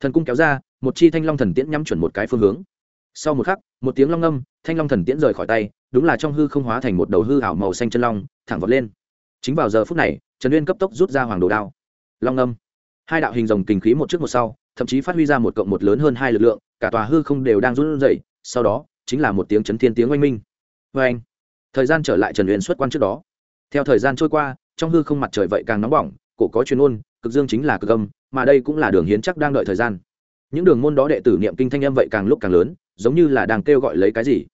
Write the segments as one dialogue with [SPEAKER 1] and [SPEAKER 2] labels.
[SPEAKER 1] thần cung kéo ra, một chi thanh long thần tiễn nhắm chuẩn một cái phương hướng. Sau một khắc, một tiếng long âm thanh long thần tiễn rời khỏi tay, đúng là trong hư không hóa thành một đầu hư ảo màu xanh chân long, thẳng vọt lên. Chính vào giờ phút này, trần uyên cấp tốc rút ra hoàng đồ đao. Long âm hai đạo hình rồng kình khí một trước một sau, thậm chí phát huy ra một cộng một lớn hơn hai lực lượng, cả tòa hư không đều đang run rẩy, sau đó, chính là một tiếng chấn thiên tiếng oanh minh. Vê anh thời gian trở lại trần uyên xuất quan trước đó. Theo thời gian trôi qua, trong hư không mặt trời vậy càng nóng bỏng cổ có chuyên môn, cực dương chính là cực âm mà đây cũng là đường hiến chắc đang đợi thời gian. Những đường môn đó đệ tử niệm kinh thanh âm vậy càng lúc càng lớn giống như là đang kêu gọi lấy cái gì.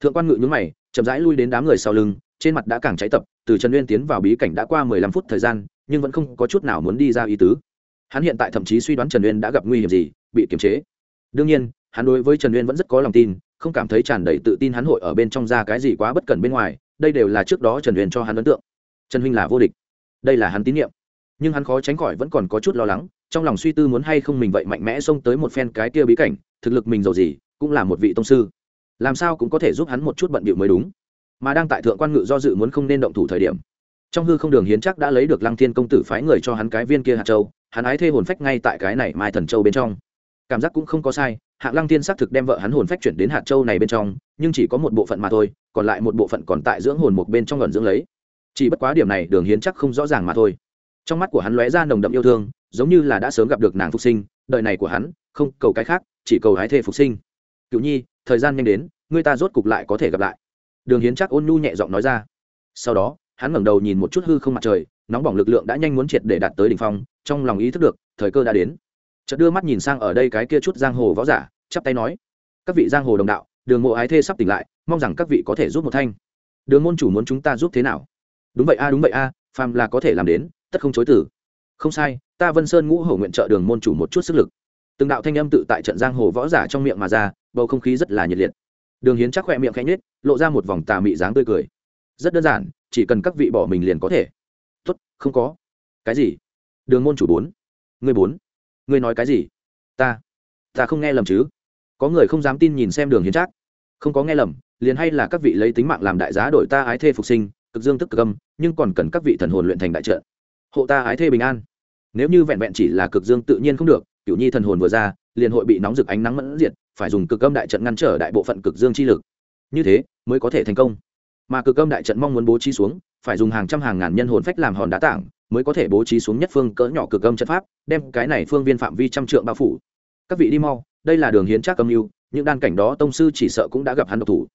[SPEAKER 1] Thượng quan ngự nhúng mày chậm rãi lui đến đám người sau lưng trên mặt đã càng cháy tập từ trần uyên tiến vào bí cảnh đã qua mười lăm phút thời gian nhưng vẫn không có chút nào muốn đi ra ý tứ. Hắn hiện tại thậm chí suy đoán trần uyên đã gặp nguy hiểm gì bị kiềm chế. Đương nhiên hắn đối với trần uyên vẫn rất có lòng tin không cảm thấy tràn đầy tự tin hắn hội ở bên trong ra cái gì quá bất cẩn bên ngoài đây đều là trước đó trần uyên cho hắn ấn tượng. Trần huynh là vô địch. Đây là hắn tín nhiệm nhưng hắn khó tránh khỏi vẫn còn có chút lo lắng, trong lòng suy tư muốn hay không mình vậy mạnh mẽ xông tới một phen cái kia bí cảnh, thực lực mình giàu gì, cũng là một vị tông sư. Làm sao cũng có thể giúp hắn một chút bận bịu mới đúng. Mà đang tại thượng quan ngự do dự muốn không nên động thủ thời điểm, trong hư không đường hiến chắc đã lấy được lăng thiên công tử phái người cho hắn cái viên kia hạt châu, hắn ái thê hồn phách ngay tại cái này mai thần châu bên trong. Cảm giác cũng không có sai, hạng lăng thiên xác thực đem vợ hắn hồn phách chuyển đến hạt châu này bên trong, nhưng chỉ có một bộ phận mà thôi, còn lại một bộ phận còn tại dưỡng hồn một bên trong gần dưỡng lấy. Chỉ bất quá điểm này đường hiến chắc không rõ ràng mà thôi trong mắt của hắn lóe ra nồng đậm yêu thương, giống như là đã sớm gặp được nàng phục sinh, đời này của hắn, không, cầu cái khác, chỉ cầu hái thê phục sinh. Cựu nhi, thời gian nhanh đến, người ta rốt cục lại có thể gặp lại. Đường hiến chắc ôn nhu nhẹ giọng nói ra. Sau đó, hắn ngẩng đầu nhìn một chút hư không mặt trời, nóng bỏng lực lượng đã nhanh muốn triệt để đạt tới đỉnh phong, trong lòng ý thức được, thời cơ đã đến. Chợt đưa mắt nhìn sang ở đây cái kia chút giang hồ võ giả, chắp tay nói. Các vị giang hồ đồng đạo, đường mộ ái thê sắp tỉnh lại, mong rằng các vị có thể giúp một thanh. Đường môn chủ muốn chúng ta giúp thế nào? Đúng vậy a, đúng vậy a, phàm là có thể làm đến tất không chối từ. Không sai, ta vân sơn ngũ hổ nguyện trợ đường môn chủ một chút sức lực. Từng đạo thanh âm tự tại trận giang hồ võ giả trong miệng mà ra, bầu không khí rất là nhiệt liệt. Đường hiến chắc khoe miệng khẽ nhết lộ ra một vòng tà mị dáng tươi cười. Rất đơn giản, chỉ cần các vị bỏ mình liền có thể. Tốt, không có. Cái gì? Đường môn chủ bốn. Người bốn. Người nói cái gì? Ta. Ta không nghe lầm chứ? Có người không dám tin nhìn xem đường hiến chắc. Không có nghe lầm, liền hay là các vị lấy tính mạng làm đại giá đổi ta ái thê phục sinh, cực dương tức cực âm, nhưng còn cần các vị thần hồn luyện thành đại trợ hộ ta ái thê bình an. Nếu như vẹn vẹn chỉ là cực dương tự nhiên không được cựu nhi thần hồn vừa ra, liền hội bị nóng rực ánh nắng mẫn diệt, phải dùng cực âm đại trận ngăn trở đại bộ phận cực dương chi lực. Như thế, mới có thể thành công. Mà cực âm đại trận mong muốn bố trí xuống, phải dùng hàng trăm hàng ngàn nhân hồn phách làm hòn đá tảng, mới có thể bố trí xuống nhất phương cỡ nhỏ cực âm trận pháp, đem cái này phương viên phạm vi trăm trượng bao phủ. Các vị đi mau, đây là đường hiến trác âm mưu, những đan cảnh đó tông sư chỉ sợ cũng đã gặp hắn độc thủ.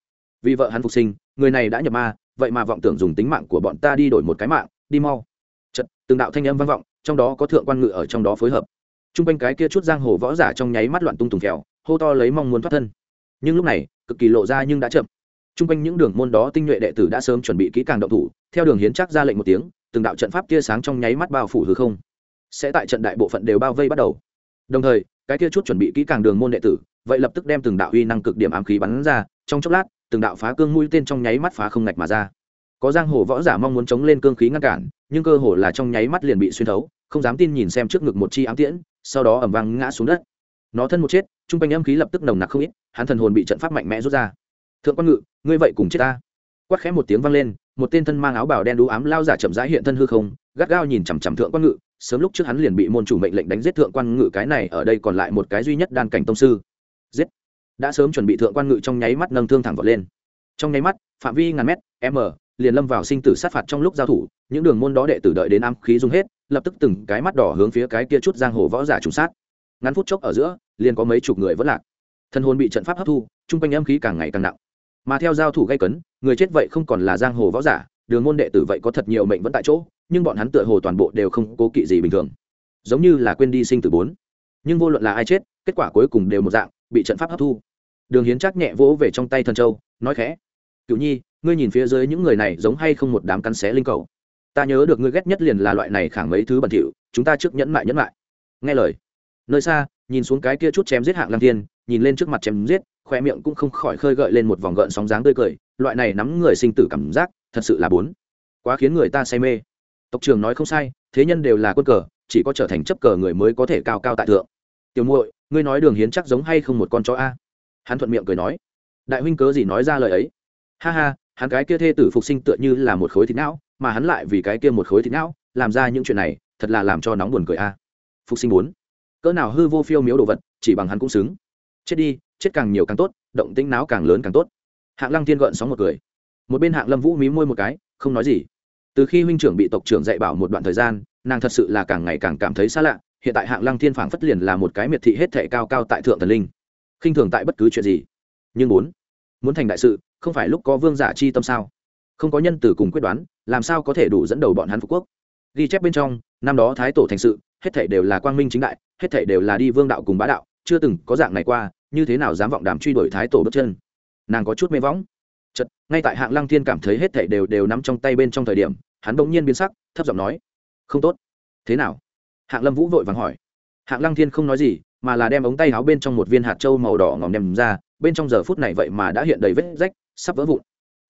[SPEAKER 1] Vì vợ hắn phục sinh, người này đã nhập ma, vậy mà vọng tưởng dùng tính mạng của bọn ta đi đổi một cái mạng, đi mau từng đạo thanh âm vang vọng, trong đó có thượng quan ngự ở trong đó phối hợp. T r u n g quanh cái kia chút giang hồ võ giả trong nháy mắt loạn tung tùng kẹo, hô to lấy mong muốn thoát thân. Nhưng lúc này, cực kỳ lộ ra nhưng đã chậm. T r u n g quanh những đường môn đó tinh nhuệ đệ tử đã sớm chuẩn bị kỹ càng động thủ, theo đường hiến chắc ra lệnh một tiếng, từng đạo trận pháp tia sáng trong nháy mắt bao phủ hư không. Sẽ tại trận đại bộ phận đều bao vây bắt đầu. Đồng thời, cái kia chút chuẩn bị kỹ càng đường môn đệ tử, vậy lập tức đem từng đạo uy năng cực điểm ám khí bắn ra, trong chốc lát, từng đạo phá cương mũi tên trong nháy mắt phá không ngạch mà ra. Có giang hồ võ giả mong muốn chống lên cương khí ngăn cản nhưng cơ hồ là trong nháy mắt liền bị xuyên thấu, không dám tin nhìn xem trước ngực một chi ám tiễn, sau đó ẩm vang ngã xuống đất. Nó thân một chết t r u n g quanh âm khí lập tức nồng nặc không ít, hắn thần hồn bị trận pháp mạnh mẽ rút ra. Thượng quan ngự, ngươi vậy cùng chết ta. Quát khẽ một tiếng vang lên, một tên thân mang áo bào đen đũ ám lao giả chậm rãi hiện thân hư không, gắt gao nhìn chằm chằm thượng quan ngự, sớm lúc trước hắn liền bị môn chủ mệnh lệnh đánh giết thượng quan ngự, cái này ở đây còn lại một cái duy nhất đan cảnh tông sư. Giết! Đã sớm chuẩn bị thượng quan ngự trong nháy mắt nâng thương thẳng vọt lên. Trong nháy mắt, phạm vi ngàn mét, m liền lâm vào sinh tử sát phạt trong lúc giao thủ, những đường môn đó đệ tử đợi đến ám khí dùng hết, lập tức từng cái mắt đỏ hướng phía cái kia chút giang hồ võ giả trùng sát. Ngắn phút chốc ở giữa, liền có mấy chục người vẫn lạc. Thân hồn bị trận pháp hấp thu, chung quanh âm khí càng ngày càng nặng. Mà theo giao thủ gây cấn, người chết vậy không còn là giang hồ võ giả, đường môn đệ tử vậy có thật nhiều mệnh vẫn tại chỗ, nhưng bọn hắn tựa hồ toàn bộ đều không cố kỵ gì bình thường. Giống như là quên đi sinh tử bốn. Nhưng vô luận là ai chết, kết quả cuối cùng đều một dạng, bị trận pháp hấp thu. Đường hiến chắc nhẹ vỗ về trong tay thần châu, nói khẽ cựu nhi ngươi nhìn phía dưới những người này giống hay không một đám cắn xé linh cầu. Ta nhớ được ngươi ghét nhất liền là loại này khẳng mấy thứ bẩn thỉu, chúng ta trước nhẫn mại nhẫn mại. Nghe lời. Nơi xa, nhìn xuống cái kia chút chém giết hạng lang thiên, nhìn lên trước mặt chém giết khoe miệng cũng không khỏi khơi gợi lên một vòng gợn sóng dáng tươi cười, loại này nắm người sinh tử cảm giác, thật sự là bốn. Quá khiến người ta say mê. Tộc trường nói không sai, thế nhân đều là quân cờ, chỉ có trở thành chấp cờ người mới có thể cao cao tại thượng. Tiểu muội, ngươi nói đường hiến chắc giống hay không một con chó a? Hắn thuận miệng cười nói. Đại huynh cớ gì nói ra lời ấy? Ha ha hắn cái kia thê tử phục sinh tựa như là một khối thịt não, mà hắn lại vì cái kia một khối thịt não làm ra những chuyện này, thật là làm cho nóng buồn cười a. Phục sinh bốn. Cỡ nào hư vô phiêu miếu đồ vật, chỉ bằng hắn cũng xứng. Chết đi, chết càng nhiều càng tốt, động tĩnh não càng lớn càng tốt. Hạng lăng thiên gợn sóng một cười. Một bên hạng lâm vũ mí môi một cái, không nói gì. Từ khi huynh trưởng bị tộc trưởng dạy bảo một đoạn thời gian, nàng thật sự là càng ngày càng cảm thấy xa lạ. Hiện tại hạng lăng thiên phảng phất liền là một cái miệt thị hết thệ cao cao tại thượng thần linh, khinh thường tại bất cứ chuyện gì. Nhưng muốn muốn thành đại sự không phải lúc có vương giả chi tâm sao? Không có nhân từ cùng quyết đoán, làm sao có thể đủ dẫn đầu bọn hắn phú quốc? Ghi chép bên trong, năm đó thái tổ thành sự, hết thảy đều là quang minh chính đại, hết thảy đều là đi vương đạo cùng bá đạo, chưa từng có dạng này qua, như thế nào dám vọng đàm truy đuổi thái tổ bước chân? Nàng có chút mê võng. Chật ngay tại hạng lăng thiên cảm thấy hết thảy đều đều nắm trong tay bên trong thời điểm, hắn bỗng nhiên biến sắc, thấp giọng nói, không tốt. Thế nào? Hạng lâm vũ vội vàng hỏi. Hạng lăng thiên không nói gì, mà là đem ống tay áo bên trong một viên hạt trâu màu đỏ ngòm đem ra, bên trong giờ phút này vậy mà đã hiện đầy vết rách sắp vỡ vụn.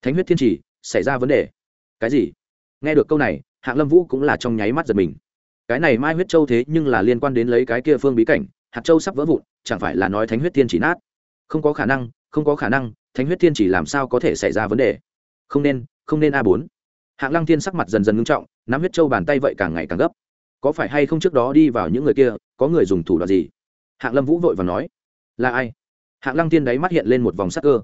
[SPEAKER 1] Thánh huyết thiên trì, xảy ra vấn đề. Cái gì? Nghe được câu này, hạng lâm vũ cũng là trong nháy mắt giật mình. Cái này mai huyết châu thế nhưng là liên quan đến lấy cái kia phương bí cảnh, hạt châu sắp vỡ vụn, chẳng phải là nói thánh huyết thiên chỉ nát? Không có khả năng, không có khả năng, thánh huyết thiên chỉ làm sao có thể xảy ra vấn đề? Không nên không nên a bốn. Hạng lăng thiên sắc mặt dần dần ngưng trọng, nắm huyết châu bàn tay vậy càng ngày càng gấp. Có phải hay không trước đó đi vào những người kia, có người dùng thủ đoạn gì? Hạng lâm vũ vội và nói. Là ai? Hạng lăng thiên đáy mắt hiện lên một vòng sắc cơ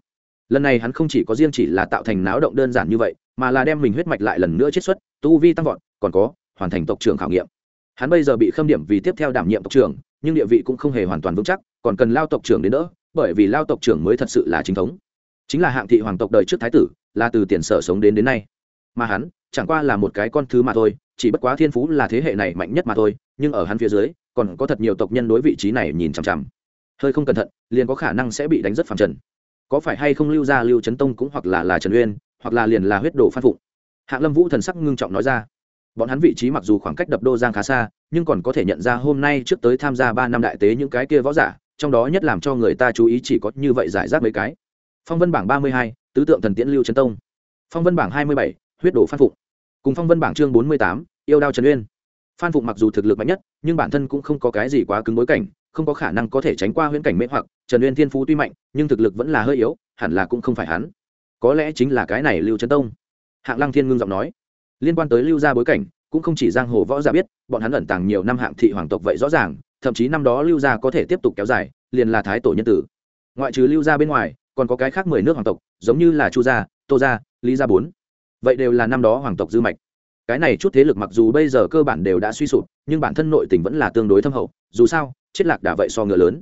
[SPEAKER 1] lần này hắn không chỉ có riêng chỉ là tạo thành náo động đơn giản như vậy, mà là đem mình huyết mạch lại lần nữa chiết xuất, tu vi tăng vọt, còn có, hoàn thành tộc trưởng khảo nghiệm. Hắn bây giờ bị khâm điểm vì tiếp theo đảm nhiệm tộc trưởng, nhưng địa vị cũng không hề hoàn toàn vững chắc, còn cần lao tộc trưởng đến đỡ, bởi vì lao tộc trưởng mới thật sự là chính thống. Chính là hạng thị hoàng tộc đời trước thái tử, là từ tiền sở sống đến đến nay. Mà hắn, chẳng qua là một cái con thứ mà thôi, chỉ bất quá thiên phú là thế hệ này mạnh nhất mà thôi, nhưng ở hắn phía dưới, còn có thật nhiều tộc nhân đối vị trí này nhìn chằm chằm. Hơi không cẩn thận, liền có khả năng sẽ bị đánh rất phẳng trần có phải hay không lưu ra lưu trấn tông cũng hoặc là là trần uyên hoặc là liền là huyết đồ phan phụng hạng lâm vũ thần sắc ngưng trọng nói ra bọn hắn vị trí mặc dù khoảng cách đập đô giang khá xa nhưng còn có thể nhận ra hôm nay trước tới tham gia ba năm đại tế những cái kia võ giả trong đó nhất làm cho người ta chú ý chỉ có như vậy giải rác mấy cái phong vân bảng ba mươi hai tứ tượng thần tiễn lưu trấn tông phong vân bảng hai mươi bảy huyết đồ phan phụng cùng phong vân bảng chương bốn mươi tám yêu đao trần uyên phan phụng mặc dù thực lực mạnh nhất nhưng bản thân cũng không có cái gì quá cứng bối cảnh không có khả năng có thể tránh qua huyễn cảnh mê hoặc trần uyên thiên phú tuy mạnh, nhưng thực lực vẫn là hơi yếu, hẳn là cũng không phải hắn. Có lẽ chính là cái này lưu trấn tông. Hạng lăng thiên ngưng giọng nói. Liên quan tới lưu gia bối cảnh, cũng không chỉ giang hồ võ gia biết, bọn hắn ẩn tàng nhiều năm hạng thị hoàng tộc vậy rõ ràng, thậm chí năm đó lưu gia có thể tiếp tục kéo dài, liền là thái tổ nhân tử. Ngoại trừ lưu gia bên ngoài, còn có cái khác mười nước hoàng tộc, giống như là chu gia, tô gia, lý gia bốn. Vậy đều là năm đó hoàng tộc dư mạch. Cái này chút thế lực mặc dù bây giờ cơ bản đều đã suy sụp, nhưng bản thân nội tình vẫn là tương đối thâm hậu, dù sao, chết lạc đà vậy so ngựa lớn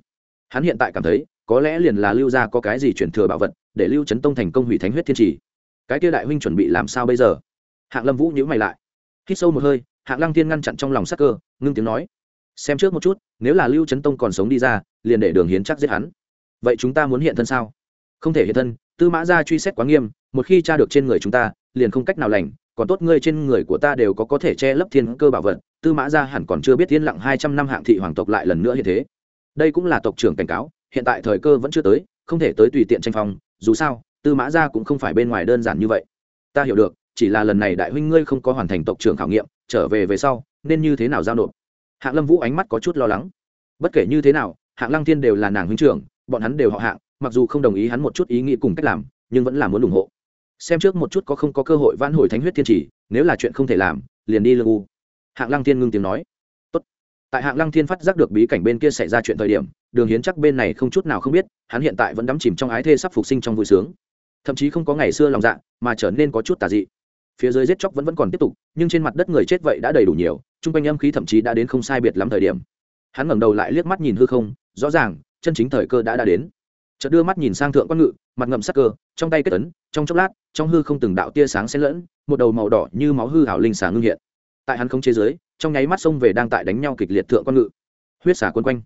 [SPEAKER 1] hắn hiện tại cảm thấy, có lẽ liền là lưu gia có cái gì chuyển thừa bảo vật, để lưu trấn tông thành công hủy thánh huyết thiên trì. Cái kia đại huynh chuẩn bị làm sao bây giờ? Hạng lâm vũ nhữ mày lại. Hít sâu một hơi, hạng lăng thiên ngăn chặn trong lòng sắc cơ, ngưng tiếng nói. Xem trước một chút, nếu là lưu trấn tông còn sống đi ra, liền để đường hiến chắc giết hắn. Vậy chúng ta muốn hiện thân sao? Không thể hiện thân, tư mã gia truy xét quá nghiêm, một khi tra được trên người chúng ta, liền không cách nào lành, còn tốt ngươi trên người của ta đều có có thể che lấp thiên cơ bảo vật, tư mã gia hẳn còn chưa biết thiên lặng hai trăm năm hạng thị hoàng tộc lại lần nữa như thế đây cũng là tộc trưởng cảnh cáo, hiện tại thời cơ vẫn chưa tới, không thể tới tùy tiện tranh phong, dù sao, tư mã gia cũng không phải bên ngoài đơn giản như vậy. Ta hiểu được, chỉ là lần này đại huynh ngươi không có hoàn thành tộc trưởng khảo nghiệm, trở về về sau, nên như thế nào giao nộp? Hạng lâm vũ ánh mắt có chút lo lắng. Bất kể như thế nào, hạng lăng thiên đều là nàng huynh trưởng, bọn hắn đều họ hạng, mặc dù không đồng ý hắn một chút ý nghĩ cùng cách làm, nhưng vẫn là muốn ủng hộ. Xem trước một chút có không có cơ hội vãn hồi thánh huyết thiên chỉ, nếu là chuyện không thể làm, liền đi lương u. Hạng lăng thiên ngưng tiếng nói tại hạng lăng thiên phát giác được bí cảnh bên kia xảy ra chuyện thời điểm, đường hiến chắc bên này không chút nào không biết, hắn hiện tại vẫn đắm chìm trong ái thê sắp phục sinh trong vui sướng. Thậm chí không có ngày xưa lòng dạ mà trở nên có chút tà dị. Phía dưới giết chóc vẫn vẫn còn tiếp tục, nhưng trên mặt đất người chết vậy đã đầy đủ nhiều, chung quanh âm khí thậm chí đã đến không sai biệt lắm thời điểm. Hắn ngẩng đầu lại liếc mắt nhìn hư không, rõ ràng, chân chính thời cơ đã đã đến. Chợt đưa mắt nhìn sang thượng quan ngự, mặt ngậm sắc cơ, trong tay kết tấn trong chốc lát, trong hư không từng đạo tia sáng xen lẫn, một đầu màu đỏ như máu hư hảo linh xà ngưng hiện tại hắn không chế giới, trong nháy mắt xông về đang tại đánh nhau kịch liệt thượng quan ngự. Huyết xà quân quanh.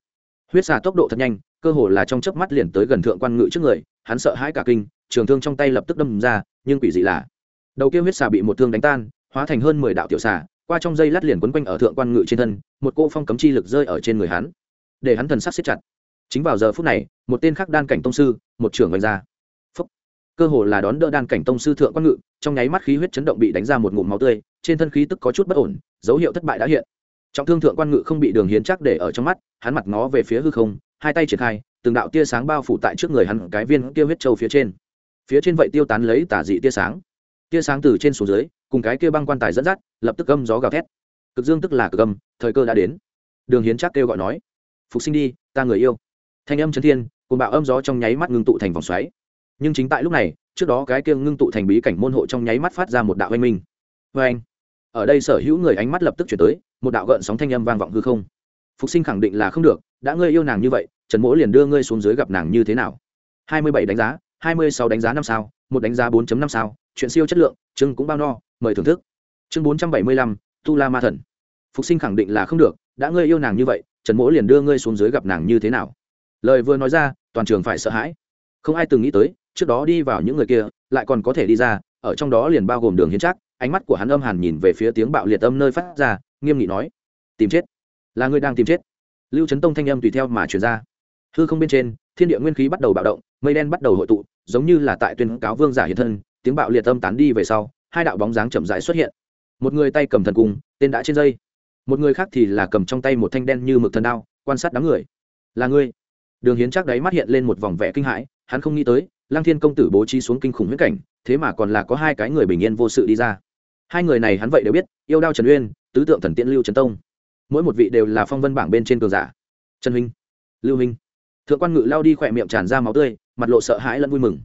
[SPEAKER 1] Huyết xà tốc độ thật nhanh, cơ hồ là trong chớp mắt liền tới gần thượng quan ngự trước người, hắn sợ hãi cả kinh, trường thương trong tay lập tức đâm ra, nhưng quỷ dị là, đầu kia huyết xà bị một thương đánh tan, hóa thành hơn mười đạo tiểu xà, qua trong dây lát liền quấn quanh ở thượng quan ngự trên thân, một cô phong cấm chi lực rơi ở trên người hắn, để hắn thần sắc siết chặt. Chính vào giờ phút này, một tên khác đan cảnh tông sư, một trưởng đánh ra cơ hồ là đón đỡ đan cảnh tông sư thượng quan ngự, trong nháy mắt khí huyết chấn động bị đánh ra một ngụm máu tươi, trên thân khí tức có chút bất ổn, dấu hiệu thất bại đã hiện. Trọng thương thượng quan ngự không bị đường hiến chắc để ở trong mắt, hắn mặt ngó về phía hư không, hai tay triển khai, từng đạo tia sáng bao phủ tại trước người hắn cái viên kia huyết châu phía trên. Phía trên vậy tiêu tán lấy tả dị tia sáng. Tia sáng từ trên xuống dưới, cùng cái kia băng quan tài dẫn dắt, lập tức gâm gió gào thét. Cực dương tức là cực âm, thời cơ đã đến. Đường hiến chắc kêu gọi nói, phục sinh đi, ta người yêu. Thanh âm chấn thiên cùng bạo âm gió trong nháy mắt ngưng tụ thành vòng xoáy nhưng chính tại lúc này, trước đó cái kia ngưng tụ thành bí cảnh môn hộ trong nháy mắt phát ra một đạo anh minh. Vê anh, ở đây sở hữu người ánh mắt lập tức chuyển tới, một đạo gợn sóng thanh âm vang vọng hư không. Phục sinh khẳng định là không được, đã ngươi yêu nàng như vậy, trần mỗ liền đưa ngươi xuống dưới gặp nàng như thế nào? Hai mươi bảy đánh giá, hai mươi sáu đánh giá năm sao, một đánh giá bốn năm sao, chuyện siêu chất lượng chưng cũng bao no, mời thưởng thức. Chương bốn trăm bảy mươi lăm, tu la ma thần. Phục sinh khẳng định là không được, đã ngươi yêu nàng như vậy, trần mỗ liền đưa ngươi xuống dưới gặp nàng như thế nào? Lời vừa nói ra, toàn trường phải sợ hãi. Không ai từng nghĩ tới trước đó đi vào những người kia, lại còn có thể đi ra, ở trong đó liền bao gồm đường hiến trác, ánh mắt của hắn âm hàn nhìn về phía tiếng bạo liệt âm nơi phát ra, nghiêm nghị nói, tìm chết, là ngươi đang tìm chết. Lưu trấn tông thanh âm tùy theo mà truyền ra. Hư không bên trên, thiên địa nguyên khí bắt đầu bạo động, mây đen bắt đầu hội tụ, giống như là tại tuyên cáo vương giả hiện thân, tiếng bạo liệt âm tán đi về sau, hai đạo bóng dáng chậm rãi xuất hiện. Một người tay cầm thần cung, tên đã trên dây. Một người khác thì là cầm trong tay một thanh đen như mực thần đao, quan sát đám người. Là ngươi. Đường hiến chắc đáy mắt hiện lên một vòng vẻ kinh hãi, hắn không nghĩ tới lăng thiên công tử bố trí xuống kinh khủng huyết cảnh, thế mà còn là có hai cái người bình yên vô sự đi ra. Hai người này hắn vậy đều biết, yêu đao trần uyên, tứ tượng thần tiễn lưu trần tông. Mỗi một vị đều là phong vân bảng bên trên cường giả. Trần huynh, lưu huynh. Thượng quan ngự lao đi khỏe miệng tràn ra máu tươi, mặt lộ sợ hãi lẫn vui mừng.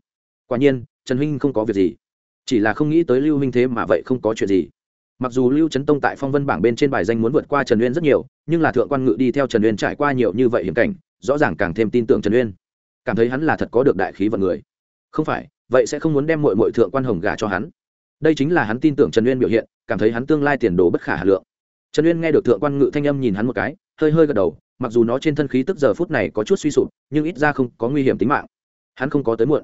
[SPEAKER 1] Quả nhiên, trần huynh không có việc gì. Chỉ là không nghĩ tới lưu huynh thế mà vậy không có chuyện gì. Mặc dù lưu trấn tông tại phong vân bảng bên trên bài danh muốn vượt qua trần uyên rất nhiều, nhưng là thượng quan ngự đi theo trần uyên trải qua nhiều như vậy hiểm cảnh, rõ ràng càng thêm tin tưởng trần uyên. Cảm thấy hắn là thật có được đại khí vận người không phải, vậy sẽ không muốn đem mội mội thượng quan hồng gà cho hắn. Đây chính là hắn tin tưởng trần uyên biểu hiện, cảm thấy hắn tương lai tiền đồ bất khả hà lượng. Trần uyên nghe được thượng quan ngự thanh âm nhìn hắn một cái, hơi hơi gật đầu, mặc dù nó trên thân khí tức giờ phút này có chút suy sụp, nhưng ít ra không có nguy hiểm tính mạng. Hắn không có tới muộn.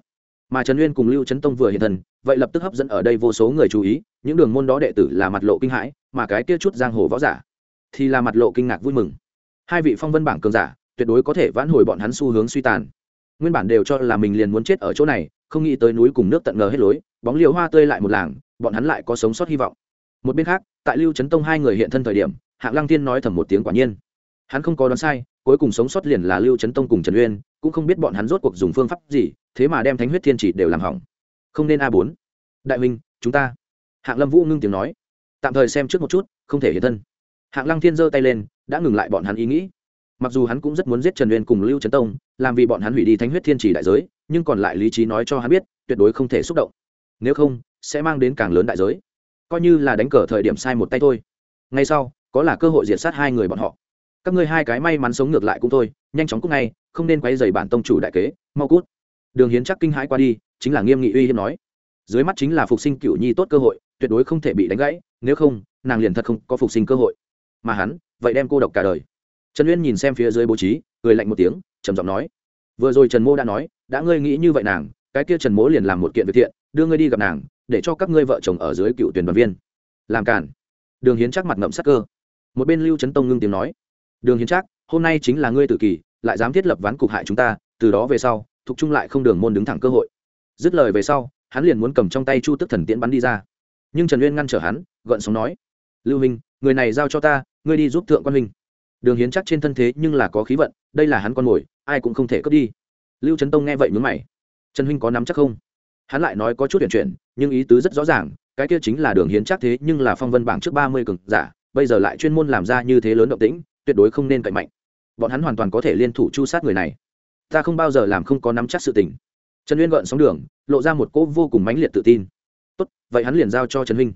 [SPEAKER 1] Mà trần uyên cùng lưu trấn tông vừa hiện thần vậy lập tức hấp dẫn ở đây vô số người chú ý, những đường môn đó đệ tử là mặt lộ kinh hãi, mà cái kia chút giang hồ võ giả thì là mặt lộ kinh ngạc vui mừng. Hai vị phong vân bảng cường giả, tuyệt đối có thể vãn hồi bọn hắn xu hướng suy tàn nguyên bản đều cho là mình liền muốn chết ở chỗ này, không nghĩ tới núi cùng nước tận ngờ hết lối, bóng liều hoa tươi lại một làng, bọn hắn lại có sống sót hy vọng. Một bên khác, tại lưu trấn tông hai người hiện thân thời điểm, hạng lăng Thiên nói thầm một tiếng quả nhiên. Hắn không có đoán sai, cuối cùng sống sót liền là lưu trấn tông cùng trần uyên, cũng không biết bọn hắn rốt cuộc dùng phương pháp gì, thế mà đem thánh huyết thiên chỉ đều làm hỏng. Không nên a bốn. Đại minh chúng ta. Hạng lâm vũ ngưng tiếng nói. Tạm thời xem trước một chút, không thể hiện thân. Hạng lăng thiên giơ tay lên, đã ngừng lại bọn hắn ý nghĩ mặc dù hắn cũng rất muốn giết trần uyên cùng lưu trấn tông, làm vì bọn hắn hủy đi thánh huyết thiên chỉ đại giới, nhưng còn lại lý trí nói cho hắn biết, tuyệt đối không thể xúc động. Nếu không, sẽ mang đến càng lớn đại giới. Coi như là đánh cờ thời điểm sai một tay thôi. Ngay sau, có là cơ hội diệt sát hai người bọn họ. Các ngươi hai cái may mắn sống ngược lại cũng thôi, nhanh chóng cúc ngay, không nên quay dày bản tông chủ đại kế, mau cút. Đường hiến chắc kinh hãi qua đi, chính là nghiêm nghị uy hiếp nói. Dưới mắt chính là phục sinh cựu nhi tốt cơ hội, tuyệt đối không thể bị đánh gãy, nếu không, nàng liền thật không có phục sinh cơ hội. Mà hắn, vậy đem cô độc cả đời trần uyên nhìn xem phía dưới bố trí, cười lạnh một tiếng, trầm giọng nói, vừa rồi trần mô đã nói, đã ngươi nghĩ như vậy nàng, cái kia trần mỗ liền làm một kiện việc thiện, đưa ngươi đi gặp nàng, để cho các ngươi vợ chồng ở dưới cựu tuyển đoàn viên. Làm cản. Đường hiến chắc mặt ngậm sắc cơ. Một bên lưu trấn tông ngưng tiếng nói, đường hiến chắc hôm nay chính là ngươi tự kỳ, lại dám thiết lập ván cục hại chúng ta, từ đó về sau thục trung lại không đường môn đứng thẳng cơ hội. Dứt lời về sau, hắn liền muốn cầm trong tay chu tức thần tiễn bắn đi ra. Nhưng trần uyên ngăn trở hắn gợn sóng nói, lưu minh người này giao cho ta, ngươi đi giúp thượng quan huynh đường hiến chắc trên thân thế nhưng là có khí vận, đây là hắn con mồi, ai cũng không thể cướp đi. Lưu trấn tông nghe vậy mướn mày. Trần huynh có nắm chắc không? Hắn lại nói có chút chuyển chuyển, nhưng ý tứ rất rõ ràng, cái kia chính là đường hiến chắc thế nhưng là phong vân bảng trước ba mươi cường giả, bây giờ lại chuyên môn làm ra như thế lớn động tĩnh, tuyệt đối không nên cậy mạnh. Bọn hắn hoàn toàn có thể liên thủ chu sát người này. Ta không bao giờ làm không có nắm chắc sự tình. Trần uyên gợn sóng đường, lộ ra một cỗ vô cùng mãnh liệt tự tin. Tốt, vậy hắn liền giao cho trần huynh.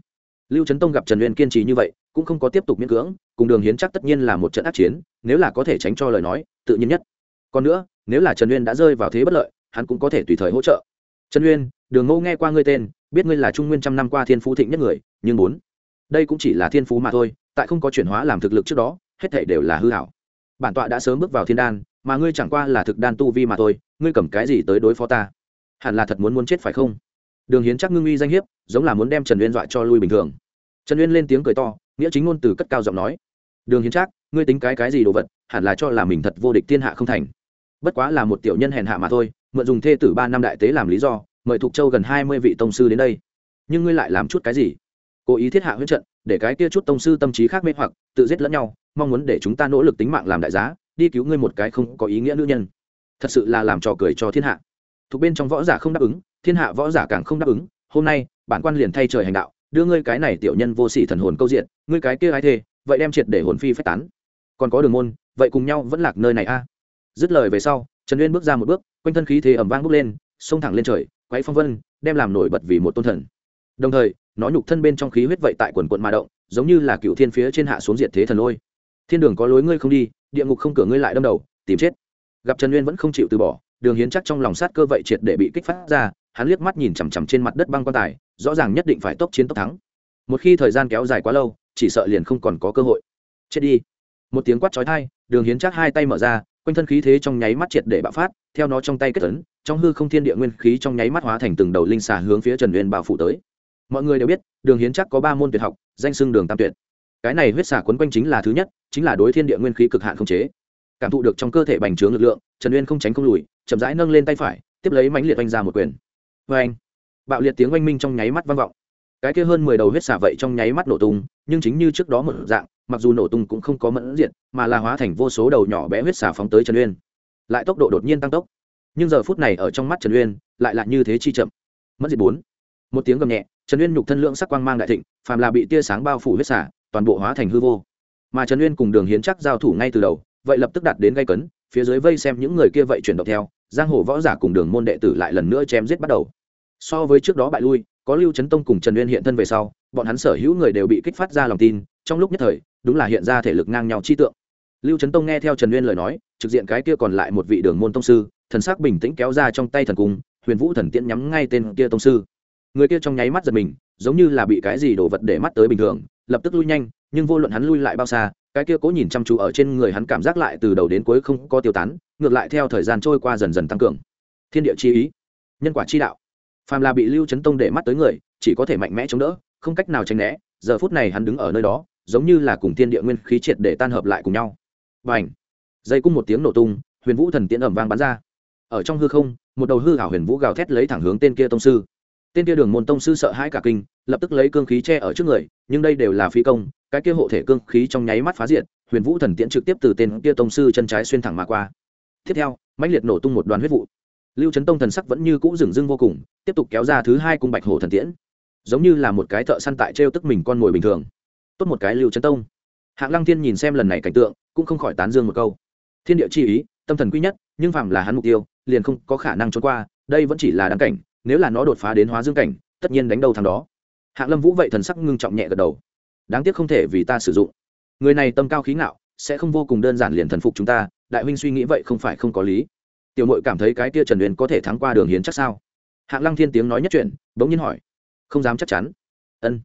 [SPEAKER 1] Lưu trấn tông gặp trần uyên kiên trì như vậy cũng không có tiếp tục miễn cưỡng, cùng đường hiến chắc tất nhiên là một trận ác chiến, nếu là có thể tránh cho lời nói, tự nhiên nhất. Còn nữa, nếu là trần uyên đã rơi vào thế bất lợi, hắn cũng có thể tùy thời hỗ trợ. Trần uyên, đường ngô nghe qua ngươi tên, biết ngươi là trung nguyên trăm năm qua thiên phú thịnh nhất người, nhưng bốn, đây cũng chỉ là thiên phú mà thôi, tại không có chuyển hóa làm thực lực trước đó, hết thể đều là hư hảo. Bản tọa đã sớm bước vào thiên đan, mà ngươi chẳng qua là thực đan tu vi mà thôi, ngươi cầm cái gì tới đối phó ta? Hẳn là thật muốn muốn chết phải không? Đường hiến chắc ngưng uy danh hiếp, giống là muốn đem trần uyên dọa cho lui bình thường. Trần uyên lên tiếng cười to nghĩa chính ngôn từ cất cao giọng nói đường hiến Trác, ngươi tính cái cái gì đồ vật hẳn là cho là mình thật vô địch thiên hạ không thành. Bất quá là một tiểu nhân hèn hạ mà thôi mượn dùng thê tử ba năm đại tế làm lý do mời thục châu gần hai mươi vị tông sư đến đây. Nhưng ngươi lại làm chút cái gì? Cố ý thiết hạ huyết trận để cái kia chút tông sư tâm trí khác mê hoặc tự giết lẫn nhau mong muốn để chúng ta nỗ lực tính mạng làm đại giá đi cứu ngươi một cái không có ý nghĩa nữ nhân. Thật sự là làm trò cười cho thiên hạ. Thuộc bên trong võ giả không đáp ứng thiên hạ võ giả càng không đáp ứng hôm nay bản quan liền thay trời hành đạo đưa ngươi cái này tiểu nhân vô sỉ thần hồn câu diện, ngươi cái kia ai thê vậy đem triệt để hồn phi phách tán. Còn có đường môn, vậy cùng nhau vẫn lạc nơi này a. Dứt lời về sau, trần uyên bước ra một bước, quanh thân khí thế ẩm vang bước lên, xông thẳng lên trời, quấy phong vân, đem làm nổi bật vì một tôn thần. Đồng thời, nó nhục thân bên trong khí huyết vậy tại quần quận mà động, giống như là cựu thiên phía trên hạ xuống diệt thế thần lôi. Thiên đường có lối ngươi không đi, địa ngục không cửa ngươi lại đâm đầu, tìm chết. Gặp trần uyên vẫn không chịu từ bỏ, đường hiến chắc trong lòng sát cơ vậy triệt để bị kích phát ra, hắn liếc mắt nhìn chằm chằm trên mặt đất băng quan tài rõ ràng nhất định phải tốc chiến tốc thắng. Một khi thời gian kéo dài quá lâu, chỉ sợ liền không còn có cơ hội. Chết đi. Một tiếng quát chói tai, đường hiến chắc hai tay mở ra, quanh thân khí thế trong nháy mắt triệt để bạo phát, theo nó trong tay kết tấn trong hư không thiên địa nguyên khí trong nháy mắt hóa thành từng đầu linh xà hướng phía trần uyên bao phủ tới. Mọi người đều biết, đường hiến chắc có ba môn tuyệt học, danh xưng đường tam tuyệt. Cái này huyết xà quấn quanh chính là thứ nhất, chính là đối thiên địa nguyên khí cực hạn không chế. Cảm thụ được trong cơ thể bành trướng lực lượng, trần uyên không tránh không lùi, chậm rãi nâng lên tay phải, tiếp lấy mãnh liệt oanh ra một quyền. Vê anh bạo liệt tiếng oanh minh trong nháy mắt vang vọng. Cái kia hơn mười đầu huyết xả vậy trong nháy mắt nổ tung, nhưng chính như trước đó một dạng, mặc dù nổ tung cũng không có mẫn diện mà là hóa thành vô số đầu nhỏ bé huyết xả phóng tới trần uyên. Lại tốc độ đột nhiên tăng tốc. Nhưng giờ phút này ở trong mắt trần uyên, lại là như thế chi chậm. Mất diệt bốn. Một tiếng gầm nhẹ, trần uyên nhục thân lượng sắc quang mang đại thịnh, phàm là bị tia sáng bao phủ huyết xả, toàn bộ hóa thành hư vô. Mà trần uyên cùng đường hiến chắc giao thủ ngay từ đầu, vậy lập tức đặt đến gây cấn, phía dưới vây xem những người kia vậy chuyển động theo, giang hồ võ giả cùng đường môn đệ tử lại lần nữa chém giết bắt đầu so với trước đó bại lui, có lưu trấn tông cùng trần uyên hiện thân về sau, bọn hắn sở hữu người đều bị kích phát ra lòng tin, trong lúc nhất thời, đúng là hiện ra thể lực ngang nhau chi tượng. Lưu trấn tông nghe theo trần uyên lời nói, trực diện cái kia còn lại một vị đường môn tông sư, thần sắc bình tĩnh kéo ra trong tay thần cung, huyền vũ thần tiễn nhắm ngay tên kia tông sư. Người kia trong nháy mắt giật mình, giống như là bị cái gì đổ vật để mắt tới bình thường, lập tức lui nhanh, nhưng vô luận hắn lui lại bao xa, cái kia cố nhìn chăm chú ở trên người hắn cảm giác lại từ đầu đến cuối không có tiêu tán, ngược lại theo thời gian trôi qua dần dần tăng cường. Thiên địa chi ý, nhân quả chi đạo phàm là bị lưu chấn tông để mắt tới người, chỉ có thể mạnh mẽ chống đỡ, không cách nào tránh né, giờ phút này hắn đứng ở nơi đó, giống như là cùng thiên địa nguyên khí triệt để tan hợp lại cùng nhau. Và ảnh dây cung một tiếng nổ tung, huyền vũ thần tiễn ẩm vang bắn ra. Ở trong hư không, một đầu hư hảo huyền vũ gào thét lấy thẳng hướng tên kia tông sư. Tên kia đường môn tông sư sợ hãi cả kinh, lập tức lấy cương khí che ở trước người, nhưng đây đều là phi công, cái kia hộ thể cương khí trong nháy mắt phá diện huyền vũ thần tiễn trực tiếp từ tên kia tông sư chân trái xuyên thẳng mà qua. Tiếp theo, mãnh liệt nổ tung một đoàn huyết vụ lưu trấn tông thần sắc vẫn như cũ dừng dưng vô cùng, tiếp tục kéo ra thứ hai cung bạch hổ thần tiễn. Giống như là một cái thợ săn tại t tức mình con mồi bình thường. Tốt một cái lưu trấn tông. Hạng lăng thiên nhìn xem lần này cảnh tượng, cũng không khỏi tán dương một câu. Thiên địa chi ý, tâm thần quý nhất, nhưng phàm là hắn mục tiêu, liền không có khả năng trốn qua, đây vẫn chỉ là đáng cảnh, nếu là nó đột phá đến hóa dương cảnh, tất nhiên đánh đầu thằng đó. Hạng lâm vũ vậy thần sắc ngưng trọng nhẹ gật đầu. Đáng tiếc không thể vì ta sử dụng. Người này tâm cao khí ngạo, sẽ không vô cùng đơn giản liền thần phục chúng ta, đại huynh suy nghĩ vậy không phải không có lý tiểu mội cảm thấy cái kia trần uyên có thể thắng qua đường hiến chắc sao? Hạng lăng thiên tiếng nói nhất chuyện bỗng nhiên hỏi. Không dám chắc chắn. Ân.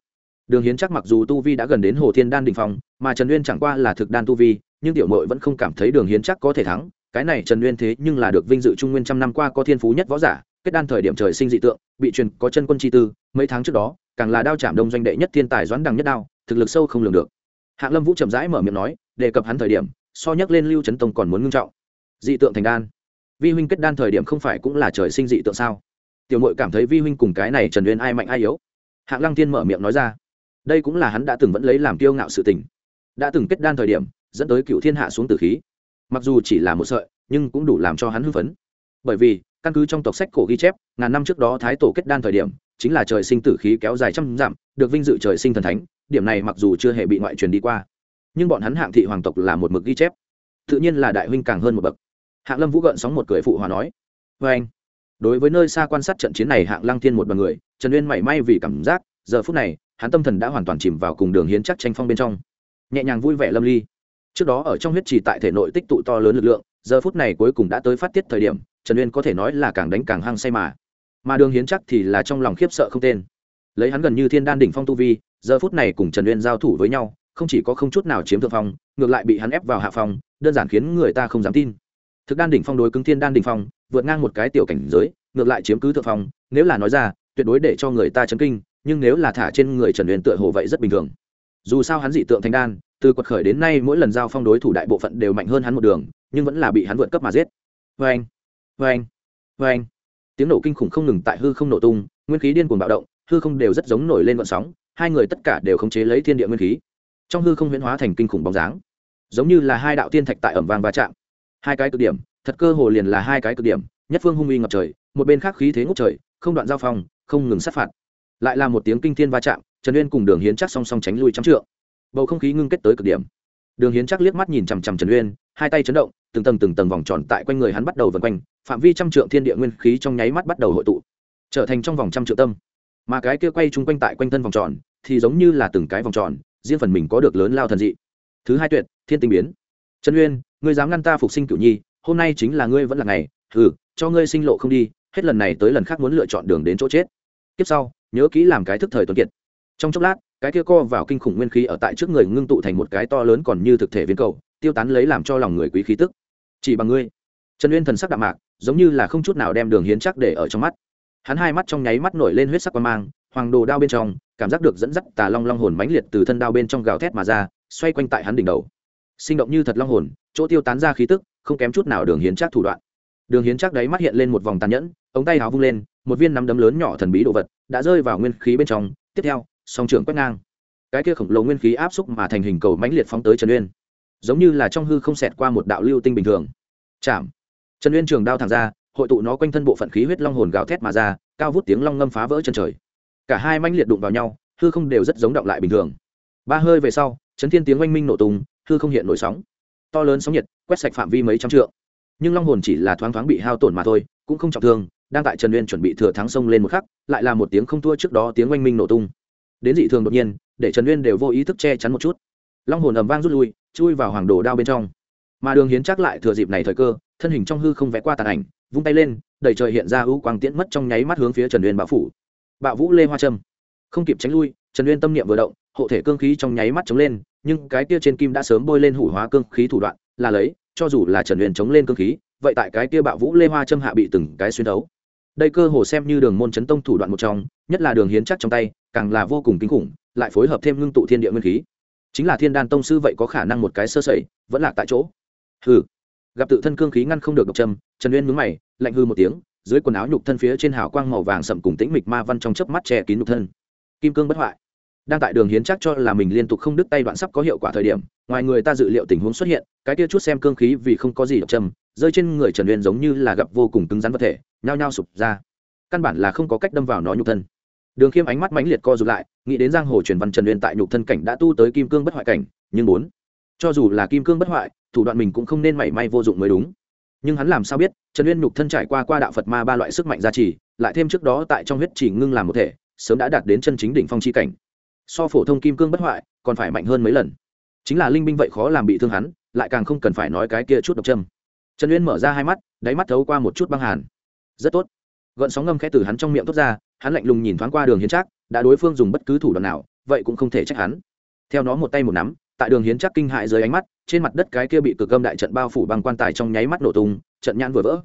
[SPEAKER 1] Đường hiến chắc mặc dù tu vi đã gần đến hồ thiên đan đình phòng, mà trần uyên chẳng qua là thực đan tu vi nhưng tiểu mội vẫn không cảm thấy đường hiến chắc có thể thắng. Cái này trần uyên thế nhưng là được vinh dự trung nguyên trăm năm qua có thiên phú nhất võ giả kết đan thời điểm trời sinh dị tượng bị truyền có chân quân chi tư mấy tháng trước đó càng là đao chạm đông doanh đệ nhất thiên tài doãn đằng nhất đao thực lực sâu không lường được. Hạng lâm vũ chậm rãi mở miệng nói đề cập hắn thời điểm so nhắc lên lưu trấn tông còn muốn ngưng trọng. Dị tượng thành đan vi huynh kết đan thời điểm không phải cũng là trời sinh dị tượng sao? Tiểu mội cảm thấy vi huynh cùng cái này trần uyên ai mạnh ai yếu? Hạng lăng tiên mở miệng nói ra. Đây cũng là hắn đã từng vẫn lấy làm kiêu ngạo sự tình. Đã từng kết đan thời điểm, dẫn tới cựu thiên hạ xuống tử khí. Mặc dù chỉ là một sợi, nhưng cũng đủ làm cho hắn hưng phấn. Bởi vì, căn cứ trong tộc sách cổ ghi chép, ngàn năm trước đó thái tổ kết đan thời điểm, chính là trời sinh tử khí kéo dài trăm dặm, được vinh dự trời sinh thần thánh, điểm này mặc dù chưa hề bị ngoại truyền đi qua. Nhưng bọn hắn hạng thị hoàng tộc là một mực ghi chép. Tự nhiên là đại huynh càng hơn một bậc hạng lâm vũ gợn sóng một cười phụ hòa nói vê anh. Đối với nơi xa quan sát trận chiến này, hạng lăng thiên một đ n người, trần uyên mảy may vì cảm giác, giờ phút này, hắn tâm thần đã hoàn toàn chìm vào cùng đường hiến chắc tranh phong bên trong. Nhẹ nhàng vui vẻ lâm ly. Trước đó ở trong huyết trì tại thể nội tích tụ to lớn lực lượng, giờ phút này cuối cùng đã tới phát tiết thời điểm, trần uyên có thể nói là càng đánh càng hăng say mà. Mà đường hiến chắc thì là trong lòng khiếp sợ không tên. Lấy hắn gần như thiên đan đỉnh phong tu vi, giờ phút này cùng trần uyên giao thủ với nhau, không chỉ có không chút nào chiếm thượng phong, ngược lại bị hắn ép vào hạ phong, đơn giản khiến người ta không dám tin thực đan đỉnh phong đối cứng thiên đan đỉnh phong, vượt ngang một cái tiểu cảnh giới, ngược lại chiếm cứ thượng phong, nếu là nói ra, tuyệt đối để cho người ta chấn kinh, nhưng nếu là thả trên người trần huyền tựa hồ vậy rất bình thường. Dù sao hắn dị tượng thành đan, từ quật khởi đến nay mỗi lần giao phong đối thủ đại bộ phận đều mạnh hơn hắn một đường, nhưng vẫn là bị hắn vượt cấp mà giết. Vê anh vê anh vê anh tiếng nổ kinh khủng không ngừng tại hư không nổ tung, nguyên khí điên cuồng bạo động, hư không đều rất giống nổi lên vận sóng, hai người tất cả đều khống chế lấy thiên địa nguyên khí. Trong hư không huyễn hóa thành kinh khủng bóng dáng. Giống như là hai đạo tiên thạch tại ẩm vàng va chạm hai cái cực điểm, thật cơ hồ liền là hai cái cực điểm, nhất phương hung uy ngập trời, một bên khác khí thế ngốc trời, không đoạn giao phong, không ngừng sát phạt. Lại là một tiếng kinh thiên va chạm, trần uyên cùng đường hiến chắc song song tránh lui trăm trượng. Bầu không khí ngưng kết tới cực điểm. Đường hiến chắc liếc mắt nhìn chằm chằm trần uyên, hai tay chấn động, từng tầng từng tầng vòng tròn tại quanh người hắn bắt đầu vần quanh, phạm vi trăm trượng thiên địa nguyên khí trong nháy mắt bắt đầu hội tụ, trở thành trong vòng trăm trượng tâm. Mà cái kia quay chung quanh tại quanh thân vòng tròn, thì giống như là từng cái vòng tròn, riêng phần mình có được lớn lao thần dị. Thứ hai tuyệt, thiên tinh biến. Trần uyên ngươi dám ngăn ta phục sinh cửu nhi, hôm nay chính là ngươi vẫn là ngày ừ cho ngươi sinh lộ không đi, hết lần này tới lần khác muốn lựa chọn đường đến chỗ chết. Tiếp sau, nhớ kỹ làm cái thức thời tuấn kiệt. Trong chốc lát, cái kia co vào kinh khủng nguyên khí ở tại trước người ngưng tụ thành một cái to lớn còn như thực thể viên cầu, tiêu tán lấy làm cho lòng người quý khí tức. Chỉ bằng ngươi. Trần uyên thần sắc đạm mạc, giống như là không chút nào đem đường hiến chắc để ở trong mắt. Hắn hai mắt trong nháy mắt nổi lên huyết sắc quan mang, hoàng đồ đao bên trong, cảm giác được dẫn dắt tà long long hồn mãnh liệt từ thân đao bên trong gào thét mà ra, xoay quanh tại hắn đỉnh đầu sinh động như thật long hồn, chỗ tiêu tán ra khí tức, không kém chút nào đường hiến chắc thủ đoạn. Đường hiến chắc đấy mắt hiện lên một vòng tàn nhẫn, ống tay háo vung lên, một viên nắm đấm lớn nhỏ thần bí đồ vật đã rơi vào nguyên khí bên trong. Tiếp theo, song trưởng quét ngang. Cái kia khổng lồ nguyên khí áp xúc mà thành hình cầu mãnh liệt phóng tới trần uyên. Giống như là trong hư không xẹt qua một đạo lưu tinh bình thường. Chạm. Trần uyên trường đao thẳng ra, hội tụ nó quanh thân bộ phận khí huyết long hồn gào thét mà ra, cao vút tiếng long ngâm phá vỡ chân trời. Cả hai mãnh liệt đụng vào nhau, hư không đều rất giống động lại bình thường. Ba hơi về sau, chấn thiên tiếng oanh minh nổ tung hư không hiện nổi sóng. To lớn sóng nhiệt, quét sạch phạm vi mấy trăm trượng. Nhưng long hồn chỉ là thoáng thoáng bị hao tổn mà thôi, cũng không trọng thương, đang tại trần uyên chuẩn bị thừa thắng sông lên một khắc, lại là một tiếng không thua trước đó tiếng oanh minh nổ tung. Đến dị thường đột nhiên, để trần uyên đều vô ý thức che chắn một chút. Long hồn ầm vang rút lui, chui vào hoàng đồ đao bên trong. Mà đường hiến chắc lại thừa dịp này thời cơ, thân hình trong hư không vẽ qua tàn ảnh, vung tay lên đẩy trời hiện ra hữu quang tiễn mất trong nháy mắt hướng phía trần uyên bạo phủ. Bạo vũ lê hoa trâm. Không kịp tránh lui, trần uyên tâm niệm vừa động, hộ thể cương khí trong nháy mắt chống lên nhưng cái kia trên kim đã sớm bôi lên hủ hóa cương khí thủ đoạn, là lấy, cho dù là trần uyên chống lên cương khí, vậy tại cái kia bạo vũ lê hoa trâm hạ bị từng cái xuyên đấu đây cơ hồ xem như đường môn chấn tông thủ đoạn một trong, nhất là đường hiến chắc trong tay, càng là vô cùng kinh khủng, lại phối hợp thêm ngưng tụ thiên địa nguyên khí. Chính là thiên đan tông sư vậy có khả năng một cái sơ sẩy, vẫn lạc tại chỗ. Hừ. Gặp tự thân cương khí ngăn không được độc châm trần uyên mướn mày, lạnh hư một tiếng, dưới quần áo nhục thân phía trên hào quang màu vàng sậm cùng tĩnh mịch ma văn trong chớp mắt che kín nhục thân. Kim cương bất hoại đang tại đường hiến chắc cho là mình liên tục không đứt tay đoạn sắp có hiệu quả thời điểm, ngoài người ta dự liệu tình huống xuất hiện, cái kia chút xem cương khí vì không có gì độc châm, rơi trên người trần uyên giống như là gặp vô cùng cứng rắn vật thể, nhao nhao sụp ra. Căn bản là không có cách đâm vào nó nhục thân. Đường khiêm ánh mắt mãnh liệt co rụt lại, nghĩ đến giang hồ truyền văn trần uyên tại nhục thân cảnh đã tu tới kim cương bất hoại cảnh, nhưng bốn cho dù là kim cương bất hoại, thủ đoạn mình cũng không nên mảy may vô dụng mới đúng. Nhưng hắn làm sao biết, trần uyên nhục thân trải qua qua đạo phật ma ba loại sức mạnh gia trì, lại thêm trước đó tại trong huyết chỉ ngưng làm một thể, sớm đã đạt đến chân chính đỉnh phong chi cảnh so phổ thông kim cương bất hoại, còn phải mạnh hơn mấy lần. Chính là linh binh vậy khó làm bị thương hắn, lại càng không cần phải nói cái kia chút độc châm. Trần uyên mở ra hai mắt, đáy mắt thấu qua một chút băng hàn. Rất tốt. Gợn sóng ngâm khẽ từ hắn trong miệng tốt ra, hắn lạnh lùng nhìn thoáng qua đường hiến trác, đã đối phương dùng bất cứ thủ đoạn nào, vậy cũng không thể trách hắn. Theo nó một tay một nắm, tại đường hiến trác kinh hại dưới ánh mắt, trên mặt đất cái kia bị cực gâm đại trận bao phủ bằng quan tài trong nháy mắt nổ tung, trận nhãn vừa vỡ.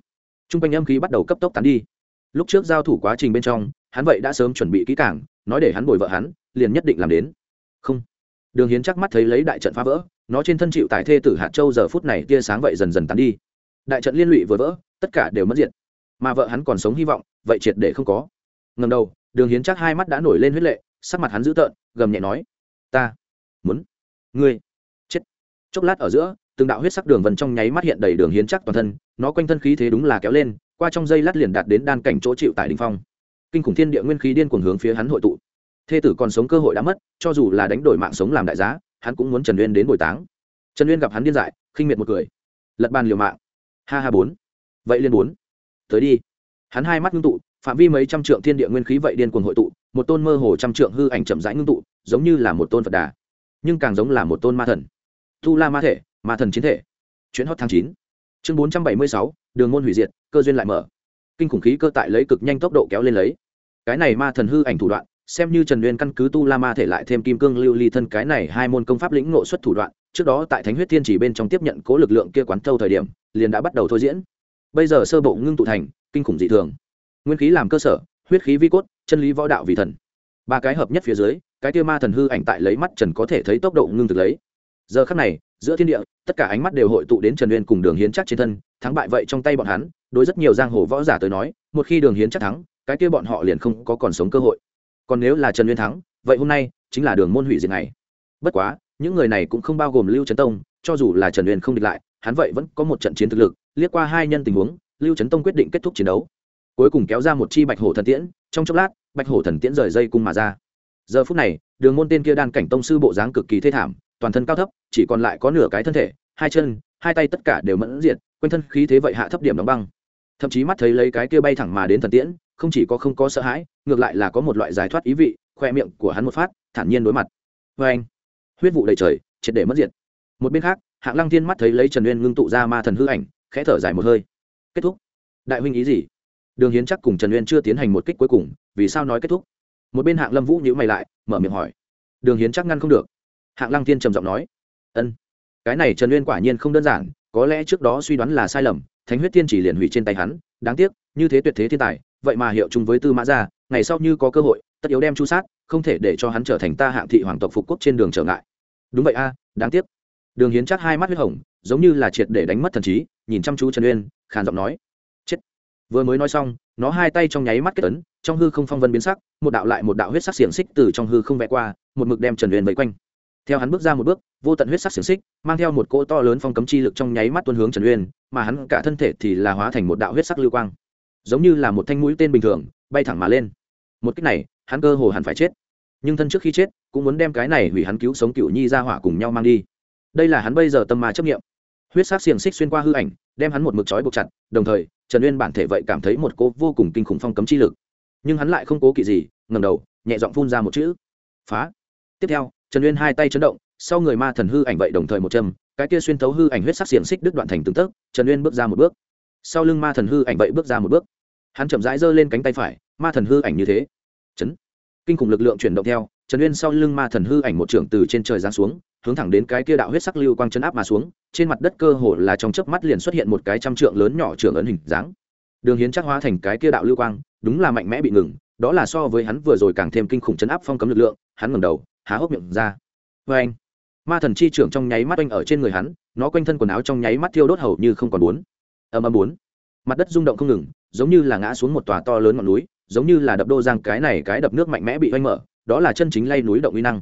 [SPEAKER 1] T r u n g quanh âm khí bắt đầu cấp tốc tán đi. Lúc trước giao thủ quá trình bên trong, hắn vậy đã sớm chuẩn bị kỹ cảng nói để hắn bồi vợ hắn liền nhất định làm đến. Không. Đường hiến chắc mắt thấy lấy đại trận phá vỡ, nó trên thân chịu tài thê tử hạt châu giờ phút này tia sáng vậy dần dần tắn đi. Đại trận liên lụy vừa vỡ, tất cả đều mất diện mà vợ hắn còn sống hy vọng, vậy triệt để không có. Ngầm đầu, đường hiến chắc hai mắt đã nổi lên huyết lệ, sắc mặt hắn dữ tợn, gầm nhẹ nói, ta muốn ngươi chết. Chốc lát ở giữa, từng đạo huyết sắc đường vần trong nháy mắt hiện đầy đường hiến chắc toàn thân, nó quanh thân khí thế đúng là kéo lên, qua trong dây lát liền đạt đến đan cảnh chỗ chịu tại đình phong. Kinh khủng thiên địa nguyên khí điên cuồng hướng phía hắn hội tụ thê tử còn sống cơ hội đã mất, cho dù là đánh đổi mạng sống làm đại giá, hắn cũng muốn trần uyên đến bồi táng. Trần uyên gặp hắn điên dại, khinh miệt một cười. Lật bàn liều mạng. Ha ha bốn. Vậy liên bốn. Tới đi. Hắn hai mắt ngưng tụ, phạm vi mấy trăm trượng thiên địa nguyên khí vậy điên cuồng hội tụ, một tôn mơ hồ trăm trượng hư ảnh chậm rãi ngưng tụ, giống như là một tôn phật đà, nhưng càng giống là một tôn ma thần. Tu la ma thể, ma thần chiến thể. Chuyến hot tháng chín. Chương bốn trăm bảy mươi sáu, đường môn hủy diệt, cơ duyên lại mở. Kinh khủng khí cơ tại lấy cực nhanh tốc độ kéo lên lấy. Cái này ma thần hư ảnh thủ đoạn xem như trần nguyên căn cứ tu la ma thể lại thêm kim cương lưu ly thân cái này hai môn công pháp lĩnh ngộ xuất thủ đoạn, trước đó tại thánh huyết thiên chỉ bên trong tiếp nhận cố lực lượng kia quán thâu thời điểm, liền đã bắt đầu thôi diễn. Bây giờ sơ bộ ngưng tụ thành, kinh khủng dị thường. Nguyên khí làm cơ sở, huyết khí vi cốt, chân lý võ đạo vì thần. Ba cái hợp nhất phía dưới, cái kia ma thần hư ảnh tại lấy mắt trần có thể thấy tốc độ ngưng thực lấy. Giờ khắc này, giữa thiên địa, tất cả ánh mắt đều hội tụ đến trần uyên cùng đường hiến chắc trên thân, thắng bại vậy trong tay bọn hắn, đối rất nhiều giang hồ võ giả tới nói, một khi đường hiến chắc thắng, cái kia bọn họ liền không có còn sống cơ hội còn nếu là trần uyên thắng, vậy hôm nay chính là đường môn hủy diệt này bất quá, những người này cũng không bao gồm lưu trấn tông, cho dù là trần uyên không địch lại, hắn vậy vẫn có một trận chiến thực lực, liếc qua hai nhân tình huống, lưu trấn tông quyết định kết thúc chiến đấu. Cuối cùng kéo ra một chi bạch hổ thần tiễn, trong chốc lát, bạch hổ thần tiễn rời dây cung mà ra. Giờ phút này, đường môn tên kia đan cảnh tông sư bộ dáng cực kỳ thê thảm, toàn thân cao thấp, chỉ còn lại có nửa cái thân thể, hai chân, hai tay tất cả đều mẫn diệt, quanh thân khí thế vậy hạ thấp điểm đóng băng. Thậm chí mắt thấy lấy cái kia bay thẳng mà đến thần tiễn, không chỉ có không có sợ hãi ngược lại là có một loại giải thoát ý vị, khoe miệng của hắn một phát, thản nhiên đối mặt. Vê anh, huyết vụ đầy trời, triệt để mất diệt. Một bên khác, hạng lăng thiên mắt thấy lấy trần uyên ngưng tụ ra ma thần hư ảnh, khẽ thở dài một hơi. Kết thúc. Đại huynh ý gì? Đường hiến chắc cùng trần uyên chưa tiến hành một kích cuối cùng, vì sao nói kết thúc? Một bên hạng lâm vũ nhữ mày lại, mở miệng hỏi. Đường hiến chắc ngăn không được. Hạng lăng thiên trầm giọng nói. Ân. Cái này trần uyên quả nhiên không đơn giản, có lẽ trước đó suy đoán là sai lầm, thánh huyết tiên chỉ liền hủy trên tay hắn, đáng tiếc, như thế tuyệt thế thiên tài vậy mà hiệu chung với tư mã gia, ngày sau như có cơ hội, tất yếu đem chu sát, không thể để cho hắn trở thành ta hạng thị hoàng tộc phục quốc trên đường trở ngại. Đúng vậy a, đáng tiếc. Đường hiến chắc hai mắt huyết hồng, giống như là triệt để đánh mất thần trí, nhìn chăm chú trần uyên, khàn giọng nói, chết. Vừa mới nói xong, nó hai tay trong nháy mắt kết ấn, trong hư không phong vân biến sắc, một đạo lại một đạo huyết sắc xiềng xích từ trong hư không vẽ qua, một mực đem trần uyên vây quanh. Theo hắn bước ra một bước, vô tận huyết sắc xiềng xích, mang theo một cỗ to lớn phong cấm chi lực trong nháy mắt tuân hướng trần uyên, mà hắn cả thân thể thì là hóa thành một đạo huyết sắc lưu quang giống như là một thanh mũi tên bình thường, bay thẳng mà lên. Một cách này, hắn cơ hồ hẳn phải chết. Nhưng thân trước khi chết, cũng muốn đem cái này hủy hắn cứu sống cựu nhi ra hỏa cùng nhau mang đi. Đây là hắn bây giờ tâm mà chấp nghiệm huyết sắc xiềng xích xuyên qua hư ảnh, đem hắn một mực trói buộc chặt, đồng thời, trần uyên bản thể vậy cảm thấy một cô vô cùng kinh khủng phong cấm chi lực. Nhưng hắn lại không cố kỵ gì ngầm đầu, nhẹ giọng phun ra một chữ. Phá. Tiếp theo, trần uyên hai tay chấn động, sau người ma thần hư ảnh vậy đồng thời một châm, cái kia xuyên thấu hư ảnh huyết sắc xiềng xích đứt đoạn thành từng tấc, trần uyên bước ra một bước. Sau lưng ma thần hư ảnh vậy bước ra một bước hắn chậm rãi giơ lên cánh tay phải, ma thần hư ảnh như thế. Chấn. Kinh khủng lực lượng chuyển động theo, trần uyên sau lưng ma thần hư ảnh một trưởng từ trên trời giáng xuống, hướng thẳng đến cái kia đạo huyết sắc lưu quang chấn áp mà xuống, trên mặt đất cơ hồ là trong chớp mắt liền xuất hiện một cái trăm trượng lớn nhỏ trưởng ấn hình dáng. Đường hiến chắc hóa thành cái kia đạo lưu quang, đúng là mạnh mẽ bị ngừng, đó là so với hắn vừa rồi càng thêm kinh khủng chấn áp phong cấm lực lượng, hắn ngẩng đầu, há hốc miệng ra. Vê anh ma thần chi trưởng trong nháy mắt oanh ở trên người hắn, nó quanh thân quần áo trong nháy mắt thiêu đốt hầu như không còn bốn âm âm bốn. Mặt đất rung động không ngừng giống như là ngã xuống một tòa to lớn ngọn núi, giống như là đập đô giang cái này cái đập nước mạnh mẽ bị oanh mở, đó là chân chính lay núi động uy năng.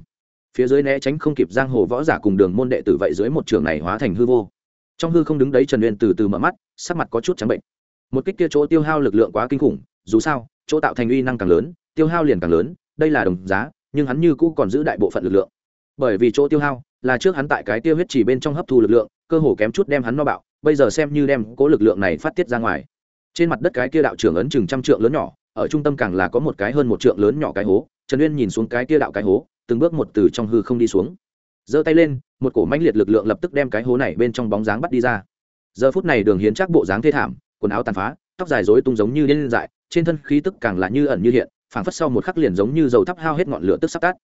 [SPEAKER 1] Phía dưới né tránh không kịp giang hồ võ giả cùng đường môn đệ tử vậy dưới một trường này hóa thành hư vô. Trong hư không đứng đấy trần uyên từ từ mở mắt, sắc mặt có chút trắng bệnh. Một kích kia chỗ tiêu hao lực lượng quá kinh khủng, dù sao, chỗ tạo thành uy năng càng lớn, tiêu hao liền càng lớn, đây là đồng giá, nhưng hắn như cũ còn giữ đại bộ phận lực lượng. Bởi vì chỗ tiêu hao là trước hắn tại cái tiêu huyết chỉ bên trong hấp thu lực lượng, cơ hồ kém chút đem hắn no bạo, bây giờ xem như đem cố lực lượng này phát tiết ra ngoài trên mặt đất cái kia đạo trưởng ấn chừng trăm trượng lớn nhỏ, ở trung tâm càng là có một cái hơn một trượng lớn nhỏ cái hố, trần uyên nhìn xuống cái kia đạo cái hố, từng bước một từ trong hư không đi xuống. Giơ tay lên, một cổ mãnh liệt lực lượng lập tức đem cái hố này bên trong bóng dáng bắt đi ra. Giờ phút này đường hiến chắc bộ dáng thê thảm, quần áo tàn phá, tóc dài rối tung giống như liên dại, trên thân khí tức càng là như ẩn như hiện, phảng phất sau một khắc liền giống như dầu thắp hao hết ngọn lửa tức sắp tắt.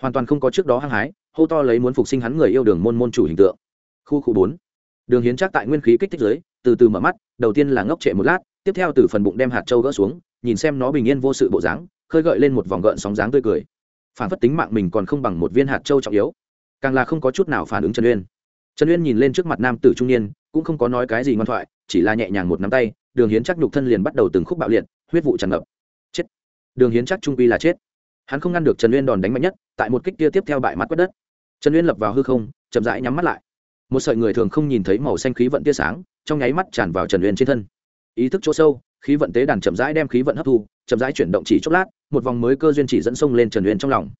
[SPEAKER 1] Hoàn toàn không có trước đó hăng hái, hô to lấy muốn phục sinh hắn người yêu đường môn môn chủ hình tượng. Khu khu bốn. Đường hiến chắc tại nguyên khí kích thích giới từ từ mở mắt, đầu tiên là ngốc trệ một lát tiếp theo từ phần bụng đem hạt châu gỡ xuống, nhìn xem nó bình yên vô sự bộ dáng, khơi gợi lên một vòng gợn sóng dáng tươi cười. Phản phất tính mạng mình còn không bằng một viên hạt châu trọng yếu. Càng là không có chút nào phản ứng trần uyên. Trần uyên nhìn lên trước mặt nam tử trung niên, cũng không có nói cái gì ngoan thoại, chỉ là nhẹ nhàng một nắm tay, đường hiến chắc nhục thân liền bắt đầu từng khúc bạo liệt, huyết vụ tràn ngập. Chết. Đường hiến chắc trung quy là chết. Hắn không ngăn được trần uyên đòn đánh mạnh nhất, tại một kích kia tiếp theo bại mắt quất đất. Trần uyên lập vào hư không, chậm rãi nhắm mắt lại. Một sợi người thường không nhìn thấy màu xanh khí vận tia sáng, trong nháy mắt tràn vào trần uyên trên thân ý thức chỗ sâu, khí vận tế đàn chậm rãi đem khí vận hấp thu, chậm rãi chuyển động chỉ chốc lát, một vòng mới cơ duyên chỉ dẫn sông lên trần uyên trong lòng.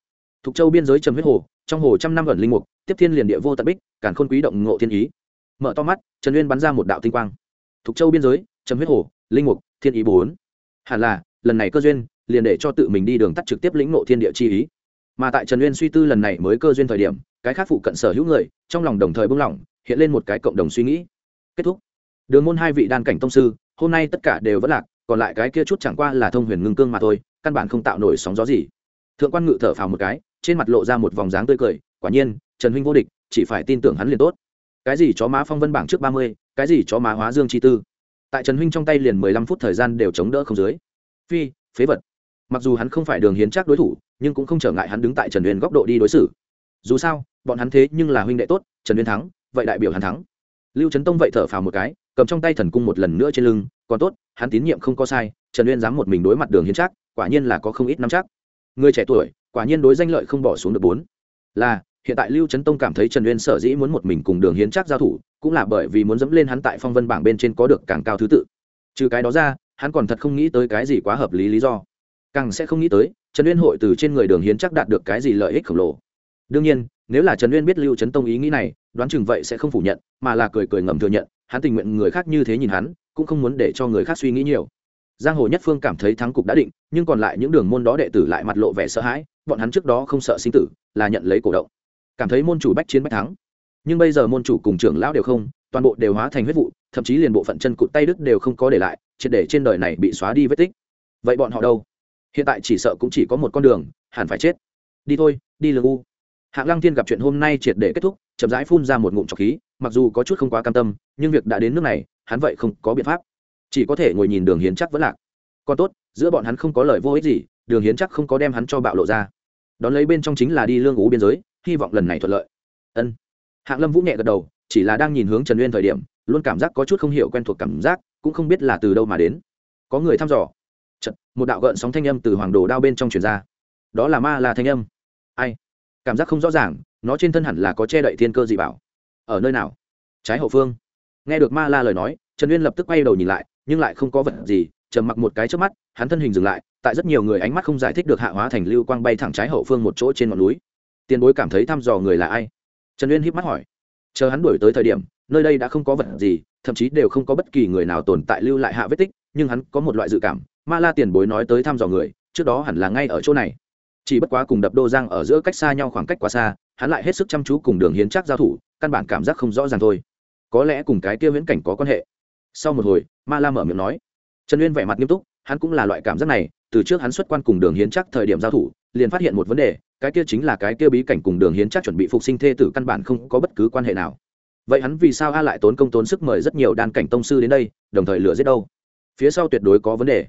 [SPEAKER 1] Thục châu biên giới trầm huyết hồ, trong hồ trăm năm ẩn linh mục, tiếp thiên liền địa vô tận bích cản khôn quý động ngộ thiên ý. Mở to mắt, trần uyên bắn ra một đạo tinh quang. Thục châu biên giới, trầm huyết hồ, linh mục, thiên ý bốn. Hẳn là, lần này cơ duyên, liền để cho tự mình đi đường tắt trực tiếp lĩnh ngộ thiên địa chi ý. Mà tại trần uyên suy tư lần này mới cơ duyên thời điểm, cái khác phụ cận sở hữu người, trong lòng đồng thời bưng lỏng hiện lên một cái cộng đồng suy nghĩ. Kết thúc đường môn hai vị đan cảnh tông sư, hôm nay tất cả đều vẫn lạc, còn lại cái kia chút chẳng qua là thông huyền ngưng cương mà thôi, căn bản không tạo nổi sóng gió gì. Thượng quan ngự thở phào một cái, trên mặt lộ ra một vòng dáng tươi cười, quả nhiên, trần huynh vô địch, chỉ phải tin tưởng hắn liền tốt. Cái gì chó má phong vân bảng trước ba mươi, cái gì chó má hóa dương chi tư. Tại trần huynh trong tay liền mười lăm phút thời gian đều chống đỡ không dưới. Phi, phế vật. Mặc dù hắn không phải đường hiến trác đối thủ, nhưng cũng không trở ngại hắn đứng tại trần huyền góc độ đi đối xử. Dù sao, bọn hắn thế nhưng là huynh đệ tốt, trần huyền thắng, vậy đại biểu hắn thắng lưu trấn tông vậy thở phào một cái, cầm trong tay thần cung một lần nữa trên lưng, còn tốt, hắn tín nhiệm không có sai, trần uyên dám một mình đối mặt đường hiến chắc quả nhiên là có không ít năm chắc. Người trẻ tuổi, quả nhiên đối danh lợi không bỏ xuống được bốn. Là, hiện tại lưu trấn tông cảm thấy trần uyên sở dĩ muốn một mình cùng đường hiến chắc giao thủ, cũng là bởi vì muốn dẫm lên hắn tại phong vân bảng bên trên có được càng cao thứ tự. Trừ cái đó ra, hắn còn thật không nghĩ tới cái gì quá hợp lý lý do. Càng sẽ không nghĩ tới, trần uyên hội từ trên người đường hiến chắc đạt được cái gì lợi ích khổng lồ đương nhiên, nếu là trần uyên biết lưu trấn tông ý nghĩ này, đoán chừng vậy sẽ không phủ nhận, mà là cười cười ngầm thừa nhận, hắn tình nguyện người khác như thế nhìn hắn, cũng không muốn để cho người khác suy nghĩ nhiều. Giang hồ nhất phương cảm thấy thắng cục đã định, nhưng còn lại những đường môn đó đệ tử lại mặt lộ vẻ sợ hãi, bọn hắn trước đó không sợ sinh tử, là nhận lấy cổ động. Cảm thấy môn chủ bách chiến bách thắng. Nhưng bây giờ môn chủ cùng trưởng lão đều không, toàn bộ đều hóa thành huyết vụ, thậm chí liền bộ phận chân cụt tay đức đều không có để lại, triệt để trên đời này bị xóa đi vết tích. Vậy bọn họ đâu? Hiện tại chỉ sợ cũng chỉ có một con đường, hẳn phải chết. Đi thôi, đi lương u hạng lăng thiên gặp chuyện hôm nay triệt để kết thúc chậm rãi phun ra một ngụm trọc khí mặc dù có chút không quá cam tâm nhưng việc đã đến nước này hắn vậy không có biện pháp. Chỉ có thể ngồi nhìn đường hiến chắc vẫn lạc. Còn tốt giữa bọn hắn không có lời vô ích gì đường hiến chắc không có đem hắn cho bạo lộ ra. Đón lấy bên trong chính là đi lương ú biên giới hy vọng lần này thuận lợi. Ân. Hạng lâm vũ nhẹ gật đầu chỉ là đang nhìn hướng trần uyên thời điểm luôn cảm giác có chút không hiểu quen thuộc cảm giác cũng không biết là từ đâu mà đến. Có người thăm dò. Chật, một đạo gợn sóng thanh âm từ hoàng đồ đao bên trong truyền ra. Đó là ma là thanh âm. Ai? Cảm giác không rõ ràng, nó trên thân hẳn là có che đậy thiên cơ gì bảo. Ở nơi nào? Trái hậu phương. Nghe được ma la lời nói, trần uyên lập tức quay đầu nhìn lại, nhưng lại không có vật gì, trầm mặc một cái trước mắt, hắn thân hình dừng lại, tại rất nhiều người ánh mắt không giải thích được hạ hóa thành lưu quang bay thẳng trái hậu phương một chỗ trên ngọn núi. Tiền bối cảm thấy thăm dò người là ai? Trần uyên híp mắt hỏi. Chờ hắn đuổi tới thời điểm, nơi đây đã không có vật gì, thậm chí đều không có bất kỳ người nào tồn tại lưu lại hạ vết tích, nhưng hắn có một loại dự cảm, ma la tiền bối nói tới thăm dò người, trước đó hẳn là ngay ở chỗ này chỉ bất quá cùng đập đô giang ở giữa cách xa nhau khoảng cách quá xa, hắn lại hết sức chăm chú cùng đường hiến chắc giao thủ, căn bản cảm giác không rõ ràng thôi. Có lẽ cùng cái kia viễn cảnh có quan hệ. Sau một hồi, ma la mở miệng nói. Trần uyên vẻ mặt nghiêm túc, hắn cũng là loại cảm giác này, từ trước hắn xuất quan cùng đường hiến chắc thời điểm giao thủ, liền phát hiện một vấn đề, cái kia chính là cái kia bí cảnh cùng đường hiến chắc chuẩn bị phục sinh thê tử căn bản không có bất cứ quan hệ nào. Vậy hắn vì sao a lại tốn công tốn sức mời rất nhiều đan cảnh tông sư đến đây, đồng thời lựa giết đâu? Phía sau tuyệt đối có vấn đề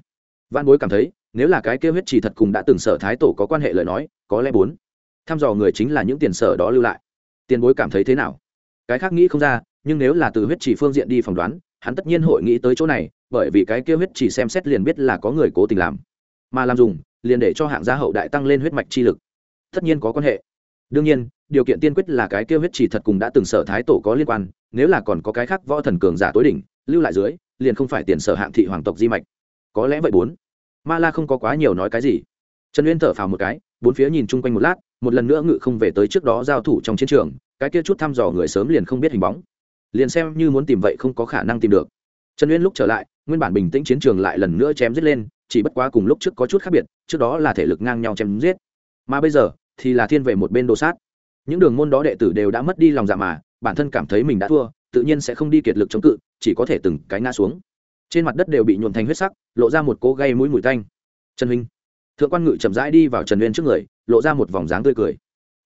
[SPEAKER 1] văn bối cảm thấy, nếu là cái kia huyết chỉ thật cùng đã từng sở thái tổ có quan hệ lời nói, có lẽ bốn thăm dò người chính là những tiền sở đó lưu lại. Tiền bối cảm thấy thế nào? Cái khác nghĩ không ra, nhưng nếu là từ huyết chỉ phương diện đi phỏng đoán, hắn tất nhiên hội nghĩ tới chỗ này, bởi vì cái kia huyết chỉ xem xét liền biết là có người cố tình làm. Mà làm dùng, liền để cho hạng gia hậu đại tăng lên huyết mạch chi lực. Tất nhiên có quan hệ. Đương nhiên, điều kiện tiên quyết là cái kia huyết chỉ thật cùng đã từng sở thái tổ có liên quan, nếu là còn có cái khác võ thần cường giả tối đỉnh, lưu lại dưới, liền không phải tiền sở hạng thị hoàng tộc di mạch. Có lẽ vậy bốn ma la không có quá nhiều nói cái gì. Trần uyên thở phào một cái, bốn phía nhìn chung quanh một lát, một lần nữa ngự không về tới trước đó giao thủ trong chiến trường, cái kia chút thăm dò người sớm liền không biết hình bóng. Liền xem như muốn tìm vậy không có khả năng tìm được. Trần uyên lúc trở lại, nguyên bản bình tĩnh chiến trường lại lần nữa chém giết lên, chỉ bất quá cùng lúc trước có chút khác biệt, trước đó là thể lực ngang nhau chém giết. Mà bây giờ, thì là thiên về một bên đồ sát. Những đường môn đó đệ tử đều đã mất đi lòng dạ mà, bản thân cảm thấy mình đã thua, tự nhiên sẽ không đi kiệt lực chống cự, chỉ có thể từng cái ngã xuống trên mặt đất đều bị nhuộn thành huyết sắc, lộ ra một cố gây mũi mùi tanh. Trần huynh, thượng quan ngự chậm rãi đi vào trần uyên trước người, lộ ra một vòng dáng tươi cười.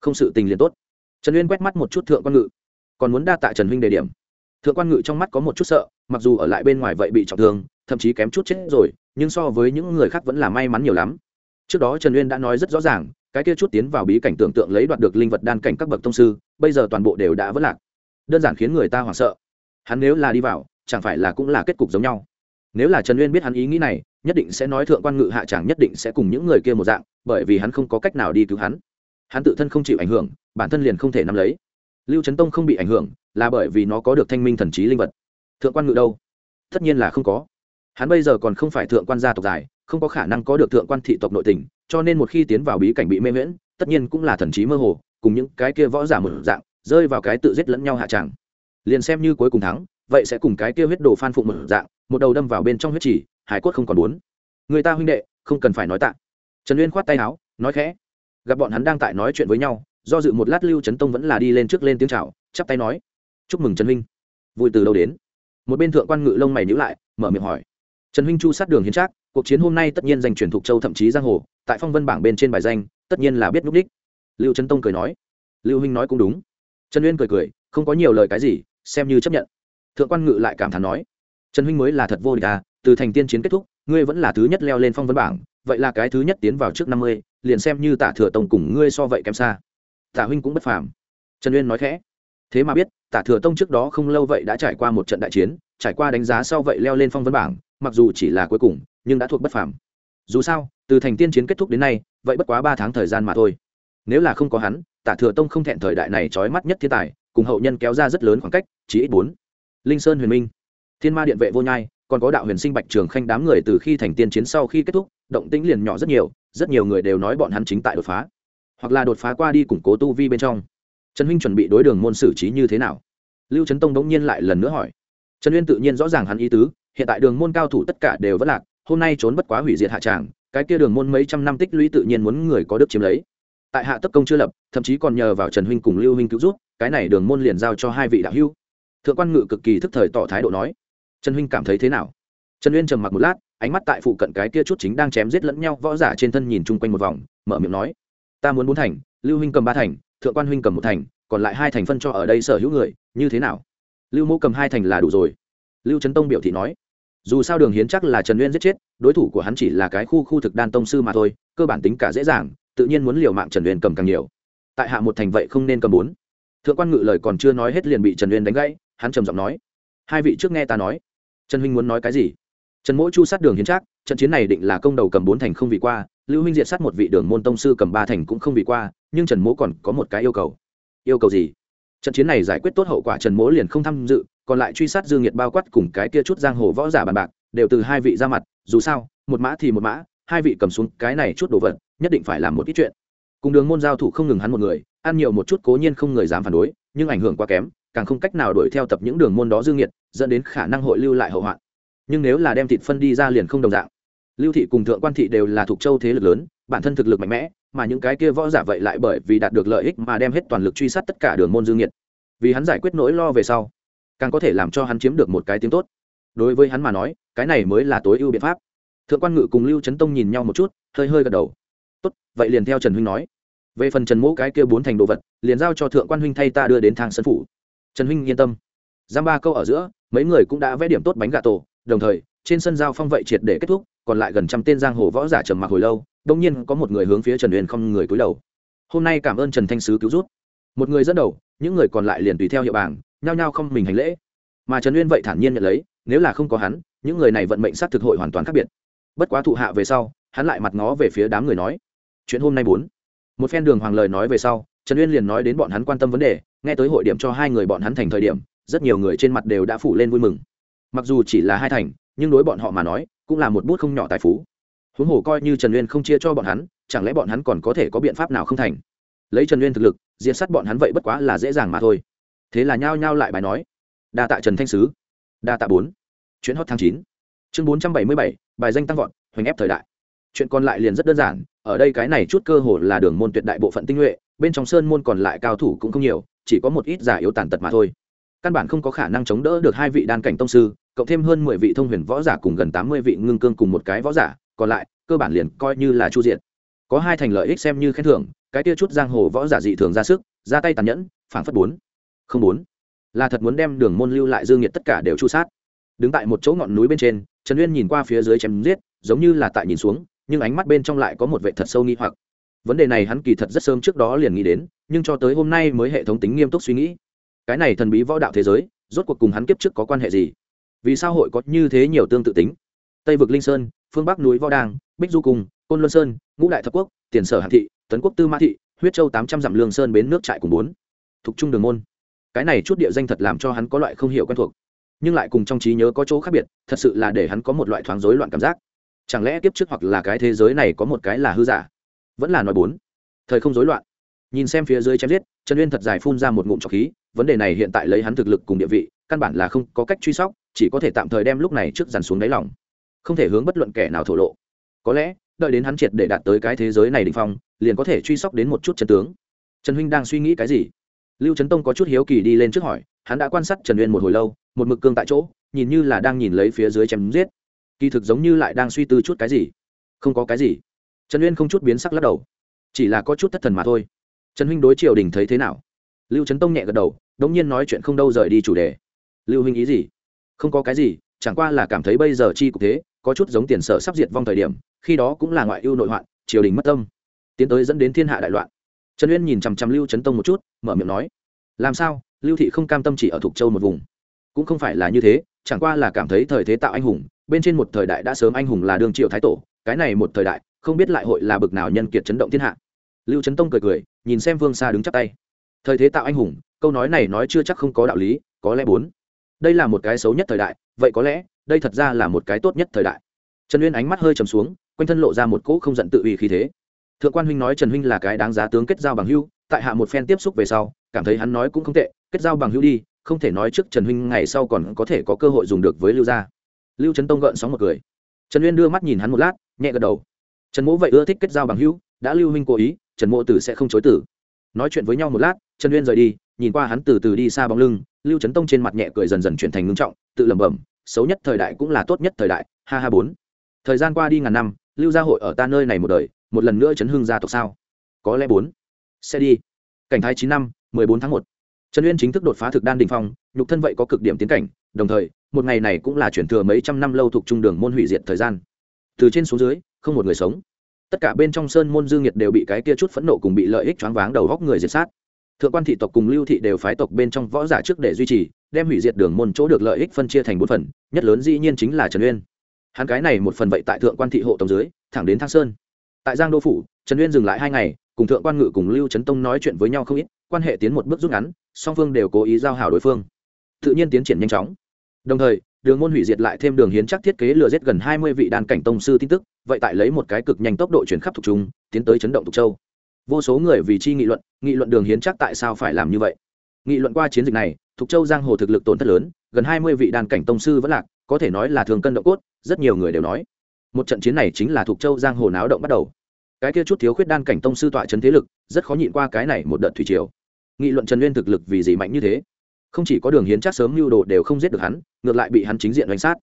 [SPEAKER 1] Không sự tình liền tốt. Trần uyên quét mắt một chút thượng quan ngự. Còn muốn đa tạ trần huynh đề điểm. Thượng quan ngự trong mắt có một chút sợ, mặc dù ở lại bên ngoài vậy bị trọng thương, thậm chí kém chút chết rồi, nhưng so với những người khác vẫn là may mắn nhiều lắm. Trước đó trần uyên đã nói rất rõ ràng, cái kia chút tiến vào bí cảnh tưởng tượng lấy đoạt được linh vật đan cảnh các bậc thông sư, bây giờ toàn bộ đều đã vất lạc. Đơn giản khiến người ta hoảng sợ. Hắn nếu là đi vào, chẳng phải là cũng là kết cục giống nhau nếu là trần uyên biết hắn ý nghĩ này, nhất định sẽ nói thượng quan ngự hạ chẳng nhất định sẽ cùng những người kia một dạng, bởi vì hắn không có cách nào đi cứu hắn. Hắn tự thân không chịu ảnh hưởng, bản thân liền không thể nắm lấy. Lưu trấn tông không bị ảnh hưởng, là bởi vì nó có được thanh minh thần trí linh vật. Thượng quan ngự đâu? Tất nhiên là không có. Hắn bây giờ còn không phải thượng quan gia tộc dài, không có khả năng có được thượng quan thị tộc nội tình, cho nên một khi tiến vào bí cảnh bị mê miễn tất nhiên cũng là thần trí mơ hồ, cùng những cái kia võ giả một dạng, rơi vào cái tự giết lẫn nhau hạ tràng liền xem như cuối cùng thắng vậy sẽ cùng cái kia huyết đồ phan phụng một dạng, một đầu đâm vào bên trong huyết chỉ, hải cốt không còn muốn người ta huynh đệ, không cần phải nói tạ. Trần uyên khoát tay áo, nói khẽ. Gặp bọn hắn đang tại nói chuyện với nhau, do dự một lát lưu trấn tông vẫn là đi lên trước lên tiếng chào, chắp tay nói. Chúc mừng trần huynh. Vui từ đâu đến? Một bên thượng quan ngự lông mày nhữ lại, mở miệng hỏi. Trần huynh chu sát đường hiến trác, cuộc chiến hôm nay tất nhiên giành chuyển thục châu thậm chí giang hồ, tại phong vân bảng bên trên bài danh, tất nhiên là biết núp đích. Lưu trấn tông cười nói. Lưu huynh nói cũng đúng. Trần uyên cười cười, không có nhiều lời cái gì, xem như chấp nhận thượng quan ngự lại cảm thán nói, trần huynh mới là thật vô địch à từ thành tiên chiến kết thúc, ngươi vẫn là thứ nhất leo lên phong vân bảng, vậy là cái thứ nhất tiến vào trước năm mươi, liền xem như tả thừa tông cùng ngươi so vậy kém xa. Tả huynh cũng bất phàm. Trần uyên nói khẽ, thế mà biết, tả thừa tông trước đó không lâu vậy đã trải qua một trận đại chiến, trải qua đánh giá sau vậy leo lên phong vân bảng, mặc dù chỉ là cuối cùng, nhưng đã thuộc bất phàm. Dù sao, từ thành tiên chiến kết thúc đến nay, vậy bất quá ba tháng thời gian mà thôi. Nếu là không có hắn, tả thừa tông không thẹn thời đại này trói mắt nhất thiên tài, cùng hậu nhân kéo ra rất lớn khoảng cách chỉ ít bốn linh sơn huyền minh, thiên ma điện vệ vô nhai, còn có đạo huyền sinh bạch trường khanh đám người từ khi thành tiên chiến sau khi kết thúc, động tĩnh liền nhỏ rất nhiều rất nhiều người đều nói bọn hắn chính tại đột phá, hoặc là đột phá qua đi củng cố tu vi bên trong. Trần huynh chuẩn bị đối đường môn xử trí như thế nào? Lưu trấn tông đống nhiên lại lần nữa hỏi. Trần uyên tự nhiên rõ ràng hắn ý tứ, hiện tại đường môn cao thủ tất cả đều vẫn lạc, hôm nay trốn bất quá hủy diệt hạ tràng, cái kia đường môn mấy trăm năm tích lũy tự nhiên muốn người có đức chiếm lấy. Tại hạ tất công chưa lập, thậm chí còn nhờ vào trần huynh cùng lưu huynh cứu giúp, cái này đường môn liền giao cho hai vị đạo hữu thượng quan ngự cực kỳ thức thời tỏ thái độ nói, trần huynh cảm thấy thế nào? Trần uyên trầm mặc một lát, ánh mắt tại phụ cận cái kia chút chính đang chém giết lẫn nhau võ giả trên thân nhìn chung quanh một vòng, mở miệng nói, ta muốn bốn thành, lưu huynh cầm ba thành, thượng quan huynh cầm một thành, còn lại hai thành phân cho ở đây sở hữu người, như thế nào? Lưu mô cầm hai thành là đủ rồi. Lưu trấn tông biểu thị nói, dù sao đường hiến chắc là trần uyên giết chết, đối thủ của hắn chỉ là cái khu khu thực đan tông sư mà thôi, cơ bản tính cả dễ dàng, tự nhiên muốn liều mạng trần uyên cầm càng nhiều. Tại hạ một thành vậy không nên cầm bốn thượng quan ngự lời còn chưa nói hết liền bị trần uyên đánh gãy, hắn trầm giọng nói, hai vị trước nghe ta nói. Trần huynh muốn nói cái gì? Trần mỗi chu sát đường hiến trác, trận chiến này định là công đầu cầm bốn thành không vì qua, lưu huynh diệt sát một vị đường môn tông sư cầm ba thành cũng không vì qua, nhưng trần mỗ còn có một cái yêu cầu. Yêu cầu gì? Trận chiến này giải quyết tốt hậu quả trần mỗ liền không tham dự, còn lại truy sát dương nhiệt bao quát cùng cái kia chút giang hồ võ giả bàn bạc, đều từ hai vị ra mặt, dù sao, một mã thì một mã, hai vị cầm xuống cái này chút đồ vật, nhất định phải làm một ít chuyện cùng đường môn giao thủ không ngừng hắn một người, ăn nhiều một chút cố nhiên không người dám phản đối, nhưng ảnh hưởng quá kém, càng không cách nào đuổi theo tập những đường môn đó dương nhiệt dẫn đến khả năng hội lưu lại hậu hoạn. Nhưng nếu là đem thịt phân đi ra liền không đồng dạng. Lưu thị cùng thượng quan thị đều là thuộc châu thế lực lớn, bản thân thực lực mạnh mẽ, mà những cái kia võ giả vậy lại bởi vì đạt được lợi ích mà đem hết toàn lực truy sát tất cả đường môn dương nhiệt vì hắn giải quyết nỗi lo về sau, càng có thể làm cho hắn chiếm được một cái tiếng tốt. Đối với hắn mà nói, cái này mới là tối ưu biện pháp. Thượng quan ngự cùng lưu trấn tông nhìn nhau một chút, hơi hơi gật đầu tốt, vậy liền theo trần huynh nói. Về phần trần mỗ cái kia bốn thành đồ vật, liền giao cho thượng quan huynh thay ta đưa đến thang sân phủ. Trần huynh yên tâm. Giam ba câu ở giữa, mấy người cũng đã vẽ điểm tốt bánh gà tổ, đồng thời, trên sân giao phong vậy triệt để kết thúc, còn lại gần trăm tên giang hồ võ giả trầm mặc hồi lâu, đông nhiên có một người hướng phía trần huyền không người cúi đầu. Hôm nay cảm ơn trần thanh sứ cứu rút một người dẫn đầu, những người còn lại liền tùy theo hiệu bảng, nhao nhao không mình hành lễ. Mà trần uyên vậy thản nhiên nhận lấy, nếu là không có hắn, những người này vận mệnh sát thực hội hoàn toàn khác biệt. Bất quá thụ hạ về sau, hắn lại mặt ngó về phía đám người nói chuyện hôm nay bốn. Một phen đường hoàng lời nói về sau, trần uyên liền nói đến bọn hắn quan tâm vấn đề, nghe tới hội điểm cho hai người bọn hắn thành thời điểm, rất nhiều người trên mặt đều đã phủ lên vui mừng. Mặc dù chỉ là hai thành, nhưng đối bọn họ mà nói, cũng là một bút không nhỏ tài phú. Huống hồ coi như trần uyên không chia cho bọn hắn, chẳng lẽ bọn hắn còn có thể có biện pháp nào không thành? Lấy trần uyên thực lực diện sát bọn hắn vậy bất quá là dễ dàng mà thôi. Thế là nhao nhao lại bài nói, đa tạ trần thanh sứ, đa tạ bốn. Chuyến hot tháng chín. Chương bốn trăm bảy mươi bảy, bài danh tăng vọt, hoành ép thời đại chuyện còn lại liền rất đơn giản, ở đây cái này chút cơ hồ là đường môn tuyệt đại bộ phận tinh nhuệ, bên trong sơn môn còn lại cao thủ cũng không nhiều, chỉ có một ít giả yếu tàn tật mà thôi. Căn bản không có khả năng chống đỡ được hai vị đan cảnh tông sư, cộng thêm hơn mười vị thông huyền võ giả cùng gần tám mươi vị ngưng cương cùng một cái võ giả, còn lại, cơ bản liền coi như là chu diện có hai thành lợi ích xem như khen thưởng, cái tia chút giang hồ võ giả dị thường ra sức, ra tay tàn nhẫn phản phất bốn. Không bốn. Là thật muốn đem đường môn lưu lại dương nhiệt tất cả đều chu sát. Đứng tại một chỗ ngọn núi bên trên, trần uyên nhìn qua phía dưới chém giết, giống như là tại nhìn xuống nhưng ánh mắt bên trong lại có một vệ thật sâu nghi hoặc. Vấn đề này hắn kỳ thật rất sớm trước đó liền nghĩ đến, nhưng cho tới hôm nay mới hệ thống tính nghiêm túc suy nghĩ. Cái này thần bí võ đạo thế giới, rốt cuộc cùng hắn kiếp trước có quan hệ gì? Vì sao hội có như thế nhiều tương tự tính? Tây vực linh sơn, phương bắc núi võ đàng, bích du cùng côn luân sơn, ngũ đại thập quốc, tiền sở hạng thị, tấn quốc tư mã thị, huyết châu tám trăm dặm lương sơn bến nước trại cùng bốn. Thuộc trung đường môn. Cái này chút địa danh thật làm cho hắn có loại không hiểu quen thuộc. Nhưng lại cùng trong trí nhớ có chỗ khác biệt, thật sự là để hắn có một loại thoáng rối loạn cảm giác chẳng lẽ kiếp trước hoặc là cái thế giới này có một cái là hư giả? Vẫn là nói bốn. Thời không rối loạn. Nhìn xem phía dưới chém giết, trần uyên thật dài phun ra một ngụm trọc khí, vấn đề này hiện tại lấy hắn thực lực cùng địa vị, căn bản là không có cách truy sóc, chỉ có thể tạm thời đem lúc này trước dàn xuống đáy lòng. Không thể hướng bất luận kẻ nào thổ lộ. Có lẽ, đợi đến hắn triệt để đạt tới cái thế giới này đ ỉ n h phong, liền có thể truy sóc đến một chút trần tướng. Trần huynh đang suy nghĩ cái gì? Lưu trấn tông có chút hiếu kỳ đi lên trước hỏi, hắn đã quan sát trần uyên một hồi lâu, một mực cương tại chỗ, nhìn như là đang nhìn lấy phía dưới chém giết kỳ thực giống như lại đang suy tư chút cái gì. Không có cái gì. Trần uyên không chút biến sắc lắc đầu. Chỉ là có chút thất thần mà thôi. Trần huynh đối triều đình thấy thế nào? Lưu trấn tông nhẹ gật đầu đ ỗ n g nhiên nói chuyện không đâu rời đi chủ đề. Lưu huynh ý gì? Không có cái gì, chẳng qua là cảm thấy bây giờ chi cục thế, có chút giống tiền sở sắp diệt vong thời điểm, khi đó cũng là ngoại ưu nội hoạn, triều đình mất tâm. Tiến tới dẫn đến thiên hạ đại loạn. Trần uyên nhìn chằm chằm lưu trấn tông một chút, mở miệng nói, làm sao? Lưu thị không cam tâm chỉ ở thục châu một vùng. Cũng không phải là như thế, chẳng qua là cảm thấy thời thế tạo anh hùng bên trên một thời đại đã sớm anh hùng là đương triệu thái tổ, cái này một thời đại, không biết lại hội là bực nào nhân kiệt chấn động thiên hạ. Lưu trấn tông cười cười, nhìn xem vương xa đứng chắp tay. Thời thế tạo anh hùng, câu nói này nói chưa chắc không có đạo lý, có lẽ bốn. Đây là một cái xấu nhất thời đại, vậy có lẽ, đây thật ra là một cái tốt nhất thời đại. Trần uyên ánh mắt hơi trầm xuống, quanh thân lộ ra một cỗ không giận tự ủy khí thế. Thượng quan huynh nói trần huynh là cái đáng giá tướng kết giao bằng hữu, tại hạ một phen tiếp xúc về sau, cảm thấy hắn nói cũng không tệ, kết giao bằng hữu đi, không thể nói trước trần huynh ngày sau còn có thể có cơ hội dùng được với lưu gia lưu trấn tông gợn sóng một cười. Trần uyên đưa mắt nhìn hắn một lát, nhẹ gật đầu. Trần mỗ vậy ưa thích kết giao bằng hữu, đã lưu huynh cố ý, trần mộ tử sẽ không chối tử nói chuyện với nhau một lát, trần uyên rời đi, nhìn qua hắn từ từ đi xa bóng lưng, lưu trấn tông trên mặt nhẹ cười dần dần chuyển thành ngưng trọng, tự lẩm bẩm, xấu nhất thời đại cũng là tốt nhất thời đại, ha ha bốn. Thời gian qua đi ngàn năm, lưu gia hội ở ta nơi này một đời, một lần nữa chấn hưng gia tộc sao? Có lẽ bốn. Sẽ đi. Cảnh thái chín năm, mười bốn tháng một. Trần uyên chính thức đột phá thực đan đình phong, nhục thân vậy có cực điểm tiến cảnh đồng thời, một ngày này cũng là chuyển thừa mấy trăm năm lâu thuộc trung đường môn hủy diệt thời gian. Từ trên xuống dưới, không một người sống. Tất cả bên trong sơn môn dương nhiệt đều bị cái kia chút phẫn nộ cùng bị lợi ích choáng váng đầu góc người diệt sát. Thượng quan thị tộc cùng lưu thị đều phái tộc bên trong võ giả trước để duy trì, đem hủy diệt đường môn chỗ được lợi ích phân chia thành bốn phần, nhất lớn dĩ nhiên chính là trần uyên. Hắn cái này một phần vậy tại thượng quan thị hộ tổng dưới, thẳng đến thang sơn. Tại giang đô phủ, trần uyên dừng lại hai ngày, cùng thượng quan ngự cùng lưu trấn tông nói chuyện với nhau không ít, quan hệ tiến một bước rút ngắn, song phương đều cố ý giao hảo đối phương tự nhiên tiến triển nhanh chóng. Đồng thời, đường môn hủy diệt lại thêm đường hiến chắc thiết kế lừa giết gần hai mươi vị đàn cảnh tông sư tin tức, vậy tại lấy một cái cực nhanh tốc độ chuyển khắp thuộc trung, tiến tới chấn động thuộc châu. Vô số người vì chi nghị luận nghị luận đường hiến chắc tại sao phải làm như vậy? Nghị luận qua chiến dịch này thuộc châu giang hồ thực lực tổn thất lớn, gần hai mươi vị đàn cảnh tông sư vẫn lạc, có thể nói là thường cân động cốt, rất nhiều người đều nói. Một trận chiến này chính là thuộc châu giang hồ náo động bắt đầu. Cái kia chút thiếu khuyết đan cảnh tông sư tọa chấn thế lực, rất khó nhịn qua cái này một đợt thủy triều. Nghị luận trần nguyên thực lực vì gì mạnh như thế? Không chỉ có đường hiến chắc sớm mưu đồ đều không giết được hắn, ngược lại bị hắn chính diện oanh sát.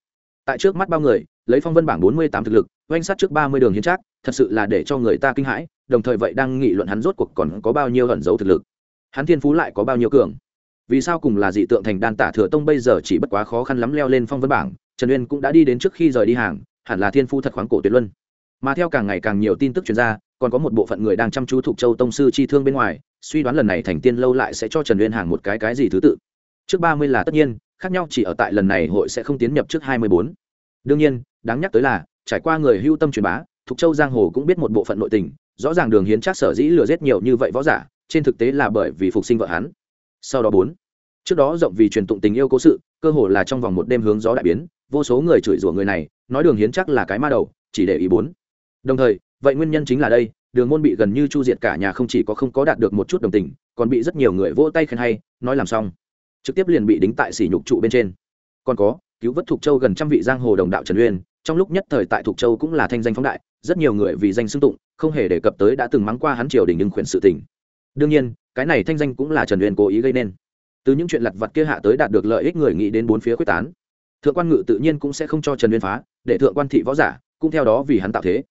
[SPEAKER 1] Tại trước mắt bao người, lấy phong vân bảng bốn mươi tám thực lực, oanh sát trước ba mươi đường hiến chắc, thật sự là để cho người ta kinh hãi, đồng thời vậy đang nghị luận hắn rốt cuộc còn có bao nhiêu ẩn dấu thực lực. Hắn thiên phú lại có bao nhiêu cường? Vì sao cùng là dị tượng thành đan tả thừa tông bây giờ chỉ bất quá khó khăn lắm leo lên phong vân bảng, trần uyên cũng đã đi đến trước khi rời đi hàng, hẳn là thiên phú thật khoáng cổ tuyệt luân. Mà theo càng ngày càng nhiều tin tức chuyên gia còn có một bộ phận người đang chăm chú thuộc châu tông sư chi thương bên ngoài, suy đoán lần này thành tiên lâu lại sẽ cho trần uyên hàng một cái cái gì thứ tự trước ba mươi là tất nhiên, khác nhau chỉ ở tại lần này hội sẽ không tiến nhập trước hai mươi bốn. Đương nhiên, đáng nhắc tới là, trải qua người hưu tâm truyền bá thuộc châu giang hồ cũng biết một bộ phận nội tình, rõ ràng đường hiến chắc sở dĩ lừa giết nhiều như vậy võ giả, trên thực tế là bởi vì phục sinh vợ hắn. Sau đó bốn, trước đó rộng vì truyền tụng tình yêu cố sự, cơ hồ là trong vòng một đêm hướng gió đại biến, vô số người chửi rủa người này, nói đường hiến chắc là cái ma đầu, chỉ để ý bốn. Đồng thời, vậy nguyên nhân chính là đây, đường môn bị gần như chu diệt cả nhà không chỉ có không có đạt được một chút đồng tình, còn bị rất nhiều người vỗ tay khen hay, nói làm xong trực tiếp liền bị đính tại sỉ nhục trụ bên trên. Còn có, cứu vớt thục châu gần trăm vị giang hồ đồng đạo trần uyên, trong lúc nhất thời tại thục châu cũng là thanh danh phóng đại, rất nhiều người vì danh xưng tụng, không hề đề cập tới đã từng mắng qua hắn triều đình nhưng khuyển sự tình. Đương nhiên, cái này thanh danh cũng là trần uyên cố ý gây nên. Từ những chuyện lặt vặt kia hạ tới đạt được lợi ích người nghĩ đến bốn phía quyết tán. Thượng quan ngự tự nhiên cũng sẽ không cho trần uyên phá, để thượng quan thị võ giả cũng theo đó vì hắn tạo thế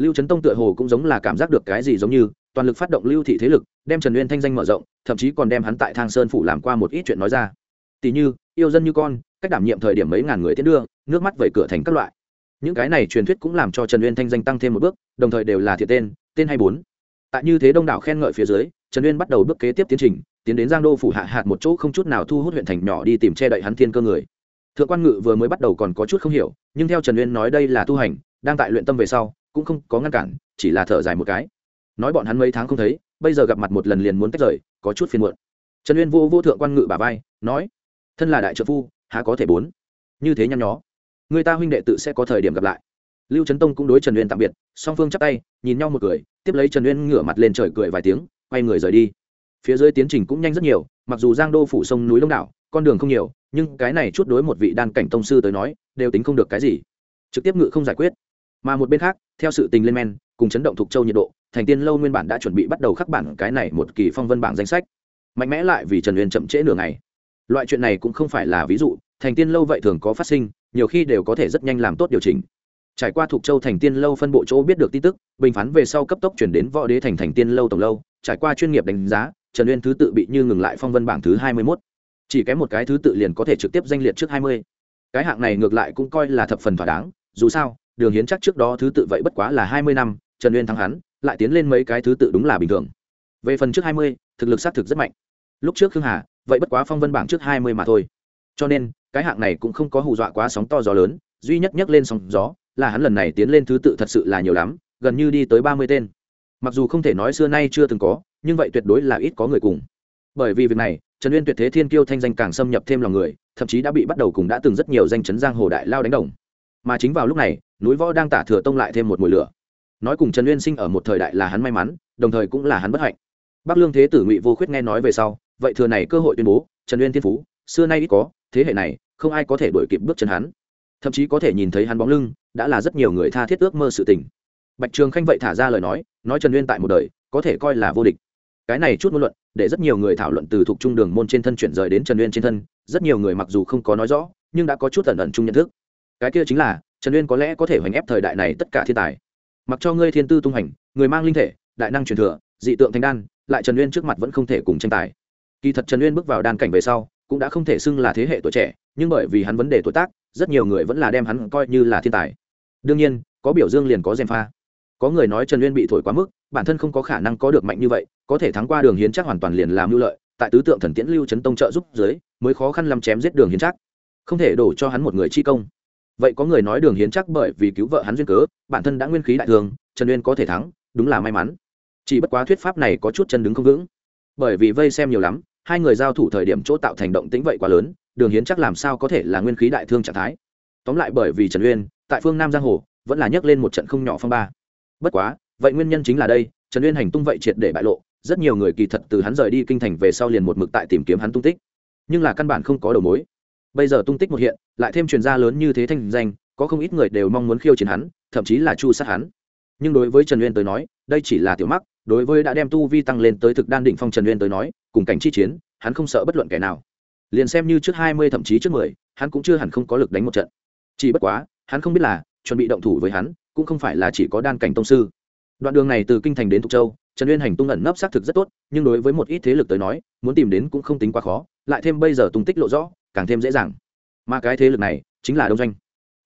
[SPEAKER 1] lưu trấn tông tựa hồ cũng giống là cảm giác được cái gì giống như, toàn lực phát động lưu thị thế lực, đem trần uyên thanh danh mở rộng, thậm chí còn đem hắn tại thang sơn phủ làm qua một ít chuyện nói ra. Tỷ như, yêu dân như con, cách đảm nhiệm thời điểm mấy ngàn người tiến đưa, nước mắt vẩy cửa thành các loại. Những cái này truyền thuyết cũng làm cho trần uyên thanh danh tăng thêm một bước, đồng thời đều là thiệt tên tên hay bốn. Tại như thế đông đảo khen ngợi phía dưới, trần uyên bắt đầu bước kế tiếp tiến trình, tiến đến giang đô phủ hạ hạt một chỗ không chút nào thu hút huyện thành nhỏ đi tìm che đậy hắn thiên cơ người. Thượng quan ngự vừa mới bắt đầu còn có chút không hiểu, nhưng theo trần uyên nói đây là tu hành, đang tại luyện tâm về sau cũng không có ngăn cản, chỉ là thở dài một cái. Nói bọn hắn mấy tháng không thấy, bây giờ gặp mặt một lần liền muốn tách rời, có chút phiền muộn. Trần uyên vô vô thượng quan ngự bà vai, nói, thân là đại trợ phu, há có thể bốn? Như thế nhăn nhó. Người ta huynh đệ tự sẽ có thời điểm gặp lại. Lưu trấn tông cũng đối trần uyên tạm biệt, song phương chắp tay, nhìn nhau một cười, tiếp lấy trần uyên ngửa mặt lên trời cười vài tiếng, quay người rời đi. Phía dưới tiến trình cũng nhanh rất nhiều, mặc dù giang đô phủ sông núi đông đảo, con đường không nhiều, nhưng cái này chút đối một vị đan cảnh tông sư tới nói, đều tính không được cái gì. Trực tiếp ngự không giải quyết mà một bên khác, theo sự tình lên men, cùng chấn động thuộc châu nhiệt độ, thành tiên lâu nguyên bản đã chuẩn bị bắt đầu khắc bản cái này một kỳ phong vân bảng danh sách. Mạnh mẽ lại vì trần uyên chậm trễ nửa ngày. Loại chuyện này cũng không phải là ví dụ, thành tiên lâu vậy thường có phát sinh, nhiều khi đều có thể rất nhanh làm tốt điều chỉnh. Trải qua thuộc châu thành tiên lâu phân bộ chỗ biết được tin tức, bình phán về sau cấp tốc chuyển đến võ đế thành thành tiên lâu tổng lâu, trải qua chuyên nghiệp đánh giá, trần uyên thứ tự bị như ngừng lại phong vân bảng thứ hai mươi mốt. Chỉ kém một cái thứ tự liền có thể trực tiếp danh liệt trước hai mươi. Cái hạng này ngược lại cũng coi là thập phần thỏa đáng, dù sao đường hiến chắc trước đó thứ tự vậy bất quá là hai mươi năm, trần uyên thắng hắn, lại tiến lên mấy cái thứ tự đúng là bình thường. Về phần trước hai mươi, thực lực xác thực rất mạnh. Lúc trước khương hà, vậy bất quá phong vân bảng trước hai mươi mà thôi. Cho nên, cái hạng này cũng không có hù dọa quá sóng to gió lớn, duy nhất nhắc lên sóng gió là hắn lần này tiến lên thứ tự thật sự là nhiều lắm, gần như đi tới ba mươi tên. Mặc dù không thể nói xưa nay chưa từng có, nhưng vậy tuyệt đối là ít có người cùng. Bởi vì việc này, trần uyên tuyệt thế thiên kiêu thanh danh càng xâm nhập thêm lòng người, thậm chí đã bị bắt đầu cùng đã từng rất nhiều danh chấn giang hồ đại lao đánh đồng mà chính vào lúc này, núi võ đang tả thừa tông lại thêm một mùi lửa. Nói cùng trần uyên sinh ở một thời đại là hắn may mắn, đồng thời cũng là hắn bất hạnh. Bắc lương thế tử ngụy vô khuyết nghe nói về sau, vậy thừa này cơ hội tuyên bố, trần uyên thiên phú, xưa nay ít có, thế hệ này, không ai có thể đuổi kịp bước chân hắn. Thậm chí có thể nhìn thấy hắn bóng lưng, đã là rất nhiều người tha thiết ước mơ sự tình. Bạch trường khanh vậy thả ra lời nói nói trần uyên tại một đời, có thể coi là vô địch. Cái này chút ngôn luận, để rất nhiều người thảo luận từ thuộc trung đường môn trên thân chuyển rời đến trần uyên trên thân, rất nhiều người mặc dù không có nói rõ, nhưng đã có chút ẩn ẩn chung nhận thức cái kia chính là, trần uyên có lẽ có thể hoành ép thời đại này tất cả thiên tài. Mặc cho ngươi thiên tư tung hành người mang linh thể, đại năng truyền thừa, dị tượng thanh đan, lại trần uyên trước mặt vẫn không thể cùng tranh tài. Kỳ thật trần uyên bước vào đan cảnh về sau, cũng đã không thể xưng là thế hệ tuổi trẻ, nhưng bởi vì hắn vấn đề tuổi tác, rất nhiều người vẫn là đem hắn coi như là thiên tài. Đương nhiên, có biểu dương liền có gièm pha. Có người nói trần uyên bị thổi quá mức, bản thân không có khả năng có được mạnh như vậy, có thể thắng qua đường hiến chắc hoàn toàn liền làm mưu lợi, tại tứ tượng thần tiễn lưu trấn tông trợ giúp dưới, mới khó khăn làm chém giết đường hiến chắc. Không thể đổ cho hắn một người chi công vậy có người nói đường hiến chắc bởi vì cứu vợ hắn duyên cớ, bản thân đã nguyên khí đại thường, trần uyên có thể thắng, đúng là may mắn. Chỉ bất quá thuyết pháp này có chút chân đứng không vững. Bởi vì vây xem nhiều lắm, hai người giao thủ thời điểm chỗ tạo thành động tĩnh vậy quá lớn, đường hiến chắc làm sao có thể là nguyên khí đại thương trạng thái? Tóm lại bởi vì trần uyên, tại phương nam giang hồ, vẫn là nhấc lên một trận không nhỏ phong ba. Bất quá, vậy nguyên nhân chính là đây, trần uyên hành tung vậy triệt để bại lộ, rất nhiều người kỳ thật từ hắn rời đi kinh thành về sau liền một mực tại tìm kiếm hắn tung tích. Nhưng là căn bản không có đầu mối bây giờ tung tích một hiện, lại thêm truyền gia lớn như thế thanh danh, có không ít người đều mong muốn khiêu chiến hắn, thậm chí là chu sát hắn. Nhưng đối với trần uyên tới nói, đây chỉ là tiểu mắc, đối với đã đem tu vi tăng lên tới thực đan định phong trần uyên tới nói, cùng cảnh chi chiến, hắn không sợ bất luận kẻ nào. Liền xem như trước hai mươi thậm chí trước mười, hắn cũng chưa hẳn không có lực đánh một trận. Chỉ bất quá, hắn không biết là chuẩn bị động thủ với hắn, cũng không phải là chỉ có đan cảnh tông sư. Đoạn đường này từ kinh thành đến thục châu, trần uyên hành tung ẩn nấp xác thực rất tốt, nhưng đối với một ít thế lực tới nói, muốn tìm đến cũng không tính quá khó, lại thêm bây giờ tung tích lộ rõ càng thêm dễ dàng. Mà cái thế lực này chính là đông doanh.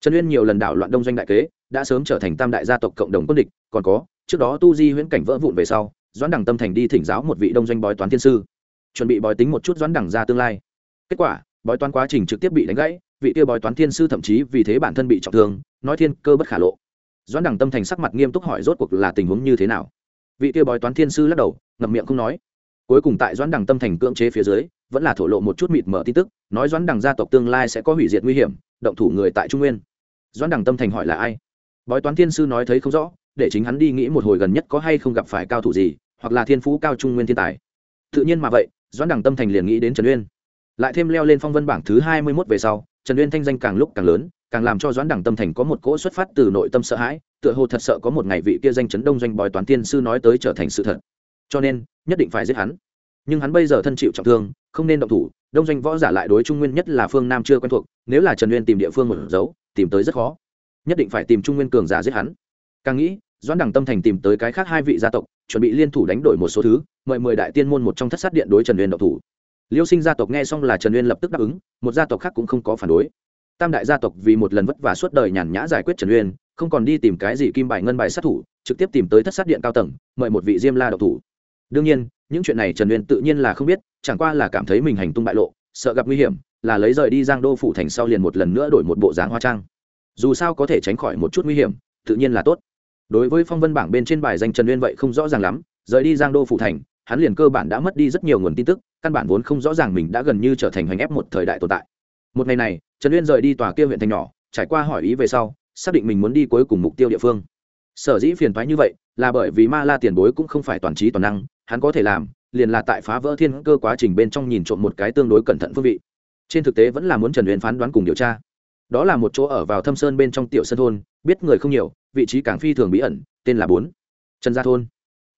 [SPEAKER 1] Trần uyên nhiều lần đảo loạn đông doanh đại kế, đã sớm trở thành tam đại gia tộc cộng đồng quân địch, còn có, trước đó tu di huyễn cảnh vỡ vụn về sau, doãn đẳng tâm thành đi thỉnh giáo một vị đông doanh bói toán thiên sư, chuẩn bị bói tính một chút doãn đẳng ra tương lai. Kết quả, bói toán quá trình trực tiếp bị đánh gãy, vị kia bói toán thiên sư thậm chí vì thế bản thân bị trọng thương, nói thiên cơ bất khả lộ. Doãn đẳng tâm thành sắc mặt nghiêm túc hỏi rốt cuộc là tình huống như thế nào. Vị kia bói toán thiên sư lắc đầu, ngậm miệng không nói. Cuối cùng tại doãn đẳng tâm thành cưỡng chế phía dưới vẫn là thổ lộ một chút mịt mở tin tức, nói doãn Đằng gia tộc tương lai sẽ có hủy diệt nguy hiểm, động thủ người tại trung nguyên. Doãn Đằng tâm thành hỏi là ai? Bói toán thiên sư nói thấy không rõ, để chính hắn đi nghĩ một hồi gần nhất có hay không gặp phải cao thủ gì, hoặc là thiên phú cao trung nguyên thiên tài. Tự nhiên mà vậy, doãn Đằng tâm thành liền nghĩ đến trần uyên. Lại thêm leo lên phong vân bảng thứ hai mươi mốt về sau, trần uyên thanh danh càng lúc càng lớn, càng làm cho doãn đẳng tâm thành có một cỗ xuất phát từ nội tâm sợ hãi, tựa hồ thật sợ có một ngày vị kia danh chấn đông doanh bói toán tiên sư nói tới trở thành sự thật. Cho nên, nhất định phải giết hắn. Nhưng hắn bây giờ thân chịu trọng thương không nên động thủ, đông doanh võ giả lại đối trung nguyên nhất là phương nam chưa quen thuộc, nếu là trần uyên tìm địa phương một dấu, tìm tới rất khó. Nhất định phải tìm trung nguyên cường giả giết hắn. Càng nghĩ, doãn đẳng tâm thành tìm tới cái khác hai vị gia tộc, chuẩn bị liên thủ đánh đổi một số thứ, mời mười đại tiên môn một trong thất sát điện đối trần uyên độc thủ. Liêu sinh gia tộc nghe xong là trần uyên lập tức đáp ứng, một gia tộc khác cũng không có phản đối. Tam đại gia tộc vì một lần vất vả suốt đời nhàn nhã giải quyết trần uyên, không còn đi tìm cái gì kim bài ngân bài sát thủ, trực tiếp tìm tới thất sát điện cao tầng, mời một vị diêm la độc thủ. Đương nhiên những chuyện này trần uyên tự nhiên là không biết, chẳng qua là cảm thấy mình hành tung bại lộ, sợ gặp nguy hiểm, là lấy rời đi giang đô phủ thành sau liền một lần nữa đổi một bộ dáng hoa trang. Dù sao có thể tránh khỏi một chút nguy hiểm, tự nhiên là tốt. Đối với phong vân bảng bên trên bài danh trần uyên vậy không rõ ràng lắm, rời đi giang đô phủ thành, hắn liền cơ bản đã mất đi rất nhiều nguồn tin tức, căn bản vốn không rõ ràng mình đã gần như trở thành hành ép một thời đại tồn tại. Một ngày này, trần uyên rời đi tòa kia huyện thành nhỏ, trải qua hỏi ý về sau, xác định mình muốn đi cuối cùng mục tiêu địa phương. Sở dĩ phiền thoái như vậy, là bởi vì ma la tiền bối cũng không phải toàn trí toàn năng hắn có thể làm, liền là tại phá vỡ thiên cơ quá trình bên trong nhìn trộm một cái tương đối cẩn thận phương vị. Trên thực tế vẫn là muốn trần huyền phán đoán cùng điều tra. Đó là một chỗ ở vào thâm sơn bên trong tiểu sân thôn, biết người không nhiều, vị trí cảng phi thường bí ẩn, tên là bốn. Trần gia thôn.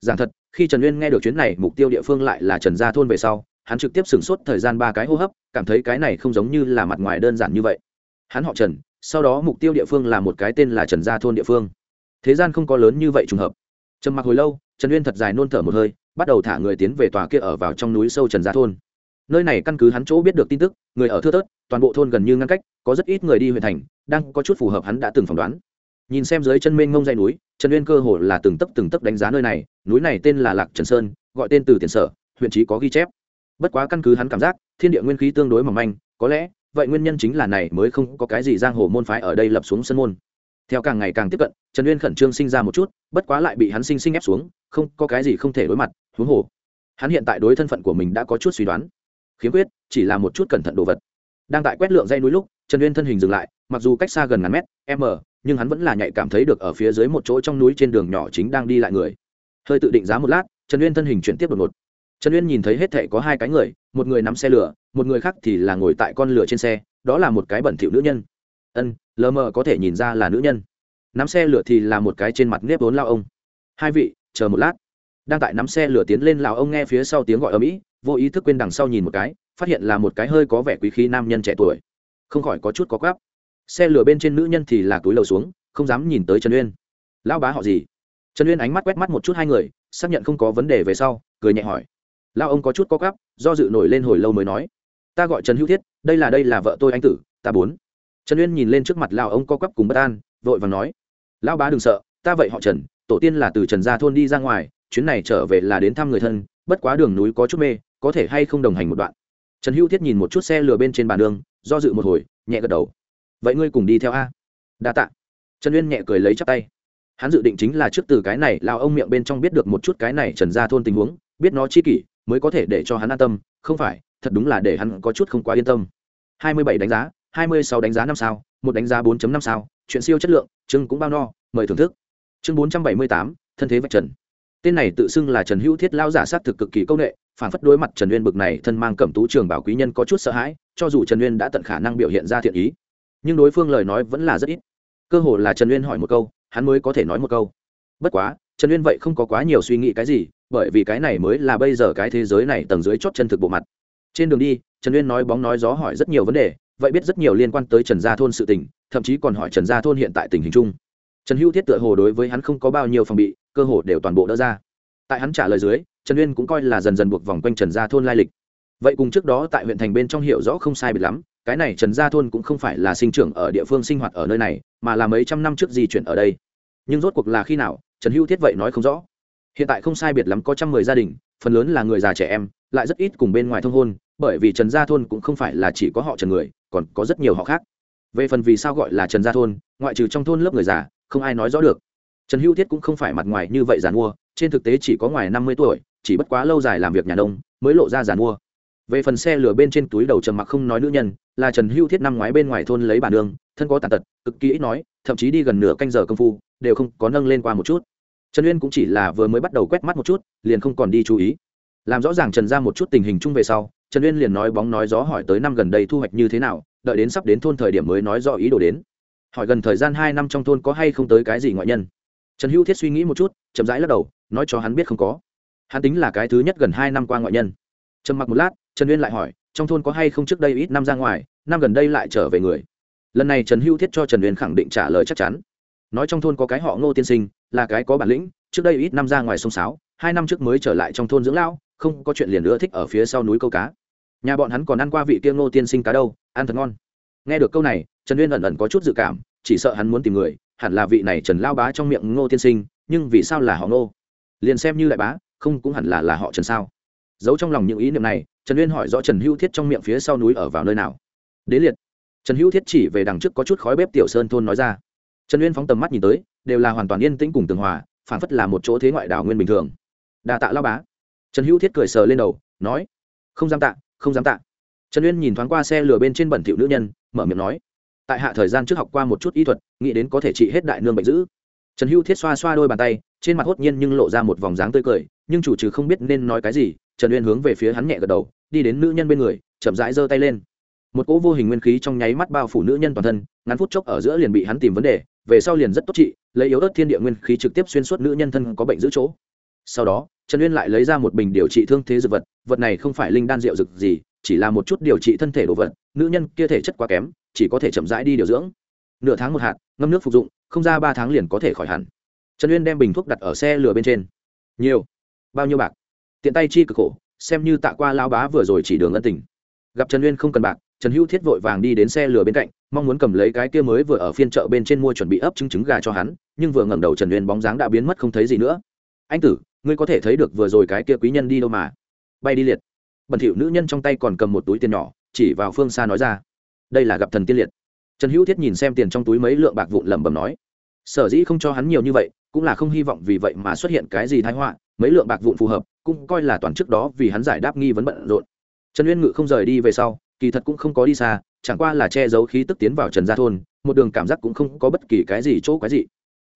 [SPEAKER 1] Giảng thật, khi trần uyên nghe được chuyến này, mục tiêu địa phương lại là trần gia thôn về sau, hắn trực tiếp sửng sốt thời gian ba cái hô hấp, cảm thấy cái này không giống như là mặt ngoài đơn giản như vậy. Hắn họ trần, sau đó mục tiêu địa phương là một cái tên là trần gia thôn địa phương. Thế gian không có lớn như vậy trùng hợp. Trầm mặc hồi lâu, trần uyên thật dài nôn thở một hơi bắt đầu thả người tiến về tòa kia ở vào trong núi sâu trần gia thôn. Nơi này căn cứ hắn chỗ biết được tin tức, người ở thưa thớt, toàn bộ thôn gần như ngăn cách, có rất ít người đi huyện thành, đang có chút phù hợp hắn đã từng phỏng đoán. Nhìn xem dưới chân mênh mông dây núi, trần uyên cơ hồ là từng tấc từng tấc đánh giá nơi này, núi này tên là lạc trần sơn, gọi tên từ tiền sở, huyện trí có ghi chép. Bất quá căn cứ hắn cảm giác, thiên địa nguyên khí tương đối mỏng manh, có lẽ, vậy nguyên nhân chính là này mới không có cái gì giang hồ môn phái ở đây lập xuống sân môn. Theo càng ngày càng tiếp cận, trần uyên khẩn trương sinh ra một chút, bất quá lại bị hắn sinh sinh ép xuống, không, có cái gì không thể đối mặt huống hồ, hắn hiện tại đối thân phận của mình đã có chút suy đoán. Khiếm khuyết, chỉ là một chút cẩn thận đồ vật. Đang tại quét lượng dây núi lúc, trần uyên thân hình dừng lại, mặc dù cách xa gần ngàn mét m nhưng hắn vẫn là nhạy cảm thấy được ở phía dưới một chỗ trong núi trên đường nhỏ chính đang đi lại người. Hơi tự định giá một lát, trần uyên thân hình chuyển tiếp đột ngột. Trần uyên nhìn thấy hết thệ có hai cái người, một người nắm xe lửa, một người khác thì là ngồi tại con lửa trên xe, đó là một cái bẩn thỉu nữ nhân. Ân, lờ mờ có thể nhìn ra là nữ nhân. Nắm xe lửa thì là một cái trên mặt nếp vốn lao ông. Hai vị, chờ một lát đang tại nắm xe lửa tiến lên lào ông nghe phía sau tiếng gọi ở mỹ, vô ý thức quên đằng sau nhìn một cái, phát hiện là một cái hơi có vẻ quý khí nam nhân trẻ tuổi. Không khỏi có chút có gáp xe lửa bên trên nữ nhân thì là túi lầu xuống, không dám nhìn tới trần uyên. Lão bá họ gì? Trần uyên ánh mắt quét mắt một chút hai người, xác nhận không có vấn đề về sau, cười nhẹ hỏi. Lão ông có chút có gáp do dự nổi lên hồi lâu mới nói. Ta gọi trần hữu thiết, đây là đây là vợ tôi anh tử, ta bốn. Trần uyên nhìn lên trước mặt lão ông co gáp cùng bất an, vội và nói. Lão bá đừng sợ, ta vậy họ trần, tổ tiên là từ trần gia thôn đi ra ngoài chuyến này trở về là đến thăm người thân, bất quá đường núi có chút mê, có thể hay không đồng hành một đoạn. Trần hữu thiết nhìn một chút xe lừa bên trên bàn đường, do dự một hồi, nhẹ gật đầu. Vậy ngươi cùng đi theo a. Đa t ạ trần uyên nhẹ cười lấy chắp tay. Hắn dự định chính là trước từ cái này lao ông miệng bên trong biết được một chút cái này trần gia thôn tình huống, biết nó chi kỷ, mới có thể để cho hắn an tâm, không phải, thật đúng là để hắn có chút không quá yên tâm. Hai mươi bảy đánh giá, hai mươi sáu đánh giá năm sao, một đánh giá 4 năm sao, chuyện siêu chất lượng, chương cũng bao no, mời thưởng thức. Chương bốn trăm bảy mươi tám, thân thế vạch trần tên này tự xưng là trần hữu thiết lao giả sát thực cực kỳ công nghệ, phản phất đối mặt trần uyên bực này thân mang cẩm tú trường bảo quý nhân có chút sợ hãi, cho dù trần uyên đã tận khả năng biểu hiện ra thiện ý. Nhưng đối phương lời nói vẫn là rất ít. Cơ hồ là trần uyên hỏi một câu, hắn mới có thể nói một câu. Bất quá, trần uyên vậy không có quá nhiều suy nghĩ cái gì, bởi vì cái này mới là bây giờ cái thế giới này tầng dưới chót chân thực bộ mặt. Trên đường đi, trần uyên nói bóng nói gió hỏi rất nhiều vấn đề, vậy biết rất nhiều liên quan tới trần gia thôn sự tình, thậm chí còn hỏi trần gia thôn hiện tại tình hình chung. Trần hữu thiết tựa hồ đối với hắn không có bao nhiêu phòng bị cơ hồ đều toàn bộ đỡ ra. Tại hắn trả lời dưới, trần uyên cũng coi là dần dần buộc vòng quanh trần gia thôn lai lịch. Vậy cùng trước đó tại huyện thành bên trong hiểu rõ không sai biệt lắm, cái này trần gia thôn cũng không phải là sinh trưởng ở địa phương sinh hoạt ở nơi này, mà là mấy trăm năm trước di chuyển ở đây. Nhưng rốt cuộc là khi nào, trần hữu thiết vậy nói không rõ. Hiện tại không sai biệt lắm có trăm mười gia đình, phần lớn là người già trẻ em, lại rất ít cùng bên ngoài thông hôn, bởi vì trần gia thôn cũng không phải là chỉ có họ trần người, còn có rất nhiều họ khác. Về phần vì sao gọi là trần gia thôn, ngoại trừ trong thôn lớp người già, không ai nói rõ được trần hữu thiết cũng không phải mặt ngoài như vậy giàn mua, trên thực tế chỉ có ngoài năm mươi tuổi, chỉ bất quá lâu dài làm việc nhà nông mới lộ ra giàn mua. Về phần xe lửa bên trên túi đầu trầm mặc không nói nữ nhân, là trần hữu thiết năm ngoái bên ngoài thôn lấy bản đường, thân có tàn tật, cực kỳ ít nói, thậm chí đi gần nửa canh giờ công phu, đều không có nâng lên qua một chút. Trần uyên cũng chỉ là vừa mới bắt đầu quét mắt một chút, liền không còn đi chú ý. Làm rõ ràng trần ra một chút tình hình chung về sau, trần uyên liền nói bóng nói gió hỏi tới năm gần đây thu hoạch như thế nào, đợi đến sắp đến thôn thời điểm mới nói rõ ý đồ đến. Hỏi gần thời gian hai năm trong thôn có hay không tới cái gì ngoại nhân trần hữu thiết suy nghĩ một chút, chậm rãi lắc đầu, nói cho hắn biết không có. Hắn tính là cái thứ nhất gần hai năm qua ngoại nhân. Trầm mặc một lát, trần uyên lại hỏi, trong thôn có hay không trước đây ít năm ra ngoài, năm gần đây lại trở về người? Lần này trần hữu thiết cho trần uyên khẳng định trả lời chắc chắn. Nói trong thôn có cái họ ngô tiên sinh, là cái có bản lĩnh, trước đây ít năm ra ngoài sông sáo, hai năm trước mới trở lại trong thôn dưỡng lão, không có chuyện liền nữa thích ở phía sau núi câu cá. Nhà bọn hắn còn ăn qua vị kia ngô tiên sinh cá đâu, ăn thật ngon. Nghe được câu này, trần uyên ẩn ẩn có chút dự cảm, chỉ sợ hắn muốn tìm người hẳn là vị này trần lao bá trong miệng ngô tiên sinh, nhưng vì sao là họ ngô? Liền xem như đại bá, không cũng hẳn là là họ trần sao? Giấu trong lòng những ý niệm này, trần uyên hỏi rõ trần hữu thiết trong miệng phía sau núi ở vào nơi nào. Đế liệt. Trần hữu thiết chỉ về đằng trước có chút khói bếp tiểu sơn thôn nói ra. Trần uyên phóng tầm mắt nhìn tới, đều là hoàn toàn yên tĩnh cùng tường hòa phản phất là một chỗ thế ngoại đảo nguyên bình thường. Đà tạ lao bá. Trần hữu thiết cười sờ lên đầu, nói, không dám tạ, không dám tạ. Trần uyên nhìn thoáng qua xe lửa bên trên bẩn thiệu nữ nhân, mở miệng nói tại hạ thời gian trước học qua một chút y thuật, nghĩ đến có thể trị hết đại nương bệnh dữ. Trần hữu thiết xoa xoa đôi bàn tay, trên mặt hốt nhiên nhưng lộ ra một vòng dáng tươi cười, nhưng chủ trừ không biết nên nói cái gì, trần uyên hướng về phía hắn nhẹ gật đầu, đi đến nữ nhân bên người, chậm rãi giơ tay lên. Một cỗ vô hình nguyên khí trong nháy mắt bao phủ nữ nhân toàn thân, ngắn phút chốc ở giữa liền bị hắn tìm vấn đề, về sau liền rất tốt trị, lấy yếu ớt thiên địa nguyên khí trực tiếp xuyên suốt nữ nhân thân có bệnh giữ chỗ. Sau đó, trần uyên lại lấy ra một bình điều trị thương thế dược vật vật này không phải linh đan rượu dược gì, chỉ là một chút điều trị thân thể đồ vật, nữ nhân kia thể chất quá kém chỉ có thể chậm rãi đi điều dưỡng. Nửa tháng một hạt, ngâm nước phục dụng, không ra ba tháng liền có thể khỏi hẳn. Trần uyên đem bình thuốc đặt ở xe lửa bên trên. Nhiều. Bao nhiêu bạc? Tiện tay chi cực khổ, xem như tạ qua lao bá vừa rồi chỉ đường ân tình. Gặp trần uyên không cần bạc, trần hữu thiết vội vàng đi đến xe lửa bên cạnh, mong muốn cầm lấy cái kia mới vừa ở phiên chợ bên trên mua chuẩn bị ấp trứng trứng gà cho hắn, nhưng vừa ngẩng đầu trần uyên bóng dáng đã biến mất không thấy gì nữa. Anh tử, ngươi có thể thấy được vừa rồi cái kia quý nhân đi đâu mà? Bay đi liệt. Bẩn thỉu nữ nhân trong tay còn cầm một túi tiền nhỏ, chỉ vào phương xa nói ra đây là gặp thần tiên liệt. Trần hữu thiết nhìn xem tiền trong túi mấy lượng bạc vụn lẩm bẩm nói, sở dĩ không cho hắn nhiều như vậy, cũng là không hy vọng vì vậy mà xuất hiện cái gì thái họa, mấy lượng bạc vụn phù hợp, cũng coi là toàn trước đó vì hắn giải đáp nghi vấn bận rộn. Trần uyên ngự không rời đi về sau, kỳ thật cũng không có đi xa, chẳng qua là che giấu khí tức tiến vào trần gia thôn, một đường cảm giác cũng không có bất kỳ cái gì chỗ quái gì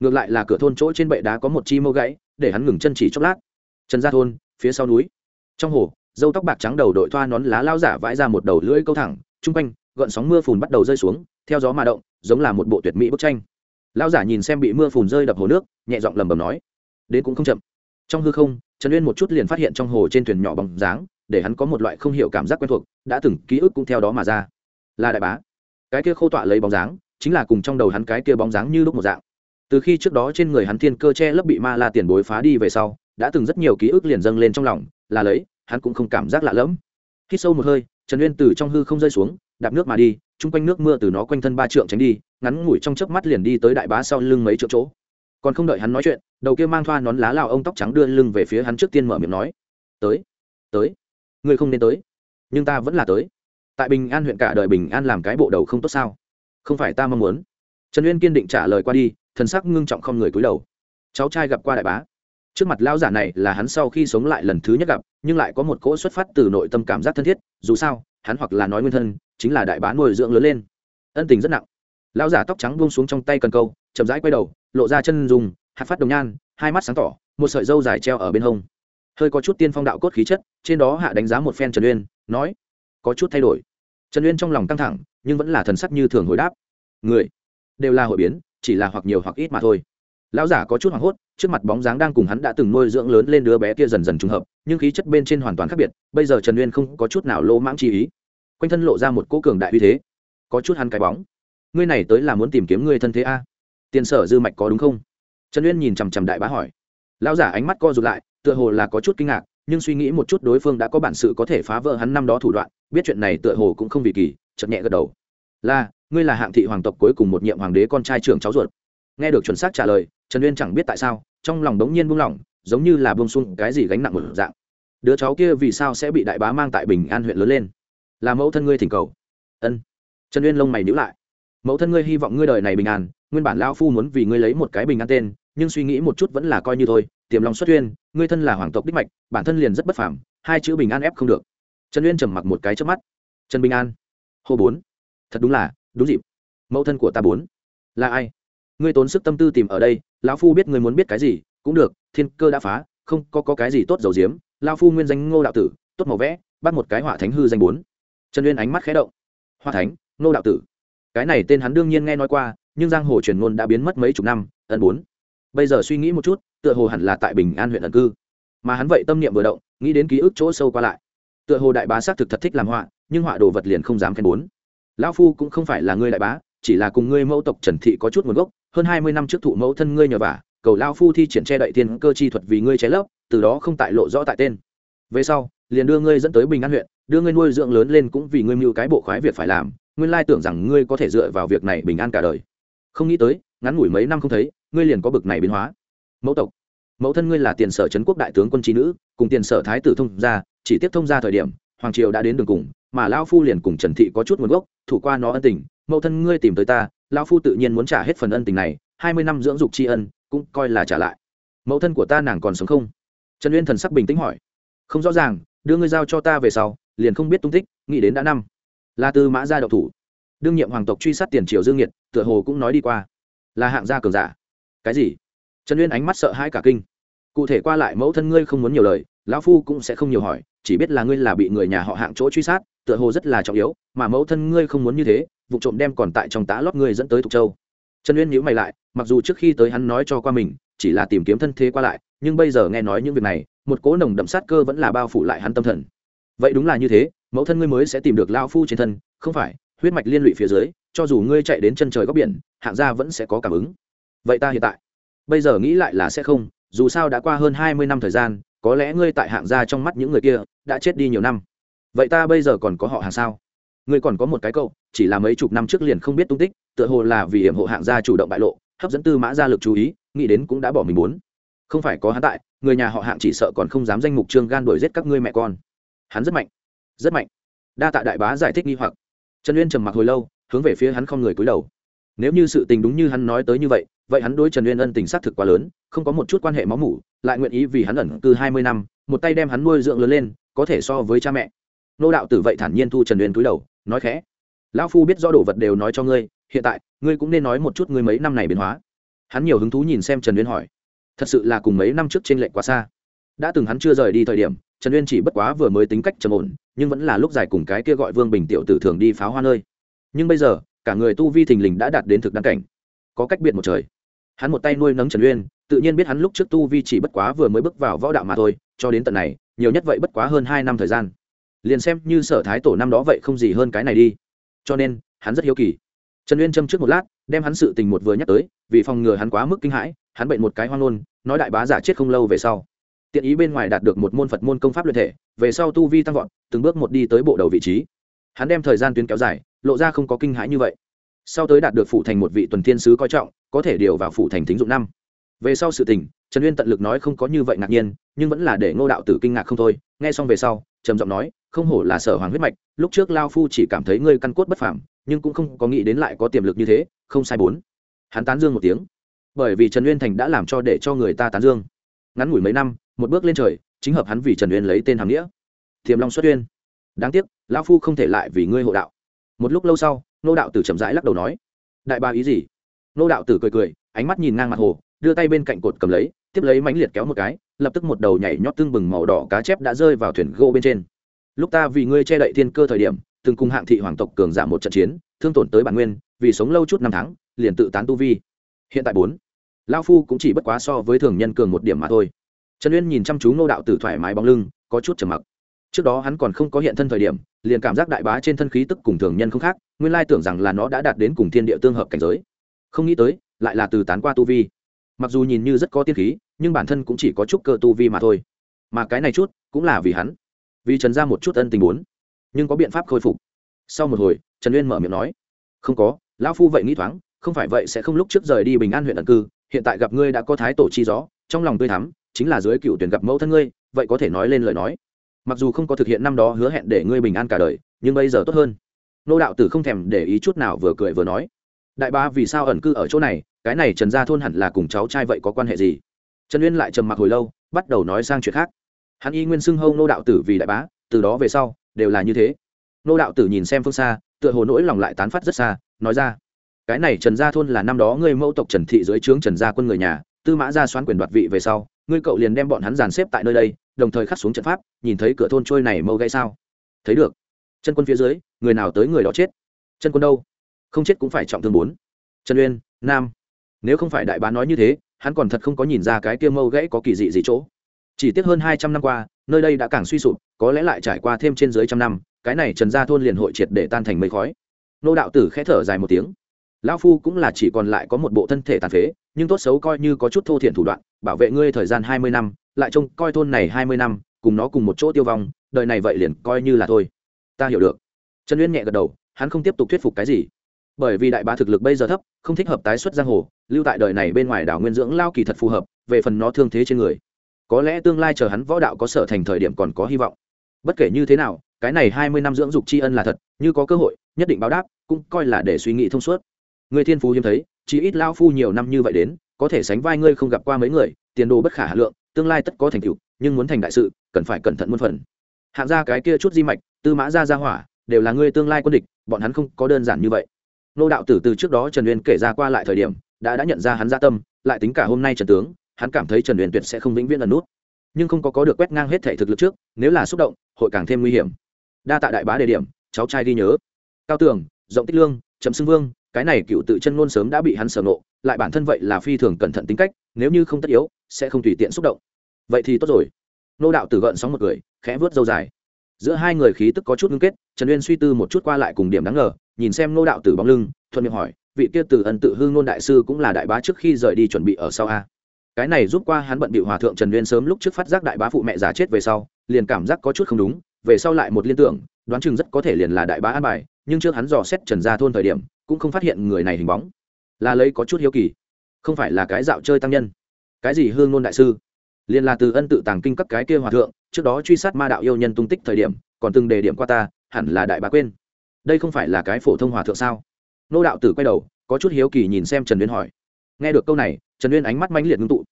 [SPEAKER 1] ngược lại là cửa thôn chỗ trên bệ đá có một chi mâu gãy, để hắn ngừng chân chỉ chốc lát. Trần gia thôn, phía sau núi. Trong hồ, dâu tóc bạc trắng đầu đội thoa nón lá lao giả vãi ra một đầu lưỡi câu thẳng, chung quanh gợn sóng mưa phùn bắt đầu rơi xuống, theo gió mà động, giống là một bộ tuyệt mỹ bức tranh. Lão giả nhìn xem bị mưa phùn rơi đập hồ nước, nhẹ giọng lầm bầm nói, đến cũng không chậm. Trong hư không, trần uyên một chút liền phát hiện trong hồ trên thuyền nhỏ bóng dáng, để hắn có một loại không hiểu cảm giác quen thuộc, đã từng ký ức cũng theo đó mà ra. Là đại bá. Cái kia khô tọa lấy bóng dáng, chính là cùng trong đầu hắn cái kia bóng dáng như lúc một dạng. Từ khi trước đó trên người hắn thiên cơ che lấp bị ma la tiền bối phá đi về sau, đã từng rất nhiều ký ức liền dâng lên trong lòng, là lấy, hắn cũng không cảm giác lạ lẫm. Khi sâu một hơi, trần uyên từ trong hư không rơi xuống đạp nước mà đi, chung quanh nước mưa từ nó quanh thân ba trượng tránh đi, ngắn ngủi trong chớp mắt liền đi tới đại bá sau lưng mấy trượng chỗ. Còn không đợi hắn nói chuyện, đầu kia mang thoa nón lá lào ông tóc trắng đưa lưng về phía hắn trước tiên mở miệng nói, tới tới, ngươi không nên tới, nhưng ta vẫn là tới. Tại bình an huyện cả đời bình an làm cái bộ đầu không tốt sao? Không phải ta mong muốn. Trần uyên kiên định trả lời qua đi, thần sắc ngưng trọng không người cúi đầu. Cháu trai gặp qua đại bá. Trước mặt lão giả này là hắn sau khi sống lại lần thứ nhất gặp, nhưng lại có một cỗ xuất phát từ nội tâm cảm giác thân thiết, dù sao, hắn hoặc là nói nguyên thân chính là đại bá nuôi dưỡng lớn lên. Ân tình rất nặng. Lão giả tóc trắng buông xuống trong tay cần câu, chậm rãi quay đầu, lộ ra chân dùng hạt phát đồng nhan, hai mắt sáng tỏ, một sợi dâu dài treo ở bên hông. Hơi có chút tiên phong đạo cốt khí chất, trên đó hạ đánh giá một phen trần uyên, nói, có chút thay đổi. Trần uyên trong lòng căng thẳng, nhưng vẫn là thần sắc như thường hồi đáp, người đều là hội biến, chỉ là hoặc nhiều hoặc ít mà thôi. Lão giả có chút hoảng hốt, trước mặt bóng dáng đang cùng hắn đã từng nuôi dưỡng lớn lên đứa bé kia dần dần trùng hợp, nhưng khí chất bên trên hoàn toàn khác biệt, bây giờ trần uyên không có chút nào lỗ mãng chi ý quanh thân lộ ra một cỗ cường đại uy thế. Có chút hắn cái bóng. Ngươi này tới là muốn tìm kiếm ngươi thân thế a? Tiền sở dư mạch có đúng không? Trần uyên nhìn chằm chằm đại bá hỏi. Lão giả ánh mắt co rụt lại, tựa hồ là có chút kinh ngạc, nhưng suy nghĩ một chút đối phương đã có bản sự có thể phá vỡ hắn năm đó thủ đoạn, biết chuyện này tựa hồ cũng không vì kỳ chậm nhẹ gật đầu. Là, ngươi là hạng thị hoàng tộc cuối cùng một nhiệm hoàng đế con trai trưởng cháu ruột. Nghe được chuẩn xác trả lời, trần uyên chẳng biết tại sao, trong lòng đống nhiên buông lỏng, giống như là buông xung cái gì gánh nặng một dạng. Đứa cháu kia vì sao sẽ bị đại bá mang tại bình an huyện lớn lên? Là mẫu thân ngươi thỉnh cầu. Ân. Trần uyên lông mày nhữ lại. Mẫu thân ngươi hy vọng ngươi đời này bình an nguyên bản lao phu muốn vì ngươi lấy một cái bình an tên nhưng suy nghĩ một chút vẫn là coi như thôi. Tiềm lòng xuất uyên ngươi thân là hoàng tộc đích mạch bản thân liền rất bất phàm hai chữ bình an ép không được. Trần uyên trầm mặc một cái trước mắt. Trần bình an. Hô bốn. Thật đúng là đúng dịp. Mẫu thân của ta bốn. Là ai? Ngươi tốn sức tâm tư tìm ở đây lão phu biết ngươi muốn biết cái gì cũng được thiên cơ đã phá không có, có cái gì tốt dầu diếm lão phu nguyên danh ngô đạo tử tốt màu vẽ bắt một cái họa thánh hư danh bốn trần uyên ánh mắt khé động. Hoa thánh, nô đạo tử. Cái này tên hắn đương nhiên nghe nói qua, nhưng giang hồ truyền ngôn đã biến mất mấy chục năm, ẩn bốn. Bây giờ suy nghĩ một chút, tựa hồ hẳn là tại bình an huyện ẩn cư. Mà hắn vậy tâm niệm vừa động, nghĩ đến ký ức chỗ sâu qua lại. Tựa hồ đại bá xác thực thật thích làm họa, nhưng họa đồ vật liền không dám khen bốn. Lão phu cũng không phải là ngươi đại bá, chỉ là cùng ngươi mẫu tộc trần thị có chút nguồn gốc. Hơn hai mươi năm trước thụ mẫu thân ngươi nhờ vả, cầu lao phu thi triển che đậy thiên cơ chi thuật vì ngươi cháy lấp, từ đó không tại lộ rõ tại tên. Về sau, liền đưa ngươi dẫn tới bình an huyện đưa ngươi nuôi dưỡng lớn lên cũng vì ngươi mưu cái bộ khoái việc phải làm, nguyên lai tưởng rằng ngươi có thể dựa vào việc này bình an cả đời. Không nghĩ tới, ngắn ngủi mấy năm không thấy, ngươi liền có bực này biến hóa. Mẫu tộc, mẫu thân ngươi là tiền sở trấn quốc đại tướng quân trí nữ, cùng tiền sở thái tử thông gia, chỉ tiếp thông gia thời điểm, hoàng triều đã đến đường cùng, mà lao phu liền cùng trần thị có chút nguồn gốc, thủ qua nó ân tình, mẫu thân ngươi tìm tới ta lao phu tự nhiên muốn trả hết phần ân tình này, hai mươi năm dưỡng dục tri ân, cũng coi là trả lại. Mẫu thân của ta nàng còn sống không? Trần uyên thần sắc bình tĩnh hỏi. Không rõ ràng, đưa ngươi giao cho ta về sau liền không biết tung tích, nghĩ đến đã năm. Là tư mã gia đậu thủ. Đương nhiệm hoàng tộc truy sát tiền triều dương nhiệt tựa hồ cũng nói đi qua. Là hạng gia cường giả. Cái gì? Trần uyên ánh mắt sợ hãi cả kinh. Cụ thể qua lại mẫu thân ngươi không muốn nhiều lời, lão phu cũng sẽ không nhiều hỏi, chỉ biết là ngươi là bị người nhà họ hạng chỗ truy sát, tựa hồ rất là trọng yếu, mà mẫu thân ngươi không muốn như thế, vụ trộm đem còn tại trong tá lót ngươi dẫn tới thục châu. Trần uyên nhữ mày lại, mặc dù trước khi tới hắn nói cho qua mình, chỉ là tìm kiếm thân thế qua lại, nhưng bây giờ nghe nói những việc này, một cỗ nồng đậm sát cơ vẫn là bao phủ lại hắn tâm thần vậy đúng là như thế, mẫu thân ngươi mới sẽ tìm được lao phu trên thân, không phải, huyết mạch liên lụy phía dưới, cho dù ngươi chạy đến chân trời góc biển, hạng gia vẫn sẽ có cảm ứng. Vậy ta hiện tại, bây giờ nghĩ lại là sẽ không, dù sao đã qua hơn hai mươi năm thời gian, có lẽ ngươi tại hạng gia trong mắt những người kia, đã chết đi nhiều năm. Vậy ta bây giờ còn có họ hàng sao? Ngươi còn có một cái cậu, chỉ là mấy chục năm trước liền không biết tung tích, tựa hồ là vì hiểm hộ hạng gia chủ động bại lộ, hấp dẫn tư mã gia lực chú ý, nghĩ đến cũng đã bỏ mình muốn. Không phải có hắn tại, người nhà họ hạng chỉ sợ còn không dám danh mục trương gan đuổi giết các ngươi mẹ con hắn rất mạnh rất mạnh. Đa tạ đại bá giải thích nghi hoặc. Trần uyên trầm mặc hồi lâu, hướng về phía hắn không người cúi đầu. Nếu như sự tình đúng như hắn nói tới như vậy vậy hắn đối trần uyên ân tình xác thực quá lớn, không có một chút quan hệ máu mủ, lại nguyện ý vì hắn ẩn cư hai mươi năm, một tay đem hắn nuôi dưỡng lớn lên, có thể so với cha mẹ. Nô đạo tử vậy thản nhiên thu trần uyên cúi đầu, nói khẽ. Lão phu biết rõ đồ vật đều nói cho ngươi, hiện tại, ngươi cũng nên nói một chút ngươi mấy năm này biến hóa. Hắn nhiều hứng thú nhìn xem trần uyên hỏi. Thật sự là cùng mấy năm trước trên lệch quá xa. Đã từng hắn chưa rời đi thời điểm trần uyên chỉ bất quá vừa mới tính cách trầm ổn, nhưng vẫn là lúc dài cùng cái kia gọi vương bình tiểu tử thường đi pháo hoa nơi. Nhưng bây giờ, cả người tu vi thình lình đã đạt đến thực đăng cảnh. Có cách biệt một trời. Hắn một tay nuôi nấng trần uyên, tự nhiên biết hắn lúc trước tu vi chỉ bất quá vừa mới bước vào võ đạo mà thôi, cho đến tận này, nhiều nhất vậy bất quá hơn hai năm thời gian. Liền xem như sở thái tổ năm đó vậy không gì hơn cái này đi. Cho nên, hắn rất hiếu kỳ. Trần uyên châm trước một lát, đem hắn sự tình một vừa nhắc tới, vì phòng ngừa hắn quá mức kinh hãi, hắn bệnh một cái hoang nôn nói đại bá giả chết không lâu về sau tiện ý bên ngoài đạt được một môn phật môn công pháp luyện thể, về sau tu vi tăng vọt, từng bước một đi tới bộ đầu vị trí. Hắn đem thời gian tuyến kéo dài, lộ ra không có kinh hãi như vậy. Sau tới đạt được phụ thành một vị tuần thiên sứ coi trọng, có thể điều vào phụ thành thính dụng năm. Về sau sự tình, trần uyên tận lực nói không có như vậy ngạc nhiên, nhưng vẫn là để ngô đạo tử kinh ngạc không thôi. Nghe xong về sau, trầm giọng nói, không hổ là sở hoàng huyết mạch, lúc trước lao phu chỉ cảm thấy ngươi căn cốt bất phàm, nhưng cũng không có nghĩ đến lại có tiềm lực như thế, không sai bốn. Hắn tán dương một tiếng. Bởi vì trần uyên thành đã làm cho để cho người ta tán dương ngắn ngủi mấy năm, một bước lên trời, chính hợp hắn vì trần uyên lấy tên hàm nghĩa. Thiềm long xuất uyên đáng tiếc, lão phu không thể lại vì ngươi hộ đạo. Một lúc lâu sau, nô đạo tử chậm rãi lắc đầu nói, đại ba ý gì? Nô đạo tử cười cười, ánh mắt nhìn ngang mặt hồ, đưa tay bên cạnh cột cầm lấy, tiếp lấy mánh liệt kéo một cái, lập tức một đầu nhảy nhót tưng bừng màu đỏ cá chép đã rơi vào thuyền gỗ bên trên. Lúc ta vì ngươi che đậy thiên cơ thời điểm, từng cùng hạng thị hoàng tộc cường giảm một trận chiến, thương tổn tới bản nguyên, vì sống lâu chút năm tháng, liền tự tán tu vi. Hiện tại bốn lao phu cũng chỉ bất quá so với thường nhân cường một điểm mà thôi. Trần uyên nhìn chăm chú ngô đạo tử thoải mái bóng lưng, có chút trầm mặc. Trước đó hắn còn không có hiện thân thời điểm, liền cảm giác đại bá trên thân khí tức cùng thường nhân không khác, nguyên lai tưởng rằng là nó đã đạt đến cùng thiên địa tương hợp cảnh giới. Không nghĩ tới, lại là từ tán qua tu vi. Mặc dù nhìn như rất có tiên khí, nhưng bản thân cũng chỉ có chút cơ tu vi mà thôi. Mà cái này chút, cũng là vì hắn. Vì trần ra một chút ân tình muốn. Nhưng có biện pháp khôi phục. Sau một hồi, trần uyên mở miệng nói, không có lão phu vậy nghĩ thoáng, không phải vậy sẽ không lúc trước rời đi bình an huyện ẩn cư hiện tại gặp ngươi đã có thái tổ chi gió, trong lòng tươi thắm, chính là dưới cựu tuyển gặp mẫu thân ngươi, vậy có thể nói lên lời nói. Mặc dù không có thực hiện năm đó hứa hẹn để ngươi bình an cả đời, nhưng bây giờ tốt hơn. Nô đạo tử không thèm để ý chút nào vừa cười vừa nói. Đại ba vì sao ẩn cư ở chỗ này, cái này trần gia thôn hẳn là cùng cháu trai vậy có quan hệ gì? Trần uyên lại trầm mặc hồi lâu, bắt đầu nói sang chuyện khác. Hắn y nguyên xưng hâu nô đạo tử vì đại bá, từ đó về sau, đều là như thế. Nô đạo tử nhìn xem phương xa, tựa hồ nỗi lòng lại tán phát rất xa, nói ra cái này trần gia thôn là năm đó ngươi mẫu tộc trần thị dưới trướng trần gia quân người nhà, tư mã gia xoán quyền đoạt vị về sau, ngươi cậu liền đem bọn hắn dàn xếp tại nơi đây, đồng thời khắc xuống trận pháp, nhìn thấy cửa thôn trôi này mâu gãy sao? Thấy được. Chân quân phía dưới, người nào tới người đó chết? Chân quân đâu? Không chết cũng phải trọng thương bốn. Trần uyên, nam. Nếu không phải đại bá nói như thế, hắn còn thật không có nhìn ra cái kia mâu gãy có kỳ dị gì chỗ. Chỉ tiếc hơn hai trăm năm qua, nơi đây đã càng suy sụp, có lẽ lại trải qua thêm trên dưới trăm năm, cái này trần gia thôn liền hội triệt để tan thành mây khói. Nô đạo tử khẽ thở dài một tiếng lão phu cũng là chỉ còn lại có một bộ thân thể tàn phế, nhưng tốt xấu coi như có chút thô thiện thủ đoạn, bảo vệ ngươi thời gian hai mươi năm, lại trông coi thôn này hai mươi năm, cùng nó cùng một chỗ tiêu vong, đời này vậy liền coi như là thôi. Ta hiểu được. Trần uyên nhẹ gật đầu, hắn không tiếp tục thuyết phục cái gì. Bởi vì đại bá thực lực bây giờ thấp, không thích hợp tái xuất giang hồ, lưu tại đời này bên ngoài đảo nguyên dưỡng lao kỳ thật phù hợp, về phần nó thương thế trên người. Có lẽ tương lai chờ hắn võ đạo có sở thành thời điểm còn có hy vọng. Bất kể như thế nào, cái này hai mươi năm dưỡng dục tri ân là thật, như có cơ hội, nhất định báo đáp, cũng coi là để suy nghĩ thông suốt người thiên phú hiếm thấy chỉ ít lao phu nhiều năm như vậy đến, có thể sánh vai ngươi không gặp qua mấy người, tiền đồ bất khả hà lượng, tương lai tất có thành tựu, nhưng muốn thành đại sự, cần phải cẩn thận muôn phần. Hạng ra cái kia chút di mạch, tư mã ra ra hỏa, đều là ngươi tương lai quân địch, bọn hắn không có đơn giản như vậy. Nô đạo tử từ trước đó trần uyên kể ra qua lại thời điểm, đã đã nhận ra hắn gia tâm, lại tính cả hôm nay trần tướng, hắn cảm thấy trần uyên tuyệt sẽ không vĩnh viễn ẩn nút. Nhưng không có có được quét ngang hết thể thực lực trước, nếu là xúc động, hội càng thêm nguy hiểm. Đa tạ đại bá đề điểm, cháu trai ghi nhớ. Cao tường, rộng tích lương chậm xưng vương cái này cựu tự chân ngôn sớm đã bị hắn sở nộ lại bản thân vậy là phi thường cẩn thận tính cách, nếu như không tất yếu, sẽ không tùy tiện xúc động. Vậy thì tốt rồi. Nô đạo tử gợn sóng một người khẽ vớt dâu dài. Giữa hai người khí tức có chút ngưng kết, trần uyên suy tư một chút qua lại cùng điểm đáng ngờ, nhìn xem nô đạo tử bóng lưng, thuận miệng hỏi, vị kia từ ân tự hương nôn đại sư cũng là đại bá trước khi rời đi chuẩn bị ở sau a? Cái này giúp qua hắn bận bị hòa thượng trần uyên sớm lúc trước phát giác đại bá phụ mẹ già chết về sau, liền cảm giác có chút không đúng, về sau lại một liên tưởng, đoán chừng rất có thể liền là đại bá an bài, nhưng trước hắn dò xét trần gia thôn thời điểm cũng không phát hiện người này hình bóng. Là lấy có chút hiếu kỳ, không phải là cái dạo chơi tăng nhân. Cái gì hương nôn đại sư? Liền là từ ân tự tàng kinh các cái kia hòa thượng, trước đó truy sát ma đạo yêu nhân tung tích thời điểm, còn từng đề điểm qua ta, hẳn là đại bá quên. Đây không phải là cái phổ thông hòa thượng sao? Nô đạo tử quay đầu, có chút hiếu kỳ nhìn xem trần uyên hỏi. Nghe được câu này, trần uyên ánh mắt mãnh liệt ngưng tụ.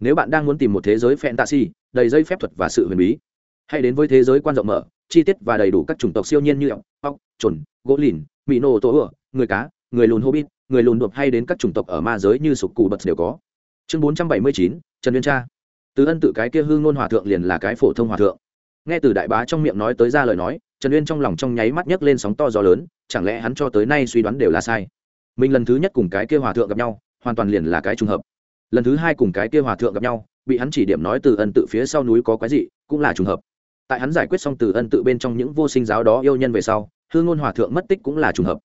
[SPEAKER 1] Nếu bạn đang muốn tìm một thế giới fantasy tạ đầy dây phép thuật và sự huyền bí, hãy đến với thế giới quan rộng mở, chi tiết và đầy đủ các chủng tộc siêu nhiên như ốc ốc trồn gỗ lìn mỹ nô tổ ửa người cá, người lùn hobbit, người lùn đột hay đến các chủng tộc ở ma giới như sục cù bật đều có. Chương bốn trăm bảy mươi chín, trần viên cha. Từ ân tự cái kia hương ngôn hòa thượng liền là cái phổ thông hòa thượng. Nghe từ đại bá trong miệng nói tới ra lời nói, trần uyên trong lòng trong nháy mắt nhấc lên sóng to gió lớn, chẳng lẽ hắn cho tới nay suy đoán đều là sai? Mình lần thứ nhất cùng cái kia hòa thượng gặp nhau, hoàn toàn liền là cái trùng hợp. Lần thứ hai cùng cái kia hòa thượng gặp nhau, bị hắn chỉ điểm nói từ ân tự phía sau núi có cái gì cũng là trùng hợp. Tại hắn giải quyết xong từ ân tự bên trong những vô sinh giáo đó yêu nhân về sau, hương ngôn hòa thượng mất tích cũng là trùng hợp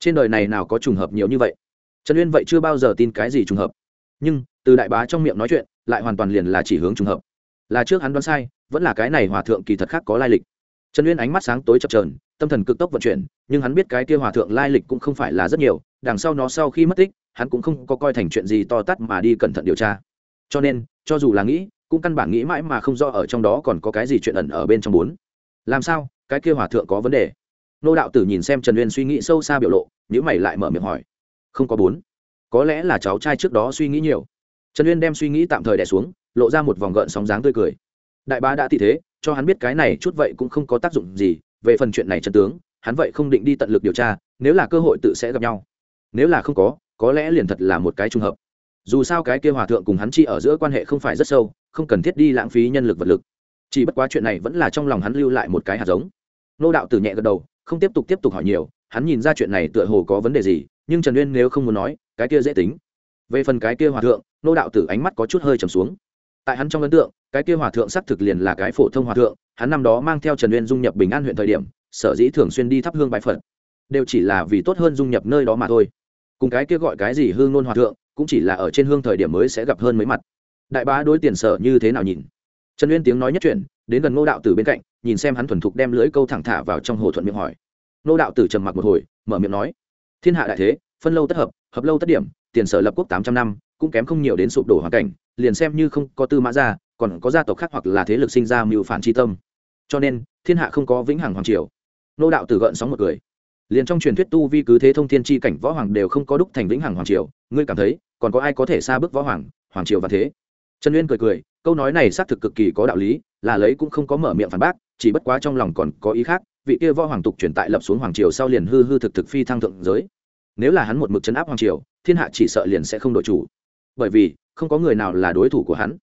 [SPEAKER 1] trên đời này nào có trùng hợp nhiều như vậy? Trần uyên vậy chưa bao giờ tin cái gì trùng hợp. Nhưng, từ đại bá trong miệng nói chuyện, lại hoàn toàn liền là chỉ hướng trùng hợp. Là trước hắn đoán sai, vẫn là cái này hòa thượng kỳ thật khác có lai lịch. Trần uyên ánh mắt sáng tối chập trờn tâm thần cực tốc vận chuyển, nhưng hắn biết cái kia hòa thượng lai lịch cũng không phải là rất nhiều, đằng sau nó sau khi mất tích, hắn cũng không có coi thành chuyện gì to tát mà đi cẩn thận điều tra. Cho nên, cho dù là nghĩ, cũng căn bản nghĩ mãi mà không rõ ở trong đó còn có cái gì chuyện ẩn ở bên trong bốn. Làm sao, cái kia hòa thượng có vấn đề? Nô đạo tử nhìn xem trần uyên suy nghĩ sâu xa biểu lộ nhữ mày lại mở miệng hỏi. Không có bốn. Có lẽ là cháu trai trước đó suy nghĩ nhiều. Trần uyên đem suy nghĩ tạm thời đẻ xuống, lộ ra một vòng gợn sóng dáng tươi cười. Đại bá đã tị thế, cho hắn biết cái này chút vậy cũng không có tác dụng gì, về phần chuyện này Trần tướng, hắn vậy không định đi tận lực điều tra, nếu là cơ hội tự sẽ gặp nhau. Nếu là không có có lẽ liền thật là một cái trùng hợp. Dù sao cái kia hòa thượng cùng hắn chi ở giữa quan hệ không phải rất sâu, không cần thiết đi lãng phí nhân lực vật lực. Chỉ bất quá chuyện này vẫn là trong lòng hắn lưu lại một cái hạt giống. Nô đạo tử nhẹ gật đầu không tiếp tục tiếp tục hỏi nhiều, hắn nhìn ra chuyện này tựa hồ có vấn đề gì, nhưng trần uyên nếu không muốn nói, cái kia dễ tính. Về phần cái kia hòa thượng, nô đạo tử ánh mắt có chút hơi trầm xuống. Tại hắn trong ấn tượng, cái kia hòa thượng xác thực liền là cái phổ thông hòa thượng, hắn năm đó mang theo trần uyên dung nhập bình an huyện thời điểm, sở dĩ thường xuyên đi thắp hương bãi phật, đều chỉ là vì tốt hơn dung nhập nơi đó mà thôi. Cùng cái kia gọi cái gì hương nôn hòa thượng, cũng chỉ là ở trên hương thời điểm mới sẽ gặp hơn mấy mặt. Đại bá đối tiền sở như thế nào nhìn? Trần uyên tiếng nói nhất chuyện đến gần ngô đạo tử bên cạnh, nhìn xem hắn thuần thục đem lưỡi câu thẳng thả vào trong hồ thuận miệng hỏi. Ngô đạo tử trầm mặc một hồi, mở miệng nói, thiên hạ đại thế, phân lâu tất hợp hợp lâu tất điểm, tiền sở lập quốc tám trăm năm, cũng kém không nhiều đến sụp đổ hoàn cảnh, liền xem như không có tư mã gia còn có gia tộc khác hoặc là thế lực sinh ra mưu phản tri tâm. Cho nên, thiên hạ không có vĩnh hằng hoàng triều. Nô đạo tử gợn sóng một người liền trong truyền thuyết tu vi cứ thế thông thiên tri cảnh võ hoàng đều không có đúc thành vĩnh hằng hoàng triều, ngươi cảm thấy, còn có ai có thể xa bước võ hoàng hoàng triều và thế? Trần uyên cười cười câu nói này xác thực cực kỳ có đạo lý, là lấy cũng không có mở miệng phản bác, chỉ bất quá trong lòng còn có ý khác, vị kia võ hoàng tục truyền tại lập xuống hoàng triều sau liền hư hư thực thực phi thăng thượng giới. Nếu là hắn một mực chấn áp hoàng triều, thiên hạ chỉ sợ liền sẽ không đội chủ. Bởi vì, không có người nào là đối thủ của hắn.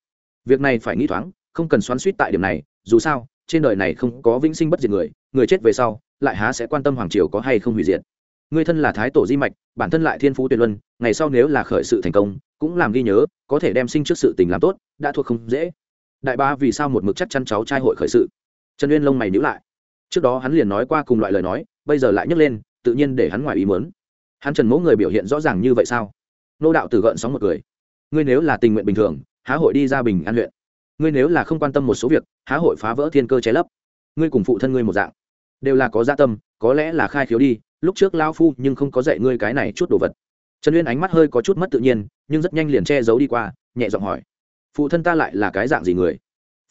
[SPEAKER 1] Việc này phải nghĩ thoáng, không cần xoắn suýt tại điểm này, dù sao, trên đời này không có vĩnh sinh bất diệt người người chết về sau, lại há sẽ quan tâm hoàng triều có hay không hủy diệt. Người thân là thái tổ di mạch, bản thân lại thiên phú tuyệt luân, ngày sau nếu là khởi sự thành công cũng làm ghi nhớ, có thể đem sinh trước sự tình làm tốt, đã thuộc không dễ. Đại ba vì sao một mực chắc chắn cháu trai hội khởi sự? Trần uyên lông mày nhữ lại. Trước đó hắn liền nói qua cùng loại lời nói, bây giờ lại nhấc lên, tự nhiên để hắn ngoài ý mớn hắn trần mẫu người biểu hiện rõ ràng như vậy sao? Nô đạo tử gợn sóng một cười. Ngươi nếu là tình nguyện bình thường, há hội đi ra bình an huyện. Ngươi nếu là không quan tâm một số việc, há hội phá vỡ thiên cơ cháy lấp. Ngươi cùng phụ thân ngươi một dạng. Đều là có gia tâm, có lẽ là khai khiếu đi, lúc trước lao phu nhưng không có dạy ngươi cái này chút đồ vật trần uyên ánh mắt hơi có chút mất tự nhiên, nhưng rất nhanh liền che giấu đi qua, nhẹ giọng hỏi, phụ thân ta lại là cái dạng gì người?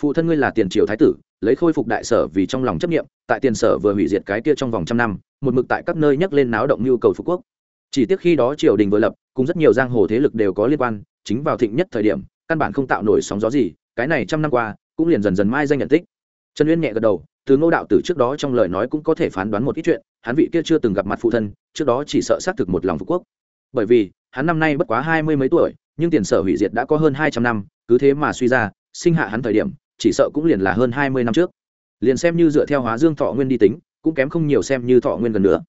[SPEAKER 1] Phụ thân ngươi là tiền triều thái tử, lấy khôi phục đại sở vì trong lòng chấp nghiệm tại tiền sở vừa hủy diệt cái kia trong vòng trăm năm, một mực tại các nơi nhắc lên náo động nhu cầu phú quốc. Chỉ tiếc khi đó triều đình vừa lập, cùng rất nhiều giang hồ thế lực đều có liên quan, chính vào thịnh nhất thời điểm, căn bản không tạo nổi sóng gió gì, cái này trăm năm qua, cũng liền dần dần mai danh nhận tích. Trần uyên nhẹ gật đầu, từ ngô đạo tử trước đó trong lời nói cũng có thể phán đoán một ít chuyện, hắn vị kia chưa từng gặp mặt phụ thân, trước đó chỉ sợ xác thực một lòng phú quốc bởi vì, hắn năm nay bất quá hai mươi mấy tuổi, nhưng tiền sở hủy diệt đã có hơn hai trăm năm, cứ thế mà suy ra, sinh hạ hắn thời điểm, chỉ sợ cũng liền là hơn hai mươi năm trước. Liền xem như dựa theo hóa dương thọ nguyên đi tính, cũng kém không nhiều xem như thọ nguyên gần nữa.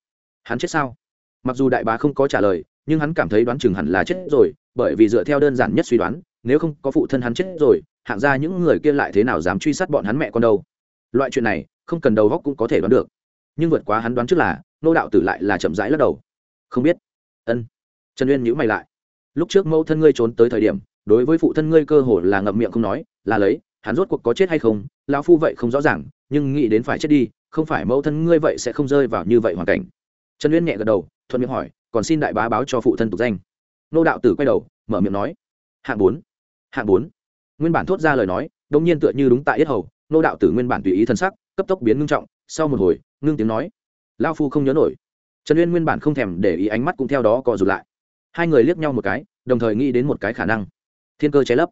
[SPEAKER 1] Hắn chết sao? Mặc dù đại bá không có trả lời, nhưng hắn cảm thấy đoán chừng hẳn là chết rồi, bởi vì dựa theo đơn giản nhất suy đoán, nếu không có phụ thân hắn chết rồi, hạng ra những người kia lại thế nào dám truy sát bọn hắn mẹ con đâu? Loại chuyện này, không cần đầu góc cũng có thể đoán được. Nhưng vượt quá hắn đoán trước là, nô đạo tử lại là chậm rãi lắc đầu. Không biết. Ân trần uyên nhữ mày lại. Lúc trước mẫu thân ngươi trốn tới thời điểm, đối với phụ thân ngươi cơ hồ là ngậm miệng không nói, là lấy, hắn rốt cuộc có chết hay không, lão phu vậy không rõ ràng, nhưng nghĩ đến phải chết đi, không phải mẫu thân ngươi vậy sẽ không rơi vào như vậy hoàn cảnh. Trần uyên nhẹ gật đầu, thuận miệng hỏi, còn xin đại bá báo cho phụ thân tục danh. Nô đạo tử quay đầu, mở miệng nói, hạng bốn hạng bốn. Nguyên bản thốt ra lời nói đông nhiên tựa như đúng tại yết hầu, nô đạo tử nguyên bản tùy ý thân sắc, cấp tốc biến ngưng trọng, sau một hồi, ngưng tiếng nói lao phu không nhớ nổi. Trần uyên nguyên bản không thèm để ý ánh mắt cũng theo đó co rụt lại hai người liếc nhau một cái, đồng thời nghĩ đến một cái khả năng. Thiên cơ che lấp.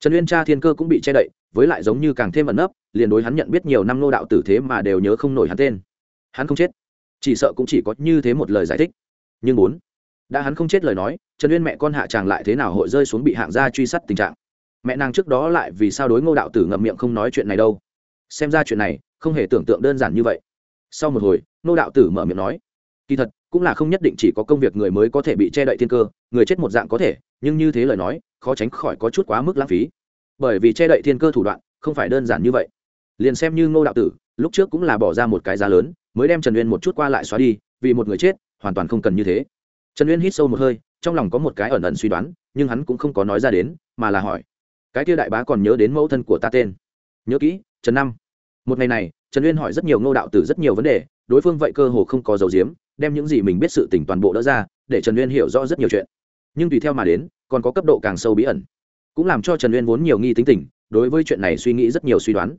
[SPEAKER 1] Trần uyên cha thiên cơ cũng bị che đậy, với lại giống như càng thêm ẩn nấp, liền đối hắn nhận biết nhiều năm nô đạo tử thế mà đều nhớ không nổi hắn tên. Hắn không chết. Chỉ sợ cũng chỉ có như thế một lời giải thích. Nhưng bốn, đã hắn không chết lời nói, trần uyên mẹ con hạ chàng lại thế nào hội rơi xuống bị hạng gia truy sát tình trạng? Mẹ nàng trước đó lại vì sao đối ngô đạo tử ngậm miệng không nói chuyện này đâu? Xem ra chuyện này không hề tưởng tượng đơn giản như vậy. Sau một hồi, ngô đạo tử mở miệng nói, kỳ thật cũng là không nhất định chỉ có công việc người mới có thể bị che đậy thiên cơ, người chết một dạng có thể, nhưng như thế lời nói, khó tránh khỏi có chút quá mức lãng phí. Bởi vì che đậy thiên cơ thủ đoạn, không phải đơn giản như vậy. Liền xem như ngô đạo tử, lúc trước cũng là bỏ ra một cái giá lớn, mới đem trần uyên một chút qua lại xóa đi, vì một người chết, hoàn toàn không cần như thế. Trần uyên hít sâu một hơi, trong lòng có một cái ẩn ẩn suy đoán, nhưng hắn cũng không có nói ra đến, mà là hỏi, cái kia đại bá còn nhớ đến mẫu thân của ta tên? Nhớ kỹ, trần năm. Một ngày này, trần uyên hỏi rất nhiều ngô đạo tử rất nhiều vấn đề, đối phương vậy cơ hồ không có dấu diếm đem những gì mình biết sự tình toàn bộ đỡ ra, để trần uyên hiểu rõ rất nhiều chuyện. Nhưng tùy theo mà đến, còn có cấp độ càng sâu bí ẩn. Cũng làm cho trần uyên vốn nhiều nghi tính tình, đối với chuyện này suy nghĩ rất nhiều suy đoán.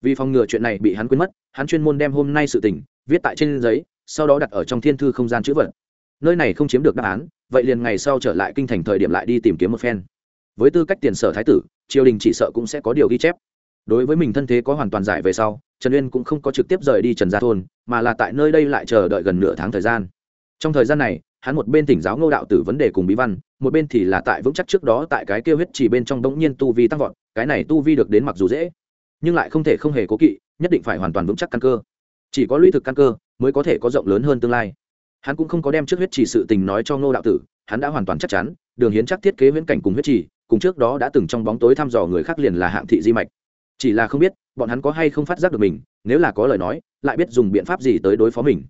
[SPEAKER 1] Vì phòng ngừa chuyện này bị hắn quên mất, hắn chuyên môn đem hôm nay sự tình, viết tại trên giấy, sau đó đặt ở trong thiên thư không gian chữ vật. Nơi này không chiếm được đáp án, vậy liền ngày sau trở lại kinh thành thời điểm lại đi tìm kiếm một phen. Với tư cách tiền sở thái tử, triều đình chỉ sợ cũng sẽ có điều ghi chép đối với mình thân thế có hoàn toàn giải về sau, trần uyên cũng không có trực tiếp rời đi trần gia thôn, mà là tại nơi đây lại chờ đợi gần nửa tháng thời gian. Trong thời gian này, hắn một bên tỉnh giáo ngô đạo tử vấn đề cùng bí văn, một bên thì là tại vững chắc trước đó tại cái kêu huyết chỉ bên trong đống nhiên tu vi tăng vọt, cái này tu vi được đến mặc dù dễ, nhưng lại không thể không hề cố kỵ, nhất định phải hoàn toàn vững chắc căn cơ. Chỉ có lũy thực căn cơ mới có thể có rộng lớn hơn tương lai. Hắn cũng không có đem trước huyết chỉ sự tình nói cho ngô đạo tử, hắn đã hoàn toàn chắc chắn, đường hiến chắc thiết kế viễn cảnh cùng huyết chỉ cùng trước đó đã từng trong bóng tối thăm dò người khác liền là hạng thị di mạch chỉ là không biết, bọn hắn có hay không phát giác được mình, nếu là có lời nói, lại biết dùng biện pháp gì tới đối phó mình.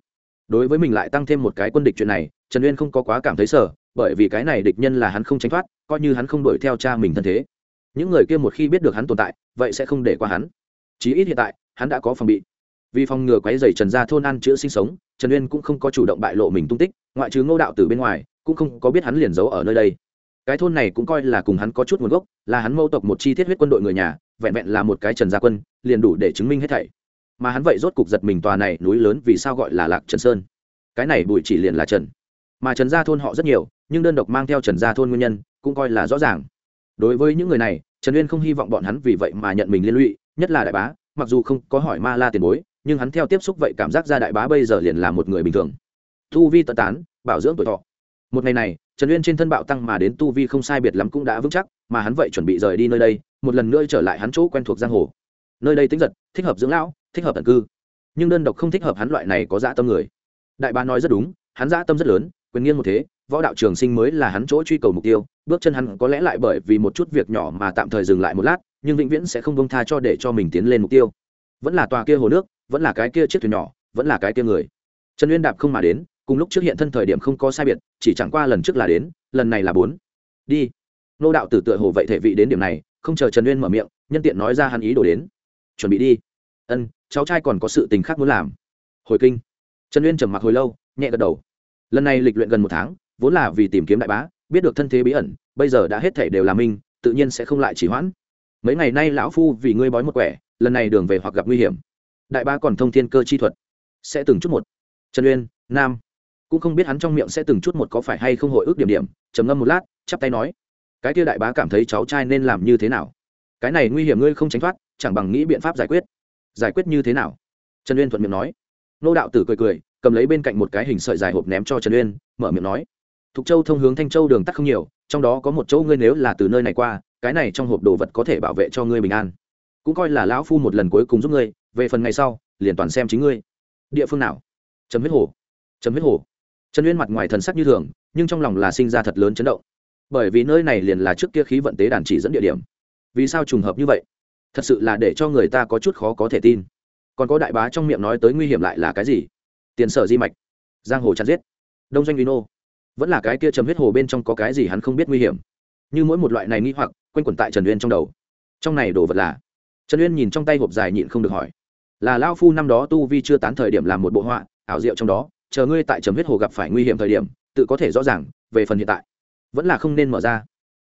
[SPEAKER 1] Đối với mình lại tăng thêm một cái quân địch chuyện này, trần uyên không có quá cảm thấy sợ, bởi vì cái này địch nhân là hắn không tránh thoát, coi như hắn không đuổi theo cha mình thân thế. Những người kia một khi biết được hắn tồn tại, vậy sẽ không để qua hắn. Chí ít hiện tại, hắn đã có phòng bị. Vì phòng ngừa quấy dày trần gia thôn ăn chữa sinh sống, trần uyên cũng không có chủ động bại lộ mình tung tích, ngoại trừ ngô đạo từ bên ngoài, cũng không có biết hắn liền giấu ở nơi đây. Cái thôn này cũng coi là cùng hắn có chút nguồn gốc, là hắn mâu tộc một chi tiết huyết quân đội người nhà vẹn vẹn là một cái trần gia quân, liền đủ để chứng minh hết thảy. Mà hắn vậy rốt cục giật mình tòa này núi lớn vì sao gọi là lạc trần sơn. Cái này bụi chỉ liền là trần. Mà trần gia thôn họ rất nhiều, nhưng đơn độc mang theo trần gia thôn nguyên nhân, cũng coi là rõ ràng. Đối với những người này, trần uyên không hy vọng bọn hắn vì vậy mà nhận mình liên lụy, nhất là đại bá, mặc dù không có hỏi ma la tiền bối, nhưng hắn theo tiếp xúc vậy cảm giác ra đại bá bây giờ liền là một người bình thường. Thu vi tận tán, bảo dưỡng tuổi thọ một ngày này, trần uyên trên thân bạo tăng mà đến tu vi không sai biệt lắm cũng đã vững chắc, mà hắn vậy chuẩn bị rời đi nơi đây, một lần nữa trở lại hắn chỗ quen thuộc giang hồ. Nơi đây tính giật, thích hợp dưỡng lão, thích hợp tận cư. Nhưng đơn độc không thích hợp hắn loại này có dã tâm người. Đại bá nói rất đúng, hắn dã tâm rất lớn, quyền nghiêng một thế, võ đạo trường sinh mới là hắn chỗ truy cầu mục tiêu, bước chân hắn có lẽ lại bởi vì một chút việc nhỏ mà tạm thời dừng lại một lát, nhưng vĩnh viễn sẽ không bông tha cho để cho mình tiến lên mục tiêu. Vẫn là tòa kia hồ nước, vẫn là cái kia chiếc thuyền nhỏ, vẫn là cái kia người. Trần uyên đạp không mà đến cùng lúc trước hiện thân thời điểm không có sai biệt, chỉ chẳng qua lần trước là đến, lần này là bốn. Đi. Nô đạo tử tựa hồ vậy thể vị đến điểm này, không chờ trần uyên mở miệng, nhân tiện nói ra hắn ý đồ đến. Chuẩn bị đi. Ân, cháu trai còn có sự tình khác muốn làm. Hồi kinh. Trần uyên trầm mặc hồi lâu, nhẹ gật đầu. Lần này lịch luyện gần một tháng, vốn là vì tìm kiếm đại bá, biết được thân thế bí ẩn, bây giờ đã hết thể đều là minh tự nhiên sẽ không lại chỉ hoãn. Mấy ngày nay lão phu vì ngươi bói một quẻ, lần này đường về hoặc gặp nguy hiểm. Đại bá còn thông thiên cơ chi thuật. Sẽ từng chút một. Trần uyên, nam cũng không biết hắn trong miệng sẽ từng chút một có phải hay không hội ước điểm điểm, trầm ngâm một lát, chắp tay nói, cái kia đại bá cảm thấy cháu trai nên làm như thế nào? Cái này nguy hiểm ngươi không tránh thoát, chẳng bằng nghĩ biện pháp giải quyết. Giải quyết như thế nào? Trần uyên thuận miệng nói. Nô đạo tử cười cười, cầm lấy bên cạnh một cái hình sợi dài hộp ném cho trần uyên, mở miệng nói, thục châu thông hướng thanh châu đường tắt không nhiều, trong đó có một chỗ ngươi nếu là từ nơi này qua, cái này trong hộp đồ vật có thể bảo vệ cho ngươi bình an. Cũng coi là lão phu một lần cuối cùng giúp ngươi, về phần ngày sau, liền toàn xem chính ngươi. Địa phương nào? Chấm huyết hồ. Chấm huyết hồ trần uyên mặt ngoài thần sắc như thường, nhưng trong lòng là sinh ra thật lớn chấn động. Bởi vì nơi này liền là trước kia khí vận tế đàn chỉ dẫn địa điểm. Vì sao trùng hợp như vậy? Thật sự là để cho người ta có chút khó có thể tin. Còn có đại bá trong miệng nói tới nguy hiểm lại là cái gì? Tiền sở di mạch. Giang hồ chặt giết. Đông doanh vino vẫn là cái kia chấm huyết hồ bên trong có cái gì hắn không biết nguy hiểm. Như mỗi một loại này nghi hoặc, quanh quẩn tại trần uyên trong đầu. Trong này đồ vật là, trần uyên nhìn trong tay hộp dài nhịn không được hỏi. Là lao phu năm đó tu vi chưa tán thời điểm làm một bộ họa, ảo diệu trong đó chờ ngươi tại trầm huyết hồ gặp phải nguy hiểm thời điểm, tự có thể rõ ràng, về phần hiện tại. Vẫn là không nên mở ra.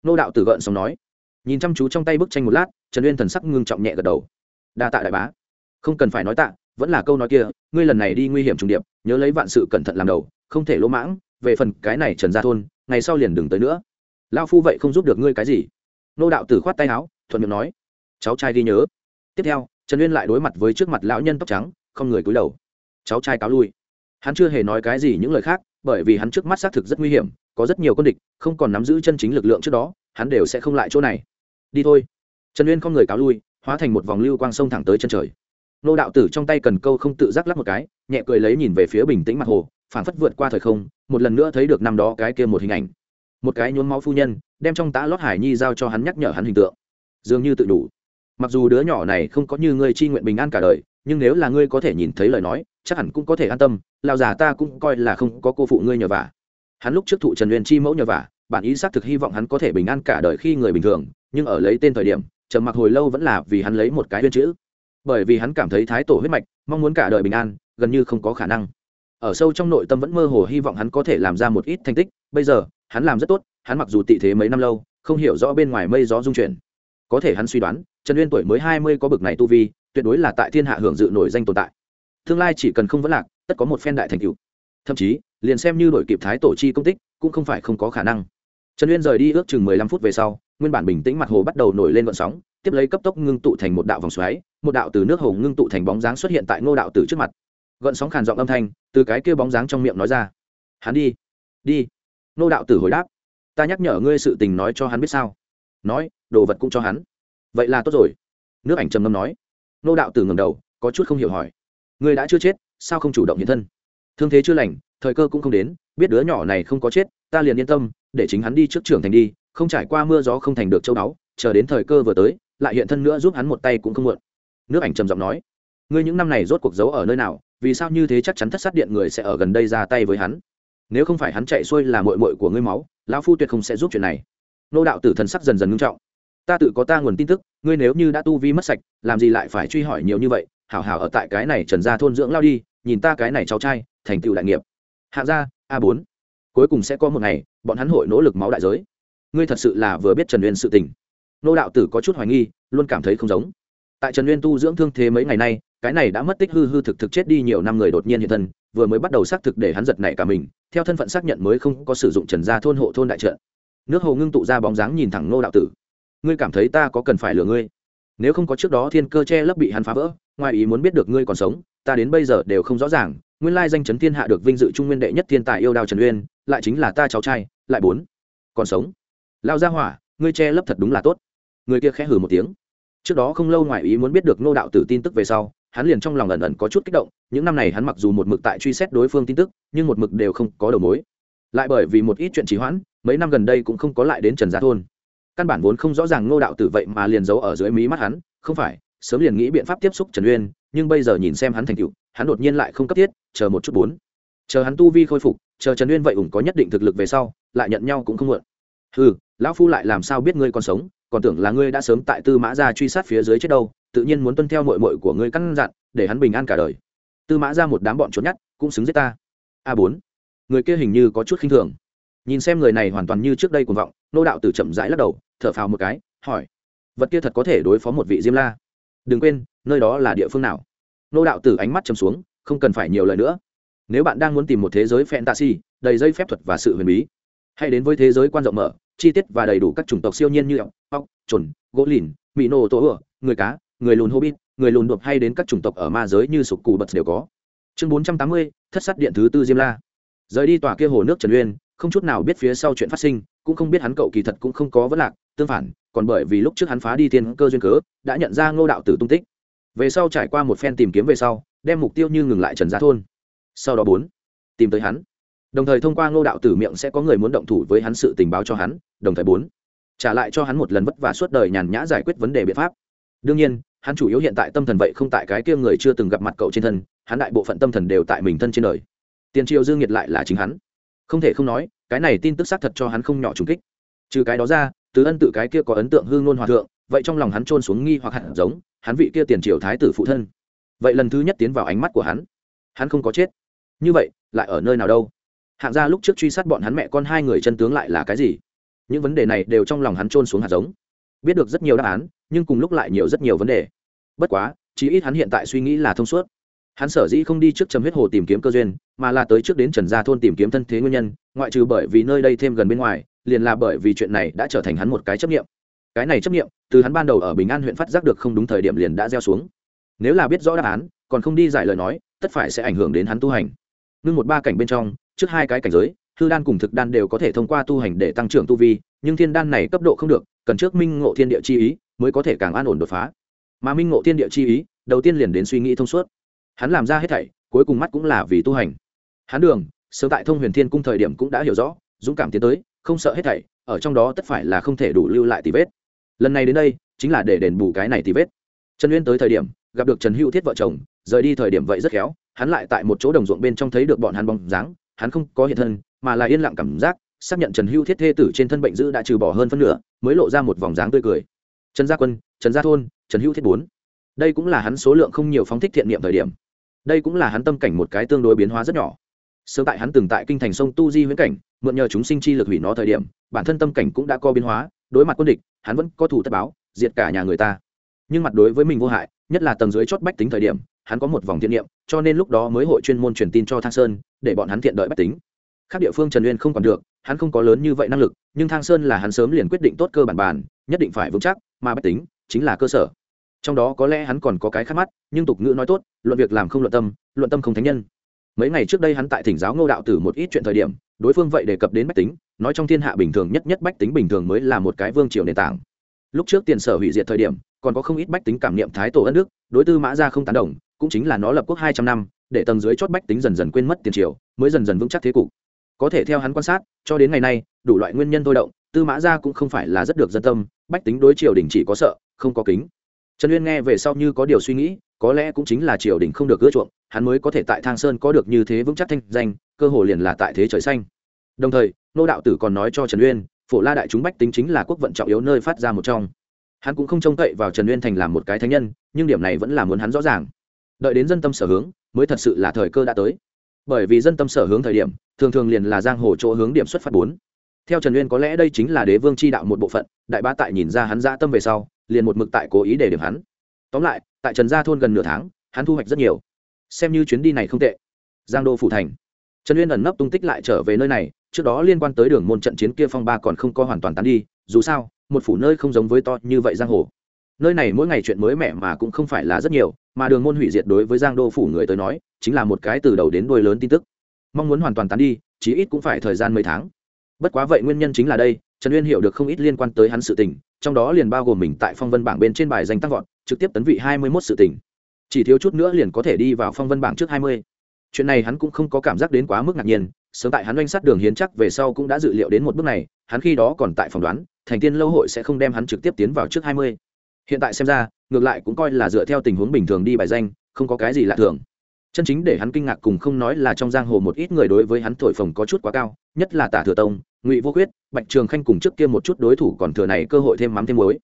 [SPEAKER 1] Nô đạo tử gợn xong nói. Nhìn chăm chú trong tay bức tranh một lát, trần uyên thần sắc ngưng trọng nhẹ gật đầu. Đa tạ đại bá. Không cần phải nói tạ, vẫn là câu nói kia, ngươi lần này đi nguy hiểm trùng điệp, nhớ lấy vạn sự cẩn thận làm đầu, không thể lỗ mãng, về phần cái này trần gia thôn, ngày sau liền đừng tới nữa. Lao phu vậy không giúp được ngươi cái gì. Nô đạo tử khoát tay áo, thuận miệng nói. Cháu trai ghi nhớ. Tiếp theo, trần uyên lại đối mặt với trước mặt lão nhân tóc trắng, không người cúi đầu. Cháu trai cáo lui hắn chưa hề nói cái gì những lời khác, bởi vì hắn trước mắt xác thực rất nguy hiểm, có rất nhiều quân địch, không còn nắm giữ chân chính lực lượng trước đó, hắn đều sẽ không lại chỗ này. Đi thôi. Trần uyên không người cáo lui, hóa thành một vòng lưu quang sông thẳng tới chân trời. Nô đạo tử trong tay cần câu không tự giác lắc một cái, nhẹ cười lấy nhìn về phía bình tĩnh mặt hồ, phảng phất vượt qua thời không, một lần nữa thấy được năm đó cái kia một hình ảnh. Một cái nhuốm máu phu nhân, đem trong tã lót hải nhi giao cho hắn nhắc nhở hắn hình tượng. Dường như tự đủ. Mặc dù đứa nhỏ này không có như ngươi chi nguyện bình an cả đời nhưng nếu là ngươi có thể nhìn thấy lời nói, chắc hẳn cũng có thể an tâm lao già ta cũng coi là không có cô phụ ngươi nhờ vả. Hắn lúc trước thụ trần Uyên chi mẫu nhờ vả, bản ý xác thực hy vọng hắn có thể bình an cả đời khi người bình thường, nhưng ở lấy tên thời điểm, trầm mặc hồi lâu vẫn là vì hắn lấy một cái viên chữ. Bởi vì hắn cảm thấy thái tổ huyết mạch, mong muốn cả đời bình an, gần như không có khả năng. Ở sâu trong nội tâm vẫn mơ hồ hy vọng hắn có thể làm ra một ít thành tích, bây giờ, hắn làm rất tốt, hắn mặc dù tị thế mấy năm lâu, không hiểu rõ bên ngoài mây gió dung chuyển. Có thể hắn suy đoán, trần uyên tuổi mới hai mươi có bực này tu vi tuyệt đối là tại thiên hạ hưởng dự nổi danh tồn tại. Tương lai chỉ cần không vấn lạc, tất có một phen đại thành cựu thậm chí, liền xem như đổi kịp thái tổ chi công tích, cũng không phải không có khả năng. Trần uyên rời đi ước chừng mười lăm phút về sau, nguyên bản bình tĩnh mặt hồ bắt đầu nổi lên vận sóng, tiếp lấy cấp tốc ngưng tụ thành một đạo vòng xoáy, một đạo từ nước hồ ngưng tụ thành bóng dáng xuất hiện tại ngô đạo tử trước mặt. Gợn sóng khàn giọng âm thanh, từ cái kia bóng dáng trong miệng nói ra. Hắn đi đi. Ngô đạo tử hồi đáp. Ta nhắc nhở ngươi sự tình nói cho hắn biết sao. Nói, đồ vật cũng cho hắn. Vậy là tốt rồi. Nước ảnh trầm ngâm nói. Nô đạo tử ngầm đầu, có chút không hiểu hỏi. Ngươi đã chưa chết, sao không chủ động hiện thân? Thương thế chưa lành, thời cơ cũng không đến, biết đứa nhỏ này không có chết, ta liền yên tâm, để chính hắn đi trước trưởng thành đi, không trải qua mưa gió không thành được châu đáo chờ đến thời cơ vừa tới, lại hiện thân nữa giúp hắn một tay cũng không muộn. Nước ảnh trầm giọng nói, ngươi những năm này rốt cuộc giấu ở nơi nào, vì sao như thế chắc chắn thất sát điện người sẽ ở gần đây ra tay với hắn? Nếu không phải hắn chạy xuôi là mội mội của ngươi máu, lão phu tuyệt không sẽ giúp chuyện này. Nô đạo tử thần sắc dần dần ngưng trọng ta tự có ta nguồn tin tức, ngươi nếu như đã tu vi mất sạch, làm gì lại phải truy hỏi nhiều như vậy, hảo hảo ở tại cái này trần gia thôn dưỡng lao đi, nhìn ta cái này cháu trai, thành tựu đại nghiệp. Hạ gia, a bốn. Cuối cùng sẽ có một ngày, bọn hắn hội nỗ lực máu đại giới. Ngươi thật sự là vừa biết trần uyên sự tình. Nô đạo tử có chút hoài nghi, luôn cảm thấy không giống. Tại trần uyên tu dưỡng thương thế mấy ngày nay, cái này đã mất tích hư hư thực thực chết đi nhiều năm người đột nhiên hiện thân, vừa mới bắt đầu xác thực để hắn giật nảy cả mình, theo thân phận xác nhận mới không có sử dụng trần gia thôn hộ thôn đại trợ. nước hồ ngưng tụ ra bóng dáng nhìn thẳng nô đạo tử ngươi cảm thấy ta có cần phải lừa ngươi? Nếu không có trước đó thiên cơ che lấp bị hắn phá vỡ, ngoài ý muốn biết được ngươi còn sống, ta đến bây giờ đều không rõ ràng. Nguyên lai danh chấn thiên hạ được vinh dự trung nguyên đệ nhất thiên tài yêu đào trần uyên, lại chính là ta cháu trai, lại bốn. Còn sống? Lao ra hỏa, ngươi che lấp thật đúng là tốt. Người kia khẽ hừ một tiếng. Trước đó không lâu ngoài ý muốn biết được nô đạo tử tin tức về sau, hắn liền trong lòng ẩn ẩn có chút kích động, những năm này hắn mặc dù một mực tại truy xét đối phương tin tức, nhưng một mực đều không có đầu mối. Lại bởi vì một ít chuyện trì hoãn, mấy năm gần đây cũng không có lại đến trần gia thôn căn bản vốn không rõ ràng Ngô đạo tử vậy mà liền giấu ở dưới mí mắt hắn, không phải, sớm liền nghĩ biện pháp tiếp xúc trần uyên, nhưng bây giờ nhìn xem hắn thành cựu hắn đột nhiên lại không cấp thiết, chờ một chút bốn. Chờ hắn tu vi khôi phục, chờ trần uyên vậy ủng có nhất định thực lực về sau, lại nhận nhau cũng không muộn. Ừ lão phu lại làm sao biết ngươi còn sống, còn tưởng là ngươi đã sớm tại tư mã gia truy sát phía dưới chết đâu, tự nhiên muốn tuân theo mội mội của ngươi căn dặn, để hắn bình an cả đời. Tư mã ra một đám bọn trốn nhất cũng xứng giết ta. A bốn. Người kia hình như có chút khinh thường nhìn xem người này hoàn toàn như trước đây cuồng vọng, nô đạo tử chậm rãi lắc đầu, thở phào một cái, hỏi, vật kia thật có thể đối phó một vị diêm la? Đừng quên, nơi đó là địa phương nào? Nô đạo tử ánh mắt chầm xuống, không cần phải nhiều lời nữa. Nếu bạn đang muốn tìm một thế giới fantasy, đầy dây phép thuật và sự huyền bí, hãy đến với thế giới quan rộng mở, chi tiết và đầy đủ các chủng tộc siêu nhiên như ốc ốc gỗ lìn mỹ nô tổ ửa người cá, người lùn hobbit, người lùn đột hay đến các chủng tộc ở ma giới như sục cù bật đều có. Chương bốn trăm tám mươi, thất sát điện thứ tư diêm la. Rời đi tòa kia hồ nước trần uyên không chút nào biết phía sau chuyện phát sinh, cũng không biết hắn cậu kỳ thật cũng không có vấn lạc, tương phản, còn bởi vì lúc trước hắn phá đi thiên cơ duyên cớ, đã nhận ra ngô đạo tử tung tích. Về sau trải qua một phen tìm kiếm về sau, đem mục tiêu như ngừng lại trần gia thôn. Sau đó bốn, tìm tới hắn. Đồng thời thông qua ngô đạo tử miệng sẽ có người muốn động thủ với hắn sự tình báo cho hắn, đồng thời bốn, trả lại cho hắn một lần vất vả suốt đời nhàn nhã giải quyết vấn đề biện pháp. Đương nhiên, hắn chủ yếu hiện tại tâm thần vậy không tại cái kia người chưa từng gặp mặt cậu trên thân, hắn đại bộ phận tâm thần đều tại mình thân trên đời. Tiền triều dương nhiệt lại là chính hắn không thể không nói, cái này tin tức xác thật cho hắn không nhỏ trùng kích. Trừ cái đó ra tứ ân tự cái kia có ấn tượng hương ngôn hòa thượng, vậy trong lòng hắn trôn xuống nghi hoặc hẳn giống, hắn vị kia tiền triều thái tử phụ thân. Vậy lần thứ nhất tiến vào ánh mắt của hắn hắn không có chết. Như vậy, lại ở nơi nào đâu? Hạng gia lúc trước truy sát bọn hắn mẹ con hai người chân tướng lại là cái gì? Những vấn đề này đều trong lòng hắn trôn xuống hạt giống. Biết được rất nhiều đáp án, nhưng cùng lúc lại nhiều rất nhiều vấn đề. Bất quá, chí ít hắn hiện tại suy nghĩ là thông suốt hắn sở dĩ không đi trước trầm huyết hồ tìm kiếm cơ duyên, mà là tới trước đến trần gia thôn tìm kiếm thân thế nguyên nhân, ngoại trừ bởi vì nơi đây thêm gần bên ngoài, liền là bởi vì chuyện này đã trở thành hắn một cái chấp nghiệm cái này chấp nghiệm từ hắn ban đầu ở bình an huyện phát giác được không đúng thời điểm liền đã gieo xuống. Nếu là biết rõ đáp án, còn không đi giải lời nói, tất phải sẽ ảnh hưởng đến hắn tu hành. Ngưng một ba cảnh bên trong, trước hai cái cảnh giới, hư đan cùng thực đan đều có thể thông qua tu hành để tăng trưởng tu vi, nhưng thiên đan này cấp độ không được, cần trước minh ngộ thiên địa chi ý mới có thể càng an ổn đột phá. Mà minh ngộ thiên địa chi ý, đầu tiên liền đến suy nghĩ thông suốt hắn làm ra hết thảy, cuối cùng mắt cũng là vì tu hành. Hắn đường, sớm tại thông huyền thiên cung thời điểm cũng đã hiểu rõ, dũng cảm tiến tới, không sợ hết thảy, ở trong đó tất phải là không thể đủ lưu lại tì vết. Lần này đến đây, chính là để đền bù cái này tì vết. Trần uyên tới thời điểm, gặp được trần hữu thiết vợ chồng, rời đi thời điểm vậy rất khéo, hắn lại tại một chỗ đồng ruộng bên trong thấy được bọn hắn bóng dáng, hắn không có hiện thân, mà là yên lặng cảm giác, xác nhận trần hữu thiết thê tử trên thân bệnh dữ đã trừ bỏ hơn phân nửa, mới lộ ra một vòng dáng tươi cười. Trần gia quân, trần gia thôn, trần hữu thiết bốn đây cũng là hắn số lượng không nhiều phóng thích thiện niệm thời điểm. Đây cũng là hắn tâm cảnh một cái tương đối biến hóa rất nhỏ. Sớm tại hắn từng tại kinh thành sông tu di huyễn cảnh, mượn nhờ chúng sinh chi lực hủy nó thời điểm, bản thân tâm cảnh cũng đã có biến hóa, đối mặt quân địch, hắn vẫn có thủ tất báo, diệt cả nhà người ta. Nhưng mặt đối với mình vô hại, nhất là tầng dưới chót bách tính thời điểm, hắn có một vòng thiện niệm, cho nên lúc đó mới hội chuyên môn truyền tin cho thang sơn, để bọn hắn thiện đợi bách tính. Khác địa phương trần uyên không còn được, hắn không có lớn như vậy năng lực, nhưng thang sơn là hắn sớm liền quyết định tốt cơ bản bản nhất định phải vững chắc, mà bách tính chính là cơ sở trong đó có lẽ hắn còn có cái khác mắt, nhưng tục ngữ nói tốt, luận việc làm không luận tâm luận tâm không thánh nhân. Mấy ngày trước đây hắn tại thỉnh giáo ngô đạo tử một ít chuyện thời điểm, đối phương vậy đề cập đến bách tính, nói trong thiên hạ bình thường nhất nhất bách tính bình thường mới là một cái vương triều nền tảng. Lúc trước tiền sở hủy diệt thời điểm, còn có không ít bách tính cảm niệm thái tổ ân đức, đối tư mã ra không tán đồng, cũng chính là nó lập quốc hai trăm năm, để tầng dưới chót bách tính dần dần quên mất tiền triều, mới dần dần vững chắc thế cục. Có thể theo hắn quan sát, cho đến ngày nay, đủ loại nguyên nhân thôi động, tư mã ra cũng không phải là rất được dân tâm, bách tính đối triều đình chỉ có sợ, không có kính trần uyên nghe về sau như có điều suy nghĩ, có lẽ cũng chính là triều đình không được ưa chuộng, hắn mới có thể tại thang sơn có được như thế vững chắc thanh danh, cơ hồ liền là tại thế trời xanh. Đồng thời, nô đạo tử còn nói cho trần uyên, phổ la đại chúng bách tính chính là quốc vận trọng yếu nơi phát ra một trong. Hắn cũng không trông cậy vào trần uyên thành làm một cái thánh nhân, nhưng điểm này vẫn là muốn hắn rõ ràng. Đợi đến dân tâm sở hướng, mới thật sự là thời cơ đã tới. Bởi vì dân tâm sở hướng thời điểm, thường thường liền là giang hồ chỗ hướng điểm xuất phát bốn. Theo trần uyên có lẽ đây chính là đế vương c h i đạo một bộ phận, đại bá tại nhìn ra hắn ra tâm về sau liền một mực tại cố ý để điểm hắn. Tóm lại, tại trần gia thôn gần nửa tháng, hắn thu hoạch rất nhiều. Xem như chuyến đi này không tệ. Giang đô phủ thành. Trần uyên ẩn nấp tung tích lại trở về nơi này, trước đó liên quan tới đường môn trận chiến kia phong ba còn không có hoàn toàn tán đi, dù sao, một phủ nơi không giống với to như vậy giang hồ. Nơi này mỗi ngày chuyện mới mẻ mà cũng không phải là rất nhiều, mà đường môn hủy diệt đối với giang đô phủ người tới nói, chính là một cái từ đầu đến đuôi lớn tin tức. Mong muốn hoàn toàn tán đi, chí ít cũng phải thời gian mấy tháng. Bất quá vậy nguyên nhân chính là đây trần uyên hiểu được không ít liên quan tới hắn sự tình, trong đó liền bao gồm mình tại phong vân bảng bên trên bài danh tăng vọt, trực tiếp tấn vị hai mươi mốt sự tình. Chỉ thiếu chút nữa liền có thể đi vào phong vân bảng trước hai mươi. Chuyện này hắn cũng không có cảm giác đến quá mức ngạc nhiên, sớm tại hắn oanh sát đường hiến chắc về sau cũng đã dự liệu đến một bước này, hắn khi đó còn tại phỏng đoán, thành tiên lâu hội sẽ không đem hắn trực tiếp tiến vào trước hai mươi. Hiện tại xem ra, ngược lại cũng coi là dựa theo tình huống bình thường đi bài danh, không có cái gì lạ thường. Chân chính để hắn kinh ngạc cùng không nói là trong giang hồ một ít người đối với hắn thổi phồng có chút quá cao nhất là tả thừa tông, ngụy vô quyết bạch trường khanh cùng trước kia một chút đối thủ còn thừa này cơ hội thêm mắm thêm muối,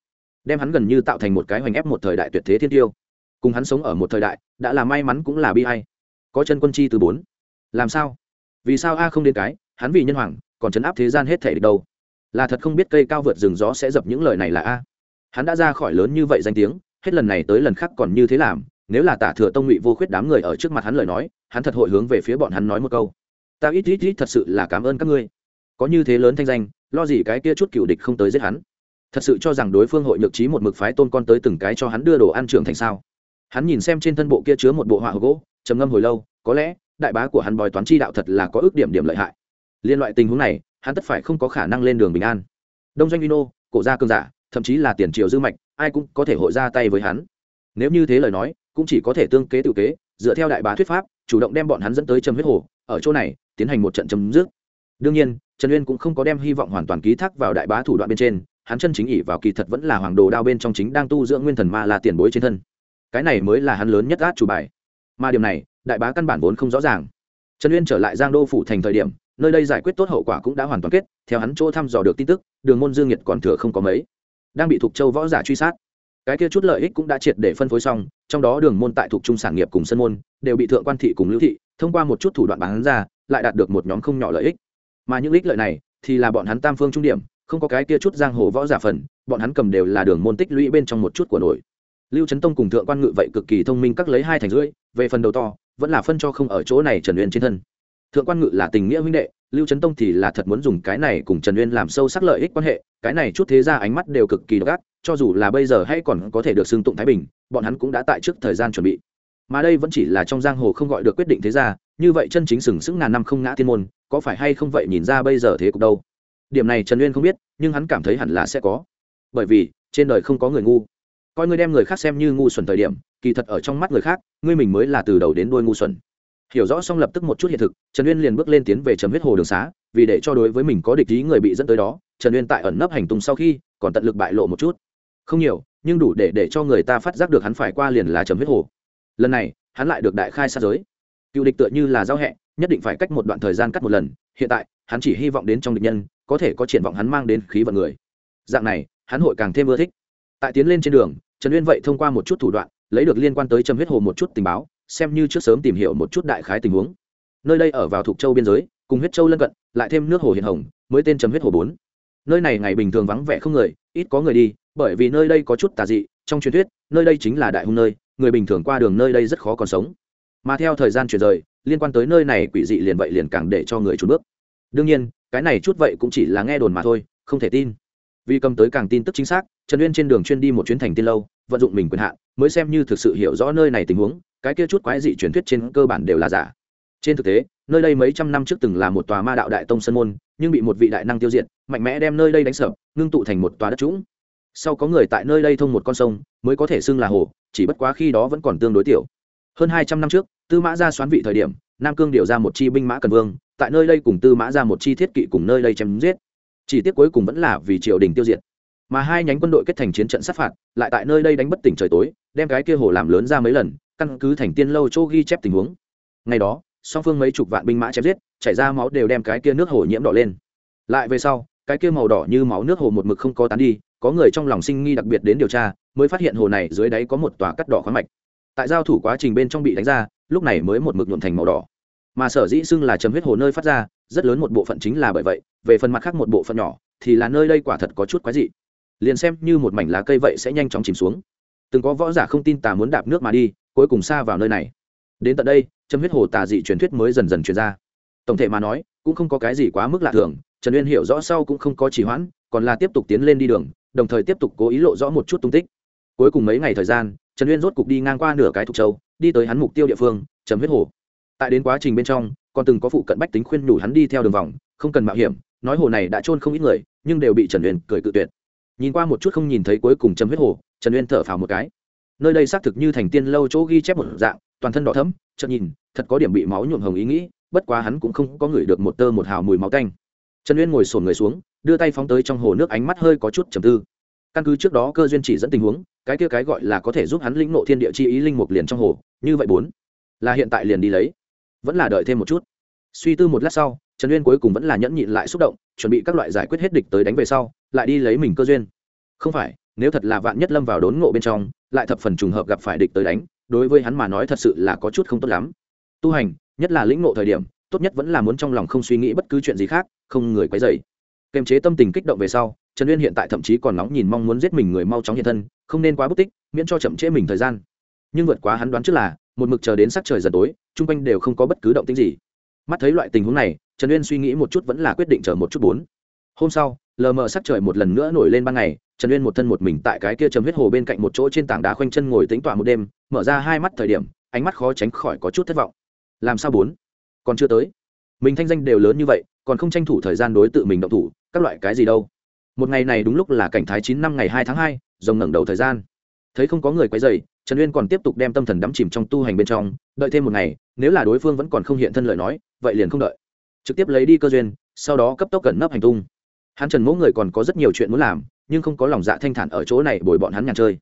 [SPEAKER 1] đem hắn gần như tạo thành một cái hoành ép một thời đại tuyệt thế thiên tiêu. Cùng hắn sống ở một thời đại, đã là may mắn cũng là bi hay có chân quân chi từ bốn. Làm sao? Vì sao a không đến cái, hắn vì nhân hoàng, còn chấn áp thế gian hết thể được đâu là thật không biết cây cao vượt rừng gió sẽ dập những lời này là a. Hắn đã ra khỏi lớn như vậy danh tiếng, hết lần này tới lần khác còn như thế làm, nếu là tả thừa tông ngụy vô khuyết đám người ở trước mặt hắn lời nói, hắn thật hội hướng về phía bọn hắn nói một câu ta ít ít ít thật sự là cảm ơn các ngươi. Có như thế lớn thanh danh, lo gì cái kia chút cựu địch không tới giết hắn? Thật sự cho rằng đối phương hội nhược trí một mực phái tôn con tới từng cái cho hắn đưa đồ ăn trưởng thành sao? Hắn nhìn xem trên thân bộ kia chứa một bộ họa gỗ, trầm ngâm hồi lâu, có lẽ đại bá của hắn bòi toán chi đạo thật là có ước điểm điểm lợi hại. Liên loại tình huống này, hắn tất phải không có khả năng lên đường bình an. Đông doanh vino cổ gia cương giả, thậm chí là tiền triều dư mạch, ai cũng có thể hội ra tay với hắn. Nếu như thế lời nói, cũng chỉ có thể tương kế tự kế, dựa theo đại bá thuyết pháp, chủ động đem bọn hắn dẫn tới châm huyết hồ ở chỗ này, tiến hành một trận chấm dứt. Đương nhiên, trần uyên cũng không có đem hy vọng hoàn toàn ký thác vào đại bá thủ đoạn bên trên, hắn chân chính ỉ vào kỳ thật vẫn là hoàng đồ đao bên trong chính đang tu dưỡng nguyên thần ma là tiền bối trên thân. Cái này mới là hắn lớn nhất át chủ bài. Mà điểm này, đại bá căn bản vốn không rõ ràng. Trần uyên trở lại giang đô phủ thành thời điểm, nơi đây giải quyết tốt hậu quả cũng đã hoàn toàn kết, theo hắn chỗ thăm dò được tin tức, đường môn dương nhiệt còn thừa không có mấy. Đang bị thục châu võ giả truy sát. Cái kia chút lợi ích cũng đã triệt để phân phối xong, trong đó đường môn tại thuộc trung sản nghiệp cùng sân môn, đều bị thượng quan thị cùng lưu thị thông qua một chút thủ đoạn bán ra, lại đạt được một nhóm không nhỏ lợi ích. Mà những ích lợi này thì là bọn hắn tam phương trung điểm, không có cái kia chút giang hồ võ giả phần, bọn hắn cầm đều là đường môn tích lũy bên trong một chút của nổi. Lưu trấn tông cùng thượng quan ngự vậy cực kỳ thông minh các lấy hai thành rưỡi, về phần đầu to, vẫn là phân cho không ở chỗ này trần uyên trên thân. Thượng quan ngự là tình nghĩa huynh đệ, lưu trấn tông thì là thật muốn dùng cái này cùng trần uyên làm sâu sắc lợi ích quan hệ, cái này chút thế ra ánh mắt đều cực kỳ độc ác, cho dù là bây giờ hay còn có thể được xưng tụng thái bình, bọn hắn cũng đã tại trước thời gian chuẩn bị mà đây vẫn chỉ là trong giang hồ không gọi được quyết định thế ra như vậy chân chính sừng sững ngàn năm không ngã thiên môn, có phải hay không vậy nhìn ra bây giờ thế cục đâu? Điểm này trần uyên không biết, nhưng hắn cảm thấy hẳn là sẽ có. Bởi vì, trên đời không có người ngu. Coi ngươi đem người khác xem như ngu xuẩn thời điểm, kỳ thật ở trong mắt người khác, ngươi mình mới là từ đầu đến đuôi ngu xuẩn. Hiểu rõ xong lập tức một chút hiện thực, trần uyên liền bước lên tiến về trầm huyết hồ đường xá, vì để cho đối với mình có địch ý người bị dẫn tới đó, trần uyên tại ẩn nấp hành tung sau khi, còn tận lực bại lộ một chút. Không nhiều, nhưng đủ để để cho người ta phát giác được hắn phải qua liền là trầm huyết hồ lần này, hắn lại được đại khai sát giới. Cựu địch tựa như là giao hẹ, nhất định phải cách một đoạn thời gian cắt một lần. Hiện tại, hắn chỉ hy vọng đến trong địch nhân, có thể có triển vọng hắn mang đến khí vận người. Dạng này, hắn hội càng thêm ưa thích. Tại tiến lên trên đường, trần uyên vậy thông qua một chút thủ đoạn, lấy được liên quan tới trầm huyết hồ một chút tình báo, xem như trước sớm tìm hiểu một chút đại khái tình huống. Nơi đây ở vào thuộc châu biên giới, cùng huyết châu lân cận, lại thêm nước hồ hiền hồng, mới tên trầm huyết hồ bốn. Nơi này ngày bình thường vắng vẻ không người, ít có người đi, bởi vì nơi đây có chút tà dị, trong truyền thuyết, nơi đây chính là đại hung nơi người bình thường qua đường nơi đây rất khó còn sống. Mà theo thời gian chuyển rời, liên quan tới nơi này quỷ dị liền vậy liền càng để cho người trốn bước. Đương nhiên, cái này chút vậy cũng chỉ là nghe đồn mà thôi, không thể tin. Vì cầm tới càng tin tức chính xác, trần uyên trên đường chuyên đi một chuyến thành tiên lâu, vận dụng mình quyền hạn, mới xem như thực sự hiểu rõ nơi này tình huống, cái kia chút quái dị truyền thuyết trên cơ bản đều là giả. Trên thực tế, nơi đây mấy trăm năm trước từng là một tòa ma đạo đại tông sân môn, nhưng bị một vị đại năng tiêu diệt, mạnh mẽ đem nơi đây đánh sập, ngưng tụ thành một tòa đất trũng sau có người tại nơi đây thông một con sông, mới có thể xưng là hồ, chỉ bất quá khi đó vẫn còn tương đối tiểu. Hơn hai trăm năm trước, tư mã ra xoán vị thời điểm, nam cương điều ra một chi binh mã cần vương, tại nơi đây cùng tư mã ra một chi thiết kỵ cùng nơi đây chém giết. Chỉ tiếc cuối cùng vẫn là vì triều đình tiêu diệt. Mà hai nhánh quân đội kết thành chiến trận sát phạt, lại tại nơi đây đánh bất tỉnh trời tối, đem cái kia hồ làm lớn ra mấy lần, căn cứ thành tiên lâu chỗ ghi chép tình huống. Ngày đó, song phương mấy chục vạn binh mã chém giết, chảy ra máu đều đem cái kia nước hồ nhiễm đỏ lên. Lại về sau, cái kia màu đỏ như máu nước hồ một mực không có tán đi có người trong lòng sinh nghi đặc biệt đến điều tra, mới phát hiện hồ này dưới đáy có một tòa cắt đỏ khoáng mạch. Tại giao thủ quá trình bên trong bị đánh ra, lúc này mới một mực nhuộm thành màu đỏ. Mà sở dĩ xưng là chấm huyết hồ nơi phát ra, rất lớn một bộ phận chính là bởi vậy, về phần mặt khác một bộ phận nhỏ, thì là nơi đây quả thật có chút quái dị. Liền xem như một mảnh lá cây vậy sẽ nhanh chóng chìm xuống. Từng có võ giả không tin tà muốn đạp nước mà đi, cuối cùng xa vào nơi này. Đến tận đây chấm huyết hồ tà dị truyền thuyết mới dần dần truyền ra. Tổng thể mà nói, cũng không có cái gì quá mức lạ thường, trần uyên hiểu rõ sau cũng không có trì hoãn, còn là tiếp tục tiến lên đi đường đồng thời tiếp tục cố ý lộ rõ một chút tung tích. Cuối cùng mấy ngày thời gian, trần uyên rốt cục đi ngang qua nửa cái thục châu, đi tới hắn mục tiêu địa phương, chấm huyết hồ. Tại đến quá trình bên trong, còn từng có phụ cận bách tính khuyên nhủ hắn đi theo đường vòng, không cần mạo hiểm, nói hồ này đã trôn không ít người, nhưng đều bị trần uyên cười cự tuyệt. Nhìn qua một chút không nhìn thấy cuối cùng chấm huyết hồ, trần uyên thở phào một cái. Nơi đây xác thực như thành tiên lâu chỗ ghi chép một dạng, toàn thân đỏ thấm chợt nhìn, thật có điểm bị máu nhuộm hồng ý nghĩ, bất quá hắn cũng không có ngửi được một tơ một hào mùi máu tanh trần uyên ngồi sổn người xuống, đưa tay phóng tới trong hồ nước ánh mắt hơi có chút trầm tư. Căn cứ trước đó cơ duyên chỉ dẫn tình huống, cái kia cái gọi là có thể giúp hắn lĩnh nộ thiên địa chi ý linh mục liền trong hồ, như vậy bốn, là hiện tại liền đi lấy. Vẫn là đợi thêm một chút. Suy tư một lát sau, trần uyên cuối cùng vẫn là nhẫn nhịn lại xúc động, chuẩn bị các loại giải quyết hết địch tới đánh về sau, lại đi lấy mình cơ duyên. Không phải, nếu thật là vạn nhất lâm vào đốn ngộ bên trong, lại thập phần trùng hợp gặp phải địch tới đánh, đối với hắn mà nói thật sự là có chút không tốt lắm. Tu hành, nhất là lĩnh ngộ thời điểm tốt nhất vẫn là muốn trong lòng không suy nghĩ bất cứ chuyện gì khác, không người quấy dày kềm chế tâm tình kích động về sau, trần uyên hiện tại thậm chí còn nóng nhìn mong muốn giết mình người mau chóng hiện thân, không nên quá bất tích, miễn cho chậm trễ mình thời gian. Nhưng vượt quá hắn đoán trước là, một mực chờ đến sắc trời dần tối, chung quanh đều không có bất cứ động tĩnh gì. Mắt thấy loại tình huống này, trần uyên suy nghĩ một chút vẫn là quyết định chờ một chút bốn. Hôm sau, lờ mờ sắc trời một lần nữa nổi lên ban ngày, trần uyên một thân một mình tại cái kia chấm huyết hồ bên cạnh một chỗ trên tảng đá khoanh chân ngồi tính tọa một đêm, mở ra hai mắt thời điểm, ánh mắt khó tránh khỏi có chút thất vọng. Làm sao bốn? Còn chưa tới. Mình thanh danh đều lớn như vậy, còn không tranh thủ thời gian đối tự mình động thủ, các loại cái gì đâu. Một ngày này đúng lúc là cảnh thái chín năm ngày hai tháng hai, rồng ngẩng đầu thời gian. Thấy không có người quấy dày trần uyên còn tiếp tục đem tâm thần đắm chìm trong tu hành bên trong, đợi thêm một ngày, nếu là đối phương vẫn còn không hiện thân lời nói, vậy liền không đợi. Trực tiếp lấy đi cơ duyên, sau đó cấp tốc cẩn nấp hành tung. Hắn trần mỗ người còn có rất nhiều chuyện muốn làm, nhưng không có lòng dạ thanh thản ở chỗ này bồi bọn hắn nhàn chơi.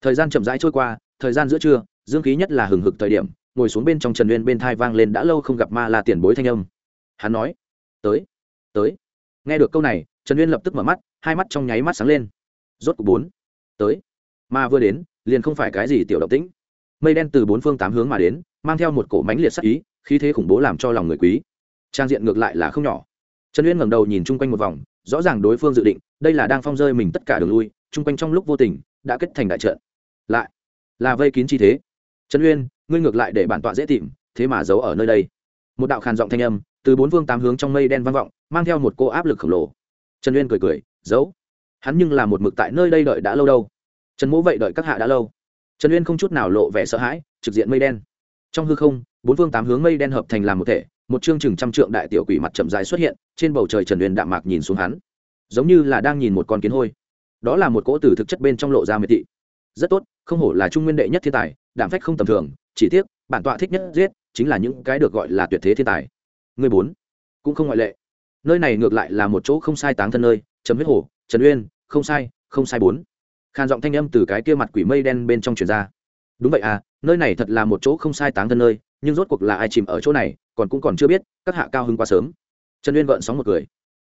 [SPEAKER 1] Thời gian chậm rãi trôi qua, thời gian giữa trưa, dương khí nhất là hừng hực thời điểm ngồi xuống bên trong trần uyên bên thai vang lên đã lâu không gặp ma là tiền bối thanh âm. Hắn nói, tới tới. Nghe được câu này, trần uyên lập tức mở mắt, hai mắt trong nháy mắt sáng lên. Rốt cục bốn, tới. Ma vừa đến, liền không phải cái gì tiểu động tĩnh. Mây đen từ bốn phương tám hướng mà đến, mang theo một cổ mánh liệt sắc ý, khí thế khủng bố làm cho lòng người quý. Trang diện ngược lại là không nhỏ. Trần uyên ngẩng đầu nhìn chung quanh một vòng, rõ ràng đối phương dự định, đây là đang phong rơi mình tất cả đường lui, chung quanh trong lúc vô tình, đã kết thành đại trận. Lại, là vây kín chi thế. Trần uyên ngươi ngược lại để bản tọa dễ tìm, thế mà giấu ở nơi đây. Một đạo khàn giọng thanh âm, từ bốn phương tám hướng trong mây đen vang vọng, mang theo một cô áp lực khổng lồ. Trần uyên cười cười, giấu? Hắn nhưng là một mực tại nơi đây đợi đã lâu đâu. Trần mỗ vậy đợi các hạ đã lâu. Trần uyên không chút nào lộ vẻ sợ hãi, trực diện mây đen. Trong hư không, bốn phương tám hướng mây đen hợp thành làm một thể, một chương chừng trăm trượng đại tiểu quỷ mặt chậm dài xuất hiện, trên bầu trời trần uyên đạm mạc nhìn xuống hắn. Giống như là đang nhìn một con kiến hôi. Đó là một cỗ tử thực chất bên trong lộ ra miệt thị. Rất tốt, không hổ là trung nguyên đệ nhất thiên tài đảm phách không tầm thường chỉ tiếc, bản tọa thích nhất giết chính là những cái được gọi là tuyệt thế thiên tài. Người bốn, cũng không ngoại lệ. Nơi này ngược lại là một chỗ không sai táng thân nơi chấm huyết hổ trần uyên, không sai không sai bốn. Khàn giọng thanh âm từ cái kia mặt quỷ mây đen bên trong truyền ra. Đúng vậy à nơi này thật là một chỗ không sai táng thân nơi, nhưng rốt cuộc là ai chìm ở chỗ này, còn cũng còn chưa biết, các hạ cao hưng quá sớm. Trần uyên gợn sóng một cười.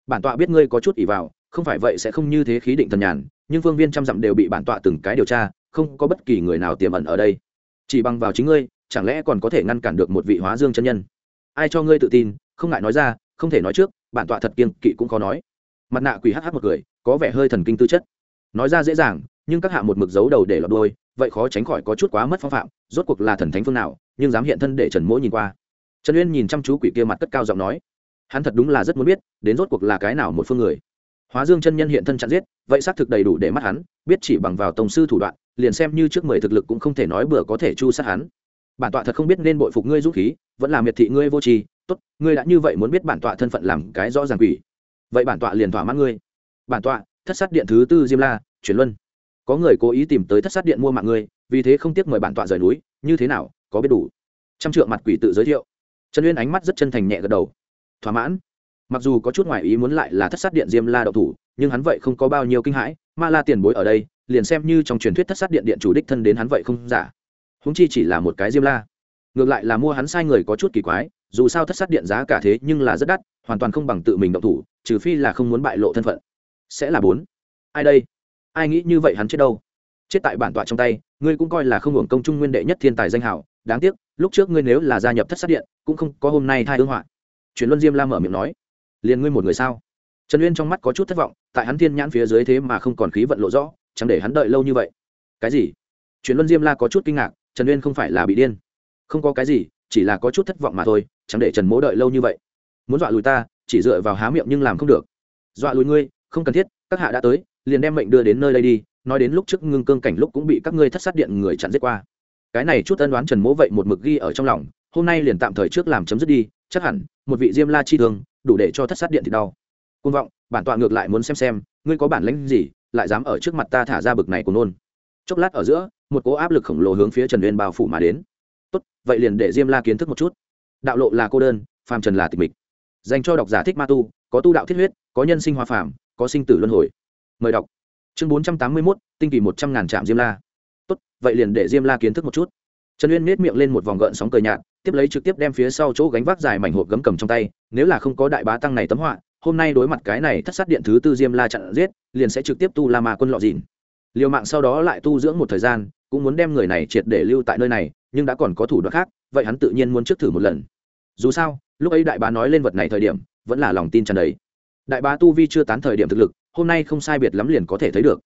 [SPEAKER 1] Bản tọa biết ngươi có chút ỷ vào, không phải vậy sẽ không như thế khí định thần nhàn, nhưng phương viên trăm dặm đều bị bản tọa từng cái điều tra, không có bất kỳ người nào tiềm ẩn ở đây chỉ bằng vào chính ngươi, chẳng lẽ còn có thể ngăn cản được một vị hóa dương chân nhân? Ai cho ngươi tự tin, không ngại nói ra, không thể nói trước, bản tọa thật kiên kỵ cũng khó nói. Mặt nạ quỷ hh một người có vẻ hơi thần kinh tư chất. Nói ra dễ dàng, nhưng các hạ một mực giấu đầu để lọt đôi vậy khó tránh khỏi có chút quá mất phong phạm, rốt cuộc là thần thánh phương nào, nhưng dám hiện thân để trần mỗi nhìn qua. Trần uyên nhìn chăm chú quỷ kia mặt cất cao giọng nói, hắn thật đúng là rất muốn biết, đến rốt cuộc là cái nào một phương người. Hóa dương chân nhân hiện thân chặn giết, vậy xác thực đầy đủ để mắt hắn, biết chỉ bằng vào tổng sư thủ đoạn liền xem như trước mười thực lực cũng không thể nói bừa có thể chu sát hắn. Bản tọa thật không biết nên bội phục ngươi dũng khí, vẫn là miệt thị ngươi vô tri, tốt, ngươi đã như vậy muốn biết bản tọa thân phận làm cái rõ ràng quỷ. Vậy bản tọa liền thỏa mãn ngươi. Bản tọa, thất sát điện thứ tư diêm la, chuyển luân. Có người cố ý tìm tới thất sát điện mua mạng ngươi, vì thế không tiếc mời bản tọa rời núi, như thế nào, có biết đủ. Trăm trượng mặt quỷ tự giới thiệu. Trần uyên ánh mắt rất chân thành nhẹ gật đầu. Thỏa mãn. Mặc dù có chút ngoại ý muốn lại là thất sát điện diêm la đậu thủ, nhưng hắn vậy không có bao nhiêu kinh hãi, ma la tiền bối ở đây liền xem như trong truyền thuyết thất sát điện điện chủ đích thân đến hắn vậy không giả. Húng chi chỉ là một cái diêm la. Ngược lại là mua hắn sai người có chút kỳ quái, dù sao thất sát điện giá cả thế nhưng là rất đắt, hoàn toàn không bằng tự mình động thủ, trừ phi là không muốn bại lộ thân phận. Sẽ là bốn. Ai đây? Ai nghĩ như vậy hắn chết đâu? Chết tại bản tọa trong tay, ngươi cũng coi là không hưởng công trung nguyên đệ nhất thiên tài danh hảo đáng tiếc, lúc trước ngươi nếu là gia nhập thất sát điện, cũng không có hôm nay thai hương họa truyền luân diêm la mở miệng nói, liền ngươi một người sao? Trần uyên trong mắt có chút thất vọng, tại hắn thiên nhãn phía dưới thế mà không còn khí vận lộ rõ chẳng để hắn đợi lâu như vậy. Cái gì? Truyền luân diêm la có chút kinh ngạc, trần uyên không phải là bị điên. Không có cái gì, chỉ là có chút thất vọng mà thôi, chẳng để trần mỗ đợi lâu như vậy. Muốn dọa lùi ta, chỉ dựa vào há miệng nhưng làm không được. Dọa lùi ngươi, không cần thiết, các hạ đã tới, liền đem mệnh đưa đến nơi đây đi, nói đến lúc trước ngưng cương cảnh lúc cũng bị các ngươi thất sát điện người chặn giết qua. Cái này chút ân đoán trần mỗ vậy một mực ghi ở trong lòng, hôm nay liền tạm thời trước làm chấm dứt đi, chắc hẳn, một vị diêm la chi thường đủ để cho thất sát điện thì đau. Côn vọng, bản tọa ngược lại muốn xem xem, ngươi có bản lãnh gì lại dám ở trước mặt ta thả ra bực này của nôn. Chốc lát ở giữa, một cố áp lực khổng lồ hướng phía trần uyên bao phủ mà đến. Tốt, vậy liền để diêm la kiến thức một chút. Đạo lộ là cô đơn, phàm trần là tịch mịch. Dành cho độc giả thích ma tu, có tu đạo thiết huyết, có nhân sinh hoa phàm, có sinh tử luân hồi. Mời đọc. Chương bốn trăm tám mươi mốt, tinh kỳ một trăm ngàn trạm diêm la. Tốt, vậy liền để diêm la kiến thức một chút. Trần uyên nết miệng lên một vòng gợn sóng cười nhạt, tiếp lấy trực tiếp đem phía sau chỗ gánh vác dài mảnh hộp gấm cầm trong tay, nếu là không có đại bá tăng này tấm họa hôm nay đối mặt cái này thất sát điện thứ tư diêm la chặn giết, liền sẽ trực tiếp tu la ma quân lọ dìn liều mạng sau đó lại tu dưỡng một thời gian, cũng muốn đem người này triệt để lưu tại nơi này, nhưng đã còn có thủ đoạn khác, vậy hắn tự nhiên muốn trước thử một lần. Dù sao, lúc ấy đại bá nói lên vật này thời điểm, vẫn là lòng tin tràn đầy. Đại bá tu vi chưa tán thời điểm thực lực, hôm nay không sai biệt lắm liền có thể thấy được.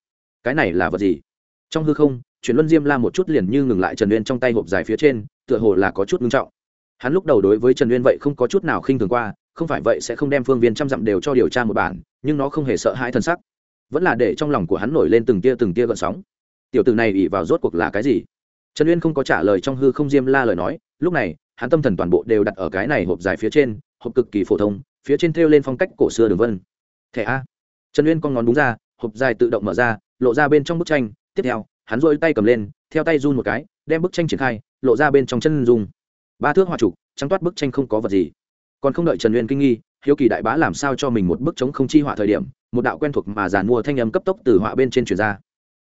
[SPEAKER 1] Cái này là vật gì? Trong hư không, chuyển luân diêm la một chút liền như ngừng lại trần uyên trong tay hộp dài phía trên, tựa hồ là có chút ngưng trọng. Hắn lúc đầu đối với trần uyên vậy không có chút nào khinh thường qua không phải vậy sẽ không đem phương viên trăm dặm đều cho điều tra một bản, nhưng nó không hề sợ hãi t sắc. Vẫn là để trong lòng của hắn nổi lên từng tia từng tia gợn sóng. Tiểu tử này ỉ vào rốt cuộc là cái gì? Trần uyên không có trả lời trong hư không diêm la lời nói, lúc này, hắn tâm thần toàn bộ đều đặt ở cái này hộp dài phía trên, hộp cực kỳ phổ thông, phía trên thêu lên phong cách cổ xưa đường vân. Thẻ a. Trần uyên con ngón đúng ra, hộp dài tự động mở ra, lộ ra bên trong bức tranh. Tiếp theo, hắn dôi tay cầm lên, theo tay run một cái, đem bức tranh triển khai, lộ ra bên trong chân dung. Ba thước hoa trục, trắng toát bức tranh không có vật gì còn không đợi trần uyên kinh nghi, hiếu kỳ đại bá làm sao cho mình một bức chống không chi họa thời điểm, một đạo quen thuộc mà giàn mua thanh âm cấp tốc từ họa bên trên truyền ra.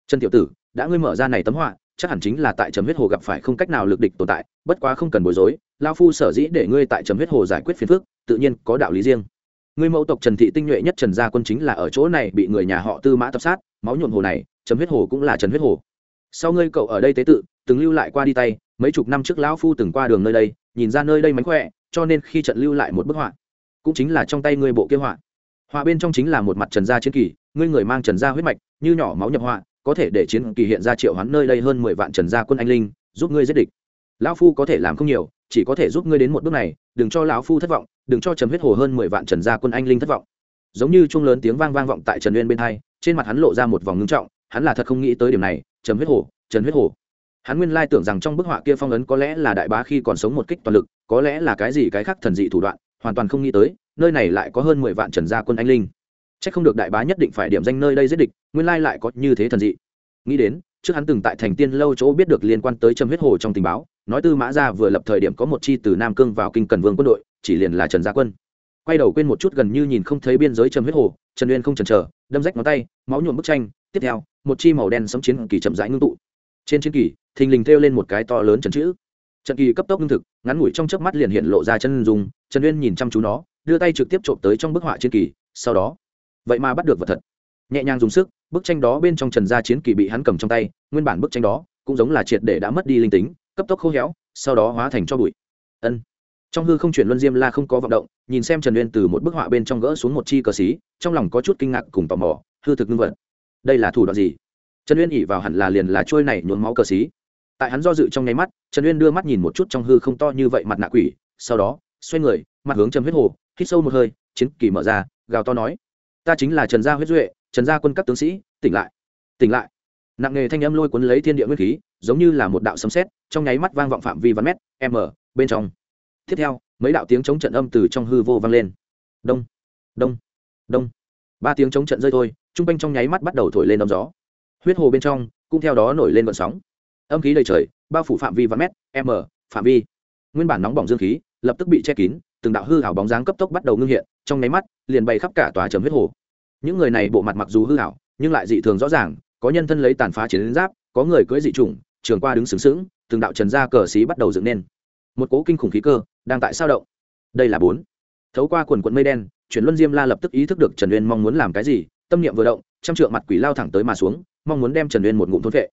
[SPEAKER 1] Trần tiểu tử, đã ngươi mở ra này tấm họa, chắc hẳn chính là tại trầm huyết hồ gặp phải không cách nào lực địch tồn tại, bất quá không cần bối rối lao phu sở dĩ để ngươi tại trầm huyết hồ giải quyết phiền phức, tự nhiên có đạo lý riêng. Ngươi mẫu tộc trần thị tinh nhuệ nhất trần gia quân chính là ở chỗ này bị người nhà họ tư mã tập sát, máu nhuộm hồ này, trầm huyết hồ cũng là trần huyết hồ. Sau ngươi cậu ở đây tế tự, từng lưu lại qua đi tay, mấy chục năm trước lão phu từng qua đường nơi đây, nhìn ra nơi đây mánh khỏe cho nên khi trận lưu lại một bức họa, cũng chính là trong tay ngươi bộ kia họa. Họa bên trong chính là một mặt trần gia chiến kỳ, ngươi người mang trần gia huyết mạch, như nhỏ máu nhập họa, có thể để chiến kỳ hiện ra triệu hoán nơi đây hơn mười vạn trần gia quân anh linh, giúp ngươi giết địch. Lão phu có thể làm không nhiều, chỉ có thể giúp ngươi đến một bước này, đừng cho lão phu thất vọng, đừng cho trầm huyết hồ hơn mười vạn trần gia quân anh linh thất vọng. Giống như chung lớn tiếng vang vang vọng tại trần uyên bên hai, trên mặt hắn lộ ra một vòng ngưng trọng, hắn là thật không nghĩ tới điểm này, trầm huyết hồ, trần huyết hồ hắn nguyên lai tưởng rằng trong bức họa kia phong ấn có lẽ là đại bá khi còn sống một kích toàn lực, có lẽ là cái gì cái khác thần dị thủ đoạn, hoàn toàn không nghĩ tới, nơi này lại có hơn mười vạn trần gia quân anh linh. C h ắ c không được đại bá nhất định phải điểm danh nơi đây giết địch, nguyên lai lại có như thế thần dị. Nghĩ đến, trước hắn từng tại thành tiên lâu chỗ biết được liên quan tới trầm huyết hồ trong tình báo, nói tư mã gia vừa lập thời điểm có một chi từ nam cương vào kinh cần vương quân đội, chỉ liền là trần gia quân. Quay đầu quên một chút gần như nhìn không thấy biên giới trầm huyết hồ, trần uyên không chần chờ, đâm rách ngón tay, máu nhuộm bức tranh, tiếp theo, một chi màu đen sấm chiến kỳ chậm rãi ngưng tụ trên chiến kỳ, thình lình thêu lên một cái to lớn trần chữ. Trận kỳ cấp tốc lương thực, ngắn ngủi trong chớp mắt liền hiện lộ ra chân dùng trần uyên nhìn chăm chú nó, đưa tay trực tiếp trộm tới trong bức họa chiến kỳ, sau đó. Vậy mà bắt được vật thật. Nhẹ nhàng dùng sức, bức tranh đó bên trong trần gia chiến kỳ bị hắn cầm trong tay, nguyên bản bức tranh đó cũng giống là triệt để đã mất đi linh tính, cấp tốc khô héo, sau đó hóa thành cho bụi. Ân. Trong hư không chuyển luân diêm la không có vọng động, nhìn xem trần uyên từ một bức họa bên trong gỡ xuống một chi cờ xí, trong lòng có chút kinh ngạc cùng tò mò, hư thực ngưng vật. Đây là thủ đoạn gì? Trần uyên ỉ vào hẳn là liền là trôi này nhuốm máu cờ xí. Tại hắn do dự trong nháy mắt, trần uyên đưa mắt nhìn một chút trong hư không to như vậy mặt nạ quỷ, sau đó, xoay người, mặt hướng trầm huyết hồ, hít sâu một hơi, chiến kỳ mở ra, gào to nói, ta chính là trần gia huyết duệ, trần gia quân các tướng sĩ, tỉnh lại tỉnh lại. Nặng nghề thanh âm lôi cuốn lấy thiên địa nguyên khí, giống như là một đạo sấm sét, trong nháy mắt vang vọng phạm vi văn mét, m, bên trong. Tiếp theo, mấy đạo tiếng chống trận âm từ trong hư vô vang lên. Đông đông đông. Ba tiếng chống trận rơi thôi t r u n g quanh trong nháy mắt bắt đầu thổi lên đom gió huyết hồ bên trong cũng theo đó nổi lên vận sóng. Âm khí đầy trời bao phủ phạm vi và mét m phạm vi. Nguyên bản nóng bỏng dương khí lập tức bị che kín từng đạo hư hảo bóng dáng cấp tốc bắt đầu ngưng hiện trong nháy mắt liền bay khắp cả tòa trầm huyết hồ. Những người này bộ mặt mặc dù hư hảo nhưng lại dị thường rõ ràng có nhân thân lấy tàn phá chiến giáp có người cưỡi dị trùng, trường qua đứng sướng sướng từng đạo trần ra cờ xí bắt đầu dựng nên. Một cố kinh khủng khí cơ đang tại sao động. Đây là bốn. Thấu qua quần quận mây đen chuyển luân diêm la lập tức ý thức được trần uyên mong muốn làm cái gì tâm niệm vừa động trăm trượng mặt quỷ lao thẳng tới mà xuống mong muốn đem trần uyên một ngụm thôn vệ.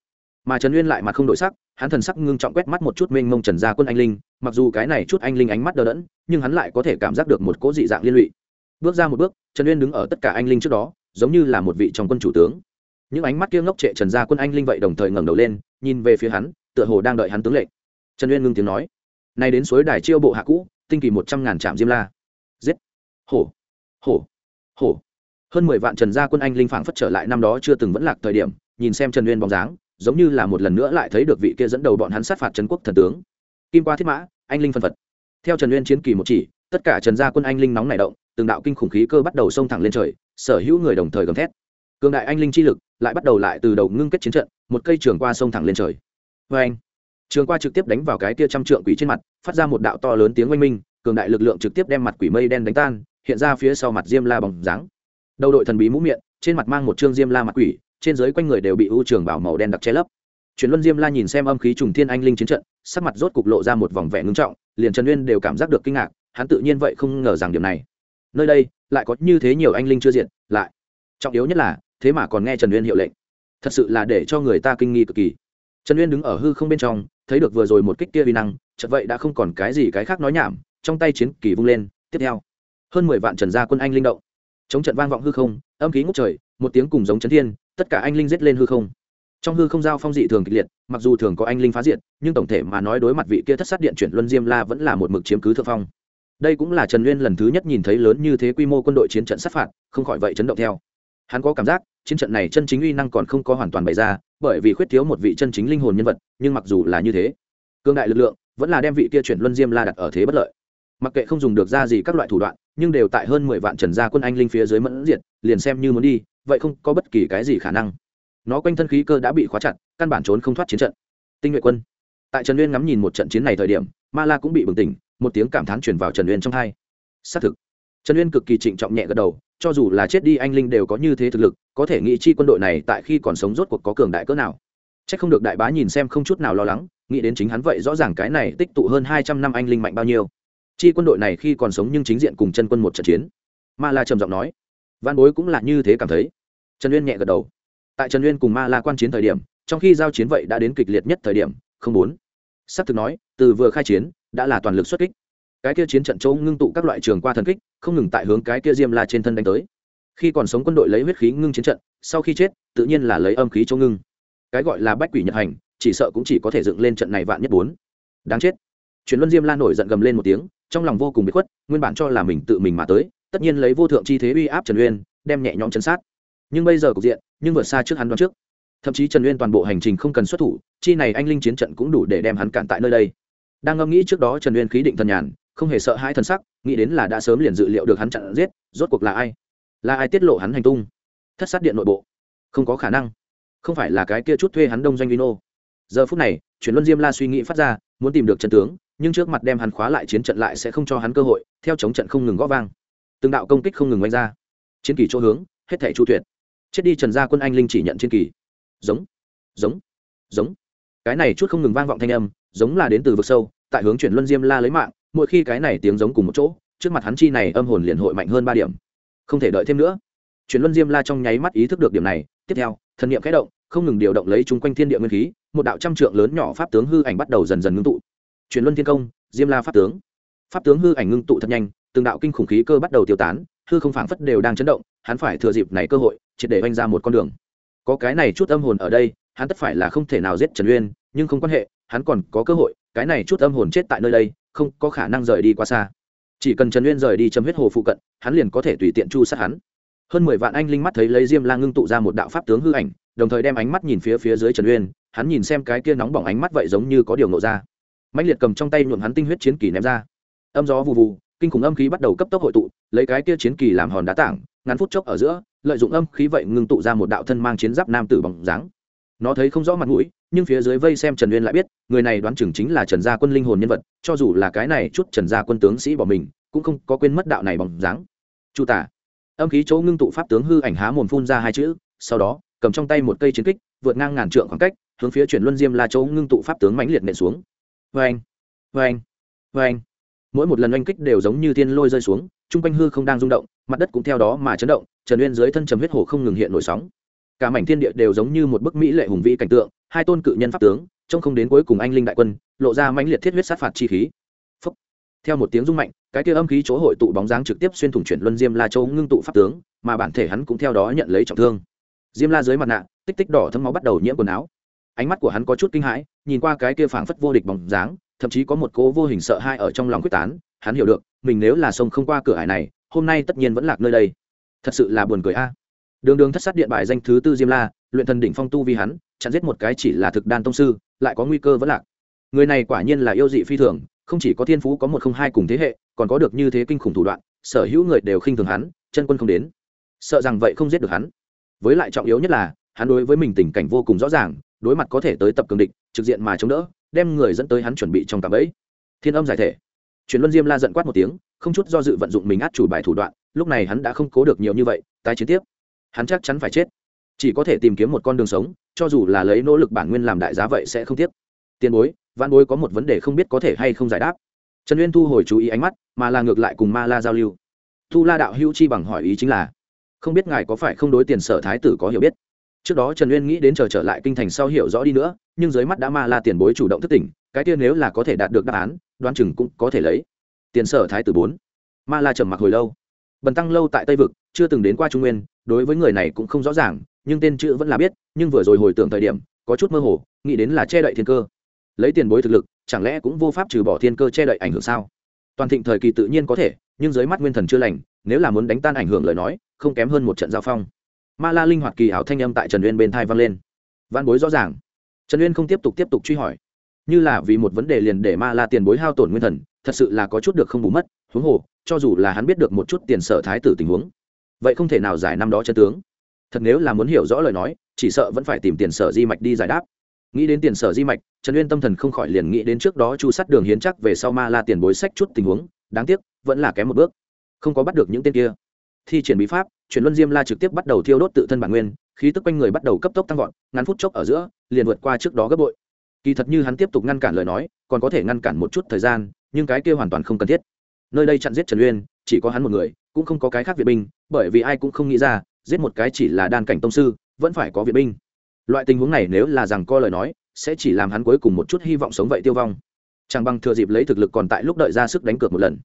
[SPEAKER 1] mà trần uyên lại mặt không đổi sắc, hắn thần sắc ngưng trọng quét mắt một chút mênh mông trần gia quân anh linh, mặc dù cái này chút anh linh ánh mắt đờ đẫn, nhưng hắn lại có thể cảm giác được một cỗ dị dạng liên lụy. bước ra một bước, trần uyên đứng ở tất cả anh linh trước đó, giống như là một vị trong quân chủ tướng. những ánh mắt kia ngốc trệ trần gia quân anh linh vậy đồng thời ngẩng đầu lên, nhìn về phía hắn, tựa hồ đang đợi hắn tướng lệnh. trần uyên ngưng tiếng nói, nay đến suối đài chiêu bộ hạ cũ, tinh kỳ một trăm ngàn trạm diêm la. Giết! Hổ! Hổ! Hổ! Hơn mười vạn trần gia quân anh linh phảng phất trở lại năm đó chưa từng vẫn lạc thời điểm nhìn xem trần uyên bóng dáng, giống như là một lần nữa lại thấy được vị kia dẫn đầu bọn hắn sát phạt trần quốc thần tướng. Kim qua thiết mã, anh linh phân phật. Theo trần uyên chiến kỳ một chỉ, tất cả trần gia quân anh linh nóng nảy động, từng đạo kinh khủng khí cơ bắt đầu xông thẳng lên trời, sở hữu người đồng thời gầm thét. Cường đại anh linh chi lực lại bắt đầu lại từ đầu ngưng kết chiến trận, một cây trường qua xông thẳng lên trời. Vê anh. Trường qua trực tiếp đánh vào cái kia trăm trượng quỷ trên mặt, phát ra một đạo to lớn tiếng oanh minh, cường đại lực lượng trực tiếp đem mặt quỷ mây đen đánh tan, hiện ra phía sau mặt diêm la bóng dáng. Đầu đội thần bí mũ miệng, trên mặt mang một chương diêm la mặt quỷ trên dưới quanh người đều bị ưu trường bảo màu đen đặc che lấp. Chuyển luân diêm la nhìn xem âm khí trùng thiên anh linh chiến trận, sắc mặt rốt cục lộ ra một vòng vẻ ngưng trọng, liền trần uyên đều cảm giác được kinh ngạc, hắn tự nhiên vậy không ngờ rằng điều này. Nơi đây, lại có như thế nhiều anh linh chưa diện, lại. Trọng yếu nhất là, thế mà còn nghe trần uyên hiệu lệnh. Thật sự là để cho người ta kinh nghi cực kỳ. Trần uyên đứng ở hư không bên trong, thấy được vừa rồi một kích kia vi năng chật vậy đã không còn cái gì cái khác nói nhảm, trong tay chiến kỳ vung lên, tiếp theo. Hơn mười vạn trần gia quân anh linh động. Chống trận vang vọng hư không, âm khí ngốc trời, một tiếng cùng giống chấn thiên tất cả anh linh giết lên hư không. Trong hư không giao phong dị thường kịch liệt, mặc dù thường có anh linh phá diện nhưng tổng thể mà nói đối mặt vị kia thất sát điện chuyển luân diêm la vẫn là một mực chiếm cứ thượng phong. Đây cũng là trần nguyên lần thứ nhất nhìn thấy lớn như thế quy mô quân đội chiến trận sát phạt, không khỏi vậy chấn động theo. Hắn có cảm giác, chiến trận này chân chính uy năng còn không có hoàn toàn bày ra, bởi vì khuyết thiếu một vị chân chính linh hồn nhân vật, nhưng mặc dù là như thế, cương đại lực lượng vẫn là đem vị kia chuyển luân diêm la đặt ở thế bất lợi. Mặc kệ không dùng được ra gì các loại thủ đoạn, nhưng đều tại hơn mười vạn trần gia quân anh linh phía dưới mẫn diệt, liền xem như muốn đi vậy không có bất kỳ cái gì khả năng. Nó quanh thân khí cơ đã bị khóa chặt, căn bản trốn không thoát chiến trận. Tinh nhuệ quân. Tại trần uyên ngắm nhìn một trận chiến này thời điểm, ma la cũng bị bừng tỉnh, một tiếng cảm thán chuyển vào trần uyên trong hai. Xác thực, trần uyên cực kỳ trịnh trọng nhẹ gật đầu, cho dù là chết đi anh linh đều có như thế thực lực, có thể nghĩ chi quân đội này tại khi còn sống rốt cuộc có cường đại cỡ nào. C h ắ c không được đại bá nhìn xem không chút nào lo lắng, nghĩ đến chính hắn vậy rõ ràng cái này tích tụ hơn hai trăm năm anh linh mạnh bao nhiêu. Chi quân đội này khi còn sống nhưng chính diện cùng chân quân một trận chiến. Ma la trầm giọng nói văn bối cũng là như thế cảm thấy. Trần uyên nhẹ gật đầu. Tại trần uyên cùng ma la quan chiến thời điểm, trong khi giao chiến vậy đã đến kịch liệt nhất thời điểm, không bốn s ắ c thực nói, từ vừa khai chiến, đã là toàn lực xuất kích. Cái kia chiến trận châu ngưng tụ các loại trường qua thần kích, không ngừng tại hướng cái kia diêm la trên thân đánh tới. Khi còn sống quân đội lấy huyết khí ngưng chiến trận, sau khi chết, tự nhiên là lấy âm khí châu ngưng. Cái gọi là bách quỷ nhật hành, chỉ sợ cũng chỉ có thể dựng lên trận này vạn nhất bốn. Đáng chết. Chuyển luân diêm la nổi giận gầm lên một tiếng, trong lòng vô cùng bị khuất, nguyên bản cho là mình tự mình mà tới tất nhiên lấy vô thượng chi thế uy áp trần uyên, đem nhẹ nhõm chấn sát. Nhưng bây giờ cục diện, nhưng vượt xa trước hắn đoán trước. Thậm chí trần uyên toàn bộ hành trình không cần xuất thủ, chi này anh linh chiến trận cũng đủ để đem hắn cản tại nơi đây. Đang ngẫm nghĩ trước đó trần uyên khí định thần nhàn, không hề sợ hãi thần sắc, nghĩ đến là đã sớm liền dự liệu được hắn chặn giết, rốt cuộc là ai? Là ai tiết lộ hắn hành tung? Thất sát điện nội bộ. Không có khả năng. Không phải là cái kia chút thuê hắn đông doanh vino. Giờ phút này, chuyển luân diêm la suy nghĩ phát ra, muốn tìm được trận tướng, nhưng trước mặt đem hắn khóa lại chiến trận lại sẽ không cho hắn cơ hội, theo chống trận không ngừng g ó vang từng đạo công kích không ngừng oanh ra. Chiến kỳ chỗ hướng, hết thẻ chu tuyệt. Chết đi trần gia quân anh linh chỉ nhận chiến kỳ. Giống giống giống. Cái này chút không ngừng vang vọng thanh âm, giống là đến từ vực sâu, tại hướng chuyển luân diêm la lấy mạng, mỗi khi cái này tiếng giống cùng một chỗ, trước mặt hắn chi này âm hồn liền hội mạnh hơn ba điểm. Không thể đợi thêm nữa. Chuyển luân diêm la trong nháy mắt ý thức được điểm này, tiếp theo, thần niệm khẽ động, không ngừng điều động lấy chung quanh thiên địa nguyên khí, một đạo trăm trượng lớn nhỏ pháp tướng hư ảnh bắt đầu dần dần ngưng tụ. Chuyển luân thiên công, diêm la pháp tướng. Pháp tướng hư ảnh ngưng tụ thật nhanh từng đạo kinh khủng khí cơ bắt đầu tiêu tán, hư không phảng phất đều đang chấn động, hắn phải thừa dịp này cơ hội, triệt để oanh ra một con đường. Có cái này chút âm hồn ở đây, hắn tất phải là không thể nào giết trần uyên, nhưng không quan hệ, hắn còn có cơ hội, cái này chút âm hồn chết tại nơi đây, không có khả năng rời đi quá xa. Chỉ cần trần uyên rời đi chấm huyết hồ phụ cận, hắn liền có thể tùy tiện chu sát hắn. Hơn mười vạn anh linh mắt thấy lấy diêm la ngưng tụ ra một đạo pháp tướng hư ảnh, đồng thời đem ánh mắt nhìn phía phía dưới trần uyên, hắn nhìn xem cái kia nóng bỏng ánh mắt vậy giống như có điều nộ ra. Mạnh liệt cầm trong tay nhuộm hắn tinh huyết chiến kỳ ném ra. Âm gió vụ vụ kinh khủng âm khí bắt đầu cấp tốc hội tụ, lấy cái kia chiến kỳ làm hòn đá tảng, ngắn phút chốc ở giữa, lợi dụng âm khí vậy ngưng tụ ra một đạo thân mang chiến giáp nam tử bằng dáng. Nó thấy không rõ mặt mũi, nhưng phía dưới vây xem trần uyên lại biết, người này đoán chừng chính là trần gia quân linh hồn nhân vật, cho dù là cái này chút trần gia quân tướng sĩ bỏ mình, cũng không có quên mất đạo này bằng dáng. Chu tả. Âm khí chỗ ngưng tụ pháp tướng hư ảnh há mồm phun ra hai chữ, sau đó, cầm trong tay một cây chiến kích, vượt ngang ngàn trượng khoảng cách, hướng phía chuyển luân diêm la chỗ ngưng tụ pháp tướng mãnh liệt nện xuống. Vê anh vê anh vê anh mỗi một lần oanh kích đều giống như thiên lôi rơi xuống, chung quanh hư không đang rung động, mặt đất cũng theo đó mà chấn động, trần uyên dưới thân trầm huyết hồ không ngừng hiện nổi sóng. Cả mảnh thiên địa đều giống như một bức mỹ lệ hùng vĩ cảnh tượng, hai tôn cự nhân pháp tướng, trông không đến cuối cùng anh linh đại quân, lộ ra mãnh liệt thiết huyết sát phạt chi khí. Phúc. theo một tiếng rung mạnh, cái kia âm khí chỗ hội tụ bóng dáng trực tiếp xuyên thủng chuyển luân diêm la châu ngưng tụ pháp tướng, mà bản thể hắn cũng theo đó nhận lấy trọng thương. Diêm la dưới mặt nạ, tích tích đỏ thấm máu bắt đầu nhiễm quần áo. Ánh mắt của hắn có chút kinh hãi, nhìn qua cái kia phảng phất vô địch bóng dáng thậm chí có một cố vô hình sợ hãi ở trong lòng quyết tán, hắn hiểu được, mình nếu là sông không qua cửa hải này, hôm nay tất nhiên vẫn lạc nơi đây. Thật sự là buồn cười a. Đường đường thất sát điện bài danh thứ tư diêm la, luyện thần đỉnh phong tu vì hắn, chặn giết một cái chỉ là thực đan tông sư, lại có nguy cơ vẫn lạc. Người này quả nhiên là yêu dị phi thường, không chỉ có thiên phú có một không hai cùng thế hệ, còn có được như thế kinh khủng thủ đoạn, sở hữu người đều khinh thường hắn, chân quân không đến. Sợ rằng vậy không giết được hắn. Với lại trọng yếu nhất là, hắn đối với mình tình cảnh vô cùng rõ ràng, đối mặt có thể tới tập cường địch, trực diện mà chống đỡ đem người dẫn tới hắn chuẩn bị trong cạm ấy thiên âm giải thể. Truyền luân diêm la giận quát một tiếng, không chút do dự vận dụng mình át chủ bài thủ đoạn, lúc này hắn đã không cố được nhiều như vậy, tái chiến tiếp. Hắn chắc chắn phải chết. Chỉ có thể tìm kiếm một con đường sống, cho dù là lấy nỗ lực bản nguyên làm đại giá vậy sẽ không tiếc. Tiền bối văn bối có một vấn đề không biết có thể hay không giải đáp. Trần uyên thu hồi chú ý ánh mắt, mà là ngược lại cùng ma la giao lưu. Thu la đạo hữu chi bằng hỏi ý chính là, không biết ngài có phải không đối tiền sở thái tử có hiểu biết? Trước đó trần uyên nghĩ đến chờ trở lại kinh thành sau hiểu rõ đi nữa, nhưng dưới mắt đã ma la tiền bối chủ động thất tỉnh, cái tiên nếu là có thể đạt được đáp án đoan chừng cũng có thể lấy. Tiền sở thái tử bốn. Ma la trầm mặc hồi lâu. Bần tăng lâu tại tây vực, chưa từng đến qua trung nguyên, đối với người này cũng không rõ ràng, nhưng tên chữ vẫn là biết, nhưng vừa rồi hồi tưởng thời điểm, có chút mơ hồ, nghĩ đến là che đậy thiên cơ. Lấy tiền bối thực lực, chẳng lẽ cũng vô pháp trừ bỏ thiên cơ che đậy ảnh hưởng sao? Toàn thịnh thời kỳ tự nhiên có thể, nhưng dưới mắt nguyên thần chưa lành, nếu là muốn đánh tan ảnh hưởng lời nói, không kém hơn một trận giao phong ma la linh hoạt kỳ ảo thanh âm tại trần uyên bên thai vang lên. Văn bối rõ ràng. Trần uyên không tiếp tục tiếp tục truy hỏi. Như là vì một vấn đề liền để ma la tiền bối hao tổn nguyên thần, thật sự là có chút được không bù mất, huống hồ, cho dù là hắn biết được một chút tiền sở thái tử tình huống, vậy không thể nào giải năm đó chân tướng. Thật nếu là muốn hiểu rõ lời nói, chỉ sợ vẫn phải tìm tiền sở di mạch đi giải đáp. Nghĩ đến tiền sở di mạch, trần uyên tâm thần không khỏi liền nghĩ đến trước đó chu sắt đường hiến chắc về sau ma la tiền bối sách chút tình huống, đáng tiếc, vẫn là kém một bước. Không có bắt được những tên kia. Thi triển bí pháp chuyển luân diêm la trực tiếp bắt đầu thiêu đốt tự thân bản nguyên khí tức quanh người bắt đầu cấp tốc tăng vọt ngắn phút chốc ở giữa liền vượt qua trước đó gấp bội. Kỳ thật như hắn tiếp tục ngăn cản lời nói còn có thể ngăn cản một chút thời gian nhưng cái kia hoàn toàn không cần thiết. Nơi đây chặn giết trần uyên chỉ có hắn một người cũng không có cái khác viện binh bởi vì ai cũng không nghĩ ra giết một cái chỉ là đan cảnh tông sư vẫn phải có viện binh. Loại tình huống này nếu là rằng co lời nói sẽ chỉ làm hắn cuối cùng một chút hy vọng sống vậy tiêu vong. Chàng bằng thừa dịp lấy thực lực còn tại lúc đợi ra sức đánh cược một lần.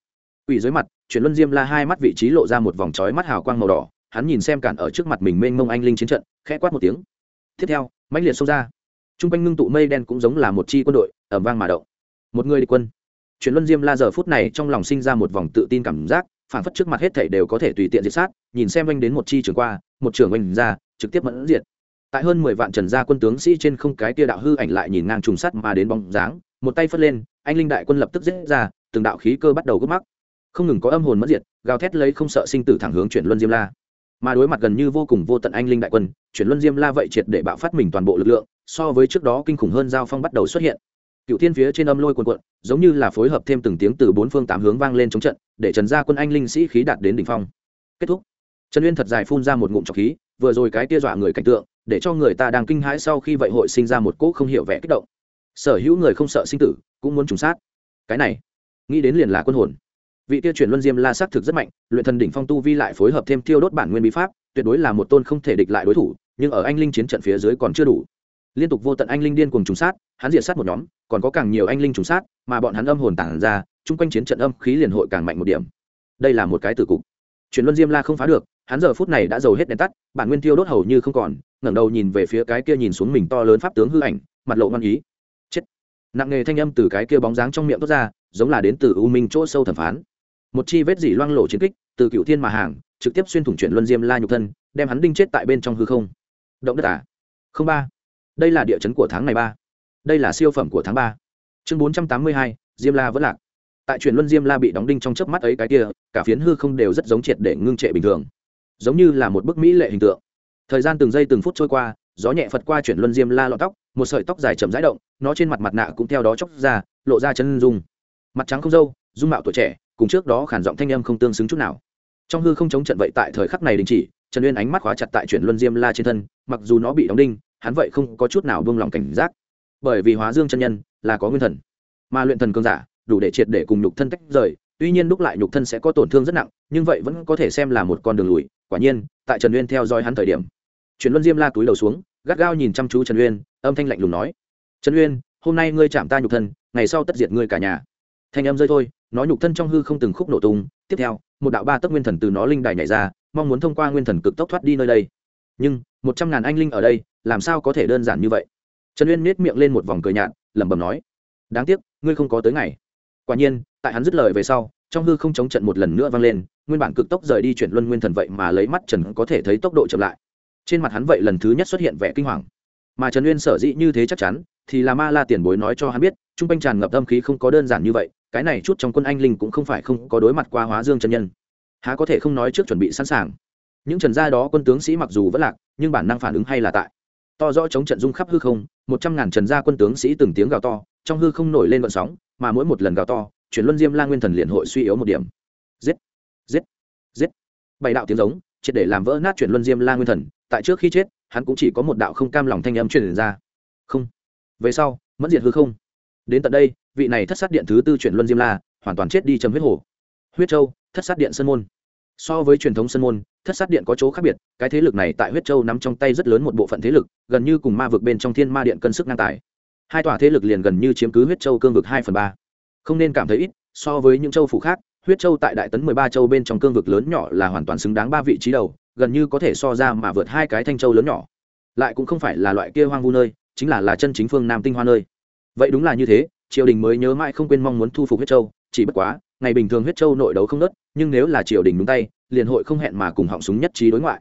[SPEAKER 1] Quỷ dưới mặt, chuyển luân diêm la hai mắt vị trí lộ ra một vòng trói mắt hào quang màu đỏ, hắn nhìn xem cản ở trước mặt mình mênh mông anh linh chiến trận, khẽ quát một tiếng. Tiếp theo, mãnh liệt xông ra. Trung quanh ngưng tụ mây đen cũng giống là một chi quân đội, ầm vang mà động. Một người địch quân. chuyển luân diêm la giờ phút này trong lòng sinh ra một vòng tự tin cảm giác phản phất trước mặt hết thảy đều có thể tùy tiện diệt sát nhìn xem anh đến một chi trường qua một trường anh ra trực tiếp mẫn diệt tại hơn mười vạn trần gia quân tướng sĩ trên không cái tia đạo hư ảnh lại nhìn ngang trùng sắt mà đến bóng dáng một tay phất lên anh linh đại quân lập tức giết ra từng đạo khí cơ bắt đầu gấp mắc không ngừng có âm hồn mất diệt gào thét lấy không sợ sinh tử thẳng hướng chuyển luân diêm la mà đối mặt gần như vô cùng vô tận anh linh đại quân, chuyển luân diêm la vậy triệt để bạo phát mình toàn bộ lực lượng, so với trước đó kinh khủng hơn giao phong bắt đầu xuất hiện. Cựu thiên phía trên âm lôi quần quận giống như là phối hợp thêm từng tiếng từ bốn phương tám hướng vang lên chống trận, để trần gia quân anh linh sĩ khí đạt đến đỉnh phong. Kết thúc. Trần uyên thật dài phun ra một ngụm trọc khí, vừa rồi cái tia dọa người cảnh tượng, để cho người ta đang kinh hãi sau khi vậy hội sinh ra một cỗ không hiểu vẻ kích động. Sở hữu người không sợ sinh tử, cũng muốn trùng sát. Cái này, nghĩ đến liền là quân hồn vị tiêu chuyển luân diêm la xác thực rất mạnh, luyện thần đỉnh phong tu vi lại phối hợp thêm thiêu đốt bản nguyên bí pháp, tuyệt đối là một tôn không thể địch lại đối thủ, nhưng ở anh linh chiến trận phía dưới còn chưa đủ. Liên tục vô tận anh linh điên cùng trùng sát, hắn diệt sát một nhóm, còn có càng nhiều anh linh trùng sát, mà bọn hắn âm hồn tản ra, chung quanh chiến trận âm khí liền hội càng mạnh một điểm. Đây là một cái tử cục. Chuyển luân diêm la không phá được, hắn giờ phút này đã dầu hết đèn tắt, bản nguyên tiêu đốt hầu như không còn, ngẩng đầu nhìn về phía cái kia nhìn xuống mình to lớn pháp tướng hư ảnh, mặt lộ ngon ý. Chết. Nặng nghề thanh âm từ cái kia bóng dáng trong miệng thoát ra, giống là đến từ u minh chỗ sâu thẩm phán một chi vết dỉ loang lộ chiến kích, từ cựu thiên mà hàng, trực tiếp xuyên thủng chuyển luân diêm la nhục thân, đem hắn đinh chết tại bên trong hư không. Động đất à? Không ba. Đây là địa chấn của tháng này ba. Đây là siêu phẩm của tháng ba. Chương bốn trăm tám mươi hai, diêm la vẫn lạc. Tại chuyển luân diêm la bị đóng đinh trong chớp mắt ấy cái kia, cả phiến hư không đều rất giống triệt để ngưng trệ bình thường. Giống như là một bức mỹ lệ hình tượng. Thời gian từng giây từng phút trôi qua, gió nhẹ phật qua chuyển luân diêm la lọt tóc, một sợi tóc dài chậm rãi động, nó trên mặt mặt nạ cũng theo đó chóc ra, lộ ra chân dung. Mặt trắng không dâu dung mạo tuổi trẻ cùng trước đó khản giọng thanh âm không tương xứng chút nào. Trong hư không chống trận vậy tại thời khắc này đình chỉ, trần uyên ánh mắt khóa chặt tại chuyển luân diêm la trên thân, mặc dù nó bị đóng đinh, hắn vậy không có chút nào buông lòng cảnh giác. Bởi vì hóa dương chân nhân là có nguyên thần, mà luyện thần cương giả, đủ để triệt để cùng nhục thân tách rời, tuy nhiên đúc lại nhục thân sẽ có tổn thương rất nặng, nhưng vậy vẫn có thể xem là một con đường lùi. Quả nhiên, tại trần uyên theo dõi hắn thời điểm, chuyển luân diêm la túi đầu xuống, gắt gao nhìn chăm chú trần uyên, âm thanh lạnh lùng nói, trần uyên, hôm nay ngươi chạm ta nhục thân, ngày sau tất diệt ngươi cả nhà thanh em rơi thôi, nó nhục thân trong hư không từng khúc nổ tung. Tiếp theo, một đạo ba tấc nguyên thần từ nó linh đài nhảy ra, mong muốn thông qua nguyên thần cực tốc thoát đi nơi đây. Nhưng, một trăm ngàn anh linh ở đây, làm sao có thể đơn giản như vậy? Trần uyên nết miệng lên một vòng cười nhạt, lẩm bẩm nói, đáng tiếc, ngươi không có tới ngày. Quả nhiên, tại hắn dứt lời về sau, trong hư không chống trận một lần nữa vang lên, nguyên bản cực tốc rời đi chuyển luân nguyên thần vậy mà lấy mắt trần có thể thấy tốc độ chậm lại. Trên mặt hắn vậy lần thứ nhất xuất hiện vẻ kinh hoàng. Mà trần uyên sở dĩ như thế chắc chắn thì là ma la tiền bối nói cho hắn biết t r u n g quanh tràn ngập âm khí không có đơn giản như vậy, cái này chút trong quân anh linh cũng không phải không có đối mặt qua hóa dương chân nhân. Há có thể không nói trước chuẩn bị sẵn sàng. Những trần gia đó quân tướng sĩ mặc dù vẫn lạc, nhưng bản năng phản ứng hay là tại. To rõ chống trận dung khắp hư không, một trăm ngàn trần gia quân tướng sĩ từng tiếng gào to, trong hư không nổi lên vận sóng, mà mỗi một lần gào to, chuyển luân diêm la nguyên thần liền hội suy yếu một điểm. Giết! Giết! Giết! Bảy đạo tiếng giống, triệt để làm vỡ nát chuyển luân diêm la nguyên thần, tại trước khi chết, hắn cũng chỉ có một đạo không cam lòng thanh âm truyền ra. Không! Về sau mất diệt hư không. Đến tận đây, vị này thất sát điện thứ tư chuyển luân diêm la, hoàn toàn chết đi chấm huyết hồ. Huyết châu, thất sát điện sơn môn. So với truyền thống sơn môn, thất sát điện có chỗ khác biệt, cái thế lực này tại huyết châu nắm trong tay rất lớn một bộ phận thế lực, gần như cùng ma vực bên trong thiên ma điện cân sức ngang tài. Hai tòa thế lực liền gần như chiếm cứ huyết châu cương vực hai phần ba. Không nên cảm thấy ít, so với những châu phủ khác, huyết châu tại đại tấn mười ba châu bên trong cương vực lớn nhỏ là hoàn toàn xứng đáng ba vị trí đầu, gần như có thể so ra mà vượt hai cái thanh châu lớn nhỏ. Lại cũng không phải là loại kia hoang vu nơi chính là là chân chính phương nam tinh hoa nơi. Vậy đúng là như thế, triều đình mới nhớ mãi không quên mong muốn thu phục huyết châu, chỉ bất quá, ngày bình thường huyết châu nội đấu không nớt, nhưng nếu là triều đình đúng tay, liền hội không hẹn mà cùng họng súng nhất trí đối ngoại.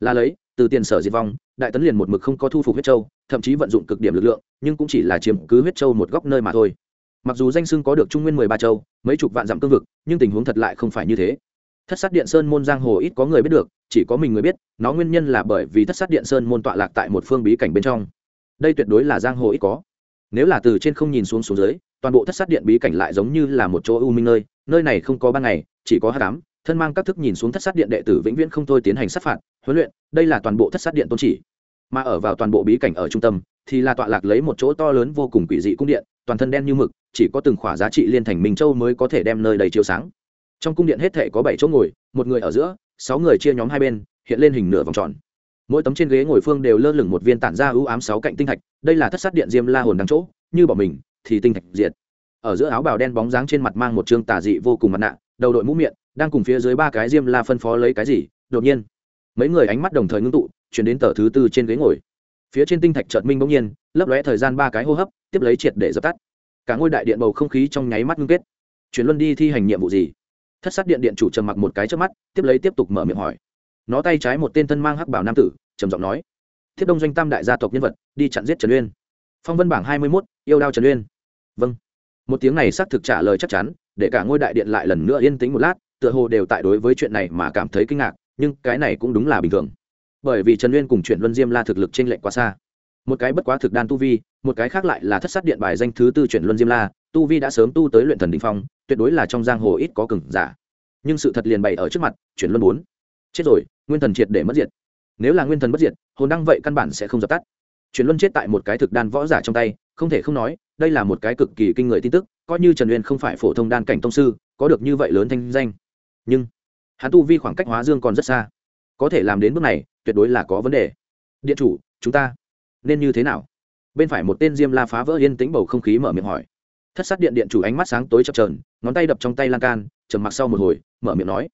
[SPEAKER 1] Là lấy, từ tiền sở diệt vong, đại tấn liền một mực không có thu phục huyết châu, thậm chí vận dụng cực điểm lực lượng, nhưng cũng chỉ là chiếm cứ huyết châu một góc nơi mà thôi. Mặc dù danh sưng có được trung nguyên mười ba châu, mấy chục vạn dặm cương vực, nhưng tình huống thật lại không phải như thế. Thất sát điện sơn môn giang hồ ít có người biết được, chỉ có mình người biết, nó nguyên nhân là bởi vì thất sát điện sơn môn tọa lạc tại một phương bí cảnh bên trong đây tuyệt đối là giang hồ ít có. Nếu là từ trên không nhìn xuống xuống dưới, toàn bộ thất sát điện bí cảnh lại giống như là một chỗ u minh nơi nơi này không có ban ngày, chỉ có hát cám thân mang các thức nhìn xuống thất sát điện đệ tử vĩnh viễn không thôi tiến hành sát phạt, huấn luyện, đây là toàn bộ thất sát điện tôn chỉ. Mà ở vào toàn bộ bí cảnh ở trung tâm, thì là tọa lạc lấy một chỗ to lớn vô cùng quỷ dị cung điện, toàn thân đen như mực, chỉ có từng khỏa giá trị liên thành minh châu mới có thể đem nơi đầy chiếu sáng. Trong cung điện hết thể có bảy chỗ ngồi, một người ở giữa, sáu người chia nhóm hai bên, hiện lên hình nửa vòng tròn mỗi tấm trên ghế ngồi phương đều lơ lửng một viên tản ra ưu ám sáu cạnh tinh thạch, đây là thất sát điện diêm la hồn đằng chỗ, như bỏ mình, thì tinh thạch diệt. Ở giữa áo bào đen bóng dáng trên mặt mang một trương tà dị vô cùng mặt nạ, đầu đội mũ miệng, đang cùng phía dưới ba cái diêm la phân phó lấy cái gì, đột nhiên, mấy người ánh mắt đồng thời ngưng tụ, chuyển đến tờ thứ tư trên ghế ngồi. Phía trên tinh thạch chợt minh bỗng nhiên, lấp lóe thời gian ba cái hô hấp, tiếp lấy triệt để dập tắt. Cả ngôi đại điện bầu không khí trong nháy mắt ngưng kết. Chuyển luân đi thi hành nhiệm vụ gì? Thất sát điện điện chủ trầm mặc một cái trước mắt, tiếp lấy tiếp tục mở miệng hỏi nó tay trái một tên thân mang hắc bảo nam tử, trầm giọng nói, thiết đông doanh tam đại gia tộc nhân vật, đi chặn giết trần uyên. Phong vân bảng hai mươi mốt, yêu đao trần uyên. Vâng. Một tiếng này xác thực trả lời chắc chắn, để cả ngôi đại điện lại lần nữa yên tĩnh một lát, tựa hồ đều tại đối với chuyện này mà cảm thấy kinh ngạc, nhưng cái này cũng đúng là bình thường. Bởi vì trần uyên cùng chuyện luân diêm la thực lực t r ê n lệch quá xa. Một cái bất quá thực đan tu vi, một cái khác lại là thất sát điện bài danh thứ tư chuyển luân diêm la, tu vi đã sớm tu tới luyện thần đình phong, tuyệt đối là trong giang hồ ít có cừng giả. Nhưng sự thật liền bày ở trước mặt, chuyển luân bốn. Chết rồi nguyên thần triệt để mất diệt. Nếu là nguyên thần bất diệt, hồn đăng vậy căn bản sẽ không dập tắt. Chuyển luân chết tại một cái thực đan võ giả trong tay, không thể không nói, đây là một cái cực kỳ kinh người tin tức, coi như trần uyên không phải phổ thông đan cảnh tông sư, có được như vậy lớn thanh danh. Nhưng, hắn tu vi khoảng cách hóa dương còn rất xa. Có thể làm đến bước này, tuyệt đối là có vấn đề. Điện chủ, chúng ta nên như thế nào? Bên phải một tên diêm la phá vỡ yên tĩnh bầu không khí mở miệng hỏi. Thất sát điện điện chủ ánh mắt sáng tối chập trờn ngón tay đập trong tay lan can, trầm mặc sau một hồi, mở miệng nói.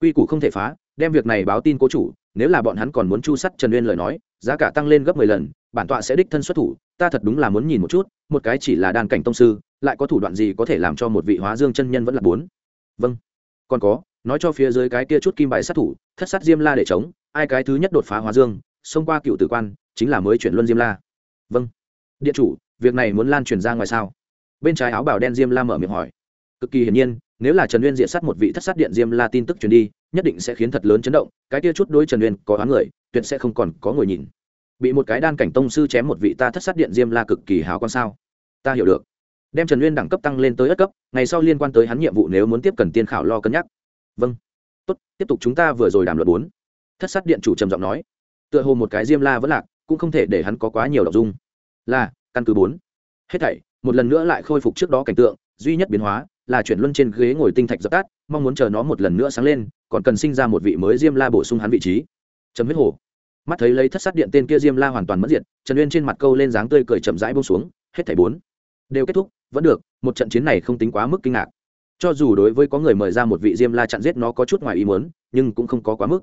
[SPEAKER 1] Quy củ không thể phá đem việc này báo tin cố chủ, nếu là bọn hắn còn muốn chu sắt trần uyên lời nói, giá cả tăng lên gấp mười lần, bản tọa sẽ đích thân xuất thủ, ta thật đúng là muốn nhìn một chút, một cái chỉ là đan cảnh tông sư, lại có thủ đoạn gì có thể làm cho một vị hóa dương chân nhân vẫn là bốn? Vâng. Còn có, nói cho phía dưới cái kia chút kim bài sát thủ, thất sát diêm la để chống, ai cái thứ nhất đột phá hóa dương, xông qua cựu tử quan, chính là mới chuyển luân diêm la. Vâng. Điện chủ, việc này muốn lan truyền ra ngoài sao? Bên trái áo bào đen diêm la mở miệng hỏi. Cực kỳ hiển nhiên nếu là trần uyên diện sát một vị thất sát điện diêm la tin tức truyền đi, nhất định sẽ khiến thật lớn chấn động, cái kia chút đối trần uyên có oán người, tuyệt sẽ không còn có người nhìn. Bị một cái đan cảnh tông sư chém một vị ta thất sát điện diêm la cực kỳ hào con sao? Ta hiểu được. Đem trần uyên đẳng cấp tăng lên tới ất cấp, ngày sau liên quan tới hắn nhiệm vụ nếu muốn tiếp cần tiên khảo lo cân nhắc. Vâng. Tốt, tiếp tục chúng ta vừa rồi đàm luận bốn. Thất sát điện chủ trầm giọng nói. Tựa hồ một cái diêm la vẫn lạc, cũng không thể để hắn có quá nhiều đ dung. Là, căn cứ bốn. Hết thảy, một lần nữa lại khôi phục trước đó cảnh tượng, duy nhất biến hóa là chuyển luân trên ghế ngồi tinh thạch dập tắt mong muốn chờ nó một lần nữa sáng lên còn cần sinh ra một vị mới diêm la bổ sung hắn vị trí. Chấm huyết hồ. Mắt thấy lấy thất sát điện tên kia diêm la hoàn toàn mất diện, trần uyên trên mặt câu lên dáng tươi cười chậm rãi bông xuống hết thảy bốn. Đều kết thúc vẫn được một trận chiến này không tính quá mức kinh ngạc. Cho dù đối với có người mời ra một vị diêm la chặn giết nó có chút ngoài ý muốn nhưng cũng không có quá mức.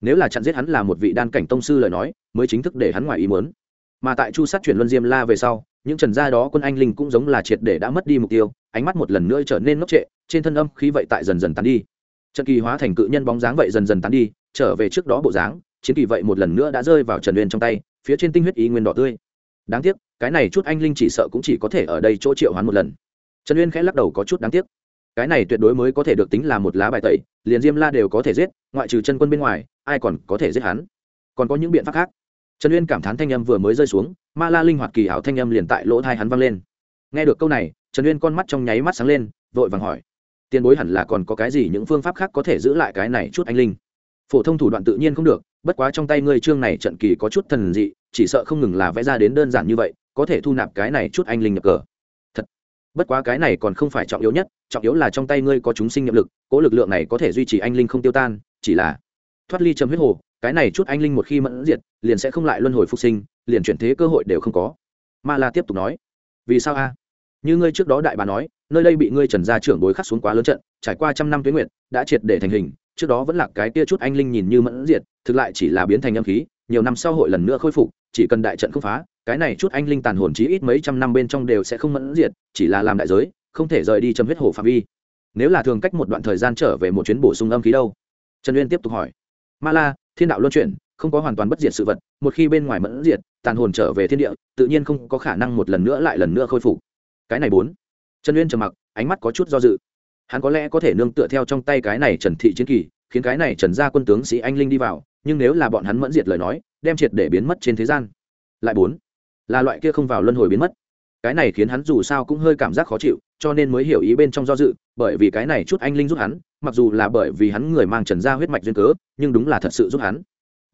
[SPEAKER 1] Nếu là chặn giết hắn là một vị đan cảnh tông sư lời nói mới chính thức để hắn ngoài ý muốn. Mà tại chu sát chuyển luân diêm la về sau những trần gia đó quân anh linh cũng giống là triệt để đã mất đi mục tiêu, ánh mắt một lần nữa trở nên ngốc trệ, trên thân âm khí vậy tại dần dần tán đi. Trần kỳ hóa thành cự nhân bóng dáng vậy dần dần tán đi, trở về trước đó bộ dáng, chiến kỳ vậy một lần nữa đã rơi vào trần uyên trong tay, phía trên tinh huyết ý nguyên đỏ tươi. Đáng tiếc, cái này chút anh linh chỉ sợ cũng chỉ có thể ở đây chỗ triệu hoán một lần. Trần uyên khẽ lắc đầu có chút đáng tiếc. Cái này tuyệt đối mới có thể được tính là một lá bài tẩy, liền diêm la đều có thể giết, ngoại trừ chân quân bên ngoài, ai còn có thể giết hắn? Còn có những biện pháp khác trần uyên cảm thán thanh âm vừa mới rơi xuống, ma la linh hoạt kỳ ảo thanh âm liền tại lỗ thai hắn vang lên. Nghe được câu này, trần uyên con mắt trong nháy mắt sáng lên, vội vàng hỏi tiền bối hẳn là còn có cái gì những phương pháp khác có thể giữ lại cái này chút anh linh? Phổ thông thủ đoạn tự nhiên không được, bất quá trong tay ngươi trương này trận kỳ có chút thần dị, chỉ sợ không ngừng là vẽ ra đến đơn giản như vậy, có thể thu nạp cái này chút anh linh nhập cờ. Thật. Bất quá cái này còn không phải trọng yếu nhất, trọng yếu là trong tay ngươi có chúng sinh nhiệm lực, cố lực lượng này có thể duy trì anh linh không tiêu tan, chỉ là thoát ly chấm huyết hồ, cái này chút anh linh một khi mẫn diệt liền sẽ không lại luân hồi phục sinh, liền chuyển thế cơ hội đều không có. Ma la tiếp tục nói, vì sao a? Như ngươi trước đó đại bà nói, nơi đây bị ngươi trần gia trưởng bối khắc xuống quá lớn trận, trải qua trăm năm tuyến nguyện đã triệt để thành hình, trước đó vẫn là cái tia chút anh linh nhìn như mẫn diệt, thực lại chỉ là biến thành âm khí, nhiều năm sau hội lần nữa khôi phục, chỉ cần đại trận không phá, cái này chút anh linh tàn hồn chí ít mấy trăm năm bên trong đều sẽ không mẫn diệt, chỉ là làm đại giới, không thể rời đi chấm huyết hồ phạm vi. Nếu là thường cách một đoạn thời gian trở về một chuyến bổ sung âm khí đâu? Trần uyên tiếp tục hỏi, ma la, thiên đạo luân chuyển không có hoàn toàn bất diệt sự vật, một khi bên ngoài mẫn diệt, tàn hồn trở về thiên địa, tự nhiên không có khả năng một lần nữa lại lần nữa khôi phục. Cái này bốn. Trần uyên trầm mặc, ánh mắt có chút do dự. Hắn có lẽ có thể nương tựa theo trong tay cái này trần thị chiến kỳ, khiến cái này trần gia quân tướng sĩ anh linh đi vào, nhưng nếu là bọn hắn mẫn diệt lời nói, đem triệt để biến mất trên thế gian. Lại bốn. Là loại kia không vào luân hồi biến mất. Cái này khiến hắn dù sao cũng hơi cảm giác khó chịu, cho nên mới hiểu ý bên trong do dự, bởi vì cái này chút anh linh giúp hắn, mặc dù là bởi vì hắn người mang trần gia huyết mạch duyên cớ, nhưng đúng là thật sự giúp hắn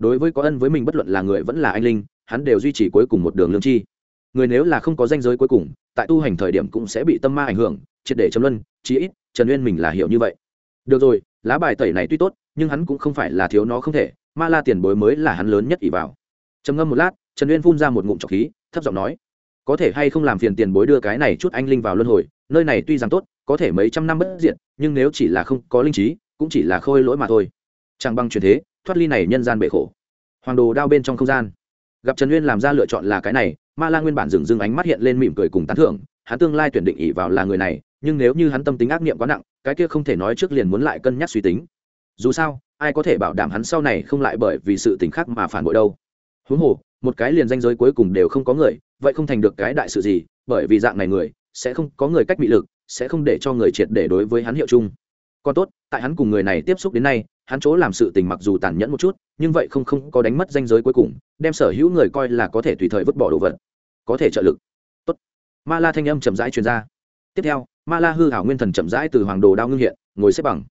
[SPEAKER 1] đối với có ân với mình bất luận là người vẫn là anh linh, hắn đều duy trì cuối cùng một đường lương chi. Người nếu là không có danh giới cuối cùng, tại tu hành thời điểm cũng sẽ bị tâm ma ảnh hưởng, triệt để chấm luân, chí ít, trần uyên mình là hiểu như vậy. Được rồi, lá bài tẩy này tuy tốt, nhưng hắn cũng không phải là thiếu nó không thể, ma la tiền bối mới là hắn lớn nhất ỷ vào. Trầm ngâm một lát, trần uyên phun ra một ngụm trọc khí, thấp giọng nói, có thể hay không làm phiền tiền bối đưa cái này chút anh linh vào luân hồi, nơi này tuy rằng tốt, có thể mấy trăm năm bất diện nhưng nếu chỉ là không có linh trí, cũng chỉ là khôi lỗi mà thôi. Chẳng bằng truyền thế thoát ly này nhân gian bệ khổ. Hoàng đồ đao bên trong không gian. Gặp trần uyên làm ra lựa chọn là cái này, ma la nguyên bản dừng dưng ánh mắt hiện lên mỉm cười cùng tán thưởng, hắn tương lai tuyển định ỉ vào là người này, nhưng nếu như hắn tâm tính ác niệm quá nặng, cái kia không thể nói trước liền muốn lại cân nhắc suy tính. Dù sao, ai có thể bảo đảm hắn sau này không lại bởi vì sự tình khác mà phản bội đâu. Huống hồ, một cái liền danh giới cuối cùng đều không có người, vậy không thành được cái đại sự gì, bởi vì dạng này người, sẽ không có người cách bị lực, sẽ không để cho người triệt để đối với hắn hiệu chung. Còn tốt, tại hắn cùng người này tiếp xúc đến nay hắn chỗ làm sự tình mặc dù tàn nhẫn một chút, nhưng vậy không không có đánh mất danh giới cuối cùng, đem sở hữu người coi là có thể tùy thời vứt bỏ đồ vật, có thể trợ lực. Tốt. Ma la thanh âm chậm rãi truyền ra. Tiếp theo, ma la hư hảo nguyên thần chậm rãi từ hoàng đồ đao ngưng hiện, ngồi xếp bằng.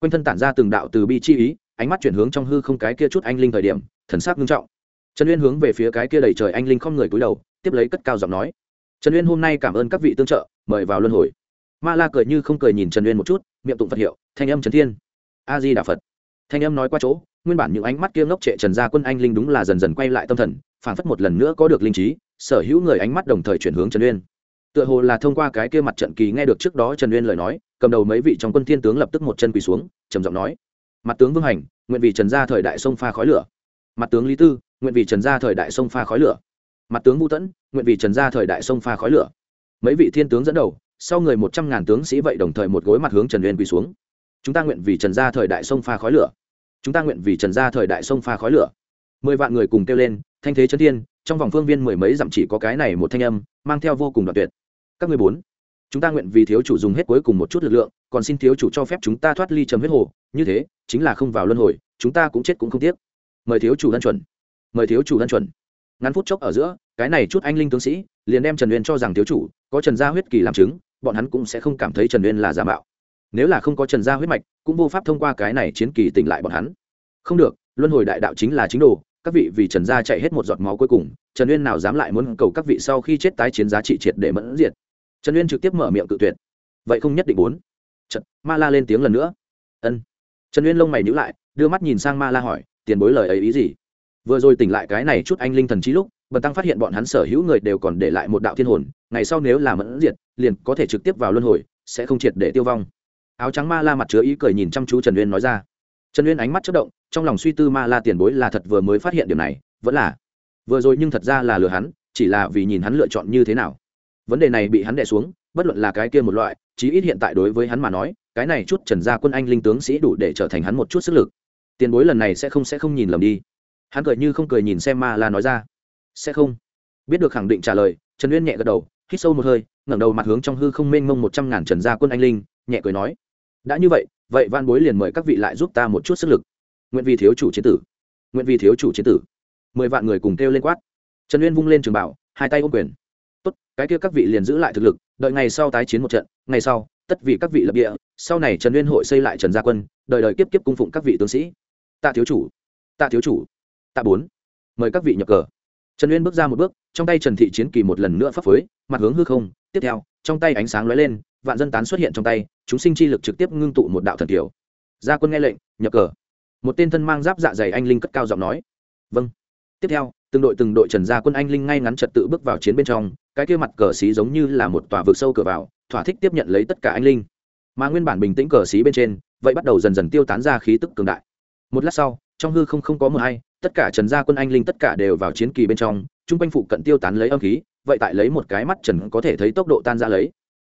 [SPEAKER 1] Quanh thân tản ra từng đạo từ bi chi ý, ánh mắt chuyển hướng trong hư không cái kia chút anh linh thời điểm, thần sắc nghiêm trọng. Trần uyên hướng về phía cái kia đầy trời anh linh không người cúi đầu, tiếp lấy cất cao giọng nói. Trần uyên hôm nay cảm ơn các vị tương trợ, mời vào luân hồi. Ma la cười như không cười nhìn trần uyên một chút, miệng tụng phật hiệu, thanh âm trần thiên. A di đà phật thanh âm nói qua chỗ, nguyên bản những ánh mắt kia ngốc trệ trần gia quân anh linh đúng là dần dần quay lại tâm thần phản phất một lần nữa có được linh trí, sở hữu người ánh mắt đồng thời chuyển hướng trần uyên. Tựa hồ là thông qua cái kia mặt trận kỳ nghe được trước đó trần uyên lời nói, cầm đầu mấy vị trong quân thiên tướng lập tức một chân quỳ xuống, trầm giọng nói, mặt tướng vương hành, nguyện vì trần gia thời đại sông pha khói lửa. Mặt tướng lý tư, nguyện vì trần gia thời đại sông pha khói lửa. Mặt tướng vũ tẫn, nguyện vì trần gia thời đại sông pha khói lửa. Mấy vị thiên tướng dẫn đầu, sau người một trăm ngàn tướng sĩ vậy đồng thời một gối mặt hướng trần uyên quỳ xuống chúng ta nguyện vì trần gia thời đại sông pha khói lửa. Chúng ta nguyện vì trần gia thời đại sông pha khói lửa. Mười vạn người cùng kêu lên, thanh thế chân thiên, trong vòng phương viên mười mấy dặm chỉ có cái này một thanh âm, mang theo vô cùng đoạn tuyệt. Các người bốn, chúng ta nguyện vì thiếu chủ dùng hết cuối cùng một chút lực lượng, còn xin thiếu chủ cho phép chúng ta thoát ly trầm huyết hồ. Như thế, chính là không vào luân hồi, chúng ta cũng chết cũng không tiếc. Mời thiếu chủ đan chuẩn. Mời thiếu chủ đan chuẩn. Ngắn phút chốc ở giữa, cái này chút anh linh tướng sĩ, liền đem trần uyên cho rằng thiếu chủ, có trần gia huyết kỳ làm chứng, bọn hắn cũng sẽ không cảm thấy trần uyên là giả mạo nếu là không có trần gia huyết mạch cũng vô pháp thông qua cái này chiến kỳ tỉnh lại bọn hắn. Không được luân hồi đại đạo chính là chính đồ các vị vì trần gia chạy hết một giọt máu cuối cùng trần uyên nào dám lại muốn cầu các vị sau khi chết tái chiến giá trị triệt để mẫn diệt. Trần uyên trực tiếp mở miệng cự tuyệt. Vậy không nhất định bốn Trật, ma la lên tiếng lần nữa. Ân. Trần uyên lông mày nhữ lại đưa mắt nhìn sang ma la hỏi tiền bối lời ấy ý gì? Vừa rồi tỉnh lại cái này chút anh linh thần trí lúc bần tăng phát hiện bọn hắn sở hữu người đều còn để lại một đạo thiên hồn ngày sau nếu là mẫn diệt liền có thể trực tiếp vào luân hồi sẽ không triệt để tiêu vong áo trắng ma la mặt chứa ý cười nhìn chăm chú trần uyên nói ra. Trần uyên ánh mắt chất động, trong lòng suy tư ma la tiền bối là thật vừa mới phát hiện điều này, vẫn là vừa rồi nhưng thật ra là lừa hắn, chỉ là vì nhìn hắn lựa chọn như thế nào. Vấn đề này bị hắn đè xuống, bất luận là cái kia một loại, chí ít hiện tại đối với hắn mà nói, cái này chút trần gia quân anh linh tướng sĩ đủ để trở thành hắn một chút sức lực. Tiền bối lần này sẽ không sẽ không nhìn lầm đi. Hắn cười như không cười nhìn xem ma la nói ra. Sẽ không. Biết được khẳng định trả lời, trần uyên nhẹ gật đầu, hít sâu một hơi, ngẩng đầu mặt hướng trong hư không mênh mông một trăm ngàn trần gia quân anh linh, nhẹ cười nói đã như vậy vậy van bối liền mời các vị lại giúp ta một chút sức lực. Nguyện vì thiếu chủ chiến tử. Nguyện vì thiếu chủ chiến tử. Mười vạn người cùng kêu lên quát. Trần uyên vung lên trường bảo, hai tay ôm quyền. Tốt, cái kia các vị liền giữ lại thực lực, đợi ngày sau tái chiến một trận, ngày sau, tất vì các vị lập địa, sau này trần uyên hội xây lại trần gia quân đợi đợi kiếp kiếp cung phụng các vị tướng sĩ. Tạ thiếu chủ. Tạ thiếu chủ. Tạ bốn. Mời các vị nhập cờ. Trần uyên bước ra một bước, trong tay trần thị chiến kỳ một lần nữa phấp phới, mặt hướng hư không, tiếp theo, trong tay ánh sáng lóe lên, vạn dân tán xuất hiện trong tay chúng sinh chi lực trực tiếp ngưng tụ một đạo thần kiểu. Gia quân nghe lệnh, nhập cờ. Một tên thân mang giáp dạ dày anh linh cất cao giọng nói. Vâng. Tiếp theo, từng đội từng đội trần gia quân anh linh ngay ngắn trật tự bước vào chiến bên trong, cái kia mặt cờ xí giống như là một tòa vực sâu cửa vào, thỏa thích tiếp nhận lấy tất cả anh linh. Mà nguyên bản bình tĩnh cờ xí bên trên, vậy bắt đầu dần dần tiêu tán ra khí tức cường đại. Một lát sau, trong hư không không có mờ hay, tất cả trần gia quân anh linh tất cả đều vào chiến kỳ bên trong, chung quanh phụ cận tiêu tán lấy âm khí, vậy tại lấy một cái mắt trần có thể thấy tốc độ tan ra lấy.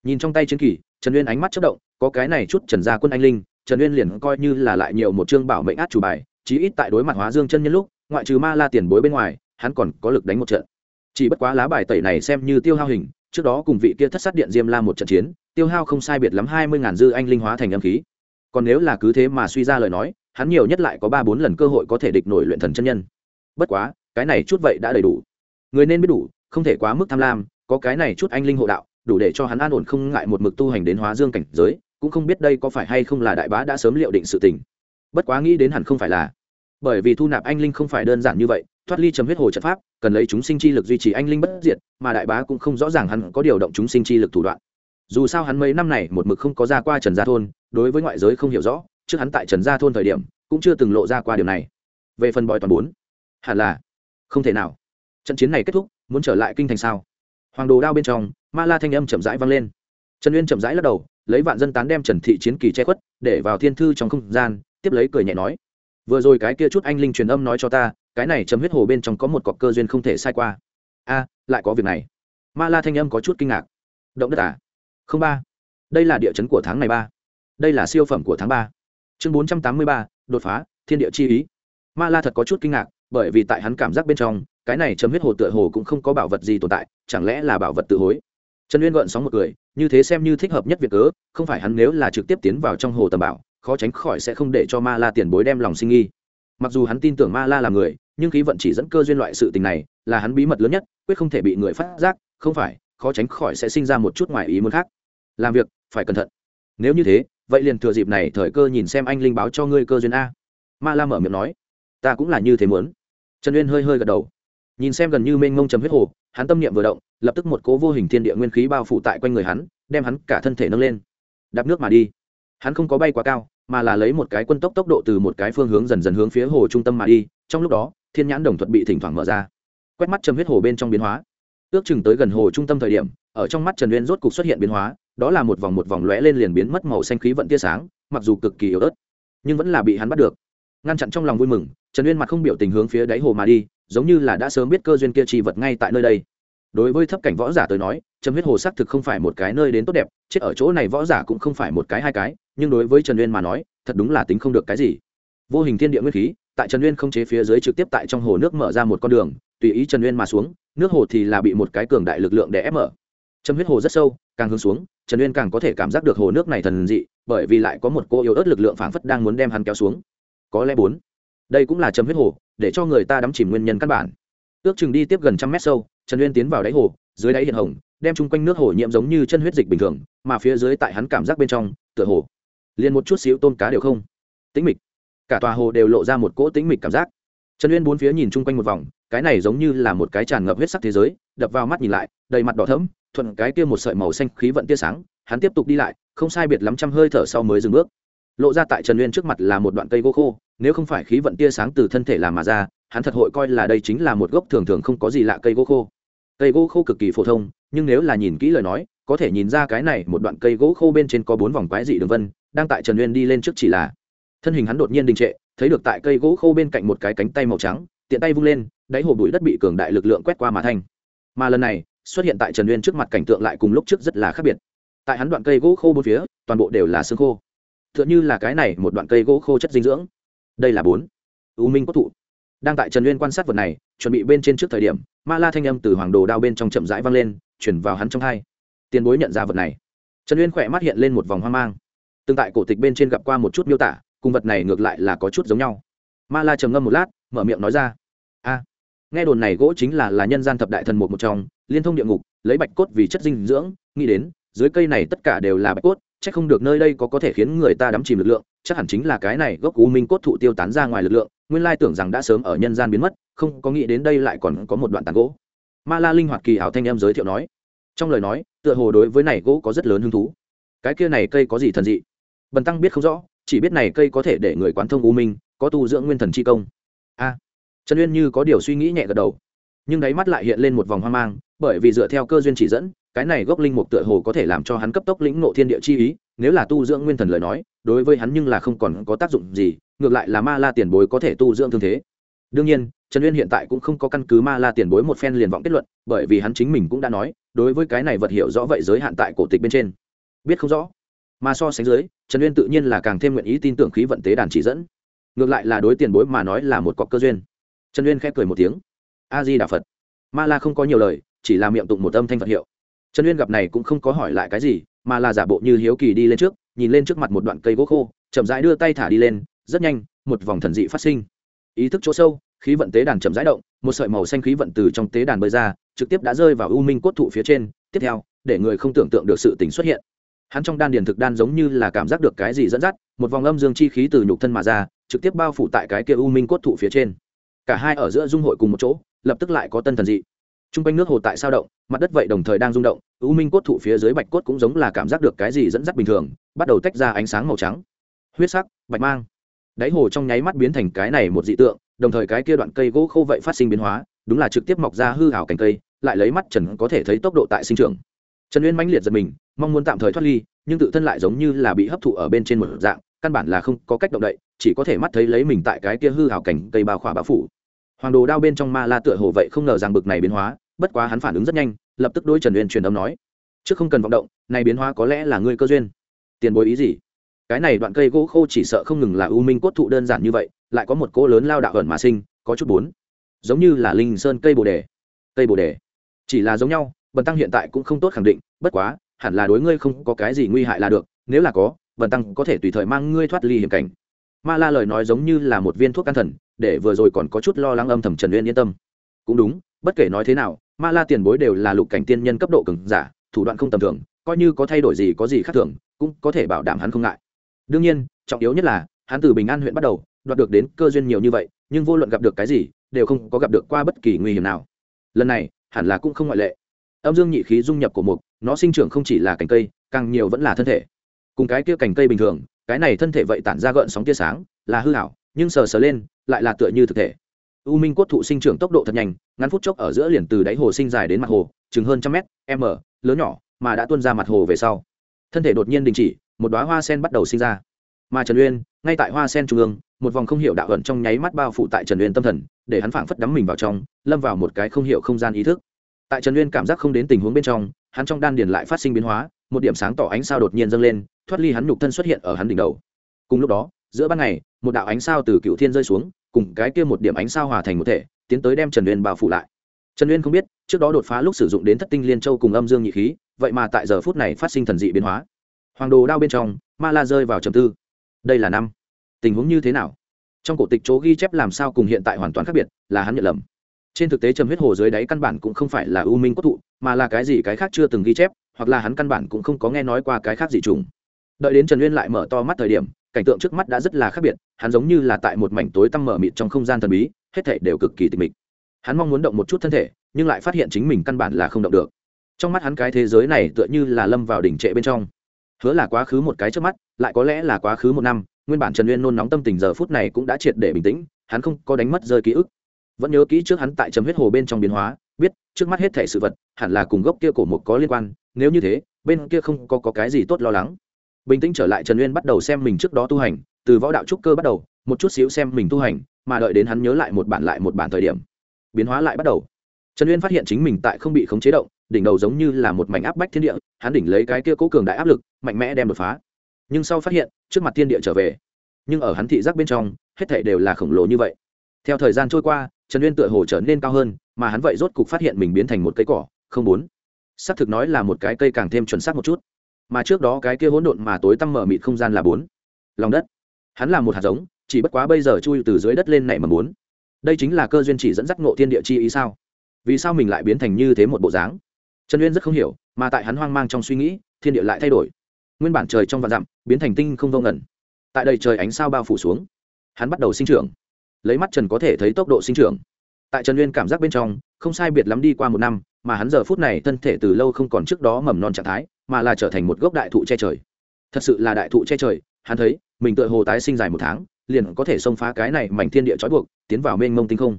[SPEAKER 1] Nhìn trong tay chiến kỳ trần uyên ánh mắt chất động, có cái này chút trần gia quân anh linh, trần uyên liền coi như là lại nhiều một chương bảo mệnh át chủ bài, chí ít tại đối mặt hóa dương chân nhân lúc, ngoại trừ ma la tiền bối bên ngoài, hắn còn có lực đánh một trận. Chỉ bất quá lá bài tẩy này xem như tiêu hao hình, trước đó cùng vị kia thất sát điện diêm la một trận chiến, tiêu hao không sai biệt lắm hai mươi ngàn dư anh linh hóa thành âm khí. Còn nếu là cứ thế mà suy ra lời nói, hắn nhiều nhất lại có ba bốn lần cơ hội có thể địch nổi luyện thần chân nhân. Bất quá, cái này chút vậy đã đầy đủ. Người nên biết đủ, không thể quá mức tham lam, có cái này chút anh linh hộ đạo đủ để cho hắn an ổn không ngại một mực tu hành đến hóa dương cảnh giới, cũng không biết đây có phải hay không là đại bá đã sớm liệu định sự tình. Bất quá nghĩ đến hẳn không phải là. Bởi vì thu nạp anh linh không phải đơn giản như vậy, thoát ly chấm huyết hồ trận pháp, cần lấy chúng sinh chi lực duy trì anh linh bất diệt, mà đại bá cũng không rõ ràng hắn có điều động chúng sinh chi lực thủ đoạn. Dù sao hắn mấy năm này một mực không có ra qua trần gia thôn, đối với ngoại giới không hiểu rõ, trước hắn tại trần gia thôn thời điểm, cũng chưa từng lộ ra qua điều này. Về phần bòi toàn bốn, hẳn là không thể nào. Trận chiến này kết thúc, muốn trở lại kinh thành sao? Hoàng đồ đao bên trong ma la thanh âm chậm rãi vang lên. Trần uyên chậm rãi lắc đầu, lấy vạn dân tán đem trần thị chiến kỳ che khuất, để vào thiên thư trong không gian, tiếp lấy cười nhẹ nói, vừa rồi cái kia chút anh linh truyền âm nói cho ta, cái này chấm huyết hồ bên trong có một cọc cơ duyên không thể sai qua. A, lại có việc này. Ma la thanh âm có chút kinh ngạc. Động đất à? Không ba. Đây là địa chấn của tháng này ba. Đây là siêu phẩm của tháng ba. Chương bốn trăm tám mươi ba, đột phá, thiên địa chi ý. Ma la thật có chút kinh ngạc, bởi vì tại hắn cảm giác bên trong, cái này chấm huyết hồ tựa hồ cũng không có bảo vật gì tồn tại, chẳng lẽ là bảo vật tự hối? Trần uyên gợn sóng một cười, như thế xem như thích hợp nhất việc cớ, không phải hắn nếu là trực tiếp tiến vào trong hồ tầm bảo, khó tránh khỏi sẽ không để cho ma la tiền bối đem lòng sinh nghi. Mặc dù hắn tin tưởng ma la là người, nhưng khí vận chỉ dẫn cơ duyên loại sự tình này là hắn bí mật lớn nhất, quyết không thể bị người phát giác, không phải, khó tránh khỏi sẽ sinh ra một chút ngoài ý muốn khác. Làm việc, phải cẩn thận. Nếu như thế, vậy liền thừa dịp này thời cơ nhìn xem anh linh báo cho ngươi cơ duyên a. Ma la mở miệng nói. Ta cũng là như thế muốn. Trần uyên hơi hơi gật đầu. Nhìn xem gần như mênh mông chấm huyết hồ, hắn tâm niệm vừa động lập tức một cố vô hình thiên địa nguyên khí bao phủ tại quanh người hắn, đem hắn cả thân thể nâng lên, đạp nước mà đi. Hắn không có bay quá cao, mà là lấy một cái quân tốc tốc độ từ một cái phương hướng dần dần hướng phía hồ trung tâm mà đi, trong lúc đó, thiên nhãn đồng thuật bị thỉnh thoảng mở ra, quét mắt châm huyết hồ bên trong biến hóa. Ước chừng tới gần hồ trung tâm thời điểm, ở trong mắt trần uyên rốt cục xuất hiện biến hóa, đó là một vòng một vòng lóe lên liền biến mất màu xanh khí vận tia sáng, mặc dù cực kỳ yếu ớt, nhưng vẫn là bị hắn bắt được. Ngăn chặn trong lòng vui mừng, trần uyên mặt không biểu tình hướng phía đáy hồ mà đi, giống như là đã sớm biết cơ duyên kia chi vật ngay tại nơi đây đối với thấp cảnh võ giả tới nói, trầm huyết hồ xác thực không phải một cái nơi đến tốt đẹp, chết ở chỗ này võ giả cũng không phải một cái hai cái, nhưng đối với trần uyên mà nói, thật đúng là tính không được cái gì. Vô hình thiên địa nguyên khí, tại trần uyên không chế phía dưới trực tiếp tại trong hồ nước mở ra một con đường, tùy ý trần uyên mà xuống, nước hồ thì là bị một cái cường đại lực lượng để ép mở. Trầm huyết hồ rất sâu, càng hướng xuống, trần uyên càng có thể cảm giác được hồ nước này thần dị, bởi vì lại có một cô yếu ớt lực lượng phảng phất đang muốn đem hắn kéo xuống. Có lẽ bốn. Đây cũng là trầm huyết hồ, để cho người ta đắm chìm nguyên nhân căn bản. Ước chừng đi tiếp gần trăm mét sâu trần uyên tiến vào đáy hồ, dưới đáy hiện hồng, đem chung quanh nước hồ nhiễm giống như chân huyết dịch bình thường, mà phía dưới tại hắn cảm giác bên trong, tựa hồ liền một chút xíu tôm cá đều không. Tĩnh mịch. Cả tòa hồ đều lộ ra một cỗ tĩnh mịch cảm giác. Trần uyên bốn phía nhìn chung quanh một vòng, cái này giống như là một cái tràn ngập huyết sắc thế giới, đập vào mắt nhìn lại, đầy mặt đỏ thẫm, thuận cái kia một sợi màu xanh khí vận tia sáng, hắn tiếp tục đi lại, không sai biệt lắm trăm hơi thở sau mới dừng bước. Lộ ra tại trần uyên trước mặt là một đoạn cây gỗ khô, nếu không phải khí vận tia sáng từ thân thể làm mà ra, hắn thật hội coi là đây chính là một gốc thường thường không có gì lạ cây gỗ khô cây gỗ khô cực kỳ phổ thông, nhưng nếu là nhìn kỹ lời nói, có thể nhìn ra cái này một đoạn cây gỗ khô bên trên có bốn vòng quái dị đường vân, đang tại trần uyên đi lên trước chỉ là. Thân hình hắn đột nhiên đình trệ, thấy được tại cây gỗ khô bên cạnh một cái cánh tay màu trắng, tiện tay vung lên, đáy hồ bụi đất bị cường đại lực lượng quét qua mà thành. Mà lần này, xuất hiện tại trần uyên trước mặt cảnh tượng lại cùng lúc trước rất là khác biệt. Tại hắn đoạn cây gỗ khô bốn phía, toàn bộ đều là xương khô. T h ư ợ n h ư là cái này một đoạn cây gỗ khô chất dinh dưỡng. Đây là bốn. U minh cốt thụ đang tại trần uyên quan sát vật này, chuẩn bị bên trên trước thời điểm, ma la thanh âm từ hoàng đồ đao bên trong chậm rãi vang lên chuyển vào hắn trong hai. Tiền bối nhận ra vật này. Trần uyên khỏe mắt hiện lên một vòng hoang mang. Tương tại cổ tịch bên trên gặp qua một chút miêu tả, cùng vật này ngược lại là có chút giống nhau. Ma la trầm ngâm một lát, mở miệng nói ra. A, nghe đồn này gỗ chính là là nhân gian thập đại thần một một trong, liên thông địa ngục, lấy bạch cốt vì chất dinh dưỡng, nghĩ đến, dưới cây này tất cả đều là bạch cốt, chắc không được nơi đây có có thể khiến người ta đắm chìm lực lượng, chắc hẳn chính là cái này gốc u minh cốt thụ tiêu tán ra ngoài lực lượng nguyên lai tưởng rằng đã sớm ở nhân gian biến mất, không có nghĩ đến đây lại còn có một đoạn tàn gỗ. Ma la linh hoạt kỳ ảo thanh em giới thiệu nói, trong lời nói, tựa hồ đối với này gỗ có rất lớn hứng thú. Cái kia này cây có gì thần dị? Bần tăng biết không rõ, chỉ biết này cây có thể để người quán thông u minh, có tu dưỡng nguyên thần chi công. A. Trần uyên như có điều suy nghĩ nhẹ gật đầu, nhưng đáy mắt lại hiện lên một vòng hoang mang, bởi vì dựa theo cơ duyên chỉ dẫn cái này gốc linh mục tựa hồ có thể làm cho hắn cấp tốc lĩnh ngộ thiên địa chi ý, nếu là tu dưỡng nguyên thần lời nói, đối với hắn nhưng là không còn có tác dụng gì, ngược lại là ma la tiền bối có thể tu dưỡng thương thế. Đương nhiên, trần uyên hiện tại cũng không có căn cứ ma la tiền bối một phen liền vọng kết luận, bởi vì hắn chính mình cũng đã nói, đối với cái này vật hiểu rõ vậy giới hạn tại cổ tịch bên trên. Biết không rõ? Mà so sánh dưới, trần uyên tự nhiên là càng thêm nguyện ý tin tưởng khí vận tế đàn chỉ dẫn. Ngược lại là đối tiền bối mà nói là một cọc cơ duyên. Trần uyên khép cười một tiếng. A di đà phật. Ma la không có nhiều lời, chỉ là miệng tụng một âm thanh phật hiệu trần uyên gặp này cũng không có hỏi lại cái gì, mà là giả bộ như hiếu kỳ đi lên trước, nhìn lên trước mặt một đoạn cây gỗ khô, chậm rãi đưa tay thả đi lên, rất nhanh, một vòng thần dị phát sinh. Ý thức chỗ sâu, khí vận tế đàn chậm rãi động, một sợi màu xanh khí vận từ trong tế đàn bơi ra, trực tiếp đã rơi vào u minh cốt thụ phía trên. Tiếp theo, để người không tưởng tượng được sự tình xuất hiện. Hắn trong đan điền thực đan giống như là cảm giác được cái gì dẫn dắt, một vòng âm dương chi khí từ nhục thân mà ra, trực tiếp bao phủ tại cái kia u minh cốt thụ phía trên. Cả hai ở giữa dung hội cùng một chỗ, lập tức lại có tân thần dị t r u n g quanh nước hồ tại sao động, mặt đất vậy đồng thời đang rung động, u minh cốt thụ phía dưới bạch cốt cũng giống là cảm giác được cái gì dẫn dắt bình thường, bắt đầu tách ra ánh sáng màu trắng. Huyết sắc, bạch mang. Đáy hồ trong nháy mắt biến thành cái này một dị tượng, đồng thời cái kia đoạn cây gỗ khô vậy phát sinh biến hóa, đúng là trực tiếp mọc ra hư hảo cành cây, lại lấy mắt trần có thể thấy tốc độ tại sinh trưởng. Trần uyên mãnh liệt giật mình, mong muốn tạm thời thoát ly, nhưng tự thân lại giống như là bị hấp thụ ở bên trên một dạng, căn bản là không có cách động đậy, chỉ có thể mắt thấy lấy mình tại cái kia hư hảo cảnh cây bao khỏa bao phủ hoàng đồ đao bên trong ma la tựa hồ vậy không ngờ rằng bực này biến hóa, bất quá hắn phản ứng rất nhanh, lập tức đối trần uyên truyền âm nói, trước không cần vọng động, này biến hóa có lẽ là ngươi cơ duyên. Tiền bối ý gì? Cái này đoạn cây gỗ khô chỉ sợ không ngừng là u minh cốt thụ đơn giản như vậy, lại có một cỗ lớn lao đạo ẩn mà sinh, có chút bốn. Giống như là linh sơn cây bồ đề. Cây bồ đề? Chỉ là giống nhau, bần tăng hiện tại cũng không tốt khẳng định, bất quá, hẳn là đối ngươi không có cái gì nguy hại là được, nếu là có, bần tăng có thể tùy thời mang ngươi thoát ly hiểm cảnh. Ma la lời nói giống như là một viên thuốc can thần để vừa rồi còn có chút lo lắng âm thầm trần uyên yên tâm. Cũng đúng, bất kể nói thế nào, ma la tiền bối đều là lục cảnh tiên nhân cấp độ cường giả, thủ đoạn không tầm thường, coi như có thay đổi gì có gì khác thường, cũng có thể bảo đảm hắn không ngại. Đương nhiên, trọng yếu nhất là, hắn từ bình an huyện bắt đầu, đoạt được đến cơ duyên nhiều như vậy, nhưng vô luận gặp được cái gì, đều không có gặp được qua bất kỳ nguy hiểm nào. Lần này, hẳn là cũng không ngoại lệ. Âm dương nhị khí dung nhập của mục, nó sinh trưởng không chỉ là cành cây, càng nhiều vẫn là thân thể. Cùng cái kia cành cây bình thường, cái này thân thể vậy tản ra gợn sóng tia sáng, là hư hảo, nhưng sờ sờ lên lại là tựa như thực thể. U minh cốt thụ sinh trưởng tốc độ thật nhanh, ngắn phút chốc ở giữa liền từ đáy hồ sinh dài đến mặt hồ, chừng hơn trăm mét, m, lớn nhỏ, mà đã tuôn ra mặt hồ về sau. Thân thể đột nhiên đình chỉ, một đoá hoa sen bắt đầu sinh ra. Mà trần uyên, ngay tại hoa sen trung ương, một vòng không h i ể u đạo ẩn trong nháy mắt bao phủ tại trần uyên tâm thần, để hắn phảng phất đắm mình vào trong, lâm vào một cái không h i ể u không gian ý thức. Tại trần uyên cảm giác không đến tình huống bên trong, hắn trong đan điền lại phát sinh biến hóa, một điểm sáng tỏ ánh sao đột nhiên dâng lên, thoát ly hắn nhục thân xuất hiện ở hắn đỉnh đầu. Cùng lúc đó, giữa ban ngày, một đạo ánh sao từ cựu thiên rơi xuống cùng cái kia một điểm ánh sao hòa thành một thể, tiến tới đem trần uyên bao phủ lại. Trần uyên không biết, trước đó đột phá lúc sử dụng đến thất tinh liên châu cùng âm dương nhị khí, vậy mà tại giờ phút này phát sinh thần dị biến hóa. Hoàng đồ đao bên trong, ma la rơi vào trầm tư. Đây là năm. Tình huống như thế nào? Trong cổ tịch chỗ ghi chép làm sao cùng hiện tại hoàn toàn khác biệt, là hắn nhận lầm. Trên thực tế trầm huyết hồ dưới đáy căn bản cũng không phải là u minh Quốc thụ, mà là cái gì cái khác chưa từng ghi chép, hoặc là hắn căn bản cũng không có nghe nói qua cái khác gì trùng đợi đến trần uyên lại mở to mắt thời điểm cảnh tượng trước mắt đã rất là khác biệt hắn giống như là tại một mảnh tối tăm mở mịt trong không gian thần bí hết thể đều cực kỳ tịch mịch. Hắn mong muốn động một chút thân thể nhưng lại phát hiện chính mình căn bản là không động được. Trong mắt hắn cái thế giới này tựa như là lâm vào đỉnh trệ bên trong. Hứa là quá khứ một cái trước mắt lại có lẽ là quá khứ một năm nguyên bản trần uyên nôn nóng tâm tình giờ phút này cũng đã triệt để bình tĩnh hắn không có đánh mất rơi ký ức. Vẫn nhớ kỹ trước hắn tại chấm huyết hồ bên trong biến hóa biết trước mắt hết thể sự vật hẳn là cùng gốc kia cổ một có liên quan nếu như thế bên kia không có, có cái gì tốt lo lắng bình tĩnh trở lại, trần uyên bắt đầu xem mình trước đó tu hành, từ võ đạo trúc cơ bắt đầu, một chút xíu xem mình tu hành, mà đợi đến hắn nhớ lại một bản lại một bản thời điểm, biến hóa lại bắt đầu. Trần uyên phát hiện chính mình tại không bị khống chế động, đỉnh đầu giống như là một mảnh áp bách thiên địa, hắn đỉnh lấy cái kia cố cường đại áp lực, mạnh mẽ đem đột phá. Nhưng sau phát hiện, trước mặt thiên địa trở về, nhưng ở hắn thị giác bên trong, hết thể đều là khổng lồ như vậy. Theo thời gian trôi qua, trần uyên tựa hồ trở nên cao hơn, mà hắn vậy rốt cục phát hiện mình biến thành một cây cỏ, không bốn. Xác thực nói là một cái cây càng thêm chuẩn xác một chút mà trước đó cái kia hỗn độn mà tối tăm mở mịt không gian là bốn. Lòng đất. Hắn là một hạt giống, chỉ bất quá bây giờ chui từ dưới đất lên nảy mà muốn. Đây chính là cơ duyên chỉ dẫn dắt ngộ thiên địa chi ý sao? Vì sao mình lại biến thành như thế một bộ dáng? Trần uyên rất không hiểu, mà tại hắn hoang mang trong suy nghĩ, thiên địa lại thay đổi. Nguyên bản trời trong vạn dặm, biến thành tinh không vô ngẩn tại đây trời ánh sao bao phủ xuống. Hắn bắt đầu sinh trưởng. Lấy mắt trần có thể thấy tốc độ sinh trưởng. Tại trần uyên cảm giác bên trong, không sai biệt lắm đi qua một năm, mà hắn giờ phút này thân thể từ lâu không còn trước đó mầm non trạng thái mà là trở thành một gốc đại thụ che trời. Thật sự là đại thụ che trời, hắn thấy, mình tựa hồ tái sinh dài một tháng, liền có thể xông phá cái này mảnh thiên địa trói buộc, tiến vào mênh mông tinh không.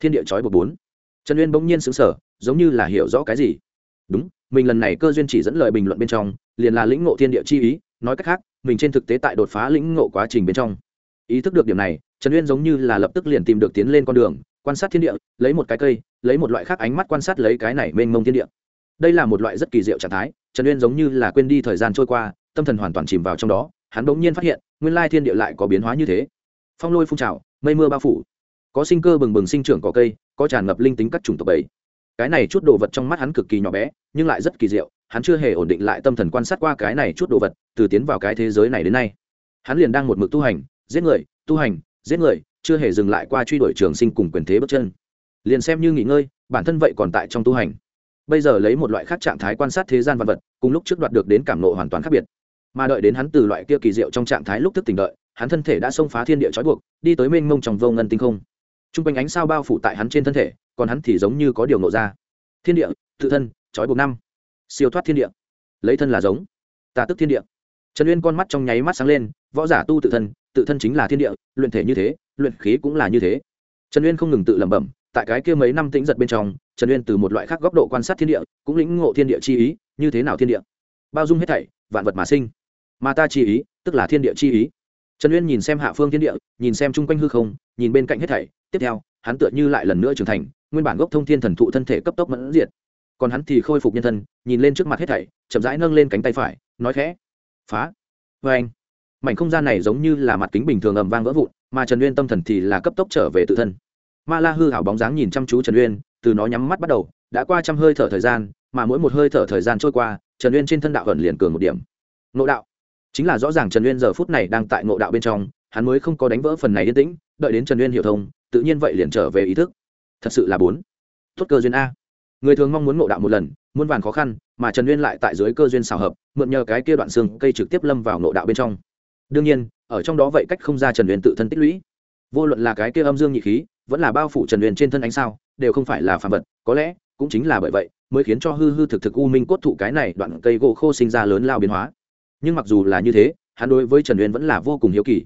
[SPEAKER 1] Thiên địa trói buộc bốn. Trần uyên bỗng nhiên xứng sở giống như là hiểu rõ cái gì. Đúng, mình lần này cơ duyên chỉ dẫn lời bình luận bên trong, liền là lĩnh ngộ thiên địa chi ý, nói cách khác, mình trên thực tế tại đột phá lĩnh ngộ quá trình bên trong. Ý thức được điểm này, trần uyên giống như là lập tức liền tìm được tiến lên con đường, quan sát thiên địa, lấy một cái cây, lấy một loại khác ánh mắt quan sát lấy cái này mênh mông thiên địa đây là một loại rất kỳ diệu trạng thái, trần uyên giống như là quên đi thời gian trôi qua, tâm thần hoàn toàn chìm vào trong đó, hắn bỗng nhiên phát hiện, nguyên lai thiên địa lại có biến hóa như thế. Phong lôi phun trào, mây mưa bao phủ. Có sinh cơ bừng bừng sinh trưởng cỏ cây, có tràn ngập linh tính các chủng tộc ấy cái này chút đồ vật trong mắt hắn cực kỳ nhỏ bé, nhưng lại rất kỳ diệu, hắn chưa hề ổn định lại tâm thần quan sát qua cái này chút đồ vật, từ tiến vào cái thế giới này đến nay. Hắn liền đang một mực tu hành, giết người, tu hành, giết người, chưa hề dừng lại qua truy đuổi trường sinh cùng quyền thế bước chân. Liền xem như nghỉ ngơi, bản thân vậy còn tại trong tu hành bây giờ lấy một loại khác trạng thái quan sát thế gian văn vật, cùng lúc trước đoạt được đến cảm nộ hoàn toàn khác biệt. Mà đợi đến hắn từ loại kia kỳ diệu trong trạng thái lúc thức tỉnh đợi, hắn thân thể đã xông phá thiên địa trói buộc, đi tới mênh mông trong vô ngân tinh không. T r u n g quanh ánh sao bao phủ tại hắn trên thân thể, còn hắn thì giống như có điều nộ ra. Thiên địa, tự thân, trói buộc năm. Siêu thoát thiên địa. Lấy thân là giống. Ta tức thiên địa. Trần uyên con mắt trong nháy mắt sáng lên, võ giả tu tự thân tự thân chính là thiên địa, luyện thể như thế, luyện khí cũng là như thế. Trần uyên không ngừng tự lẩm bẩm tại cái kia mấy năm tĩnh giật bên trong, trần uyên từ một loại khác góc độ quan sát thiên địa, cũng lĩnh ngộ thiên địa chi ý, như thế nào thiên địa? Bao dung hết thảy, vạn vật mà sinh. Mà ta chi ý, tức là thiên địa chi ý. Trần uyên nhìn xem hạ phương thiên địa, nhìn xem chung quanh hư không, nhìn bên cạnh hết thảy, tiếp theo, hắn tựa như lại lần nữa trưởng thành, nguyên bản gốc thông thiên thần thụ thân thể cấp tốc mẫn diệt. Còn hắn thì khôi phục nhân thân, nhìn lên trước mặt hết thảy, chậm rãi nâng lên cánh tay phải, nói khẽ, phá. Vê anh, mảnh không gian này giống như là mặt kính bình thường ầm vang vỡ vụn, mà trần uyên tâm thần thì là cấp tốc trở về tự thân ma la hư hảo bóng dáng nhìn chăm chú trần uyên, từ nó nhắm mắt bắt đầu, đã qua trăm hơi thở thời gian, mà mỗi một hơi thở thời gian trôi qua, trần uyên trên thân đạo ẩn liền cường một điểm. Nộ đạo. Chính là rõ ràng trần uyên giờ phút này đang tại nộ đạo bên trong, hắn mới không có đánh vỡ phần này yên tĩnh, đợi đến trần uyên hiểu thông, tự nhiên vậy liền trở về ý thức. Thật sự là bốn. Tốt cơ duyên a. Người thường mong muốn ngộ đạo một lần, muôn vàn khó khăn, mà trần uyên lại tại dưới cơ duyên xào hợp, mượn nhờ cái kia đoạn xương, cây trực tiếp lâm vào ngộ đạo bên trong. Đương nhiên, ở trong đó vậy cách không ra trần uyên tự thân tích lũy vô luận là cái kia âm dương nhị khí, vẫn là bao phủ trần uyên trên thân ánh sao, đều không phải là phàm vật, có lẽ cũng chính là bởi vậy mới khiến cho hư hư thực thực u minh cốt thụ cái này đoạn cây gỗ khô sinh ra lớn lao biến hóa. Nhưng mặc dù là như thế, hắn đối với trần uyên vẫn là vô cùng hiếu kỳ.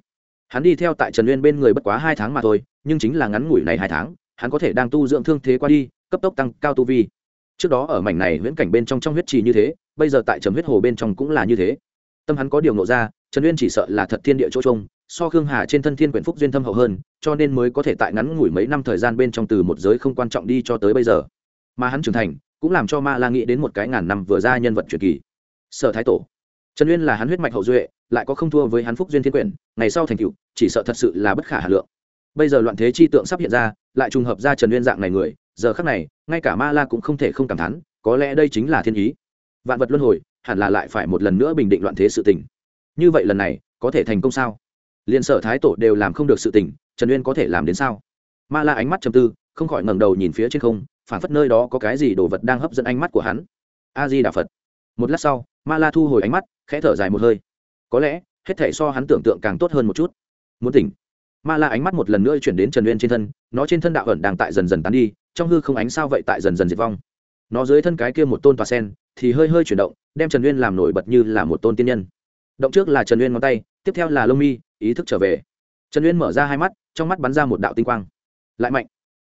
[SPEAKER 1] Hắn đi theo tại trần uyên bên người bất quá hai tháng mà thôi, nhưng chính là ngắn ngủi này hai tháng, hắn có thể đang tu dưỡng thương thế qua đi, cấp tốc tăng cao tu vi. Trước đó ở mảnh này viễn cảnh bên trong trong huyết trì như thế, bây giờ tại trầm huyết hồ bên trong cũng là như thế. Tâm hắn có điều nộ ra, trần uyên chỉ sợ là thật thiên địa chỗ trông so khương hà trên thân thiên quyển phúc duyên thâm hậu hơn, cho nên mới có thể tại ngắn ngủi mấy năm thời gian bên trong từ một giới không quan trọng đi cho tới bây giờ. Mà hắn trưởng thành, cũng làm cho ma la nghĩ đến một cái ngàn năm vừa ra nhân vật truyền kỳ. Sở thái tổ. Trần uyên là hắn huyết mạch hậu duệ, lại có không thua với hắn phúc duyên thiên quyển, ngày sau thành cựu chỉ sợ thật sự là bất khả hà lượng. Bây giờ loạn thế chi tượng sắp hiện ra, lại trùng hợp ra trần uyên dạng này người, giờ khác này, ngay cả ma la cũng không thể không cảm thán, có lẽ đây chính là thiên ý. Vạn vật luân hồi, hẳn là lại phải một lần nữa bình định loạn thế sự tình. Như vậy lần này, có thể thành công sao? Liền sở thái tổ đều làm không được sự tình, trần uyên có thể làm đến sao? Ma la ánh mắt chầm tư, không khỏi ngẩng đầu nhìn phía trên không phản phất nơi đó có cái gì đồ vật đang hấp dẫn ánh mắt của hắn. A di đà phật một lát sau, ma la thu hồi ánh mắt, khẽ thở dài một hơi. Có lẽ, hết thể so hắn tưởng tượng càng tốt hơn một chút. Muốn tỉnh. Ma la ánh mắt một lần nữa chuyển đến trần uyên trên thân, nó trên thân đạo ẩn đang tại dần dần tán đi, trong hư không ánh sao vậy tại dần dần diệt vong. Nó dưới thân cái kia một tôn tòa sen, thì hơi hơi chuyển động, đem trần uyên làm nổi bật như là một tôn tiên nhân. Động trước là trần uyên ngón tay, tiếp theo là lông mi ý thức trở về. Trần uyên mở ra hai mắt, trong mắt bắn ra một đạo tinh quang. Lại mạnh.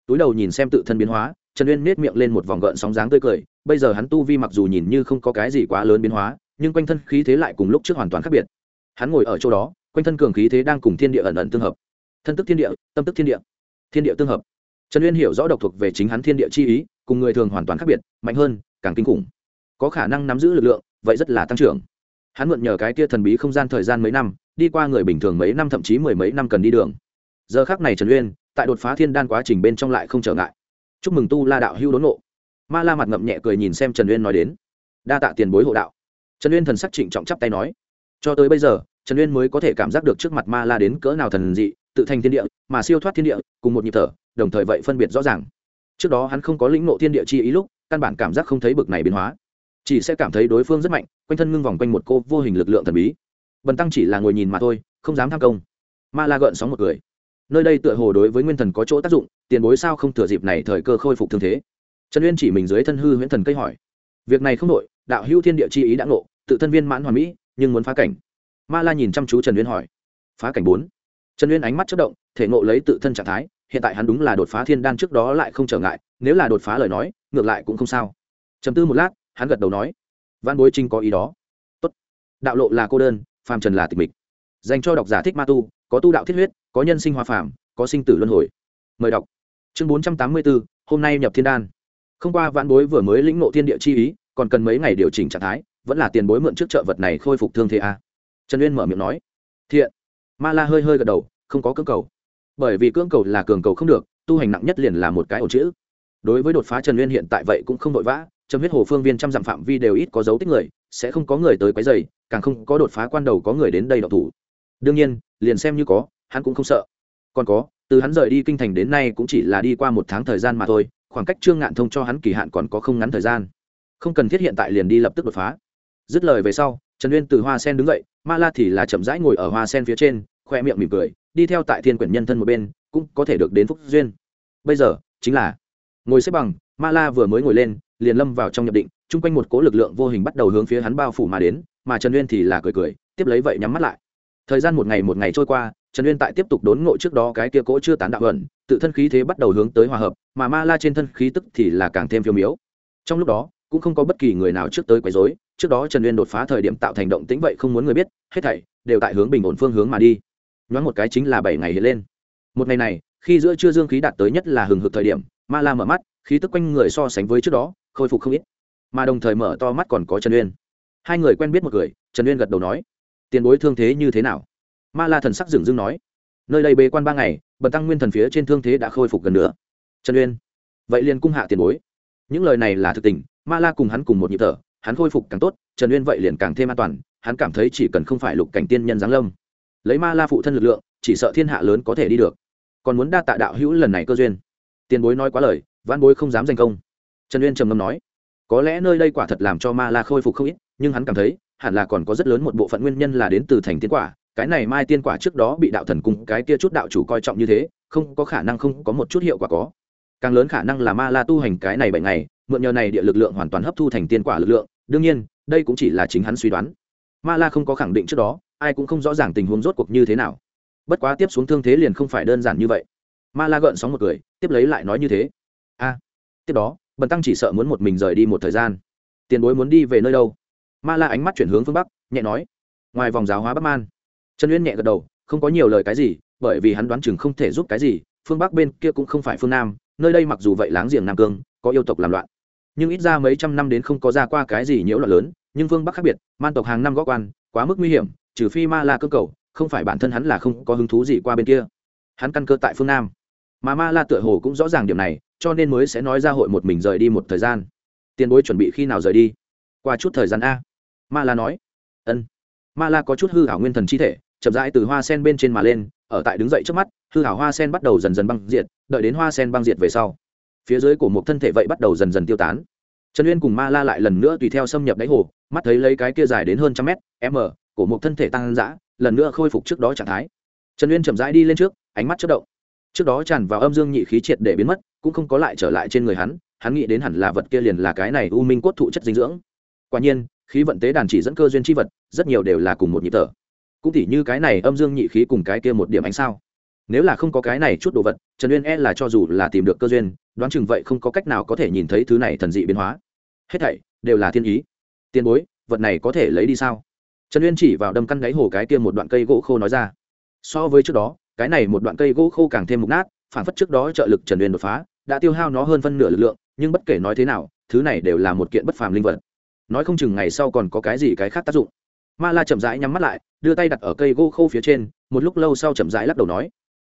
[SPEAKER 1] Túi đầu nhìn xem tự thân biến hóa, trần uyên nết miệng lên một vòng gợn sóng dáng tươi cười. Bây giờ hắn tu vi mặc dù nhìn như không có cái gì quá lớn biến hóa, nhưng quanh thân khí thế lại cùng lúc trước hoàn toàn khác biệt. Hắn ngồi ở chỗ đó, quanh thân cường khí thế đang cùng thiên địa ẩn ẩn tương hợp. Thân tức thiên địa, tâm tức thiên địa. Thiên địa tương hợp. Trần uyên hiểu rõ độc thuộc về chính hắn thiên địa chi ý, cùng người thường hoàn toàn khác biệt, mạnh hơn, càng kinh khủng. Có khả năng nắm giữ lực lượng, vậy rất là tăng trưởng. Hắn mượn nhờ cái kia thần bí không gian thời gian mấy năm đi qua người bình thường mấy năm, thậm chí mười mấy năm cần đi đường. Giờ khác này trần uyên, tại đột phá thiên đan quá trình bên trong lại không trở ngại. Chúc mừng tu la đạo hưu đốn nộ ma la mặt ngậm nhẹ cười nhìn xem trần uyên nói đến. Đa tạ tiền bối hộ đạo. Trần uyên thần sắc trịnh trọng chắp tay nói. Cho tới bây giờ, trần uyên mới có thể cảm giác được trước mặt ma la đến cỡ nào thần dị, tự thành thiên địa, mà siêu thoát thiên địa, cùng một nhịp thở, đồng thời vậy phân biệt rõ ràng. Trước đó hắn không có lĩnh nộ thiên địa chi ý lúc, căn bản cảm giác không thấy bực này biến hóa. Chỉ sẽ cảm thấy đối phương rất mạnh, quanh thân ngưng vòng quanh một cô vô hình lực lượng thần bí bần tăng chỉ là ngồi nhìn mà thôi, không dám tham công. Ma la gợn sóng một người nơi đây tựa hồ đối với nguyên thần có chỗ tác dụng, tiền bối sao không thừa dịp này thời cơ khôi phục thương thế? Trần uyên chỉ mình dưới thân hư huyễn thần cây hỏi. Việc này không đội đạo hữu thiên địa chi ý đã ngộ, tự thân viên mãn hoàn mỹ, nhưng muốn phá cảnh. Ma la nhìn chăm chú trần uyên hỏi. Phá cảnh bốn. Trần uyên ánh mắt chất động, thể ngộ lấy tự thân trạng thái, hiện tại hắn đúng là đột phá thiên đan trước đó lại không trở ngại, nếu là đột phá lời nói, ngược lại cũng không sao. Chấm tư một lát, hắn gật đầu nói. Văn bối trinh có ý đó. Tốt. đạo lộ là cô đơn phàm trần là tịch mịch. Dành cho độc giả thích ma tu, có tu đạo thiết huyết, có nhân sinh hoa phàm, có sinh tử luân hồi. Mời đọc. Chương bốn trăm tám mươi bốn, hôm nay nhập thiên đan. Không qua vạn bối vừa mới lĩnh ngộ thiên địa chi ý, còn cần mấy ngày điều chỉnh trạng thái, vẫn là tiền bối mượn trước trợ vật này khôi phục thương thế a. Trần uyên mở miệng nói. Thiện. Ma la hơi hơi gật đầu, không có cưỡng cầu. Bởi vì cưỡng cầu là cường cầu không được, tu hành nặng nhất liền là một cái ổ chữ. Đối với đột phá trần uyên hiện tại vậy cũng không vội vã, trầm huyết hồ phương viên trăm dặm phạm vi đều ít có dấu tích người sẽ không có người tới quấy dày càng không có đột phá quan đầu có người đến đây đậu thủ. Đương nhiên, liền xem như có, hắn cũng không sợ. Còn có, từ hắn rời đi kinh thành đến nay cũng chỉ là đi qua một tháng thời gian mà thôi, khoảng cách trương ngạn thông cho hắn kỳ hạn còn có không ngắn thời gian. Không cần thiết hiện tại liền đi lập tức đột phá. Dứt lời về sau, trần uyên từ hoa sen đứng dậy, ma la thì là chậm rãi ngồi ở hoa sen phía trên, khoe miệng mỉm cười, đi theo tại thiên quyển nhân thân một bên, cũng có thể được đến phúc duyên. Bây giờ, chính là ngồi xếp bằng, ma la vừa mới ngồi lên, liền lâm vào trong nhập định chung quanh một cố lực lượng vô hình bắt đầu hướng phía hắn bao phủ mà đến, mà trần uyên thì là cười cười, tiếp lấy vậy nhắm mắt lại. Thời gian một ngày một ngày trôi qua, trần uyên tại tiếp tục đốn ngộ trước đó cái kia cỗ chưa tán đạo ẩn tự thân khí thế bắt đầu hướng tới hòa hợp, mà ma la trên thân khí tức thì là càng thêm phiêu miếu trong lúc đó, cũng không có bất kỳ người nào trước tới quấy rối, trước đó trần uyên đột phá thời điểm tạo thành động tĩnh vậy không muốn người biết, hết thảy đều tại hướng bình ổn phương hướng mà đi. Nhoáng một cái chính là bảy ngày hiện lên. Một ngày này, khi giữa trưa dương khí đạt tới nhất là hừng hực thời điểm, ma la mở mắt, khí tức quanh người so sánh với trước đó, khôi phục không ít mà đồng thời mở to mắt còn có trần uyên. Hai người quen biết một người, trần uyên gật đầu nói, tiền bối thương thế như thế nào? Ma la thần sắc dừng dưng nói, nơi đây bế quan ba ngày, bần tăng nguyên thần phía trên thương thế đã khôi phục gần nữa. Trần uyên, vậy liền cung hạ tiền bối. Những lời này là thực tình, ma la cùng hắn cùng một nhịp thở, hắn khôi phục càng tốt, trần uyên vậy liền càng thêm an toàn, hắn cảm thấy chỉ cần không phải lục cảnh tiên nhân giáng lâm, lấy ma la phụ thân lực lượng, chỉ sợ thiên hạ lớn có thể đi được. Còn muốn đa tạ đạo hữu lần này cơ duyên. Tiền bối nói quá lời văn bối không dám danh công. Trần uyên trầm ngâm nói có lẽ nơi đây quả thật làm cho ma la khôi phục không ít, nhưng hắn cảm thấy, hẳn là còn có rất lớn một bộ phận nguyên nhân là đến từ thành tiên quả. Cái này mai tiên quả trước đó bị đạo thần cung cái kia chút đạo chủ coi trọng như thế, không có khả năng không có một chút hiệu quả có. Càng lớn khả năng là ma la tu hành cái này bảy ngày, mượn nhờ này địa lực lượng hoàn toàn hấp thu thành tiên quả lực lượng. Đương nhiên, đây cũng chỉ là chính hắn suy đoán. Ma la không có khẳng định trước đó, ai cũng không rõ ràng tình huống rốt cuộc như thế nào. Bất quá tiếp xuống thương thế liền không phải đơn giản như vậy. Ma la gợn sóng một cười tiếp lấy lại nói như thế. A, tiếp đó bần tăng chỉ sợ muốn một mình rời đi một thời gian. Tiền bối muốn đi về nơi đâu? Ma la ánh mắt chuyển hướng phương bắc, nhẹ nói. Ngoài vòng giáo hóa bắc man. Trần uyên nhẹ gật đầu, không có nhiều lời cái gì, bởi vì hắn đoán chừng không thể giúp cái gì, phương bắc bên kia cũng không phải phương nam, nơi đây mặc dù vậy láng giềng nam cương, có yêu tộc làm loạn. Nhưng ít ra mấy trăm năm đến không có ra qua cái gì nhiễu loạn lớn, nhưng phương bắc khác biệt, man tộc hàng năm gó quan, quá mức nguy hiểm, trừ phi ma la cơ cầu, không phải bản thân hắn là không có hứng thú gì qua bên kia. Hắn căn cơ tại phương nam mà ma la tựa hồ cũng rõ ràng điểm này, cho nên mới sẽ nói ra hội một mình rời đi một thời gian. Tiền bối chuẩn bị khi nào rời đi? Qua chút thời gian a. Ma la nói. Ân. Ma la có chút hư hảo nguyên thần chi thể, chậm rãi từ hoa sen bên trên mà lên, ở tại đứng dậy trước mắt, hư hảo hoa sen bắt đầu dần dần băng diệt, đợi đến hoa sen băng diệt về sau, phía dưới của một thân thể vậy bắt đầu dần dần tiêu tán. Trần uyên cùng ma la lại lần nữa tùy theo xâm nhập đáy hồ, mắt thấy lấy cái kia dài đến hơn trăm mét, m của một thân thể tăng dã, lần nữa khôi phục trước đó trạng thái. Trần uyên chậm rãi đi lên trước, ánh mắt chất động trước đó tràn vào âm dương nhị khí triệt để biến mất, cũng không có lại trở lại trên người hắn hắn nghĩ đến hẳn là vật kia liền là cái này u minh cốt thụ chất dinh dưỡng. Quả nhiên, khí vận tế đàn chỉ dẫn cơ duyên chi vật, rất nhiều đều là cùng một nhịp thở. Cũng tỉ như cái này âm dương nhị khí cùng cái kia một điểm ánh sao. Nếu là không có cái này chút đồ vật, trần uyên e là cho dù là tìm được cơ duyên, đoán chừng vậy không có cách nào có thể nhìn thấy thứ này thần dị biến hóa. Hết thảy đều là thiên ý. Tiền bối, vật này có thể lấy đi sao? Trần uyên chỉ vào đâm căn gáy hồ cái kia một đoạn cây gỗ khô nói ra. So với trước đó cái này một đoạn cây gỗ khô càng thêm mục nát phản phất trước đó trợ lực trần uyên đột phá, đã tiêu hao nó hơn phân nửa lực lượng, nhưng bất kể nói thế nào, thứ này đều là một kiện bất phàm linh vật. Nói không chừng ngày sau còn có cái gì cái khác tác dụng. Ma la chậm rãi nhắm mắt lại, đưa tay đặt ở cây gỗ khô phía trên, một lúc lâu sau chậm rãi lắc đầu nói,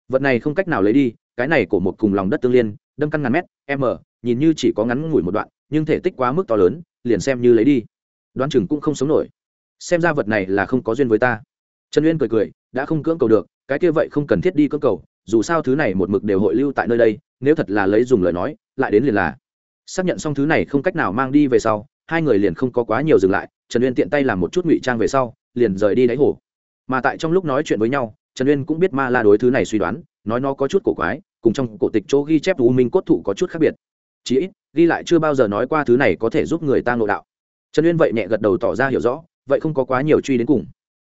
[SPEAKER 1] vật này không cách nào lấy đi, cái này của một cùng lòng đất tương liên, đâm căn ngàn mét m nhìn như chỉ có ngắn ngủi một đoạn, nhưng thể tích quá mức to lớn, liền xem như lấy đi. Đoán chừng cũng không sống nổi. Xem ra vật này là không có duyên với ta. Trần uyên cười cười, đã không cưỡng cầu được cái kia vậy không cần thiết đi cưỡng cầu, dù sao thứ này một mực đều hội lưu tại nơi đây, nếu thật là lấy dùng lời nói, lại đến liền là. Xác nhận xong thứ này không cách nào mang đi về sau, hai người liền không có quá nhiều dừng lại, trần uyên tiện tay làm một chút ngụy trang về sau, liền rời đi đáy hồ. Mà tại trong lúc nói chuyện với nhau, trần uyên cũng biết ma la đối thứ này suy đoán, nói nó có chút cổ quái, cùng trong cổ tịch chỗ ghi chép u minh cốt thụ có chút khác biệt. Chí ít, ghi lại chưa bao giờ nói qua thứ này có thể giúp người ta ngộ đạo. Trần uyên vậy nhẹ gật đầu tỏ ra hiểu rõ, vậy không có quá nhiều truy đến cùng.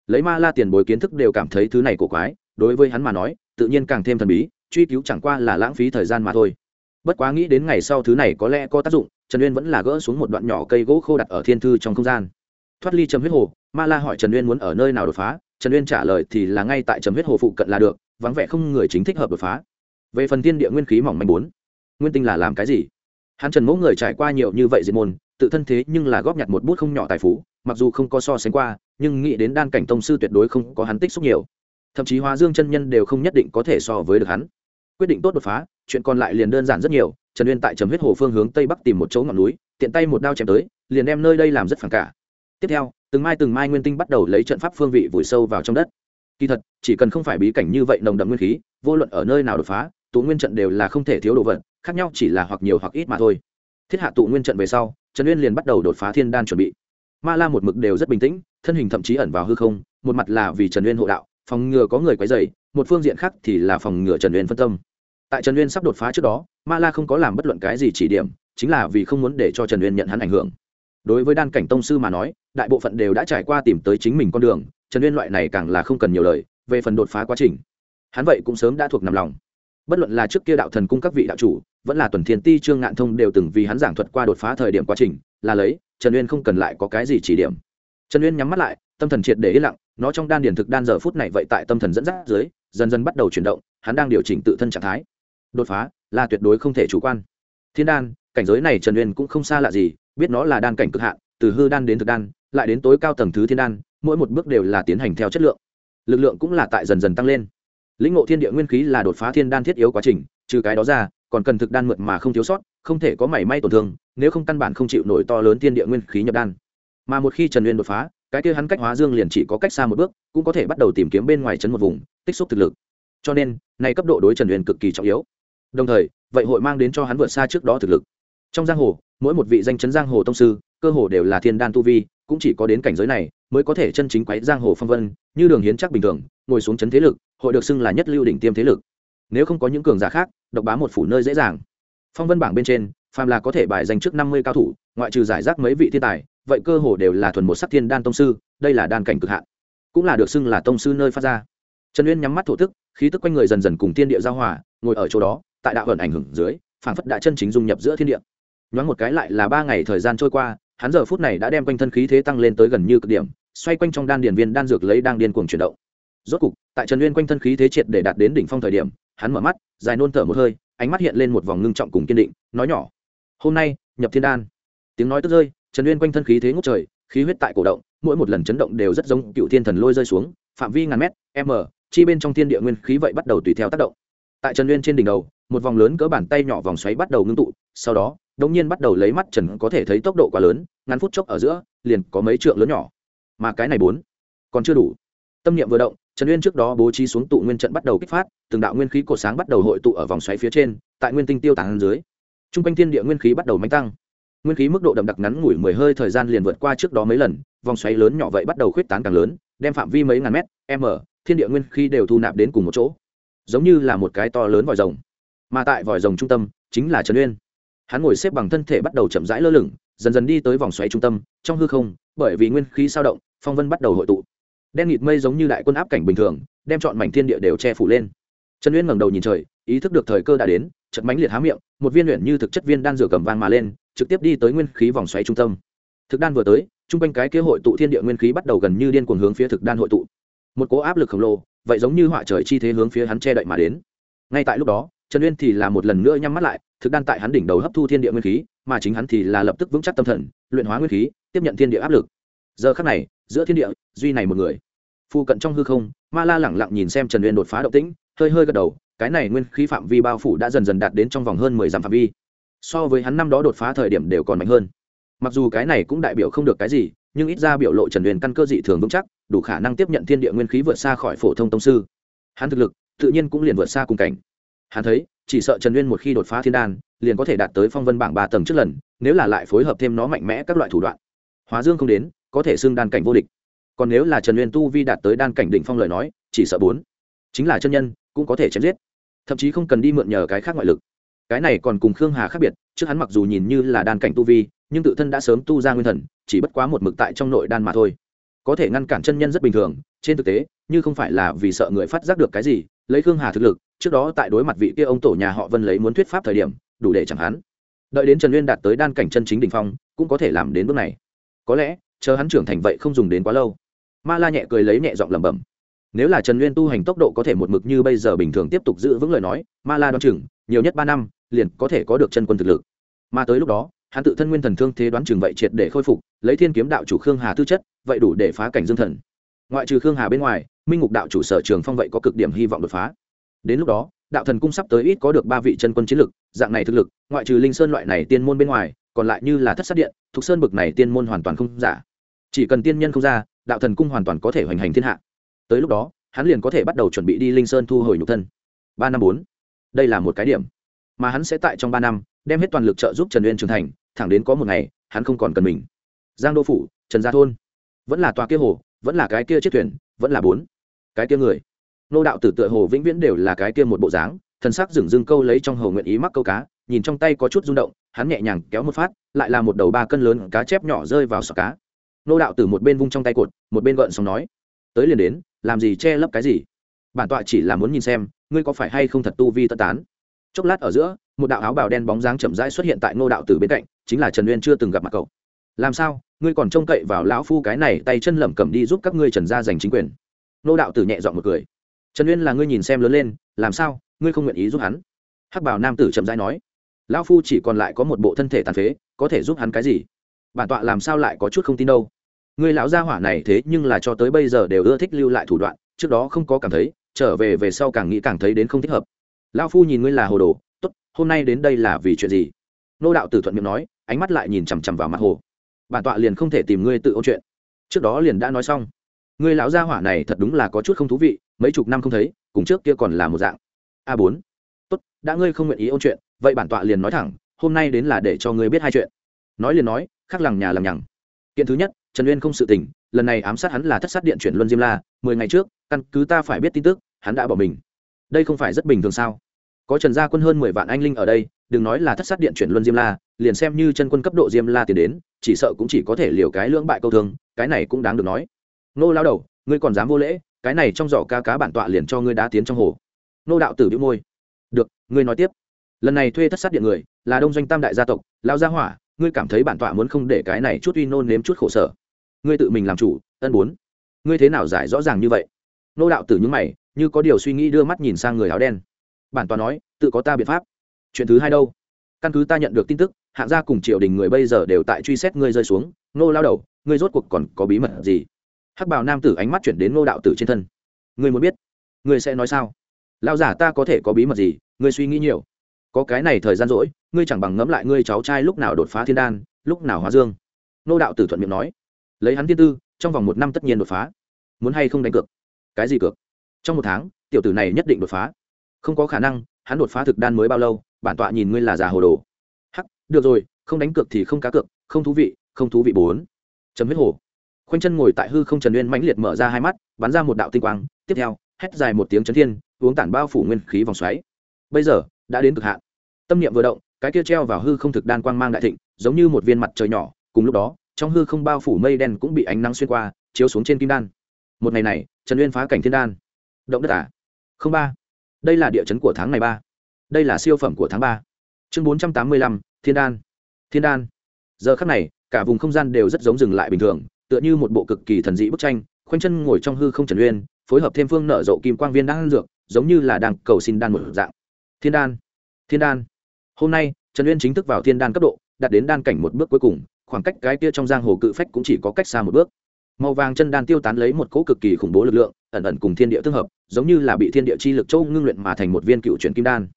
[SPEAKER 1] Lấy ma la tiền bối kiến thức đều cảm thấy thứ này cổ quái đối với hắn mà nói, tự nhiên càng thêm thần bí, truy cứu chẳng qua là lãng phí thời gian mà thôi. Bất quá nghĩ đến ngày sau thứ này có lẽ có tác dụng, trần uyên vẫn là gỡ xuống một đoạn nhỏ cây gỗ khô đặt ở thiên thư trong không gian. Thoát ly trầm huyết hồ, ma la hỏi trần uyên muốn ở nơi nào đột phá, trần uyên trả lời thì là ngay tại trầm huyết hồ phụ cận là được, vắng vẻ không người chính thích hợp đột phá. Về phần thiên địa nguyên khí mỏng manh bốn, nguyên tinh là làm cái gì? Hắn trần mẫu người trải qua nhiều như vậy diệt môn, tự thân thế nhưng là góp nhặt một bút không nhỏ tài phú, mặc dù không có so sánh qua, nhưng nghĩ đến đan cảnh tông sư tuyệt đối không có hắn tích xúc nhiều thậm chí hóa dương chân nhân đều không nhất định có thể so với được hắn. Quyết định tốt đột phá, chuyện còn lại liền đơn giản rất nhiều, trần uyên tại trầm huyết hồ phương hướng tây bắc tìm một chỗ ngọn núi, tiện tay một đao chém tới, liền đem nơi đây làm rất phản cả. Tiếp theo, từng mai từng mai nguyên tinh bắt đầu lấy trận pháp phương vị vùi sâu vào trong đất. Kỳ thật, chỉ cần không phải bí cảnh như vậy nồng đậm nguyên khí, vô luận ở nơi nào đột phá, tụ nguyên trận đều là không thể thiếu đồ vật, khác nhau chỉ là hoặc nhiều hoặc ít mà thôi. Thiết hạ tụ nguyên trận về sau, trần uyên liền bắt đầu đột phá thiên đan chuẩn bị. Ma la một mực đều rất bình tĩnh, thân hình thậm chí ẩn vào hư không, một mặt là vì trần uyên hộ đạo phòng ngừa có người quấy dày một phương diện khác thì là phòng ngừa trần uyên phân tâm. Tại trần uyên sắp đột phá trước đó, ma la không có làm bất luận cái gì chỉ điểm, chính là vì không muốn để cho trần uyên nhận hắn ảnh hưởng. Đối với đan cảnh tông sư mà nói, đại bộ phận đều đã trải qua tìm tới chính mình con đường, trần uyên loại này càng là không cần nhiều lời, về phần đột phá quá trình, hắn vậy cũng sớm đã thuộc nằm lòng. Bất luận là trước kia đạo thần cung các vị đạo chủ, vẫn là tuần thiên ti, trương ngạn thông đều từng vì hắn giảng thuật qua đột phá thời điểm quá trình, là lấy, trần uyên không cần lại có cái gì chỉ điểm. Trần uyên nhắm mắt lại, tâm thần triệt để yên lặng nó trong đan điển thực đan giờ phút này vậy tại tâm thần dẫn dắt dưới, dần dần bắt đầu chuyển động, hắn đang điều chỉnh tự thân trạng thái. Đột phá, là tuyệt đối không thể chủ quan. Thiên đan, cảnh giới này trần uyên cũng không xa lạ gì, biết nó là đan cảnh cực hạn, từ hư đan đến thực đan, lại đến tối cao tầng thứ thiên đan, mỗi một bước đều là tiến hành theo chất lượng. Lực lượng cũng là tại dần dần tăng lên. Lĩnh ngộ thiên địa nguyên khí là đột phá thiên đan thiết yếu quá trình, trừ cái đó ra, còn cần thực đan mượt mà không thiếu sót, không thể có mảy may tổn thương, nếu không căn bản không chịu nổi to lớn thiên địa nguyên khí nhập đan. Mà một khi trần uyên đột phá cái kia hắn cách hóa dương liền chỉ có cách xa một bước, cũng có thể bắt đầu tìm kiếm bên ngoài chấn một vùng, tích xúc thực lực. Cho nên, này cấp độ đối trần huyền cực kỳ trọng yếu. Đồng thời, vậy hội mang đến cho hắn vượt xa trước đó thực lực. Trong giang hồ, mỗi một vị danh chấn giang hồ tông sư, cơ hồ đều là thiên đan tu vi, cũng chỉ có đến cảnh giới này mới có thể chân chính quấy giang hồ phong vân, như đường hiến chắc bình thường, ngồi xuống chấn thế lực, hội được xưng là nhất lưu đỉnh tiêm thế lực. Nếu không có những cường giả khác, độc bá một phủ nơi dễ dàng. Phong vân bảng bên trên, phàm là có thể bài danh trước năm mươi cao thủ, ngoại trừ giải rác mấy vị thiên tài vậy cơ hồ đều là thuần một sắc thiên đan tông sư, đây là đan cảnh cực hạn, cũng là được xưng là tông sư nơi phát ra. Trần uyên nhắm mắt thổ tức khí tức quanh người dần dần cùng thiên địa giao hòa, ngồi ở chỗ đó, tại đạo ẩn ảnh hưởng dưới, phảng phất đã chân chính dung nhập giữa thiên địa. Nhoáng một cái lại là ba ngày thời gian trôi qua, hắn giờ phút này đã đem quanh thân khí thế tăng lên tới gần như cực điểm, xoay quanh trong đan điền viên đan dược lấy đang điên cuồng chuyển động. Rốt cục, tại trần uyên quanh thân khí thế triệt để đạt đến đỉnh phong thời điểm, hắn mở mắt, dài nôn thở một hơi, ánh mắt hiện lên một vòng ngưng trọng cùng kiên định, nói nhỏ, hôm nay, nhập thiên đan. Tiếng nói tức rơi trần uyên quanh thân khí thế ngốc trời, khí huyết tại cổ động, mỗi một lần chấn động đều rất giống cựu thiên thần lôi rơi xuống, phạm vi ngàn mét, m, chi bên trong thiên địa nguyên khí vậy bắt đầu tùy theo tác động. Tại trần uyên trên đỉnh đầu, một vòng lớn cỡ bàn tay nhỏ vòng xoáy bắt đầu ngưng tụ, sau đó, đống nhiên bắt đầu lấy mắt trần có thể thấy tốc độ quá lớn, ngắn phút chốc ở giữa, liền có mấy trượng lớn nhỏ. Mà cái này bốn, còn chưa đủ. Tâm niệm vừa động, trần uyên trước đó bố trí xuống tụ nguyên trận bắt đầu kích phát, từng đạo nguyên khí cột sáng bắt đầu hội tụ ở vòng xoáy phía trên, tại nguyên tinh tiêu tán dưới. T r u n g quanh thiên địa nguyên khí bắt đầu mánh tăng nguyên khí mức độ đậm đặc ngắn ngủi mười hơi thời gian liền vượt qua trước đó mấy lần, vòng xoáy lớn nhỏ vậy bắt đầu khuyết tán càng lớn, đem phạm vi mấy ngàn mét, m, thiên địa nguyên khí đều thu nạp đến cùng một chỗ. Giống như là một cái to lớn vòi rồng. Mà tại vòi rồng trung tâm chính là trần uyên. Hắn ngồi xếp bằng thân thể bắt đầu chậm rãi lơ lửng, dần dần đi tới vòng xoáy trung tâm, trong hư không, bởi vì nguyên khí sao động, phong vân bắt đầu hội tụ. Đen nghịt mây giống như đại quân áp cảnh bình thường, đem chọn mảnh thiên địa đều che phủ lên. Trần uyên ngẩng đầu nhìn trời, ý thức được thời cơ đã đến chật mánh liệt há miệng, một viên luyện như thực chất viên đan dược cầm vang mà lên trực tiếp đi tới nguyên khí vòng xoáy trung tâm. Thực đan vừa tới, trung quanh cái kế hội tụ thiên địa nguyên khí bắt đầu gần như điên cuồng hướng phía thực đan hội tụ. Một cố áp lực khổng lồ, vậy giống như họa trời chi thế hướng phía hắn che đậy mà đến. Ngay tại lúc đó, trần uyên thì là một lần nữa nhắm mắt lại, thực đan tại hắn đỉnh đầu hấp thu thiên địa nguyên khí, mà chính hắn thì là lập tức vững chắc tâm thần, luyện hóa nguyên khí, tiếp nhận thiên địa áp lực. Giờ khắc này, giữa thiên địa, duy này một người. Phu cận trong hư không, ma la lẳng lặng nhìn xem trần uyên đột phá động tĩnh, hơi hơi gật đầu, cái này nguyên khí phạm vi bao phủ đã dần dần đạt đến trong vòng hơn mười dặm phạm vi so với hắn năm đó đột phá thời điểm đều còn mạnh hơn. Mặc dù cái này cũng đại biểu không được cái gì, nhưng ít ra biểu lộ trần uyên căn cơ dị thường vững chắc, đủ khả năng tiếp nhận thiên địa nguyên khí vượt xa khỏi phổ thông tông sư. Hắn thực lực, tự nhiên cũng liền vượt xa cùng cảnh. Hắn thấy, chỉ sợ trần uyên một khi đột phá thiên đan, liền có thể đạt tới phong vân bảng ba tầng trước lần, nếu là lại phối hợp thêm nó mạnh mẽ các loại thủ đoạn. Hóa dương không đến, có thể xưng đan cảnh vô địch. Còn nếu là trần uyên tu vi đạt tới đan cảnh đỉnh phong lời nói, chỉ sợ bốn. Chính là chân nhân, cũng có thể chém giết. Thậm chí không cần đi mượn nhờ cái khác ngoại lực cái này còn cùng khương hà khác biệt, trước hắn mặc dù nhìn như là đan cảnh tu vi, nhưng tự thân đã sớm tu ra nguyên thần, chỉ bất quá một mực tại trong nội đan mà thôi. Có thể ngăn cản chân nhân rất bình thường, trên thực tế, như không phải là vì sợ người phát giác được cái gì, lấy khương hà thực lực, trước đó tại đối mặt vị kia ông tổ nhà họ vân lấy muốn thuyết pháp thời điểm, đủ để chẳng hắn. Đợi đến trần nguyên đạt tới đan cảnh chân chính đình phong, cũng có thể làm đến bước này. Có lẽ, chờ hắn trưởng thành vậy không dùng đến quá lâu. Ma la nhẹ cười lấy nhẹ giọng lẩm bẩm. Nếu là trần nguyên tu hành tốc độ có thể một mực như bây giờ bình thường tiếp tục giữ vững lời nói, ma la đoán chừng, nhiều nhất ba năm liền có thể có được chân quân thực lực. Mà tới lúc đó, hắn tự thân nguyên thần thương thế đoán chừng vậy triệt để khôi phục, lấy thiên kiếm đạo chủ khương hà tư chất, vậy đủ để phá cảnh dương thần. Ngoại trừ khương hà bên ngoài, minh ngục đạo chủ sở trường phong vậy có cực điểm hy vọng đột phá. Đến lúc đó, đạo thần cung sắp tới ít có được ba vị chân quân chiến lực, dạng này thực lực, ngoại trừ linh sơn loại này tiên môn bên ngoài, còn lại như là thất sát điện thuộc sơn bực này tiên môn hoàn toàn không giả. Chỉ cần tiên nhân không ra, đạo thần cung hoàn toàn có thể hoành hành thiên hạ. Tới lúc đó, hắn liền có thể bắt đầu chuẩn bị đi linh sơn thu hồi nhục thân. Ba năm bốn. Đây là một cái điểm mà hắn sẽ tại trong ba năm, đem hết toàn lực trợ giúp trần uyên trưởng thành, thẳng đến có một ngày, hắn không còn cần mình. Giang đô phủ, trần gia thôn. Vẫn là tòa kia hồ, vẫn là cái kia chiếc thuyền, vẫn là bốn. Cái kia người. Nô đạo tử tựa hồ vĩnh viễn đều là cái kia một bộ dáng, thần sắc dửng dưng câu lấy trong hồ nguyện ý mắc câu cá, nhìn trong tay có chút rung động, hắn nhẹ nhàng kéo một phát, lại là một đầu ba cân lớn cá chép nhỏ rơi vào sọ cá. Nô đạo tử một bên vung trong tay cột, một bên gợn sóng nói, tới liền đến, làm gì che lấp cái gì? Bản tọa chỉ là muốn nhìn xem, ngươi có phải hay không thật tu vi tất tán? Chốc lát ở giữa, một đạo áo bào đen bóng dáng chậm rãi xuất hiện tại ngô đạo tử bên cạnh, chính là trần uyên chưa từng gặp mặt cậu. Làm sao? Ngươi còn trông cậy vào lão phu cái này tay chân lẩm cầm đi giúp các ngươi trần gia giành chính quyền. Ngô đạo tử nhẹ dọn một cười. Trần uyên là ngươi nhìn xem lớn lên, làm sao? Ngươi không nguyện ý giúp hắn? Hắc bảo nam tử chậm rãi nói. Lão phu chỉ còn lại có một bộ thân thể tàn phế, có thể giúp hắn cái gì? Bản tọa làm sao lại có chút không tin đâu? Người lão gia hỏa này thế nhưng là cho tới bây giờ đều ưa thích lưu lại thủ đoạn, trước đó không có cảm thấy, trở về về sau càng nghĩ càng thấy đến không thích hợp lão phu nhìn ngươi là hồ đồ, tốt, hôm nay đến đây là vì chuyện gì? Nô đạo tử thuận miệng nói, ánh mắt lại nhìn chằm chằm vào mặt hồ. Bản tọa liền không thể tìm ngươi tự ôn chuyện. Trước đó liền đã nói xong. Ngươi lão gia hỏa này thật đúng là có chút không thú vị, mấy chục năm không thấy, cùng trước kia còn là một dạng. A bốn. Tốt, đã ngươi không nguyện ý ôn chuyện, vậy bản tọa liền nói thẳng, hôm nay đến là để cho ngươi biết hai chuyện. Nói liền nói, khác lằng nhà lằng nhằng. Kiện thứ nhất, trần uyên không sự tình, lần này ám sát hắn là thất sát điện chuyển luân diêm la, mười ngày trước, căn cứ ta phải biết tin tức, hắn đã bỏ mình đây không phải rất bình thường sao? Có trần gia quân hơn mười vạn anh linh ở đây, đừng nói là thất sát điện chuyển luân diêm la, liền xem như chân quân cấp độ diêm la tiến đến, chỉ sợ cũng chỉ có thể liều cái lưỡng bại câu thương cái này cũng đáng được nói. Nô lao đầu, ngươi còn dám vô lễ, cái này trong giỏ ca cá bản tọa liền cho ngươi đá tiến trong hồ. Nô đạo tử đĩu môi. Được, ngươi nói tiếp. Lần này thuê thất sát điện người, là đông doanh tam đại gia tộc lao gia hỏa, ngươi cảm thấy bản tọa muốn không để cái này chút uy nôn nếm chút khổ sở. Ngươi tự mình làm chủ, ân bốn. Ngươi thế nào giải rõ ràng như vậy? Nô đạo tử những mày như có điều suy nghĩ đưa mắt nhìn sang người áo đen. Bản tòa nói, tự có ta biện pháp. Chuyện thứ hai đâu? Căn cứ ta nhận được tin tức, hạng gia cùng triều đình người bây giờ đều tại truy xét ngươi rơi xuống nô lao đầu, ngươi rốt cuộc còn có bí mật gì? Hắc bào nam tử ánh mắt chuyển đến nô đạo tử trên thân. Ngươi muốn biết? Ngươi sẽ nói sao? Lao giả ta có thể có bí mật gì? Ngươi suy nghĩ nhiều. Có cái này thời gian rỗi, ngươi chẳng bằng ngẫm lại ngươi cháu trai lúc nào đột phá thiên đan, lúc nào hóa dương. Nô đạo tử thuận miệng nói. Lấy hắn thiên tư, trong vòng một năm tất nhiên đột phá. Muốn hay không đánh cược? Cái gì cược? Trong một tháng, tiểu tử này nhất định đột phá. Không có khả năng, hắn đột phá thực đan mới bao lâu, bản tọa nhìn ngươi là già hồ đồ. Hắc, được rồi, không đánh cược thì không cá cược, không thú vị, không thú vị bốn. Chấm huyết hồ. Khoanh chân ngồi tại hư không trần uyên mãnh liệt mở ra hai mắt, bắn ra một đạo tinh quang. Tiếp theo, hét dài một tiếng chấn thiên, uống tản bao phủ nguyên khí vòng xoáy. Bây giờ, đã đến cực hạn. Tâm niệm vừa động, cái kia treo vào hư không thực đan quang mang đại thịnh, giống như một viên mặt trời nhỏ. Cùng lúc đó, trong hư không bao phủ mây đen cũng bị ánh nắng xuyên qua, chiếu xuống trên kim đan. Một ngày này, trần uyên phá cảnh thiên đan động đất à? Không ba. Đây là địa chấn của tháng này ba. Đây là siêu phẩm của tháng ba. Chương bốn trăm tám mươi lăm, thiên đan. Thiên đan. Giờ khắc này, cả vùng không gian đều rất giống dừng lại bình thường, tựa như một bộ cực kỳ thần dị bức tranh, khoanh chân ngồi trong hư không trần uyên, phối hợp thêm phương nở rộ kim quang viên đang dược, giống như là đang cầu xin đan một dạng. Thiên đan. Thiên đan. Hôm nay, trần uyên chính thức vào thiên đan cấp độ, đạt đến đan cảnh một bước cuối cùng, khoảng cách cái kia trong giang hồ cự phách cũng chỉ có cách xa một bước màu vàng chân đan tiêu tán lấy một cỗ cực kỳ khủng bố lực lượng, ẩn ẩn cùng thiên địa tương hợp, giống như là bị thiên địa chi lực châu ngưng luyện mà thành một viên cựu chuyển kim đan.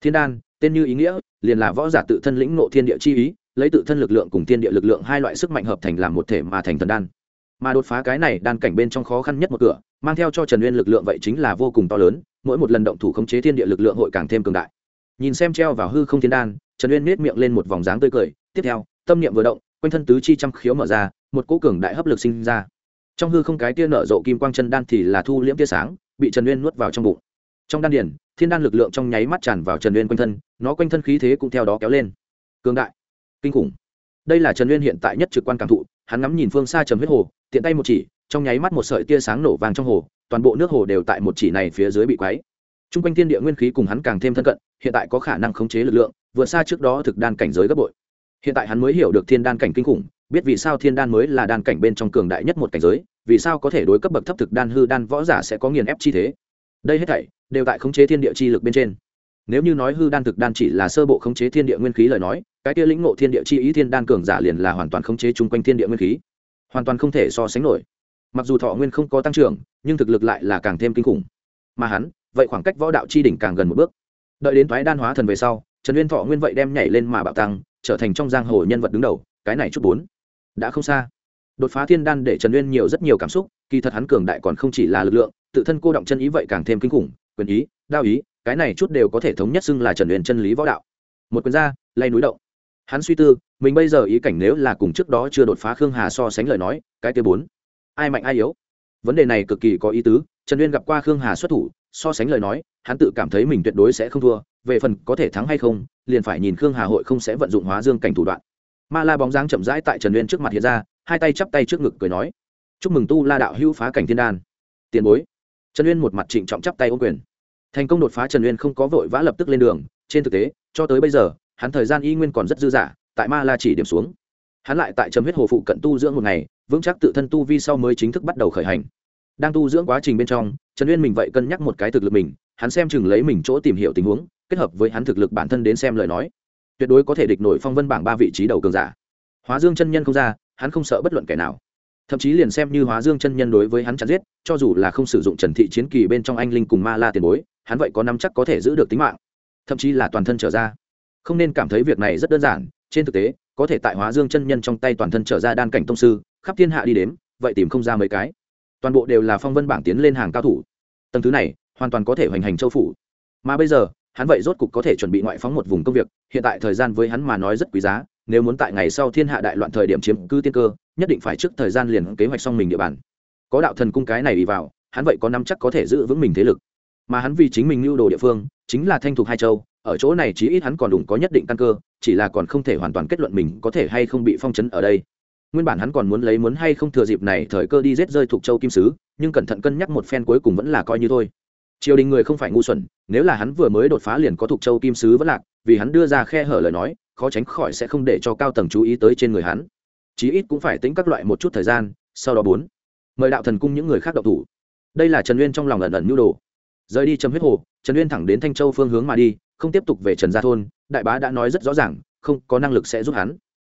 [SPEAKER 1] Thiên đan, tên như ý nghĩa, liền là võ giả tự thân lĩnh nộ thiên địa chi ý, lấy tự thân lực lượng cùng thiên địa lực lượng hai loại sức mạnh hợp thành làm một thể mà thành thần đan. Mà đột phá cái này đan cảnh bên trong khó khăn nhất một cửa, mang theo cho trần uyên lực lượng vậy chính là vô cùng to lớn, mỗi một lần động thủ khống chế thiên địa lực lượng hội càng thêm cường đại. Nhìn xem treo vào hư không thiên đan, trần uyên miết miệng lên một vòng dáng tươi cười, tiếp theo, tâm niệm vừa động quanh thân tứ chi trăm khiếu mở ra, một cỗ cường đại hấp lực sinh ra. Trong hư không cái tia nở rộ kim quang chân đan thì là thu liễm tia sáng, bị trần uyên nuốt vào trong bụng. Trong đan điển thiên đan lực lượng trong nháy mắt tràn vào trần uyên quanh thân, nó quanh thân khí thế cũng theo đó kéo lên. Cường đại, kinh khủng. Đây là trần uyên hiện tại nhất trực quan cảm thụ, hắn ngắm nhìn phương xa trầm huyết hồ, tiện tay một chỉ, trong nháy mắt một sợi tia sáng nổ vàng trong hồ, toàn bộ nước hồ đều tại một chỉ này phía dưới bị quáy t r u n g quanh thiên địa nguyên khí cùng hắn càng thêm thân cận, hiện tại có khả năng khống chế lực lượng vượt xa trước đó thực đan cảnh giới gấp bội hiện tại hắn mới hiểu được thiên đan cảnh kinh khủng, biết vì sao thiên đan mới là đan cảnh bên trong cường đại nhất một cảnh giới, vì sao có thể đối cấp bậc thấp thực đan hư đan võ giả sẽ có nghiền ép chi thế. Đây hết thảy đều tại khống chế thiên địa chi lực bên trên. Nếu như nói hư đan thực đan chỉ là sơ bộ khống chế thiên địa nguyên khí lời nói, cái kia lĩnh ngộ thiên địa chi ý thiên đan cường giả liền là hoàn toàn khống chế chung quanh thiên địa nguyên khí. Hoàn toàn không thể so sánh nổi. Mặc dù thọ nguyên không có tăng trưởng, nhưng thực lực lại là càng thêm kinh khủng. Mà hắn, vậy khoảng cách võ đạo chi đỉnh càng gần một bước. Đợi đến thoái đan hóa thần về sau, trần uyên thọ nguyên vậy đem nhảy lên mà bạo tăng trở thành trong giang hồ nhân vật đứng đầu, cái này chút bốn đã không xa. Đột phá thiên đan để trần uyên nhiều rất nhiều cảm xúc, kỳ thật hắn cường đại còn không chỉ là lực lượng, tự thân cô động chân ý vậy càng thêm kinh khủng, quyền ý, đao ý, cái này chút đều có thể thống nhất xưng là trần uyên chân lý võ đạo. Một quyền gia lay núi động. Hắn suy tư, mình bây giờ ý cảnh nếu là cùng trước đó chưa đột phá khương hà so sánh lời nói, cái kia bốn, ai mạnh ai yếu? Vấn đề này cực kỳ có ý tứ, trần uyên gặp qua khương hà xuất thủ, so sánh lời nói, hắn tự cảm thấy mình tuyệt đối sẽ không thua, về phần có thể thắng hay không liền phải nhìn khương hà hội không sẽ vận dụng hóa dương cảnh thủ đoạn. Ma la bóng dáng chậm rãi tại trần uyên trước mặt hiện ra, hai tay chắp tay trước ngực cười nói, chúc mừng tu la đạo hữu phá cảnh thiên đan. Tiền bối. Trần uyên một mặt trịnh trọng chắp tay ô quyền. Thành công đột phá trần uyên không có vội vã lập tức lên đường, trên thực tế, cho tới bây giờ, hắn thời gian y nguyên còn rất dư dả, tại ma la chỉ điểm xuống. Hắn lại tại trầm huyết hồ phụ cận tu dưỡng một ngày, vững chắc tự thân tu vi sau mới chính thức bắt đầu khởi hành. Đang tu dưỡng quá trình bên trong, trần uyên mình vậy cân nhắc một cái thực lực mình, hắn xem chừng lấy mình chỗ tìm hiểu tình huống kết hợp với hắn thực lực bản thân đến xem lời nói, tuyệt đối có thể địch nổi phong vân bảng ba vị trí đầu cường giả. Hóa dương chân nhân không ra, hắn không sợ bất luận kẻ nào. Thậm chí liền xem như hóa dương chân nhân đối với hắn chặt giết, cho dù là không sử dụng trần thị chiến kỳ bên trong anh linh cùng ma la tiền bối, hắn vậy có năm chắc có thể giữ được tính mạng. Thậm chí là toàn thân trở ra. Không nên cảm thấy việc này rất đơn giản, trên thực tế, có thể tại hóa dương chân nhân trong tay toàn thân trở ra đan cảnh tông sư, khắp thiên hạ đi đếm, vậy tìm không ra mấy cái. Toàn bộ đều là phong vân bảng tiến lên hàng cao thủ. Tầng thứ này, hoàn toàn có thể hoành hành châu phủ. Mà bây giờ hắn vậy rốt cục có thể chuẩn bị ngoại phóng một vùng công việc, hiện tại thời gian với hắn mà nói rất quý giá, nếu muốn tại ngày sau thiên hạ đại loạn thời điểm chiếm cư tiên cơ, nhất định phải trước thời gian liền kế hoạch xong mình địa bàn. Có đạo thần cung cái này đi vào, hắn vậy có năm chắc có thể giữ vững mình thế lực. Mà hắn vì chính mình lưu đồ địa phương, chính là thanh thục hai châu, ở chỗ này chí ít hắn còn đủ có nhất định căn cơ, chỉ là còn không thể hoàn toàn kết luận mình có thể hay không bị phong chấn ở đây. Nguyên bản hắn còn muốn lấy muốn hay không thừa dịp này thời cơ đi giết rơi thuộc châu kim sứ, nhưng cẩn thận cân nhắc một phen cuối cùng vẫn là coi như thôi triều đình người không phải ngu xuẩn, nếu là hắn vừa mới đột phá liền có thuộc châu kim sứ vẫn lạc, vì hắn đưa ra khe hở lời nói, khó tránh khỏi sẽ không để cho cao tầng chú ý tới trên người hắn. Chí ít cũng phải tính các loại một chút thời gian, sau đó bốn. Mời đạo thần cung những người khác độc thủ. Đây là trần uyên trong lòng ẩn ẩn nhu đồ. Rời đi chấm huyết hồ, trần uyên thẳng đến thanh châu phương hướng mà đi, không tiếp tục về trần gia thôn, đại bá đã nói rất rõ ràng, không có năng lực sẽ giúp hắn.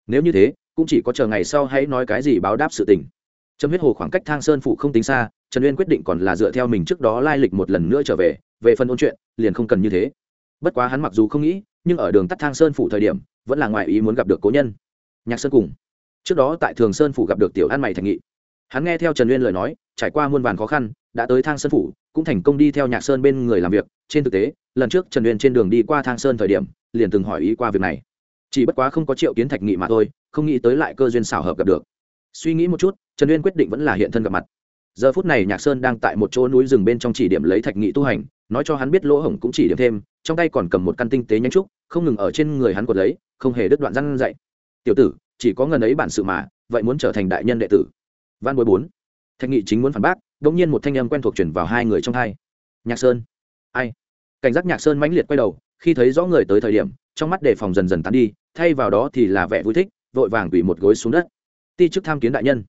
[SPEAKER 1] Nếu như thế, cũng chỉ có chờ ngày sau hãy nói cái gì báo đáp sự tình. Chấm huyết hồ khoảng cách thang sơn phụ không tính xa trần uyên quyết định còn là dựa theo mình trước đó lai lịch một lần nữa trở về về phần ôn chuyện, liền không cần như thế. Bất quá hắn mặc dù không nghĩ, nhưng ở đường tắt thang sơn phủ thời điểm, vẫn là ngoài ý muốn gặp được cố nhân. Nhạc sơn cùng. Trước đó tại thường sơn phủ gặp được tiểu an mày thành nghị. Hắn nghe theo trần uyên lời nói, trải qua muôn vàn khó khăn, đã tới thang sơn phủ, cũng thành công đi theo nhạc sơn bên người làm việc. Trên thực tế, lần trước trần uyên trên đường đi qua thang sơn thời điểm, liền từng hỏi ý qua việc này. Chỉ bất quá không có triệu kiến thạch nghị mà thôi, không nghĩ tới lại cơ duyên xảo hợp gặp được. Suy nghĩ một chút, trần uyên quyết định vẫn là hiện thân gặp mặt giờ phút này nhạc sơn đang tại một chỗ núi rừng bên trong chỉ điểm lấy thạch nghị tu hành, nói cho hắn biết lỗ hổng cũng chỉ điểm thêm, trong tay còn cầm một căn tinh tế nhanh trúc, không ngừng ở trên người hắn cột lấy, không hề đứt đoạn răng dạy tiểu tử, chỉ có ngần ấy bản sự mà, vậy muốn trở thành đại nhân đệ tử. Văn bối bốn. Thạch nghị chính muốn phản bác đ ỗ n g nhiên một thanh âm quen thuộc chuyển vào hai người trong hai. Nhạc sơn. Ai? Cảnh giác nhạc sơn mãnh liệt quay đầu, khi thấy rõ người tới thời điểm, trong mắt đề phòng dần dần tán đi, thay vào đó thì là vẻ vui thích, vội vàng quỳ một gối xuống đất. Ti chức tham kiến đại nhân.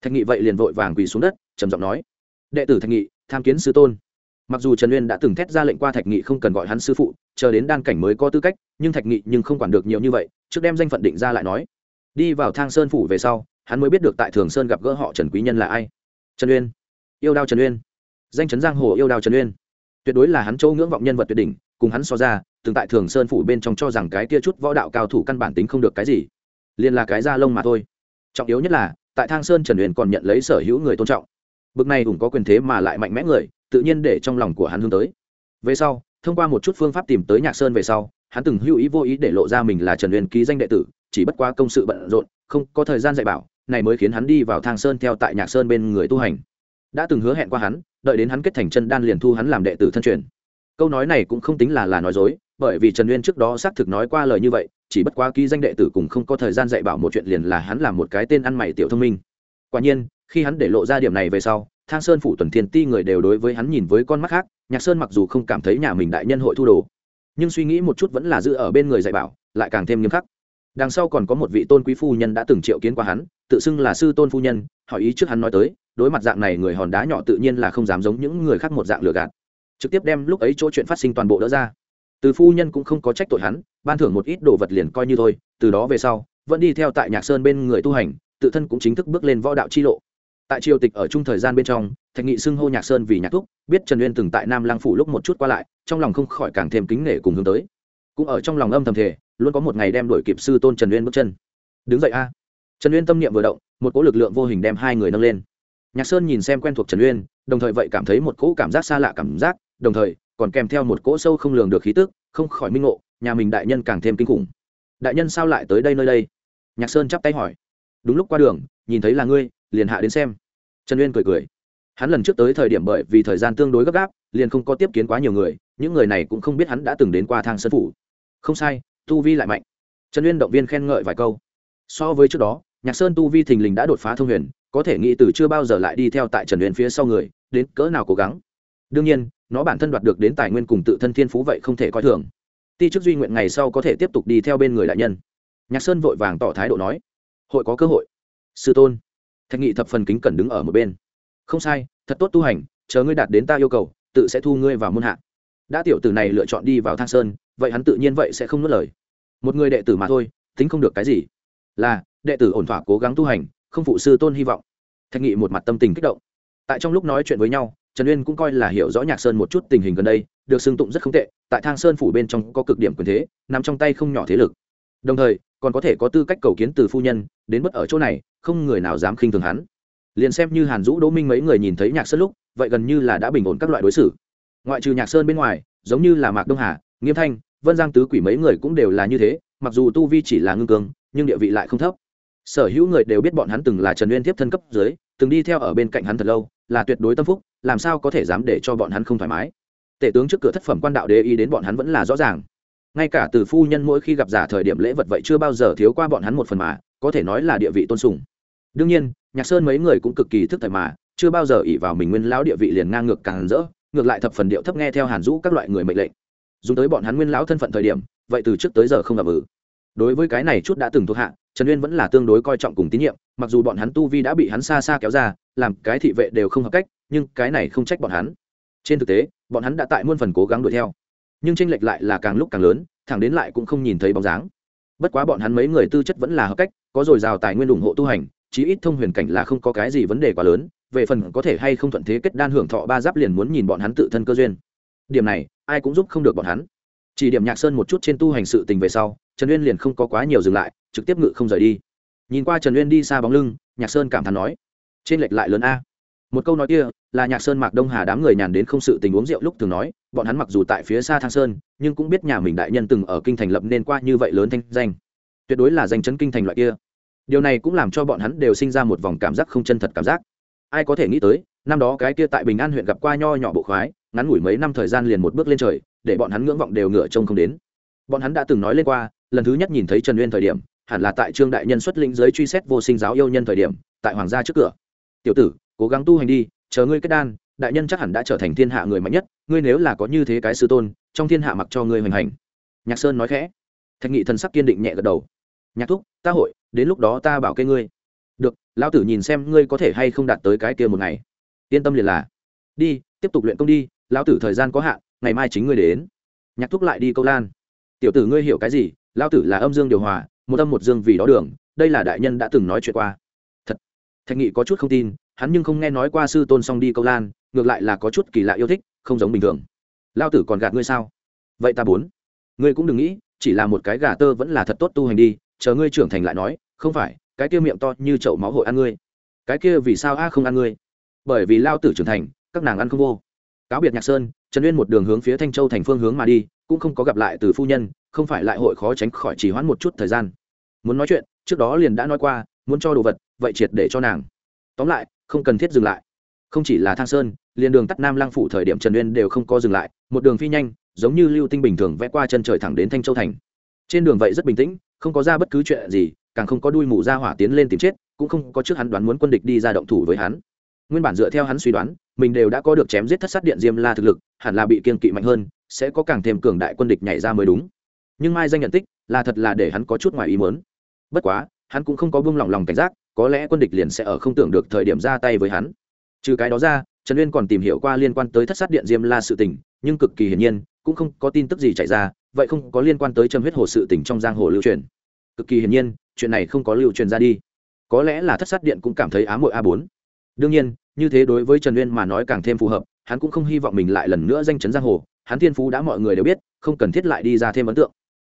[SPEAKER 1] Thạch nghị vậy liền vội vàng quỳ xuống đất trầm giọng nói, đệ tử thạch nghị, tham kiến sư tôn. Mặc dù trần uyên đã từng thét ra lệnh qua thạch nghị không cần gọi hắn sư phụ, chờ đến đan cảnh mới có tư cách, nhưng thạch nghị nhưng không quản được nhiều như vậy, trước đem danh phận định ra lại nói. Đi vào thang sơn phủ về sau, hắn mới biết được tại thường sơn gặp gỡ họ trần quý nhân là ai. Trần uyên, yêu đao trần uyên. Danh chấn giang hồ yêu đao trần uyên. Tuyệt đối là hắn châu ngưỡng vọng nhân vật tuyệt đỉnh, cùng hắn so ra, từng tại thường sơn phủ bên trong cho rằng cái kia chút võ đạo cao thủ căn bản tính không được cái gì. Liền là cái da lông mà thôi. Trọng yếu nhất là, tại thang sơn trần uyên còn nhận lấy sở hữu người tôn trọng bực này cũng có quyền thế mà lại mạnh mẽ người, tự nhiên để trong lòng của hắn hướng tới. Về sau, thông qua một chút phương pháp tìm tới nhạc sơn về sau, hắn từng hữu ý vô ý để lộ ra mình là trần uyên ký danh đệ tử, chỉ bất quá công sự bận rộn, không có thời gian dạy bảo, này mới khiến hắn đi vào thang sơn theo tại nhạc sơn bên người tu hành. Đã từng hứa hẹn qua hắn, đợi đến hắn kết thành chân đan liền thu hắn làm đệ tử thân truyền. Câu nói này cũng không tính là là nói dối, bởi vì trần uyên trước đó xác thực nói qua lời như vậy, chỉ bất quá ký danh đệ tử cùng không có thời gian dạy bảo một chuyện liền là hắn làm một cái tên ăn mày tiểu thông minh. Quả nhiên khi hắn để lộ ra điểm này về sau, thang sơn phủ tuần thiên ti người đều đối với hắn nhìn với con mắt khác, nhạc sơn mặc dù không cảm thấy nhà mình đại nhân hội thu đồ, nhưng suy nghĩ một chút vẫn là giữ ở bên người dạy bảo, lại càng thêm nghiêm khắc. Đằng sau còn có một vị tôn quý phu nhân đã từng triệu kiến qua hắn, tự xưng là sư tôn phu nhân, hỏi ý trước hắn nói tới, đối mặt dạng này người hòn đá nhỏ tự nhiên là không dám giống những người khác một dạng lừa gạt. Trực tiếp đem lúc ấy chỗ chuyện phát sinh toàn bộ đỡ ra. Từ phu nhân cũng không có trách tội hắn, ban thưởng một ít đồ vật liền coi như thôi, từ đó về sau, vẫn đi theo tại nhạc sơn bên người tu hành, tự thân cũng chính thức bước lên võ đạo chi lộ tại triều tịch ở chung thời gian bên trong, thạch nghị xưng hô nhạc sơn vì nhạc thúc, biết trần uyên từng tại nam lang phủ lúc một chút qua lại, trong lòng không khỏi càng thêm kính nể cùng hướng tới. Cũng ở trong lòng âm thầm thể luôn có một ngày đem đổi kịp sư tôn trần uyên bước chân. Đứng dậy a. Trần uyên tâm niệm vừa động, một cỗ lực lượng vô hình đem hai người nâng lên. Nhạc sơn nhìn xem quen thuộc trần uyên, đồng thời vậy cảm thấy một cỗ cảm giác xa lạ cảm giác, đồng thời còn kèm theo một cỗ sâu không lường được khí tức, không khỏi minh ngộ, nhà mình đại nhân càng thêm kinh khủng. Đại nhân sao lại tới đây nơi đây? Nhạc sơn chắp tay hỏi. Đúng lúc qua đường, nhìn thấy là ngươi liền hạ đến xem. Trần uyên cười cười. Hắn lần trước tới thời điểm bởi vì thời gian tương đối gấp gáp, liền không có tiếp kiến quá nhiều người, những người này cũng không biết hắn đã từng đến qua thang sân phủ. Không sai, tu vi lại mạnh. Trần uyên động viên khen ngợi vài câu. So với trước đó, nhạc sơn tu vi thình lình đã đột phá thông huyền, có thể nghĩ từ chưa bao giờ lại đi theo tại trần uyên phía sau người, đến cỡ nào cố gắng. Đương nhiên, nó bản thân đoạt được đến tài nguyên cùng tự thân thiên phú vậy không thể coi thường. Ti chức duy nguyện ngày sau có thể tiếp tục đi theo bên người đại nhân. Nhạc sơn vội vàng tỏ thái độ nói, hội có cơ hội. Sư tôn thạch nghị thập phần kính cẩn đứng ở một bên. Không sai, thật tốt tu hành, chờ ngươi đạt đến ta yêu cầu, tự sẽ thu ngươi vào môn hạ. Đã tiểu tử này lựa chọn đi vào thang sơn, vậy hắn tự nhiên vậy sẽ không nuốt lời. Một người đệ tử mà thôi, tính không được cái gì. Là, đệ tử ổn thỏa cố gắng tu hành, không phụ sư tôn hy vọng. Thạch nghị một mặt tâm tình kích động. Tại trong lúc nói chuyện với nhau, trần uyên cũng coi là hiểu rõ nhạc sơn một chút tình hình gần đây, được xưng tụng rất không tệ, tại thang sơn phủ bên trong có cực điểm quyền thế, nằm trong tay không nhỏ thế lực đồng thời, còn có thể có tư cách cầu kiến từ phu nhân, đến mất ở chỗ này, không người nào dám khinh thường hắn. Liền xem như hàn dũ, đỗ minh mấy người nhìn thấy nhạc sơn lúc, vậy gần như là đã bình ổn các loại đối xử. Ngoại trừ nhạc sơn bên ngoài, giống như là mạc đông hà, nghiêm thanh, vân giang tứ quỷ mấy người cũng đều là như thế, mặc dù tu vi chỉ là ngưng cường, nhưng địa vị lại không thấp. Sở hữu người đều biết bọn hắn từng là trần uyên tiếp thân cấp dưới, từng đi theo ở bên cạnh hắn thật lâu, là tuyệt đối tâm phúc, làm sao có thể dám để cho bọn hắn không thoải mái. Tể tướng trước cửa thất phẩm quan đạo đế ý đến bọn hắn vẫn là rõ ràng ngay cả từ phu nhân mỗi khi gặp giả thời điểm lễ vật vậy chưa bao giờ thiếu qua bọn hắn một phần mà, có thể nói là địa vị tôn sùng. Đương nhiên, nhạc sơn mấy người cũng cực kỳ thức thời mà, chưa bao giờ ỉ vào mình nguyên lão địa vị liền ngang ngược càng rỡ, ngược lại thập phần điệu thấp nghe theo hàn Dũ các loại người mệnh lệnh. Dùng tới bọn hắn nguyên lão thân phận thời điểm, vậy từ trước tới giờ không gặp ừ. Đối với cái này chút đã từng thuộc hạ, trần uyên vẫn là tương đối coi trọng cùng tín nhiệm, mặc dù bọn hắn tu vi đã bị hắn xa xa kéo ra, làm cái thị vệ đều không hợp cách, nhưng cái này không trách bọn hắn. Trên thực tế, bọn hắn đã tại muôn phần cố gắng đuổi theo nhưng tranh lệch lại là càng lúc càng lớn, thẳng đến lại cũng không nhìn thấy bóng dáng. Bất quá bọn hắn mấy người tư chất vẫn là hợp cách, có dồi dào tài nguyên ủng hộ tu hành, chí ít thông huyền cảnh là không có cái gì vấn đề quá lớn, về phần có thể hay không thuận thế kết đan hưởng thọ ba giáp liền muốn nhìn bọn hắn tự thân cơ duyên. Điểm này, ai cũng giúp không được bọn hắn. Chỉ điểm nhạc sơn một chút trên tu hành sự tình về sau, trần uyên liền không có quá nhiều dừng lại, trực tiếp ngự không rời đi. Nhìn qua trần uyên đi xa bóng lưng, nhạc sơn cảm thán nói trên lệch lại lớn a một câu nói kia, là nhạc sơn mạc đông hà đám người nhàn đến không sự tình uống rượu lúc thường nói, bọn hắn mặc dù tại phía xa thang sơn, nhưng cũng biết nhà mình đại nhân từng ở kinh thành lập nên qua như vậy lớn thanh danh. Tuyệt đối là danh chấn kinh thành loại kia. Điều này cũng làm cho bọn hắn đều sinh ra một vòng cảm giác không chân thật cảm giác. Ai có thể nghĩ tới, năm đó cái kia tại bình an huyện gặp qua nho nhỏ bộ khoái, ngắn ngủi mấy năm thời gian liền một bước lên trời, để bọn hắn ngưỡng vọng đều ngựa trông không đến. Bọn hắn đã từng nói lên qua, lần thứ nhất nhìn thấy trần uyên thời điểm, hẳn là tại trương đại nhân xuất lĩnh giới truy xét vô sinh giáo yêu nhân thời điểm, tại hoàng gia trước cửa. Tiểu tử cố gắng tu hành đi, chờ ngươi kết đan, đại nhân chắc hẳn đã trở thành thiên hạ người mạnh nhất, ngươi nếu là có như thế cái sư tôn, trong thiên hạ mặc cho ngươi hoành hành. Nhạc sơn nói khẽ. Thạch nghị thần sắc kiên định nhẹ gật đầu. Nhạc thúc, ta hội, đến lúc đó ta bảo kê ngươi. Được, lão tử nhìn xem ngươi có thể hay không đạt tới cái kia một ngày. Yên tâm liền là. Đi, tiếp tục luyện công đi, lão tử thời gian có hạn, ngày mai chính ngươi đến. Nhạc thúc lại đi câu lan. Tiểu tử ngươi hiểu cái gì? Lão tử là âm dương điều hòa, một âm một dương vì đó đường, đây là đại nhân đã từng nói chuyện qua. Thật. Thạch nghị có chút không tin hắn nhưng không nghe nói qua sư tôn song đi câu lan, ngược lại là có chút kỳ lạ yêu thích, không giống bình thường. Lao tử còn gạt ngươi sao? Vậy ta bốn. Ngươi cũng đừng nghĩ, chỉ là một cái gà tơ vẫn là thật tốt tu hành đi, chờ ngươi trưởng thành lại nói, không phải, cái kia miệng to như chậu máu hội ăn ngươi. Cái kia vì sao a không ăn ngươi? Bởi vì lao tử trưởng thành, các nàng ăn không vô. Cáo biệt nhạc sơn, trần uyên một đường hướng phía thanh châu thành phương hướng mà đi, cũng không có gặp lại từ phu nhân, không phải lại hội khó tránh khỏi chỉ hoãn một chút thời gian. Muốn nói chuyện, trước đó liền đã nói qua, muốn cho đồ vật, vậy triệt để cho nàng. Tóm lại không cần thiết dừng lại. Không chỉ là thang sơn, liền đường tắt nam Lang phủ thời điểm trần uyên đều không có dừng lại, một đường phi nhanh, giống như lưu tinh bình thường vẽ qua chân trời thẳng đến thanh châu thành. Trên đường vậy rất bình tĩnh, không có ra bất cứ chuyện gì, càng không có đuôi mù ra hỏa tiến lên tìm chết, cũng không có trước hắn đoán muốn quân địch đi ra động thủ với hắn. Nguyên bản dựa theo hắn suy đoán, mình đều đã có được chém giết thất sát điện diêm la thực lực, hẳn là bị kiên kỵ mạnh hơn, sẽ có càng thêm cường đại quân địch nhảy ra mới đúng. Nhưng mai danh nhận tích, là thật là để hắn có chút ngoài ý mớn bất quá, hắn cũng không có buông lỏng lòng cảnh giác có lẽ quân địch liền sẽ ở không tưởng được thời điểm ra tay với hắn. Trừ cái đó ra, trần uyên còn tìm hiểu qua liên quan tới thất sát điện diêm la sự tình, nhưng cực kỳ hiển nhiên, cũng không có tin tức gì chạy ra, vậy không có liên quan tới châm huyết hồ sự tình trong giang hồ lưu truyền. Cực kỳ hiển nhiên, chuyện này không có lưu truyền ra đi. Có lẽ là thất sát điện cũng cảm thấy ám muội a bốn. Đương nhiên, như thế đối với trần uyên mà nói càng thêm phù hợp, hắn cũng không hy vọng mình lại lần nữa danh chấn giang hồ, hắn thiên phú đã mọi người đều biết, không cần thiết lại đi ra thêm ấn tượng.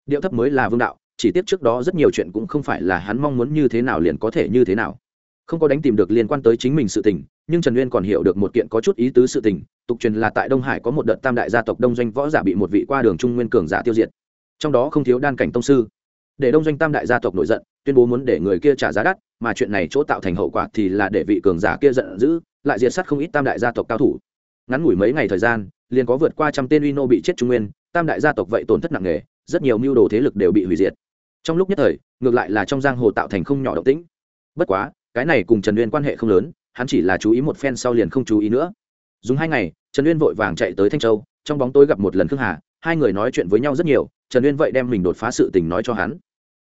[SPEAKER 1] Điệu thấp mới là vương đạo chỉ tiếp trước đó rất nhiều chuyện cũng không phải là hắn mong muốn như thế nào liền có thể như thế nào. Không có đánh tìm được liên quan tới chính mình sự tình, nhưng trần uyên còn hiểu được một kiện có chút ý tứ sự tình, tục truyền là tại đông hải có một đợt tam đại gia tộc đông doanh võ giả bị một vị qua đường trung nguyên cường giả tiêu diệt. Trong đó không thiếu đan cảnh tông sư. Để đông doanh tam đại gia tộc nổi giận, tuyên bố muốn để người kia trả giá đắt, mà chuyện này chỗ tạo thành hậu quả thì là để vị cường giả kia giận dữ, lại diệt sát không ít tam đại gia tộc cao thủ. Ngắn ngủi mấy ngày thời gian, liền có vượt qua trăm tên uy nô bị chết trung nguyên, tam đại gia tộc vậy tổn thất nặng nề, rất nhiều mưu đồ thế lực đều bị hủy diệt trong lúc nhất thời, ngược lại là trong giang hồ tạo thành không nhỏ động tĩnh. Bất quá, cái này cùng trần uyên quan hệ không lớn, hắn chỉ là chú ý một phen sau liền không chú ý nữa. Dùng hai ngày, trần uyên vội vàng chạy tới thanh châu, trong bóng tối gặp một lần khương hà, hai người nói chuyện với nhau rất nhiều, trần uyên vậy đem mình đột phá sự tình nói cho hắn.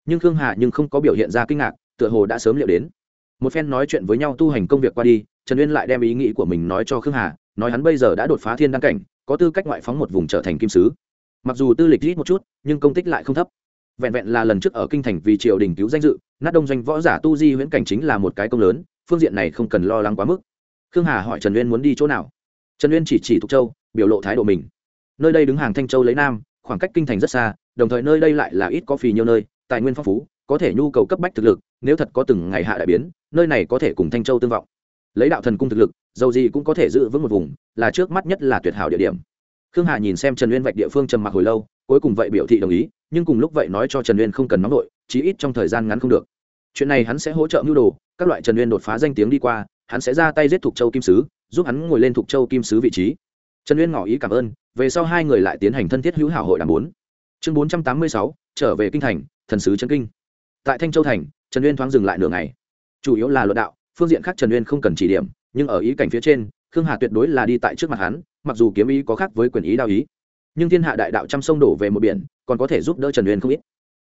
[SPEAKER 1] Nhưng khương hà nhưng không có biểu hiện ra kinh ngạc, tựa hồ đã sớm liệu đến. Một phen nói chuyện với nhau tu hành công việc qua đi, trần uyên lại đem ý nghĩ của mình nói cho khương hà, nói hắn bây giờ đã đột phá thiên đăng cảnh, có tư cách ngoại phóng một vùng trở thành kim sứ. Mặc dù tư lịch ít một chút, nhưng công tích lại không thấp vẹn vẹn là lần trước ở kinh thành vì triều đình cứu danh dự, nát đông doanh võ giả tu di huyễn cảnh chính là một cái công lớn, phương diện này không cần lo lắng quá mức. Khương hà hỏi trần uyên muốn đi chỗ nào. Trần uyên chỉ chỉ thục châu, biểu lộ thái độ mình. Nơi đây đứng hàng thanh châu lấy nam, khoảng cách kinh thành rất xa, đồng thời nơi đây lại là ít có phì nhiều nơi, tài nguyên phong phú, có thể nhu cầu cấp bách thực lực, nếu thật có từng ngày hạ đại biến, nơi này có thể cùng thanh châu tương vọng. Lấy đạo thần cung thực lực, dầu gì cũng có thể giữ vững một vùng, là trước mắt nhất là tuyệt hảo địa điểm khương hà nhìn xem trần uyên vạch địa phương trầm mặc hồi lâu, cuối cùng vậy biểu thị đồng ý, nhưng cùng lúc vậy nói cho trần uyên không cần nóng nổi chí ít trong thời gian ngắn không được. Chuyện này hắn sẽ hỗ trợ mưu đồ, các loại trần uyên đột phá danh tiếng đi qua, hắn sẽ ra tay giết thục châu kim sứ, giúp hắn ngồi lên thục châu kim sứ vị trí. Trần uyên ngỏ ý cảm ơn, về sau hai người lại tiến hành thân thiết hữu hảo hội đàm bốn. Chương bốn trăm tám mươi sáu, trở về kinh thành, thần sứ trấn kinh. Tại thanh châu thành, trần uyên thoáng dừng lại nửa ngày. Chủ yếu là luận đạo, phương diện khác trần uyên không cần chỉ điểm, nhưng ở ý cảnh phía trên, khương hà tuyệt đối là đi tại trước mặt hắn mặc dù kiếm ý có khác với quyền ý đao ý, nhưng thiên hạ đại đạo trăm sông đổ về một biển, còn có thể giúp đỡ trần uyên không ít.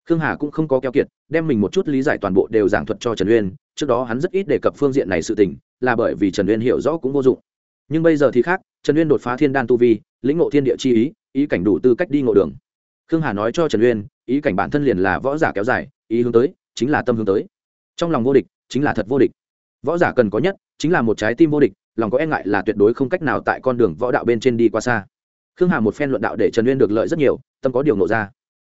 [SPEAKER 1] Khương hà cũng không có keo kiệt, đem mình một chút lý giải toàn bộ đều giảng thuật cho trần uyên, trước đó hắn rất ít đề cập phương diện này sự tình, là bởi vì trần uyên hiểu rõ cũng vô dụng. Nhưng bây giờ thì khác, trần uyên đột phá thiên đan tu vi, lĩnh ngộ thiên địa chi ý ý cảnh đủ tư cách đi ngộ đường. Khương hà nói cho trần uyên, ý cảnh bản thân liền là võ giả kéo dài, ý hướng tới, chính là tâm hướng tới. Trong lòng vô địch, chính là thật vô địch. Võ giả cần có nhất, chính là một trái tim vô địch lòng có e ngại là tuyệt đối không cách nào tại con đường võ đạo bên trên đi qua xa. Khương hà một phen luận đạo để trần uyên được lợi rất nhiều, tâm có điều nộ ra.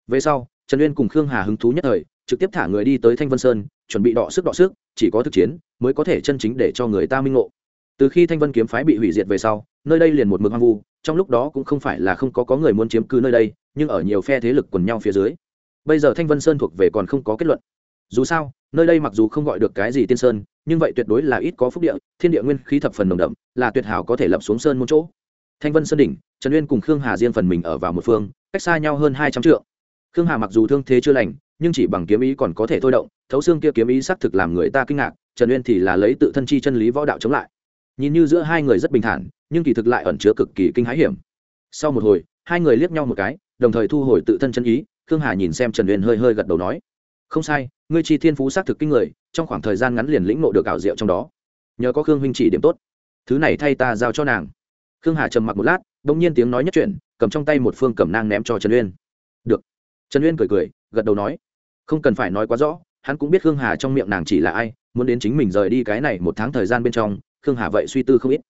[SPEAKER 1] Về sau, trần uyên cùng khương hà hứng thú nhất thời, trực tiếp thả người đi tới thanh vân sơn, chuẩn bị đọ sức đọ sức, chỉ có thực chiến mới có thể chân chính để cho người ta minh ngộ. Từ khi thanh vân kiếm phái bị hủy diệt về sau, nơi đây liền một mực hoang vu, trong lúc đó cũng không phải là không có có người muốn chiếm cứ nơi đây, nhưng ở nhiều phe thế lực quần nhau phía dưới, bây giờ thanh vân sơn thuộc về còn không có kết luận. Dù sao nơi đây mặc dù không gọi được cái gì tiên sơn, nhưng vậy tuyệt đối là ít có phúc địa, thiên địa nguyên khí thập phần nồng đậm, là tuyệt hảo có thể lập xuống sơn một chỗ. Thanh vân sơn đỉnh, trần uyên cùng khương hà riêng phần mình ở vào một phương, cách xa nhau hơn hai trăm triệu khương hà mặc dù thương thế chưa lành, nhưng chỉ bằng kiếm ý còn có thể thôi động, thấu xương kia kiếm ý xác thực làm người ta kinh ngạc, trần uyên thì là lấy tự thân chi chân lý võ đạo chống lại. Nhìn như giữa hai người rất bình thản, nhưng kỳ thực lại ẩn chứa cực kỳ kinh hãi hiểm. Sau một hồi, hai người liếc nhau một cái, đồng thời thu hồi tự thân chân ý, khương hà nhìn xem trần uyên hơi hơi gật đầu nói, không sai ngươi chi thiên phú xác thực kinh người, trong khoảng thời gian ngắn liền lĩnh nộ được ảo diệu trong đó. Nhờ có khương huynh chỉ điểm tốt. Thứ này thay ta giao cho nàng. Khương hà trầm mặc một lát đ ỗ n g nhiên tiếng nói nhất chuyện cầm trong tay một phương cầm nang ném cho trần uyên. Được. Trần uyên cười cười, gật đầu nói, không cần phải nói quá rõ, hắn cũng biết khương hà trong miệng nàng chỉ là ai, muốn đến chính mình rời đi cái này một tháng thời gian bên trong, khương hà vậy suy tư không ít.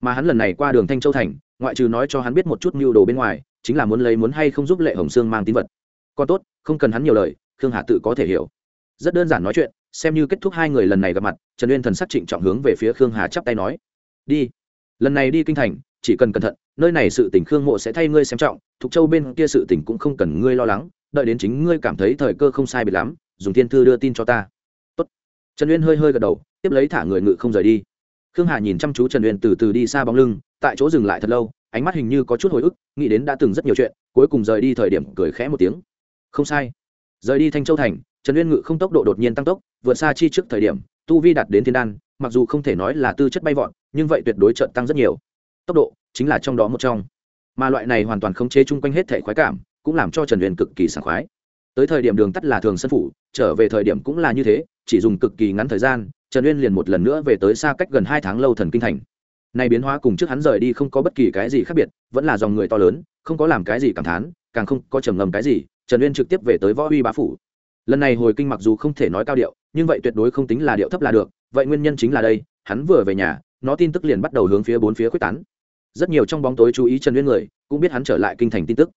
[SPEAKER 1] Mà hắn lần này qua đường thanh châu thành, ngoại trừ nói cho hắn biết một chút mưu đồ bên ngoài, chính là muốn lấy muốn hay không giúp lệ hồng sương mang tín vật. Còn tốt, không cần hắn nhiều lời, khương hà tự có thể hiểu rất đơn giản nói chuyện, xem như kết thúc hai người lần này gặp mặt, trần uyên thần sắc trịnh trọng hướng về phía khương hà chắp tay nói, đi, lần này đi kinh thành, chỉ cần cẩn thận, nơi này sự tình khương mộ sẽ thay ngươi xem trọng, thục châu bên kia sự tình cũng không cần ngươi lo lắng, đợi đến chính ngươi cảm thấy thời cơ không sai biệt lắm, dùng thiên thư đưa tin cho ta. Tốt. trần uyên hơi hơi gật đầu, tiếp lấy thả người ngự không rời đi. Khương hà nhìn chăm chú trần uyên từ từ đi xa bóng lưng, tại chỗ dừng lại thật lâu, ánh mắt hình như có chút hồi ức, nghĩ đến đã từng rất nhiều chuyện, cuối cùng rời đi thời điểm cười khẽ một tiếng. Không sai. Rời đi thanh châu thành trần uyên ngự không tốc độ đột nhiên tăng tốc, vượt xa chi trước thời điểm, tu vi đạt đến thiên đan, mặc dù không thể nói là tư chất bay vọt, nhưng vậy tuyệt đối trợn tăng rất nhiều. Tốc độ chính là trong đó một trong. Mà loại này hoàn toàn khống chế chung quanh hết thể khoái cảm, cũng làm cho trần uyên cực kỳ sảng khoái. Tới thời điểm đường tắt là thường sân phủ, trở về thời điểm cũng là như thế, chỉ dùng cực kỳ ngắn thời gian, trần uyên liền một lần nữa về tới xa cách gần hai tháng lâu thần kinh thành. Nay biến hóa cùng trước hắn rời đi không có bất kỳ cái gì khác biệt, vẫn là dòng người to lớn, không có làm cái gì cảm thán, càng không có trầm ngầm cái gì, trần uyên trực tiếp về tới võ uy bá phủ lần này hồi kinh mặc dù không thể nói cao điệu, nhưng vậy tuyệt đối không tính là điệu thấp là được, vậy nguyên nhân chính là đây, hắn vừa về nhà, nó tin tức liền bắt đầu hướng phía bốn phía quyết tán. Rất nhiều trong bóng tối chú ý trần uyên người, cũng biết hắn trở lại kinh thành tin tức.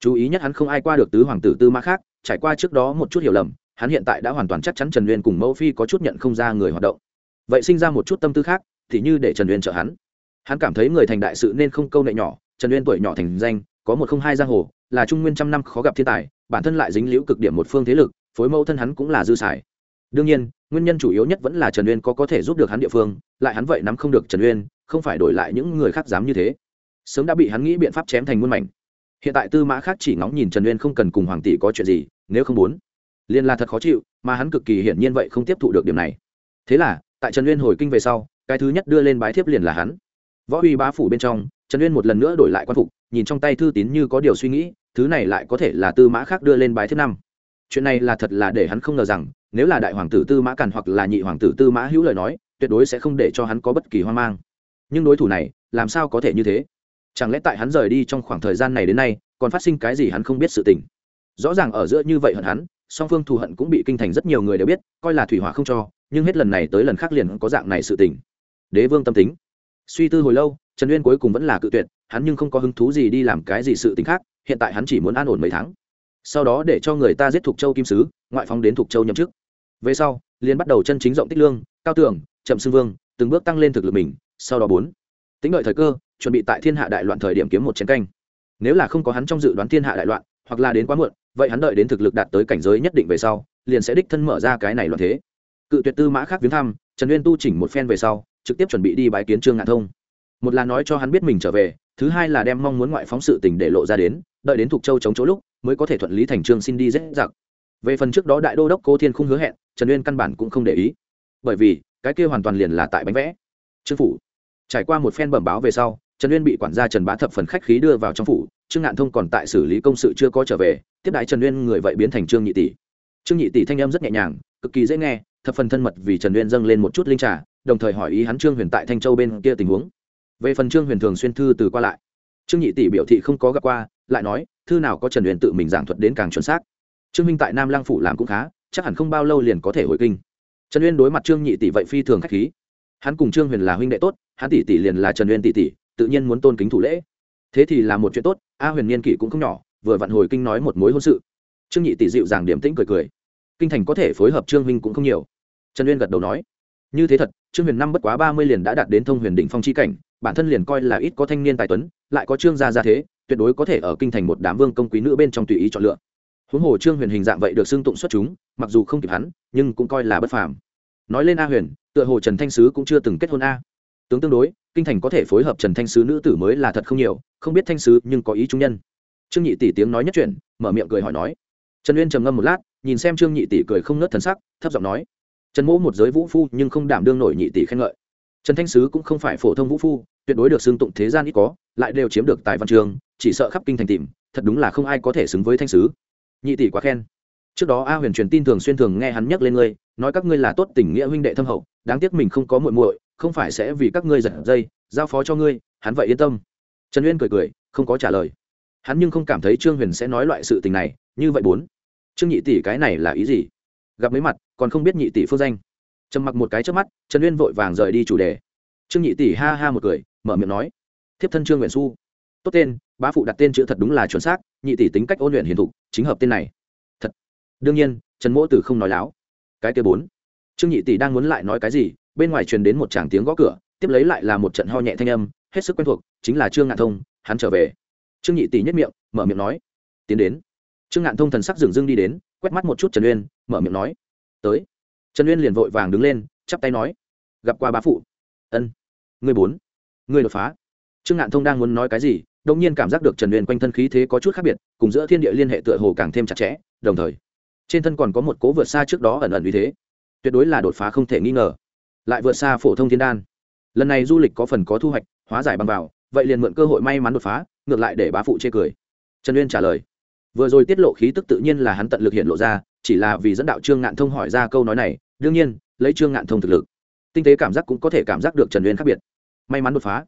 [SPEAKER 1] Chú ý nhất hắn không ai qua được tứ hoàng tử tư mã khác, trải qua trước đó một chút hiểu lầm, hắn hiện tại đã hoàn toàn chắc chắn trần uyên cùng mẫu phi có chút nhận không ra người hoạt động. Vậy sinh ra một chút tâm tư khác, thì như để trần uyên trợ hắn. Hắn cảm thấy người thành đại sự nên không câu nệ nhỏ, trần uyên tuổi nhỏ thành danh, có một không hai giang hồ, là trung nguyên trăm năm khó gặp thiên tài, bản thân lại dính liễu cực điểm một phương thế lực phối mẫu thân hắn cũng là dư xài. Đương nhiên, nguyên nhân chủ yếu nhất vẫn là trần uyên có có thể giúp được hắn địa phương, lại hắn vậy nắm không được trần uyên, không phải đổi lại những người khác dám như thế. Sớm đã bị hắn nghĩ biện pháp chém thành muôn mảnh. Hiện tại tư mã khác chỉ ngóng nhìn trần uyên không cần cùng hoàng tỷ có chuyện gì, nếu không muốn liên là thật khó chịu, mà hắn cực kỳ hiển nhiên vậy không tiếp thụ được điểm này. Thế là, tại trần uyên hồi kinh về sau, cái thứ nhất đưa lên bái thiếp liền là hắn. Võ uy bá phủ bên trong, trần uyên một lần nữa đổi lại quan phục, nhìn trong tay thư tín như có điều suy nghĩ, thứ này lại có thể là tư mã khác đưa lên bái thiếp năm chuyện này là thật là để hắn không ngờ rằng, nếu là đại hoàng tử tư mã càn hoặc là nhị hoàng tử tư mã hữu lời nói, tuyệt đối sẽ không để cho hắn có bất kỳ hoang mang. Nhưng đối thủ này, làm sao có thể như thế? Chẳng lẽ tại hắn rời đi trong khoảng thời gian này đến nay, còn phát sinh cái gì hắn không biết sự tình? Rõ ràng ở giữa như vậy hận hắn, song phương thù hận cũng bị kinh thành rất nhiều người đều biết, coi là thủy hỏa không cho, nhưng hết lần này tới lần khác liền có dạng này sự tình. Đế vương tâm tính. Suy tư hồi lâu, trần uyên cuối cùng vẫn là cự tuyệt, hắn nhưng không có hứng thú gì đi làm cái gì sự tình khác, hiện tại hắn chỉ muốn an ổn mấy tháng sau đó để cho người ta giết thục châu kim sứ, ngoại phóng đến thục châu nhậm chức. Về sau liên bắt đầu chân chính rộng tích lương, cao tường, chậm xưng vương, từng bước tăng lên thực lực mình, sau đó bốn. Tính đợi thời cơ, chuẩn bị tại thiên hạ đại loạn thời điểm kiếm một chiến canh. Nếu là không có hắn trong dự đoán thiên hạ đại loạn, hoặc là đến quá muộn, vậy hắn đợi đến thực lực đạt tới cảnh giới nhất định về sau, liền sẽ đích thân mở ra cái này loạn thế. Cự tuyệt tư mã khác viếng thăm, trần uyên tu chỉnh một phen về sau, trực tiếp chuẩn bị đi bái kiến trương ngạn thông. Một là nói cho hắn biết mình trở về, thứ hai là đem mong muốn ngoại phóng sự tình để lộ ra đến, đợi đến thuộc châu chống chỗ lúc mới có thể thuận lý thành trương xin đi dễ dặc. Về phần trước đó đại đô đốc cố thiên không hứa hẹn, trần uyên căn bản cũng không để ý. Bởi vì, cái kia hoàn toàn liền là tại bánh vẽ. Trương phủ. Trải qua một phen bẩm báo về sau, trần uyên bị quản gia trần bá thập phần khách khí đưa vào trong phủ, trương ngạn thông còn tại xử lý công sự chưa có trở về, tiếp đại trần uyên người vậy biến thành trương nhị tỷ. Trương nhị tỷ thanh em rất nhẹ nhàng, cực kỳ dễ nghe, thập phần thân mật vì trần uyên dâng lên một chút linh trà, đồng thời hỏi ý hắn trương huyền tại thanh châu bên kia tình huống. Về phần trương huyền thường xuyên thư từ qua lại, trương nhị tỷ biểu thị không có gặp qua, lại nói thư nào có trần huyền tự mình giảng thuật đến càng chuẩn xác. Trương minh tại nam lăng phủ làm cũng khá, chắc hẳn không bao lâu liền có thể hồi kinh. Trần uyên đối mặt trương nhị tỷ vậy phi thường k h á c h khí. Hắn cùng trương huyền là huynh đệ tốt, hắn tỷ tỷ liền là trần uyên tỷ tỷ, tự nhiên muốn tôn kính thủ lễ. Thế thì là một chuyện tốt, a huyền niên kỷ cũng không nhỏ, vừa vặn hồi kinh nói một mối hôn sự. Trương nhị tỷ dịu dàng điểm tĩnh cười cười. Kinh thành có thể phối hợp trương huynh cũng không nhiều. Trần uyên gật đầu nói. Như thế thật, trương huyền năm bất quá ba mươi liền đã đạt đến thông huyền đỉnh phong c h i cảnh, bản thân liền coi là ít có thanh niên tài tuấn, lại có trương gia gia thế tuyệt đối có thể ở kinh thành một đám vương công quý nữ bên trong tùy ý chọn lựa. Huống hồ trương huyền hình dạng vậy được xưng tụng xuất chúng, mặc dù không kịp hắn, nhưng cũng coi là bất phàm. Nói lên a huyền, tựa hồ trần thanh sứ cũng chưa từng kết hôn a. Tướng tương đối, kinh thành có thể phối hợp trần thanh sứ nữ tử mới là thật không nhiều, không biết thanh sứ nhưng có ý trung nhân. Trương nhị tỷ tiếng nói nhất chuyện mở miệng cười hỏi nói. Trần uyên trầm ngâm một lát, nhìn xem trương nhị tỷ cười không nớt thần sắc, thấp giọng nói. Trần mỗ một giới vũ phu nhưng không đảm đương nổi nhị tỷ khen ngợi. Trần thanh sứ cũng không phải phổ thông vũ phu, tuyệt đối được xưng tụng thế gian ít có, lại đều chiếm được tài văn trường chỉ sợ khắp kinh thành tìm, thật đúng là không ai có thể xứng với thanh sứ. Nhị tỷ quá khen. Trước đó a huyền truyền tin thường xuyên thường nghe hắn nhắc lên ngươi, nói các ngươi là tốt tình nghĩa huynh đệ thâm hậu, đáng tiếc mình không có muội muội, không phải sẽ vì các ngươi giật dây, giao phó cho ngươi, hắn vậy yên tâm. Trần uyên cười cười, không có trả lời. Hắn nhưng không cảm thấy trương huyền sẽ nói loại sự tình này, như vậy bốn. Trương nhị tỷ cái này là ý gì? Gặp mấy mặt, còn không biết nhị tỷ phương danh. Trầm mặc một cái trước mắt, trần uyên vội vàng rời đi chủ đề. Trương nhị tỷ ha ha một cười, mở miệng nói. Thiếp thân trương nguyện xu. Tốt tên bá phụ đặt tên chữ thật đúng là chuẩn xác, nhị tỷ tính cách ôn luyện hiền thục, chính hợp tên này. Thật. Đương nhiên, trần mỗ tử không nói láo. Cái kia bốn. Trương nhị tỷ đang muốn lại nói cái gì, bên ngoài truyền đến một tràng tiếng gõ cửa, tiếp lấy lại là một trận ho nhẹ thanh âm, hết sức quen thuộc, chính là trương ngạn thông, hắn trở về. Trương nhị tỷ nhất miệng, mở miệng nói. Tiến đến. Trương ngạn thông thần sắc dừng dưng đi đến, quét mắt một chút trần uyên, mở miệng nói. Tới. Trần uyên liền vội vàng đứng lên, chắp tay nói. Gặp qua bá phụ. Ân. Người bốn. Người đột phá. Trương ngạn thông đang muốn nói cái gì đông nhiên cảm giác được trần uyên quanh thân khí thế có chút khác biệt, cùng giữa thiên địa liên hệ tựa hồ càng thêm chặt chẽ, đồng thời, trên thân còn có một cố vượt xa trước đó ẩn ẩn uy thế. Tuyệt đối là đột phá không thể nghi ngờ. Lại vượt xa phổ thông thiên đan. Lần này du lịch có phần có thu hoạch, hóa giải bằng vào, vậy liền mượn cơ hội may mắn đột phá, ngược lại để bá phụ chê cười. Trần uyên trả lời. Vừa rồi tiết lộ khí tức tự nhiên là hắn tận lực hiện lộ ra, chỉ là vì dẫn đạo trương ngạn thông hỏi ra câu nói này, đương nhiên, lấy trương ngạn thông thực lực, tinh tế cảm giác cũng có thể cảm giác được trần uyên khác biệt. May mắn đột phá.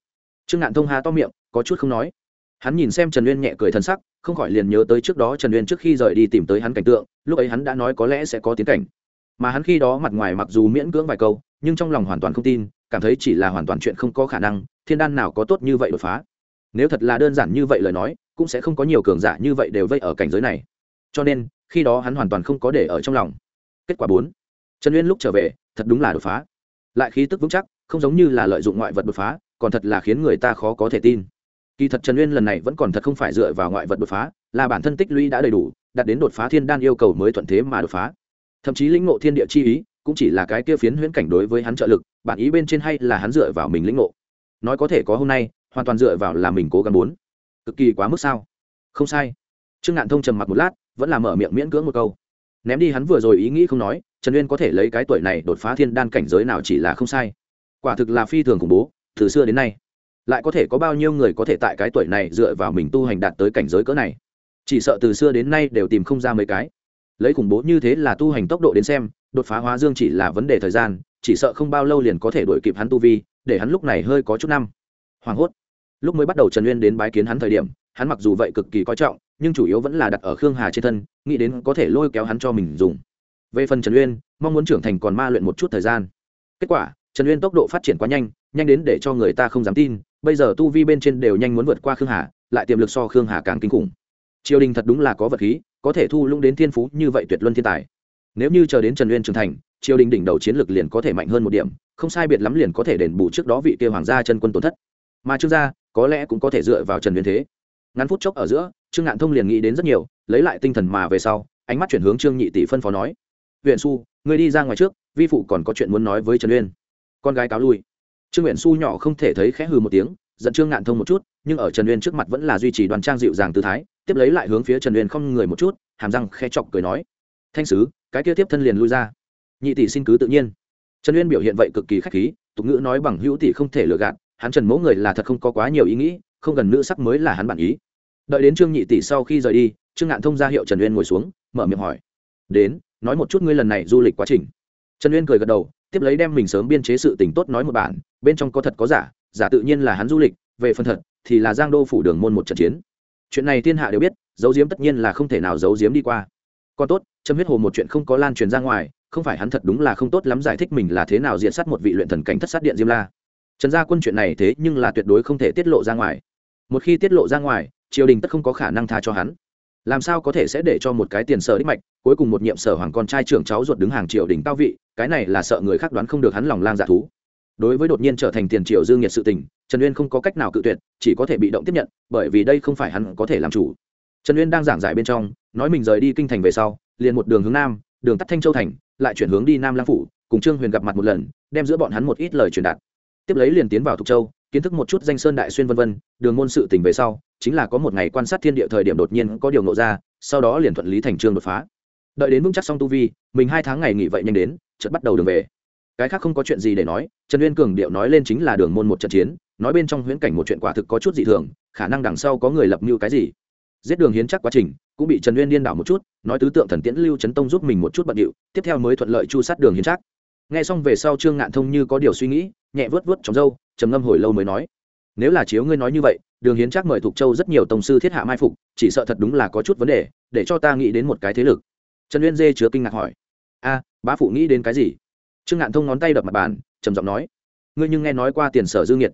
[SPEAKER 1] Trương ngạn thông hà to miệng, có chút không nói hắn nhìn xem trần uyên nhẹ cười thân sắc, không khỏi liền nhớ tới trước đó trần uyên trước khi rời đi tìm tới hắn cảnh tượng, lúc ấy hắn đã nói có lẽ sẽ có tiến cảnh. Mà hắn khi đó mặt ngoài mặc dù miễn cưỡng vài câu, nhưng trong lòng hoàn toàn không tin, cảm thấy chỉ là hoàn toàn chuyện không có khả năng, thiên đan nào có tốt như vậy đột phá. Nếu thật là đơn giản như vậy lời nói, cũng sẽ không có nhiều cường giả như vậy đều vây ở cảnh giới này. Cho nên, khi đó hắn hoàn toàn không có để ở trong lòng. Kết quả bốn. Trần uyên lúc trở về, thật đúng là đột phá. Lại khí tức vững chắc, không giống như là lợi dụng ngoại vật đột phá, còn thật là khiến người ta khó có thể tin kỳ thật trần uyên lần này vẫn còn thật không phải dựa vào ngoại vật đột phá, là bản thân tích lũy đã đầy đủ, đạt đến đột phá thiên đan yêu cầu mới thuận thế mà đột phá. Thậm chí lĩnh ngộ thiên địa chi ý, cũng chỉ là cái kia phiến huyễn cảnh đối với hắn trợ lực, bản ý bên trên hay là hắn dựa vào mình lĩnh ngộ. Nói có thể có hôm nay, hoàn toàn dựa vào là mình cố gắng muốn. Cực kỳ quá mức sao? Không sai. Trương ngạn thông trầm mặc một lát, vẫn là mở miệng miễn cưỡng một câu. Ném đi hắn vừa rồi ý nghĩ không nói, trần uyên có thể lấy cái tuổi này đột phá thiên đan cảnh giới nào chỉ là không sai. Quả thực là phi thường khủng bố, từ xưa đến nay lại có thể có bao nhiêu người có thể tại cái tuổi này dựa vào mình tu hành đạt tới cảnh giới cỡ này? Chỉ sợ từ xưa đến nay đều tìm không ra mấy cái. Lấy khủng bố như thế là tu hành tốc độ đến xem, đột phá hóa dương chỉ là vấn đề thời gian, chỉ sợ không bao lâu liền có thể đuổi kịp hắn tu vi, để hắn lúc này hơi có chút năm. Hoảng hốt. Lúc mới bắt đầu trần uyên đến bái kiến hắn thời điểm, hắn mặc dù vậy cực kỳ coi trọng, nhưng chủ yếu vẫn là đặt ở khương hà trên thân, nghĩ đến có thể lôi kéo hắn cho mình dùng. Về phần trần uyên, mong muốn trưởng thành còn ma luyện một chút thời gian. Kết quả, trần uyên tốc độ phát triển quá nhanh nhanh đến để cho người ta không dám tin bây giờ tu vi bên trên đều nhanh muốn vượt qua khương hà, lại tiềm lực so khương hà càng kinh khủng. Triều đình thật đúng là có vật khí, có thể thu lũng đến thiên phú như vậy tuyệt luân thiên tài. Nếu như chờ đến trần uyên trưởng thành, triều đình đỉnh đầu chiến lực liền có thể mạnh hơn một điểm, không sai biệt lắm liền có thể đền bù trước đó vị kia hoàng gia chân quân tổn thất. Mà trương gia, có lẽ cũng có thể dựa vào trần uyên thế. Ngắn phút chốc ở giữa, trương ngạn thông liền nghĩ đến rất nhiều, lấy lại tinh thần mà về sau, ánh mắt chuyển hướng trương nhị tỷ phân phó nói huyện su người đi ra ngoài trước, vi phụ còn có chuyện muốn nói với trần uyên. Con gái cáo lui trương nguyện su nhỏ không thể thấy khẽ hừ một tiếng dẫn trương ngạn thông một chút, nhưng ở trần uyên trước mặt vẫn là duy trì đoàn trang dịu dàng tư thái, tiếp lấy lại hướng phía trần uyên không người một chút, hàm răng khe chọc cười nói, thanh sứ, cái kia tiếp thân liền lui ra. Nhị tỷ xin cứ tự nhiên. Trần uyên biểu hiện vậy cực kỳ khách khí, tục ngữ nói bằng hữu tỷ không thể lừa gạt, hắn trần mẫu người là thật không có quá nhiều ý nghĩ, không gần nữ sắc mới là hắn bản ý. Đợi đến trương nhị tỷ sau khi rời đi, trương ngạn thông ra hiệu trần uyên ngồi xuống, mở miệng hỏi, đến, nói một chút ngươi lần này du lịch quá trình. Trần uyên cười gật đầu, tiếp lấy đem mình sớm biên chế sự tình tốt nói một bản bên trong có thật có giả giả tự nhiên là hắn du lịch, về phần thật, thì là giang đô phủ đường môn một trận chiến. Chuyện này thiên hạ đều biết, giấu diếm tất nhiên là không thể nào giấu diếm đi qua. Còn tốt châm huyết hồ một chuyện không có lan truyền ra ngoài, không phải hắn thật đúng là không tốt lắm giải thích mình là thế nào diện sát một vị luyện thần cảnh thất sát điện diêm la. Trần gia quân chuyện này thế nhưng là tuyệt đối không thể tiết lộ ra ngoài. Một khi tiết lộ ra ngoài, triều đình tất không có khả năng tha cho hắn. Làm sao có thể sẽ để cho một cái tiền sở đích mạch, cuối cùng một nhiệm sở hoàng con trai trưởng cháu ruột đứng hàng triều đình cao vị, cái này là sợ người khác đoán không được hắn lòng lang dạ thú đối với đột nhiên trở thành tiền triều dương nhiệt sự tình, trần uyên không có cách nào cự tuyệt, chỉ có thể bị động tiếp nhận, bởi vì đây không phải hắn có thể làm chủ. Trần uyên đang giảng giải bên trong, nói mình rời đi kinh thành về sau, liền một đường hướng nam, đường tắt thanh châu thành, lại chuyển hướng đi nam lang phủ, cùng trương huyền gặp mặt một lần, đem giữa bọn hắn một ít lời truyền đạt. Tiếp lấy liền tiến vào thục châu, kiến thức một chút danh sơn đại xuyên vân vân, đường môn sự tình về sau, chính là có một ngày quan sát thiên địa thời điểm đột nhiên có điều nộ ra, sau đó liền thuận lý thành trương đột phá. Đợi đến vững chắc xong tu vi, mình hai tháng ngày nghỉ vậy nhanh đến, chợt bắt đầu đường về cái khác không có chuyện gì để nói, trần uyên cường điệu nói lên chính là đường môn một trận chiến, nói bên trong huyễn cảnh một chuyện quả thực có chút dị thường, khả năng đằng sau có người lập mưu cái gì. Giết đường hiến chắc quá trình, cũng bị trần uyên điên đảo một chút, nói tứ tượng thần tiễn lưu trấn tông giúp mình một chút bận điệu, tiếp theo mới thuận lợi chu sát đường hiến chắc. Nghe xong về sau trương ngạn thông như có điều suy nghĩ, nhẹ vớt vớt trong râu trầm ngâm hồi lâu mới nói, nếu là chiếu ngươi nói như vậy, đường hiến chắc mời thục châu rất nhiều tổng sư thiết hạ mai phục, chỉ sợ thật đúng là có chút vấn đề, để cho ta nghĩ đến một cái thế lực. Trần uyên dê chứa kinh ngạc hỏi, a, bá phụ nghĩ đến cái gì? Trương ngạn thông ngón tay đập mặt bàn, trầm giọng nói, ngươi nhưng nghe nói qua tiền sở dương nhiệt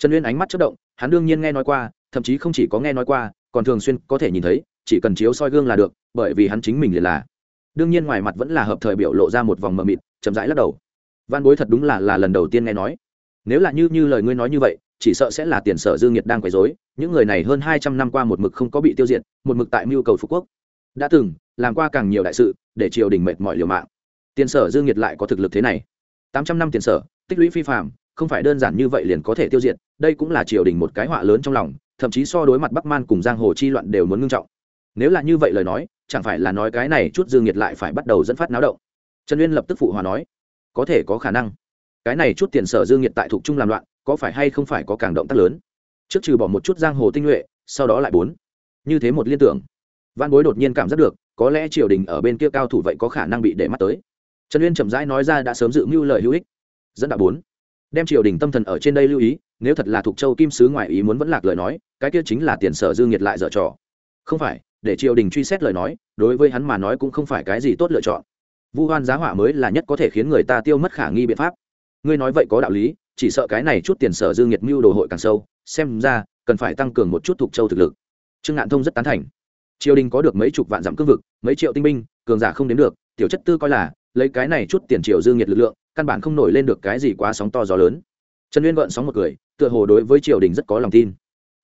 [SPEAKER 1] trần uyên ánh mắt chất động, hắn đương nhiên nghe nói qua, thậm chí không chỉ có nghe nói qua, còn thường xuyên có thể nhìn thấy, chỉ cần chiếu soi gương là được, bởi vì hắn chính mình liền là. Đương nhiên ngoài mặt vẫn là hợp thời biểu lộ ra một vòng mờ mịt, chậm rãi lắc đầu. Văn bối thật đúng là là lần đầu tiên nghe nói. Nếu là như như lời ngươi nói như vậy, chỉ sợ sẽ là tiền sở dương nhiệt đang quấy rối, những người này hơn hai trăm năm qua một mực không có bị tiêu diệt, một mực tại mưu cầu phú quốc. Đã từng, làm qua càng nhiều đại sự, để triều đình mệt mỏi liều mạng tiền sở dương nhiệt lại có thực lực thế này. Tám trăm năm tiền sở, tích lũy phi phạm không phải đơn giản như vậy liền có thể tiêu diệt, đây cũng là triều đình một cái họa lớn trong lòng, thậm chí so đối mặt bắc man cùng giang hồ chi loạn đều muốn ngưng trọng. Nếu là như vậy lời nói, chẳng phải là nói cái này chút dương nhiệt lại phải bắt đầu dẫn phát náo động? Trần uyên lập tức phụ hòa nói, có thể có khả năng. Cái này chút tiền sở dương nhiệt tại thuộc trung làm loạn, có phải hay không phải có càng động tác lớn? Trước trừ bỏ một chút giang hồ tinh nhuệ, sau đó lại bốn. Như thế một liên tưởng văn bối đột nhiên cảm giác được, có lẽ triều đình ở bên kia cao thủ vậy có khả năng bị để mắt tới trần uyên chậm rãi nói ra đã sớm dự mưu lời hữu ích. Dẫn đạo bốn. Đem triều đình tâm thần ở trên đây lưu ý, nếu thật là thuộc châu kim sứ ngoại ý muốn vẫn lạc lời nói, cái kia chính là tiền sở dương nhiệt lại dở trò. Không phải, để triều đình truy xét lời nói, đối với hắn mà nói cũng không phải cái gì tốt lựa chọn. Vu hoan giá hỏa mới là nhất có thể khiến người ta tiêu mất khả nghi biện pháp. Ngươi nói vậy có đạo lý, chỉ sợ cái này chút tiền sở dương nhiệt mưu đồ hội càng sâu, xem ra, cần phải tăng cường một chút thuộc châu thực lực. Trương ngạn thông rất tán thành. Triều đình có được mấy chục vạn dặm cương vực, mấy triệu tinh binh, cường giả không đến được, tiểu chất tư coi là lấy cái này chút tiền triều dương nhiệt lực lượng, căn bản không nổi lên được cái gì quá sóng to gió lớn. Trần uyên gợn sóng một cười, tựa hồ đối với triều đình rất có lòng tin.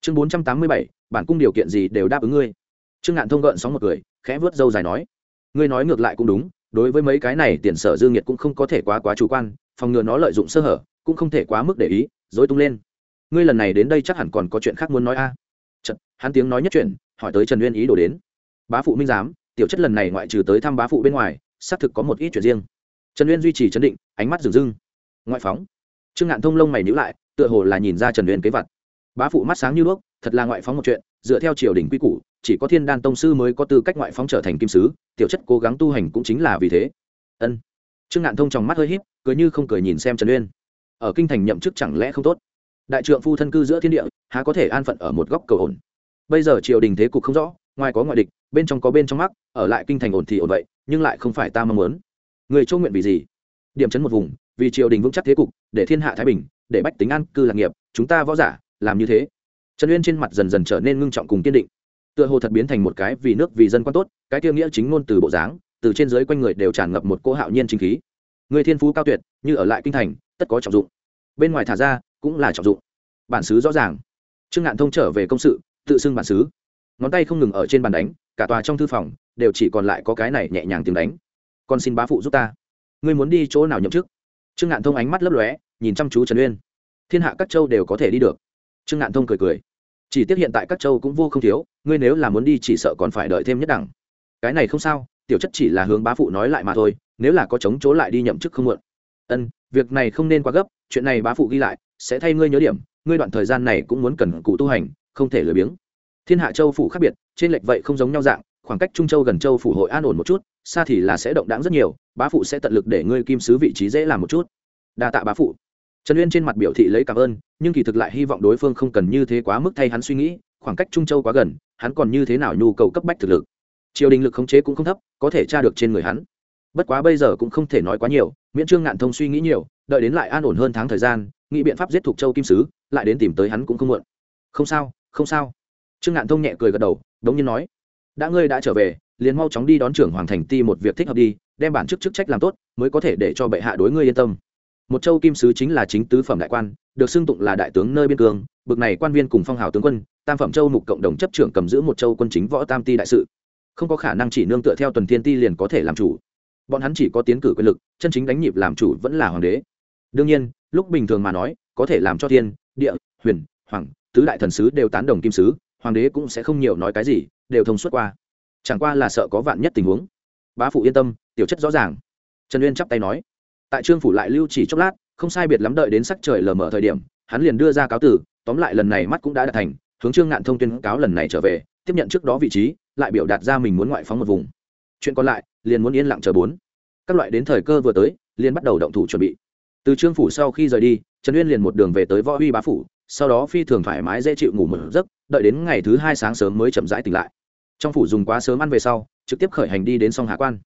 [SPEAKER 1] Chương bốn trăm tám mươi bảy, bản cung điều kiện gì đều đáp ứng ngươi. Trương ngạn thông gợn sóng một cười, khẽ vớt dâu dài nói, ngươi nói ngược lại cũng đúng, đối với mấy cái này tiền sở dương nhiệt cũng không có thể quá quá chủ quan, phòng ngừa nó lợi dụng sơ hở, cũng không thể quá mức để ý, dối tung lên. Ngươi lần này đến đây chắc hẳn còn có chuyện khác muốn nói a. À. Hắn tiếng nói nhất chuyện hỏi tới trần uyên ý đồ đến. Bá phụ minh giám, tiểu chất lần này ngoại trừ tới thăm bá phụ bên ngoài xác thực có một ít chuyện riêng. Trần uyên duy trì chấn định, ánh mắt rừng rưng. Ngoại phóng. Trương ngạn thông lông mày nhữ lại, tựa hồ là nhìn ra trần uyên kế vật. Bá phụ mắt sáng như đuốc, thật là ngoại phóng một chuyện, dựa theo triều đình quy củ, chỉ có thiên đan tông sư mới có tư cách ngoại phóng trở thành kim sứ, tiểu chất cố gắng tu hành cũng chính là vì thế. Ân. Trương ngạn thông trong mắt hơi h í p cười như không cười nhìn xem trần uyên. Ở kinh thành nhậm chức chẳng lẽ không tốt? Đại trượng phu thân cư giữa thiên địa, há có thể an phận ở một góc cầu ổn? Bây giờ triều đình thế cục không rõ, ngoài có ngoại địch, bên trong có bên trong mắc, ở lại kinh thành ổn thì ổn vậy nhưng lại không phải ta mong muốn. Người châu nguyện vì gì? Điểm chấn một vùng, vì triều đình vững chắc thế cục, để thiên hạ thái bình, để bách tính an cư lạc nghiệp, chúng ta võ giả, làm như thế. Trần uyên trên mặt dần dần trở nên ngưng trọng cùng kiên định. Tựa hồ thật biến thành một cái vì nước vì dân quan tốt, cái tiêu nghĩa chính ngôn từ bộ dáng, từ trên dưới quanh người đều tràn ngập một cỗ hạo nhiên chính khí. Người thiên phú cao tuyệt, như ở lại kinh thành, tất có trọng dụng. Bên ngoài thả ra, cũng là trọng dụng. Bản xứ rõ ràng. Trương ngạn thông trở về công sự, tự xưng bản xứ. Ngón tay không ngừng ở trên bàn đánh, cả tòa trong thư phòng đều chỉ còn lại có cái này nhẹ nhàng tiếng đánh. Con xin bá phụ giúp ta. Ngươi muốn đi chỗ nào nhậm chức? Trương ngạn thông ánh mắt lấp lóe, nhìn chăm chú trần uyên. Thiên hạ các châu đều có thể đi được. Trương ngạn thông cười cười. Chỉ tiếc hiện tại các châu cũng vô không thiếu, ngươi nếu là muốn đi chỉ sợ còn phải đợi thêm nhất đẳng. Cái này không sao, tiểu chất chỉ là hướng bá phụ nói lại mà thôi, nếu là có chống chỗ lại đi nhậm chức không muộn. Ân, việc này không nên quá gấp, chuyện này bá phụ ghi lại, sẽ thay ngươi nhớ điểm, ngươi đoạn thời gian này cũng muốn cần cụ tu hành, không thể lười biếng. Thiên hạ châu phụ khác biệt, trên lệch vậy không giống nhau dạng khoảng cách trung châu gần châu phủ hội an ổn một chút, xa thì là sẽ động đáng rất nhiều, bá phụ sẽ tận lực để ngươi kim sứ vị trí dễ làm một chút. Đa tạ bá phụ. Trần uyên trên mặt biểu thị lấy cảm ơn, nhưng kỳ thực lại hy vọng đối phương không cần như thế quá mức thay hắn suy nghĩ, khoảng cách trung châu quá gần, hắn còn như thế nào nhu cầu cấp bách thực lực. Triều đình lực khống chế cũng không thấp, có thể tra được trên người hắn. Bất quá bây giờ cũng không thể nói quá nhiều, miễn trương ngạn thông suy nghĩ nhiều, đợi đến lại an ổn hơn tháng thời gian, nghĩ biện pháp giết thục châu kim sứ, lại đến tìm tới hắn cũng không muộn. Không sao không sao. Trương ngạn thông nhẹ cười gật đầu, đống nhiên nói đã ngươi đã trở về, liền mau chóng đi đón trưởng hoàng thành ti một việc thích hợp đi, đem bản chức chức trách làm tốt, mới có thể để cho bệ hạ đối ngươi yên tâm. Một châu kim sứ chính là chính tứ phẩm đại quan, được xưng tụng là đại tướng nơi biên cương, bực này quan viên cùng phong hào tướng quân, tam phẩm châu mục cộng đồng chấp trưởng cầm giữ một châu quân chính võ tam ti đại sự. Không có khả năng chỉ nương tựa theo tuần thiên ti liền có thể làm chủ. Bọn hắn chỉ có tiến cử quyền lực, chân chính đánh nhịp làm chủ vẫn là hoàng đế. Đương nhiên, lúc bình thường mà nói, có thể làm cho thiên, địa, huyền, hoàng, tứ đại thần sứ đều tán đồng kim sứ, hoàng đế cũng sẽ không nhiều nói cái gì đều thông suốt qua. Chẳng qua là sợ có vạn nhất tình huống. Bá phụ yên tâm, tiểu chất rõ ràng. Trần uyên chắp tay nói. Tại trương phủ lại lưu chỉ chốc lát, không sai biệt lắm đợi đến sắc trời lờ mở thời điểm, hắn liền đưa ra cáo tử, tóm lại lần này mắt cũng đã đạt thành, hướng trương ngạn thông tuyên cáo lần này trở về, tiếp nhận trước đó vị trí, lại biểu đạt ra mình muốn ngoại phóng một vùng. Chuyện còn lại, liền muốn yên lặng chờ bốn. Các loại đến thời cơ vừa tới, liền bắt đầu động thủ chuẩn bị. Từ trương phủ sau khi rời đi, trần uyên liền một đường về tới võ huy bá phủ, sau đó phi thường thoải mái dễ chịu ngủ một giấc, đợi đến ngày thứ hai sáng sớm mới chậm rãi tỉnh lại trong phủ dùng quá sớm ăn về sau, trực tiếp khởi hành đi đến song hạ quan.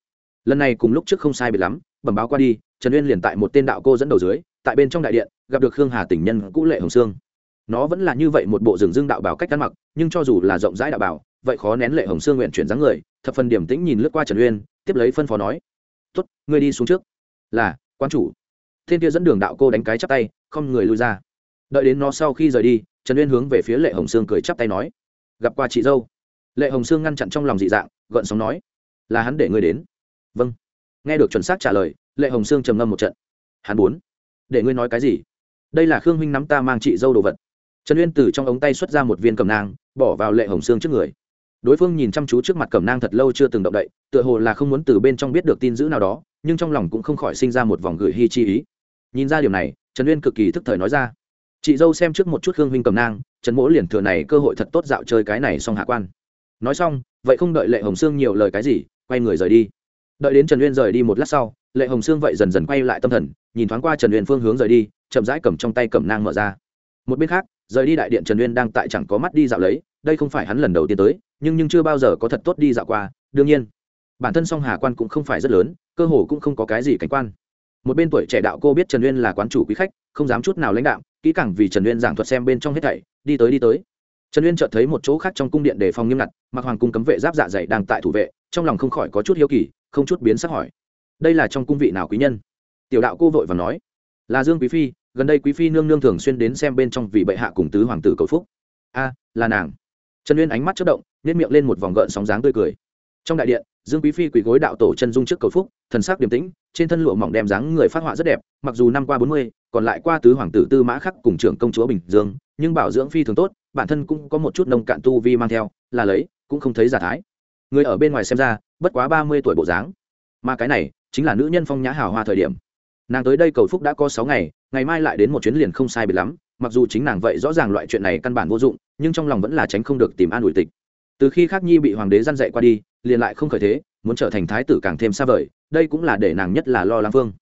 [SPEAKER 1] Lần này cùng lúc trước không sai biệt lắm, bẩm báo qua đi, trần uyên liền tại một tên đạo cô dẫn đầu dưới, tại bên trong đại điện, gặp được khương hà tỉnh nhân cũ lệ hồng sương. Nó vẫn là như vậy một bộ rừng dương đạo bảo cách ăn mặc, nhưng cho dù là rộng rãi đạo bảo, vậy khó nén lệ hồng sương nguyện chuyển dáng người, thập phần điểm tĩnh nhìn lướt qua trần uyên, tiếp lấy phân phó nói tuất ngươi đi xuống trước. Là, quan chủ. Thiên kia dẫn đường đạo cô đánh cái chắp tay, không người lui ra. Đợi đến nó sau khi rời đi, trần uyên hướng về phía lệ hồng sương cười chắp tay nói, gặp qua chị dâu lệ hồng sương ngăn chặn trong lòng dị dạng, gợn sóng nói, là hắn để ngươi đến. Vâng. Nghe được chuẩn xác trả lời, lệ hồng sương trầm ngâm một trận. Hắn muốn để ngươi nói cái gì? Đây là khương huynh nắm ta mang chị dâu đồ vật. Trần uyên từ trong ống tay xuất ra một viên cầm nang, bỏ vào lệ hồng sương trước người. Đối phương nhìn chăm chú trước mặt cầm nang thật lâu chưa từng động đậy, tựa hồ là không muốn từ bên trong biết được tin dữ nào đó, nhưng trong lòng cũng không khỏi sinh ra một vòng gửi hy chi ý. Nhìn ra điều này, trần uyên cực kỳ thức thời nói ra, chị dâu xem trước một chút khương huynh cầm nang, trần mỗ liền thừa này cơ hội thật tốt dạo chơi cái này xong hạ quan nói xong, vậy không đợi lệ hồng sương nhiều lời cái gì, quay người rời đi. Đợi đến trần uyên rời đi một lát sau, lệ hồng sương vậy dần dần quay lại tâm thần, nhìn thoáng qua trần uyên phương hướng rời đi, chậm rãi cầm trong tay cầm nang mở ra. Một bên khác, rời đi đại điện trần uyên đang tại chẳng có mắt đi dạo lấy, đây không phải hắn lần đầu tiên tới, nhưng nhưng chưa bao giờ có thật tốt đi dạo qua, đương nhiên. Bản thân song hà quan cũng không phải rất lớn, cơ hồ cũng không có cái gì cảnh quan. Một bên tuổi trẻ đạo cô biết trần uyên là quán chủ quý khách, không dám chút nào lãnh đạo, kỹ càng vì trần uyên giảng thuật xem bên trong hết thảy, đi tới đi tới trần uyên chợt thấy một chỗ khác trong cung điện đề phòng nghiêm ngặt mặc hoàng cung cấm vệ giáp dạ dày đang tại thủ vệ, trong lòng không khỏi có chút hiếu kỳ, không chút biến sắc hỏi. Đây là trong cung vị nào quý nhân? Tiểu đạo cô vội và nói. Là dương quý phi, gần đây quý phi nương nương thường xuyên đến xem bên trong vị bệ hạ cùng tứ hoàng tử cầu phúc. A, là nàng. Trần uyên ánh mắt chất động nhét miệng lên một vòng gợn sóng dáng tươi cười. Trong đại điện, dương quý phi quỳ gối đạo tổ chân dung trước cầu phúc, thần sắc điềm tĩnh, trên thân lụa mỏng đem dáng người phát họa rất đẹp, mặc dù năm qua bốn mươi, còn lại qua tứ hoàng tử tư mã khắc cùng trưởng công chúa bình dương, nhưng bảo dưỡng phi thường tốt bản thân cũng có một chút nông cạn tu vi mang theo, là lấy, cũng không thấy giả thái. Người ở bên ngoài xem ra, bất quá ba mươi tuổi bộ dáng. Mà cái này, chính là nữ nhân phong nhã hào hoa thời điểm. Nàng tới đây cầu phúc đã có sáu ngày ngày mai lại đến một chuyến liền không sai biệt lắm, mặc dù chính nàng vậy rõ ràng loại chuyện này căn bản vô dụng, nhưng trong lòng vẫn là tránh không được tìm an ủi tịch. Từ khi khắc nhi bị hoàng đế g i dạy qua đi, liền lại không khởi thế, muốn trở thành thái tử càng thêm xa vời, đây cũng là để nàng nhất là lo lắng phương.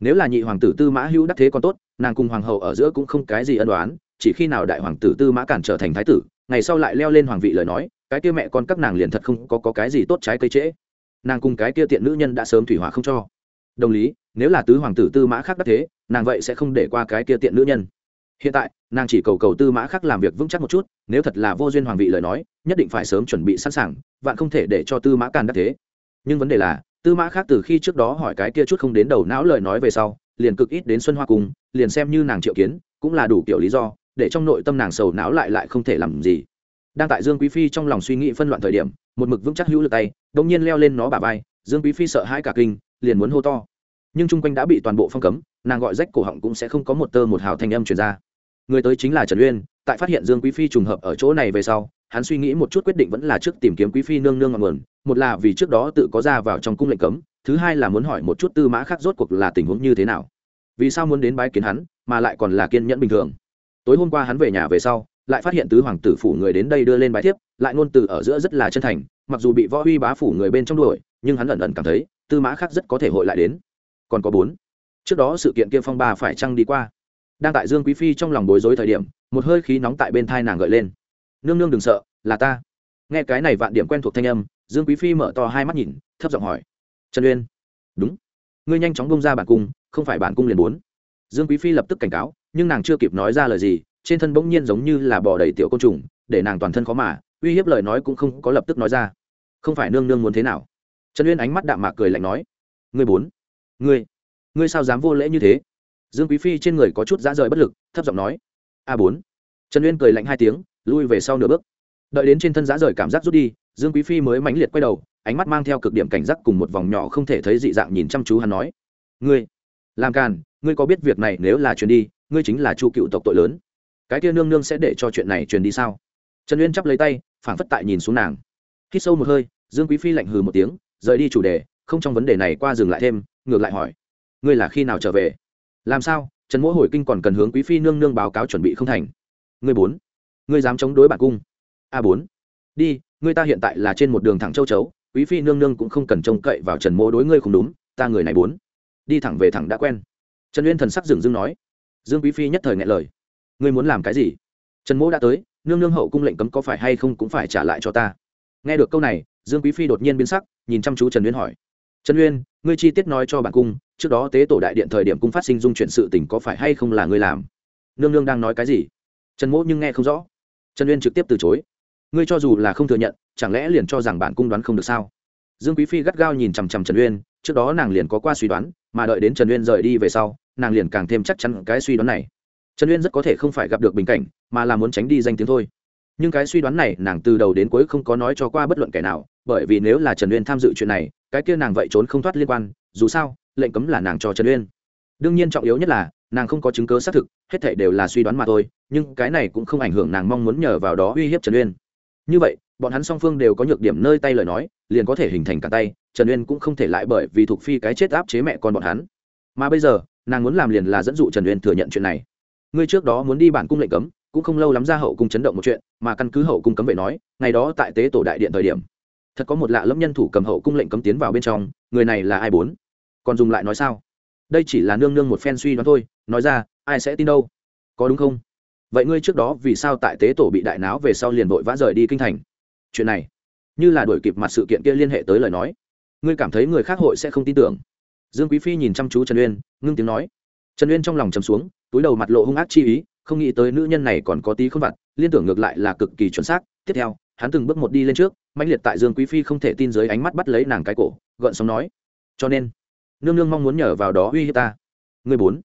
[SPEAKER 1] Nếu là nhị hoàng tử tư mã hữu đắc thế còn tốt, nàng cùng hoàng hậu ở giữa cũng không cái gì ân đoán chỉ khi nào đại hoàng tử tư mã cản trở thành thái tử ngày sau lại leo lên hoàng vị lời nói cái kia mẹ con các nàng liền thật không có, có cái gì tốt trái cây trễ. Nàng cùng cái kia tiện nữ nhân đã sớm thủy hỏa không cho. Đồng lý nếu là tứ hoàng tử tư mã khác đắc thế nàng vậy sẽ không để qua cái kia tiện nữ nhân. Hiện tại nàng chỉ cầu cầu tư mã khác làm việc vững chắc một chút nếu thật là vô duyên hoàng vị lời nói nhất định phải sớm chuẩn bị sẵn sàng vạn không thể để cho tư mã càn đắc thế. Nhưng vấn đề là tư mã khác từ khi trước đó hỏi cái kia chút không đến đầu não lời nói về sau liền cực ít đến xuân hoa cung liền xem như nàng triệu kiến cũng là đủ kiểu lý do để trong nội tâm nàng sầu não lại lại không thể làm gì. Đang tại dương quý phi trong lòng suy nghĩ phân loạn thời điểm, một mực vững chắc hữu lực tay đông nhiên leo lên nó bà vai. Dương quý phi sợ hãi cả kinh, liền muốn hô to. Nhưng chung quanh đã bị toàn bộ phong cấm, nàng gọi rách cổ họng cũng sẽ không có một tơ một hào thanh âm truyền ra. Người tới chính là trần uyên, tại phát hiện dương quý phi trùng hợp ở chỗ này về sau, hắn suy nghĩ một chút quyết định vẫn là trước tìm kiếm quý phi nương nương ngọn nguồn. Một là vì trước đó tự có ra vào trong cung lệnh cấm, thứ hai là muốn hỏi một chút tư mã khác rốt cuộc là tình huống như thế nào. Vì sao muốn đến bái kiến hắn, mà lại còn là kiên nhẫn bình thường? Tối hôm qua hắn về nhà về sau, lại phát hiện tứ hoàng tử phủ người đến đây đưa lên bài thiếp, lại ngôn từ ở giữa rất là chân thành, mặc dù bị võ huy bá phủ người bên trong đuổi, nhưng hắn ẩn ẩn cảm thấy, tư mã khác rất có thể hội lại đến. Còn có bốn. Trước đó sự kiện kia phong ba phải trăng đi qua? Đang tại dương quý phi trong lòng bối rối thời điểm, một hơi khí nóng tại bên thai nàng gợi lên. Nương nương đừng sợ, là ta. Nghe cái này vạn điểm quen thuộc thanh âm, dương quý phi mở to hai mắt nhìn, thấp giọng hỏi. Trần uyên. Đúng. Ngươi nhanh chóng bông ra bản cung, không phải bản cung liền bốn. Dương quý phi lập tức cảnh cáo nhưng nàng chưa kịp nói ra lời gì, trên thân bỗng nhiên giống như là bò đầy tiểu côn trùng, để nàng toàn thân khó mà, uy hiếp lời nói cũng không có lập tức nói ra. Không phải nương nương muốn thế nào? Trần uyên ánh mắt đạm mạc cười lạnh nói, ngươi bốn, ngươi ngươi sao dám vô lễ như thế? Dương quý phi trên người có chút dã rời bất lực, thấp giọng nói, a bốn. Trần uyên cười lạnh hai tiếng, lui về sau nửa bước. Đợi đến trên thân dã rời cảm giác rút đi, dương quý phi mới mãnh liệt quay đầu, ánh mắt mang theo cực điểm cảnh giác cùng một vòng nhỏ không thể thấy dị dạng nhìn chăm chú hắn nói, ngươi, làm càn, ngươi có biết việc này nếu là truyền đi ngươi chính là chu cựu tộc tội lớn. Cái kia nương nương sẽ để cho chuyện này truyền đi sao? Trần uyên chắp lấy tay, phảng phất tại nhìn xuống nàng. Hít sâu một hơi, dương quý phi lạnh hừ một tiếng, rời đi chủ đề, không trong vấn đề này qua dừng lại thêm, ngược lại hỏi, ngươi là khi nào trở về? Làm sao? Trần mỗi hồi kinh còn cần hướng quý phi nương nương báo cáo chuẩn bị không thành. Ngươi bốn, ngươi dám chống đối bản cung? A bốn. Đi, ngươi ta hiện tại là trên một đường thẳng châu chấu, quý phi nương nương cũng không cần trông cậy vào trần mỗ đối ngươi không đúng, ta người này bốn. Đi thẳng về thẳng đã quen. Trần uyên thần sắc dừng dưng nói dương quý phi nhất thời ngại lời. Ngươi muốn làm cái gì? Trần mỗ đã tới, nương nương hậu cung lệnh cấm có phải hay không cũng phải trả lại cho ta. Nghe được câu này, dương quý phi đột nhiên biến sắc, nhìn chăm chú trần uyên hỏi. Trần uyên, ngươi chi tiết nói cho bản cung, trước đó tế tổ đại điện thời điểm cung phát sinh dung chuyện sự tình có phải hay không là ngươi làm? Nương nương đang nói cái gì? Trần mỗ nhưng nghe không rõ. Trần uyên trực tiếp từ chối. Ngươi cho dù là không thừa nhận, chẳng lẽ liền cho rằng bản cung đoán không được sao? Dương quý phi gắt gao nhìn chằm chằm trần uyên, trước đó nàng liền có qua suy đoán, mà đợi đến trần uyên rời đi về sau nàng liền càng thêm chắc chắn cái suy đoán này. Trần uyên rất có thể không phải gặp được bình cảnh, mà là muốn tránh đi danh tiếng thôi. Nhưng cái suy đoán này nàng từ đầu đến cuối không có nói cho qua bất luận kẻ nào, bởi vì nếu là trần uyên tham dự chuyện này, cái kia nàng vậy trốn không thoát liên quan, dù sao, lệnh cấm là nàng cho trần uyên. Đương nhiên trọng yếu nhất là, nàng không có chứng cớ xác thực, hết thảy đều là suy đoán mà thôi, nhưng cái này cũng không ảnh hưởng nàng mong muốn nhờ vào đó uy hiếp trần uyên. Như vậy, bọn hắn song phương đều có nhược điểm nơi tay lời nói, liền có thể hình thành cả tay, trần uyên cũng không thể lại bởi vì thuộc phi cái chết áp chế mẹ con bọn hắn. Mà bây giờ nàng muốn làm liền là dẫn dụ trần uyên thừa nhận chuyện này. Ngươi trước đó muốn đi bản cung lệnh cấm, cũng không lâu lắm ra hậu cung chấn động một chuyện, mà căn cứ hậu cung cấm vệ nói, ngày đó tại tế tổ đại điện thời điểm, thật có một lạ lẫm nhân thủ cầm hậu cung lệnh cấm tiến vào bên trong, người này là ai bốn? Còn dùng lại nói sao? Đây chỉ là nương nương một phen suy đoán thôi, nói ra, ai sẽ tin đâu? Có đúng không? Vậy ngươi trước đó vì sao tại tế tổ bị đại náo về sau liền vội vã rời đi kinh thành? Chuyện này, như là đổi kịp mặt sự kiện kia liên hệ tới lời nói. Ngươi cảm thấy người khác hội sẽ không tin tưởng dương quý phi nhìn chăm chú trần uyên, ngưng tiếng nói. Trần uyên trong lòng chầm xuống, túi đầu mặt lộ hung ác chi ý, không nghĩ tới nữ nhân này còn có tí không vặt, liên tưởng ngược lại là cực kỳ chuẩn xác. Tiếp theo, hắn từng bước một đi lên trước, mãnh liệt tại dương quý phi không thể tin dưới ánh mắt bắt lấy nàng cái cổ, gợn sóng nói. Cho nên, nương nương mong muốn nhờ vào đó uy hiếp ta. Người bốn,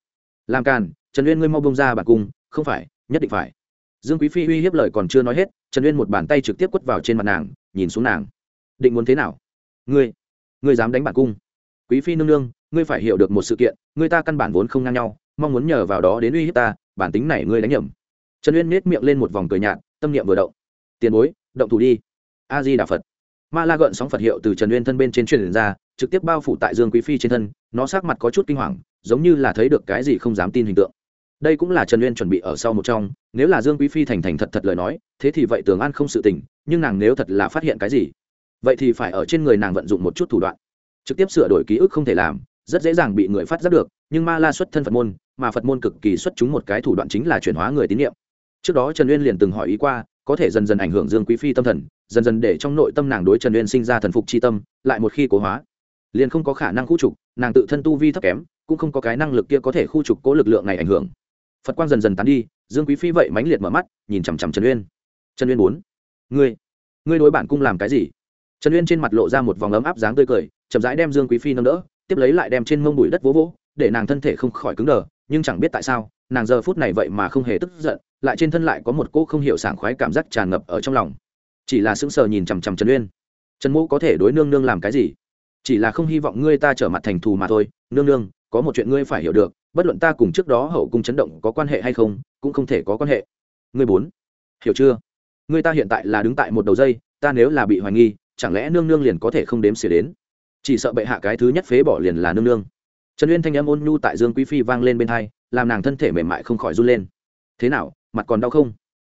[SPEAKER 1] làm càn, trần uyên ngươi mau bông ra bản cung, không phải, nhất định phải. Dương quý phi uy hiếp lời còn chưa nói hết, trần uyên một bàn tay trực tiếp quất vào trên mặt nàng, nhìn xuống nàng. Định muốn thế nào? Ngươi ngươi dám đánh bản cung. Quý phi nương nương ngươi phải hiểu được một sự kiện, ngươi ta căn bản vốn không ngang nhau, mong muốn nhờ vào đó đến uy hiếp ta, bản tính này ngươi đánh nhầm. Trần uyên nết miệng lên một vòng cười nhạt, tâm niệm vừa động. Tiền bối, động thủ đi. A di đà phật. Ma la gợn sóng phật hiệu từ trần uyên thân bên trên truyền ra, trực tiếp bao phủ tại dương quý phi trên thân, nó sắc mặt có chút kinh hoàng, giống như là thấy được cái gì không dám tin hình tượng. Đây cũng là trần uyên chuẩn bị ở sau một trong, nếu là dương quý phi thành thành thật thật lời nói, thế thì vậy tường an không sự tình, nhưng nàng nếu thật là phát hiện cái gì, vậy thì phải ở trên người nàng vận dụng một chút thủ đoạn. Trực tiếp sửa đổi ký ức không thể làm rất dễ dàng bị người phát giác được, nhưng ma la xuất thân phật môn, mà phật môn cực kỳ xuất chúng một cái thủ đoạn chính là chuyển hóa người tín nhiệm trước đó trần uyên liền từng hỏi ý qua, có thể dần dần ảnh hưởng dương quý phi tâm thần, dần dần để trong nội tâm nàng đối trần uyên sinh ra thần phục c h i tâm, lại một khi cố hóa. Liền không có khả năng khu trục, nàng tự thân tu vi thấp kém, cũng không có cái năng lực kia có thể khu trục cố lực lượng này ảnh hưởng. Phật quang dần dần tán đi, dương quý phi vậy mãnh liệt mở mắt, nhìn chằm chằm trần uyên. Trần uyên bốn ngươi ngươi đối bản cung làm cái gì? Trần uyên trên mặt lộ ra một vòng ấm áp dáng tươi cười, chậm rãi đem dương quý phi nâng đỡ tiếp lấy lại đem trên mông bụi đất vỗ vỗ, để nàng thân thể không khỏi cứng đờ, nhưng chẳng biết tại sao, nàng giờ phút này vậy mà không hề tức giận, lại trên thân lại có một cô không hiểu sảng khoái cảm giác tràn ngập ở trong lòng. Chỉ là sững sờ nhìn chằm chằm trần uyên. Trần mỗ có thể đối nương nương làm cái gì? Chỉ là không hy vọng ngươi ta trở mặt thành thù mà thôi. Nương nương, có một chuyện ngươi phải hiểu được, bất luận ta cùng trước đó hậu cung chấn động có quan hệ hay không, cũng không thể có quan hệ. Ngươi bốn hiểu chưa? Ngươi ta hiện tại là đứng tại một đầu dây, ta nếu là bị hoài nghi, chẳng lẽ nương nương liền có thể không đếm xỉa đến? Chỉ sợ bệ hạ cái thứ nhất phế bỏ liền là nương nương. Trần uyên thanh âm ôn nhu tại dương quý phi vang lên bên thai làm nàng thân thể mềm mại không khỏi run lên. Thế nào, mặt còn đau không?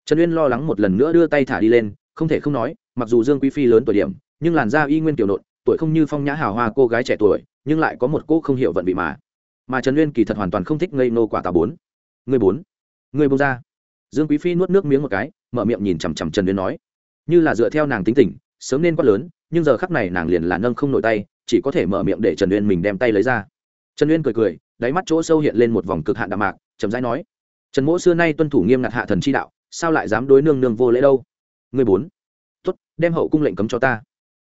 [SPEAKER 1] Trần uyên lo lắng một lần nữa đưa tay thả đi lên, không thể không nói, mặc dù dương quý phi lớn tuổi điểm, nhưng làn da y nguyên tiểu nộn, tuổi không như phong nhã hào hoa cô gái trẻ tuổi, nhưng lại có một cô không hiểu vận vị mà. Mà trần uyên kỳ thật hoàn toàn không thích ngây nô quả tà bốn. Người bốn người bông ra. Dương quý phi nuốt nước miếng một cái, mở miệng nhìn chằm chằm trần uyên nói. Như là dựa theo nàng tính tình, sớm nên quát lớn, nhưng giờ khắc này nàng liền là nâng không nổi tay chỉ có thể mở miệng để trần uyên mình đem tay lấy ra. Trần uyên cười cười, đáy mắt chỗ sâu hiện lên một vòng cực hạn đạm mạc, chậm rãi nói, trần mỗ xưa nay tuân thủ nghiêm ngặt hạ thần chi đạo, sao lại dám đối nương nương vô lễ đâu? Người bốn tuất đem hậu cung lệnh cấm cho ta.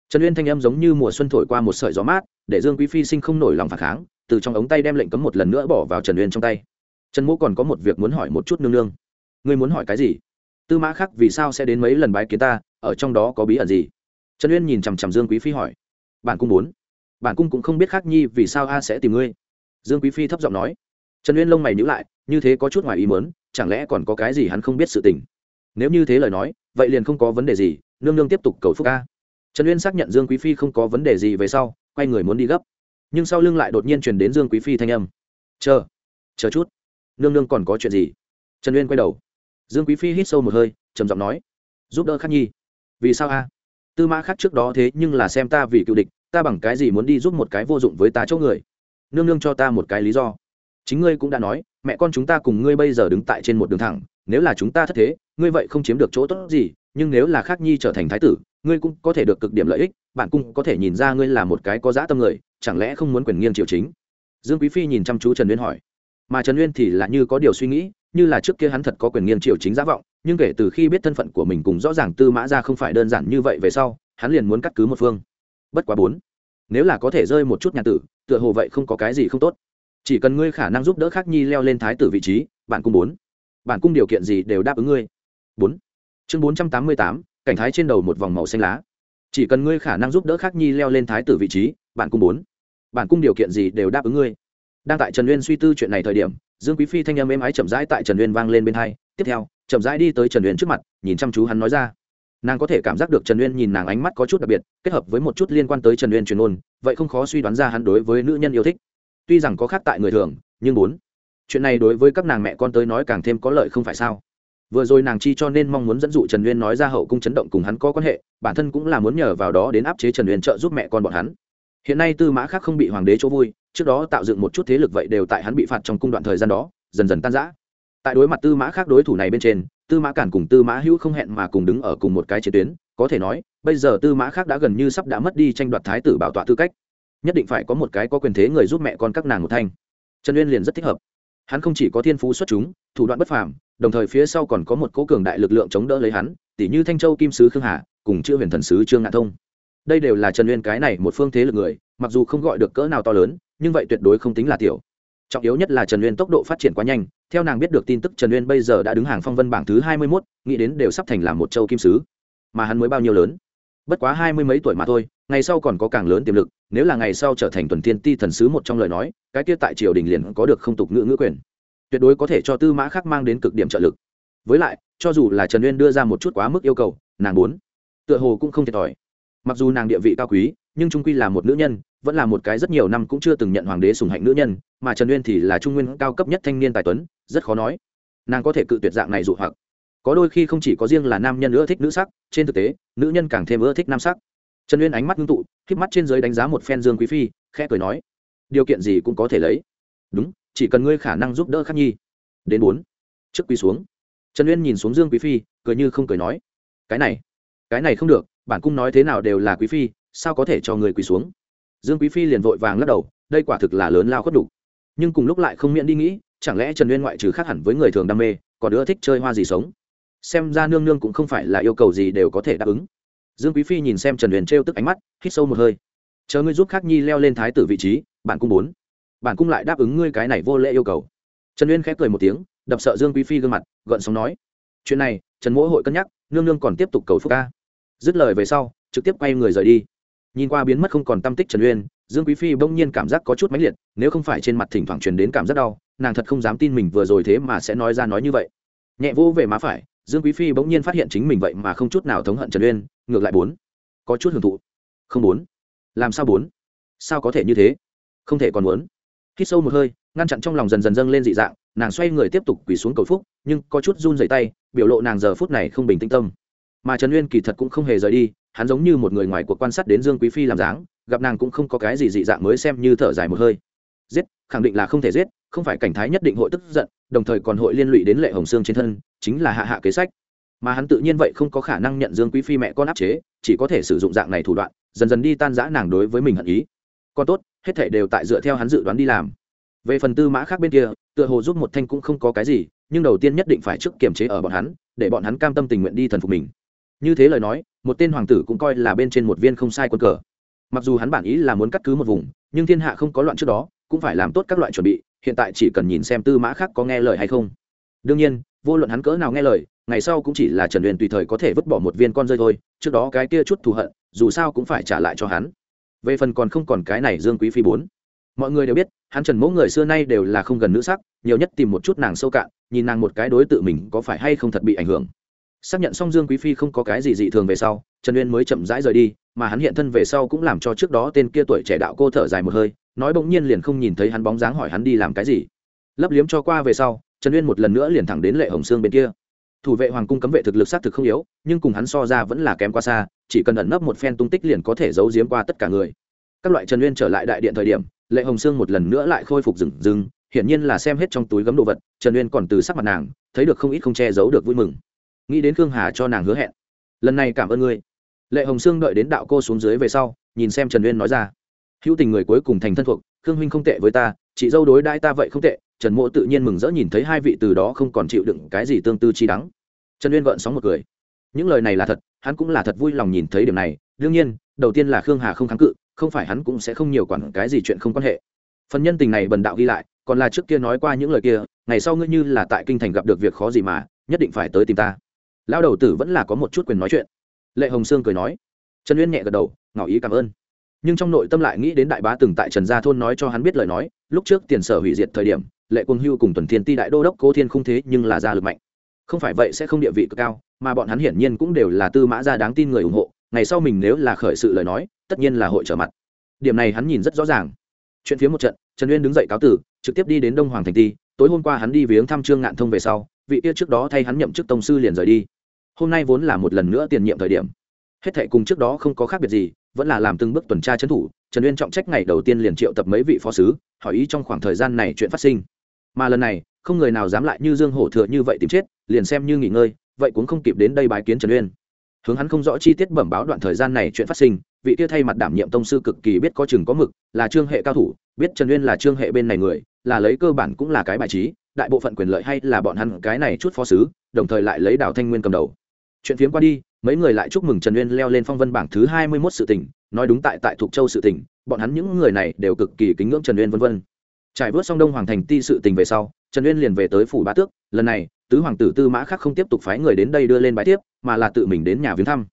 [SPEAKER 1] Trần uyên thanh âm giống như mùa xuân thổi qua một sợi gió mát, để dương quý phi sinh không nổi lòng phản kháng, từ trong ống tay đem lệnh cấm một lần nữa bỏ vào trần uyên trong tay. Trần mỗ còn có một việc muốn hỏi một chút nương nương. Ngươi muốn hỏi cái gì? Tư mã Khắc vì sao sẽ đến mấy lần bái kiến ta, ở trong đó có bí ẩn gì? Trần uyên nhìn chằm chằm dương quý phi hỏi. Bản cung muốn bản cung cũng không biết khác nhi vì sao a sẽ tìm ngươi. Dương quý phi thấp giọng nói. Trần uyên lông mày nhữ lại, như thế có chút ngoài ý mớn chẳng lẽ còn có cái gì hắn không biết sự tình? Nếu như thế lời nói, vậy liền không có vấn đề gì, nương nương tiếp tục cầu phúc ca trần uyên xác nhận dương quý phi không có vấn đề gì về sau, quay người muốn đi gấp. Nhưng sau lưng lại đột nhiên truyền đến dương quý phi thanh âm. Chờ chờ chút, nương nương còn có chuyện gì? Trần uyên quay đầu. Dương quý phi hít sâu một hơi, trầm giọng nói. Giúp đỡ khắc nhi. Vì sao a? Tư mã khắc trước đó thế nhưng là xem ta vì cựu địch ta bằng cái gì muốn đi giúp một cái vô dụng với ta chỗ người? Nương nương cho ta một cái lý do. Chính ngươi cũng đã nói, mẹ con chúng ta cùng ngươi bây giờ đứng tại trên một đường thẳng, nếu là chúng ta thất thế, ngươi vậy không chiếm được chỗ tốt gì, nhưng nếu là khắc nhi trở thành thái tử, ngươi cũng có thể được cực điểm lợi ích, bạn cũng có thể nhìn ra ngươi là một cái có dã tâm người, chẳng lẽ không muốn quyền nghiêng triều chính? Dương quý phi nhìn chăm chú trần uyên hỏi. Mà trần uyên thì là như có điều suy nghĩ, như là trước kia hắn thật có quyền nghiêng triều chính giả vọng, nhưng kể từ khi biết thân phận của mình cùng rõ ràng tư mã ra không phải đơn giản như vậy về sau, hắn liền muốn cắt cứ một phương bất quá bốn. Nếu là có thể rơi một chút nhà tử, tựa hồ vậy không có cái gì không tốt. Chỉ cần ngươi khả năng giúp đỡ khắc nhi leo lên thái tử vị trí, bạn cung bốn. Bạn cung điều kiện gì đều đáp ứng ngươi. Bốn. Chương bốn trăm tám mươi tám, cảnh thái trên đầu một vòng màu xanh lá. Chỉ cần ngươi khả năng giúp đỡ khắc nhi leo lên thái tử vị trí, bạn cung bốn. Bạn cung điều kiện gì đều đáp ứng ngươi. Đang tại trần uyên suy tư chuyện này thời điểm, dương quý phi thanh âm êm ái chậm rãi tại trần uyên vang lên bên hai. Tiếp theo, chậm rãi đi tới trần uyên trước mặt, nhìn chăm chú hắn nói ra nàng có thể cảm giác được trần uyên nhìn nàng ánh mắt có chút đặc biệt, kết hợp với một chút liên quan tới trần uyên truyền ôn, vậy không khó suy đoán ra hắn đối với nữ nhân yêu thích. tuy rằng có khác tại người thường, nhưng bốn, chuyện này đối với các nàng mẹ con tới nói càng thêm có lợi không phải sao? vừa rồi nàng chi cho nên mong muốn dẫn dụ trần uyên nói ra hậu cung chấn động cùng hắn có quan hệ, bản thân cũng là muốn nhờ vào đó đến áp chế trần uyên trợ giúp mẹ con bọn hắn. hiện nay tư mã khác không bị hoàng đế chỗ vui, trước đó tạo dựng một chút thế lực vậy đều tại hắn bị phạt trong cung đoạn thời gian đó, dần dần tan rã. tại đối mặt tư mã khác đối thủ này bên trên tư mã cản cùng tư mã hữu không hẹn mà cùng đứng ở cùng một cái chiến tuyến, có thể nói, bây giờ tư mã khác đã gần như sắp đã mất đi tranh đoạt thái tử bảo tọa tư cách. Nhất định phải có một cái có quyền thế người giúp mẹ con các nàng một thanh. Trần uyên liền rất thích hợp. Hắn không chỉ có thiên phú xuất chúng, thủ đoạn bất phàm, đồng thời phía sau còn có một cố cường đại lực lượng chống đỡ lấy hắn tỷ như thanh châu kim sứ khương hà, cùng chữ huyền thần sứ trương ngạn thông. Đây đều là trần uyên cái này một phương thế lực người, mặc dù không gọi được cỡ nào to lớn, nhưng vậy tuyệt đối không tính là tiểu. Trọng yếu nhất là trần uyên tốc độ phát triển quá nhanh theo nàng biết được tin tức, trần uyên bây giờ đã đứng hàng phong vân bảng thứ hai mươi mốt, nghĩ đến đều sắp thành làm một châu kim sứ. Mà hắn mới bao nhiêu lớn? Bất quá hai mươi mấy tuổi mà thôi, ngày sau còn có càng lớn tiềm lực, nếu là ngày sau trở thành tuần tiên ti thần sứ một trong lời nói, cái kia tại triều đình liền có được không tục ngữ ngữ quyền. Tuyệt đối có thể cho tư mã khác mang đến cực điểm trợ lực. Với lại, cho dù là trần uyên đưa ra một chút quá mức yêu cầu, nàng muốn, tựa hồ cũng không thiệt thòi mặc dù nàng địa vị cao quý, nhưng trung quy là một nữ nhân, vẫn là một cái rất nhiều năm cũng chưa từng nhận hoàng đế sùng hạnh nữ nhân, mà trần uyên thì là trung nguyên cao cấp nhất thanh niên tài tuấn, rất khó nói. Nàng có thể cự tuyệt dạng này dụ hoặc. Có đôi khi không chỉ có riêng là nam nhân ưa thích nữ sắc, trên thực tế, nữ nhân càng thêm ưa thích nam sắc. Trần uyên ánh mắt ngưng tụ k mắt trên giới đánh giá một phen dương quý phi, khẽ cười nói, điều kiện gì cũng có thể lấy. Đúng, chỉ cần ngươi khả năng giúp đỡ khắc nhi. Đến bốn, trước quý xuống. Trần uyên nhìn xuống dương quý phi, cười như không cười nói, cái này cái này không được bản cung nói thế nào đều là quý phi, sao có thể cho người quỳ xuống? Dương quý phi liền vội vàng lắc đầu, đây quả thực là lớn lao khuất đủ. Nhưng cùng lúc lại không miễn đi nghĩ, chẳng lẽ trần uyên ngoại trừ khác hẳn với người thường đam mê, còn đứa thích chơi hoa gì sống? Xem ra nương nương cũng không phải là yêu cầu gì đều có thể đáp ứng. Dương quý phi nhìn xem trần uyên trêu tức ánh mắt, hít sâu một hơi. Chờ ngươi giúp khắc nhi leo lên thái tử vị trí bạn cung bốn bạn cung lại đáp ứng ngươi cái này vô lễ yêu cầu. Trần uyên khép cười một tiếng, đập sợ dương quý phi gương mặt, gợn sóng nói. Chuyện này, trần mỗi hội cân nhắc, nương nương còn tiếp tục cầu phúc ca dứt lời về sau, trực tiếp quay người rời đi. Nhìn qua biến mất không còn tâm tích trần uyên, dương quý phi bỗng nhiên cảm giác có chút mãnh liệt, nếu không phải trên mặt thỉnh thoảng truyền đến cảm giác đau, nàng thật không dám tin mình vừa rồi thế mà sẽ nói ra nói như vậy. Nhẹ vô về má phải, dương quý phi bỗng nhiên phát hiện chính mình vậy mà không chút nào thống hận trần uyên, ngược lại bốn. Có chút hưởng thụ. Không bốn. Làm sao bốn? Sao có thể như thế? Không thể còn muốn. Hít sâu một hơi, ngăn chặn trong lòng dần dần dâng lên dị dạng, nàng xoay người tiếp tục quỳ xuống cầu phúc, nhưng có chút run dày tay, biểu lộ nàng giờ phút này không bình tĩnh tâm mà trần uyên kỳ thật cũng không hề rời đi, hắn giống như một người ngoài cuộc quan sát đến dương quý phi làm dáng, gặp nàng cũng không có cái gì dị dạng mới xem như thở dài một hơi. Giết, khẳng định là không thể giết, không phải cảnh thái nhất định hội tức giận, đồng thời còn hội liên lụy đến lệ hồng sương trên thân, chính là hạ hạ kế sách. Mà hắn tự nhiên vậy không có khả năng nhận dương quý phi mẹ con áp chế, chỉ có thể sử dụng dạng này thủ đoạn, dần dần đi tan giã nàng đối với mình hận ý. Còn tốt, hết thể đều tại dựa theo hắn dự đoán đi làm. Về phần tư mã khác bên kia, tựa hồ giúp một thanh cũng không có cái gì, nhưng đầu tiên nhất định phải trước kiềm chế ở bọn hắn, để bọn hắn cam tâm tình nguyện đi thần phục mình như thế lời nói, một tên hoàng tử cũng coi là bên trên một viên không sai quân cờ. Mặc dù hắn bản ý là muốn cắt cứ một vùng, nhưng thiên hạ không có loạn trước đó, cũng phải làm tốt các loại chuẩn bị, hiện tại chỉ cần nhìn xem tư mã khác có nghe lời hay không. Đương nhiên, vô luận hắn cỡ nào nghe lời, ngày sau cũng chỉ là trần huyền tùy thời có thể vứt bỏ một viên con rơi thôi, trước đó cái kia chút thù hận, dù sao cũng phải trả lại cho hắn. Về phần còn không còn cái này dương quý phi bốn. Mọi người đều biết, hắn trần mẫu người xưa nay đều là không gần nữ sắc, nhiều nhất tìm một chút nàng sâu cạn, nhìn nàng một cái đối tự mình có phải hay không thật bị ảnh hưởng xác nhận xong dương quý phi không có cái gì dị thường về sau, trần uyên mới chậm rãi rời đi, mà hắn hiện thân về sau cũng làm cho trước đó tên kia tuổi trẻ đạo cô thở dài một hơi, nói bỗng nhiên liền không nhìn thấy hắn bóng dáng hỏi hắn đi làm cái gì. Lấp liếm cho qua về sau, trần uyên một lần nữa liền thẳng đến lệ hồng sương bên kia. Thủ vệ hoàng cung cấm vệ thực lực xác thực không yếu, nhưng cùng hắn so ra vẫn là kém quá xa, chỉ cần ẩn nấp một phen tung tích liền có thể giấu giếm qua tất cả người. Các loại trần uyên trở lại đại điện thời điểm, lệ hồng sương một lần nữa lại khôi phục rừng rừng, hiển nhiên là xem hết trong túi gấm đồ vật, trần uyên còn từ sắc mặt nàng, thấy được không ít không che giấu được vui mừng nghĩ đến khương hà cho nàng hứa hẹn. Lần này cảm ơn ngươi. Lệ hồng sương đợi đến đạo cô xuống dưới về sau, nhìn xem trần uyên nói ra. Hữu tình người cuối cùng thành thân thuộc, khương huynh không tệ với ta, chị dâu đối đãi ta vậy không tệ, trần mộ tự nhiên mừng rỡ nhìn thấy hai vị từ đó không còn chịu đựng cái gì tương tư chi đắng. Trần uyên gợn sóng một cười. Những lời này là thật, hắn cũng là thật vui lòng nhìn thấy điểm này. Đương nhiên, đầu tiên là khương hà không kháng cự, không phải hắn cũng sẽ không nhiều quản cái gì chuyện không quan hệ. Phần nhân tình này bần đạo ghi lại, còn là trước kia nói qua những lời kia, ngày sau ngươi như là tại kinh thành gặp được việc khó gì mà, nhất định phải tới tìm ta lao đầu tử vẫn là có một chút quyền nói chuyện. Lệ hồng sương cười nói. Trần uyên nhẹ gật đầu, ngỏ ý cảm ơn. Nhưng trong nội tâm lại nghĩ đến đại bá từng tại trần gia thôn nói cho hắn biết lời nói, lúc trước tiền sở hủy diệt thời điểm, lệ quân hưu cùng tuần thiên ti đại đô đốc cố thiên không thế nhưng là gia lực mạnh. Không phải vậy sẽ không địa vị cực cao, mà bọn hắn hiển nhiên cũng đều là tư mã gia đáng tin người ủng hộ, ngày sau mình nếu là khởi sự lời nói, tất nhiên là hội trở mặt. Điểm này hắn nhìn rất rõ ràng. Chuyện phía một trận, trần uyên đứng dậy cáo tử, trực tiếp đi đến đông hoàng thành ti, tối hôm qua hắn đi viếng thăm trương ngạn thông về sau, vị kia trước đó thay hắn nhậm chức tông sư liền rời đi hôm nay vốn là một lần nữa tiền nhiệm thời điểm. Hết thệ cùng trước đó không có khác biệt gì, vẫn là làm từng bước tuần tra trấn thủ, trần uyên trọng trách ngày đầu tiên liền triệu tập mấy vị phó sứ, hỏi ý trong khoảng thời gian này chuyện phát sinh. Mà lần này, không người nào dám lại như dương hổ thừa như vậy tìm chết, liền xem như nghỉ ngơi, vậy cũng không kịp đến đây bái kiến trần uyên. Hướng hắn không rõ chi tiết bẩm báo đoạn thời gian này chuyện phát sinh, vị kia thay mặt đảm nhiệm tông sư cực kỳ biết có chừng có mực, là trương hệ cao thủ, biết trần uyên là trương hệ bên này người, là lấy cơ bản cũng là cái bài trí, đại bộ phận quyền lợi hay là bọn hắn cái này chút phó sứ, đồng thời lại lấy đào thanh nguyên cầm đầu chuyện phiếm qua đi, mấy người lại chúc mừng trần uyên leo lên phong vân bảng thứ hai mươi mốt sự tỉnh nói đúng tại tại thục châu sự tỉnh bọn hắn những người này đều cực kỳ kính ngưỡng trần uyên vân vân. Trải vớt xong đông hoàng thành ti sự tình về sau, trần uyên liền về tới phủ bá tước, lần này, tứ hoàng tử tư mã khác không tiếp tục phái người đến đây đưa lên bãi tiếp mà là tự mình đến nhà viếng thăm.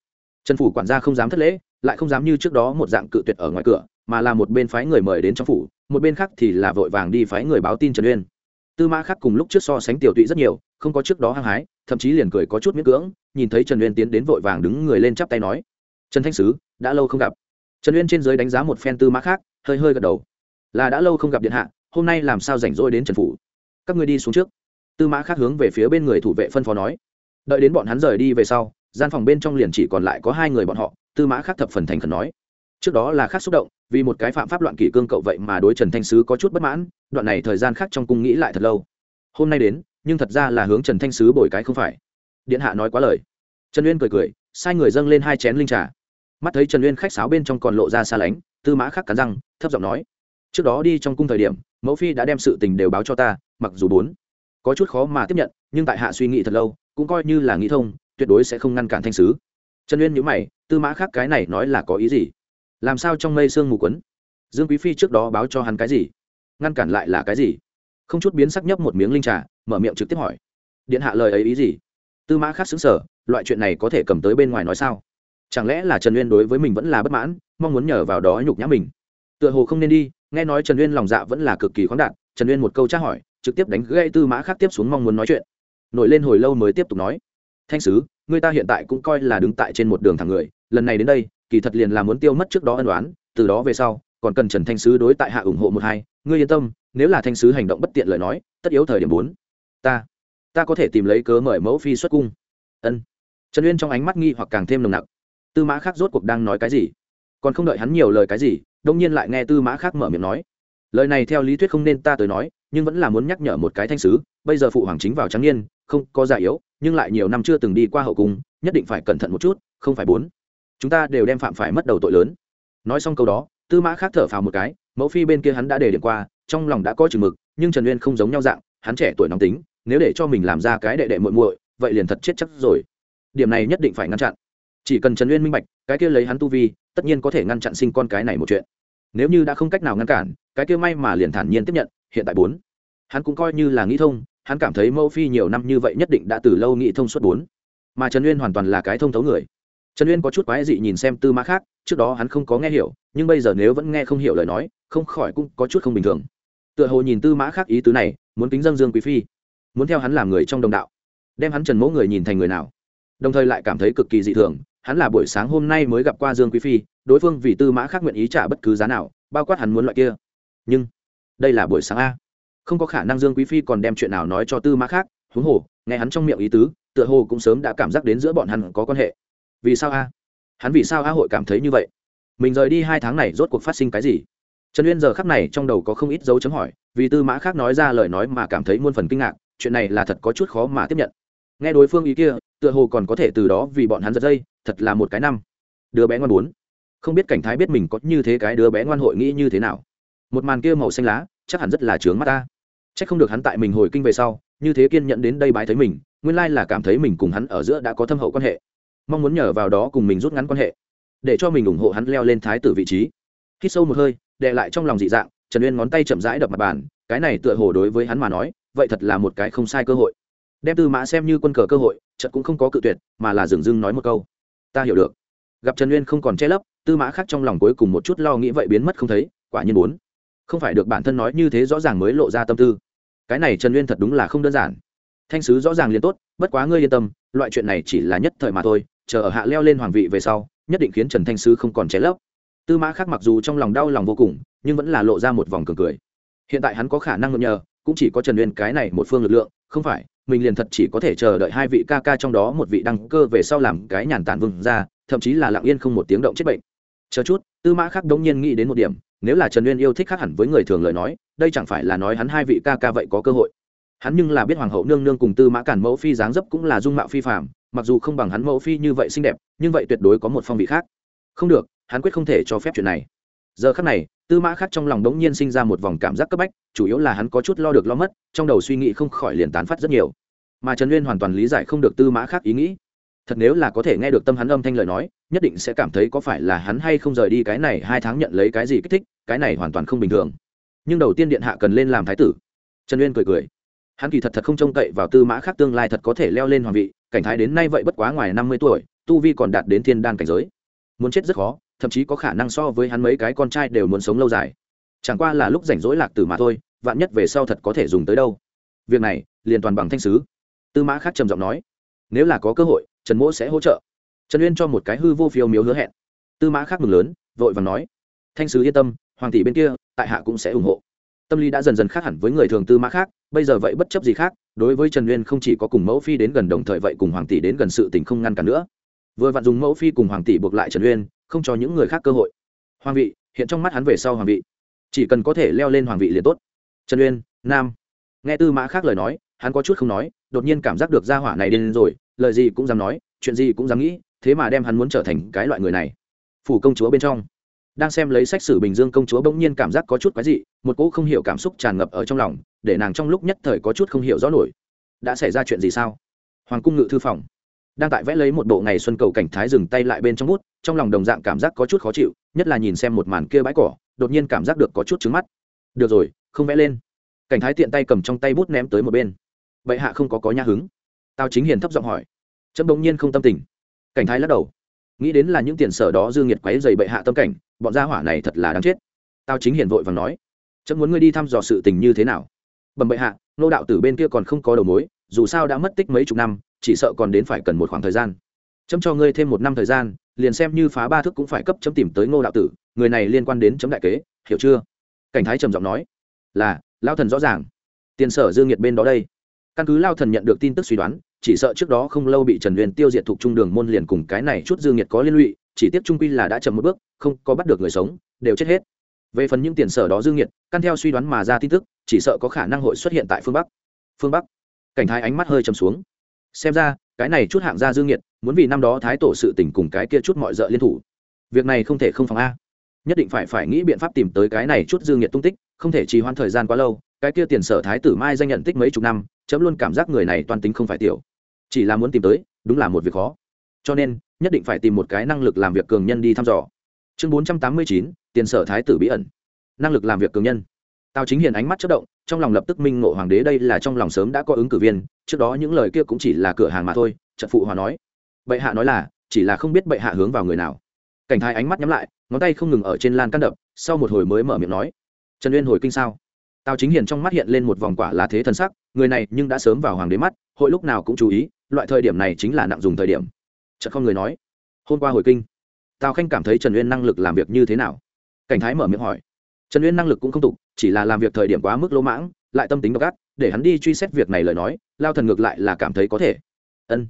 [SPEAKER 1] Trần phủ quản gia không dám thất lễ, lại không dám như trước đó một dạng cự tuyệt ở ngoài cửa, mà là một bên phái người mời đến trong phủ, một bên khác thì là vội vàng đi phái người báo tin trần uyên. Tư mã khác cùng lúc trước so sánh tiểu tụy rất nhiều, không có trước đó hăng hái, thậm chí liền cười có chút miễn cưỡng nhìn thấy trần uyên tiến đến vội vàng đứng người lên chắp tay nói, trần thanh sứ, đã lâu không gặp. Trần uyên trên giới đánh giá một phen tư mã khác, hơi hơi gật đầu. Là đã lâu không gặp điện hạ, hôm nay làm sao rảnh rỗi đến trần phủ? Các ngươi đi xuống trước. Tư mã khác hướng về phía bên người thủ vệ phân phó nói, đợi đến bọn hắn rời đi về sau, gian phòng bên trong liền chỉ còn lại có hai người bọn họ. Tư mã khác thập phần thành khẩn nói, trước đó là khác xúc động, vì một cái phạm pháp loạn kỷ cương cậu vậy mà đối trần thanh sứ có chút bất mãn, đoạn này thời gian khác trong cung nghĩ lại thật lâu. Hôm nay đến, nhưng thật ra là hướng trần thanh sứ bồi cái không phải điện hạ nói quá lời. Trần uyên cười cười, sai người dâng lên hai chén linh trà. Mắt thấy trần uyên khách sáo bên trong còn lộ ra xa lánh, tư mã khắc cắn răng, thấp giọng nói, trước đó đi trong cung thời điểm, mẫu phi đã đem sự tình đều báo cho ta, mặc dù bốn, có chút khó mà tiếp nhận, nhưng tại hạ suy nghĩ thật lâu, cũng coi như là nghĩ thông, tuyệt đối sẽ không ngăn cản thanh sứ. Trần uyên nhữ mày, tư mã khác cái này nói là có ý gì? Làm sao trong mây sương mù quấn? Dương quý phi trước đó báo cho hắn cái gì? Ngăn cản lại là cái gì? Không chút biến sắc nhấp một miếng linh trà, mở miệng trực tiếp hỏi, điện hạ lời ấy ý gì? Tư mã khác xứng sở, loại chuyện này có thể cầm tới bên ngoài nói sao? Chẳng lẽ là trần uyên đối với mình vẫn là bất mãn, mong muốn nhờ vào đó nhục nhã mình? Tựa hồ không nên đi, nghe nói trần uyên lòng dạ vẫn là cực kỳ khoáng đạt, trần uyên một câu tra hỏi, trực tiếp đánh gãy tư mã khác tiếp xuống mong muốn nói chuyện. Nổi lên hồi lâu mới tiếp tục nói, thanh sứ, người ta hiện tại cũng coi là đứng tại trên một đường thẳng người, lần này đến đây, kỳ thật liền là muốn tiêu mất trước đó ân đoán từ đó về sau, còn cần trần thanh sứ đối tại hạ ủng hộ một hai, ngươi yên tâm, nếu là thanh sứ hành động bất tiện lời nói, tất yếu thời điểm bốn. Ta ta có thể tìm lấy cớ mời mẫu phi xuất cung. Ân. Trần uyên trong ánh mắt nghi hoặc càng thêm nồng nặc. Tư mã khác rốt cuộc đang nói cái gì? Còn không đợi hắn nhiều lời cái gì, đông nhiên lại nghe tư mã khác mở miệng nói. Lời này theo lý thuyết không nên ta tới nói, nhưng vẫn là muốn nhắc nhở một cái thanh sứ, bây giờ phụ hoàng chính vào trắng niên, không có già yếu, nhưng lại nhiều năm chưa từng đi qua hậu cung, nhất định phải cẩn thận một chút, không phải bốn. Chúng ta đều đem phạm phải mất đầu tội lớn. Nói xong câu đó, tư mã khác thở phào một cái, mẫu phi bên kia hắn đã đề điểm qua, trong lòng đã có chừng mực, nhưng trần uyên không giống nhau dạng, hắn trẻ tuổi nóng tính nếu để cho mình làm ra cái đệ đệ muội muội, vậy liền thật chết chắc rồi. Điểm này nhất định phải ngăn chặn. Chỉ cần trần uyên minh bạch, cái kia lấy hắn tu vi, tất nhiên có thể ngăn chặn sinh con cái này một chuyện. Nếu như đã không cách nào ngăn cản, cái kia may mà liền thản nhiên tiếp nhận, hiện tại bốn. Hắn cũng coi như là nghĩ thông, hắn cảm thấy mẫu phi nhiều năm như vậy nhất định đã từ lâu nghĩ thông suốt bốn. Mà trần uyên hoàn toàn là cái thông thấu người. Trần uyên có chút quái dị nhìn xem tư mã khác, trước đó hắn không có nghe hiểu, nhưng bây giờ nếu vẫn nghe không hiểu lời nói, không khỏi cũng có chút không bình thường. Tựa hồ nhìn tư mã khác ý tứ này, muốn kính dân dương quý phi muốn theo hắn làm người trong đồng đạo, đem hắn trần mẫu người nhìn thành người nào. Đồng thời lại cảm thấy cực kỳ dị thường, hắn là buổi sáng hôm nay mới gặp qua dương quý phi, đối phương vì tư mã khác nguyện ý trả bất cứ giá nào, bao quát hắn muốn loại kia. Nhưng, đây là buổi sáng a. Không có khả năng dương quý phi còn đem chuyện nào nói cho tư mã khác, huống hồ, nghe hắn trong miệng ý tứ, tựa hồ cũng sớm đã cảm giác đến giữa bọn hắn có quan hệ. Vì sao a? Hắn vì sao a hội cảm thấy như vậy? Mình rời đi hai tháng này rốt cuộc phát sinh cái gì? Trần uyên giờ khắc này trong đầu có không ít dấu chấm hỏi, vì tư mã khác nói ra lời nói mà cảm thấy muôn phần kinh ngạc chuyện này là thật có chút khó mà tiếp nhận. Nghe đối phương ý kia, tựa hồ còn có thể từ đó vì bọn hắn giật dây, thật là một cái năm. Đứa bé ngoan bốn. Không biết cảnh thái biết mình có như thế cái đứa bé ngoan hội nghĩ như thế nào. Một màn kia màu xanh lá, chắc hẳn rất là trướng mắt ta. C h ắ c không được hắn tại mình hồi kinh về sau, như thế kiên nhận đến đây bái thấy mình, nguyên lai là cảm thấy mình cùng hắn ở giữa đã có thâm hậu quan hệ. Mong muốn nhờ vào đó cùng mình rút ngắn quan hệ, để cho mình ủng hộ hắn leo lên thái tử vị trí. Khi sâu một hơi đệ lại trong lòng dị dạng, trần uyên ngón tay chậm rãi đập mặt bàn, cái này tựa hồ đối với hắn mà nói vậy thật là một cái không sai cơ hội. Đem tư mã xem như quân cờ cơ hội, trận cũng không có cự tuyệt, mà là dừng dưng nói một câu. Ta hiểu được. Gặp trần uyên không còn che lấp, tư mã khác trong lòng cuối cùng một chút lo nghĩ vậy biến mất không thấy, quả nhiên muốn. Không phải được bản thân nói như thế rõ ràng mới lộ ra tâm tư. Cái này trần uyên thật đúng là không đơn giản. Thanh sứ rõ ràng liền tốt, bất quá ngươi yên tâm, loại chuyện này chỉ là nhất thời mà thôi, chờ ở hạ leo lên hoàng vị về sau, nhất định khiến trần thanh sứ không còn che lấp. Tư mã khác mặc dù trong lòng đau lòng vô cùng, nhưng vẫn là lộ ra một vòng cường cười. Hiện tại hắn có khả năng ngậm nhờ cũng chỉ có trần uyên cái này một phương lực lượng, không phải, mình liền thật chỉ có thể chờ đợi hai vị ca ca trong đó một vị đăng cơ về sau làm cái nhàn tản vương ra, thậm chí là lặng yên không một tiếng động chết bệnh. Chờ chút, tư mã khắc đống nhiên nghĩ đến một điểm, nếu là trần uyên yêu thích khác hẳn với người thường lời nói, đây chẳng phải là nói hắn hai vị ca ca vậy có cơ hội. Hắn nhưng là biết hoàng hậu nương nương cùng tư mã cản mẫu phi dáng dấp cũng là dung mạo phi phạm mặc dù không bằng hắn mẫu phi như vậy xinh đẹp, nhưng vậy tuyệt đối có một phong vị khác. Không được, hắn quyết không thể cho phép chuyện này. Giờ khắc này tư mã khắc trong lòng đống nhiên sinh ra một vòng cảm giác cấp bách, chủ yếu là hắn có chút lo được lo mất, trong đầu suy nghĩ không khỏi liền tán phát rất nhiều. Mà trần uyên hoàn toàn lý giải không được tư mã khắc ý nghĩ. Thật nếu là có thể nghe được tâm hắn âm thanh lời nói, nhất định sẽ cảm thấy có phải là hắn hay không rời đi cái này hai tháng nhận lấy cái gì kích thích, cái này hoàn toàn không bình thường. Nhưng đầu tiên điện hạ cần lên làm thái tử. Trần uyên cười cười. Hắn kỳ thật thật không trông cậy vào tư mã khác tương lai thật có thể leo lên hoàng vị, cảnh thái đến nay vậy bất quá ngoài năm mươi tuổi, tu vi còn đạt đến thiên đan cảnh giới. Muốn chết rất khó thậm chí có khả năng so với hắn mấy cái con trai đều muốn sống lâu dài. Chẳng qua là lúc rảnh rỗi lạc tử mà thôi, vạn nhất về sau thật có thể dùng tới đâu. Việc này, liền toàn bằng thanh sứ. Tư mã khác trầm giọng nói, nếu là có cơ hội, trần mỗ sẽ hỗ trợ. Trần uyên cho một cái hư vô phiêu miếu hứa hẹn. Tư mã khác mừng lớn, vội và nói, thanh sứ yên tâm, hoàng tỷ bên kia, tại hạ cũng sẽ ủng hộ. Tâm lý đã dần dần khác hẳn với người thường tư mã khác, bây giờ vậy bất chấp gì khác, đối với trần uyên không chỉ có cùng mẫu phi đến gần đồng thời vậy cùng hoàng tỷ đến gần sự tình không ngăn cản nữa. Vừa vặn dùng mẫu phi cùng hoàng tỷ buộc lại trần uyên không cho những người khác cơ hội. Hoàng vị, hiện trong mắt hắn về sau hoàng vị. Chỉ cần có thể leo lên hoàng vị liền tốt. Trần uyên, nam. Nghe tư mã khác lời nói, hắn có chút không nói, đột nhiên cảm giác được gia hỏa này điên rồi, lời gì cũng dám nói, chuyện gì cũng dám nghĩ, thế mà đem hắn muốn trở thành cái loại người này. Phủ công chúa bên trong. Đang xem lấy sách sử bình dương công chúa bỗng nhiên cảm giác có chút quái dị, một cỗ không hiểu cảm xúc tràn ngập ở trong lòng, để nàng trong lúc nhất thời có chút không hiểu rõ nổi. Đã xảy ra chuyện gì sao? Hoàng cung ngự thư phòng đang tại vẽ lấy một bộ ngày xuân cầu cảnh thái dừng tay lại bên trong bút, trong lòng đồng dạng cảm giác có chút khó chịu, nhất là nhìn xem một màn kia bãi cỏ, đột nhiên cảm giác được có chút trứng mắt. Được rồi, không vẽ lên. Cảnh thái tiện tay cầm trong tay bút ném tới một bên. Bệ hạ không có có nhã hứng. Tao chính hiền thấp giọng hỏi. Chấm bỗng nhiên không tâm tình. Cảnh thái lắc đầu. Nghĩ đến là những tiền sở đó dương nhiệt quấy dày bệ hạ tâm cảnh, bọn gia hỏa này thật là đáng chết. Tao chính hiền vội và nói. Chấm muốn ngươi đi thăm dò sự tình như thế nào? Bẩm bệ hạ, nô đạo tử bên kia còn không có đầu mối, dù sao đã mất tích mấy chục năm chỉ sợ còn đến phải cần một khoảng thời gian. Chấm cho ngươi thêm một năm thời gian, liền xem như phá ba thước cũng phải cấp chấm tìm tới ngô đạo tử, người này liên quan đến chấm đại kế, hiểu chưa? Cảnh thái trầm giọng nói. Là, lao thần rõ ràng. Tiền sở dương nhiệt bên đó đây. Căn cứ lao thần nhận được tin tức suy đoán, chỉ sợ trước đó không lâu bị trần huyền tiêu diệt thuộc trung đường môn liền cùng cái này chút dương nhiệt có liên lụy, chỉ tiếp trung quy là đã chậm một bước, không có bắt được người sống, đều chết hết. Về phần những tiền sở đó dương nhiệt, căn theo suy đoán mà ra tin tức, chỉ sợ có khả năng hội xuất hiện tại phương bắc. Phương bắc. Cảnh thái ánh mắt hơi trầm xuống xem ra, cái này chút hạng gia dương nghiệt, muốn vì năm đó thái tổ sự tình cùng cái kia chút mọi d liên thủ. Việc này không thể không phòng a. Nhất định phải phải nghĩ biện pháp tìm tới cái này chút dương nghiệt tung tích, không thể trì hoãn thời gian quá lâu, cái kia tiền sở thái tử mai danh nhận tích mấy chục năm, chấm luôn cảm giác người này toan tính không phải tiểu. Chỉ là muốn tìm tới, đúng là một việc khó. Cho nên, nhất định phải tìm một cái năng lực làm việc cường nhân đi thăm dò. Chương bốn trăm tám mươi chín, tiền sở thái tử bí ẩn. Năng lực làm việc cường nhân tào chính hiền ánh mắt chất động, trong lòng lập tức minh ngộ hoàng đế đây là trong lòng sớm đã có ứng cử viên, trước đó những lời kia cũng chỉ là cửa hàng mà thôi trận phụ hòa nói. Bệ hạ nói là, chỉ là không biết bệ hạ hướng vào người nào. Cảnh thái ánh mắt nhắm lại, ngón tay không ngừng ở trên lan căn đập, sau một hồi mới mở miệng nói. Trần uyên hồi kinh sao? Tào chính hiền trong mắt hiện lên một vòng quả lá thế thần sắc, người này nhưng đã sớm vào hoàng đế mắt, hội lúc nào cũng chú ý, loại thời điểm này chính là nặng dùng thời điểm. Chợt không người nói. Hôm qua hồi kinh, tào khanh cảm thấy trần uyên năng lực làm việc như thế nào? Cảnh thái mở miệng hỏi trần uyên năng lực cũng không tục, chỉ là làm việc thời điểm quá mức lỗ mãng, lại tâm tính độc ác, để hắn đi truy xét việc này lời nói, lao thần ngược lại là cảm thấy có thể. Ân.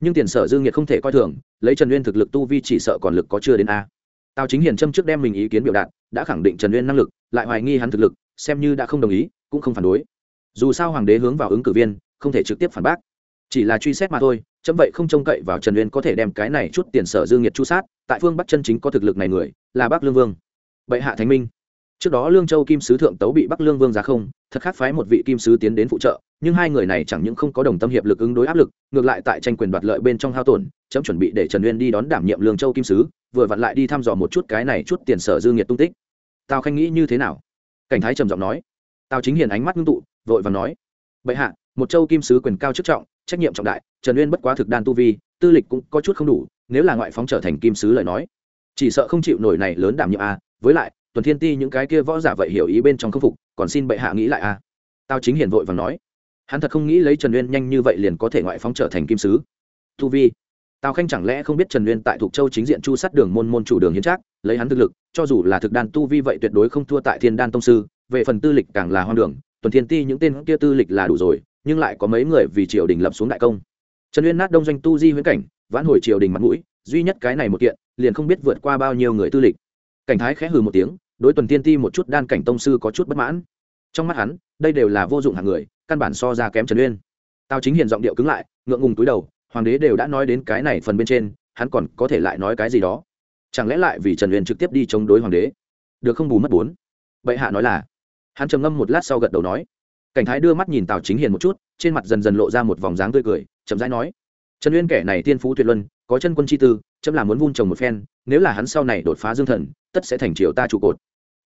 [SPEAKER 1] Nhưng tiền sở dương nhiệt không thể coi thường, lấy trần uyên thực lực tu vi chỉ sợ còn lực có chưa đến a. Tào chính hiền châm trước đem mình ý kiến biểu đạt, đã khẳng định trần uyên năng lực, lại hoài nghi hắn thực lực, xem như đã không đồng ý, cũng không phản đối. Dù sao hoàng đế hướng vào ứng cử viên, không thể trực tiếp phản bác. Chỉ là truy xét mà thôi, chấm vậy không trông cậy vào trần uyên có thể đem cái này chút tiền sở dương nhiệt chu sát, tại phương bắc chân chính có thực lực này người, là bắc lương vương. Bệ hạ thánh minh trước đó lương châu kim sứ thượng tấu bị bắc lương vương giá không, thật khác phái một vị kim sứ tiến đến phụ trợ, nhưng hai người này chẳng những không có đồng tâm hiệp lực ứng đối áp lực, ngược lại tại tranh quyền đoạt lợi bên trong hao tổn, chấm chuẩn bị để trần uyên đi đón đảm nhiệm lương châu kim sứ, vừa vặn lại đi thăm dò một chút cái này chút tiền sở dư nghiệt tung tích. Tào khanh nghĩ như thế nào? Cảnh thái trầm giọng nói. Tào chính hiền ánh mắt ngưng tụ, vội và nói. Bệ hạ, một châu kim sứ quyền cao chức trọng, trách nhiệm trọng đại, trần uyên bất quá thực đan tu vi, tư lịch cũng có chút không đủ, nếu là ngoại phóng trở thành kim sứ lời nói, chỉ sợ không chịu nổi này lớn đảm nhiệm a à. với lại tuần thiên ti những cái kia võ giả vậy hiểu ý bên trong khâm phục, còn xin bệ hạ nghĩ lại a à. tao chính hiền vội và nói. Hắn thật không nghĩ lấy trần uyên nhanh như vậy liền có thể ngoại phóng trở thành kim sứ. Tu vi. Tào khanh chẳng lẽ không biết trần uyên tại thuộc châu chính diện chu sát đường môn môn chủ đường hiến trác, lấy hắn thực lực, cho dù là thực đan tu vi vậy tuyệt đối không thua tại thiên đan tông sư, về phần tư lịch càng là hoang đường, tuần thiên ti những tên kia tư lịch là đủ rồi, nhưng lại có mấy người vì triều đình lập xuống đại công. Trần uyên nát đông doanh tu di huyễn cảnh, vãn hồi triều đình mặt mũi, duy nhất cái này một kiện, liền không biết vượt qua bao nhiêu người tư lịch cảnh thái khẽ hừ một tiếng, đối tuần tiên ti một chút đan cảnh tông sư có chút bất mãn. Trong mắt hắn, đây đều là vô dụng hạng người, căn bản so ra kém trần uyên. Tao chính hiền giọng điệu cứng lại, ngượng ngùng túi đầu, hoàng đế đều đã nói đến cái này phần bên trên, hắn còn có thể lại nói cái gì đó. Chẳng lẽ lại vì trần uyên trực tiếp đi chống đối hoàng đế? Được không bù mất bốn. Bệ hạ nói là, hắn trầm ngâm một lát sau gật đầu nói. Cảnh thái đưa mắt nhìn tào chính hiền một chút, trên mặt dần dần lộ ra một vòng dáng tươi cười, chậm rãi nói trần uyên kẻ này tiên phú tuyệt luân, có chân quân chi tư, chấm là muốn vun trồng một phen, nếu là hắn sau này đột phá dương thần, tất sẽ thành triều ta trụ cột.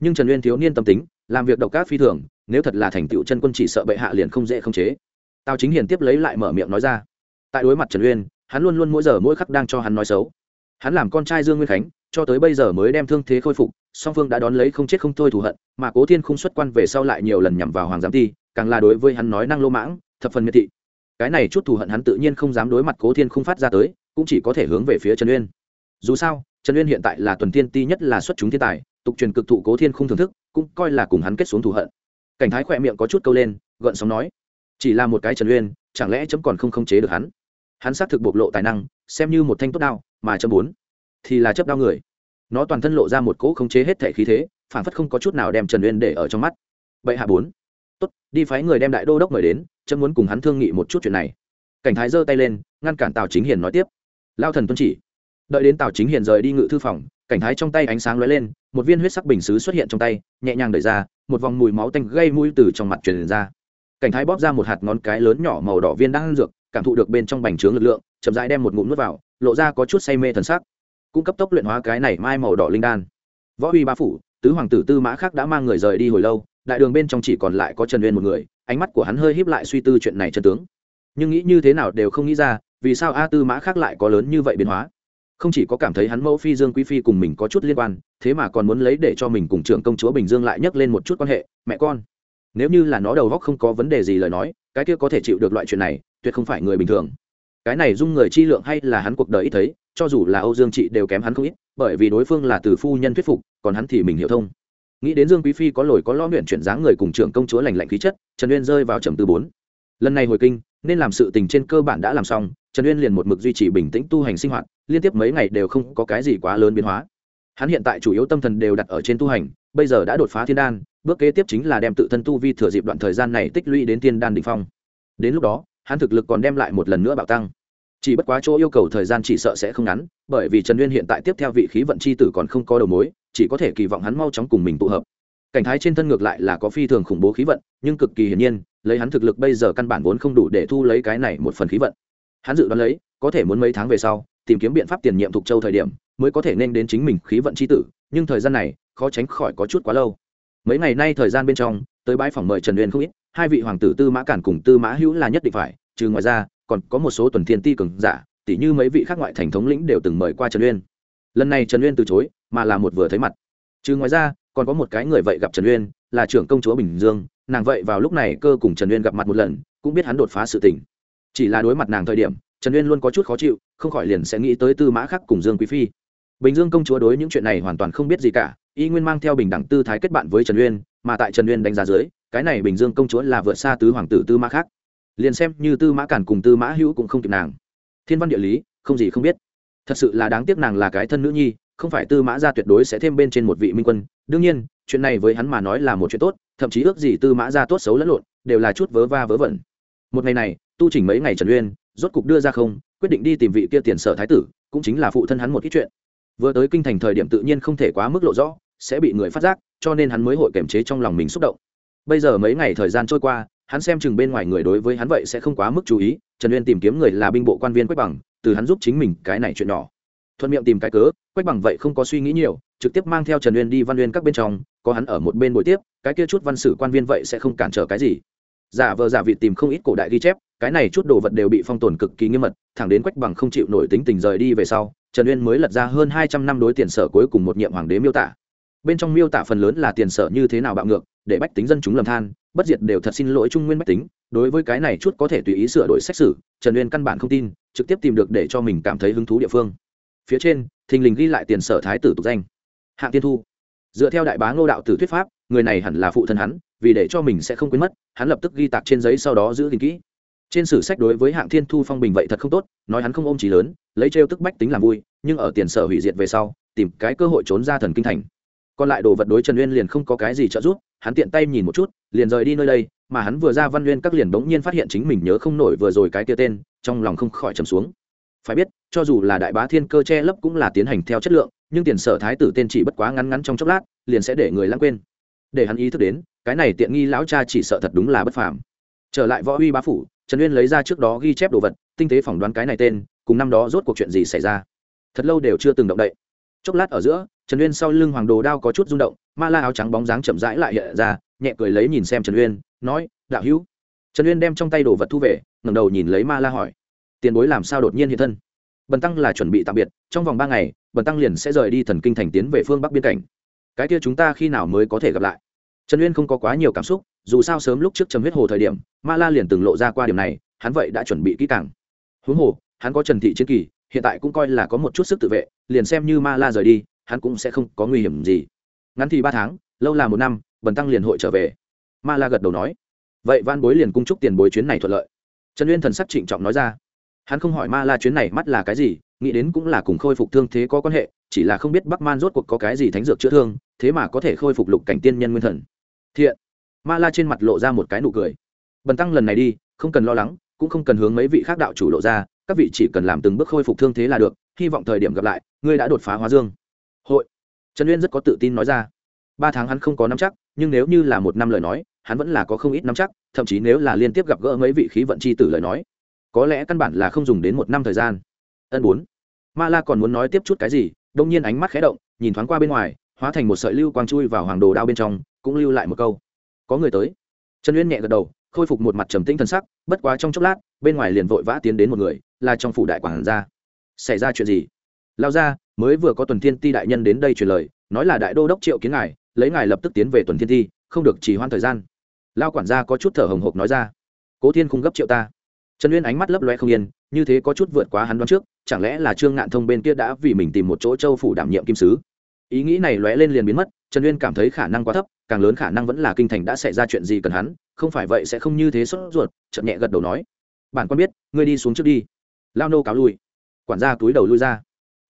[SPEAKER 1] Nhưng trần uyên thiếu niên tâm tính, làm việc độc ác phi thường, nếu thật là thành tựu chân quân chỉ sợ bệ hạ liền không dễ không chế. Tào chính hiền tiếp lấy lại mở miệng nói ra. Tại đối mặt trần uyên, hắn luôn luôn mỗi giờ mỗi khắc đang cho hắn nói xấu. Hắn làm con trai dương nguyên khánh, cho tới bây giờ mới đem thương thế khôi phục, song phương đã đón lấy không chết không thôi thù hận, mà cố thiên không xuất quan về sau lại nhiều lần nhằm vào hoàng giám ti, càng là đối với hắn nói năng lô mãng, thập phần miệt thị cái này chút thù hận hắn tự nhiên không dám đối mặt cố thiên không phát ra tới, cũng chỉ có thể hướng về phía trần uyên. Dù sao, trần uyên hiện tại là tuần tiên ti nhất là xuất chúng thiên tài, tục truyền cực thụ cố thiên không thưởng thức, cũng coi là cùng hắn kết xuống thù hận. Cảnh thái khỏe miệng có chút câu lên, gợn sóng nói, chỉ là một cái trần uyên, chẳng lẽ chấm còn không khống chế được hắn? Hắn xác thực bộc lộ tài năng, xem như một thanh tốt đao, mà chấm bốn, thì là chấp đao người. Nó toàn thân lộ ra một cỗ khống chế hết thể khí thế, phản phất không có chút nào đem trần uyên để ở trong mắt. Vậy hạ bốn tốt, đi phái người đem đại đô đốc mời đến, chấm muốn cùng hắn thương nghị một chút chuyện này. Cảnh thái giơ tay lên, ngăn cản tào chính hiền nói tiếp. Lao thần tuân chỉ. Đợi đến tào chính hiền rời đi ngự thư phòng, cảnh thái trong tay ánh sáng lóe lên, một viên huyết sắc bình xứ xuất hiện trong tay, nhẹ nhàng đẩy ra, một vòng mùi máu tanh gây mũi từ trong mặt truyền ra. Cảnh thái bóp ra một hạt ngón cái lớn nhỏ màu đỏ viên đang ăn dược, cảm thụ được bên trong bành trướng lực lượng, chậm rãi đem một ngụm nuốt vào, lộ ra có chút say mê thần sắc. Cũng cấp tốc luyện hóa cái này mai màu đỏ linh đan. Võ Huy ba phủ, tứ hoàng tử tư mã khác đã mang người rời đi hồi lâu đại đường bên trong chỉ còn lại có trần uyên một người, ánh mắt của hắn hơi híp lại suy tư chuyện này chân tướng. Nhưng nghĩ như thế nào đều không nghĩ ra, vì sao a tư mã khác lại có lớn như vậy biến hóa? Không chỉ có cảm thấy hắn mẫu phi dương quý phi cùng mình có chút liên quan, thế mà còn muốn lấy để cho mình cùng trưởng công chúa bình dương lại nhắc lên một chút quan hệ, mẹ con. Nếu như là nó đầu góc không có vấn đề gì lời nói, cái kia có thể chịu được loại chuyện này, tuyệt không phải người bình thường. Cái này dung người chi lượng hay là hắn cuộc đời ít thấy, cho dù là âu dương chị đều kém hắn không ít, bởi vì đối phương là từ phu nhân thuyết phục, còn hắn thì mình hiểu thông nghĩ đến dương quý phi có lồi có lo nguyện chuyển dáng người cùng trưởng công chúa lành lạnh khí chất, trần uyên rơi vào trầm tư bốn. Lần này hồi kinh, nên làm sự tình trên cơ bản đã làm xong, trần uyên liền một mực duy trì bình tĩnh tu hành sinh hoạt, liên tiếp mấy ngày đều không có cái gì quá lớn biến hóa. Hắn hiện tại chủ yếu tâm thần đều đặt ở trên tu hành, bây giờ đã đột phá thiên đan, bước kế tiếp chính là đem tự thân tu vi thừa dịp đoạn thời gian này tích lũy đến thiên đan đ phong. Đến lúc đó, hắn thực lực còn đem lại một lần nữa bạo tăng. Chỉ bất quá chỗ yêu cầu thời gian chỉ sợ sẽ không ngắn, bởi vì trần uyên hiện tại tiếp theo vị khí vận c h i tử còn không có đầu mối chỉ có thể kỳ vọng hắn mau chóng cùng mình tụ hợp. Cảnh thái trên thân ngược lại là có phi thường khủng bố khí vận, nhưng cực kỳ hiển nhiên, lấy hắn thực lực bây giờ căn bản vốn không đủ để thu lấy cái này một phần khí vận. Hắn dự đoán lấy, có thể muốn mấy tháng về sau, tìm kiếm biện pháp tiền nhiệm thuộc châu thời điểm, mới có thể nên đến chính mình khí vận c h i tử, nhưng thời gian này, khó tránh khỏi có chút quá lâu. Mấy ngày nay thời gian bên trong, tới bãi phòng mời trần uyên không ít, hai vị hoàng tử tư mã cản cùng tư mã hữu là nhất định phải, trừ ngoài ra, còn có một số tuần thiên ti cường giả, tỉ như mấy vị khác ngoại thành thống lĩnh đều từng mời qua trần uyên lần này trần uyên từ chối, mà là một vừa thấy mặt. Chứ ngoài ra, còn có một cái người vậy gặp trần uyên, là trưởng công chúa bình dương, nàng vậy vào lúc này cơ cùng trần uyên gặp mặt một lần, cũng biết hắn đột phá sự tình. Chỉ là đối mặt nàng thời điểm, trần uyên luôn có chút khó chịu, không khỏi liền sẽ nghĩ tới tư mã khắc cùng dương quý phi. Bình dương công chúa đối những chuyện này hoàn toàn không biết gì cả, y nguyên mang theo bình đẳng tư thái kết bạn với trần uyên, mà tại trần uyên đánh giá dưới, cái này bình dương công chúa là vượt xa tứ hoàng tử tư mã khác liền xem như tư mã cản cùng tư mã hữu cũng không kịp nàng. Thiên văn địa lý, không gì không biết thật sự là đáng tiếc nàng là cái thân nữ nhi, không phải tư mã gia tuyệt đối sẽ thêm bên trên một vị minh quân. Đương nhiên, chuyện này với hắn mà nói là một chuyện tốt, thậm chí ước gì tư mã gia tốt xấu lẫn lộn, đều là chút vớ va vớ vẩn. Một ngày này, tu chỉnh mấy ngày trần uyên, rốt cục đưa ra không, quyết định đi tìm vị kia tiền sở thái tử, cũng chính là phụ thân hắn một ít chuyện. Vừa tới kinh thành thời điểm tự nhiên không thể quá mức lộ rõ, sẽ bị người phát giác, cho nên hắn mới hội kiềm chế trong lòng mình xúc động. Bây giờ mấy ngày thời gian trôi qua, hắn xem chừng bên ngoài người đối với hắn vậy sẽ không quá mức chú ý, trần uyên tìm kiếm người là binh bộ quan viên quách bằng từ hắn giúp chính mình cái này chuyện nhỏ. Thuận miệng tìm cái cớ, quách bằng vậy không có suy nghĩ nhiều, trực tiếp mang theo trần uyên đi văn uyên các bên trong, có hắn ở một bên buổi tiếp, cái kia chút văn sử quan viên vậy sẽ không cản trở cái gì. Giả vờ giả vị tìm không ít cổ đại ghi chép, cái này chút đồ vật đều bị phong tồn cực kỳ nghiêm mật, thẳng đến quách bằng không chịu nổi tính tình rời đi về sau, trần uyên mới lật ra hơn hai trăm năm đối tiền sở cuối cùng một nhiệm hoàng đế miêu tả bên trong miêu tả phần lớn là tiền sở như thế nào bạo ngược, để bách tính dân chúng lầm than, bất diệt đều thật xin lỗi trung nguyên bách tính, đối với cái này chút có thể tùy ý sửa đổi xét xử trần uyên căn bản không tin, trực tiếp tìm được để cho mình cảm thấy hứng thú địa phương. Phía trên, thình lình ghi lại tiền sở thái tử tục danh. Hạng tiên thu. Dựa theo đại bá ngô đạo tử thuyết pháp, người này hẳn là phụ thân hắn, vì để cho mình sẽ không quên mất, hắn lập tức ghi tạc trên giấy sau đó giữ gìn kỹ. Trên sử sách đối với hạng thiên thu phong bình vậy thật không tốt, nói hắn không ôm trí lớn, lấy trêu tức bách tính làm vui, nhưng ở tiền sở hủy diệt về sau, tìm cái cơ hội trốn ra thần kinh thành còn lại đồ vật đối trần uyên liền không có cái gì trợ giúp, hắn tiện tay nhìn một chút, liền rời đi nơi đây, mà hắn vừa ra văn uyên các liền bỗng nhiên phát hiện chính mình nhớ không nổi vừa rồi cái kia tên, trong lòng không khỏi trầm xuống. Phải biết, cho dù là đại bá thiên cơ che lấp cũng là tiến hành theo chất lượng, nhưng tiền sở thái tử tên chỉ bất quá ngắn ngắn trong chốc lát, liền sẽ để người lãng quên. Để hắn ý thức đến, cái này tiện nghi lão cha chỉ sợ thật đúng là bất phàm. Trở lại võ uy bá phủ, trần uyên lấy ra trước đó ghi chép đồ vật, tinh tế phỏng đoán cái này tên, cùng năm đó rốt cuộc chuyện gì xảy ra. Thật lâu đều chưa từng động đậy chốc lát ở giữa, trần uyên sau lưng hoàng đồ đao có chút rung động, ma la áo trắng bóng dáng chậm rãi lại hiện ra, nhẹ cười lấy nhìn xem trần uyên, nói, đạo hữu. Trần uyên đem trong tay đồ vật thu về, ngẩng đầu nhìn lấy ma la hỏi, tiền bối làm sao đột nhiên hiện thân? Bần tăng là chuẩn bị tạm biệt, trong vòng ba ngày, bần tăng liền sẽ rời đi thần kinh thành tiến về phương bắc biên cảnh. Cái kia chúng ta khi nào mới có thể gặp lại? Trần uyên không có quá nhiều cảm xúc, dù sao sớm lúc trước trầm huyết hồ thời điểm, ma la liền từng lộ ra qua điểm này, hắn vậy đã chuẩn bị kỹ càng. Huống hồ, hắn có trần thị chiến kỳ, hiện tại cũng coi là có một chút sức tự vệ liền xem như ma la rời đi, hắn cũng sẽ không có nguy hiểm gì. Ngắn thì ba tháng, lâu là một năm, bần tăng liền hội trở về. Ma la gật đầu nói. Vậy van bối liền cung chúc tiền bối chuyến này thuận lợi. Trần uyên thần sắc trịnh trọng nói ra. Hắn không hỏi ma la chuyến này mắt là cái gì, nghĩ đến cũng là cùng khôi phục thương thế có quan hệ, chỉ là không biết bắc man rốt cuộc có cái gì thánh dược chữa thương, thế mà có thể khôi phục lục cảnh tiên nhân nguyên thần. Thiện. Ma la trên mặt lộ ra một cái nụ cười. Bần tăng lần này đi, không cần lo lắng, cũng không cần hướng mấy vị khác đạo chủ lộ ra, các vị chỉ cần làm từng bước khôi phục thương thế là được hy vọng thời điểm gặp lại, ngươi đã đột phá hóa dương. Hội. Trần uyên rất có tự tin nói ra. Ba tháng hắn không có nắm chắc, nhưng nếu như là một năm lời nói, hắn vẫn là có không ít nắm chắc, thậm chí nếu là liên tiếp gặp gỡ mấy vị khí vận c h i tử lời nói, có lẽ căn bản là không dùng đến một năm thời gian. Ân bốn. Ma la còn muốn nói tiếp chút cái gì, đông nhiên ánh mắt khé động, nhìn thoáng qua bên ngoài, hóa thành một sợi lưu quang chui vào hoàng đồ đao bên trong, cũng lưu lại một câu. Có người tới. Trần uyên nhẹ gật đầu, khôi phục một mặt trầm tĩnh t sắc, bất quá trong chốc lát, bên ngoài liền vội vã tiến đến một người, là trong phủ đại quản gia xảy ra chuyện gì? Lao ra, mới vừa có tuần thiên ti đại nhân đến đây truyền lời, nói là đại đô đốc triệu kiến ngài, lấy ngài lập tức tiến về tuần thiên ti, không được chỉ hoãn thời gian. Lao quản gia có chút thở hồng hộc nói ra. Cố thiên không gấp triệu ta. Trần uyên ánh mắt lấp loe không yên, như thế có chút vượt quá hắn đoán trước, chẳng lẽ là trương ngạn thông bên kia đã vì mình tìm một chỗ châu phủ đảm nhiệm kim sứ? Ý nghĩ này lóe lên liền biến mất, trần uyên cảm thấy khả năng quá thấp, càng lớn khả năng vẫn là kinh thành đã xảy ra chuyện gì cần hắn, không phải vậy sẽ không như thế sốt ruột chậm nhẹ gật đầu nói. Bản quan biết, ngươi đi xuống trước đi. Lao nô cáo lui quản gia túi đầu lui ra.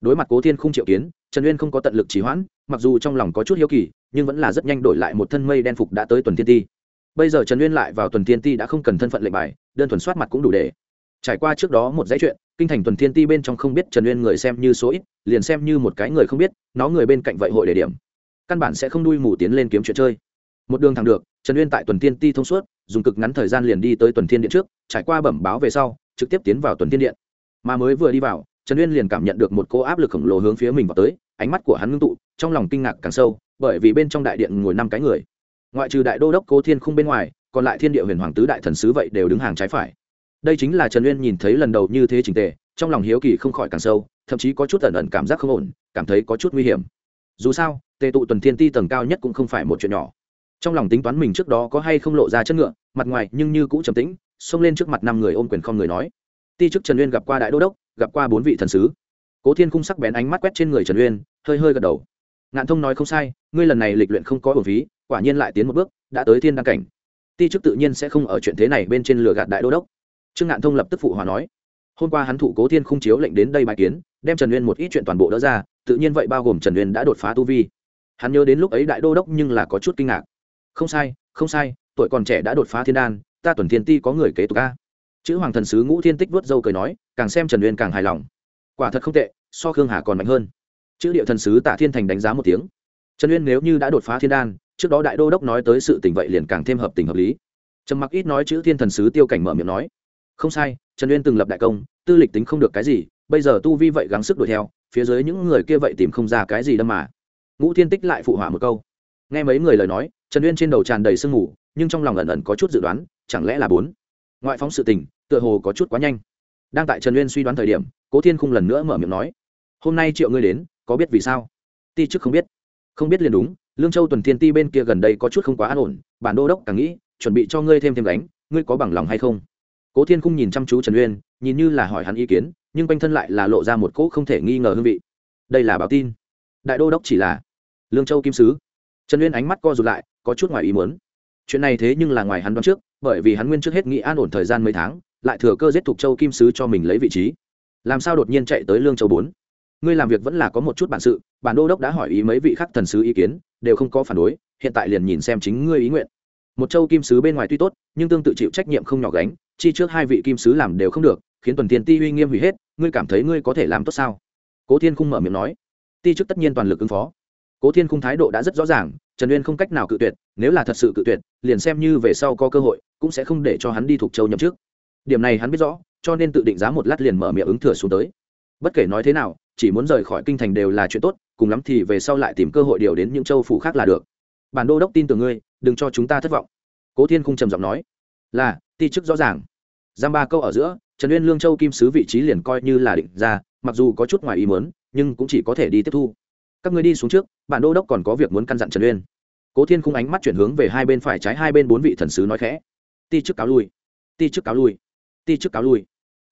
[SPEAKER 1] Đối mặt cố thiên không triệu kiến, trần uyên không có tận lực trì hoãn, mặc dù trong lòng có chút hiếu kỳ, nhưng vẫn là rất nhanh đổi lại một thân mây đen phục đã tới tuần thiên ti. Bây giờ trần uyên lại vào tuần thiên ti đã không cần thân phận lệnh bài, đơn thuần soát mặt cũng đủ để. Trải qua trước đó một dãy chuyện, kinh thành tuần thiên ti bên trong không biết trần uyên người xem như số ít, liền xem như một cái người không biết, nó người bên cạnh vậy hội đề điểm. Căn bản sẽ không đuôi mù tiến lên kiếm chuyện chơi. Một đường thẳng được, trần uyên tại tuần thiên ti thông suốt, dùng cực ngắn thời gian liền đi tới tuần thiên điện trước, trải qua bẩm báo về sau, trực tiếp tiến vào tuần thiên điện mà mới vừa đi vào, trần uyên liền cảm nhận được một cô áp lực khổng lồ hướng phía mình vào tới, ánh mắt của hắn ngưng tụ, trong lòng kinh ngạc càng sâu, bởi vì bên trong đại điện ngồi năm cái người. Ngoại trừ đại đô đốc cố thiên Khung bên ngoài, còn lại thiên địa huyền hoàng tứ đại thần sứ vậy đều đứng hàng trái phải. Đây chính là trần uyên nhìn thấy lần đầu như thế trình tề, trong lòng hiếu kỳ không khỏi càng sâu, thậm chí có chút ẩn ẩn cảm giác không ổn, cảm thấy có chút nguy hiểm. Dù sao, tề tụ tuần thiên ti tầng cao nhất cũng không phải một chuyện nhỏ. Trong lòng tính toán mình trước đó có hay không lộ ra chất ngựa, mặt ngoài nhưng như cũ trầm tĩnh, xông lên trước mặt năm người ôm quyền không người nói ti chức trần uyên gặp qua đại đô đốc, gặp qua bốn vị thần sứ. Cố thiên khung sắc bén ánh mắt quét trên người trần uyên, hơi hơi gật đầu. Ngạn thông nói không sai, ngươi lần này lịch luyện không có hồn phí, quả nhiên lại tiến một bước, đã tới thiên đăng cảnh. Ti chức tự nhiên sẽ không ở chuyện thế này bên trên lửa gạt đại đô đốc. Trương ngạn thông lập tức phụ hòa nói. Hôm qua hắn thủ cố thiên khung chiếu lệnh đến đây bài kiến, đem trần uyên một ít chuyện toàn bộ đỡ ra, tự nhiên vậy bao gồm trần uyên đã đột phá tu vi. Hắn nhớ đến lúc ấy đại đô đốc nhưng là có chút kinh ngạc. Không sai không sai, tuổi còn trẻ đã đột phá thiên đan, ta tuần thiên ti có người kế tục ca chữ hoàng thần sứ ngũ thiên tích vớt dâu cười nói, càng xem trần uyên càng hài lòng. Quả thật không tệ, so khương hà còn mạnh hơn. Chữ địa thần sứ tạ thiên thành đánh giá một tiếng. Trần uyên nếu như đã đột phá thiên đan, trước đó đại đô đốc nói tới sự tình vậy liền càng thêm hợp tình hợp lý. Trầm mặc ít nói chữ thiên thần sứ tiêu cảnh mở miệng nói, không sai, trần uyên từng lập đại công, tư lịch tính không được cái gì, bây giờ tu vi vậy gắng sức đuổi theo, phía dưới những người kia vậy tìm không ra cái gì đâm mà. Ngũ thiên tích lại phụ họa một câu. Nghe mấy người lời nói, trần uyên trên đầu tràn đầy sương mù, nhưng trong lòng ẩn ẩn có chút dự đoán, chẳng lẽ là bốn? Ngoại phóng sự tình, tựa hồ có chút quá nhanh. Đang tại trần uyên suy đoán thời điểm, cố thiên khung lần nữa mở miệng nói, hôm nay triệu ngươi đến, có biết vì sao? Ti chức không biết. Không biết liền đúng, lương châu tuần thiên ti bên kia gần đây có chút không quá an ổn, bản đô đốc càng nghĩ, chuẩn bị cho ngươi thêm thêm đánh ngươi có bằng lòng hay không? Cố thiên khung nhìn chăm chú trần uyên, nhìn như là hỏi hắn ý kiến, nhưng quanh thân lại là lộ ra một cỗ không thể nghi ngờ hương vị. Đây là báo tin. Đại đô đốc chỉ là lương châu kim sứ. Trần uyên ánh mắt co rụt lại, có chút ngoài ý muốn. Chuyện này thế nhưng là ngoài hắn đoán trước bởi vì hắn nguyên trước hết nghĩ an ổn thời gian mấy tháng, lại thừa cơ giết thục châu kim sứ cho mình lấy vị trí. Làm sao đột nhiên chạy tới lương châu bốn? Ngươi làm việc vẫn là có một chút bản sự, bản đô đốc đã hỏi ý mấy vị khắc thần sứ ý kiến, đều không có phản đối, hiện tại liền nhìn xem chính ngươi ý nguyện. Một châu kim sứ bên ngoài tuy tốt, nhưng tương tự chịu trách nhiệm không nhỏ gánh, chi trước hai vị kim sứ làm đều không được, khiến tuần tiền ti uy nghiêm hủy hết, ngươi cảm thấy ngươi có thể làm tốt sao? Cố thiên khung mở miệng nói. Ti trước tất nhiên toàn lực ứng phó. Cố thiên khung thái độ đã rất rõ ràng, trần uyên không cách nào cự tuyệt nếu là thật sự cự tuyệt, liền xem như về sau có cơ hội, cũng sẽ không để cho hắn đi thuộc châu nhậm trước điểm này hắn biết rõ, cho nên tự định giá một lát liền mở miệng ứng thừa xuống tới. Bất kể nói thế nào, chỉ muốn rời khỏi kinh thành đều là chuyện tốt, cùng lắm thì về sau lại tìm cơ hội điều đến những châu phủ khác là được. Bản đô đốc tin tưởng ngươi, đừng cho chúng ta thất vọng. Cố thiên khung trầm giọng nói, là, ti chức rõ ràng. Giam ba câu ở giữa, trần uyên lương châu kim sứ vị trí liền coi như là định ra, mặc dù có chút ngoài ý mớn nhưng cũng chỉ có thể đi tiếp thu. Các người đi xuống trước, bản đô đốc còn có việc muốn căn dặn trần uyên cố thiên khung ánh mắt chuyển hướng về hai bên phải trái, hai bên bốn vị thần sứ nói khẽ. Ti chức cáo lui, ti chức cáo lui, ti chức cáo lui.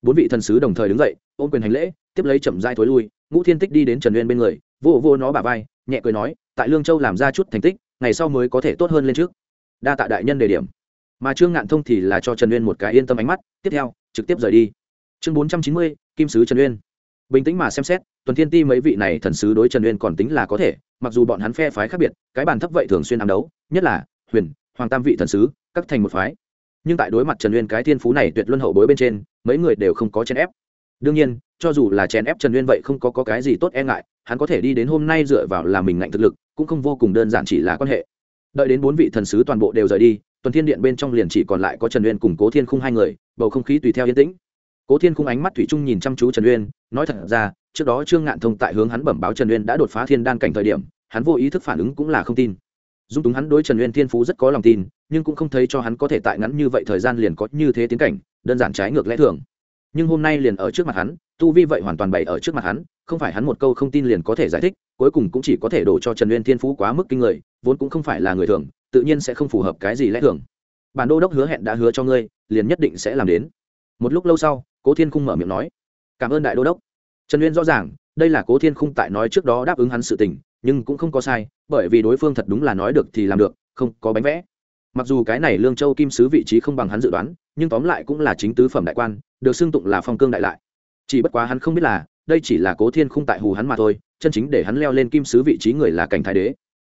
[SPEAKER 1] Bốn vị thần sứ đồng thời đứng dậy, ôm quyền hành lễ, tiếp lấy chậm dai thối lui. Ngũ thiên tích đi đến trần uyên bên người, vô vô nó bà vai, nhẹ cười nói, tại lương châu làm ra chút thành tích, ngày sau mới có thể tốt hơn lên trước. Đa tạ đại nhân đề điểm. Mà trương ngạn thông thì là cho trần uyên một cái yên tâm ánh mắt, tiếp theo, trực tiếp rời đi. Chương bốn trăm chín mươi, kim sứ trần uyên. Bình tĩnh mà xem xét, tuần thiên ti mấy vị này thần sứ đối trần uyên còn tính là có thể mặc dù bọn hắn phe phái khác biệt cái bàn thấp vậy thường xuyên ám đấu nhất là huyền hoàng tam vị thần sứ các thành một phái. Nhưng tại đối mặt trần uyên cái thiên phú này tuyệt luân hậu bối bên trên mấy người đều không có chèn ép. Đương nhiên cho dù là chèn ép trần uyên vậy không có, có cái gì tốt e ngại hắn có thể đi đến hôm nay dựa vào là mình ngạnh thực lực cũng không vô cùng đơn giản chỉ là quan hệ. Đợi đến bốn vị thần sứ toàn bộ đều rời đi tuần thiên điện bên trong liền chỉ còn lại có trần uyên cùng cố thiên khung hai người bầu không khí tùy theo yên tĩnh cố thiên khung ánh mắt thủy chung nhìn chăm chú trần uyên, nói thật ra, trước đó trương ngạn thông tại hướng hắn bẩm báo trần uyên đã đột phá thiên đan cảnh thời điểm, hắn vô ý thức phản ứng cũng là không tin. Dung túng hắn đối trần uyên thiên phú rất có lòng tin, nhưng cũng không thấy cho hắn có thể tại ngắn như vậy thời gian liền có như thế tiến cảnh, đơn giản trái ngược lẽ thường. Nhưng hôm nay liền ở trước mặt hắn, tu vi vậy hoàn toàn bày ở trước mặt hắn, không phải hắn một câu không tin liền có thể giải thích, cuối cùng cũng chỉ có thể đổ cho trần uyên thiên phú quá mức kinh người, vốn cũng không phải là người thường, tự nhiên sẽ không phù hợp cái gì lẽ thường. Bản đô đốc hứa hẹn đã hứa cho ngươi, liền nhất định sẽ làm đến một lúc lâu sau, cố thiên khung mở miệng nói, cảm ơn đại đô đốc. Trần uyên rõ ràng, đây là cố thiên khung tại nói trước đó đáp ứng hắn sự tình, nhưng cũng không có sai, bởi vì đối phương thật đúng là nói được thì làm được, không có bánh vẽ. Mặc dù cái này lương châu kim sứ vị trí không bằng hắn dự đoán, nhưng tóm lại cũng là chính tứ phẩm đại quan, được xưng tụng là phong cương đại lại. Chỉ bất quá hắn không biết là, đây chỉ là cố thiên khung tại hù hắn mà thôi, chân chính để hắn leo lên kim sứ vị trí người là cảnh thái đế.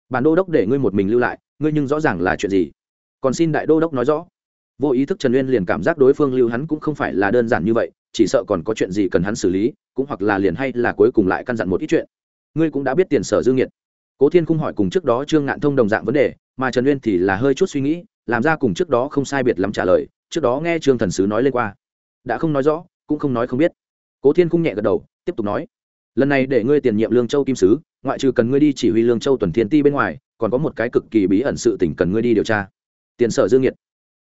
[SPEAKER 1] Bản đô đốc để ngươi một mình lưu lại, ngươi nhưng rõ ràng là chuyện gì? Còn xin đại đô đốc nói rõ vô ý thức trần uyên liền cảm giác đối phương lưu hắn cũng không phải là đơn giản như vậy, chỉ sợ còn có chuyện gì cần hắn xử lý, cũng hoặc là liền hay là cuối cùng lại căn dặn một ít chuyện. Ngươi cũng đã biết tiền sở dương nhiệt cố thiên cung hỏi cùng trước đó trương ngạn thông đồng dạng vấn đề, mà trần uyên thì là hơi chút suy nghĩ, làm ra cùng trước đó không sai biệt lắm trả lời, trước đó nghe trương thần sứ nói lên qua. Đã không nói rõ, cũng không nói không biết. Cố thiên cung nhẹ gật đầu, tiếp tục nói. Lần này để ngươi tiền nhiệm lương châu kim sứ, ngoại trừ cần ngươi đi chỉ huy lương châu tuần thiên ti bên ngoài, còn có một cái cực kỳ bí ẩn sự tình cần ngươi đi điều tra. Tiền sở dương nhiệt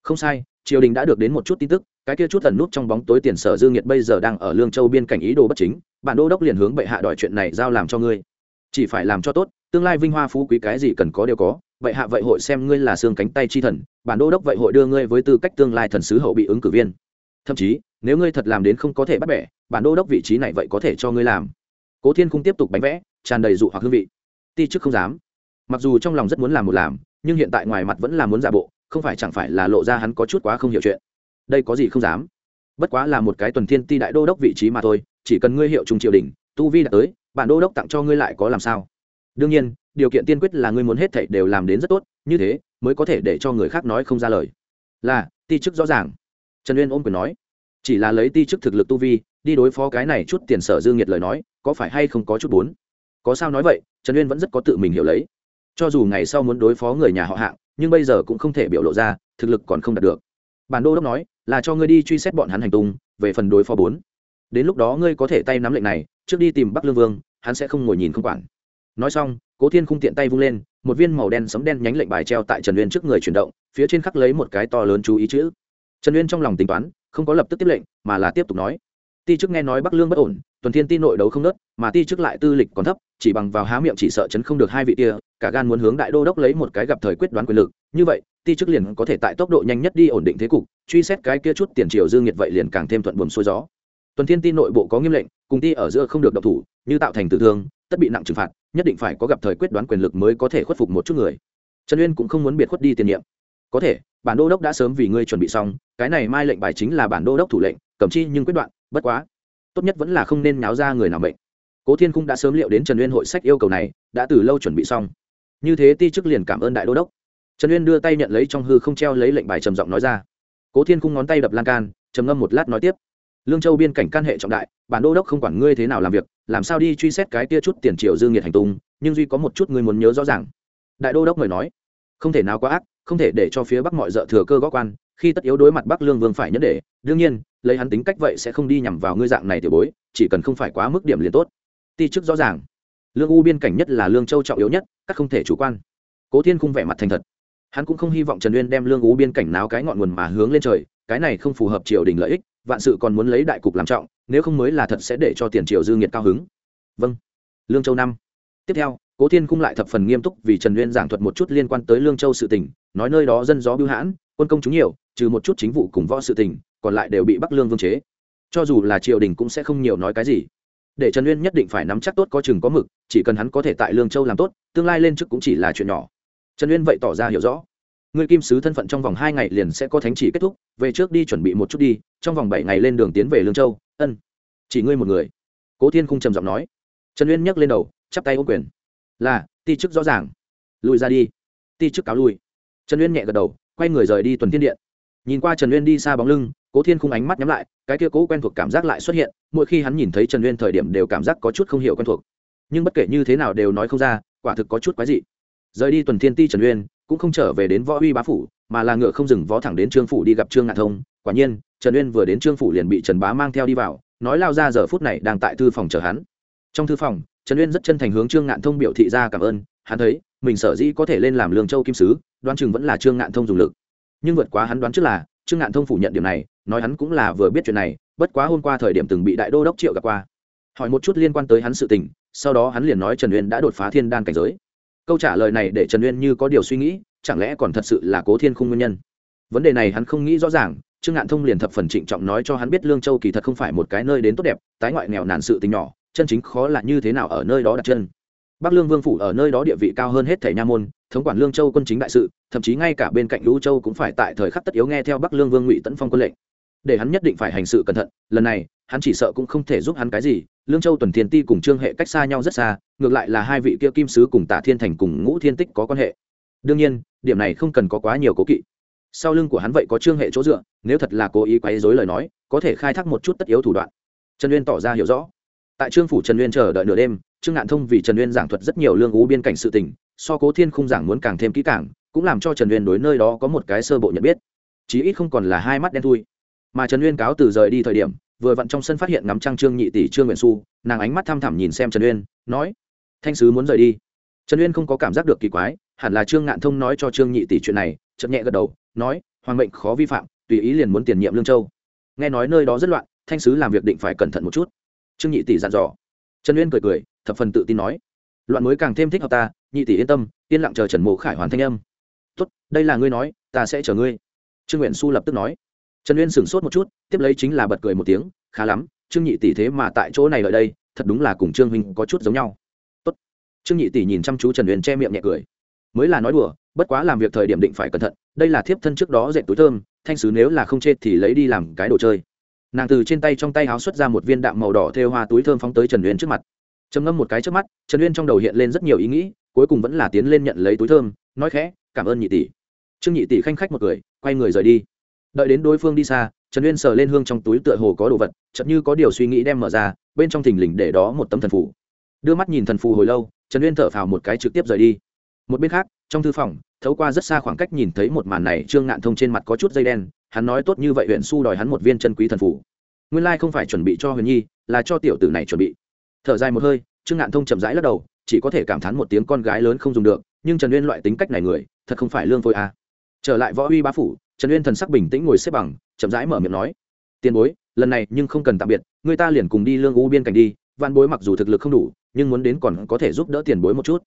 [SPEAKER 1] không sai, triều đình đã được đến một chút tin tức, cái kia chút thần nút trong bóng tối tiền sở dương nhiệt bây giờ đang ở lương châu biên cảnh ý đồ bất chính, bản đô đốc liền hướng bệ hạ đòi chuyện này giao làm cho ngươi. Chỉ phải làm cho tốt, tương lai vinh hoa phú quý cái gì cần có đều có, bệ hạ vậy hội xem ngươi là xương cánh tay chi thần, bản đô đốc vậy hội đưa ngươi với tư cách tương lai thần sứ hậu bị ứng cử viên. Thậm chí, nếu ngươi thật làm đến không có thể bắt bẻ, bản đô đốc vị trí này vậy có thể cho ngươi làm. Cố thiên không tiếp tục bánh vẽ, tràn đầy dụ hoặc hương vị. Ti chức không dám. Mặc dù trong lòng rất muốn làm một làm, nhưng hiện tại ngoài mặt vẫn là muốn giả bộ không phải chẳng phải là lộ ra hắn có chút quá không hiểu chuyện. Đây có gì không dám? Bất quá là một cái tuần thiên ti đại đô đốc vị trí mà thôi, chỉ cần ngươi hiệu trung triều đình, tu vi đã tới bản đô đốc tặng cho ngươi lại có làm sao? Đương nhiên, điều kiện tiên quyết là ngươi muốn hết thảy đều làm đến rất tốt, như thế mới có thể để cho người khác nói không ra lời. Là, ti chức rõ ràng. Trần uyên ôm quyền nói. Chỉ là lấy ti chức thực lực tu vi, đi đối phó cái này chút tiền sở dương nhiệt lời nói, có phải hay không có chút bốn có sao nói vậy, trần uyên vẫn rất có tự mình hiểu lấy. Cho dù ngày sau muốn đối phó người nhà họ hạng nhưng bây giờ cũng không thể biểu lộ ra, thực lực còn không đạt được. Bản đô đốc nói, là cho ngươi đi truy xét bọn hắn hành tung, về phần đối phó bốn. Đến lúc đó ngươi có thể tay nắm lệnh này, trước đi tìm bắc lương vương, hắn sẽ không ngồi nhìn không quản. Nói xong, cố thiên khung tiện tay vung lên, một viên màu đen sấm đen nhánh lệnh bài treo tại trần uyên trước người chuyển động, phía trên khắc lấy một cái to lớn chú ý chữ. Trần uyên trong lòng tính toán, không có lập tức tiếp lệnh, mà là tiếp tục nói. Ti chức nghe nói bắc lương bất ổn tuần thiên ti nội đấu không nớt, mà ti trước lại tư lịch còn thấp, chỉ bằng vào há miệng chỉ sợ chấn không được hai vị kia, cả gan muốn hướng đại đô đốc lấy một cái gặp thời quyết đoán quyền lực. Như vậy, ti trước liền có thể tại tốc độ nhanh nhất đi ổn định thế cục, truy xét cái kia chút tiền triều dương nhiệt vậy liền càng thêm thuận buồm xuôi gió. Tuần thiên ti nội bộ có nghiêm lệnh, cùng ti ở giữa không được độc thủ, như tạo thành tử thương, tất bị nặng trừng phạt, nhất định phải có gặp thời quyết đoán quyền lực mới có thể khuất phục một chút người. Trần uyên cũng không muốn biệt khuất đi tiền nhiệm. Có thể, bản đô đốc đã sớm vì ngươi chuẩn bị xong, cái này mai lệnh bài chính là bản đô đốc thủ lệnh cầm chi nhưng quyết đoạn, bất quá tốt nhất vẫn là không nên náo ra người nào bệnh cố thiên Cung đã sớm liệu đến trần uyên hội sách yêu cầu này, đã từ lâu chuẩn bị xong. Như thế ti chức liền cảm ơn đại đô đốc. Trần uyên đưa tay nhận lấy trong hư không treo lấy lệnh bài trầm giọng nói ra. Cố thiên cung ngón tay đập lan can, trầm ngâm một lát nói tiếp. Lương châu biên cảnh can hệ trọng đại, bản đô đốc không quản ngươi thế nào làm việc, làm sao đi truy xét cái tia chút tiền triệu dương nhiệt hành tung, nhưng duy có một chút ngươi muốn nhớ rõ ràng. Đại đô đốc người nói. Không thể nào quá ác không thể để cho phía bắc mọi dợ thừa cơ gó quan, khi tất yếu đối mặt bắc lương vương phải nhẫn để đương nhiên, lấy hắn tính cách vậy sẽ không đi nhằm vào ngươi dạng này tiểu bối, chỉ cần không phải quá mức điểm liền tốt. Ti chức rõ ràng. Lương u biên cảnh nhất là lương châu trọng yếu nhất, các không thể chủ quan. Cố thiên khung vẻ mặt thành thật. Hắn cũng không hy vọng trần uyên đem lương u biên cảnh náo cái ngọn nguồn mà hướng lên trời, cái này không phù hợp triều đình lợi ích, vạn sự còn muốn lấy đại cục làm trọng, nếu không mới là thật sẽ để cho tiền triều dư nghiệt cao hứng. Vâng. Lương châu năm. Tiếp theo, cố thiên cung lại thập phần nghiêm túc vì trần uyên giảng thuật một chút liên quan tới lương châu sự tình nói nơi đó dân gió bưu hãn, quân công chúng nhiều, trừ một chút chính vụ cùng võ sự tình, còn lại đều bị bắc lương vương chế. Cho dù là triều đình cũng sẽ không nhiều nói cái gì. Để trần uyên nhất định phải nắm chắc tốt có chừng có mực, chỉ cần hắn có thể tại lương châu làm tốt, tương lai lên chức cũng chỉ là chuyện nhỏ. Trần uyên vậy tỏ ra hiểu rõ. Người kim sứ thân phận trong vòng hai ngày liền sẽ có thánh chỉ kết thúc, về trước đi chuẩn bị một chút đi, trong vòng bảy ngày lên đường tiến về lương châu, ân. Chỉ ngươi một người. Cố thiên không trầm giọng nói. Trần uyên nhấc lên đầu, chắp tay ô quyền. Là, ti chức rõ ràng. Lùi ra đi. Ti chức cáo lui trần uyên nhẹ gật đầu, quay người rời đi tuần thiên điện. Nhìn qua trần uyên đi xa bóng lưng, cố thiên khung ánh mắt nhắm lại, cái kia cố quen thuộc cảm giác lại xuất hiện, mỗi khi hắn nhìn thấy trần uyên thời điểm đều cảm giác có chút không hiểu quen thuộc. Nhưng bất kể như thế nào đều nói không ra, quả thực có chút quái dị. Rời đi tuần thiên ti trần uyên, cũng không trở về đến võ uy bá phủ, mà là ngựa không dừng vó thẳng đến trương phủ đi gặp trương ngạn thông. Quả nhiên, trần uyên vừa đến trương phủ liền bị trần bá mang theo đi vào, nói lao ra giờ phút này đang tại thư phòng chờ hắn. Trong thư phòng, trần uyên rất chân thành hướng trương ngạn thông biểu thị ra cảm ơn. Hắn thấy, mình sở dĩ có thể lên làm lương châu kim sứ đoán chừng vẫn là trương ngạn thông dùng lực. Nhưng vượt quá hắn đoán trước là, trương ngạn thông phủ nhận điểm này, nói hắn cũng là vừa biết chuyện này, bất quá hôm qua thời điểm từng bị đại đô đốc triệu gặp qua. Hỏi một chút liên quan tới hắn sự tình, sau đó hắn liền nói trần uyên đã đột phá thiên đan cảnh giới. Câu trả lời này để trần uyên như có điều suy nghĩ, chẳng lẽ còn thật sự là cố thiên khung nguyên nhân? Vấn đề này hắn không nghĩ rõ ràng, trương ngạn thông liền thập phần trịnh trọng nói cho hắn biết lương châu kỳ thật không phải một cái nơi đến tốt đẹp, tái ngoại nghèo nàn sự tình nhỏ, chân chính khó là như thế nào ở nơi đó đặt chân bắc lương vương phủ ở nơi đó địa vị cao hơn hết thể nha môn, thống quản lương châu quân chính đại sự, thậm chí ngay cả bên cạnh lũ châu cũng phải tại thời khắc tất yếu nghe theo bắc lương vương ngụy tấn phong quân lệnh. Để hắn nhất định phải hành sự cẩn thận, lần này, hắn chỉ sợ cũng không thể giúp hắn cái gì, lương châu tuần thiên ti cùng trương hệ cách xa nhau rất xa, ngược lại là hai vị kia kim sứ cùng tả thiên thành cùng ngũ thiên tích có quan hệ. Đương nhiên, điểm này không cần có quá nhiều cố kỵ. Sau lưng của hắn vậy có trương hệ chỗ dựa, nếu thật là cố ý quấy dối lời nói, có thể khai thác một chút tất yếu thủ đoạn. Trần uyên tỏ ra hiểu rõ. Tại trương phủ trần uyên chờ đợi nửa đêm trương ngạn thông vì trần uyên giảng thuật rất nhiều lương ú biên cảnh sự tình, so cố thiên không giảng muốn càng thêm kỹ càng, cũng làm cho trần uyên đối nơi đó có một cái sơ bộ nhận biết. Chí ít không còn là hai mắt đen thui. Mà trần uyên cáo từ rời đi thời điểm, vừa vặn trong sân phát hiện ngắm trăng trương nhị tỷ trương nguyện xu, nàng ánh mắt thăm thẳm nhìn xem trần uyên, nói, thanh sứ muốn rời đi. Trần uyên không có cảm giác được kỳ quái, hẳn là trương ngạn thông nói cho trương nhị tỷ chuyện này chậm nhẹ gật đầu, nói, hoàng mệnh khó vi phạm, tùy ý liền muốn tiền nhiệm lương châu. Nghe nói nơi đó rất loạn, thanh sứ làm việc định phải cẩn thận một chút. Trương nhị tỷ dặn dò. Trần uyên cười cười thập phần tự tin nói. Loạn mới càng thêm thích hợp ta, nhị tỷ yên tâm, yên lặng chờ trần mộ khải hoàn thanh âm. Tốt, đây là ngươi nói, ta sẽ chờ ngươi. Trương nguyện xu lập tức nói. Trần uyên sửng sốt một chút, tiếp lấy chính là bật cười một tiếng, khá lắm, trương nhị tỷ thế mà tại chỗ này ở đây, thật đúng là cùng trương huynh có chút giống nhau. Tốt. trương nhị tỷ nhìn chăm chú trần uyên che miệng nhẹ cười. Mới là nói đùa, bất quá làm việc thời điểm định phải cẩn thận, đây là thiếp thân trước đó dệt túi thơm, thanh sứ nếu là không chết thì lấy đi làm cái đồ chơi. Nàng từ trên tay trong tay háo xuất ra một viên đạm màu đỏ theo hoa túi thơm phóng tới trần uyên trước mặt trầm ngâm một cái trước mắt, trần uyên trong đầu hiện lên rất nhiều ý nghĩ, cuối cùng vẫn là tiến lên nhận lấy túi thơm, nói khẽ, cảm ơn nhị tỷ. Trương nhị tỷ khanh khách một cười quay người rời đi. Đợi đến đối phương đi xa, trần uyên sờ lên hương trong túi tựa hồ có đồ vật chậm như có điều suy nghĩ đem mở ra, bên trong thình lình để đó một tấm thần phù. Đưa mắt nhìn thần phù hồi lâu, trần uyên thở phào một cái trực tiếp rời đi. Một bên khác, trong thư phòng, thấu qua rất xa khoảng cách nhìn thấy một màn này, trương ngạn thông trên mặt có chút dây đen, hắn nói tốt như vậy huyện su đòi hắn một viên chân quý thần phù. Nguyên lai không phải chuẩn bị cho huyền nhi, là cho tiểu tử này chuẩn bị thở dài một hơi, trương ngạn thông chậm rãi lắc đầu, chỉ có thể cảm thán một tiếng con gái lớn không dùng được, nhưng trần uyên loại tính cách này người, thật không phải lương phôi à. trở lại võ uy bá phủ, trần uyên thần sắc bình tĩnh ngồi xếp bằng, chậm rãi mở miệng nói, tiền bối, lần này nhưng không cần tạm biệt, người ta liền cùng đi lương u biên cảnh đi, văn bối mặc dù thực lực không đủ, nhưng muốn đến còn có thể giúp đỡ tiền bối một chút.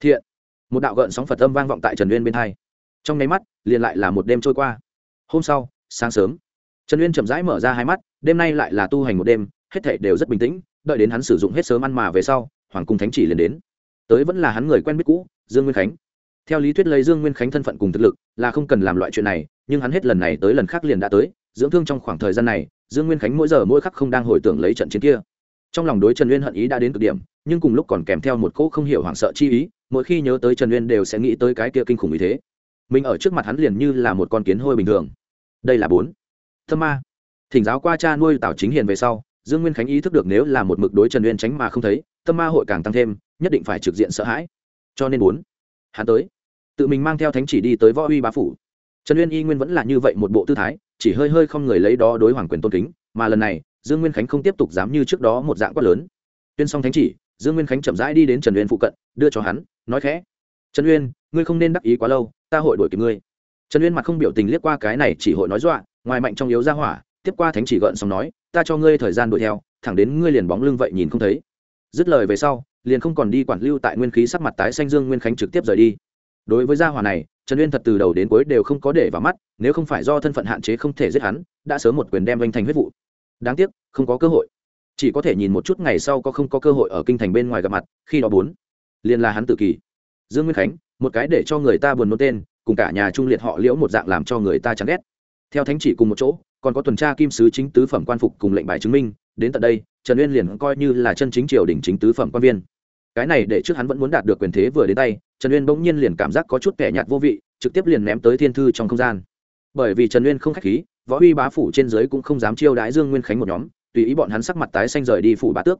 [SPEAKER 1] Thiện, một đạo gợn sóng phật âm vang vọng tại trần uyên bên hai. Trong nháy mắt, liền lại là một đêm trôi qua. Hôm sau, sáng sớm, trần uyên chậm rãi mở ra hai mắt, đêm nay lại là tu hành một đêm, hết thảy đều rất bình tĩnh đợi đến hắn sử dụng hết sớm ăn mà về sau, hoàng cung thánh chỉ liền đến. Tới vẫn là hắn người quen biết cũ, dương nguyên khánh. Theo lý thuyết lấy dương nguyên khánh thân phận cùng thực lực là không cần làm loại chuyện này, nhưng hắn hết lần này tới lần khác liền đã tới, dưỡng thương trong khoảng thời gian này, dương nguyên khánh mỗi giờ mỗi khắc không đang hồi tưởng lấy trận chiến kia. Trong lòng đối trần uyên hận ý đã đến cực điểm, nhưng cùng lúc còn kèm theo một cỗ không hiểu hoảng sợ chi ý, mỗi khi nhớ tới trần uyên đều sẽ nghĩ tới cái kia kinh khủng ý thế. Mình ở trước mặt hắn liền như là một con kiến hôi bình thường. Đây là bốn. Thâm ma. Thỉnh giáo qua cha nuôi tào chính hiền về sau dương nguyên khánh ý thức được nếu là một mực đối trần uyên tránh mà không thấy, tâm ma hội càng tăng thêm, nhất định phải trực diện sợ hãi. Cho nên bốn hắn tới. Tự mình mang theo thánh chỉ đi tới võ uy bá phủ. Trần uyên y nguyên vẫn là như vậy một bộ tư thái, chỉ hơi hơi không người lấy đó đối hoàng quyền tôn kính, mà lần này, dương nguyên khánh không tiếp tục dám như trước đó một dạng quát lớn. Tuyên xong thánh chỉ, dương nguyên khánh chậm rãi đi đến trần uyên phụ cận, đưa cho hắn, nói khẽ. Trần uyên, ngươi không nên đắc ý quá lâu, ta hội đổi kịp ngươi. Trần uyên mặt không biểu tình liếc qua cái này chỉ hội nói dọa, ngoài mạnh trong yếu ra hỏa, tiếp qua thánh chỉ gợn xong nói ta cho ngươi thời gian đuổi theo, thẳng đến ngươi liền bóng lưng vậy nhìn không thấy. Dứt lời về sau, liền không còn đi quản lưu tại nguyên khí sắc mặt tái xanh dương nguyên khánh trực tiếp rời đi. Đối với gia hỏa này, trần uyên thật từ đầu đến cuối đều không có để vào mắt, nếu không phải do thân phận hạn chế không thể giết hắn, đã sớm một quyền đem doanh thành huyết vụ. Đáng tiếc, không có cơ hội. Chỉ có thể nhìn một chút ngày sau có không có cơ hội ở kinh thành bên ngoài gặp mặt, khi đó bốn, liền là hắn tự kỷ. Dương nguyên khánh, một cái để cho người ta buồn nôn tên, cùng cả nhà trung liệt họ liễu một dạng làm cho người ta chán ghét. Theo thánh chỉ cùng một chỗ còn có tuần tra kim sứ chính tứ phẩm quan phục cùng lệnh bài chứng minh, đến tận đây, trần uyên liền coi như là chân chính triều đình chính tứ phẩm quan viên. Cái này để trước hắn vẫn muốn đạt được quyền thế vừa đến tay, trần uyên bỗng nhiên liền cảm giác có chút kẻ nhạt vô vị, trực tiếp liền ném tới thiên thư trong không gian. Bởi vì trần uyên không k h á c h khí, võ uy bá phủ trên dưới cũng không dám chiêu đái dương nguyên khánh một nhóm, tùy ý bọn hắn sắc mặt tái xanh rời đi phủ bá tước.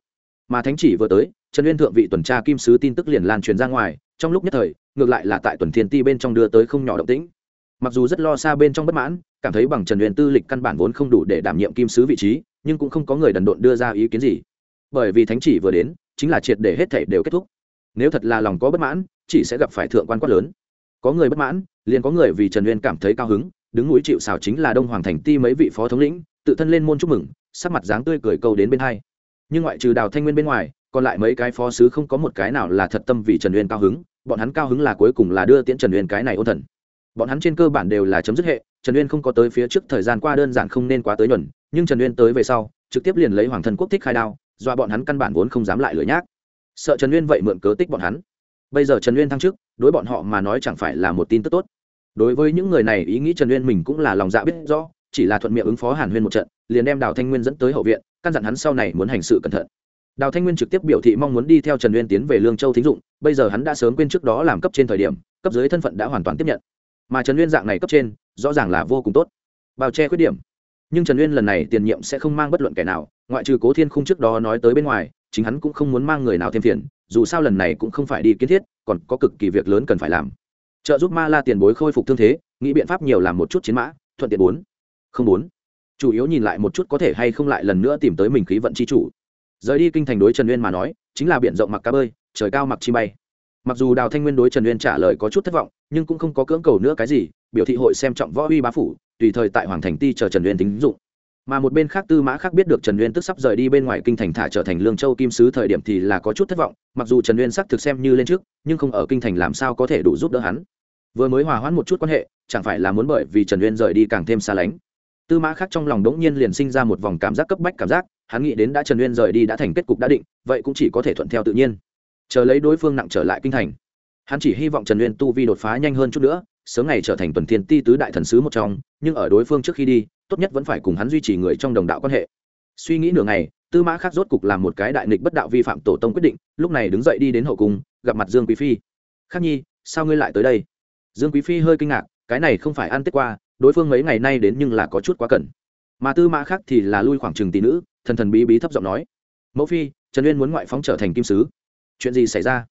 [SPEAKER 1] Mà thánh chỉ vừa tới, trần uyên thượng vị tuần tra kim sứ tin tức liền lan truyền ra ngoài, trong lúc nhất thời, ngược lại là tại tuần thiên ti bên trong đưa tới không nhỏ động tĩnh. Mặc dù rất lo xa bên trong bất mãn cảm thấy bằng trần uyên tư lịch căn bản vốn không đủ để đảm nhiệm kim sứ vị trí, nhưng cũng không có người đần độn đưa ra ý kiến gì. Bởi vì thánh chỉ vừa đến, chính là triệt để hết thể đều kết thúc. Nếu thật là lòng có bất mãn, chỉ sẽ gặp phải thượng quan quát lớn. Có người bất mãn, liền có người vì trần uyên cảm thấy cao hứng, đứng núi chịu xào chính là đông hoàng thành ti mấy vị phó thống lĩnh, tự thân lên môn chúc mừng, sắc mặt dáng tươi cười câu đến bên hai. Nhưng ngoại trừ đào thanh nguyên bên ngoài, còn lại mấy cái phó sứ không có một cái nào là thật tâm vì trần uyên cao hứng, bọn hắn cao hứng là cuối cùng là đưa tiễn trần uyên cái này ôn thần. Bọn hắn trên cơ bản đều là chấm dứt hệ trần uyên không có tới phía trước thời gian qua đơn giản không nên quá tới nhuần, nhưng trần uyên tới về sau, trực tiếp liền lấy hoàng thân quốc thích khai đao, dọa bọn hắn căn bản vốn không dám lại lửa nhác. Sợ trần uyên vậy mượn cớ tích bọn hắn. Bây giờ trần uyên thăng chức, đối bọn họ mà nói chẳng phải là một tin tức tốt. Đối với những người này, ý nghĩ trần uyên mình cũng là lòng dạ biết rõ, chỉ là thuận miệng ứng phó hàn huyên một trận, liền đem đào thanh nguyên dẫn tới hậu viện, căn dặn hắn sau này muốn hành sự cẩn thận. Đào thanh nguyên trực tiếp biểu thị mong muốn đi theo trần uyên tiến về lương châu thính dụng, bây giờ hắn đã sớm quên trước đó làm cấp trên thời điểm, cấp dưới thân phận đã hoàn toàn tiếp nhận mà trần uyên dạng này cấp trên rõ ràng là vô cùng tốt bao che khuyết điểm nhưng trần uyên lần này tiền nhiệm sẽ không mang bất luận kẻ nào ngoại trừ cố thiên khung trước đó nói tới bên ngoài chính hắn cũng không muốn mang người nào thêm phiền dù sao lần này cũng không phải đi kiến thiết còn có cực kỳ việc lớn cần phải làm trợ giúp ma la tiền bối khôi phục thương thế nghĩ biện pháp nhiều làm một chút chiến mã thuận tiện bốn không bốn chủ yếu nhìn lại một chút có thể hay không lại lần nữa tìm tới mình khí vận chi chủ rời đi kinh thành đối trần uyên mà nói chính là biển rộng mặc cá bơi trời cao mặc chi bay mặc dù đào thanh nguyên đối trần uyên trả lời có chút thất vọng, nhưng cũng không có cưỡng cầu nữa cái gì, biểu thị hội xem trọng võ uy bá phủ, tùy thời tại hoàng thành ti chờ trần uyên tính dụng. Mà một bên khác tư mã khác biết được trần uyên tức sắp rời đi bên ngoài kinh thành thả trở thành lương châu kim sứ thời điểm thì là có chút thất vọng, mặc dù trần uyên sắc thực xem như lên trước, nhưng không ở kinh thành làm sao có thể đủ giúp đỡ hắn. Vừa mới hòa hoãn một chút quan hệ, chẳng phải là muốn bởi vì trần uyên rời đi càng thêm xa lánh. Tư mã khác trong lòng đống nhiên liền sinh ra một vòng cảm giác cấp bách cảm giác, hắn nghĩ đến đã trần uyên rời đi đã thành kết cục đã định, vậy cũng chỉ có thể thuận theo tự nhiên chờ lấy đối phương nặng trở lại kinh thành. Hắn chỉ hy vọng trần uyên tu vi đột phá nhanh hơn chút nữa, sớm ngày trở thành tuần thiên ti tứ đại thần sứ một trong, nhưng ở đối phương trước khi đi, tốt nhất vẫn phải cùng hắn duy trì người trong đồng đạo quan hệ. Suy nghĩ nửa ngày, tư mã khác rốt cục làm một cái đại nghịch bất đạo vi phạm tổ tông quyết định, lúc này đứng dậy đi đến hậu cung, gặp mặt dương quý phi. Khắc nhi, sao ngươi lại tới đây? Dương quý phi hơi kinh ngạc, cái này không phải ăn tết qua, đối phương mấy ngày nay đến nhưng là có chút quá cần. Mà tư mã khác thì là lui khoảng chừng tỷ nữ, thần thần bí bí thấp giọng nói, mẫu phi, trần uyên muốn ngoại phóng trở thành kim sứ chuyện gì xảy ra?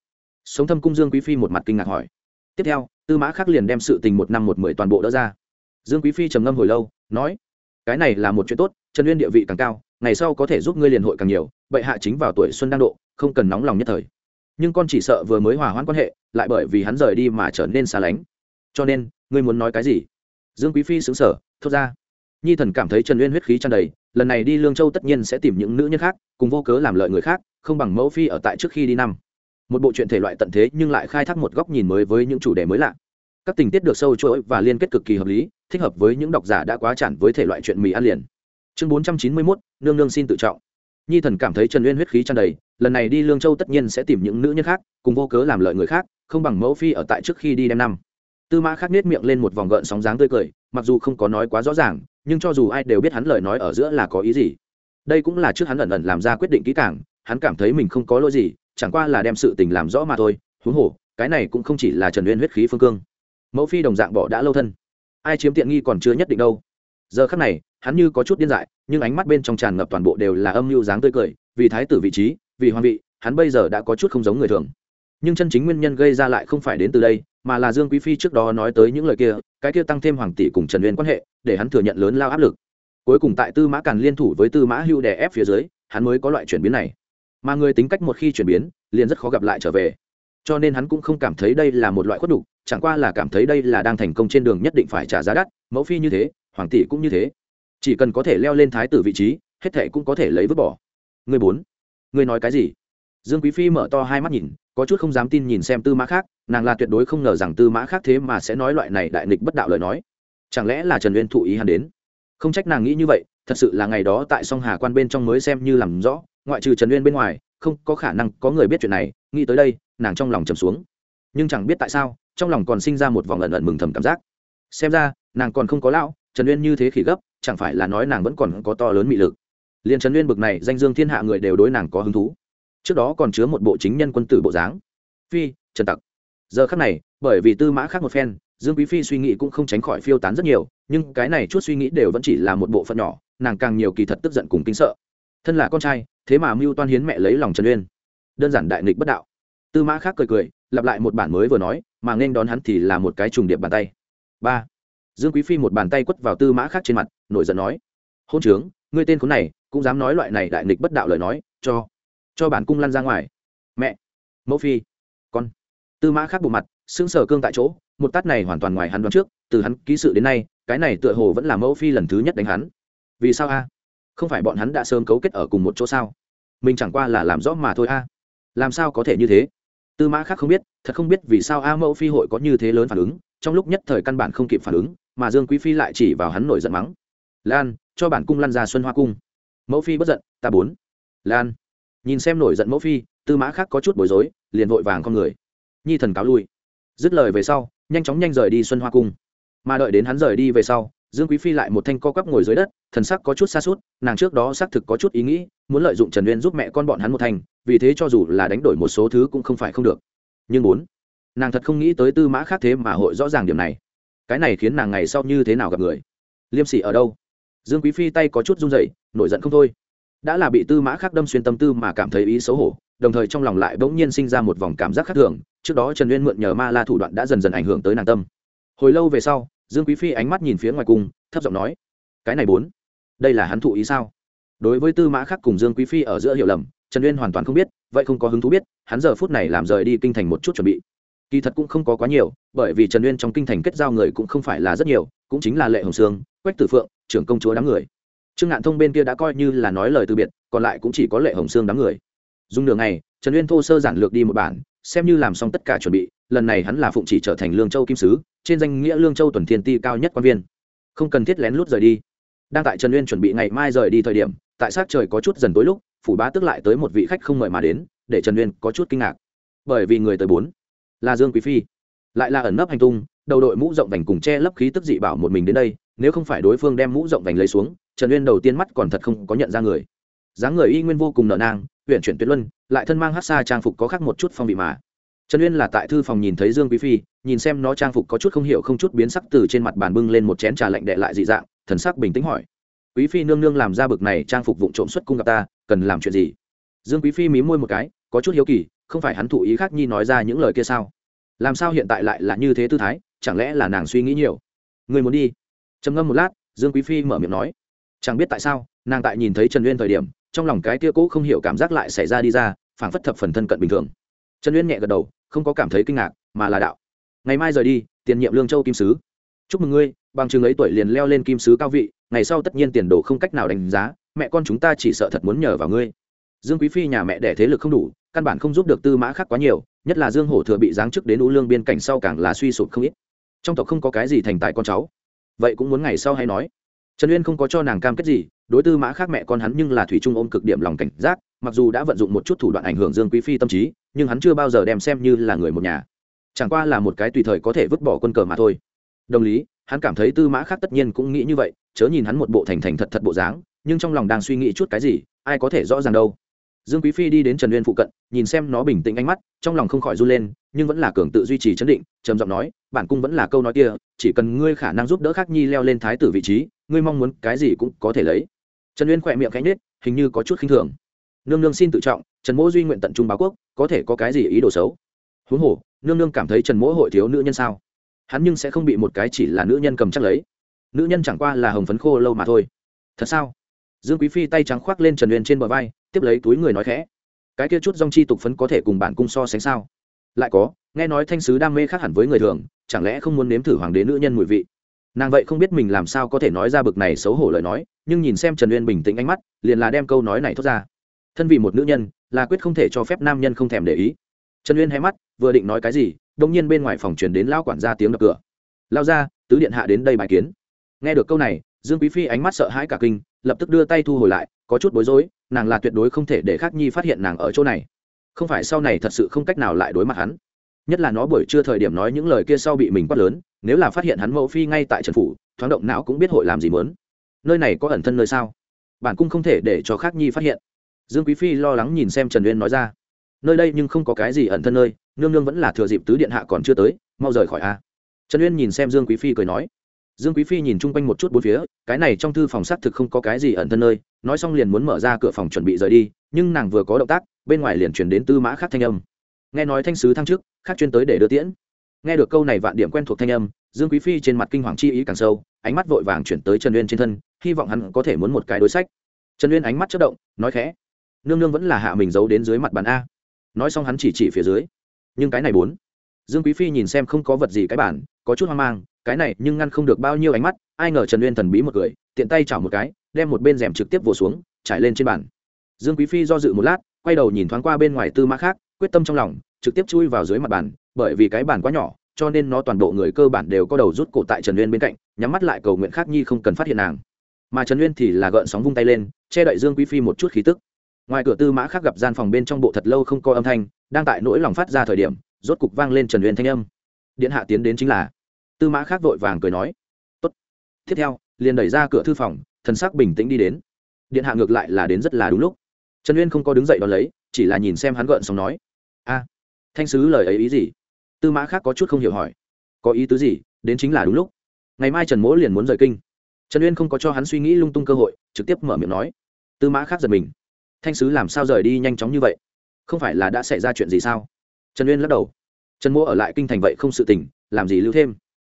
[SPEAKER 1] Sống thâm cung dương quý phi một mặt kinh ngạc hỏi. Tiếp theo, tư mã Khắc liền đem sự tình một năm một mười toàn bộ đỡ ra. Dương quý phi trầm ngâm hồi lâu, nói, cái này là một chuyện tốt, trần uyên địa vị càng cao, ngày sau có thể giúp ngươi liền hội càng nhiều, bệ hạ chính vào tuổi xuân đang độ, không cần nóng lòng nhất thời. Nhưng con chỉ sợ vừa mới hòa hoãn quan hệ, lại bởi vì hắn rời đi mà trở nên xa lánh. Cho nên, ngươi muốn nói cái gì? Dương quý phi xứng sở thốt ra, nhi thần cảm thấy trần uyên huyết khí tràn đầy, lần này đi lương châu tất nhiên sẽ tìm những nữ nhân khác, cùng vô cớ làm lợi người khác không bằng mẫu phi ở tại trước khi đi năm. Một bộ truyện thể loại tận thế nhưng lại khai thác một góc nhìn mới với những chủ đề mới lạ. Các tình tiết được sâu chuỗi và liên kết cực kỳ hợp lý, thích hợp với những độc giả đã quá chản với thể loại chuyện mì ăn liền. Chương bốn trăm chín mươi mốt, nương nương xin tự trọng. Nhi thần cảm thấy trần uyên huyết khí tràn đầy, lần này đi lương châu tất nhiên sẽ tìm những nữ nhân khác, cùng vô cớ làm lợi người khác, không bằng mẫu phi ở tại trước khi đi đem năm. Tư mã khắc nết miệng lên một vòng gợn sóng dáng tươi cười, mặc dù không có nói quá rõ ràng, nhưng cho dù ai đều biết hắn lời nói ở giữa là có ý gì. Đây cũng là trước hắn ẩn ẩn làm ra quyết định kỹ càng hắn cảm thấy mình không có lỗi gì, chẳng qua là đem sự tình làm rõ mà thôi, huống hồ, cái này cũng không chỉ là trần uyên huyết khí phương cương. Mẫu phi đồng dạng bỏ đã lâu thân. Ai chiếm tiện nghi còn chưa nhất định đâu. Giờ khắc này, hắn như có chút điên dại, nhưng ánh mắt bên trong tràn ngập toàn bộ đều là âm mưu dáng tươi cười, vì thái tử vị trí, vì hoàng vị, hắn bây giờ đã có chút không giống người thường. Nhưng chân chính nguyên nhân gây ra lại không phải đến từ đây, mà là dương quý phi trước đó nói tới những lời kia, cái kia tăng thêm hoàng tỷ cùng trần uyên quan hệ, để hắn thừa nhận lớn lao áp lực. Cuối cùng tại tư mã càn liên thủ với tư mã hưu đè ép phía dưới, hắn mới có loại chuyển biến này mà người tính cách một khi chuyển biến, liền rất khó gặp lại trở về. Cho nên hắn cũng không cảm thấy đây là một loại khuất đục chẳng qua là cảm thấy đây là đang thành công trên đường nhất định phải trả giá đắt, mẫu phi như thế, hoàng tỷ cũng như thế. Chỉ cần có thể leo lên thái tử vị trí, hết thệ cũng có thể lấy vứt bỏ. Người bốn, người nói cái gì? Dương quý phi mở to hai mắt nhìn, có chút không dám tin nhìn xem tư mã khác, nàng là tuyệt đối không ngờ rằng tư mã khác thế mà sẽ nói loại này đại nghịch bất đạo lời nói. Chẳng lẽ là trần uyên thụ ý hắn đến? Không trách nàng nghĩ như vậy, thật sự là ngày đó tại song hà quan bên trong mới xem như làm rõ ngoại trừ trần uyên bên ngoài không có khả năng có người biết chuyện này nghĩ tới đây nàng trong lòng trầm xuống nhưng chẳng biết tại sao trong lòng còn sinh ra một vòng ẩn ẩn mừng thầm cảm giác xem ra nàng còn không có lão trần uyên như thế khỉ gấp chẳng phải là nói nàng vẫn còn có to lớn mị lực liền trần uyên bực này danh dương thiên hạ người đều đối nàng có hứng thú trước đó còn chứa một bộ chính nhân quân tử bộ dáng phi trần tặc giờ khắc này bởi vì tư mã khác một phen dương quý phi suy nghĩ cũng không tránh khỏi phiêu tán rất nhiều nhưng cái này chút suy nghĩ đều vẫn chỉ là một bộ phận nhỏ nàng càng nhiều kỳ thật tức giận cùng kinh sợ thân là con trai, thế mà mưu toan hiến mẹ lấy lòng trần uyên. Đơn giản đại nghịch bất đạo. Tư mã khác cười cười, lặp lại một bản mới vừa nói, mà nên đón hắn thì là một cái trùng điệp bàn tay. Ba. Dương quý phi một bàn tay quất vào tư mã khác trên mặt, nổi giận nói, hôn trướng, ngươi tên khốn này, cũng dám nói loại này đại nghịch bất đạo lời nói, cho cho bản cung lăn ra ngoài. Mẹ, mẫu phi, con. Tư mã khác bộ mặt, sững sờ cương tại chỗ, một tát này hoàn toàn ngoài hắn đoán trước, từ hắn ký sự đến nay, cái này tựa hồ vẫn là mẫu phi lần thứ nhất đánh hắn. Vì sao a? Không phải bọn hắn đã sớm cấu kết ở cùng một chỗ sao? Mình chẳng qua là làm rõ mà thôi a. Làm sao có thể như thế? Tư mã khác không biết, thật không biết vì sao a mẫu phi hội có như thế lớn phản ứng, trong lúc nhất thời căn bản không kịp phản ứng, mà dương quý phi lại chỉ vào hắn nổi giận mắng. Lan, cho bản cung lăn ra xuân hoa cung. Mẫu phi bất giận, ta bốn. Lan. Nhìn xem nổi giận mẫu phi, tư mã khác có chút bối rối, liền vội vàng con người. Nhi thần cáo lui. Dứt lời về sau, nhanh chóng nhanh rời đi xuân hoa cung. Mà đợi đến hắn rời đi về sau dương quý phi lại một thanh co quắp ngồi dưới đất, thần sắc có chút xa suốt nàng trước đó xác thực có chút ý nghĩ, muốn lợi dụng trần uyên giúp mẹ con bọn hắn một thành, vì thế cho dù là đánh đổi một số thứ cũng không phải không được. Nhưng bốn, nàng thật không nghĩ tới tư mã khác thế mà hội rõ ràng điểm này. Cái này khiến nàng ngày sau như thế nào gặp người? Liêm sỉ ở đâu? Dương quý phi tay có chút run rẩy, nổi giận không thôi. Đã là bị tư mã khác đâm xuyên tâm tư mà cảm thấy ý xấu hổ, đồng thời trong lòng lại bỗng nhiên sinh ra một vòng cảm giác khác thường, trước đó trần uyên mượn nhờ ma la thủ đoạn đã dần dần ảnh hưởng tới nàng tâm. Hồi lâu về sau dương quý phi ánh mắt nhìn phía ngoài cung, thấp giọng nói, cái này bốn, đây là hắn thụ ý sao? Đối với tư mã Khắc cùng dương quý phi ở giữa hiểu lầm, trần uyên hoàn toàn không biết, vậy không có hứng thú biết, hắn giờ phút này làm rời đi kinh thành một chút chuẩn bị. Kỳ thật cũng không có quá nhiều, bởi vì trần uyên trong kinh thành kết giao người cũng không phải là rất nhiều, cũng chính là lệ hồng sương, quách tử phượng, trưởng công chúa đám người. Trương ngạn thông bên kia đã coi như là nói lời từ biệt, còn lại cũng chỉ có lệ hồng sương đám người. Dùng đường này trần uyên thô sơ giản lược đi một bản, xem như làm xong tất cả chuẩn bị, lần này hắn là phụng chỉ trở thành lương châu kim sứ trên danh nghĩa lương châu tuần thiên ti cao nhất quan viên. Không cần thiết lén lút rời đi. Đang tại trần uyên chuẩn bị ngày mai rời đi thời điểm, tại sát trời có chút dần tối lúc, phủ bá tức lại tới một vị khách không mời mà đến, để trần uyên có chút kinh ngạc. Bởi vì người tới bốn, là dương quý phi. Lại là ẩn nấp hành tung, đầu đội mũ rộng vành cùng che lấp khí tức dị bảo một mình đến đây, nếu không phải đối phương đem mũ rộng vành lấy xuống, trần uyên đầu tiên mắt còn thật không có nhận ra người. Dáng người y nguyên vô cùng nợ nang huyện chuyển tuyệt luân, lại thân mang hát xa trang phục có khác một chút phong vị mà trần uyên là tại thư phòng nhìn thấy dương quý phi, nhìn xem nó trang phục có chút không hiểu không chút biến sắc từ trên mặt bàn bưng lên một chén trà lạnh đệ lại dị dạng, thần sắc bình tĩnh hỏi. Quý phi nương nương làm ra bực này trang phục vụ trộm xuất cung gặp ta, cần làm chuyện gì? Dương quý phi mí môi một cái, có chút hiếu kỳ, không phải hắn thụ ý khác nhi nói ra những lời kia sao? Làm sao hiện tại lại là như thế tư thái, chẳng lẽ là nàng suy nghĩ nhiều? Người muốn đi. Trầm ngâm một lát, dương quý phi mở miệng nói. Chẳng biết tại sao, nàng tại nhìn thấy trần uyên thời điểm, trong lòng cái kia cũ không hiểu cảm giác lại xảy ra đi ra, phảng phất thập phần thân cận bình thường. Trần uyên nhẹ gật đầu không có cảm thấy kinh ngạc, mà là đạo. Ngày mai rời đi, tiền nhiệm lương châu kim sứ. Chúc mừng ngươi, bằng chừng ấy tuổi liền leo lên kim sứ cao vị, ngày sau tất nhiên tiền đồ không cách nào đánh giá, mẹ con chúng ta chỉ sợ thật muốn nhờ vào ngươi. Dương quý phi nhà mẹ đẻ thế lực không đủ, căn bản không giúp được tư mã khác quá nhiều, nhất là dương hổ thừa bị giáng chức đến ú lương biên cảnh sau càng là suy sụp không ít. Trong tộc không có cái gì thành tài con cháu. Vậy cũng muốn ngày sau hay nói. Trần uyên không có cho nàng cam kết gì đối tư mã khác mẹ con hắn nhưng là thủy trung ôm cực điểm lòng cảnh giác, mặc dù đã vận dụng một chút thủ đoạn ảnh hưởng dương quý phi tâm trí, nhưng hắn chưa bao giờ đem xem như là người một nhà. Chẳng qua là một cái tùy thời có thể vứt bỏ quân cờ mà thôi. Đồng lý, hắn cảm thấy tư mã khác tất nhiên cũng nghĩ như vậy, chớ nhìn hắn một bộ thành thành thật thật bộ dáng, nhưng trong lòng đang suy nghĩ chút cái gì, ai có thể rõ ràng đâu. Dương quý phi đi đến trần uyên phụ cận, nhìn xem nó bình tĩnh ánh mắt, trong lòng không khỏi run lên, nhưng vẫn là cường tự duy trì chấn định, trầm giọng nói, bản cung vẫn là câu nói kia, chỉ cần ngươi khả năng giúp đỡ khắc nhi leo lên thái tử vị trí, ngươi mong muốn cái gì cũng có thể lấy trần uyên khỏe miệng cánh nết hình như có chút khinh thường. Nương nương xin tự trọng, trần mỗ duy nguyện tận trung báo quốc, có thể có cái gì ý đồ xấu? Huống hồ, nương nương cảm thấy trần mỗ hội thiếu nữ nhân sao? Hắn nhưng sẽ không bị một cái chỉ là nữ nhân cầm chắc lấy. Nữ nhân chẳng qua là hồng phấn khô lâu mà thôi. Thật sao? Dương quý phi tay trắng khoác lên trần uyên trên bờ vai, tiếp lấy túi người nói khẽ. Cái kia chút dong chi tục phấn có thể cùng bản cung so sánh sao? Lại có, nghe nói thanh sứ đam mê khác hẳn với người thường, chẳng lẽ không muốn nếm thử hoàng đế nữ nhân mùi vị? Nàng vậy không biết mình làm sao có thể nói ra bực này xấu hổ lời nói, nhưng nhìn xem trần uyên bình tĩnh ánh mắt, liền là đem câu nói này thốt ra. Thân vì một nữ nhân, là quyết không thể cho phép nam nhân không thèm để ý. Trần uyên hay mắt, vừa định nói cái gì đông nhiên bên ngoài phòng truyền đến lao quản ra tiếng đập cửa. Lao ra tứ điện hạ đến đây bài kiến. Nghe được câu này, dương quý phi ánh mắt sợ hãi cả kinh, lập tức đưa tay thu hồi lại, có chút bối rối, nàng là tuyệt đối không thể để khắc nhi phát hiện nàng ở chỗ này. Không phải sau này thật sự không cách nào lại đối mặt hắn nhất là nó buổi trưa thời điểm nói những lời kia sau bị mình quát lớn, nếu là phát hiện hắn mẫu phi ngay tại trần phủ, thoáng động não cũng biết hội làm gì mớn nơi này có ẩn thân nơi sao? Bản cung không thể để cho khác nhi phát hiện. Dương quý phi lo lắng nhìn xem trần uyên nói ra. Nơi đây nhưng không có cái gì ẩn thân nơi, nương nương vẫn là thừa dịp tứ điện hạ còn chưa tới, mau rời khỏi a. Trần uyên nhìn xem dương quý phi cười nói. Dương quý phi nhìn chung quanh một chút bốn phía, cái này trong thư phòng xác thực không có cái gì ẩn thân nơi, nói xong liền muốn mở ra cửa phòng chuẩn bị rời đi, nhưng nàng vừa có động tác, bên ngoài liền chuyển đến tư mã khác thanh âm. Nghe nói thanh sứ thăng chức khác chuyên tới để đưa tiễn. Nghe được câu này vạn điểm quen thuộc thanh âm, dương quý phi trên mặt kinh hoàng chi ý càng sâu, ánh mắt vội vàng chuyển tới trần uyên trên thân, hy vọng hắn có thể muốn một cái đối sách. Trần uyên ánh mắt chất động, nói khẽ, nương nương vẫn là hạ mình giấu đến dưới mặt bàn a. Nói xong hắn chỉ chỉ phía dưới. Nhưng cái này bốn. Dương quý phi nhìn xem không có vật gì cái bản có chút hoang mang, cái này nhưng ngăn không được bao nhiêu ánh mắt, ai ngờ trần uyên thần bí một cười tiện tay chảo một cái, đem một bên rèm trực tiếp vồ xuống, trải lên trên bàn. Dương quý phi do dự một lát, quay đầu nhìn thoáng qua bên ngoài tư mã khác, quyết tâm trong lòng trực tiếp chui vào dưới mặt bàn, bởi vì cái bàn quá nhỏ, cho nên nó toàn bộ người cơ bản đều có đầu rút cổ tại trần uyên bên cạnh, nhắm mắt lại cầu nguyện khác nhi không cần phát hiện nàng. Mà trần uyên thì là gợn sóng vung tay lên, che đậy dương quý phi một chút khí tức. Ngoài cửa tư mã khác gặp gian phòng bên trong bộ thật lâu không có âm thanh, đang tại nỗi lòng phát ra thời điểm, rốt cục vang lên trần uyên thanh âm. Điện hạ tiến đến chính là. Tư mã khác vội vàng cười nói. Tốt. tiếp theo, liền đẩy ra cửa thư phòng, thần sắc bình tĩnh đi đến. Điện hạ ngược lại là đến rất là đúng lúc. Trần uyên không có đứng dậy đón lấy, chỉ là nhìn xem hắn gợn sóng nói. A thanh sứ lời ấy ý gì? Tư mã khác có chút không hiểu hỏi. Có ý tứ gì? Đến chính là đúng lúc. Ngày mai trần mỗ liền muốn rời kinh. Trần uyên không có cho hắn suy nghĩ lung tung cơ hội, trực tiếp mở miệng nói. Tư mã khác giật mình. Thanh sứ làm sao rời đi nhanh chóng như vậy? Không phải là đã xảy ra chuyện gì sao? Trần uyên lắc đầu. Trần mỗ ở lại kinh thành vậy không sự tình, làm gì lưu thêm?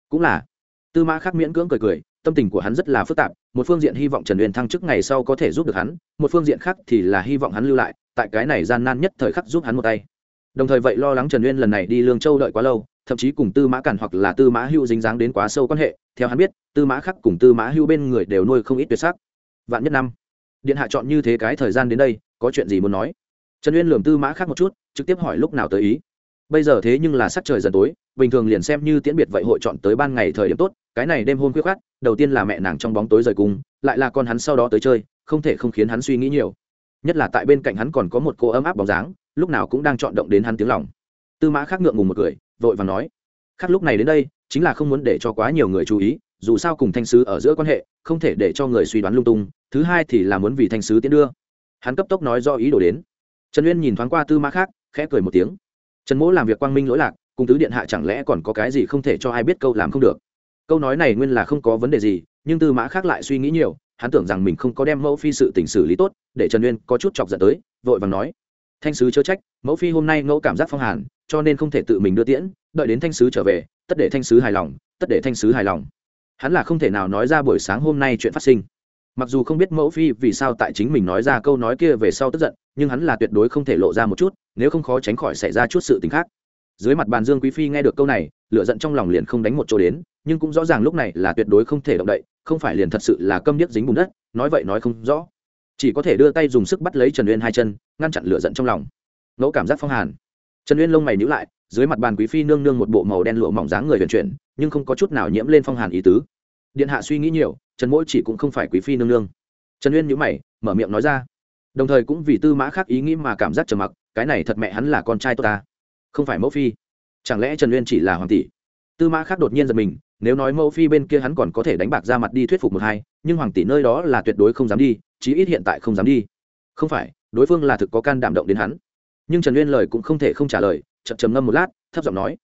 [SPEAKER 1] Cũng là. Tư mã khác miễn cưỡng cười cười, tâm tình của hắn rất là phức tạp, một phương diện hy vọng trần uyên thăng chức ngày sau có thể giúp được hắn, một phương diện khác thì là hy vọng hắn lưu lại, tại cái này gian nan nhất thời khắc giúp hắn một tay đồng thời vậy lo lắng trần uyên lần này đi lương châu đợi quá lâu thậm chí cùng tư mã cản hoặc là tư mã hưu dính dáng đến quá sâu quan hệ theo hắn biết tư mã khắc cùng tư mã hưu bên người đều nuôi không ít tuyệt sắc. Vạn nhất năm điện hạ chọn như thế cái thời gian đến đây có chuyện gì muốn nói? Trần uyên lườm tư mã Khắc một chút trực tiếp hỏi lúc nào tới ý. Bây giờ thế nhưng là sắc trời dần tối bình thường liền xem như tiễn biệt vậy hội chọn tới ban ngày thời điểm tốt cái này đêm hôm khuya khát đầu tiên là mẹ nàng trong bóng tối rời cùng, lại là con hắn sau đó tới chơi không thể không khiến hắn suy nghĩ nhiều. Nhất là tại bên cạnh hắn còn có một cô ấm áp bóng dáng lúc nào cũng đang chọn động đến hắn tiếng lòng. Tư mã khác ngượng ngùng một cười, vội và nói khác lúc này đến đây, chính là không muốn để cho quá nhiều người chú ý, dù sao cùng thanh sứ ở giữa quan hệ, không thể để cho người suy đoán lung tung, thứ hai thì là muốn vì thanh sứ tiến đưa. Hắn cấp tốc nói do ý đồ đến. Trần uyên nhìn thoáng qua tư mã khác khẽ cười một tiếng. Trần mỗ làm việc quang minh lỗi lạc, cùng tứ điện hạ chẳng lẽ còn có cái gì không thể cho ai biết câu làm không được? Câu nói này nguyên là không có vấn đề gì, nhưng tư mã khác lại suy nghĩ nhiều, hắn tưởng rằng mình không có đem mẫu phi sự tình xử lý tốt, để trần uyên có chút chọc giận tới, vội vàng nói thanh sứ chớ trách, mẫu phi hôm nay ngẫu cảm giác phong hàn, cho nên không thể tự mình đưa tiễn, đợi đến thanh sứ trở về, tất để thanh sứ hài lòng, tất để thanh sứ hài lòng. Hắn là không thể nào nói ra buổi sáng hôm nay chuyện phát sinh. Mặc dù không biết mẫu phi vì sao tại chính mình nói ra câu nói kia về sau tức giận, nhưng hắn là tuyệt đối không thể lộ ra một chút, nếu không khó tránh khỏi xảy ra chút sự t ì n h khác. Dưới mặt bàn dương quý phi nghe được câu này lựa giận trong lòng liền không đánh một chỗ đến, nhưng cũng rõ ràng lúc này là tuyệt đối không thể động đậy, không phải liền thật sự là câm điếc dính bùn đất, nói vậy nói không rõ chỉ có thể đưa tay dùng sức bắt lấy trần uyên hai chân ngăn chặn lửa giận trong lòng ngẫu cảm giác phong hàn trần uyên lông mày nhữ lại dưới mặt bàn quý phi nương nương một bộ màu đen lụa mỏng dáng người vận chuyển nhưng không có chút nào nhiễm lên phong hàn ý tứ điện hạ suy nghĩ nhiều trần mỗi chỉ cũng không phải quý phi nương nương trần uyên nhữ mày mở miệng nói ra đồng thời cũng vì tư mã khác ý nghĩ mà cảm giác trầm mặc cái này thật mẹ hắn là con trai tôi ta không phải mẫu phi chẳng lẽ trần uyên chỉ là hoàng tỷ tư mã khác đột nhiên giật mình nếu nói mẫu phi bên kia hắn còn có thể đánh bạc ra mặt đi thuyết phục một hai nhưng hoàng tỷ nơi đó là tuyệt đối không dám đi chí ít hiện tại không dám đi. Không phải, đối phương là thực có can đảm động đến hắn. Nhưng trần uyên lời cũng không thể không trả lời, chậm trầm ngâm một lát, thấp giọng nói,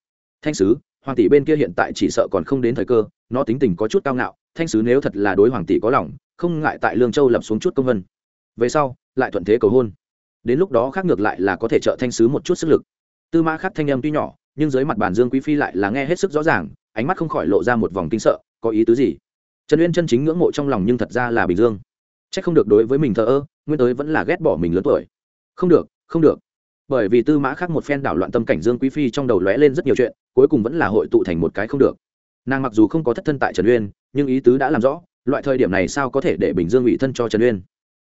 [SPEAKER 1] thanh sứ, hoàng tỷ bên kia hiện tại chỉ sợ còn không đến thời cơ, nó tính tình có chút cao ngạo, thanh sứ nếu thật là đối hoàng tỷ có lòng, không ngại tại lương châu lập xuống chút công vân. Về sau, lại thuận thế cầu hôn. Đến lúc đó khác ngược lại là có thể trợ thanh sứ một chút sức lực. Tư mã khắc thanh em tuy nhỏ, nhưng dưới mặt bàn dương quý phi lại là nghe hết sức rõ ràng, ánh mắt không khỏi lộ ra một vòng kinh sợ, có ý tứ gì? Trần uyên chân chính ngưỡng mộ trong lòng nhưng thật ra là bình dương chắc không được đối với mình thờ ơ, nguyên tới vẫn là ghét bỏ mình lớn tuổi. Không được không được. Bởi vì tư mã khác một phen đảo loạn tâm cảnh dương quý phi trong đầu lóe lên rất nhiều chuyện, cuối cùng vẫn là hội tụ thành một cái không được. Nàng mặc dù không có thất thân tại trần uyên, nhưng ý tứ đã làm rõ, loại thời điểm này sao có thể để bình dương ủy thân cho trần uyên?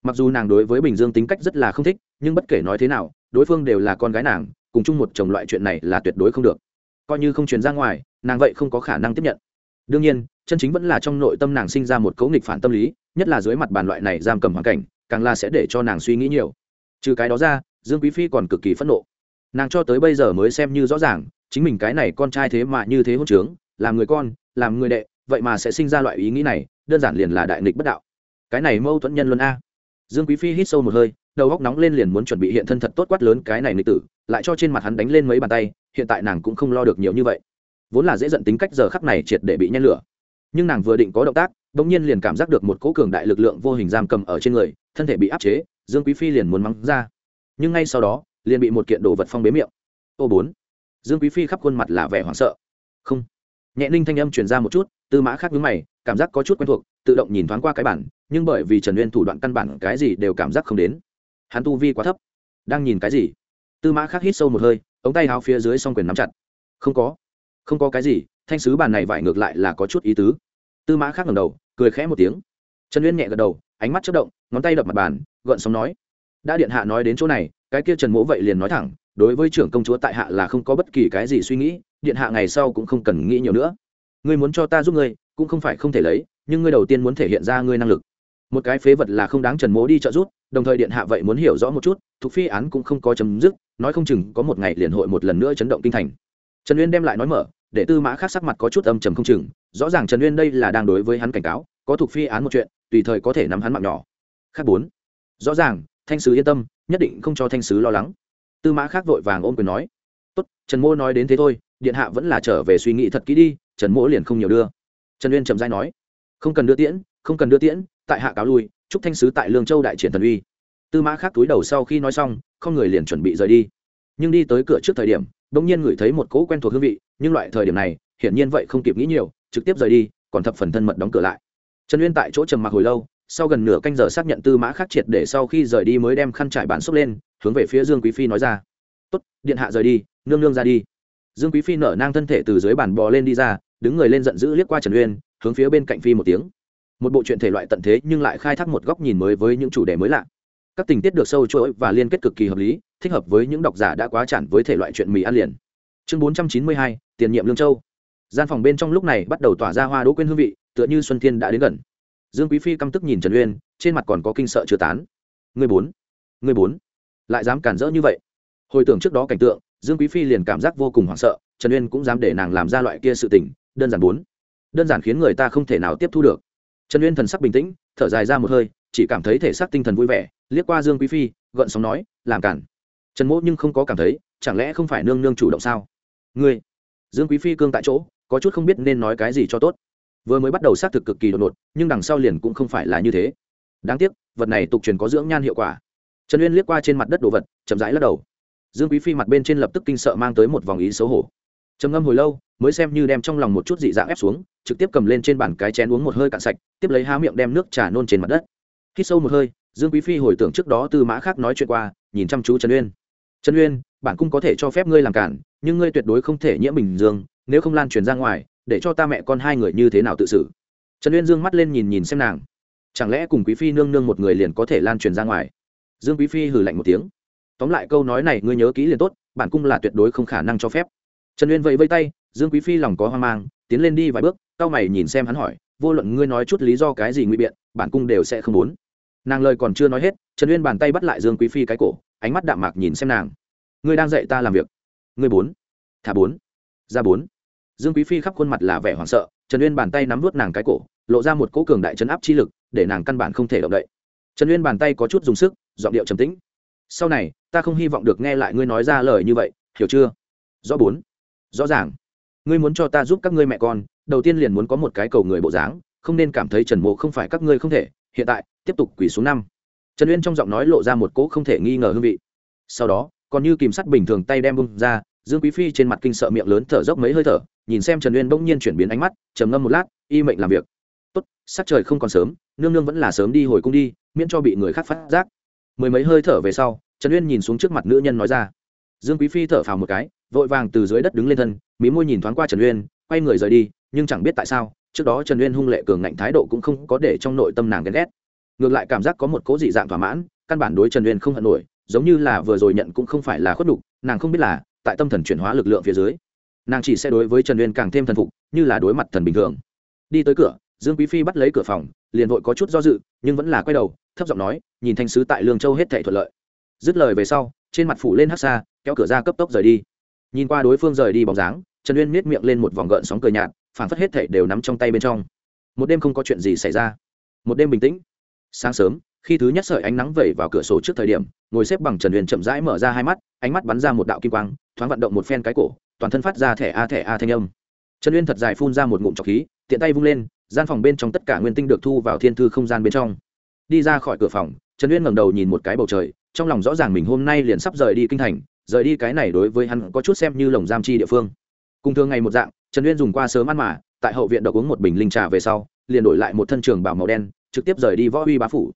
[SPEAKER 1] Mặc dù nàng đối với bình dương tính cách rất là không thích, nhưng bất kể nói thế nào, đối phương đều là con gái nàng, cùng chung một chồng loại chuyện này là tuyệt đối không được. Coi như không truyền ra ngoài, nàng vậy không có khả năng tiếp nhận. Đương nhiên chân chính vẫn là trong nội tâm nàng sinh ra một cấu nghịch phản tâm lý, nhất là dưới mặt bàn loại này giam cầm hoàn cảnh, càng là sẽ để cho nàng suy nghĩ nhiều. Trừ cái đó ra, dương quý phi còn cực kỳ phẫn nộ. Nàng cho tới bây giờ mới xem như rõ ràng, chính mình cái này con trai thế mà như thế hôn trướng, làm người con, làm người đệ, vậy mà sẽ sinh ra loại ý nghĩ này, đơn giản liền là đại nghịch bất đạo. Cái này mâu thuẫn nhân luân a. Dương quý phi hít sâu một hơi, đầu góc nóng lên liền muốn chuẩn bị hiện thân thật tốt quát lớn cái này nghịch tử, lại cho trên mặt hắn đánh lên mấy bàn tay, hiện tại nàng cũng không lo được nhiều như vậy. Vốn là dễ giận tính cách giờ khắc này triệt để bị nhen lửa nhưng nàng vừa định có động tác đ ỗ n g nhiên liền cảm giác được một cỗ cường đại lực lượng vô hình giam cầm ở trên người, thân thể bị áp chế, dương quý phi liền muốn mắng ra. Nhưng ngay sau đó, liền bị một kiện đồ vật phong bế miệng. Ô bốn. Dương quý phi khắp khuôn mặt là vẻ hoảng sợ. Không. Nhẹ ninh thanh âm truyền ra một chút, tư mã khác nhướng mày, cảm giác có chút quen thuộc, tự động nhìn thoáng qua cái bản, nhưng bởi vì trần uyên thủ đoạn căn bản cái gì đều cảm giác không đến. Hắn tu vi quá thấp. Đang nhìn cái gì? Tư mã khác hít sâu một hơi, ống tay áo phía dưới s o n g quyền nắm chặt. Không có không có cái gì, thanh sứ bàn này vải ngược lại là có chút ý tứ. Tư mã khác ngầm đầu, cười khẽ một tiếng. Trần uyên nhẹ gật đầu, ánh mắt chất động, ngón tay đập mặt bàn, gợn sóng nói, đã điện hạ nói đến chỗ này, cái kia trần mỗ vậy liền nói thẳng, đối với trưởng công chúa tại hạ là không có bất kỳ cái gì suy nghĩ, điện hạ ngày sau cũng không cần nghĩ nhiều nữa. Ngươi muốn cho ta giúp ngươi, cũng không phải không thể lấy, nhưng ngươi đầu tiên muốn thể hiện ra ngươi năng lực. Một cái phế vật là không đáng trần mỗ đi trợ giúp, đồng thời điện hạ vậy muốn hiểu rõ một chút, thuộc phi án cũng không có chấm dứt, nói không chừng có một ngày liền hội một lần nữa chấn động kinh thành. Trần uyên đem lại nói mở để tư mã khác sắc mặt có chút âm trầm không chừng, rõ ràng trần uyên đây là đang đối với hắn cảnh cáo, có thuộc phi án một chuyện, tùy thời có thể nắm hắn mạng nhỏ. Khác bốn, rõ ràng, thanh sứ yên tâm, nhất định không cho thanh sứ lo lắng. Tư mã khác vội vàng ôm quyền nói, tốt, trần mỗ nói đến thế thôi, điện hạ vẫn là trở về suy nghĩ thật kỹ đi, trần mỗ liền không nhiều đưa. Trần uyên trầm dai nói, không cần đưa tiễn, không cần đưa tiễn, tại hạ cáo lui, chúc thanh sứ tại lương châu đại triển thần uy. Tư mã khác túi đầu sau khi nói xong, không người liền chuẩn bị rời đi. Nhưng đi tới cửa trước thời điểm đông nhiên ngửi thấy một cỗ quen thuộc hương vị, nhưng loại thời điểm này, hiển nhiên vậy không kịp nghĩ nhiều, trực tiếp rời đi, còn thập phần thân mật đóng cửa lại. Trần uyên tại chỗ trầm mặc hồi lâu, sau gần nửa canh giờ xác nhận tư mã khắc triệt để sau khi rời đi mới đem khăn trải bàn xốc lên, hướng về phía dương quý phi nói ra. Tốt, điện hạ rời đi, nương nương ra đi. Dương quý phi nở nang thân thể từ dưới bàn bò lên đi ra, đứng người lên giận dữ liếc qua trần uyên, hướng phía bên cạnh phi một tiếng. Một bộ chuyện thể loại tận thế, nhưng lại khai thác một góc nhìn mới với những chủ đề mới lạ. Các tình tiết được sâu chuỗi và liên kết cực kỳ hợp lý thích hợp với những độc giả đã quá chản với thể loại chuyện mì ăn liền. Chương bốn trăm chín mươi hai, tiền nhiệm lương châu. Gian phòng bên trong lúc này bắt đầu tỏa ra hoa đỗ quên hương vị, tựa như xuân thiên đã đến gần. Dương quý phi căm tức nhìn trần uyên, trên mặt còn có kinh sợ chưa tán. Người bốn người bốn, lại dám cản rỡ như vậy? Hồi tưởng trước đó cảnh tượng, dương quý phi liền cảm giác vô cùng hoảng sợ, trần uyên cũng dám để nàng làm ra loại kia sự tình, đơn giản bốn. Đơn giản khiến người ta không thể nào tiếp thu được. Trần uyên thần sắc bình tĩnh, thở dài ra một hơi, chỉ cảm thấy thể xác tinh thần vui vẻ, liếc qua dương quý phi, gợn sóng nói, làm cản trần mỗ nhưng không có cảm thấy, chẳng lẽ không phải nương nương chủ động sao? Ngươi, dương quý phi cương tại chỗ, có chút không biết nên nói cái gì cho tốt. Vừa mới bắt đầu xác thực cực kỳ đột ngột, nhưng đằng sau liền cũng không phải là như thế. Đáng tiếc, vật này tục truyền có dưỡng nhan hiệu quả. Trần uyên liếc qua trên mặt đất đồ vật, chậm rãi lắc đầu. Dương quý phi mặt bên trên lập tức kinh sợ mang tới một vòng ý xấu hổ. Trầm ngâm hồi lâu, mới xem như đem trong lòng một chút dị dạng ép xuống, trực tiếp cầm lên trên bàn cái chén uống một hơi cạn sạch, tiếp lấy há miệng đem nước trà nôn trên mặt đất. Khi sâu một hơi, dương quý phi hồi tưởng trước đó tư mã khác nói chuyện qua, nhìn chăm chú trần uyên trần uyên, bản cung có thể cho phép ngươi làm cản, nhưng ngươi tuyệt đối không thể nhiễm bình dương, nếu không lan truyền ra ngoài, để cho ta mẹ con hai người như thế nào tự xử? Trần uyên dương mắt lên nhìn nhìn xem nàng. Chẳng lẽ cùng quý phi nương nương một người liền có thể lan truyền ra ngoài? Dương quý phi hừ lạnh một tiếng. Tóm lại câu nói này ngươi nhớ kỹ liền tốt, bản cung là tuyệt đối không khả năng cho phép. Trần uyên vẫy vây tay, dương quý phi lòng có hoang mang, tiến lên đi vài bước cao mày nhìn xem hắn hỏi, vô luận ngươi nói chút lý do cái gì nguy biện, bản cung đều sẽ không muốn. Nàng lời còn chưa nói hết, trần uyên bàn tay bắt lại dương quý phi cái cổ ánh mắt đạm mạc nhìn xem nàng. Ngươi đang dạy ta làm việc. Ngươi bốn. Thả bốn. Ra bốn. Dương quý phi khắp khuôn mặt là vẻ hoảng sợ, trần uyên bàn tay nắm vút nàng cái cổ, lộ ra một cỗ cường đại chấn áp chi lực, để nàng căn bản không thể động đậy. Trần uyên bàn tay có chút dùng sức, giọng điệu trầm tĩnh. Sau này, ta không hy vọng được nghe lại ngươi nói ra lời như vậy, hiểu chưa? Rõ bốn. Rõ ràng. Ngươi muốn cho ta giúp các ngươi mẹ con, đầu tiên liền muốn có một cái cầu người bộ dáng, không nên cảm thấy trần mộ không phải các ngươi không thể, hiện tại, tiếp tục quỳ xuống năm trần uyên trong giọng nói lộ ra một cỗ không thể nghi ngờ hương vị. Sau đó, còn như kìm sắt bình thường tay đem bung ra, dương quý phi trên mặt kinh sợ miệng lớn thở dốc mấy hơi thở, nhìn xem trần uyên bỗng nhiên chuyển biến ánh mắt, trầm ngâm một lát, y mệnh làm việc. Tốt, sắc trời không còn sớm, nương nương vẫn là sớm đi hồi cung đi, miễn cho bị người khác phát giác. Mười mấy hơi thở về sau, trần uyên nhìn xuống trước mặt nữ nhân nói ra. Dương quý phi thở phào một cái, vội vàng từ dưới đất đứng lên thân, mí môi nhìn thoáng qua trần uyên, quay người rời đi, nhưng chẳng biết tại sao, trước đó trần uyên hung lệ cường ngạnh thái độ cũng không có để trong nội tâm nàng ghen ghét ngược lại cảm giác có một cố dị dạng thỏa mãn, căn bản đối trần uyên không hận nổi, giống như là vừa rồi nhận cũng không phải là khuất đục nàng không biết là, tại tâm thần chuyển hóa lực lượng phía dưới, nàng chỉ sẽ đối với trần uyên càng thêm thần phục, như là đối mặt thần bình thường. Đi tới cửa, dương quý phi bắt lấy cửa phòng, liền vội có chút do dự, nhưng vẫn là quay đầu, thấp giọng nói, nhìn thanh sứ tại lương châu hết thể thuận lợi. Dứt lời về sau, trên mặt phủ lên hát xa kéo cửa ra cấp tốc rời đi. Nhìn qua đối phương rời đi bóng dáng, trần uyên miết miệng lên một vòng gợn sóng cười nhạt phản phất hết thể đều nắm trong tay bên trong. Một đêm không có chuyện gì xảy ra. Một đêm bình tĩnh sáng sớm, khi thứ nhất sợi ánh nắng vẩy vào cửa sổ trước thời điểm, ngồi xếp bằng trần huyền chậm rãi mở ra hai mắt, ánh mắt bắn ra một đạo kim quang, thoáng vận động một phen cái cổ, toàn thân phát ra thẻ a thẻ a thanh âm. Trần uyên thật dài phun ra một ngụm trọc khí, tiện tay vung lên, gian phòng bên trong tất cả nguyên tinh được thu vào thiên thư không gian bên trong. Đi ra khỏi cửa phòng, trần uyên ngẩng đầu nhìn một cái bầu trời, trong lòng rõ ràng mình hôm nay liền sắp rời đi kinh thành, rời đi cái này đối với hắn có chút xem như lồng giam chi địa phương. Cùng thường ngày một dạng, trần uyên dùng qua sớm ăn mà, tại hậu viện đọc uống một bình linh trà về sau, liền đổi lại một thân trường bảo màu đen trực tiếp rời đi võ uy bá phủ.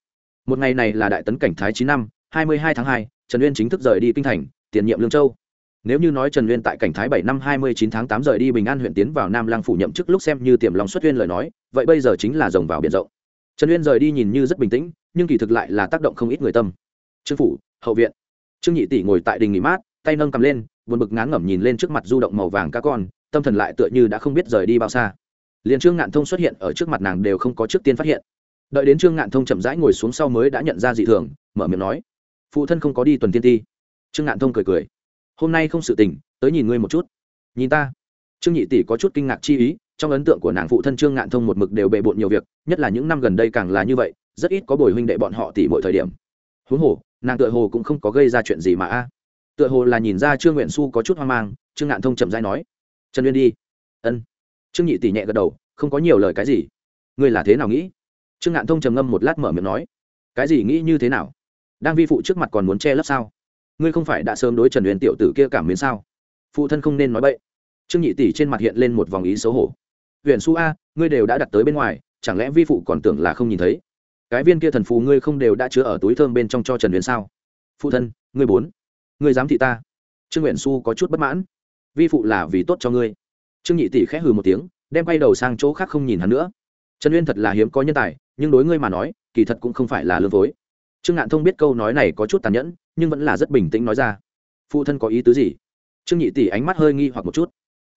[SPEAKER 1] Một ngày này là đại tấn cảnh thái chín năm, hai mươi hai tháng hai, trần uyên chính thức rời đi kinh thành, tiền nhiệm lương châu. Nếu như nói trần uyên tại cảnh thái bảy năm, hai mươi chín tháng tám rời đi bình an huyện tiến vào nam lang phủ nhậm chức lúc xem như tiềm lòng xuất uyên lời nói, vậy bây giờ chính là rồng vào biển rộng. Trần uyên rời đi nhìn như rất bình tĩnh, nhưng kỳ thực lại là tác động không ít người tâm. Trương phủ, hậu viện. Trương nhị tỷ ngồi tại đình nghỉ mát, tay nâng cầm lên, buồn bực ngán ngẩm nhìn lên trước mặt du động màu vàng cá con, tâm thần lại tựa như đã không biết rời đi bao xa. Liền trương ngạn thông xuất hiện ở trước mặt nàng đều không có trước tiên phát hiện đợi đến trương ngạn thông chậm rãi ngồi xuống sau mới đã nhận ra dị thường, mở miệng nói, phụ thân không có đi tuần tiên ti. Trương ngạn thông cười cười, hôm nay không sự tình, tới nhìn ngươi một chút. Nhìn ta? Trương nhị tỷ có chút kinh ngạc chi ý, trong ấn tượng của nàng phụ thân trương ngạn thông một mực đều bề bộn nhiều việc, nhất là những năm gần đây càng là như vậy, rất ít có bồi huynh đệ bọn họ tỷ mọi thời điểm. Huống hồ, nàng tựa hồ cũng không có gây ra chuyện gì mà a. Tựa hồ là nhìn ra trương nguyện su có chút hoang mang, trương ngạn thông chậm rãi nói, trần uyên đi. Ân. Trương nhị tỷ nhẹ gật đầu, không có nhiều lời cái gì. Ngươi là thế nào nghĩ? Trương ngạn thông trầm ngâm một lát mở miệng nói, cái gì nghĩ như thế nào? Đang vi phụ trước mặt còn muốn che lấp sao? Ngươi không phải đã sớm đối trần huyền tiểu tử kia cảm mến sao? Phụ thân không nên nói bậy. Trương nhị tỷ trên mặt hiện lên một vòng ý xấu hổ. Huyền su a, ngươi đều đã đặt tới bên ngoài, chẳng lẽ vi phụ còn tưởng là không nhìn thấy? Cái viên kia thần phù ngươi không đều đã chứa ở túi thơm bên trong cho trần huyền sao? Phụ thân, ngươi bốn ngươi dám thị ta? Trương nguyện su có chút bất mãn. Vi phụ là vì tốt cho ngươi. Trương nhị tỷ khẽ hừ một tiếng, đem quay đầu sang chỗ khác không nhìn hắn nữa. Trần uyên thật là hiếm có nhân tài nhưng đối ngươi mà nói, kỳ thật cũng không phải là lương phối. Trương ngạn thông biết câu nói này có chút tàn nhẫn, nhưng vẫn là rất bình tĩnh nói ra. Phụ thân có ý tứ gì? Trương nhị tỷ ánh mắt hơi nghi hoặc một chút.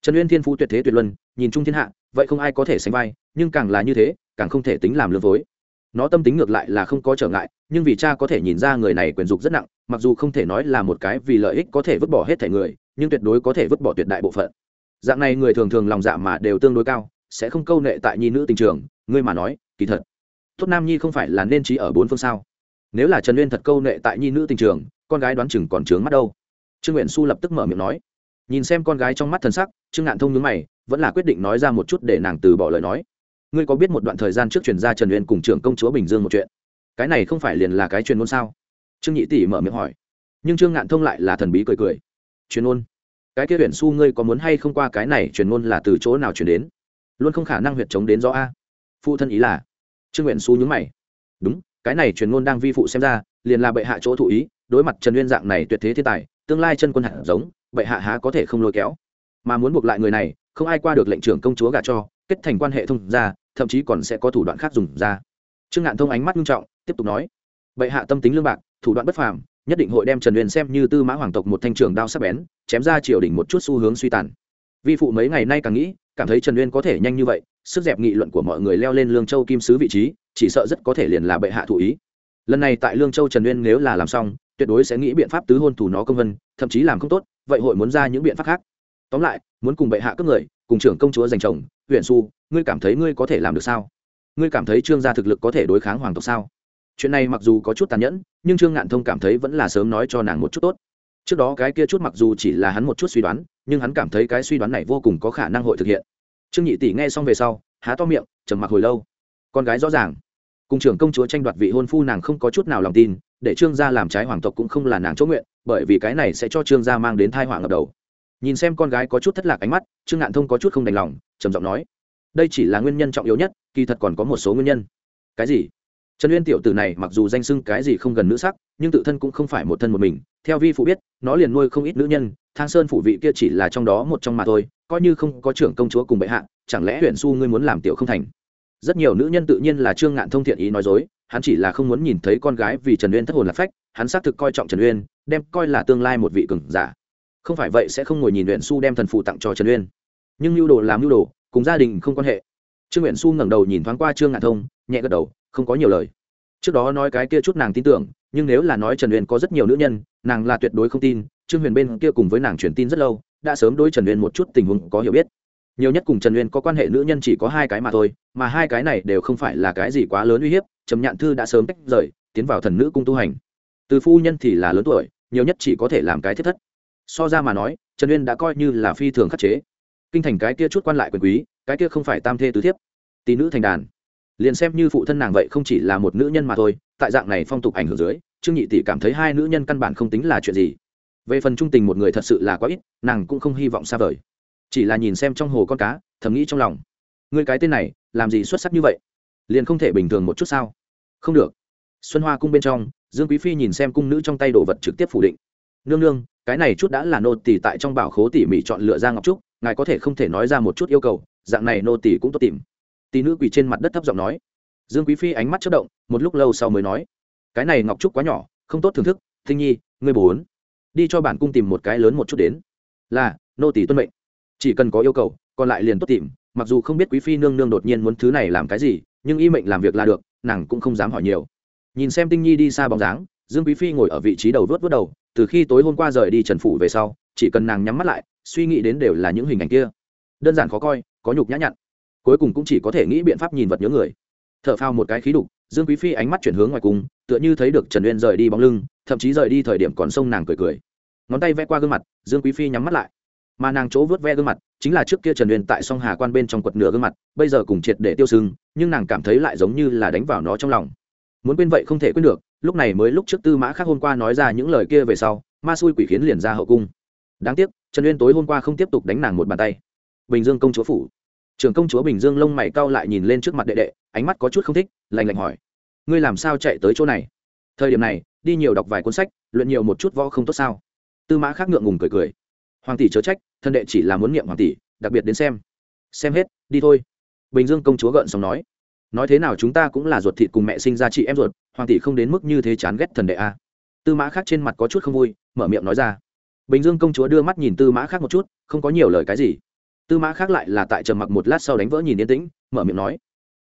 [SPEAKER 1] Trần uyên thiên phú tuyệt thế tuyệt luân, nhìn chung thiên hạ, vậy không ai có thể sánh vai, nhưng càng là như thế, càng không thể tính làm lương phối. Nó tâm tính ngược lại là không có trở ngại, nhưng vì cha có thể nhìn ra người này quyền dục rất nặng, mặc dù không thể nói là một cái vì lợi ích có thể vứt bỏ hết thể người, nhưng tuyệt đối có thể vứt bỏ tuyệt đại bộ phận. Dạng này người thường thường lòng dạ mà đều tương đối cao, sẽ không câu nệ tại nhi nữ tình trường, ngươi mà nói, kỳ thật tốt nam nhi không phải là nên trí ở bốn phương sao? Nếu là trần uyên thật câu nệ tại nhi nữ tình trường, con gái đoán chừng còn trướng mắt đâu. Trương nguyện su lập tức mở miệng nói. Nhìn xem con gái trong mắt thần sắc, trương ngạn thông nhướng mày, vẫn là quyết định nói ra một chút để nàng từ bỏ lời nói. Ngươi có biết một đoạn thời gian trước truyền ra trần uyên cùng trưởng công chúa bình dương một chuyện? Cái này không phải liền là cái truyền ngôn sao? Trương nhị tỷ mở miệng hỏi. Nhưng trương ngạn thông lại là thần bí cười cười. Truyền ngôn? Cái kia huyện su ngươi có muốn hay không qua cái này truyền ngôn là từ chỗ nào truyền đến? Luôn không khả năng huyện chống đến do a. Phụ thân ý là trương nguyện xu nhúng mày. Đúng, cái này truyền ngôn đang vi phụ xem ra, liền là bệ hạ chỗ thụ ý, đối mặt trần nguyên dạng này tuyệt thế thiên tài, tương lai chân quân hạt giống, bệ hạ há có thể không lôi kéo. Mà muốn buộc lại người này, không ai qua được lệnh trưởng công chúa gả cho, kết thành quan hệ thông ra thậm chí còn sẽ có thủ đoạn khác dùng ra. Trương ngạn thông ánh mắt nghiêm trọng, tiếp tục nói. Bệ hạ tâm tính lương bạc, thủ đoạn bất phàm, nhất định hội đem trần uyên xem như tư mã hoàng tộc một thanh trường đao sắc bén, chém ra triều đình một chút xu hướng suy tàn. Vi phụ mấy ngày nay càng nghĩ cảm thấy trần uyên có thể nhanh như vậy, sức dẹp nghị luận của mọi người leo lên lương châu kim sứ vị trí, chỉ sợ rất có thể liền là bệ hạ thụ ý. Lần này tại lương châu trần uyên nếu là làm xong, tuyệt đối sẽ nghĩ biện pháp tứ hôn thủ nó công vân, thậm chí làm không tốt, vậy hội muốn ra những biện pháp khác. Tóm lại, muốn cùng bệ hạ cướp người, cùng trưởng công chúa giành chồng, huyện su, ngươi cảm thấy ngươi có thể làm được sao? Ngươi cảm thấy trương gia thực lực có thể đối kháng hoàng tộc sao? Chuyện này mặc dù có chút tàn nhẫn, nhưng trương ngạn thông cảm thấy vẫn là sớm nói cho nàng một chút tốt trước đó cái kia chút mặc dù chỉ là hắn một chút suy đoán, nhưng hắn cảm thấy cái suy đoán này vô cùng có khả năng hội thực hiện. Trương nhị tỷ nghe xong về sau, há to miệng, trầm mặc hồi lâu. Con gái rõ ràng. Cùng trưởng công chúa tranh đoạt vị hôn phu nàng không có chút nào lòng tin, để trương gia làm trái hoàng tộc cũng không là nàng chỗ nguyện, bởi vì cái này sẽ cho trương gia mang đến thai họa ngập đầu. Nhìn xem con gái có chút thất lạc ánh mắt, trương ngạn thông có chút không đành lòng, trầm giọng nói, đây chỉ là nguyên nhân trọng yếu nhất, kỳ thật còn có một số nguyên nhân. Cái gì? Trần uyên tiểu tử này mặc dù danh sưng cái gì không gần nữ sắc, nhưng tự thân cũng không phải một thân một mình. Theo vi phụ biết, nó liền nuôi không ít nữ nhân, thang sơn phủ vị kia chỉ là trong đó một trong mà thôi, coi như không có trưởng công chúa cùng bệ hạ, chẳng lẽ huyện su ngươi muốn làm tiểu không thành? Rất nhiều nữ nhân tự nhiên là trương ngạn thông thiện ý nói dối, hắn chỉ là không muốn nhìn thấy con gái vì trần uyên thất hồn lạc phách, hắn xác thực coi trọng trần uyên, đem coi là tương lai một vị cường giả. Không phải vậy sẽ không ngồi nhìn huyện su đem thần phụ tặng cho trần uyên. Nhưng mưu đồ làm mưu đồ, cùng gia đình không quan hệ. Trương nguyện su ngẩng đầu nhìn thoáng qua trương ngạn thông, nhẹ gật đầu không có nhiều lời. Trước đó nói cái kia chút nàng tin tưởng, nhưng nếu là nói trần huyền có rất nhiều nữ nhân, nàng là tuyệt đối không tin. Trương huyền bên kia cùng với nàng truyền tin rất lâu, đã sớm đối trần huyền một chút tình huống có hiểu biết. Nhiều nhất cùng trần huyền có quan hệ nữ nhân chỉ có hai cái mà thôi, mà hai cái này đều không phải là cái gì quá lớn uy hiếp, trầm nhạn thư đã sớm tách rời, tiến vào thần nữ cung tu hành. Từ phu nhân thì là lớn tuổi, nhiều nhất chỉ có thể làm cái thiết thất. So ra mà nói, trần uyên đã coi như là phi thường khắc chế. Kinh thành cái kia chút quan lại quyền quý, cái kia không phải tam thê tứ thiếp. Tỷ nữ thành đàn liền xem như phụ thân nàng vậy không chỉ là một nữ nhân mà thôi, tại dạng này phong tục ảnh hưởng dưới, trương nhị tỷ cảm thấy hai nữ nhân căn bản không tính là chuyện gì. Về phần trung tình một người thật sự là quá ít, nàng cũng không hy vọng xa vời. Chỉ là nhìn xem trong hồ con cá, thầm nghĩ trong lòng. Người cái tên này, làm gì xuất sắc như vậy? Liền không thể bình thường một chút sao? Không được. Xuân hoa cung bên trong, dương quý phi nhìn xem cung nữ trong tay đồ vật trực tiếp phủ định. Nương nương, cái này chút đã là nô tỷ tại trong bảo khố tỉ mỉ chọn lựa ra ngọc trúc, ngài có thể không thể nói ra một chút yêu cầu, dạng này nô tỷ cũng tốt tìm tỷ nữ quỳ trên mặt đất thấp giọng nói. Dương quý phi ánh mắt chất động, một lúc lâu sau mới nói. Cái này ngọc trúc quá nhỏ, không tốt thưởng thức. Tinh nhi, ngươi bốn đi cho bản cung tìm một cái lớn một chút đến. Là, nô tỷ tuân mệnh. Chỉ cần có yêu cầu, còn lại liền tốt tìm. Mặc dù không biết quý phi nương nương đột nhiên muốn thứ này làm cái gì, nhưng y mệnh làm việc là được, nàng cũng không dám hỏi nhiều. Nhìn xem tinh nhi đi xa bóng dáng, dương quý phi ngồi ở vị trí đầu vớt vớt đầu, từ khi tối hôm qua rời đi trần phủ về sau, chỉ cần nàng nhắm mắt lại, suy nghĩ đến đều là những hình ảnh kia. Đơn giản khó coi, có nhục nhã nhặn cuối cùng cũng chỉ có thể nghĩ biện pháp nhìn vật nhớ người. T h ở phao một cái khí đục, dương quý phi ánh mắt chuyển hướng ngoài cùng, tựa như thấy được trần uyên rời đi bóng lưng, thậm chí rời đi thời điểm còn sông nàng cười cười. Ngón tay vẽ qua gương mặt, dương quý phi nhắm mắt lại. Mà nàng chỗ vớt ve gương mặt, chính là trước kia trần uyên tại song hà quan bên trong quật nửa gương mặt, bây giờ cùng triệt để tiêu sưng, nhưng nàng cảm thấy lại giống như là đánh vào nó trong lòng. Muốn quên vậy không thể quên được, lúc này mới lúc trước tư mã khác hôm qua nói ra những lời kia về sau, ma xui quỷ khiến liền ra hậu cung. Đáng tiếc, trần uyên tối hôm qua không tiếp tục đánh nàng một bàn tay. Bình dương công chúa phủ trưởng công chúa bình dương lông mày cau lại nhìn lên trước mặt đệ đệ, ánh mắt có chút không thích lành lạnh hỏi, ngươi làm sao chạy tới chỗ này? Thời điểm này, đi nhiều đọc vài cuốn sách, luyện nhiều một chút võ không tốt sao? Tư mã khác ngượng ngùng cười cười, hoàng tỷ chớ trách, thân đệ chỉ là muốn nghiệm hoàng tỷ, đặc biệt đến xem. Xem hết, đi thôi. Bình dương công chúa gợn xong nói nói thế nào chúng ta cũng là ruột thịt cùng mẹ sinh ra chị em ruột, hoàng tỷ không đến mức như thế chán ghét thần đệ a. Tư mã khác trên mặt có chút không vui, mở miệng nói ra. Bình dương công chúa đưa mắt nhìn tư mã khác một chút, không có nhiều lời cái gì tư mã khác lại là tại trầm mặc một lát sau đánh vỡ nhìn yên tĩnh, mở miệng nói,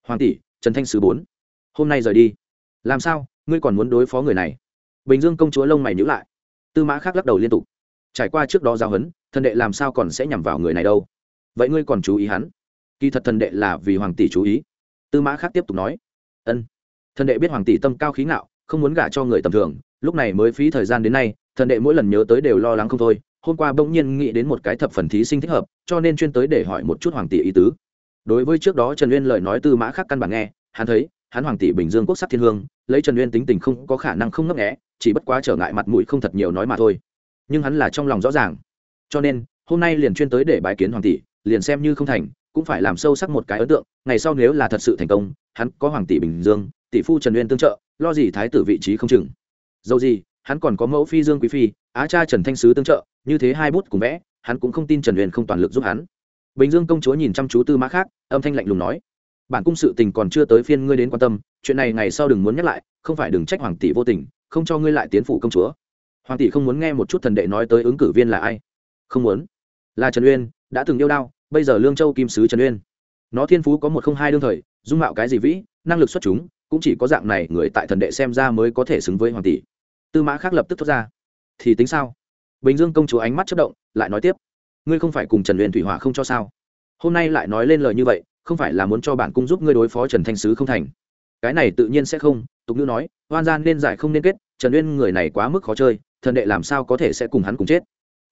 [SPEAKER 1] hoàng tỷ, trần thanh sứ bốn, hôm nay rời đi. Làm sao, ngươi còn muốn đối phó người này? Bình dương công chúa lông mày nhữ lại. Tư mã khác lắc đầu liên tục, trải qua trước đó giao hấn thần đệ làm sao còn sẽ nhằm vào người này đâu? Vậy ngươi còn chú ý hắn? Kỳ thật thần đệ là vì hoàng tỷ chú ý. Tư mã khác tiếp tục nói, ân, thần đệ biết hoàng tỷ tâm cao khí ngạo, không muốn gả cho người tầm thường, lúc này mới phí thời gian đến nay thần đệ mỗi lần nhớ tới đều lo lắng không thôi, hôm qua bỗng nhiên nghĩ đến một cái thập phần thí sinh thích hợp, cho nên chuyên tới để hỏi một chút hoàng tỷ ý tứ. Đối với trước đó trần uyên lời nói tư mã khác căn bản nghe, hắn thấy, hắn hoàng tỷ bình dương quốc sắc thiên hương, lấy trần uyên tính tình không có khả năng không ngấp nghẽ chỉ bất quá trở ngại mặt mũi không thật nhiều nói mà thôi. Nhưng hắn là trong lòng rõ ràng. Cho nên, hôm nay liền chuyên tới để bái kiến hoàng tỷ, liền xem như không thành, cũng phải làm sâu sắc một cái ấn tượng, ngày sau nếu là thật sự thành công, hắn có hoàng tỷ bình dương, tỷ phu trần uyên tương trợ, lo gì thái tử vị trí không chừng. Dầu gì hắn còn có mẫu phi dương quý phi, á cha trần thanh sứ tương trợ, như thế hai bút cùng vẽ, hắn cũng không tin trần uyên không toàn lực giúp hắn. Bình dương công chúa nhìn chăm chú tư mã khác, âm thanh lạnh lùng nói, bản cung sự tình còn chưa tới phiên ngươi đến quan tâm, chuyện này ngày sau đừng muốn nhắc lại, không phải đừng trách hoàng tỷ vô tình, không cho ngươi lại tiến phủ công chúa. Hoàng tỷ không muốn nghe một chút thần đệ nói tới ứng cử viên là ai. Không muốn. Là trần uyên đã từng yêu đao, bây giờ lương châu kim sứ trần uyên nó thiên phú có một không hai đương thời, dung mạo cái gì vĩ, năng lực xuất chúng, cũng chỉ có dạng này người tại thần đệ xem ra mới có thể xứng với hoàng tỷ tư mã khác lập tức thoát ra. Thì tính sao? Bình dương công chúa ánh mắt chất động, lại nói tiếp. Ngươi không phải cùng trần luyện thủy hỏa không cho sao? Hôm nay lại nói lên lời như vậy, không phải là muốn cho bản cung giúp ngươi đối phó trần thanh sứ không thành? Cái này tự nhiên sẽ không, tục ngữ nói hoan gian nên giải không nên kết, trần uyên người này quá mức khó chơi, thần đệ làm sao có thể sẽ cùng hắn cùng chết?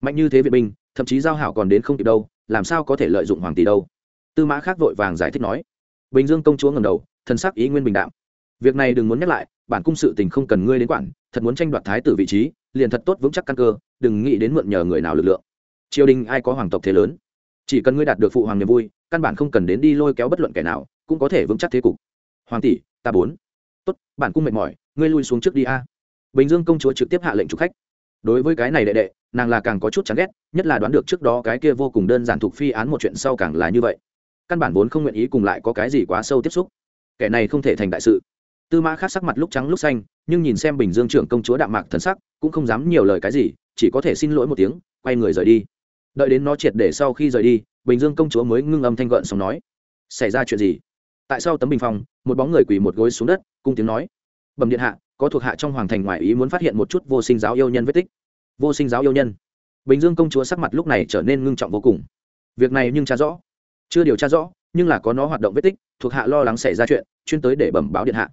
[SPEAKER 1] Mạnh như thế Việt binh, thậm chí giao hảo còn đến không kịp đâu, làm sao có thể lợi dụng hoàng tỷ đâu? Tư mã khác vội vàng giải thích nói. Bình dương công chúa ngầm đầu, thần sắc ý nguyên bình đạm. Việc này đừng muốn nhắc lại, bản cung sự tình không cần ngươi đến quản thật muốn tranh đoạt thái tử vị trí, liền thật tốt vững chắc căn cơ, đừng nghĩ đến mượn nhờ người nào lực lượng. Triều đình ai có hoàng tộc thế lớn? Chỉ cần ngươi đạt được phụ hoàng niềm vui, căn bản không cần đến đi lôi kéo bất luận kẻ nào, cũng có thể vững chắc thế cục. Hoàng tỷ, ta bốn. Tốt, bản cung mệt mỏi, ngươi lui xuống trước đi a. Bình dương công chúa trực tiếp hạ lệnh chủ khách. Đối với cái này đệ đệ, nàng là càng có chút chán ghét, nhất là đoán được trước đó cái kia vô cùng đơn giản thuộc phi án một chuyện sau càng là như vậy. Căn bản vốn không nguyện ý cùng lại có cái gì quá sâu tiếp xúc. Kẻ này không thể thành đại sự. Tư mã khác sắc mặt lúc trắng lúc xanh nhưng nhìn xem bình dương trưởng công chúa đạm mạc thần sắc, cũng không dám nhiều lời cái gì, chỉ có thể xin lỗi một tiếng, quay người rời đi. Đợi đến nó triệt để sau khi rời đi, bình dương công chúa mới ngưng âm thanh gợn xong nói, xảy ra chuyện gì? Tại sao tấm bình phong một bóng người quỳ một gối xuống đất, cung tiếng nói, bẩm điện hạ, có thuộc hạ trong hoàng thành ngoài ý muốn phát hiện một chút vô sinh giáo yêu nhân vết tích. Vô sinh giáo yêu nhân. Bình dương công chúa sắc mặt lúc này trở nên ngưng trọng vô cùng. Việc này nhưng tra rõ. Chưa điều tra rõ, nhưng là có nó hoạt động vết tích, thuộc hạ lo lắng xảy ra chuyện, chuyên tới để bẩm báo điện hạ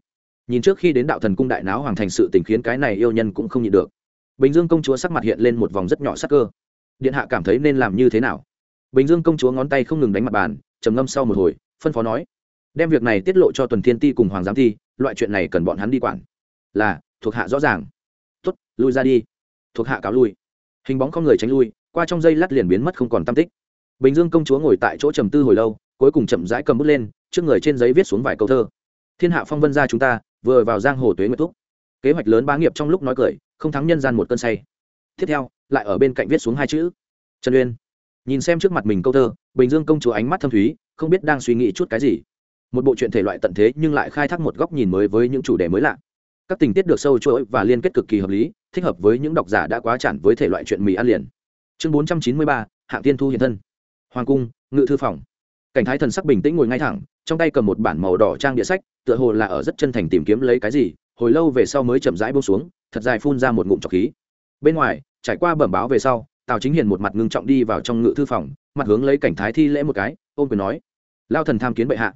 [SPEAKER 1] nhìn trước khi đến đạo thần cung đại náo hoàng thành sự tình khiến cái này yêu nhân cũng không nhịn được. Bình dương công chúa sắc mặt hiện lên một vòng rất nhỏ sắc cơ. Điện hạ cảm thấy nên làm như thế nào? Bình dương công chúa ngón tay không ngừng đánh mặt bàn, trầm ngâm sau một hồi, phân phó nói, đem việc này tiết lộ cho tuần thiên ti cùng hoàng giám thi loại chuyện này cần bọn hắn đi quản. Là, thuộc hạ rõ ràng. Tuất lui ra đi. Thuộc hạ cáo lui. Hình bóng không người tránh lui, qua trong dây lát liền biến mất không còn tam tích. Bình dương công chúa ngồi tại chỗ trầm tư hồi lâu, cuối cùng chậm rãi cầm bút lên, trước người trên giấy viết xuống vài câu thơ. Thiên hạ phong vân gia chúng ta vừa vào giang hồ tuế nguyệt thúc. Kế hoạch lớn bá nghiệp trong lúc nói cười, không thắng nhân gian một cơn say. Tiếp theo, lại ở bên cạnh viết xuống hai chữ. Trần uyên. Nhìn xem trước mặt mình câu thơ, bình dương công chúa ánh mắt thâm thúy, không biết đang suy nghĩ chút cái gì. Một bộ truyện thể loại tận thế nhưng lại khai thác một góc nhìn mới với những chủ đề mới lạ. Các tình tiết được sâu chuỗi và liên kết cực kỳ hợp lý, thích hợp với những độc giả đã quá chản với thể loại chuyện mì ăn liền. Chương bốn trăm chín mươi ba, hạng tiên thu hiện thân. Hoàng cung, ngự thư phòng cảnh thái thần sắc bình tĩnh ngồi ngay thẳng, trong tay cầm một bản màu đỏ trang địa sách, tựa hồ là ở rất chân thành tìm kiếm lấy cái gì, hồi lâu về sau mới chậm rãi bông xuống, thật dài phun ra một ngụm trọc khí. Bên ngoài, trải qua bẩm báo về sau, tào chính hiền một mặt ngưng trọng đi vào trong ngự thư phòng, mặt hướng lấy cảnh thái thi lễ một cái ôm quyền nói, lao thần tham kiến bệ hạ.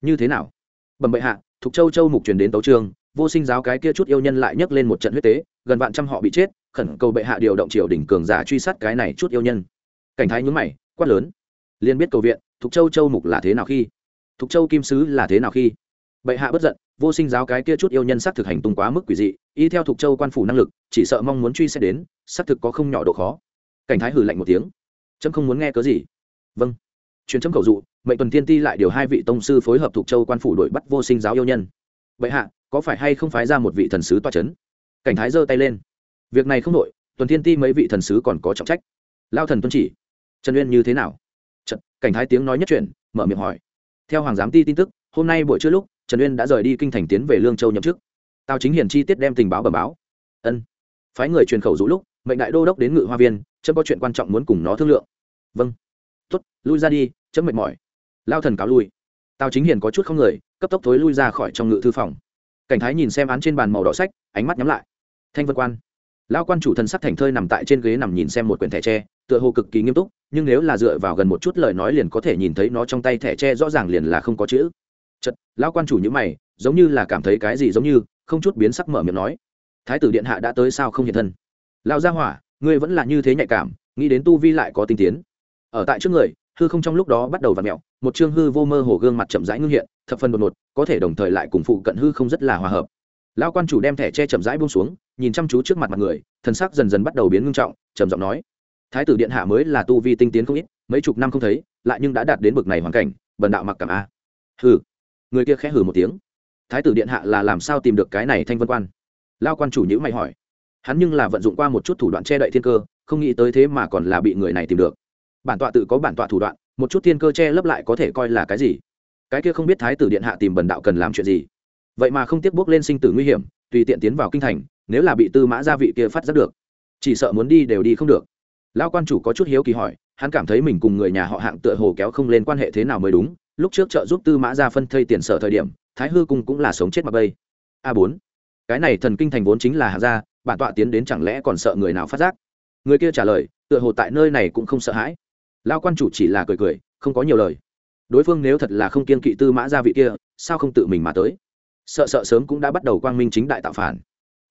[SPEAKER 1] Như thế nào? Bẩm bệ hạ, thục châu châu mục truyền đến tấu trường, vô sinh giáo cái kia chút yêu nhân lại nhấc lên một trận huyết tế, gần vạn trăm họ bị chết, khẩn cầu bệ hạ điều động triều đỉnh cường giả truy sát cái này chút yêu nhân. Cảnh thái nhúng mày, quát lớn, liên biết cầu viện thục châu châu mục là thế nào khi? Thục châu kim sứ là thế nào khi? Bệ hạ bất giận, vô sinh giáo cái kia chút yêu nhân xác thực hành tung quá mức quỷ dị, y theo thục châu quan phủ năng lực, chỉ sợ mong muốn truy xét đến, xác thực có không nhỏ độ khó. Cảnh thái hử lạnh một tiếng. Trâm không muốn nghe cớ gì. Vâng. Truyền trâm cầu dụ, mệnh tuần tiên ti lại điều hai vị tông sư phối hợp thuộc châu quan phủ đuổi bắt vô sinh giáo yêu nhân. Bệ hạ, có phải hay không phái ra một vị thần sứ toa c h ấ n cảnh thái giơ tay lên. Việc này không đội tuần tiên ti mấy vị thần sứ còn có trọng trách. Lao thần tuân chỉ. Trần uyên như thế nào? Cảnh thái tiếng nói nhất chuyện mở miệng hỏi. Theo hoàng giám ti tin tức, hôm nay buổi trưa lúc, trần uyên đã rời đi kinh thành tiến về lương châu nhậm chức. Tào chính hiển chi tiết đem tình báo bẩm báo. Ân. Phái người truyền khẩu rũ lúc, mệnh đại đô đốc đến ngự hoa viên, chấm có chuyện quan trọng muốn cùng nó thương lượng. Vâng. Tuất lui ra đi, chấm mệt mỏi. Lao thần cáo lui. Tào chính hiền có chút không người, cấp tốc thối lui ra khỏi trong ngự thư phòng. Cảnh thái nhìn xem án trên bàn màu đỏ sách, ánh mắt nhắm lại. Thanh vân quan lão quan chủ thần sắc thành thơi nằm tại trên ghế nằm nhìn xem một quyển thẻ tre, tựa hồ cực kỳ nghiêm túc, nhưng nếu là dựa vào gần một chút lời nói liền có thể nhìn thấy nó trong tay thẻ tre rõ ràng liền là không có chữ. Chật lão quan chủ nhữ mày, giống như là cảm thấy cái gì giống như, không chút biến sắc mở miệng nói, thái tử điện hạ đã tới sao không hiện thân? Lão gia hỏa, ngươi vẫn là như thế nhạy cảm, nghĩ đến tu vi lại có tinh tiến. Ở tại trước người, hư không trong lúc đó bắt đầu v ặ mẹo, một chương hư vô mơ hồ gương mặt chậm rãi ngưng hiện, thập phần đột ngột, có thể đồng thời lại cùng phụ cận hư không rất là hòa hợp. Lão quan chủ đem thẻ tre chậm rãi buông xuống nhìn chăm chú trước mặt mặt người, thần sắc dần dần bắt đầu biến ngưng trọng, trầm giọng nói, thái tử điện hạ mới là tu vi tinh tiến không ít, mấy chục năm không thấy, lại nhưng đã đạt đến bực này hoàn cảnh, bần đạo mặc cảm a. Hừ. Người kia khẽ hừ một tiếng. Thái tử điện hạ là làm sao tìm được cái này thanh vân quan? Lao quan chủ nhữ mày hỏi. Hắn nhưng là vận dụng qua một chút thủ đoạn che đậy thiên cơ, không nghĩ tới thế mà còn là bị người này tìm được. Bản tọa tự có bản tọa thủ đoạn, một chút thiên cơ che lấp lại có thể coi là cái gì? Cái kia không biết thái tử điện hạ tìm bần đạo cần làm chuyện gì? Vậy mà không tiếc bước lên sinh tử nguy hiểm, tùy tiện tiến vào kinh thành nếu là bị tư mã gia vị kia phát giác được, chỉ sợ muốn đi đều đi không được. Lao quan chủ có chút hiếu kỳ hỏi, hắn cảm thấy mình cùng người nhà họ hạng tựa hồ kéo không lên quan hệ thế nào mới đúng, lúc trước trợ giúp tư mã gia phân thây tiền sở thời điểm, thái hư cung cũng là sống chết mặc bây a bốn, cái này thần kinh thành vốn chính là hạng gia, bản tọa tiến đến chẳng lẽ còn sợ người nào phát giác? Người kia trả lời, tựa hồ tại nơi này cũng không sợ hãi. Lao quan chủ chỉ là cười cười, không có nhiều lời. Đối phương nếu thật là không kiên kỵ tư mã gia vị kia, sao không tự mình mà tới? Sợ sợ sớm cũng đã bắt đầu quang minh chính đại tạo phản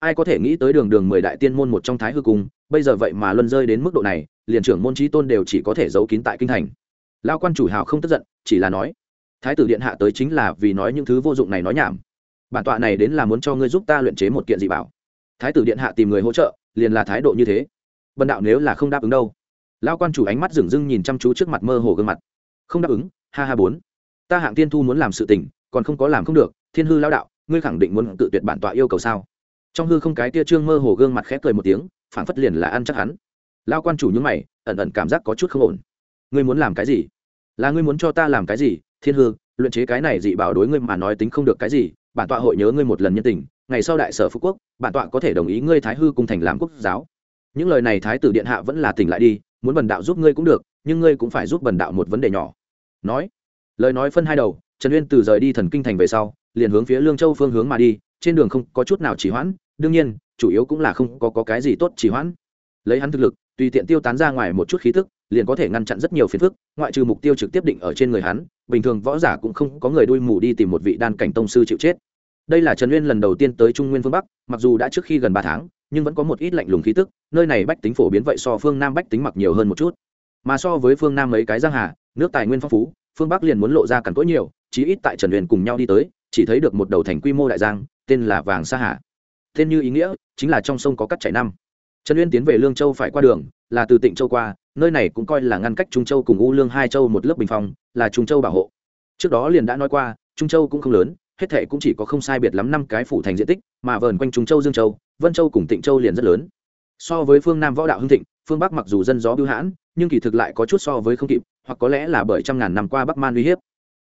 [SPEAKER 1] ai có thể nghĩ tới đường đường mười đại tiên môn một trong thái hư cung, bây giờ vậy mà luân rơi đến mức độ này, liền trưởng môn trí tôn đều chỉ có thể giấu kín tại kinh thành. Lao quan chủ hào không tức giận, chỉ là nói, thái tử điện hạ tới chính là vì nói những thứ vô dụng này nói nhảm. Bản tọa này đến là muốn cho ngươi giúp ta luyện chế một kiện dị bảo. Thái tử điện hạ tìm người hỗ trợ, liền là thái độ như thế. Bần đạo nếu là không đáp ứng đâu. Lao quan chủ ánh mắt dửng dưng nhìn chăm chú trước mặt mơ hồ gương mặt. Không đáp ứng, ha ha bốn. Ta hạng tiên thu muốn làm sự tình, còn không có làm không được, thiên hư lao đạo, ngươi khẳng định muốn tự tuyệt bản tọa yêu cầu sao? Trong hư không cái tia trương mơ hồ gương mặt khẽ cười một tiếng phản phất liền là ăn chắc hắn. Lao quan chủ nhướng mày, ẩn ẩn cảm giác có chút không ổn. Ngươi muốn làm cái gì? Là ngươi muốn cho ta làm cái gì? Thiên hư, luyện chế cái này dị bảo đối ngươi mà nói tính không được cái gì, bản tọa hội nhớ ngươi một lần nhân tình, ngày sau đại sở phú quốc, bản tọa có thể đồng ý ngươi thái hư cung thành làm quốc giáo. Những lời này thái tử điện hạ vẫn là tỉnh lại đi, muốn bần đạo giúp ngươi cũng được, nhưng ngươi cũng phải giúp bần đạo một vấn đề nhỏ. Nói, lời nói phân hai đầu, trần uyên từ rời đi thần kinh thành về sau, liền hướng phía lương châu phương hướng mà đi, trên đường không có chút nào chỉ hoãn đương nhiên chủ yếu cũng là không có, có cái gì tốt chỉ hoãn. Lấy hắn thực lực tùy tiện tiêu tán ra ngoài một chút khí tức liền có thể ngăn chặn rất nhiều phiền phức ngoại trừ mục tiêu trực tiếp định ở trên người hắn bình thường võ giả cũng không có người đuôi mù đi tìm một vị đan cảnh tông sư chịu chết. Đây là trần uyên lần đầu tiên tới trung nguyên phương bắc mặc dù đã trước khi gần ba tháng nhưng vẫn có một ít lạnh lùng khí tức nơi này bách tính phổ biến vậy so phương nam bách tính mặc nhiều hơn một chút. Mà so với phương nam mấy cái giang hà nước tài nguyên phong phú phương bắc liền muốn lộ ra cằn cỗi nhiều chí ít tại trần uyên cùng nhau đi tới chỉ thấy được một đầu thành quy mô đại giang tên là vàng sa hà tên như ý nghĩa chính là trong sông có cắt chảy năm. Trần uyên tiến về lương châu phải qua đường, là từ tỉnh châu qua, nơi này cũng coi là ngăn cách trung châu cùng u lương hai châu một lớp bình phong, là trung châu bảo hộ. Trước đó liền đã nói qua, trung châu cũng không lớn, hết thệ cũng chỉ có không sai biệt lắm năm cái phủ thành diện tích, mà vờn quanh trung châu dương châu, vân châu cùng tịnh châu liền rất lớn. So với phương nam võ đạo hưng thịnh, phương bắc mặc dù dân gió bưu hãn, nhưng kỳ thực lại có chút so với không kịp, hoặc có lẽ là bởi trăm ngàn năm qua bắc man uy hiếp.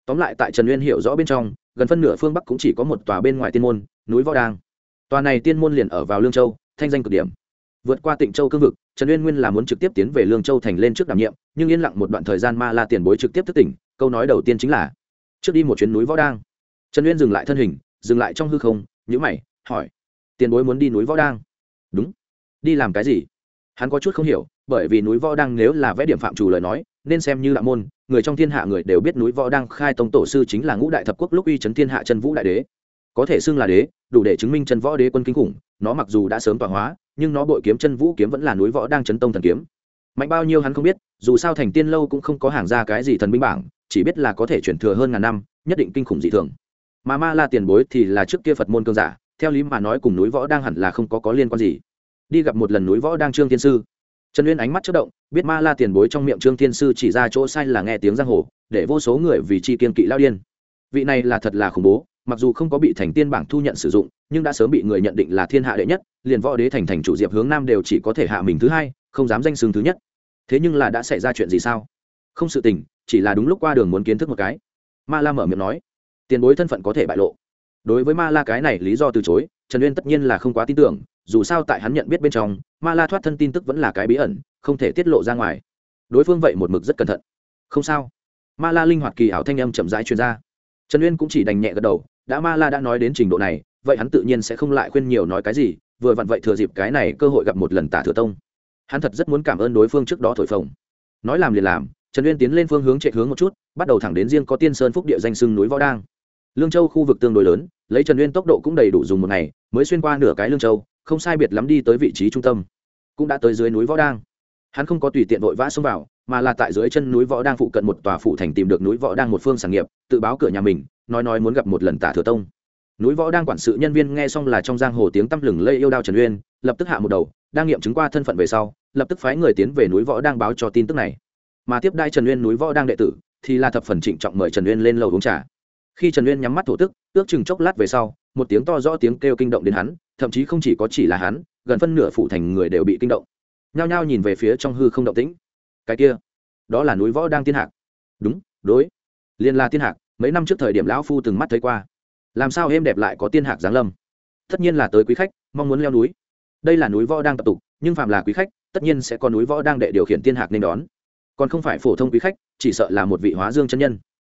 [SPEAKER 1] Tóm lại tại trần uyên hiểu rõ bên trong, gần phân nửa phương bắc cũng chỉ có một tòa bên ngoài tiên môn, núi võ đang tòa này tiên môn liền ở vào lương châu, thanh danh cực điểm. Vượt qua tịnh châu cương vực, trần uyên nguyên là muốn trực tiếp tiến về lương châu thành lên trước đảm nhiệm, nhưng yên lặng một đoạn thời gian ma la tiền bối trực tiếp thức tỉnh, câu nói đầu tiên chính là, trước đi một chuyến núi võ đang. Trần uyên dừng lại thân hình, dừng lại trong hư không nhữ mày, hỏi, tiền bối muốn đi núi võ đang? Đúng. Đi làm cái gì? Hắn có chút không hiểu, bởi vì núi võ đang nếu là vẽ điểm phạm chủ lời nói, nên xem như đạo môn, người trong thiên hạ người đều biết núi võ đang khai tông tổ sư chính là ngũ đại thập quốc lúc uy chấn thiên hạ chân vũ đại đế có thể xưng là đế, đủ để chứng minh chân võ đế quân kinh khủng, nó mặc dù đã sớm tọa hóa, nhưng nó bội kiếm chân vũ kiếm vẫn là núi võ đang chấn tông thần kiếm. Mạnh bao nhiêu hắn không biết, dù sao thành tiên lâu cũng không có hàng ra cái gì thần binh bảng, chỉ biết là có thể chuyển thừa hơn ngàn năm, nhất định kinh khủng dị thường. Mà ma la tiền bối thì là trước kia phật môn cương giả, theo lý mà nói cùng núi võ đang hẳn là không có có liên quan gì. Đi gặp một lần núi võ đang trương thiên sư. Trần uyên ánh mắt chất động, biết ma la tiền bối trong miệng trương thiên sư chỉ ra chỗ sai là nghe tiếng giang hồ, để vô số người vì chi kiên kỵ lao điên. Vị này là thật là khủng bố mặc dù không có bị thành tiên bảng thu nhận sử dụng, nhưng đã sớm bị người nhận định là thiên hạ đệ nhất, liền võ đế thành thành chủ diệp hướng nam đều chỉ có thể hạ mình thứ hai, không dám danh xương thứ nhất. Thế nhưng là đã xảy ra chuyện gì sao? Không sự tình, chỉ là đúng lúc qua đường muốn kiến thức một cái. Ma la mở miệng nói, tiền bối thân phận có thể bại lộ. Đối với ma la cái này lý do từ chối, trần uyên tất nhiên là không quá tin tưởng, dù sao tại hắn nhận biết bên trong, ma la thoát thân tin tức vẫn là cái bí ẩn, không thể tiết lộ ra ngoài. Đối phương vậy một mực rất cẩn thận. Không sao. Ma la linh hoạt kỳ ảo thanh âm chậm rãi truyền ra trần uyên cũng chỉ đành nhẹ gật đầu, đã ma la đã nói đến trình độ này, vậy hắn tự nhiên sẽ không lại khuyên nhiều nói cái gì, vừa vặn vậy thừa dịp cái này cơ hội gặp một lần tả thừa tông. Hắn thật rất muốn cảm ơn đối phương trước đó thổi phồng. Nói làm liền làm, trần uyên tiến lên phương hướng chạy hướng một chút, bắt đầu thẳng đến riêng có tiên sơn phúc địa danh sưng núi võ đang. Lương châu khu vực tương đối lớn, lấy trần uyên tốc độ cũng đầy đủ dùng một ngày, mới xuyên qua nửa cái lương châu, không sai biệt lắm đi tới vị trí trung tâm. Cũng đã tới dưới núi võ đang. Hắn không có tùy tiện vội vã xông vào mà là tại dưới chân núi võ đang phụ cận một tòa phụ thành tìm được núi võ đang một phương sản nghiệp, tự báo cửa nhà mình, nói nói muốn gặp một lần tả thừa tông. Núi võ đang quản sự nhân viên nghe xong là trong giang hồ tiếng tăm lừng lây yêu đao trần uyên, lập tức hạ một đầu, đang nghiệm chứng qua thân phận về sau, lập tức phái người tiến về núi võ đang báo cho tin tức này. Mà tiếp đai trần uyên núi võ đang đệ tử, thì là thập phần trịnh trọng mời trần uyên lên lầu uống trà. Khi trần uyên nhắm mắt thổ tức, ước chừng chốc lát về sau, một tiếng to rõ tiếng kêu kinh động đến hắn, thậm chí không chỉ có chỉ là hắn, gần phân nửa phủ thành người đều bị kinh động. Nhao nhao nhìn về phía trong hư không động tĩnh cái kia. Đó là núi võ đang tiên hạc. Đúng, đối. Liên la tiên hạc, mấy năm trước thời điểm lão phu từng mắt thấy qua. Làm sao êm đẹp lại có tiên hạc giáng lâm? Tất nhiên là tới quý khách, mong muốn leo núi. Đây là núi võ đang tập tục, nhưng phạm là quý khách, tất nhiên sẽ có núi võ đang đệ điều khiển tiên hạc nên đón. Còn không phải phổ thông quý khách, chỉ sợ là một vị hóa dương chân nhân.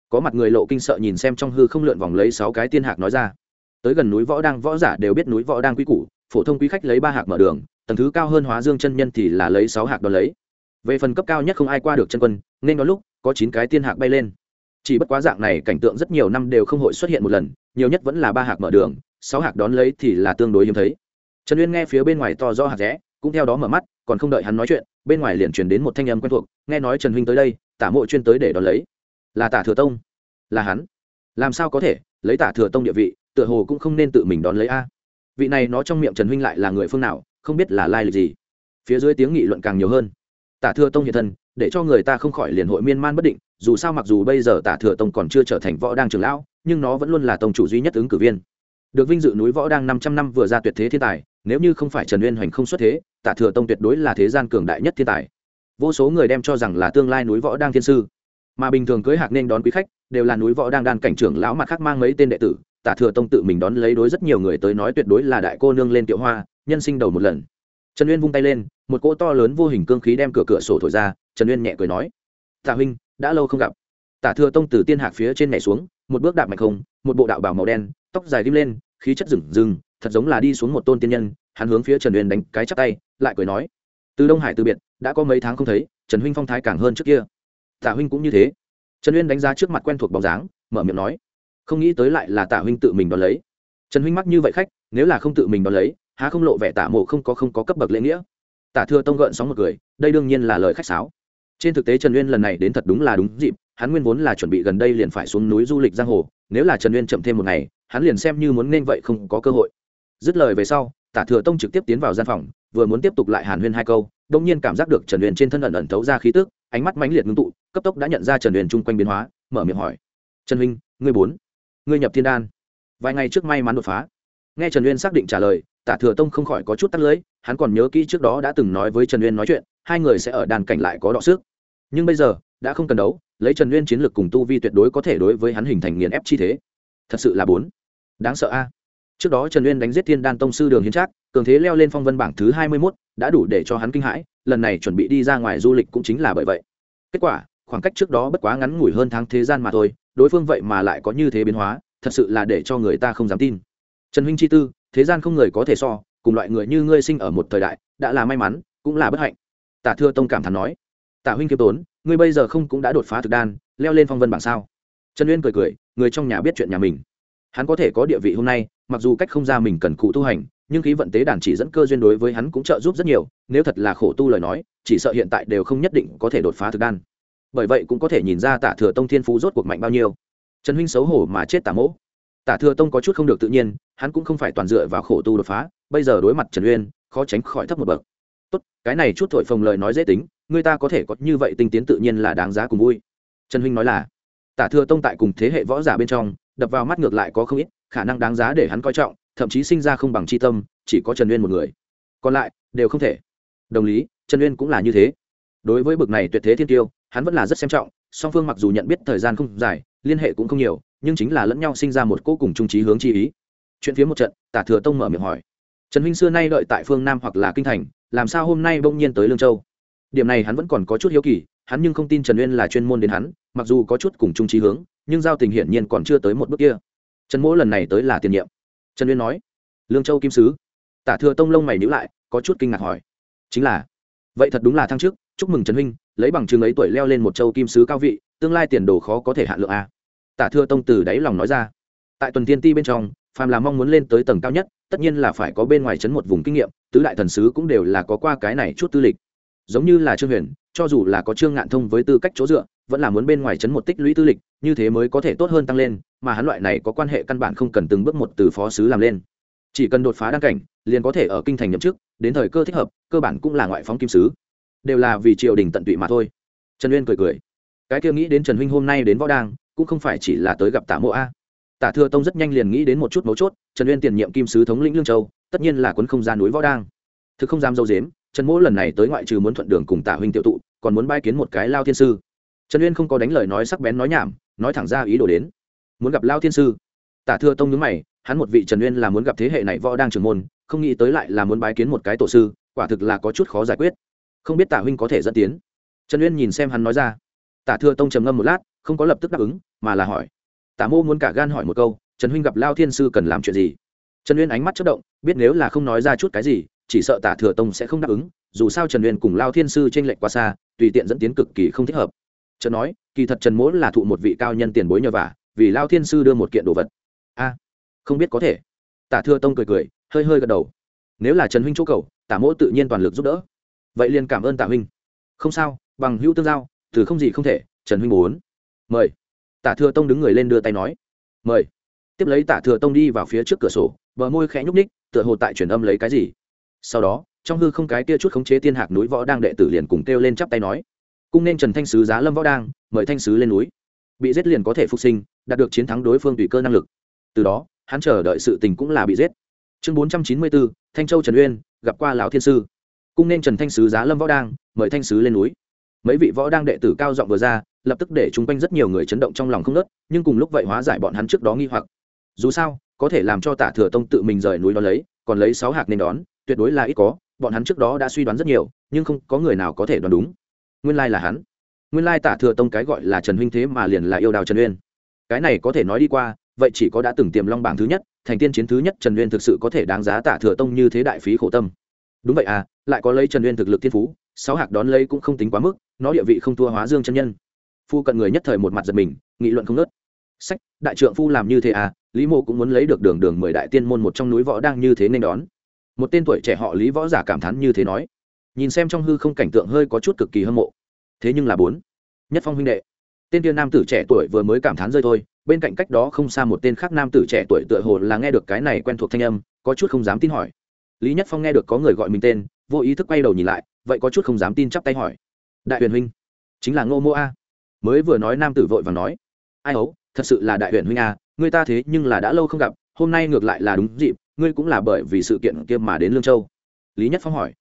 [SPEAKER 1] Có mặt người lộ kinh sợ nhìn xem trong hư không lượn vòng lấy sáu cái tiên hạc nói ra. Tới gần núi võ đang, võ giả đều biết núi võ đang quý củ, phổ thông quý khách lấy ba hạc mở đường, tầng thứ cao hơn hóa dương chân nhân thì là lấy sáu hạc đ ó lấy về phần cấp cao nhất không ai qua được chân quân, nên có lúc, có chín cái tiên hạc bay lên. Chỉ bất quá dạng này cảnh tượng rất nhiều năm đều không hội xuất hiện một lần, nhiều nhất vẫn là ba hạc mở đường, sáu hạc đón lấy thì là tương đối hiếm thấy. Trần uyên nghe phía bên ngoài to do hạt rẽ, cũng theo đó mở mắt, còn không đợi hắn nói chuyện, bên ngoài liền truyền đến một thanh âm quen thuộc, nghe nói trần huynh tới đây, tả mộ chuyên tới để đón lấy. Là tả thừa tông. Là hắn. Làm sao có thể, lấy tả thừa tông địa vị, tựa hồ cũng không nên tự mình đón lấy a. Vị này nó trong miệng trần huynh lại là người phương nào, không biết là lai lịch gì. Phía dưới tiếng nghị luận càng nhiều hơn tả thừa tông hiện thân, để cho người ta không khỏi liền hội miên man bất định, dù sao mặc dù bây giờ tả thừa tông còn chưa trở thành võ đang trường lão, nhưng nó vẫn luôn là tông chủ duy nhất ứng cử viên. Được vinh dự núi võ đang năm trăm năm vừa ra tuyệt thế thiên tài, nếu như không phải trần uyên hoành không xuất thế, tả thừa tông tuyệt đối là thế gian cường đại nhất thiên tài. Vô số người đem cho rằng là tương lai núi võ đang thiên sư. Mà bình thường cưới hạc nên đón quý khách, đều là núi võ đang đan cảnh trưởng lão mặt khác mang mấy tên đệ tử, tả thừa tông tự mình đón lấy đối rất nhiều người tới nói tuyệt đối là đại cô nương lên tiệu hoa, nhân sinh đầu một lần trần uyên vung tay lên, một cỗ to lớn vô hình cương khí đem cửa cửa sổ thổi ra, trần uyên nhẹ cười nói, tạ huynh, đã lâu không gặp. Tả thừa tông từ tiên hạc phía trên nhảy xuống, một bước đạp mạnh không, một bộ đạo bảo màu đen, tóc dài lim lên, khí chất rừng rừng, thật giống là đi xuống một tôn tiên nhân, hắn hướng phía trần uyên đánh cái chắp tay, lại cười nói, từ đông hải từ biệt, đã có mấy tháng không thấy, trần huynh phong thái càng hơn trước kia. Tả huynh cũng như thế. Trần uyên đánh giá trước mặt quen thuộc bóng dáng, mở miệng nói, không nghĩ tới lại là tả huynh tự mình đón lấy. Trần huynh mắc như vậy khách, nếu là không tự mình đón lấy há không lộ vẻ tả mộ không có không có cấp bậc lễ nghĩa. Tả thừa tông gợn sóng một cười, đây đương nhiên là lời khách sáo. Trên thực tế trần uyên lần này đến thật đúng là đúng dịp, hắn nguyên vốn là chuẩn bị gần đây liền phải xuống núi du lịch giang hồ, nếu là trần uyên chậm thêm một ngày, hắn liền xem như muốn nên vậy không có cơ hội. Dứt lời về sau, tả thừa tông trực tiếp tiến vào gian phòng, vừa muốn tiếp tục lại hàn huyên hai câu đông nhiên cảm giác được trần uyên trên thân ẩn ẩn thấu ra khí tức, ánh mắt mãnh liệt ngưng tụ, cấp tốc đã nhận ra trần uyên chung quanh biến hóa, mở miệng hỏi. Trần huynh, ngươi bốn ngươi nhập thiên đan. Vài ngày trước may mắn đột phá. Nghe trần uyên xác định trả lời tả thừa tông không khỏi có chút tắt lưới hắn còn nhớ kỹ trước đó đã từng nói với trần uyên nói chuyện, hai người sẽ ở đàn cảnh lại có đọ sức. Nhưng bây giờ, đã không cần đấu, lấy trần uyên chiến lược cùng tu vi tuyệt đối có thể đối với hắn hình thành nghiền ép chi thế. Thật sự là bốn. Đáng sợ a. Trước đó trần uyên đánh giết thiên đan tông sư đường hiến trác, cường thế leo lên phong vân bảng thứ hai mươi mốt, đã đủ để cho hắn kinh hãi, lần này chuẩn bị đi ra ngoài du lịch cũng chính là bởi vậy. Kết quả, khoảng cách trước đó bất quá ngắn ngủi hơn tháng thế gian mà thôi, đối phương vậy mà lại có như thế biến hóa, thật sự là để cho người ta không dám tin. Trần huynh chi tư thế gian không người có thể so, cùng loại người như ngươi sinh ở một thời đại, đã là may mắn, cũng là bất hạnh. Tả thưa tông cảm thán nói, tả huynh kiêm tốn, ngươi bây giờ không cũng đã đột phá thực đan, leo lên phong vân bảng sao? Trần uyên cười cười, người trong nhà biết chuyện nhà mình. Hắn có thể có địa vị hôm nay, mặc dù cách không ra mình cần cụ tu hành, nhưng khí vận tế đàn chỉ dẫn cơ duyên đối với hắn cũng trợ giúp rất nhiều, nếu thật là khổ tu lời nói, chỉ sợ hiện tại đều không nhất định có thể đột phá thực đan. Bởi vậy cũng có thể nhìn ra tả thừa tông thiên phú rốt cuộc mạnh bao nhiêu. Trần huynh xấu hổ mà chết tả mỗ tả thừa tông có chút không được tự nhiên, hắn cũng không phải toàn dựa vào khổ tu đột phá, bây giờ đối mặt trần uyên, khó tránh khỏi thấp một bậc. Tốt, cái này chút thổi phồng lời nói dễ tính, người ta có thể có như vậy tinh tiến tự nhiên là đáng giá cùng vui. Trần huynh nói là, tả thừa tông tại cùng thế hệ võ giả bên trong, đập vào mắt ngược lại có không ít, khả năng đáng giá để hắn coi trọng, thậm chí sinh ra không bằng c h i tâm, chỉ có trần uyên một người. Còn lại, đều không thể. Đồng lý, trần uyên cũng là như thế. Đối với bậc này tuyệt thế thiên tiêu, hắn vẫn là rất xem trọng, song phương mặc dù nhận biết thời gian không dài, liên hệ cũng không nhiều nhưng chính là lẫn nhau sinh ra một cố cùng trung trí hướng chi ý. Chuyện phía một trận, tả thừa tông mở miệng hỏi. Trần huynh xưa nay đợi tại phương nam hoặc là kinh thành, làm sao hôm nay bỗng nhiên tới lương châu? Điểm này hắn vẫn còn có chút hiếu kỳ, hắn nhưng không tin trần uyên là chuyên môn đến hắn, mặc dù có chút cùng trung trí hướng, nhưng giao tình hiển nhiên còn chưa tới một bước kia. Trần mỗ lần này tới là tiền nhiệm. Trần uyên nói, lương châu kim sứ. Tả thừa tông lông mày nhữ lại, có chút kinh ngạc hỏi, chính là, vậy thật đúng là thăng chức, chúc mừng trần huynh, lấy bằng chứng ấy tuổi leo lên một châu kim sứ cao vị, tương lai tiền đồ khó có thể hạ lượng a tả thừa tông từ đáy lòng nói ra. Tại tuần tiên ti bên trong, phàm là mong muốn lên tới tầng cao nhất, tất nhiên là phải có bên ngoài chấn một vùng kinh nghiệm, tứ đại thần sứ cũng đều là có qua cái này chút tư lịch. Giống như là trương huyền, cho dù là có trương ngạn thông với tư cách chỗ dựa, vẫn là muốn bên ngoài chấn một tích lũy tư lịch, như thế mới có thể tốt hơn tăng lên, mà hắn loại này có quan hệ căn bản không cần từng bước một từ phó sứ làm lên. Chỉ cần đột phá đăng cảnh, liền có thể ở kinh thành nhậm chức, đến thời cơ thích hợp, cơ bản cũng là ngoại phóng kim sứ. Đều là vì triều đình tận tụy mà thôi. Trần uyên cười cười. Cái kia nghĩ đến trần huynh hôm nay đến võ đang cũng không phải chỉ là tới gặp tả mộ a. Tả thừa tông rất nhanh liền nghĩ đến một chút mấu chốt, trần uyên tiền nhiệm kim sứ thống lĩnh lương châu, tất nhiên là quân không ra núi võ đang. Thực không dám dâu dếm, trần mỗ lần này tới ngoại trừ muốn thuận đường cùng tả huynh tiểu tụ, còn muốn bai kiến một cái lao thiên sư. Trần uyên không có đánh lời nói sắc bén nói nhảm, nói thẳng ra ý đồ đến. Muốn gặp lao thiên sư? Tả thừa tông nhớ mày, hắn một vị trần uyên là muốn gặp thế hệ này võ đang trưởng môn, không nghĩ tới lại là muốn bái kiến một cái tổ sư, quả thực là có chút khó giải quyết. Không biết tả huynh có thể dẫn tiến. Trần uyên nhìn xem hắn nói ra. Tả thừa tông trầm ngâm một lát không có lập tức đáp ứng, mà là hỏi. Tả mô muốn cả gan hỏi một câu, trần huynh gặp lao thiên sư cần làm chuyện gì? Trần uyên ánh mắt chất động, biết nếu là không nói ra chút cái gì, chỉ sợ tả thừa tông sẽ không đáp ứng, dù sao trần uyên cùng lao thiên sư t r ê n lệch quá xa, tùy tiện dẫn tiến cực kỳ không thích hợp. Trần nói, kỳ thật trần mỗ là thụ một vị cao nhân tiền bối nhờ vả, vì lao thiên sư đưa một kiện đồ vật. A, không biết có thể. Tả thừa tông cười cười, hơi hơi gật đầu. Nếu là trần huynh chỗ cầu, tả mỗ tự nhiên toàn lực giúp đỡ. Vậy liền cảm ơn tả huynh. Không sao, bằng hữu tương giao, từ không gì không thể, trần huynh muốn mời. Tả thừa tông đứng người lên đưa tay nói. Mời. Tiếp lấy tả thừa tông đi vào phía trước cửa sổ, bờ môi khẽ nhúc ních tựa hồ tại truyền âm lấy cái gì. Sau đó, trong hư không cái kia chút khống chế tiên hạc núi võ đang đệ tử liền cùng kêu lên chắp tay nói. Cung nên trần thanh sứ giá lâm võ đang, mời thanh sứ lên núi. Bị giết liền có thể phục sinh, đạt được chiến thắng đối phương tùy cơ năng lực. Từ đó, hắn chờ đợi sự tình cũng là bị giết. Chương bốn trăm chín mươi bốn thanh châu trần uyên, gặp qua lão thiên sư. Cung nên trần thanh sứ giá lâm võ đang, mời thanh sứ lên núi mấy vị võ đang đệ tử cao giọng vừa ra, lập tức để chung quanh rất nhiều người chấn động trong lòng không nớt nhưng cùng lúc vậy hóa giải bọn hắn trước đó nghi hoặc. Dù sao, có thể làm cho tả thừa tông tự mình rời núi đó lấy, còn lấy sáu hạc nên đón, tuyệt đối là ít có, bọn hắn trước đó đã suy đoán rất nhiều, nhưng không có người nào có thể đoán đúng. Nguyên lai là hắn. Nguyên lai tả thừa tông cái gọi là trần huynh thế mà liền là yêu đào trần uyên. Cái này có thể nói đi qua, vậy chỉ có đã từng tiềm long bảng thứ nhất, thành tiên chiến thứ nhất trần uyên thực sự có thể đáng giá tả thừa tông như thế đại phí khổ tâm. Đúng vậy à lại có lấy trần uyên thực lực thiên phú, sáu hạc đón lấy cũng không tính quá mức nó địa vị không thua hóa dương chân nhân. Phu cận người nhất thời một mặt giật mình, nghị luận không nớt sách, đại trượng phu làm như thế à? Lý mô cũng muốn lấy được đường đường mười đại tiên môn một trong núi võ đang như thế nên đón. Một tên tuổi trẻ họ lý võ giả cảm thán như thế nói. Nhìn xem trong hư không cảnh tượng hơi có chút cực kỳ hâm mộ. Thế nhưng là bốn. Nhất phong huynh đệ. Tên tiên nam tử trẻ tuổi vừa mới cảm thán rơi thôi, bên cạnh cách đó không xa một tên khác nam tử trẻ tuổi tựa hồ là nghe được cái này quen thuộc thanh âm, có chút không dám tin hỏi. Lý nhất phong nghe được có người gọi mình tên, vô ý thức quay đầu nhìn lại, vậy có chút không dám tin chắp tay hỏi đại huyền huynh, chính là ngô mô a. Mới vừa nói nam tử vội và nói, ai ấu thật sự là đại huyền huynh a, người ta thế nhưng là đã lâu không gặp, hôm nay ngược lại là đúng dịp, ngươi cũng là bởi vì sự kiện kia mà đến lương châu. Lý nhất phong hỏi,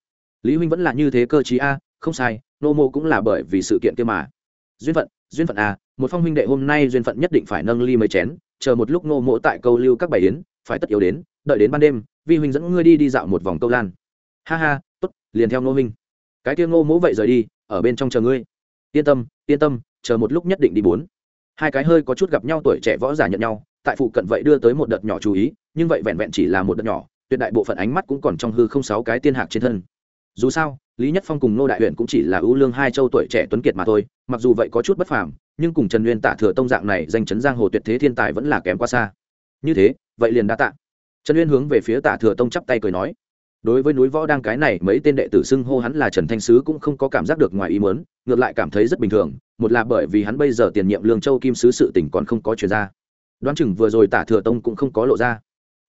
[SPEAKER 1] lý huynh vẫn là như thế cơ chí a, không sai nô mô cũng là bởi vì sự kiện kia mà. Duyên phận duyên phận a, một phong huynh đệ hôm nay duyên phận nhất định phải nâng ly mấy chén, chờ một lúc nô mộ tại câu lưu các bài yến, phải tất yếu đến, đợi đến ban đêm, vi huynh dẫn ngươi đi đi dạo một vòng câu lan. Ha ha t ố t liền theo ngô huynh. Cái kia ngô mỗ vậy rời đi ở bên trong chờ ngươi. Yên tâm yên tâm, chờ một lúc nhất định đi bốn. Hai cái hơi có chút gặp nhau tuổi trẻ võ giả nhận nhau, tại phụ cận vậy đưa tới một đợt nhỏ chú ý, nhưng vậy vẹn vẹn chỉ là một đợt nhỏ, tuyệt đại bộ phận ánh mắt cũng còn trong hư không sáu cái tiên hạc trên thân. Dù sao, lý nhất phong cùng nô đại huyện cũng chỉ là ưu lương hai châu tuổi trẻ tuấn kiệt mà thôi, mặc dù vậy có chút bất phàm, nhưng cùng trần nguyên tạ thừa tông dạng này danh chấn giang hồ tuyệt thế thiên tài vẫn là kém quá xa. Như thế, vậy liền đã tạ. Trần nguyên hướng về phía tạ thừa tông chắp tay cười nói đối với núi võ đang cái này, mấy tên đệ tử xưng hô hắn là trần thanh sứ cũng không có cảm giác được ngoài ý mớn ngược lại cảm thấy rất bình thường, một là bởi vì hắn bây giờ tiền nhiệm lương châu kim sứ sự tỉnh còn không có chuyển ra. Đoán chừng vừa rồi tả thừa tông cũng không có lộ ra.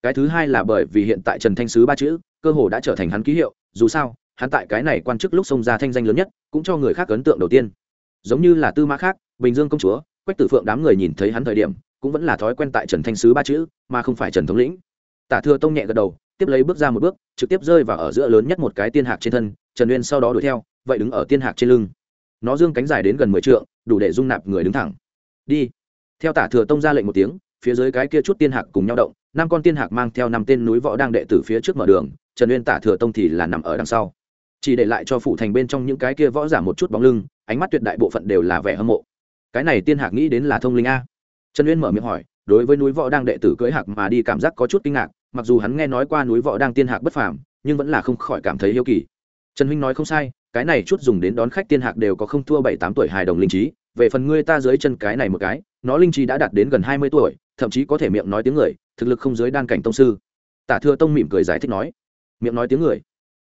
[SPEAKER 1] Cái thứ hai là bởi vì hiện tại trần thanh sứ ba chữ, cơ hồ đã trở thành hắn ký hiệu, dù sao, hắn tại cái này quan chức lúc xông ra thanh danh lớn nhất, cũng cho người khác ấn tượng đầu tiên. Giống như là tư mã khác, bình dương công chúa, quách tử phượng đám người nhìn thấy hắn thời điểm, cũng vẫn là thói quen tại trần thanh sứ ba chữ, mà không phải trần thống lĩnh. Tả thừa tông nhẹ gật đầu tiếp lấy bước ra một bước, trực tiếp rơi vào ở giữa lớn nhất một cái tiên hạc trên thân, trần uyên sau đó đuổi theo, vậy đứng ở tiên hạc trên lưng. Nó dương cánh dài đến gần mười t đủ để dung nạp người đứng thẳng. Đi. Theo tả thừa tông ra lệnh một tiếng, phía dưới cái kia chút tiên hạc cùng nhau động, năm con tiên hạc mang theo năm tên núi võ đang đệ từ phía trước mở đường, trần uyên tả thừa tông thì là nằm ở đằng sau. Chỉ để lại cho phủ thành bên trong những cái kia võ giả một chút bóng lưng, ánh mắt tuyệt đại bộ phận đều là vẻ hâm mộ. Cái này tiên hạc nghĩ đến là thông linh a. Trần uyên mở miệng hỏi, đối với núi võ đang đệ tử cưỡi hạc mà đi cảm giác có chút kinh ngạc mặc dù hắn nghe nói qua núi võ đang tiên hạc bất phàm, nhưng vẫn là không khỏi cảm thấy yêu kỳ. Trần huynh nói không sai, cái này chút dùng đến đón khách tiên hạc đều có không thua bảy tám tuổi hài đồng linh trí, về phần ngươi ta dưới chân cái này một cái, nó linh trí đã đạt đến gần hai mươi tuổi, thậm chí có thể miệng nói tiếng người, thực lực không dưới đan cảnh tông sư. Tả thừa tông mỉm cười giải thích nói. Miệng nói tiếng người.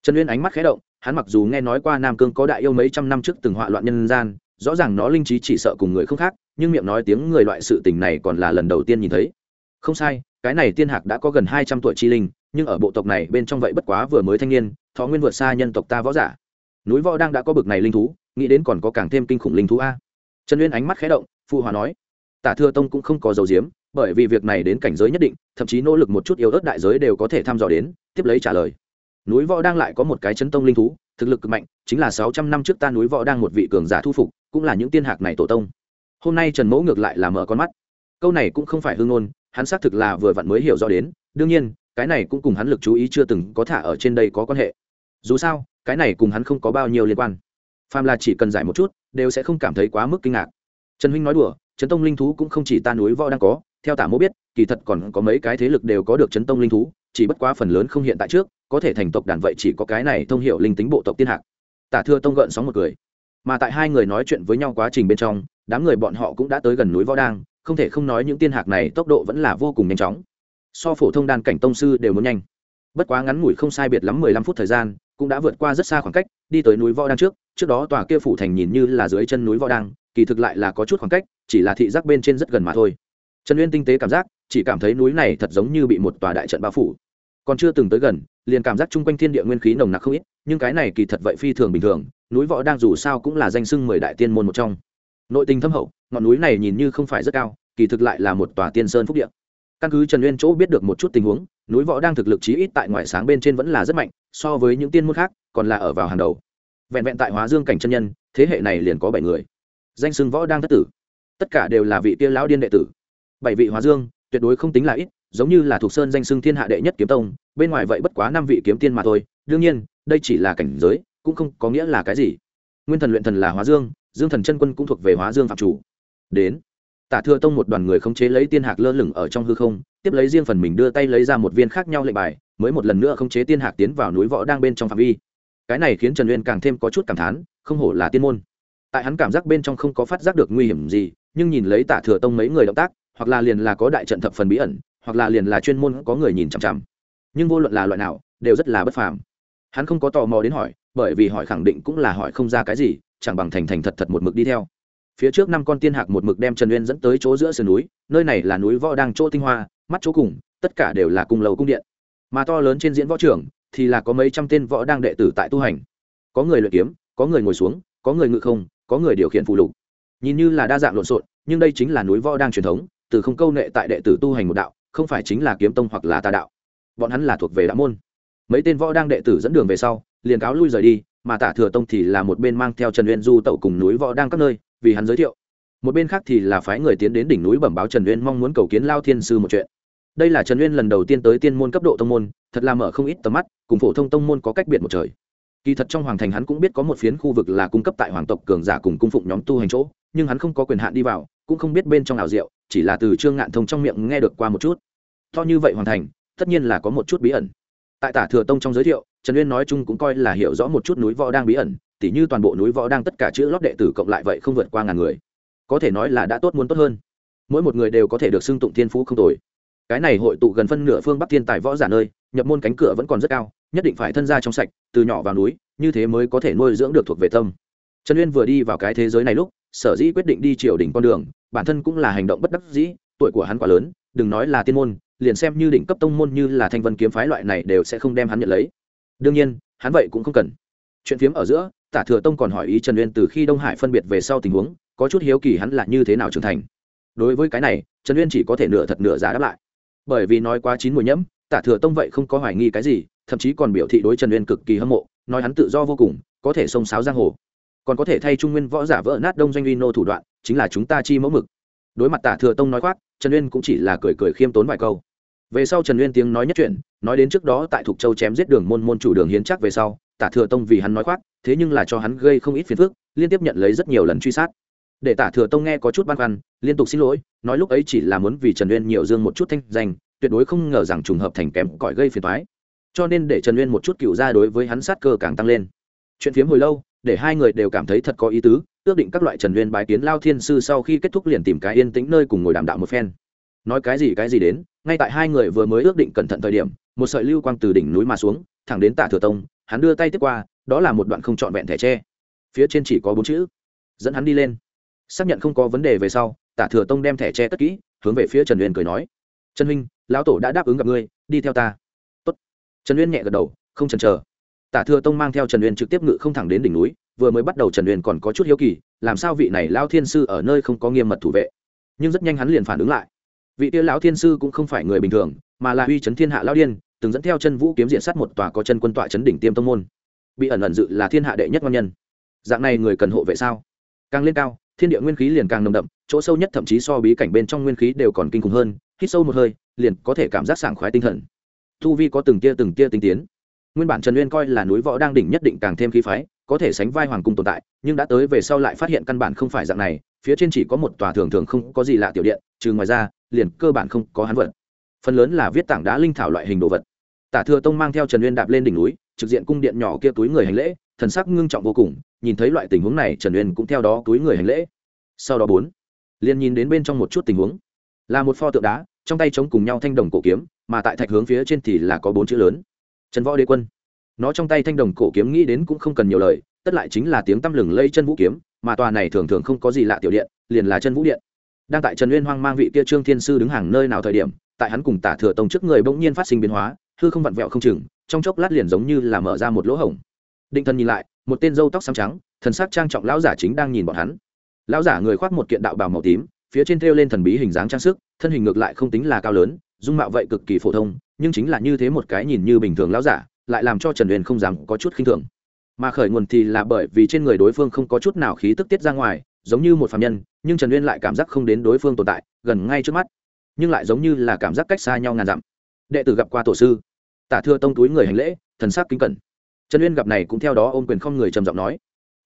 [SPEAKER 1] Trần uyên ánh mắt khé động, hắn mặc dù nghe nói qua nam cương có đại yêu mấy trăm năm trước từng họa loạn nhân gian, rõ ràng nó linh trí chỉ sợ cùng người không khác, nhưng miệng nói tiếng người loại sự tình này còn là lần đầu tiên nhìn thấy. Không sai cái này tiên hạc đã có gần hai trăm tuổi chi linh, nhưng ở bộ tộc này bên trong vậy bất quá vừa mới thanh niên, thọ nguyên vượt xa nhân tộc ta võ giả. Núi võ đang đã có bực này linh thú, nghĩ đến còn có càng thêm kinh khủng linh thú a. Trần uyên ánh mắt khé động, phụ hòa nói, tả thừa tông cũng không có dầu diếm bởi vì việc này đến cảnh giới nhất định, thậm chí nỗ lực một chút yếu ớt đại giới đều có thể thăm dò đến, tiếp lấy trả lời. Núi võ đang lại có một cái chấn tông linh thú, thực lực cực mạnh, chính là sáu trăm năm trước ta núi võ đang một vị cường giả thu phục, cũng là những tiên hạc này tổ tông. Hôm nay trần mẫu ngược lại là mở con mắt. Câu này cũng không phải hương ngôn hắn xác thực là vừa vặn mới hiểu rõ đến, đương nhiên, cái này cũng cùng hắn lực chú ý chưa từng có thả ở trên đây có quan hệ. Dù sao, cái này cùng hắn không có bao nhiêu liên quan. Phàm là chỉ cần giải một chút, đều sẽ không cảm thấy quá mức kinh ngạc. Trần huynh nói đùa, trấn tông linh thú cũng không chỉ ta núi võ đang có, theo tả mô biết, kỳ thật còn có mấy cái thế lực đều có được trấn tông linh thú, chỉ bất quá phần lớn không hiện tại trước, có thể thành tộc đàn vậy chỉ có cái này thông hiệu linh tính bộ tộc tiên hạc. Tả thưa tông gợn sóng một cười. Mà tại hai người nói chuyện với nhau quá trình bên trong, đám người bọn họ cũng đã tới gần núi võ đang không thể không nói những tiên hạc này tốc độ vẫn là vô cùng nhanh chóng. So phổ thông đan cảnh tông sư đều muốn nhanh. Bất quá ngắn ngủi không sai biệt lắm mười lăm phút thời gian, cũng đã vượt qua rất xa khoảng cách, đi tới núi võ đang trước trước đó tòa kia phủ thành nhìn như là dưới chân núi võ đang kỳ thực lại là có chút khoảng cách, chỉ là thị giác bên trên rất gần mà thôi. Trần uyên tinh tế cảm giác, chỉ cảm thấy núi này thật giống như bị một tòa đại trận bao phủ. Còn chưa từng tới gần, liền cảm giác chung quanh thiên địa nguyên khí nồng nặc không ít, nhưng cái này kỳ thật vậy phi thường bình thường, núi võ đang dù sao cũng là danh sưng mười đại tiên môn một trong. Nội tình thâm hậu ngọn núi này nhìn như không phải rất cao, kỳ thực lại là một tòa tiên sơn phúc địa. Căn cứ trần uyên chỗ biết được một chút tình huống, núi võ đang thực lực chí ít tại ngoại sáng bên trên vẫn là rất mạnh, so với những tiên môn khác, còn là ở vào hàng đầu. Vẹn vẹn tại hóa dương cảnh chân nhân, thế hệ này liền có bảy người. Danh sưng võ đang thất tử. Tất cả đều là vị tiên lão điên đệ tử. Bảy vị hóa dương, tuyệt đối không tính là ít, giống như là thuộc sơn danh sưng thiên hạ đệ nhất kiếm tông, bên ngoài vậy bất quá năm vị kiếm tiên mà thôi. Đương nhiên, đây chỉ là cảnh giới, cũng không có nghĩa là cái gì. Nguyên thần luyện thần là hóa dương dương thần chân quân cũng thuộc về hóa dương phạm chủ đến. Tả thừa tông một đoàn người khống chế lấy tiên hạc lơ lửng ở trong hư không, tiếp lấy riêng phần mình đưa tay lấy ra một viên khác nhau lệnh bài, mới một lần nữa khống chế tiên hạc tiến vào núi võ đang bên trong phạm vi. Cái này khiến trần uyên càng thêm có chút cảm thán, không hổ là tiên môn. Tại hắn cảm giác bên trong không có phát giác được nguy hiểm gì, nhưng nhìn lấy tả thừa tông mấy người động tác, hoặc là liền là có đại trận thập phần bí ẩn, hoặc là liền là chuyên môn có người nhìn chằm chằm. Nhưng vô luận là loại nào, đều rất là bất phàm. Hắn không có tò mò đến hỏi, bởi vì hỏi khẳng định cũng là hỏi không ra cái gì, chẳng bằng thành thành thật thật một mực đi theo phía trước năm con tiên hạc một mực đem trần uyên dẫn tới chỗ giữa sườn núi, nơi này là núi võ đang chỗ tinh hoa, mắt chỗ cùng, tất cả đều là cung lầu cung điện. Mà to lớn trên diễn võ trưởng thì là có mấy trăm tên võ đang đệ tử tại tu hành. Có người luyện kiếm, có người ngồi xuống, có người ngự không, có người điều khiển phụ lục. Nhìn như là đa dạng lộn xộn, nhưng đây chính là núi võ đang truyền thống, từ không câu nệ tại đệ tử tu hành một đạo, không phải chính là kiếm tông hoặc là tà đạo. Bọn hắn là thuộc về đạo môn. Mấy tên võ đang đệ tử dẫn đường về sau, liền cáo lui rời đi, mà tả thừa tông thì là một bên mang theo trần uyên du tẩu cùng núi võ đang các nơi vì hắn giới thiệu. Một bên khác thì là phái người tiến đến đỉnh núi bẩm báo trần uyên mong muốn cầu kiến lao thiên sư một chuyện. Đây là trần uyên lần đầu tiên tới tiên môn cấp độ tông môn, thật là mở không ít tầm mắt, cùng phổ thông tông môn có cách biệt một trời. Kỳ thật trong hoàng thành hắn cũng biết có một phiến khu vực là cung cấp tại hoàng tộc cường giả cùng cung phụng nhóm tu hành chỗ, nhưng hắn không có quyền hạn đi vào, cũng không biết bên trong ảo diệu, chỉ là từ trương ngạn thông trong miệng nghe được qua một chút. To như vậy hoàn thành, tất nhiên là có một chút bí ẩn. Tại tả thừa tông trong giới thiệu, trần uyên nói chung cũng coi là hiểu rõ một chút núi võ đang bí ẩn tỉ như toàn bộ núi võ đang tất cả chữ lót đệ tử cộng lại vậy không vượt qua ngàn người. Có thể nói là đã tốt muốn tốt hơn. Mỗi một người đều có thể được xưng tụng thiên phú không tồi. Cái này hội tụ gần phân nửa phương bắc thiên tài võ giả nơi, nhập môn cánh cửa vẫn còn rất cao, nhất định phải thân ra trong sạch, từ nhỏ vào núi, như thế mới có thể nuôi dưỡng được thuộc về tâm. Trần uyên vừa đi vào cái thế giới này lúc, sở dĩ quyết định đi triều đỉnh con đường, bản thân cũng là hành động bất đắc dĩ, tuổi của hắn quá lớn, đừng nói là tiên môn, liền xem như đỉnh cấp tông môn như là thanh vân kiếm phái loại này đều sẽ không đem hắn nhận lấy. Đương nhiên, hắn vậy cũng không cần. Chuyện phiếm ở giữa tả thừa tông còn hỏi ý trần uyên từ khi đông hải phân biệt về sau tình huống, có chút hiếu kỳ hắn là như thế nào trưởng thành. Đối với cái này, trần uyên chỉ có thể nửa thật nửa giả đáp lại. Bởi vì nói quá chín mùi nhẫm, tả thừa tông vậy không có hoài nghi cái gì, thậm chí còn biểu thị đối trần uyên cực kỳ hâm mộ, nói hắn tự do vô cùng, có thể xông sáo giang hồ. Còn có thể thay trung nguyên võ giả vỡ nát đông doanh uy nô thủ đoạn, chính là chúng ta chi mẫu mực. Đối mặt tả thừa tông nói khoác, trần uyên cũng chỉ là cười cười khiêm tốn vài câu về sau trần uyên tiếng nói nhất chuyện, nói đến trước đó tại thục châu chém giết đường môn môn chủ đường hiến chắc về sau, tả thừa tông vì hắn nói khoác, thế nhưng là cho hắn gây không ít phiền phức, liên tiếp nhận lấy rất nhiều lần truy sát. Để tả thừa tông nghe có chút băn khoăn, liên tục xin lỗi, nói lúc ấy chỉ là muốn vì trần uyên nhiều dương một chút thanh danh, tuyệt đối không ngờ rằng trùng hợp thành kém cỏi gây phiền toái. Cho nên để trần uyên một chút cựu ra đối với hắn sát cơ càng tăng lên. Chuyện phiếm hồi lâu, để hai người đều cảm thấy thật có ý tứ, ước định các loại trần uyên bái kiến lao thiên sư sau khi kết thúc liền tìm cái yên tĩnh nơi cùng ngồi đàm đạo một phen nói cái gì cái gì đến ngay tại hai người vừa mới ước định cẩn thận thời điểm một sợi lưu quang từ đỉnh núi mà xuống thẳng đến tạ thừa tông hắn đưa tay tiếp qua đó là một đoạn không trọn vẹn thẻ tre phía trên chỉ có bốn chữ dẫn hắn đi lên xác nhận không có vấn đề về sau tạ thừa tông đem thẻ tre tất kỹ hướng về phía trần uyên cười nói trần huynh lão tổ đã đáp ứng gặp ngươi đi theo ta Tốt. trần uyên nhẹ gật đầu không chần chờ Tạ Thừa Tông mang theo Trần Uyên trực tiếp ngự không thẳng đến đỉnh núi, vừa mới bắt đầu Trần Uyên còn có chút hiếu kỳ, làm sao vị này lão thiên sư ở nơi không có nghiêm mật thủ vệ. Nhưng rất nhanh hắn liền phản ứng lại. Vị kia lão thiên sư cũng không phải người bình thường, mà là uy chấn thiên hạ lão điên, từng dẫn theo chân vũ kiếm diện sát một tòa có chân quân tọa chấn đỉnh tiêm tông môn. Bị ẩn ẩn dự là thiên hạ đệ nhất ngon nhân. Dạng này người cần hộ vệ sao? Càng lên cao, thiên địa nguyên khí liền càng nồng đậm, chỗ sâu nhất thậm chí so bí cảnh bên trong nguyên khí đều còn kinh khủng hơn, hít sâu một hơi, liền có thể cảm giác sảng khoái tinh thần. Thu vi có từng tia từng tia tinh tiến nguyên bản trần uyên coi là núi võ đang đỉnh nhất định càng thêm khí phái có thể sánh vai hoàng cung tồn tại nhưng đã tới về sau lại phát hiện căn bản không phải dạng này phía trên chỉ có một tòa thường thường không có gì lạ tiểu điện, trừ ngoài ra, liền cơ bản không có hắn vật. Phần lớn là viết tảng đá linh thảo loại hình đồ vật. Tả thừa tông mang theo trần uyên đạp lên đỉnh núi, trực diện cung điện nhỏ kia túi người hành lễ, thần sắc ngưng trọng vô cùng, nhìn thấy loại tình huống này, trần uyên cũng theo đó túi người hành lễ. Sau đó bốn, liền nhìn đến bên trong một chút tình huống. Là một pho tượng đá, trong tay chống cùng nhau thanh đồng cổ kiếm, mà tại thạch hướng phía trên thì là có bốn chữ lớn. Trần võ đế quân. Nó trong tay thanh đồng cổ kiếm nghĩ đến cũng không cần nhiều lời, tất lại chính là tiếng tăm lừng lây chân vũ kiếm mà tòa này thường thường không có gì lạ tiểu điện, liền là chân vũ điện. Đang tại trần uyên hoang mang vị kia trương thiên sư đứng hàng nơi nào thời điểm, tại hắn cùng tả thừa tông trước người bỗng nhiên phát sinh biến hóa, hư không vặn vẹo không chừng, trong chốc lát liền giống như là mở ra một lỗ hổng. Định thần nhìn lại, một tên râu tóc xám trắng, thần sắc trang trọng lão giả chính đang nhìn bọn hắn. Lão giả người khoác một kiện đạo bào màu tím, phía trên thêu lên thần bí hình dáng trang sức, thân hình ngược lại không tính là cao lớn, dung mạo vậy cực kỳ phổ thông, nhưng chính là như thế một cái nhìn như bình thường lão giả, lại làm cho trần uyên không dám có chút khinh thường mà khởi nguồn thì là bởi vì trên người đối phương không có chút nào khí tức tiết ra ngoài, giống như một phạm nhân, nhưng trần uyên lại cảm giác không đến đối phương tồn tại, gần ngay trước mắt. Nhưng lại giống như là cảm giác cách xa nhau ngàn dặm. Đệ tử gặp qua tổ sư, tả thưa tông túi người hành lễ, thần sắc kính cẩn. Trần uyên gặp này cũng theo đó ôm quyền không người trầm giọng nói,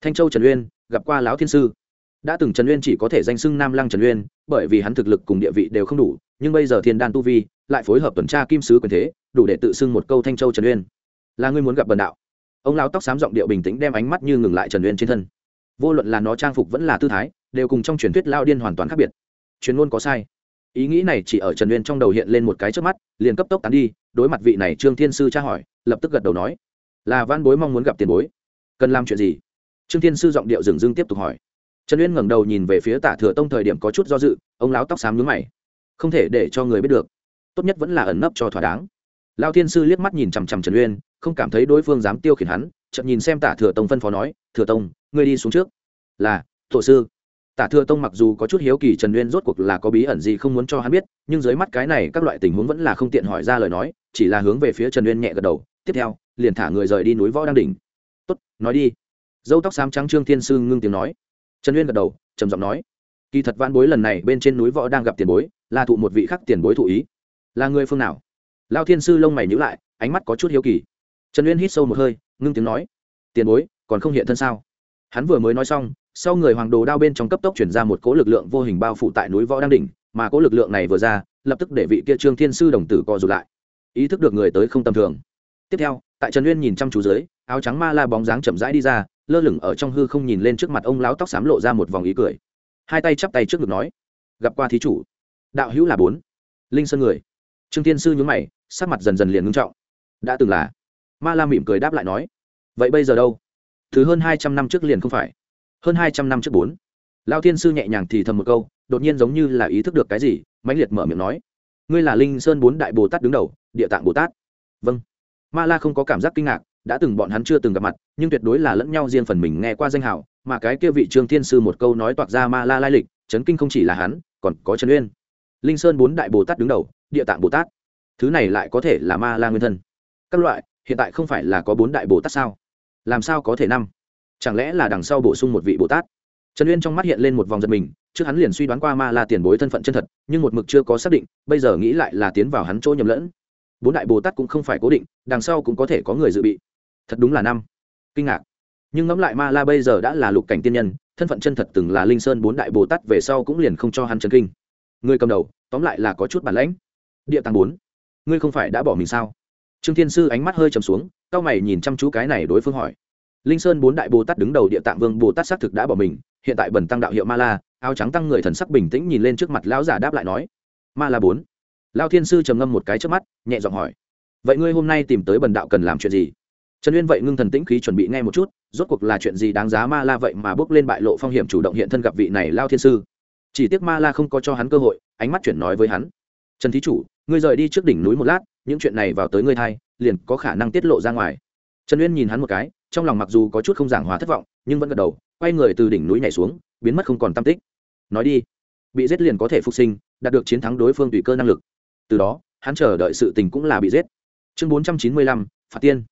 [SPEAKER 1] thanh châu trần uyên, gặp qua lão thiên sư. Đã từng trần uyên chỉ có thể danh xưng nam lăng trần uyên, bởi vì hắn thực lực cùng địa vị đều không đủ, nhưng bây giờ thiên đan tu vi, lại phối hợp tuần tra kim sứ quyền thế, đủ để tự xưng một câu thanh châu trần uyên. Là ngươi muốn gặp bần đạo? Ông lão tóc xám giọng điệu bình tĩnh đem ánh mắt như ngừng lại trần uyên trên thân. Vô luận là nó trang phục vẫn là tư thái, đều cùng trong truyền thuyết lao điên hoàn toàn khác biệt. Truyền ngôn có sai. Ý nghĩ này chỉ ở trần uyên trong đầu hiện lên một cái trước mắt, liền cấp tốc tán đi, đối mặt vị này trương thiên sư tra hỏi, lập tức gật đầu nói, là van bối mong muốn gặp tiền bối. Cần làm chuyện gì? Trương thiên sư giọng điệu dừng dưng tiếp tục hỏi. Trần uyên ngẩng đầu nhìn về phía tả thừa tông thời điểm có chút do dự, ông lão tóc xám nhướng mày. Không thể để cho người biết được. Tốt nhất vẫn là ẩn nấp cho thỏa đáng. Lao thiên sư liếc mắt nhìn chằm chằm trần uyên không cảm thấy đối phương dám tiêu khiển hắn chậm nhìn xem tả thừa tông phân phó nói, thừa tông, ngươi đi xuống trước. Là thổ sư. Tả thừa tông mặc dù có chút hiếu kỳ trần uyên rốt cuộc là có bí ẩn gì không muốn cho hắn biết, nhưng dưới mắt cái này các loại tình huống vẫn là không tiện hỏi ra lời nói, chỉ là hướng về phía trần uyên nhẹ gật đầu, tiếp theo, liền thả người rời đi núi võ đang đỉnh. Tốt, nói đi. Dâu tóc xám trắng trương thiên sư ngưng tiếng nói. Trần uyên gật đầu, trầm giọng nói, kỳ thật van bối lần này bên trên núi võ đang gặp tiền bối, là thụ một vị khắc tiền bối thụ ý. Là người phương nào? Lao thiên sư lông mày nhữ lại, ánh mắt có chút hiếu kỳ trần uyên hít sâu một hơi, ngưng tiếng nói, tiền bối, còn không hiện thân sao? Hắn vừa mới nói xong, sau người hoàng đồ đao bên trong cấp tốc chuyển ra một cỗ lực lượng vô hình bao phủ tại núi võ đăng đỉnh, mà cỗ lực lượng này vừa ra, lập tức để vị kia trương thiên sư đồng tử co rụt lại. Ý thức được người tới không tầm thường. Tiếp theo, tại trần uyên nhìn chăm chú dưới, áo trắng ma la bóng dáng chậm rãi đi ra, lơ lửng ở trong hư không nhìn lên trước mặt ông lão tóc xám lộ ra một vòng ý cười. Hai tay chắp tay trước ngực nói, gặp qua thí chủ. Đạo hữu là bốn. Linh sơn người. Trương thiên sư nhún mày, sắc mặt dần dần liền ngưng trọng. Đã từng là ma la mỉm cười đáp lại nói, vậy bây giờ đâu? Thứ hơn hai trăm năm trước liền không phải. Hơn hai trăm năm trước bốn. Lao thiên sư nhẹ nhàng thì thầm một câu, đột nhiên giống như là ý thức được cái gì, mãnh liệt mở miệng nói, ngươi là linh sơn bốn đại bồ tát đứng đầu, địa tạng bồ tát. Vâng. Ma la không có cảm giác kinh ngạc, đã từng bọn hắn chưa từng gặp mặt, nhưng tuyệt đối là lẫn nhau riêng phần mình nghe qua danh hào, mà cái kia vị trương thiên sư một câu nói toạc ra ma la lai lịch, chấn kinh không chỉ là hắn, còn có trần uyên. Linh sơn bốn đại bồ tát đứng đầu, địa tạng bồ tát. Thứ này lại có thể là ma la nguyên thân. Các loại hiện tại không phải là có bốn đại bồ tát sao? Làm sao có thể năm? Chẳng lẽ là đằng sau bổ sung một vị bồ tát? Trần uyên trong mắt hiện lên một vòng giật mình, trước hắn liền suy đoán qua ma la tiền bối thân phận chân thật, nhưng một mực chưa có xác định, bây giờ nghĩ lại là tiến vào hắn chỗ nhầm lẫn. Bốn đại bồ tát cũng không phải cố định, đằng sau cũng có thể có người dự bị. Thật đúng là năm. Kinh ngạc. Nhưng ngẫm lại ma la bây giờ đã là lục cảnh tiên nhân, thân phận chân thật từng là linh sơn bốn đại bồ tát về sau cũng liền không cho hắn chân kinh. Người cầm đầu, tóm lại là có chút bản lãnh. Địa tàng bốn. Ngươi không phải đã bỏ mình sao? Trương thiên sư ánh mắt hơi trầm xuống cao mày nhìn chăm chú cái này đối phương hỏi. Linh sơn bốn đại bồ tát đứng đầu địa tạng vương bồ tát xác thực đã bỏ mình, hiện tại bần tăng đạo hiệu ma la, áo trắng tăng người thần sắc bình tĩnh nhìn lên trước mặt lão giả đáp lại nói. Ma la bốn. Lao thiên sư trầm ngâm một cái trước mắt, nhẹ giọng hỏi. Vậy ngươi hôm nay tìm tới bần đạo cần làm chuyện gì? Trần uyên vậy ngưng thần tĩnh khí chuẩn bị nghe một chút, rốt cuộc là chuyện gì đáng giá ma la vậy mà bước lên bại lộ phong hiểm chủ động hiện thân gặp vị này lao thiên sư? Chỉ tiếc ma la không có cho hắn cơ hội, ánh mắt chuyển nói với hắn. Trần thí chủ ngươi rời đi trước đỉnh núi một lát, những chuyện này vào tới ngươi thay liền có khả năng tiết lộ ra ngoài. Trần uyên nhìn hắn một cái, trong lòng mặc dù có chút không giảng hòa thất vọng, nhưng vẫn gật đầu, quay người từ đỉnh núi nhảy xuống, biến mất không còn tam tích. Nói đi, bị giết liền có thể phục sinh, đạt được chiến thắng đối phương tùy cơ năng lực. Từ đó, hắn chờ đợi sự tình cũng là bị giết. Chương bốn trăm chín mươi lăm, phạt tiên.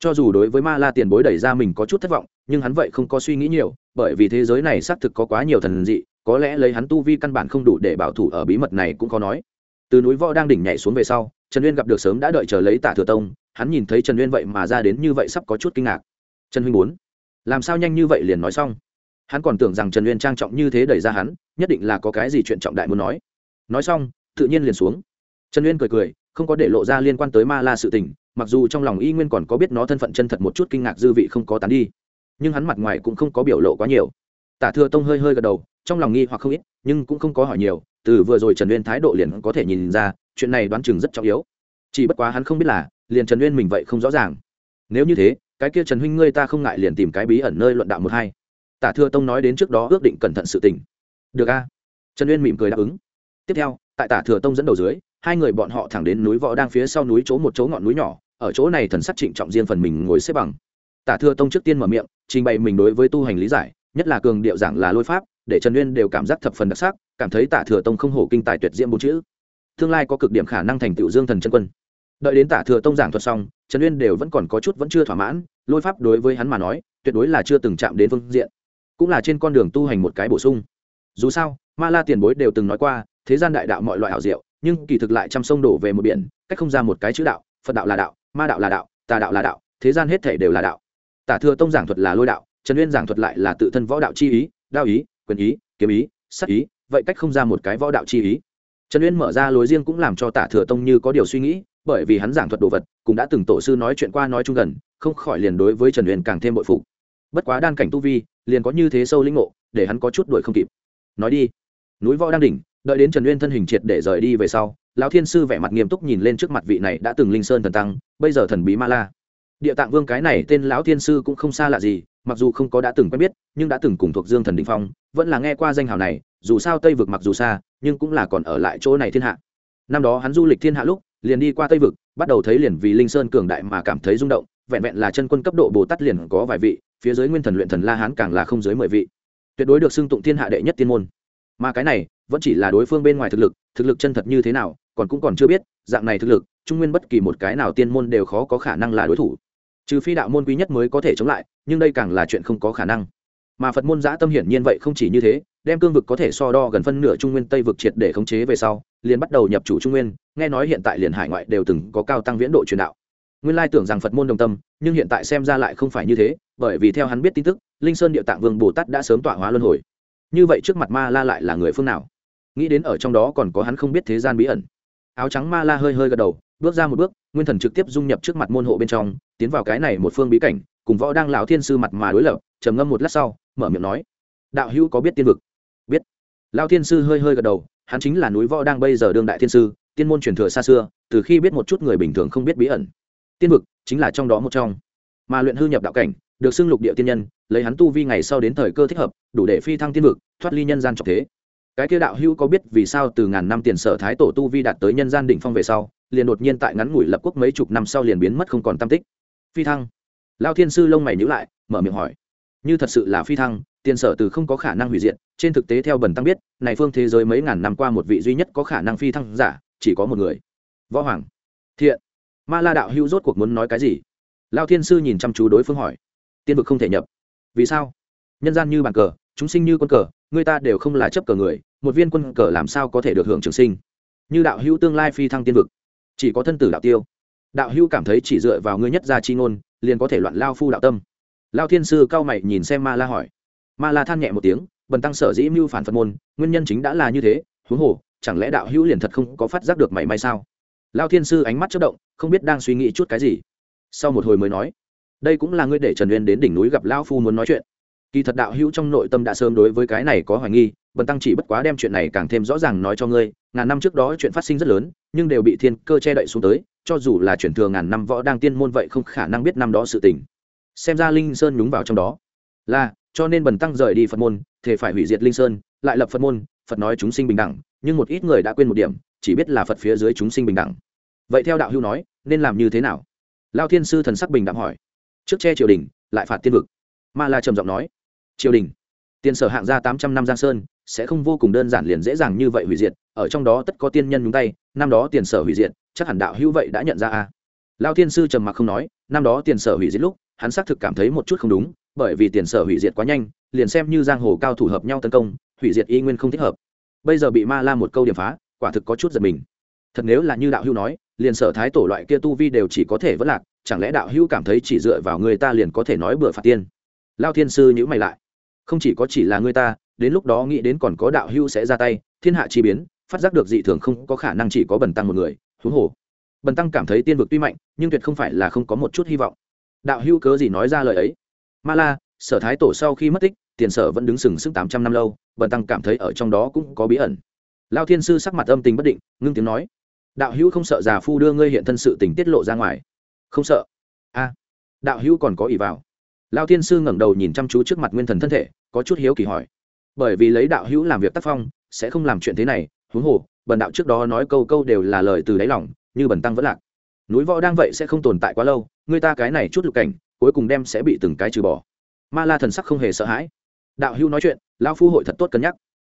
[SPEAKER 1] Cho dù đối với ma la tiền bối đẩy ra mình có chút thất vọng, nhưng hắn vậy không có suy nghĩ nhiều, bởi vì thế giới này xác thực có quá nhiều thần dị, có lẽ lấy hắn tu vi căn bản không đủ để bảo thủ ở bí mật này cũng khó nói từ núi võ đang đỉnh nhảy xuống về sau, trần uyên gặp được sớm đã đợi chờ lấy tả thừa tông, hắn nhìn thấy trần uyên vậy mà ra đến như vậy sắp có chút kinh ngạc. Trần huynh bốn làm sao nhanh như vậy liền nói xong? Hắn còn tưởng rằng trần uyên trang trọng như thế đẩy ra hắn, nhất định là có cái gì chuyện trọng đại muốn nói. Nói xong, tự nhiên liền xuống. Trần uyên cười cười, không có để lộ ra liên quan tới ma la sự tình, mặc dù trong lòng y nguyên còn có biết nó thân phận chân thật một chút kinh ngạc dư vị không có tán đi. Nhưng hắn mặt ngoài cũng không có biểu lộ quá nhiều. Tả thừa tông hơi hơi gật đầu, trong lòng nghi hoặc không ít nhưng cũng không có hỏi nhiều, từ vừa rồi trần uyên thái độ liền có thể nhìn ra, chuyện này đoán chừng rất trọng yếu. Chỉ bất quá hắn không biết là, liền trần uyên mình vậy không rõ ràng. Nếu như thế, cái kia trần huynh ngươi ta không ngại liền tìm cái bí ẩn nơi luận đạo một hai. Tả thừa tông nói đến trước đó ước định cẩn thận sự tình. Được a. Trần uyên mỉm cười đáp ứng. Tiếp theo, tại tả thừa tông dẫn đầu dưới, hai người bọn họ thẳng đến núi võ đang phía sau núi chỗ một chỗ ngọn núi nhỏ, ở chỗ này thần sắc trịnh trọng riêng phần mình ngồi xếp bằng. Tả thừa tông trước tiên mở miệng, trình bày mình đối với tu hành lý giải, nhất là cường điệu giảng là lôi pháp để trần uyên đều cảm giác thập phần đặc sắc, cảm thấy tả thừa tông không hổ kinh tài tuyệt diễm bốn chữ. Tương lai có cực điểm khả năng thành tựu dương thần chân quân. Đợi đến tả thừa tông giảng thuật xong, trần uyên đều vẫn còn có chút vẫn chưa thỏa mãn, lôi pháp đối với hắn mà nói, tuyệt đối là chưa từng chạm đến phương diện. Cũng là trên con đường tu hành một cái bổ sung. Dù sao, ma la tiền bối đều từng nói qua, thế gian đại đạo mọi loại hảo diệu, nhưng kỳ thực lại trăm sông đổ về một biển, cách không ra một cái chữ đạo, phật đạo là đạo, ma đạo là đạo, tà đạo là đạo, thế gian hết thể đều là đạo. Tả thừa tông giảng thuật là lôi đạo, trần uyên giảng thuật lại là tự thân võ đạo chi ý đao ý quyền ý, kiếm ý, sắc ý, vậy cách không ra một cái võ đạo chi ý. Trần uyên mở ra lối riêng cũng làm cho tả thừa tông như có điều suy nghĩ, bởi vì hắn giảng thuật đồ vật, cũng đã từng tổ sư nói chuyện qua nói chung gần, không khỏi liền đối với trần uyên càng thêm bội phục. Bất quá đan cảnh tu vi, liền có như thế sâu linh ngộ, để hắn có chút đuổi không kịp. Nói đi. Núi võ đang đỉnh, đợi đến trần uyên thân hình triệt để rời đi về sau, lão thiên sư vẻ mặt nghiêm túc nhìn lên trước mặt vị này đã từng linh sơn thần tăng, bây giờ thần bí ma la. Địa tạng vương cái này tên lão thiên sư cũng không xa lạ gì mặc dù không có đã từng quen biết, nhưng đã từng cùng thuộc dương thần đình phong, vẫn là nghe qua danh hào này, dù sao tây vực mặc dù xa, nhưng cũng là còn ở lại chỗ này thiên hạ. Năm đó hắn du lịch thiên hạ lúc, liền đi qua tây vực, bắt đầu thấy liền vì linh sơn cường đại mà cảm thấy rung động, vẹn vẹn là chân quân cấp độ bồ tát liền có vài vị, phía dưới nguyên thần luyện thần la hán càng là không dưới mười vị. Tuyệt đối được xưng tụng thiên hạ đệ nhất tiên môn. Mà cái này, vẫn chỉ là đối phương bên ngoài thực lực thực lực chân thật như thế nào, còn cũng còn chưa biết, dạng này thực lực, trung nguyên bất kỳ một cái nào tiên môn đều khó có khả năng là đối thủ trừ phi đạo môn quý nhất mới có thể chống lại, nhưng đây càng là chuyện không có khả năng. Mà phật môn giã tâm hiển nhiên vậy không chỉ như thế, đem cương vực có thể so đo gần phân nửa trung nguyên tây vực triệt để khống chế về sau, liền bắt đầu nhập chủ trung nguyên, nghe nói hiện tại liền hải ngoại đều từng có cao tăng viễn độ truyền đạo. Nguyên lai tưởng rằng phật môn đồng tâm, nhưng hiện tại xem ra lại không phải như thế, bởi vì theo hắn biết tin tức, linh sơn địa tạng vương bồ tát đã sớm tọa hóa luân hồi. Như vậy trước mặt ma la lại là người phương nào? Nghĩ đến ở trong đó còn có hắn không biết thế gian bí ẩn. Áo trắng ma la hơi hơi gật đầu bước ra một bước, nguyên thần trực tiếp dung nhập trước mặt môn hộ bên trong, tiến vào cái này một phương bí cảnh, cùng võ đang lão thiên sư mặt mà đối lập, trầm ngâm một lát sau, mở miệng nói, đạo hữu có biết tiên vực? Biết. Lão thiên sư hơi hơi gật đầu, hắn chính là núi võ đang bây giờ đương đại thiên sư, tiên môn truyền thừa xa xưa, từ khi biết một chút người bình thường không biết bí ẩn. Tiên vực chính là trong đó một trong. Mà luyện hư nhập đạo cảnh, được xưng lục địa tiên nhân, lấy hắn tu vi ngày sau đến thời cơ thích hợp, đủ để phi thăng tiên vực, thoát ly nhân gian trọng thế cái kia đạo hữu có biết vì sao từ ngàn năm tiền sở thái tổ tu vi đạt tới nhân gian đỉnh phong về sau, liền đột nhiên tại ngắn ngủi lập quốc mấy chục năm sau liền biến mất không còn tam tích? Phi thăng. Lao thiên sư lông mày nhữ lại, mở miệng hỏi. Như thật sự là phi thăng, tiền sở từ không có khả năng hủy diệt, trên thực tế theo bần tăng biết, này phương thế giới mấy ngàn năm qua một vị duy nhất có khả năng phi thăng giả, chỉ có một người. Võ hoàng. Thiện. Ma la đạo hữu rốt cuộc muốn nói cái gì? Lao thiên sư nhìn chăm chú đối phương hỏi. Tiên vực không thể nhập. Vì sao? Nhân gian như bàn cờ, chúng sinh như quân cờ người ta đều không là chấp cờ người, một viên quân cờ làm sao có thể được hưởng trường sinh? Như đạo hữu tương lai phi thăng tiên vực, chỉ có thân tử đạo tiêu. Đạo hữu cảm thấy chỉ dựa vào ngươi nhất gia chi ngôn, liền có thể loạn lao phu đạo tâm. Lao thiên sư cao mày nhìn xem ma la hỏi. Ma la than nhẹ một tiếng, bần tăng sở dĩ mưu phản phật môn, nguyên nhân chính đã là như thế, huống hồ, chẳng lẽ đạo hữu liền thật không có phát giác được mảy may sao? Lao thiên sư ánh mắt chất động, không biết đang suy nghĩ chút cái gì. Sau một hồi mới nói, đây cũng là ngươi để trần uyên đến đỉnh núi gặp lao phu muốn nói chuyện kỳ thật đạo hữu trong nội tâm đã sớm đối với cái này có hoài nghi, bần tăng chỉ bất quá đem chuyện này càng thêm rõ ràng nói cho ngươi, ngàn năm trước đó chuyện phát sinh rất lớn, nhưng đều bị thiên cơ che đậy xuống tới, cho dù là chuyển thừa ngàn năm võ đang tiên môn vậy không khả năng biết năm đó sự tình. Xem ra linh sơn nhúng vào trong đó. Là, cho nên bần tăng rời đi phật môn thể phải hủy diệt linh sơn, lại lập phật môn, phật nói chúng sinh bình đẳng, nhưng một ít người đã quên một điểm, chỉ biết là phật phía dưới chúng sinh bình đẳng. Vậy theo đạo hữu nói, nên làm như thế nào? Lao thiên sư thần sắc bình đẳng hỏi. Trước che triều đình, lại phạt tiên vực. Ma la trầm giọng nói triều đình. Tiền sở hạng ra tám trăm năm giang sơn, sẽ không vô cùng đơn giản liền dễ dàng như vậy hủy diệt, ở trong đó tất có tiên nhân nhúng tay, năm đó tiền sở hủy diệt, chắc hẳn đạo hữu vậy đã nhận ra a. À. lao thiên sư trầm mặc không nói, năm đó tiền sở hủy diệt lúc, hắn xác thực cảm thấy một chút không đúng, bởi vì tiền sở hủy diệt quá nhanh, liền xem như giang hồ cao thủ hợp nhau tấn công, hủy diệt y nguyên không thích hợp. Bây giờ bị ma la một câu điểm phá, quả thực có chút giật mình. Thật nếu là như đạo hữu nói, liền sở thái tổ loại kia tu vi đều chỉ có thể vất lạc, chẳng lẽ đạo hữu cảm thấy chỉ dựa vào người ta liền có thể nói bừa phạt tiên? Lao thiên sư nhữ mày lại không chỉ có chỉ là người ta, đến lúc đó nghĩ đến còn có đạo hưu sẽ ra tay, thiên hạ chi biến, phát giác được dị thường không có khả năng chỉ có bần tăng một người, huống hồ. Bần tăng cảm thấy tiên vực tuy mạnh, nhưng tuyệt không phải là không có một chút hy vọng. Đạo hưu cớ gì nói ra lời ấy? Ma la, sở thái tổ sau khi mất tích, tiền sở vẫn đứng sừng sững tám trăm năm lâu, bần tăng cảm thấy ở trong đó cũng có bí ẩn. Lao thiên sư sắc mặt âm tình bất định, ngưng tiếng nói. Đạo hữu không sợ già phu đưa ngươi hiện thân sự tình tiết lộ ra ngoài. Không sợ. A. Đạo hữu còn có ỷ vào lao thiên sư ngẩng đầu nhìn chăm chú trước mặt nguyên thần thân thể, có chút hiếu kỳ hỏi. Bởi vì lấy đạo hữu làm việc tác phong, sẽ không làm chuyện thế này, huống hồ, bần đạo trước đó nói câu câu đều là lời từ đáy lòng, như bần tăng vẫn lạc. Núi võ đang vậy sẽ không tồn tại quá lâu, người ta cái này chút lục cảnh, cuối cùng đem sẽ bị từng cái trừ bỏ. Ma la thần sắc không hề sợ hãi. Đạo hữu nói chuyện lao phu hội thật tốt cân nhắc.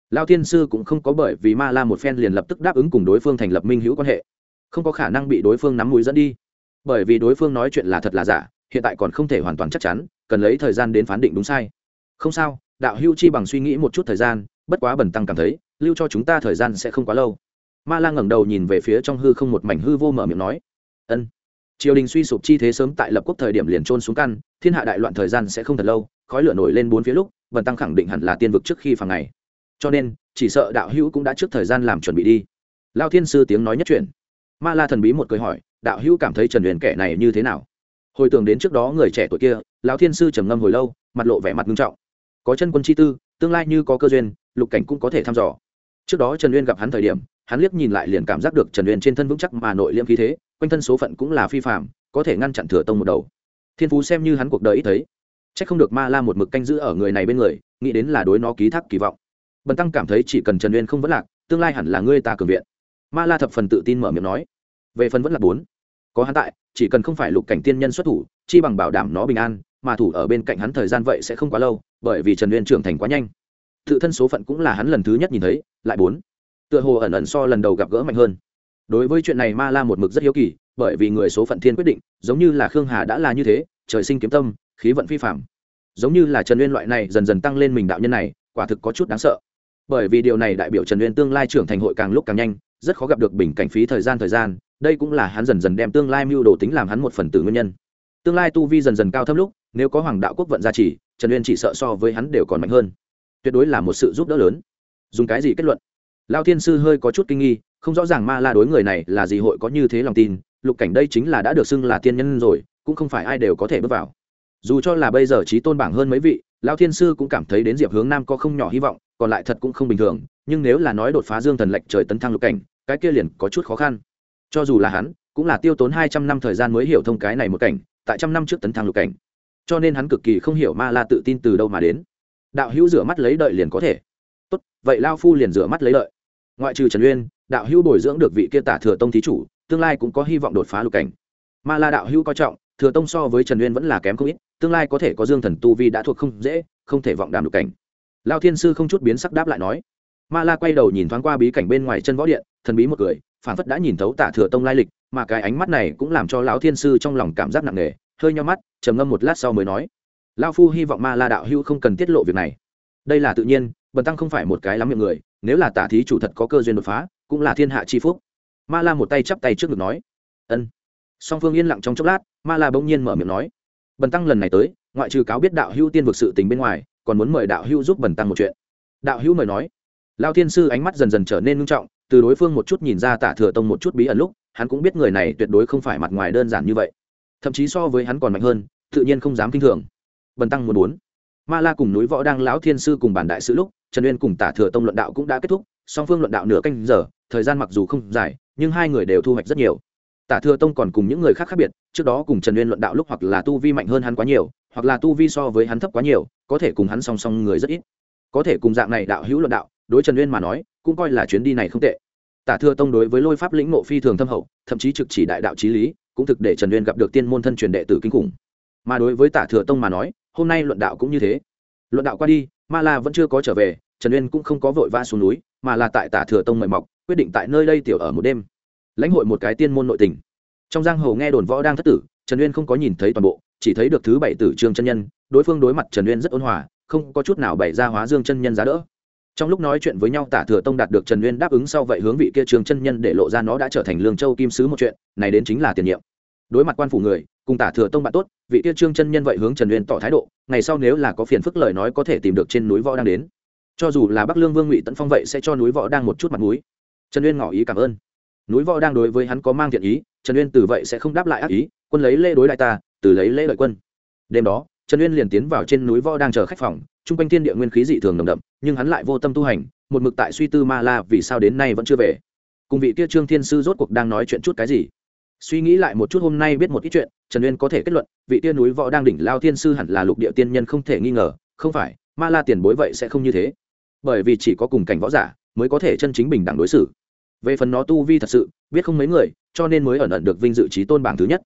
[SPEAKER 1] Lao thiên sư cũng không có bởi vì ma la một phen liền lập tức đáp ứng cùng đối phương thành lập minh hữu quan hệ. Không có khả năng bị đối phương nắm mũi dẫn đi. Bởi vì đối phương nói chuyện là thật là giả, hiện tại còn không thể hoàn toàn chắc chắn cần lấy thời gian đến phán định đúng sai. Không sao, đạo hữu chi bằng suy nghĩ một chút thời gian, bất quá bẩn tăng cảm thấy, lưu cho chúng ta thời gian sẽ không quá lâu. Ma la ngẩng đầu nhìn về phía trong hư không một mảnh hư vô mở miệng nói, ân. Triều đình suy sụp chi thế sớm tại lập quốc thời điểm liền trôn xuống căn, thiên hạ đại loạn thời gian sẽ không thật lâu, khói lửa nổi lên bốn phía lúc, bần tăng khẳng định hẳn là tiên vực trước khi phàng ngày. Cho nên, chỉ sợ đạo hữu cũng đã trước thời gian làm chuẩn bị đi. Lao thiên sư tiếng nói nhất chuyện ma la thần bí một cười hỏi, đạo hữu cảm thấy trần huyền kẻ này như thế nào? Hồi tưởng đến trước đó người trẻ tuổi kia, lão thiên sư trầm ngâm hồi lâu, mặt lộ vẻ mặt nghiêm trọng. Có chân quân chi tư, tương lai như có cơ duyên, lục cảnh cũng có thể thăm dò. Trước đó trần uyên gặp hắn thời điểm, hắn liếc nhìn lại liền cảm giác được trần uyên trên thân vững chắc mà nội liêm khí thế, quanh thân số phận cũng là phi phạm có thể ngăn chặn thừa tông một đầu. Thiên phú xem như hắn cuộc đời ít thấy. C h ắ c không được ma la một mực canh giữ ở người này bên người, nghĩ đến là đối nó ký thác kỳ vọng. Bần tăng cảm thấy chỉ cần trần uyên không vẫn lạc, tương lai hẳn là ngươi ta cường viện. Ma la thập phần tự tin mở miệng nói. Về phần vẫn là bốn có hắn tại, chỉ cần không phải lục cảnh tiên nhân xuất thủ, chi bằng bảo đảm nó bình an, mà thủ ở bên cạnh hắn thời gian vậy sẽ không quá lâu, bởi vì trần uyên trưởng thành quá nhanh. Tự thân số phận cũng là hắn lần thứ nhất nhìn thấy, lại bốn. Tựa hồ ẩn ẩn so lần đầu gặp gỡ mạnh hơn. Đối với chuyện này ma la một mực rất hiếu kỳ, bởi vì người số phận thiên quyết định, giống như là khương hà đã là như thế, trời sinh kiếm tâm, khí vận phi phạm giống như là trần uyên loại này dần dần tăng lên mình đạo nhân này, quả thực có chút đáng sợ. Bởi vì điều này đại biểu trần uyên tương lai trưởng thành hội càng lúc càng nhanh, rất khó gặp được bình cảnh phí thời gian thời gian đây cũng là hắn dần dần đem tương lai mưu đồ tính làm hắn một phần tử nguyên nhân. Tương lai tu vi dần dần cao thâm lúc, nếu có hoàng đạo quốc vận gia trì, trần uyên chỉ sợ so với hắn đều còn mạnh hơn. Tuyệt đối là một sự giúp đỡ lớn. Dùng cái gì kết luận? Lao thiên sư hơi có chút kinh nghi, không rõ ràng ma la đối người này là gì hội có như thế lòng tin, lục cảnh đây chính là đã được xưng là tiên nhân rồi, cũng không phải ai đều có thể bước vào. Dù cho là bây giờ trí tôn bảng hơn mấy vị lao thiên sư cũng cảm thấy đến diệp hướng nam có không nhỏ hy vọng, còn lại thật cũng không bình thường, nhưng nếu là nói đột phá dương thần lệnh trời tấn thăng lục cảnh, cái kia liền có chút khó khăn cho dù là hắn, cũng là tiêu tốn hai trăm năm thời gian mới hiểu thông cái này một cảnh, tại trăm năm trước tấn thăng lục cảnh. Cho nên hắn cực kỳ không hiểu ma la tự tin từ đâu mà đến. Đạo hữu rửa mắt lấy đợi liền có thể. Tốt, vậy lao phu liền rửa mắt lấy đợi. Ngoại trừ trần uyên, đạo hữu bồi dưỡng được vị kia tả thừa tông thí chủ, tương lai cũng có hy vọng đột phá lục cảnh. Ma la đạo hữu coi trọng, thừa tông so với trần uyên vẫn là kém không ít, tương lai có thể có dương thần tu vi đã thuộc không dễ, không thể vọng đàm lục cảnh. Lao thiên sư không chút biến sắc đáp lại nói. Ma la quay đầu nhìn thoáng qua bí cảnh bên ngoài chân võ điện, thần bí một người phản phất đã nhìn thấu tả thừa tông lai lịch, mà cái ánh mắt này cũng làm cho lão thiên sư trong lòng cảm giác nặng nề, hơi nhau mắt, trầm ngâm một lát sau mới nói lao phu hy vọng ma la đạo Hưu không cần tiết lộ việc này. Đây là tự nhiên, bần tăng không phải một cái lắm miệng người, nếu là tả thí chủ thật có cơ duyên đột phá, cũng là thiên hạ chi phúc. Ma la một tay chắp tay trước ngực nói, ân. Song phương yên lặng trong chốc lát, ma la bỗng nhiên mở miệng nói, bần tăng lần này tới, ngoại trừ cáo biết đạo Hưu tiên vực sự tình bên ngoài, còn muốn mời đạo Hưu giúp bần tăng một chuyện. Đạo hữu mời nói lao thiên sư ánh mắt dần dần trở nên nghiêm trọng từ đối phương một chút nhìn ra tả thừa tông một chút bí ẩn lúc, hắn cũng biết người này tuyệt đối không phải mặt ngoài đơn giản như vậy. Thậm chí so với hắn còn mạnh hơn, tự nhiên không dám kinh thường. Bần tăng muốn muốn. Ma la cùng núi võ đang lão thiên sư cùng bản đại sứ lúc, trần uyên cùng tả thừa tông luận đạo cũng đã kết thúc, song phương luận đạo nửa canh giờ, thời gian mặc dù không dài, nhưng hai người đều thu hoạch rất nhiều. Tả thừa tông còn cùng những người khác khác biệt, trước đó cùng trần uyên luận đạo lúc hoặc là tu vi mạnh hơn hắn quá nhiều, hoặc là tu vi so với hắn thấp quá nhiều, có thể cùng hắn song song người rất ít. Có thể cùng dạng này đạo hữu luận đạo đối trần uyên mà nói, cũng coi là chuyến đi này không tệ. Tả thừa tông đối với lôi pháp lĩnh nộ phi thường thâm hậu, thậm chí trực chỉ đại đạo trí lý, cũng thực để trần uyên gặp được tiên môn thân truyền đệ tử kinh khủng. Mà đối với tả thừa tông mà nói, hôm nay luận đạo cũng như thế. Luận đạo qua đi, ma la vẫn chưa có trở về, trần uyên cũng không có vội vã xuống núi, mà là tại tả thừa tông mời mọc, quyết định tại nơi đây tiểu ở một đêm. Lãnh hội một cái tiên môn nội tình. Trong giang hồ nghe đồn võ đang thất tử, trần uyên không có nhìn thấy toàn bộ, chỉ thấy được thứ bảy tử trương chân nhân, đối phương đối mặt trần uyên rất ôn hòa, không có chút nào bày ra hóa dương chân nhân giá đỡ trong lúc nói chuyện với nhau, tả thừa tông đạt được trần nguyên đáp ứng sau vậy hướng vị kia trường chân nhân để lộ ra nó đã trở thành lương châu kim sứ một chuyện, này đến chính là tiền nhiệm. Đối mặt quan phủ người, cùng tả thừa tông bạn tốt, vị kia trương chân nhân vậy hướng trần uyên tỏ thái độ, ngày sau nếu là có phiền phức lời nói có thể tìm được trên núi võ đang đến. Cho dù là bắc lương vương ngụy tấn phong vậy sẽ cho núi võ đang một chút mặt núi trần uyên ngỏ ý cảm ơn. Núi võ đang đối với hắn có mang thiện ý, trần uyên từ vậy sẽ không đáp lại ác ý, quân lấy lễ đối đại ta, từ lấy lễ lợi quân. Đêm đó trần uyên liền tiến vào trên núi võ đang chờ khách phòng, chung quanh thiên địa nguyên khí dị thường nồng đậm, nhưng hắn lại vô tâm tu hành, một mực tại suy tư ma la vì sao đến nay vẫn chưa về. Cùng vị kia trương thiên sư rốt cuộc đang nói chuyện chút cái gì? Suy nghĩ lại một chút hôm nay biết một ít chuyện, trần uyên có thể kết luận, vị tiên núi võ đang đỉnh lao thiên sư hẳn là lục địa tiên nhân không thể nghi ngờ, không phải, ma la tiền bối vậy sẽ không như thế. Bởi vì chỉ có cùng cảnh võ giả mới có thể chân chính bình đẳng đối xử. Về phần nó tu vi thật sự, biết không mấy người, cho nên mới ẩn ẩn được vinh dự trí tôn bảng thứ nhất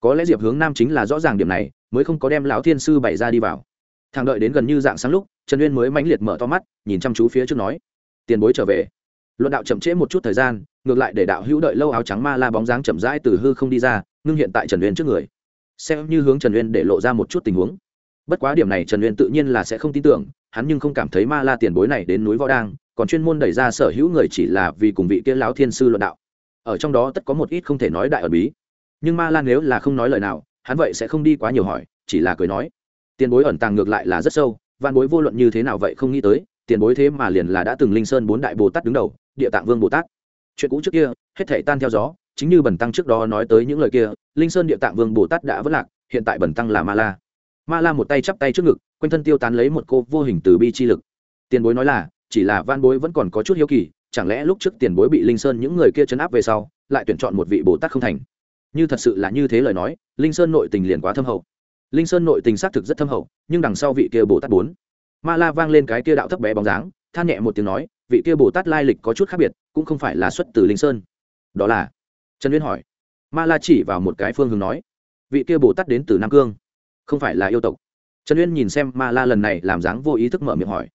[SPEAKER 1] có lẽ diệp hướng nam chính là rõ ràng điểm này, mới không có đem lão thiên sư bày ra đi vào. Thằng đợi đến gần như dạng sáng lúc, trần uyên mới mãnh liệt mở to mắt, nhìn chăm chú phía trước nói, tiền bối trở về. Luận đạo chậm trễ một chút thời gian, ngược lại để đạo hữu đợi lâu áo trắng ma la bóng dáng chậm rãi từ hư không đi ra, ngưng hiện tại trần uyên trước người. Xem như hướng trần uyên để lộ ra một chút tình huống. Bất quá điểm này trần uyên tự nhiên là sẽ không tin tưởng, hắn nhưng không cảm thấy ma la tiền bối này đến núi võ đang, còn chuyên môn đẩy ra sở hữu người chỉ là vì cùng vị kia lão thiên sư luận đạo. Ở trong đó tất có một ít không thể nói đại ẩn bí nhưng ma Lan nếu là không nói lời nào, hắn vậy sẽ không đi quá nhiều hỏi, chỉ là cười nói. Tiền bối ẩn tàng ngược lại là rất sâu văn bối vô luận như thế nào vậy không nghĩ tới, tiền bối thế mà liền là đã từng linh sơn bốn đại bồ tát đứng đầu, địa tạng vương bồ tát. Chuyện cũ trước kia, hết thể tan theo gió, chính như bẩn tăng trước đó nói tới những lời kia, linh sơn địa tạng vương bồ tát đã vất lạc, hiện tại bẩn tăng là ma la. Ma la một tay chắp tay trước ngực, quanh thân tiêu tán lấy một cô vô hình từ bi chi lực. Tiền bối nói là, chỉ là van bối vẫn còn có chút hiếu kỳ, chẳng lẽ lúc trước tiền bối bị linh sơn những người kia chấn áp về sau, lại tuyển chọn một vị bồ tát không thành? Như thật sự là như thế lời nói, linh sơn nội tình liền quá thâm hậu. Linh sơn nội tình xác thực rất thâm hậu, nhưng đằng sau vị kia bồ tát bốn. Ma la vang lên cái kia đạo thấp bé bóng dáng, than nhẹ một tiếng nói, vị kia bồ tát lai lịch có chút khác biệt, cũng không phải là xuất từ linh sơn. Đó là, trần liên hỏi. Ma la chỉ vào một cái phương hướng nói, vị kia bồ tát đến từ nam cương, không phải là yêu tộc. Trần uyên nhìn xem ma la lần này làm dáng vô ý thức mở miệng hỏi.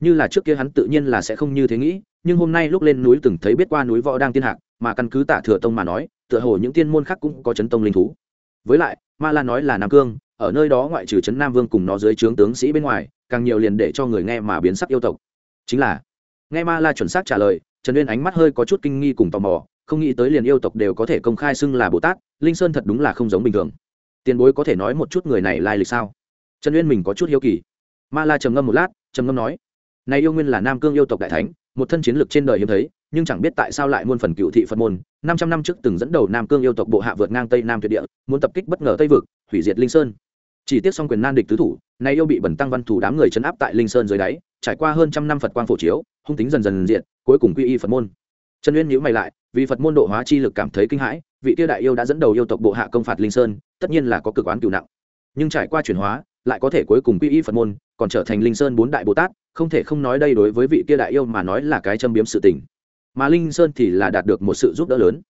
[SPEAKER 1] Như là trước kia hắn tự nhiên là sẽ không như thế nghĩ, nhưng hôm nay lúc lên núi từng thấy biết qua núi võ đang tiên hạc mà căn cứ tả thừa tông mà nói, tựa hồ những tiên môn khác cũng có chấn tông linh thú. Với lại, ma la nói là nam cương, ở nơi đó ngoại trừ trấn nam vương cùng nó dưới trướng tướng sĩ bên ngoài, càng nhiều liền để cho người nghe mà biến sắc yêu tộc. Chính là, nghe ma la chuẩn xác trả lời, trần uyên ánh mắt hơi có chút kinh nghi cùng tò mò, không nghĩ tới liền yêu tộc đều có thể công khai xưng là bồ tát, linh sơn thật đúng là không giống bình thường. Tiền bối có thể nói một chút người này lai lịch sao? Trần uyên mình có chút hiếu kỳ. Ma la trầm ngâm một lát, trầm ngâm nói, này yêu nguyên là nam cương yêu tộc đại thánh, một thân chiến lược trên đời hiếm thấy nhưng chẳng biết tại sao lại muôn phần cựu thị phật môn, năm trăm năm trước từng dẫn đầu nam cương yêu tộc bộ hạ vượt ngang tây nam tuyệt địa, muốn tập kích bất ngờ tây vực, hủy diệt linh sơn. Chỉ tiếc xong quyền nan địch tứ thủ, nay yêu bị bẩn tăng văn thủ đám người chấn áp tại linh sơn dưới đáy, trải qua hơn trăm năm phật quang phổ chiếu, hung tính dần dần diện cuối cùng quy y phật môn. Trần uyên nhíu mày lại, vì phật môn độ hóa chi lực cảm thấy kinh hãi, vị tiêu đại yêu đã dẫn đầu yêu tộc bộ hạ công phạt linh sơn, tất nhiên là có cực oán cựu nặng. Nhưng trải qua chuyển hóa, lại có thể cuối cùng quy y phật môn, còn trở thành linh sơn bốn đại bồ tát, không thể không nói đây đối với vị kia đại yêu mà nói là cái châm biếm sự tình mà linh sơn thì là đạt được một sự giúp đỡ lớn.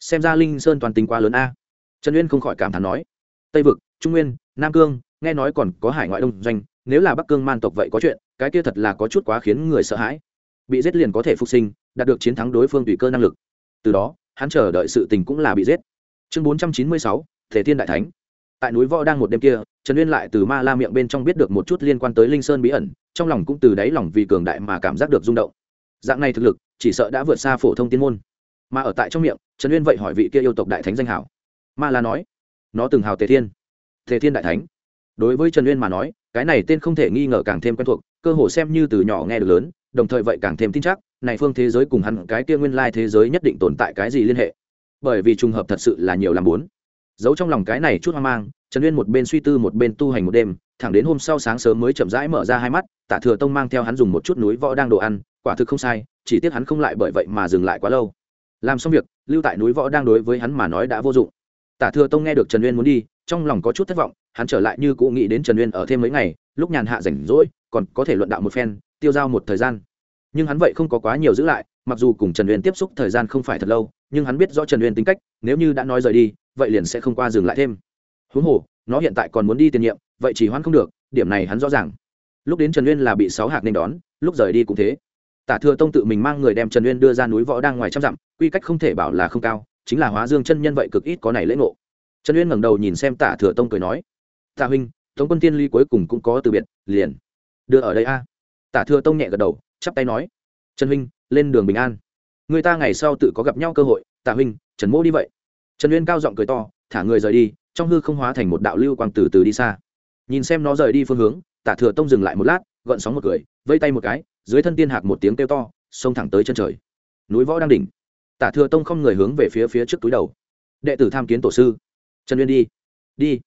[SPEAKER 1] Xem ra linh sơn toàn tính quá lớn a. Trần uyên không khỏi cảm thán nói, tây vực, trung nguyên, nam cương, nghe nói còn có hải ngoại đông doanh, nếu là bắc cương man tộc vậy có chuyện, cái kia thật là có chút quá khiến người sợ hãi. Bị giết liền có thể phục sinh, đạt được chiến thắng đối phương tùy cơ năng lực. Từ đó, hắn chờ đợi sự tình cũng là bị giết. Chương bốn trăm chín mươi sáu, thể thiên đại thánh. Tại núi võ đang một đêm kia, trần uyên lại từ ma la miệng bên trong biết được một chút liên quan tới linh sơn bí ẩn, trong lòng cũng từ đáy lòng vì cường đại mà cảm giác được rung động. Dạng này thực lực chỉ sợ đã vượt xa phổ thông tiên môn. Mà ở tại trong miệng, trần uyên vậy hỏi vị kia yêu tộc đại thánh danh hảo. Ma la nói, nó từng hào tề thiên. Tề thiên đại thánh. Đối với trần uyên mà nói, cái này tên không thể nghi ngờ càng thêm quen thuộc, cơ hồ xem như từ nhỏ nghe được lớn, đồng thời vậy càng thêm tin chắc, này phương thế giới cùng hẳn cái kia nguyên lai thế giới nhất định tồn tại cái gì liên hệ. Bởi vì trùng hợp thật sự là nhiều làm bốn. Giấu trong lòng cái này chút hoang mang, trần uyên một bên suy tư một bên tu hành một đêm, thẳng đến hôm sau sáng sớm mới chậm rãi mở ra hai mắt tạ thừa tông mang theo hắn dùng một chút núi võ đang đồ ăn quả thực không sai, chỉ tiếc hắn không lại bởi vậy mà dừng lại quá lâu. Làm xong việc, lưu tại núi võ đang đối với hắn mà nói đã vô dụng. Tả thừa tông nghe được trần uyên muốn đi, trong lòng có chút thất vọng, hắn trở lại như cụ nghĩ đến trần uyên ở thêm mấy ngày, lúc nhàn hạ rảnh rỗi, còn có thể luận đạo một phen, tiêu dao một thời gian. Nhưng hắn vậy không có quá nhiều giữ lại, mặc dù cùng trần uyên tiếp xúc thời gian không phải thật lâu, nhưng hắn biết rõ trần uyên tính cách, nếu như đã nói rời đi, vậy liền sẽ không qua dừng lại thêm. Huống hồ, nó hiện tại còn muốn đi tiền nhiệm, vậy chỉ hoãn không được, điểm này hắn rõ ràng. Lúc đến trần uyên là bị sáu hạc nên đón, lúc rời đi cũng thế tả thừa tông tự mình mang người đem trần uyên đưa ra núi võ đang ngoài trăm dặm, quy cách không thể bảo là không cao, chính là hóa dương chân nhân vậy cực ít có này lễ ngộ. Trần uyên ngẩng đầu nhìn xem tả thừa tông cười nói tạ huynh, tống quân tiên ly cuối cùng cũng có từ biệt, liền đưa ở đây a. Tả thừa tông nhẹ gật đầu, chắp tay nói, trần huynh, lên đường bình an. Người ta ngày sau tự có gặp nhau cơ hội tạ huynh, trần mỗ đi vậy. Trần uyên cao giọng cười to, thả người rời đi, trong hư không hóa thành một đạo lưu quang từ từ đi xa. Nhìn xem nó rời đi phương hướng, tả thừa tông dừng lại một lát gợn sóng một cười, vây tay một cái, dưới thân tiên hạc một tiếng kêu to, xông thẳng tới chân trời. Núi võ đang đỉnh. Tả thừa tông không người hướng về phía phía trước túi đầu. Đệ tử tham kiến tổ sư. Trần uyên đi. Đi.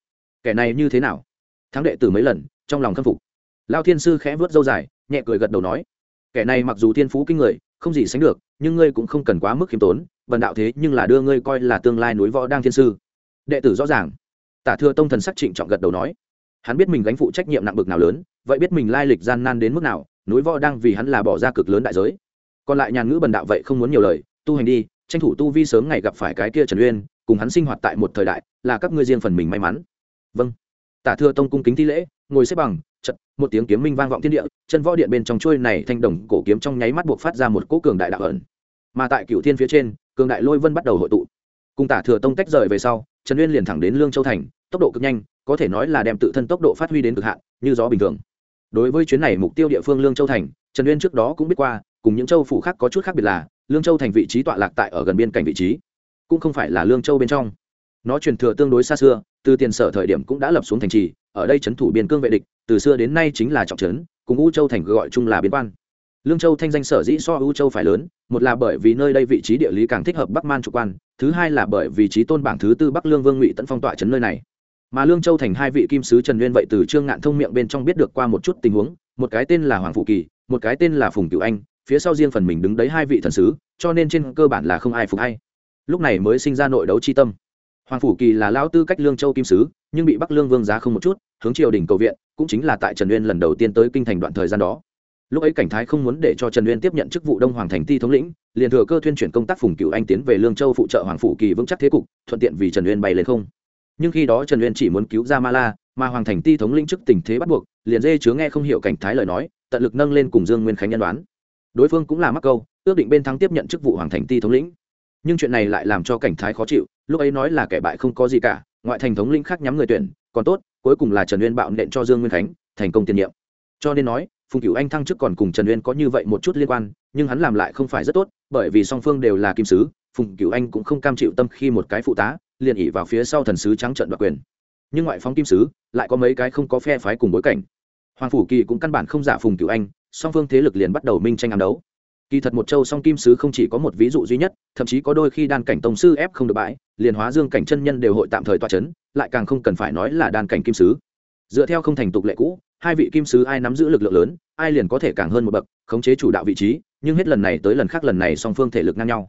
[SPEAKER 1] Kẻ này như thế nào? Thắng đệ tử mấy lần, trong lòng khâm phục. Lao thiên sư khẽ vớt dâu dài, nhẹ cười gật đầu nói. Kẻ này mặc dù thiên phú kinh người, không gì sánh được, nhưng ngươi cũng không cần quá mức khiêm tốn bần đạo thế nhưng là đưa ngươi coi là tương lai núi võ đang thiên sư. Đệ tử rõ ràng. Tả thừa tông thần sắc trịnh trọng gật đầu nói hắn biết mình gánh phụ trách nhiệm nặng bực nào lớn, vậy biết mình lai lịch gian nan đến mức nào, núi võ đang vì hắn là bỏ ra cực lớn đại giới. Còn lại nhàn ngữ bần đạo vậy không muốn nhiều lời, tu hành đi, tranh thủ tu vi sớm ngày gặp phải cái kia trần uyên, cùng hắn sinh hoạt tại một thời đại, là các ngươi riêng phần mình may mắn. Vâng. Tả thừa tông cung kính thi lễ, ngồi xếp bằng, chật, một tiếng kiếm minh vang vọng thiên địa, chân võ điện bên trong chuôi này thanh đồng cổ kiếm trong nháy mắt buộc phát ra một cỗ cường đại đạo ẩn. Mà tại cựu thiên phía trên, cường đại lôi vân bắt đầu hội tụ. Cùng tả thừa tông tách rời về sau, trần uyên liền thẳng đến lương châu thành, tốc độ cực nhanh có thể nói là đem tự thân tốc độ phát huy đến cực hạn, như gió bình thường. Đối với chuyến này mục tiêu địa phương lương châu thành, trần uyên trước đó cũng biết qua, cùng những châu phủ khác có chút khác biệt là, lương châu thành vị trí tọa lạc tại ở gần biên cảnh vị trí, cũng không phải là lương châu bên trong. Nó truyền thừa tương đối xa xưa, từ tiền sở thời điểm cũng đã lập xuống thành trì, ở đây trấn thủ biên cương vệ địch, từ xưa đến nay chính là trọng trấn, cùng u châu thành gọi chung là biên quan. Lương châu thanh danh sở dĩ so u châu phải lớn, một là bởi vì nơi đây vị trí địa lý càng thích hợp bắc man chủ quan, thứ hai là bởi vì trí tôn bảng thứ tư bắc lương vương ngụy tận phong tọa trấn nơi này mà lương châu thành hai vị kim sứ trần nguyên vậy từ trương ngạn thông miệng bên trong biết được qua một chút tình huống, một cái tên là hoàng phụ kỳ, một cái tên là phùng cửu anh, phía sau riêng phần mình đứng đấy hai vị thần sứ, cho nên trên cơ bản là không ai phục hay lúc này mới sinh ra nội đấu chi tâm. Hoàng phủ kỳ là lao tư cách lương châu kim sứ, nhưng bị bắc lương vương giá không một chút, hướng triều đình cầu viện, cũng chính là tại trần uyên lần đầu tiên tới kinh thành đoạn thời gian đó. Lúc ấy cảnh thái không muốn để cho trần uyên tiếp nhận chức vụ đông hoàng thành ti thống lĩnh, liền thừa cơ tuyên chuyển công tác phùng cựu anh tiến về lương châu phụ trợ hoàng phủ kỳ vững chắc thế cục, thuận tiện vì trần uyên bay lên không nhưng khi đó trần uyên chỉ muốn cứu ra ma la mà hoàng thành ti thống lĩnh chức tình thế bắt buộc, liền dê chứa nghe không hiểu cảnh thái lời nói, tận lực nâng lên cùng dương nguyên khánh nhân đoán đối phương cũng là mắc câu, ước định bên thắng tiếp nhận chức vụ hoàng thành ti thống lĩnh. Nhưng chuyện này lại làm cho cảnh thái khó chịu, lúc ấy nói là kẻ bại không có gì cả, ngoại thành thống lĩnh khác nhắm người tuyển, còn tốt, cuối cùng là trần uyên bạo nện cho dương nguyên khánh, thành công tiền nhiệm. Cho nên nói, phùng cửu anh thăng chức còn cùng trần uyên có như vậy một chút liên quan, nhưng hắn làm lại không phải rất tốt, bởi vì song phương đều là kim sứ, phùng cửu anh cũng không cam chịu tâm khi một cái phụ tá liền ỉ vào phía sau thần sứ trắng trận đoạt quyền. Nhưng ngoại phóng kim sứ, lại có mấy cái không có phe phái cùng bối cảnh. Hoàng phủ kỳ cũng căn bản không giả phùng cựu anh, song phương thế lực liền bắt đầu minh tranh ám đấu. Kỳ thật một châu song kim sứ không chỉ có một ví dụ duy nhất, thậm chí có đôi khi đan cảnh tổng sư ép không được bãi, liền hóa dương cảnh chân nhân đều hội tạm thời toa c h ấ n lại càng không cần phải nói là đan cảnh kim sứ. Dựa theo không thành tục lệ cũ, hai vị kim sứ ai nắm giữ lực lượng lớn, ai liền có thể càng hơn một bậc, khống chế chủ đạo vị trí, nhưng hết lần này tới lần khác lần này song phương thể lực ngang nhau.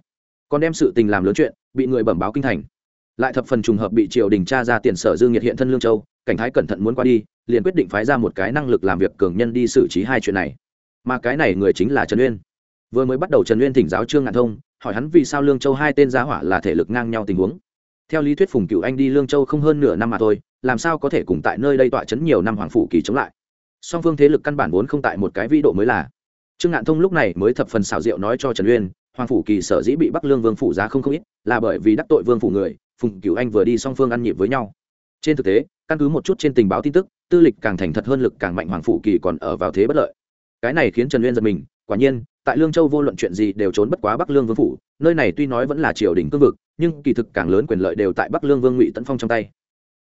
[SPEAKER 1] Còn đem sự tình làm lớn chuyện, bị người bẩm báo kinh thành lại thập phần trùng hợp bị triều đình tra ra tiền sở dương nhiệt hiện thân lương châu, cảnh thái cẩn thận muốn qua đi, liền quyết định phái ra một cái năng lực làm việc cường nhân đi xử trí hai chuyện này. Mà cái này người chính là trần uyên. Vừa mới bắt đầu trần uyên thỉnh giáo trương ngạn thông, hỏi hắn vì sao lương châu hai tên giá hỏa là thể lực ngang nhau tình huống. Theo lý thuyết phùng cựu anh đi lương châu không hơn nửa năm mà thôi, làm sao có thể cùng tại nơi đây tọa chấn nhiều năm hoàng phủ kỳ chống lại? Song phương thế lực căn bản vốn không tại một cái vĩ độ mới là. Trương ngạn thông lúc này mới thập phần xảo diệu nói cho trần uyên, hoàng phủ kỳ sở dĩ bị bắc lương vương phủ giá không không ít, là bởi vì đắc tội vương phủ người phùng cựu anh vừa đi song phương ăn nhịp với nhau trên thực tế căn cứ một chút trên tình báo tin tức tư lịch càng thành thật hơn lực càng mạnh hoàng phủ kỳ còn ở vào thế bất lợi cái này khiến trần uyên giật mình quả nhiên tại lương châu vô luận chuyện gì đều trốn bất quá bắc lương vương phủ nơi này tuy nói vẫn là triều đình cương vực nhưng kỳ thực càng lớn quyền lợi đều tại bắc lương vương ngụy tấn phong trong tay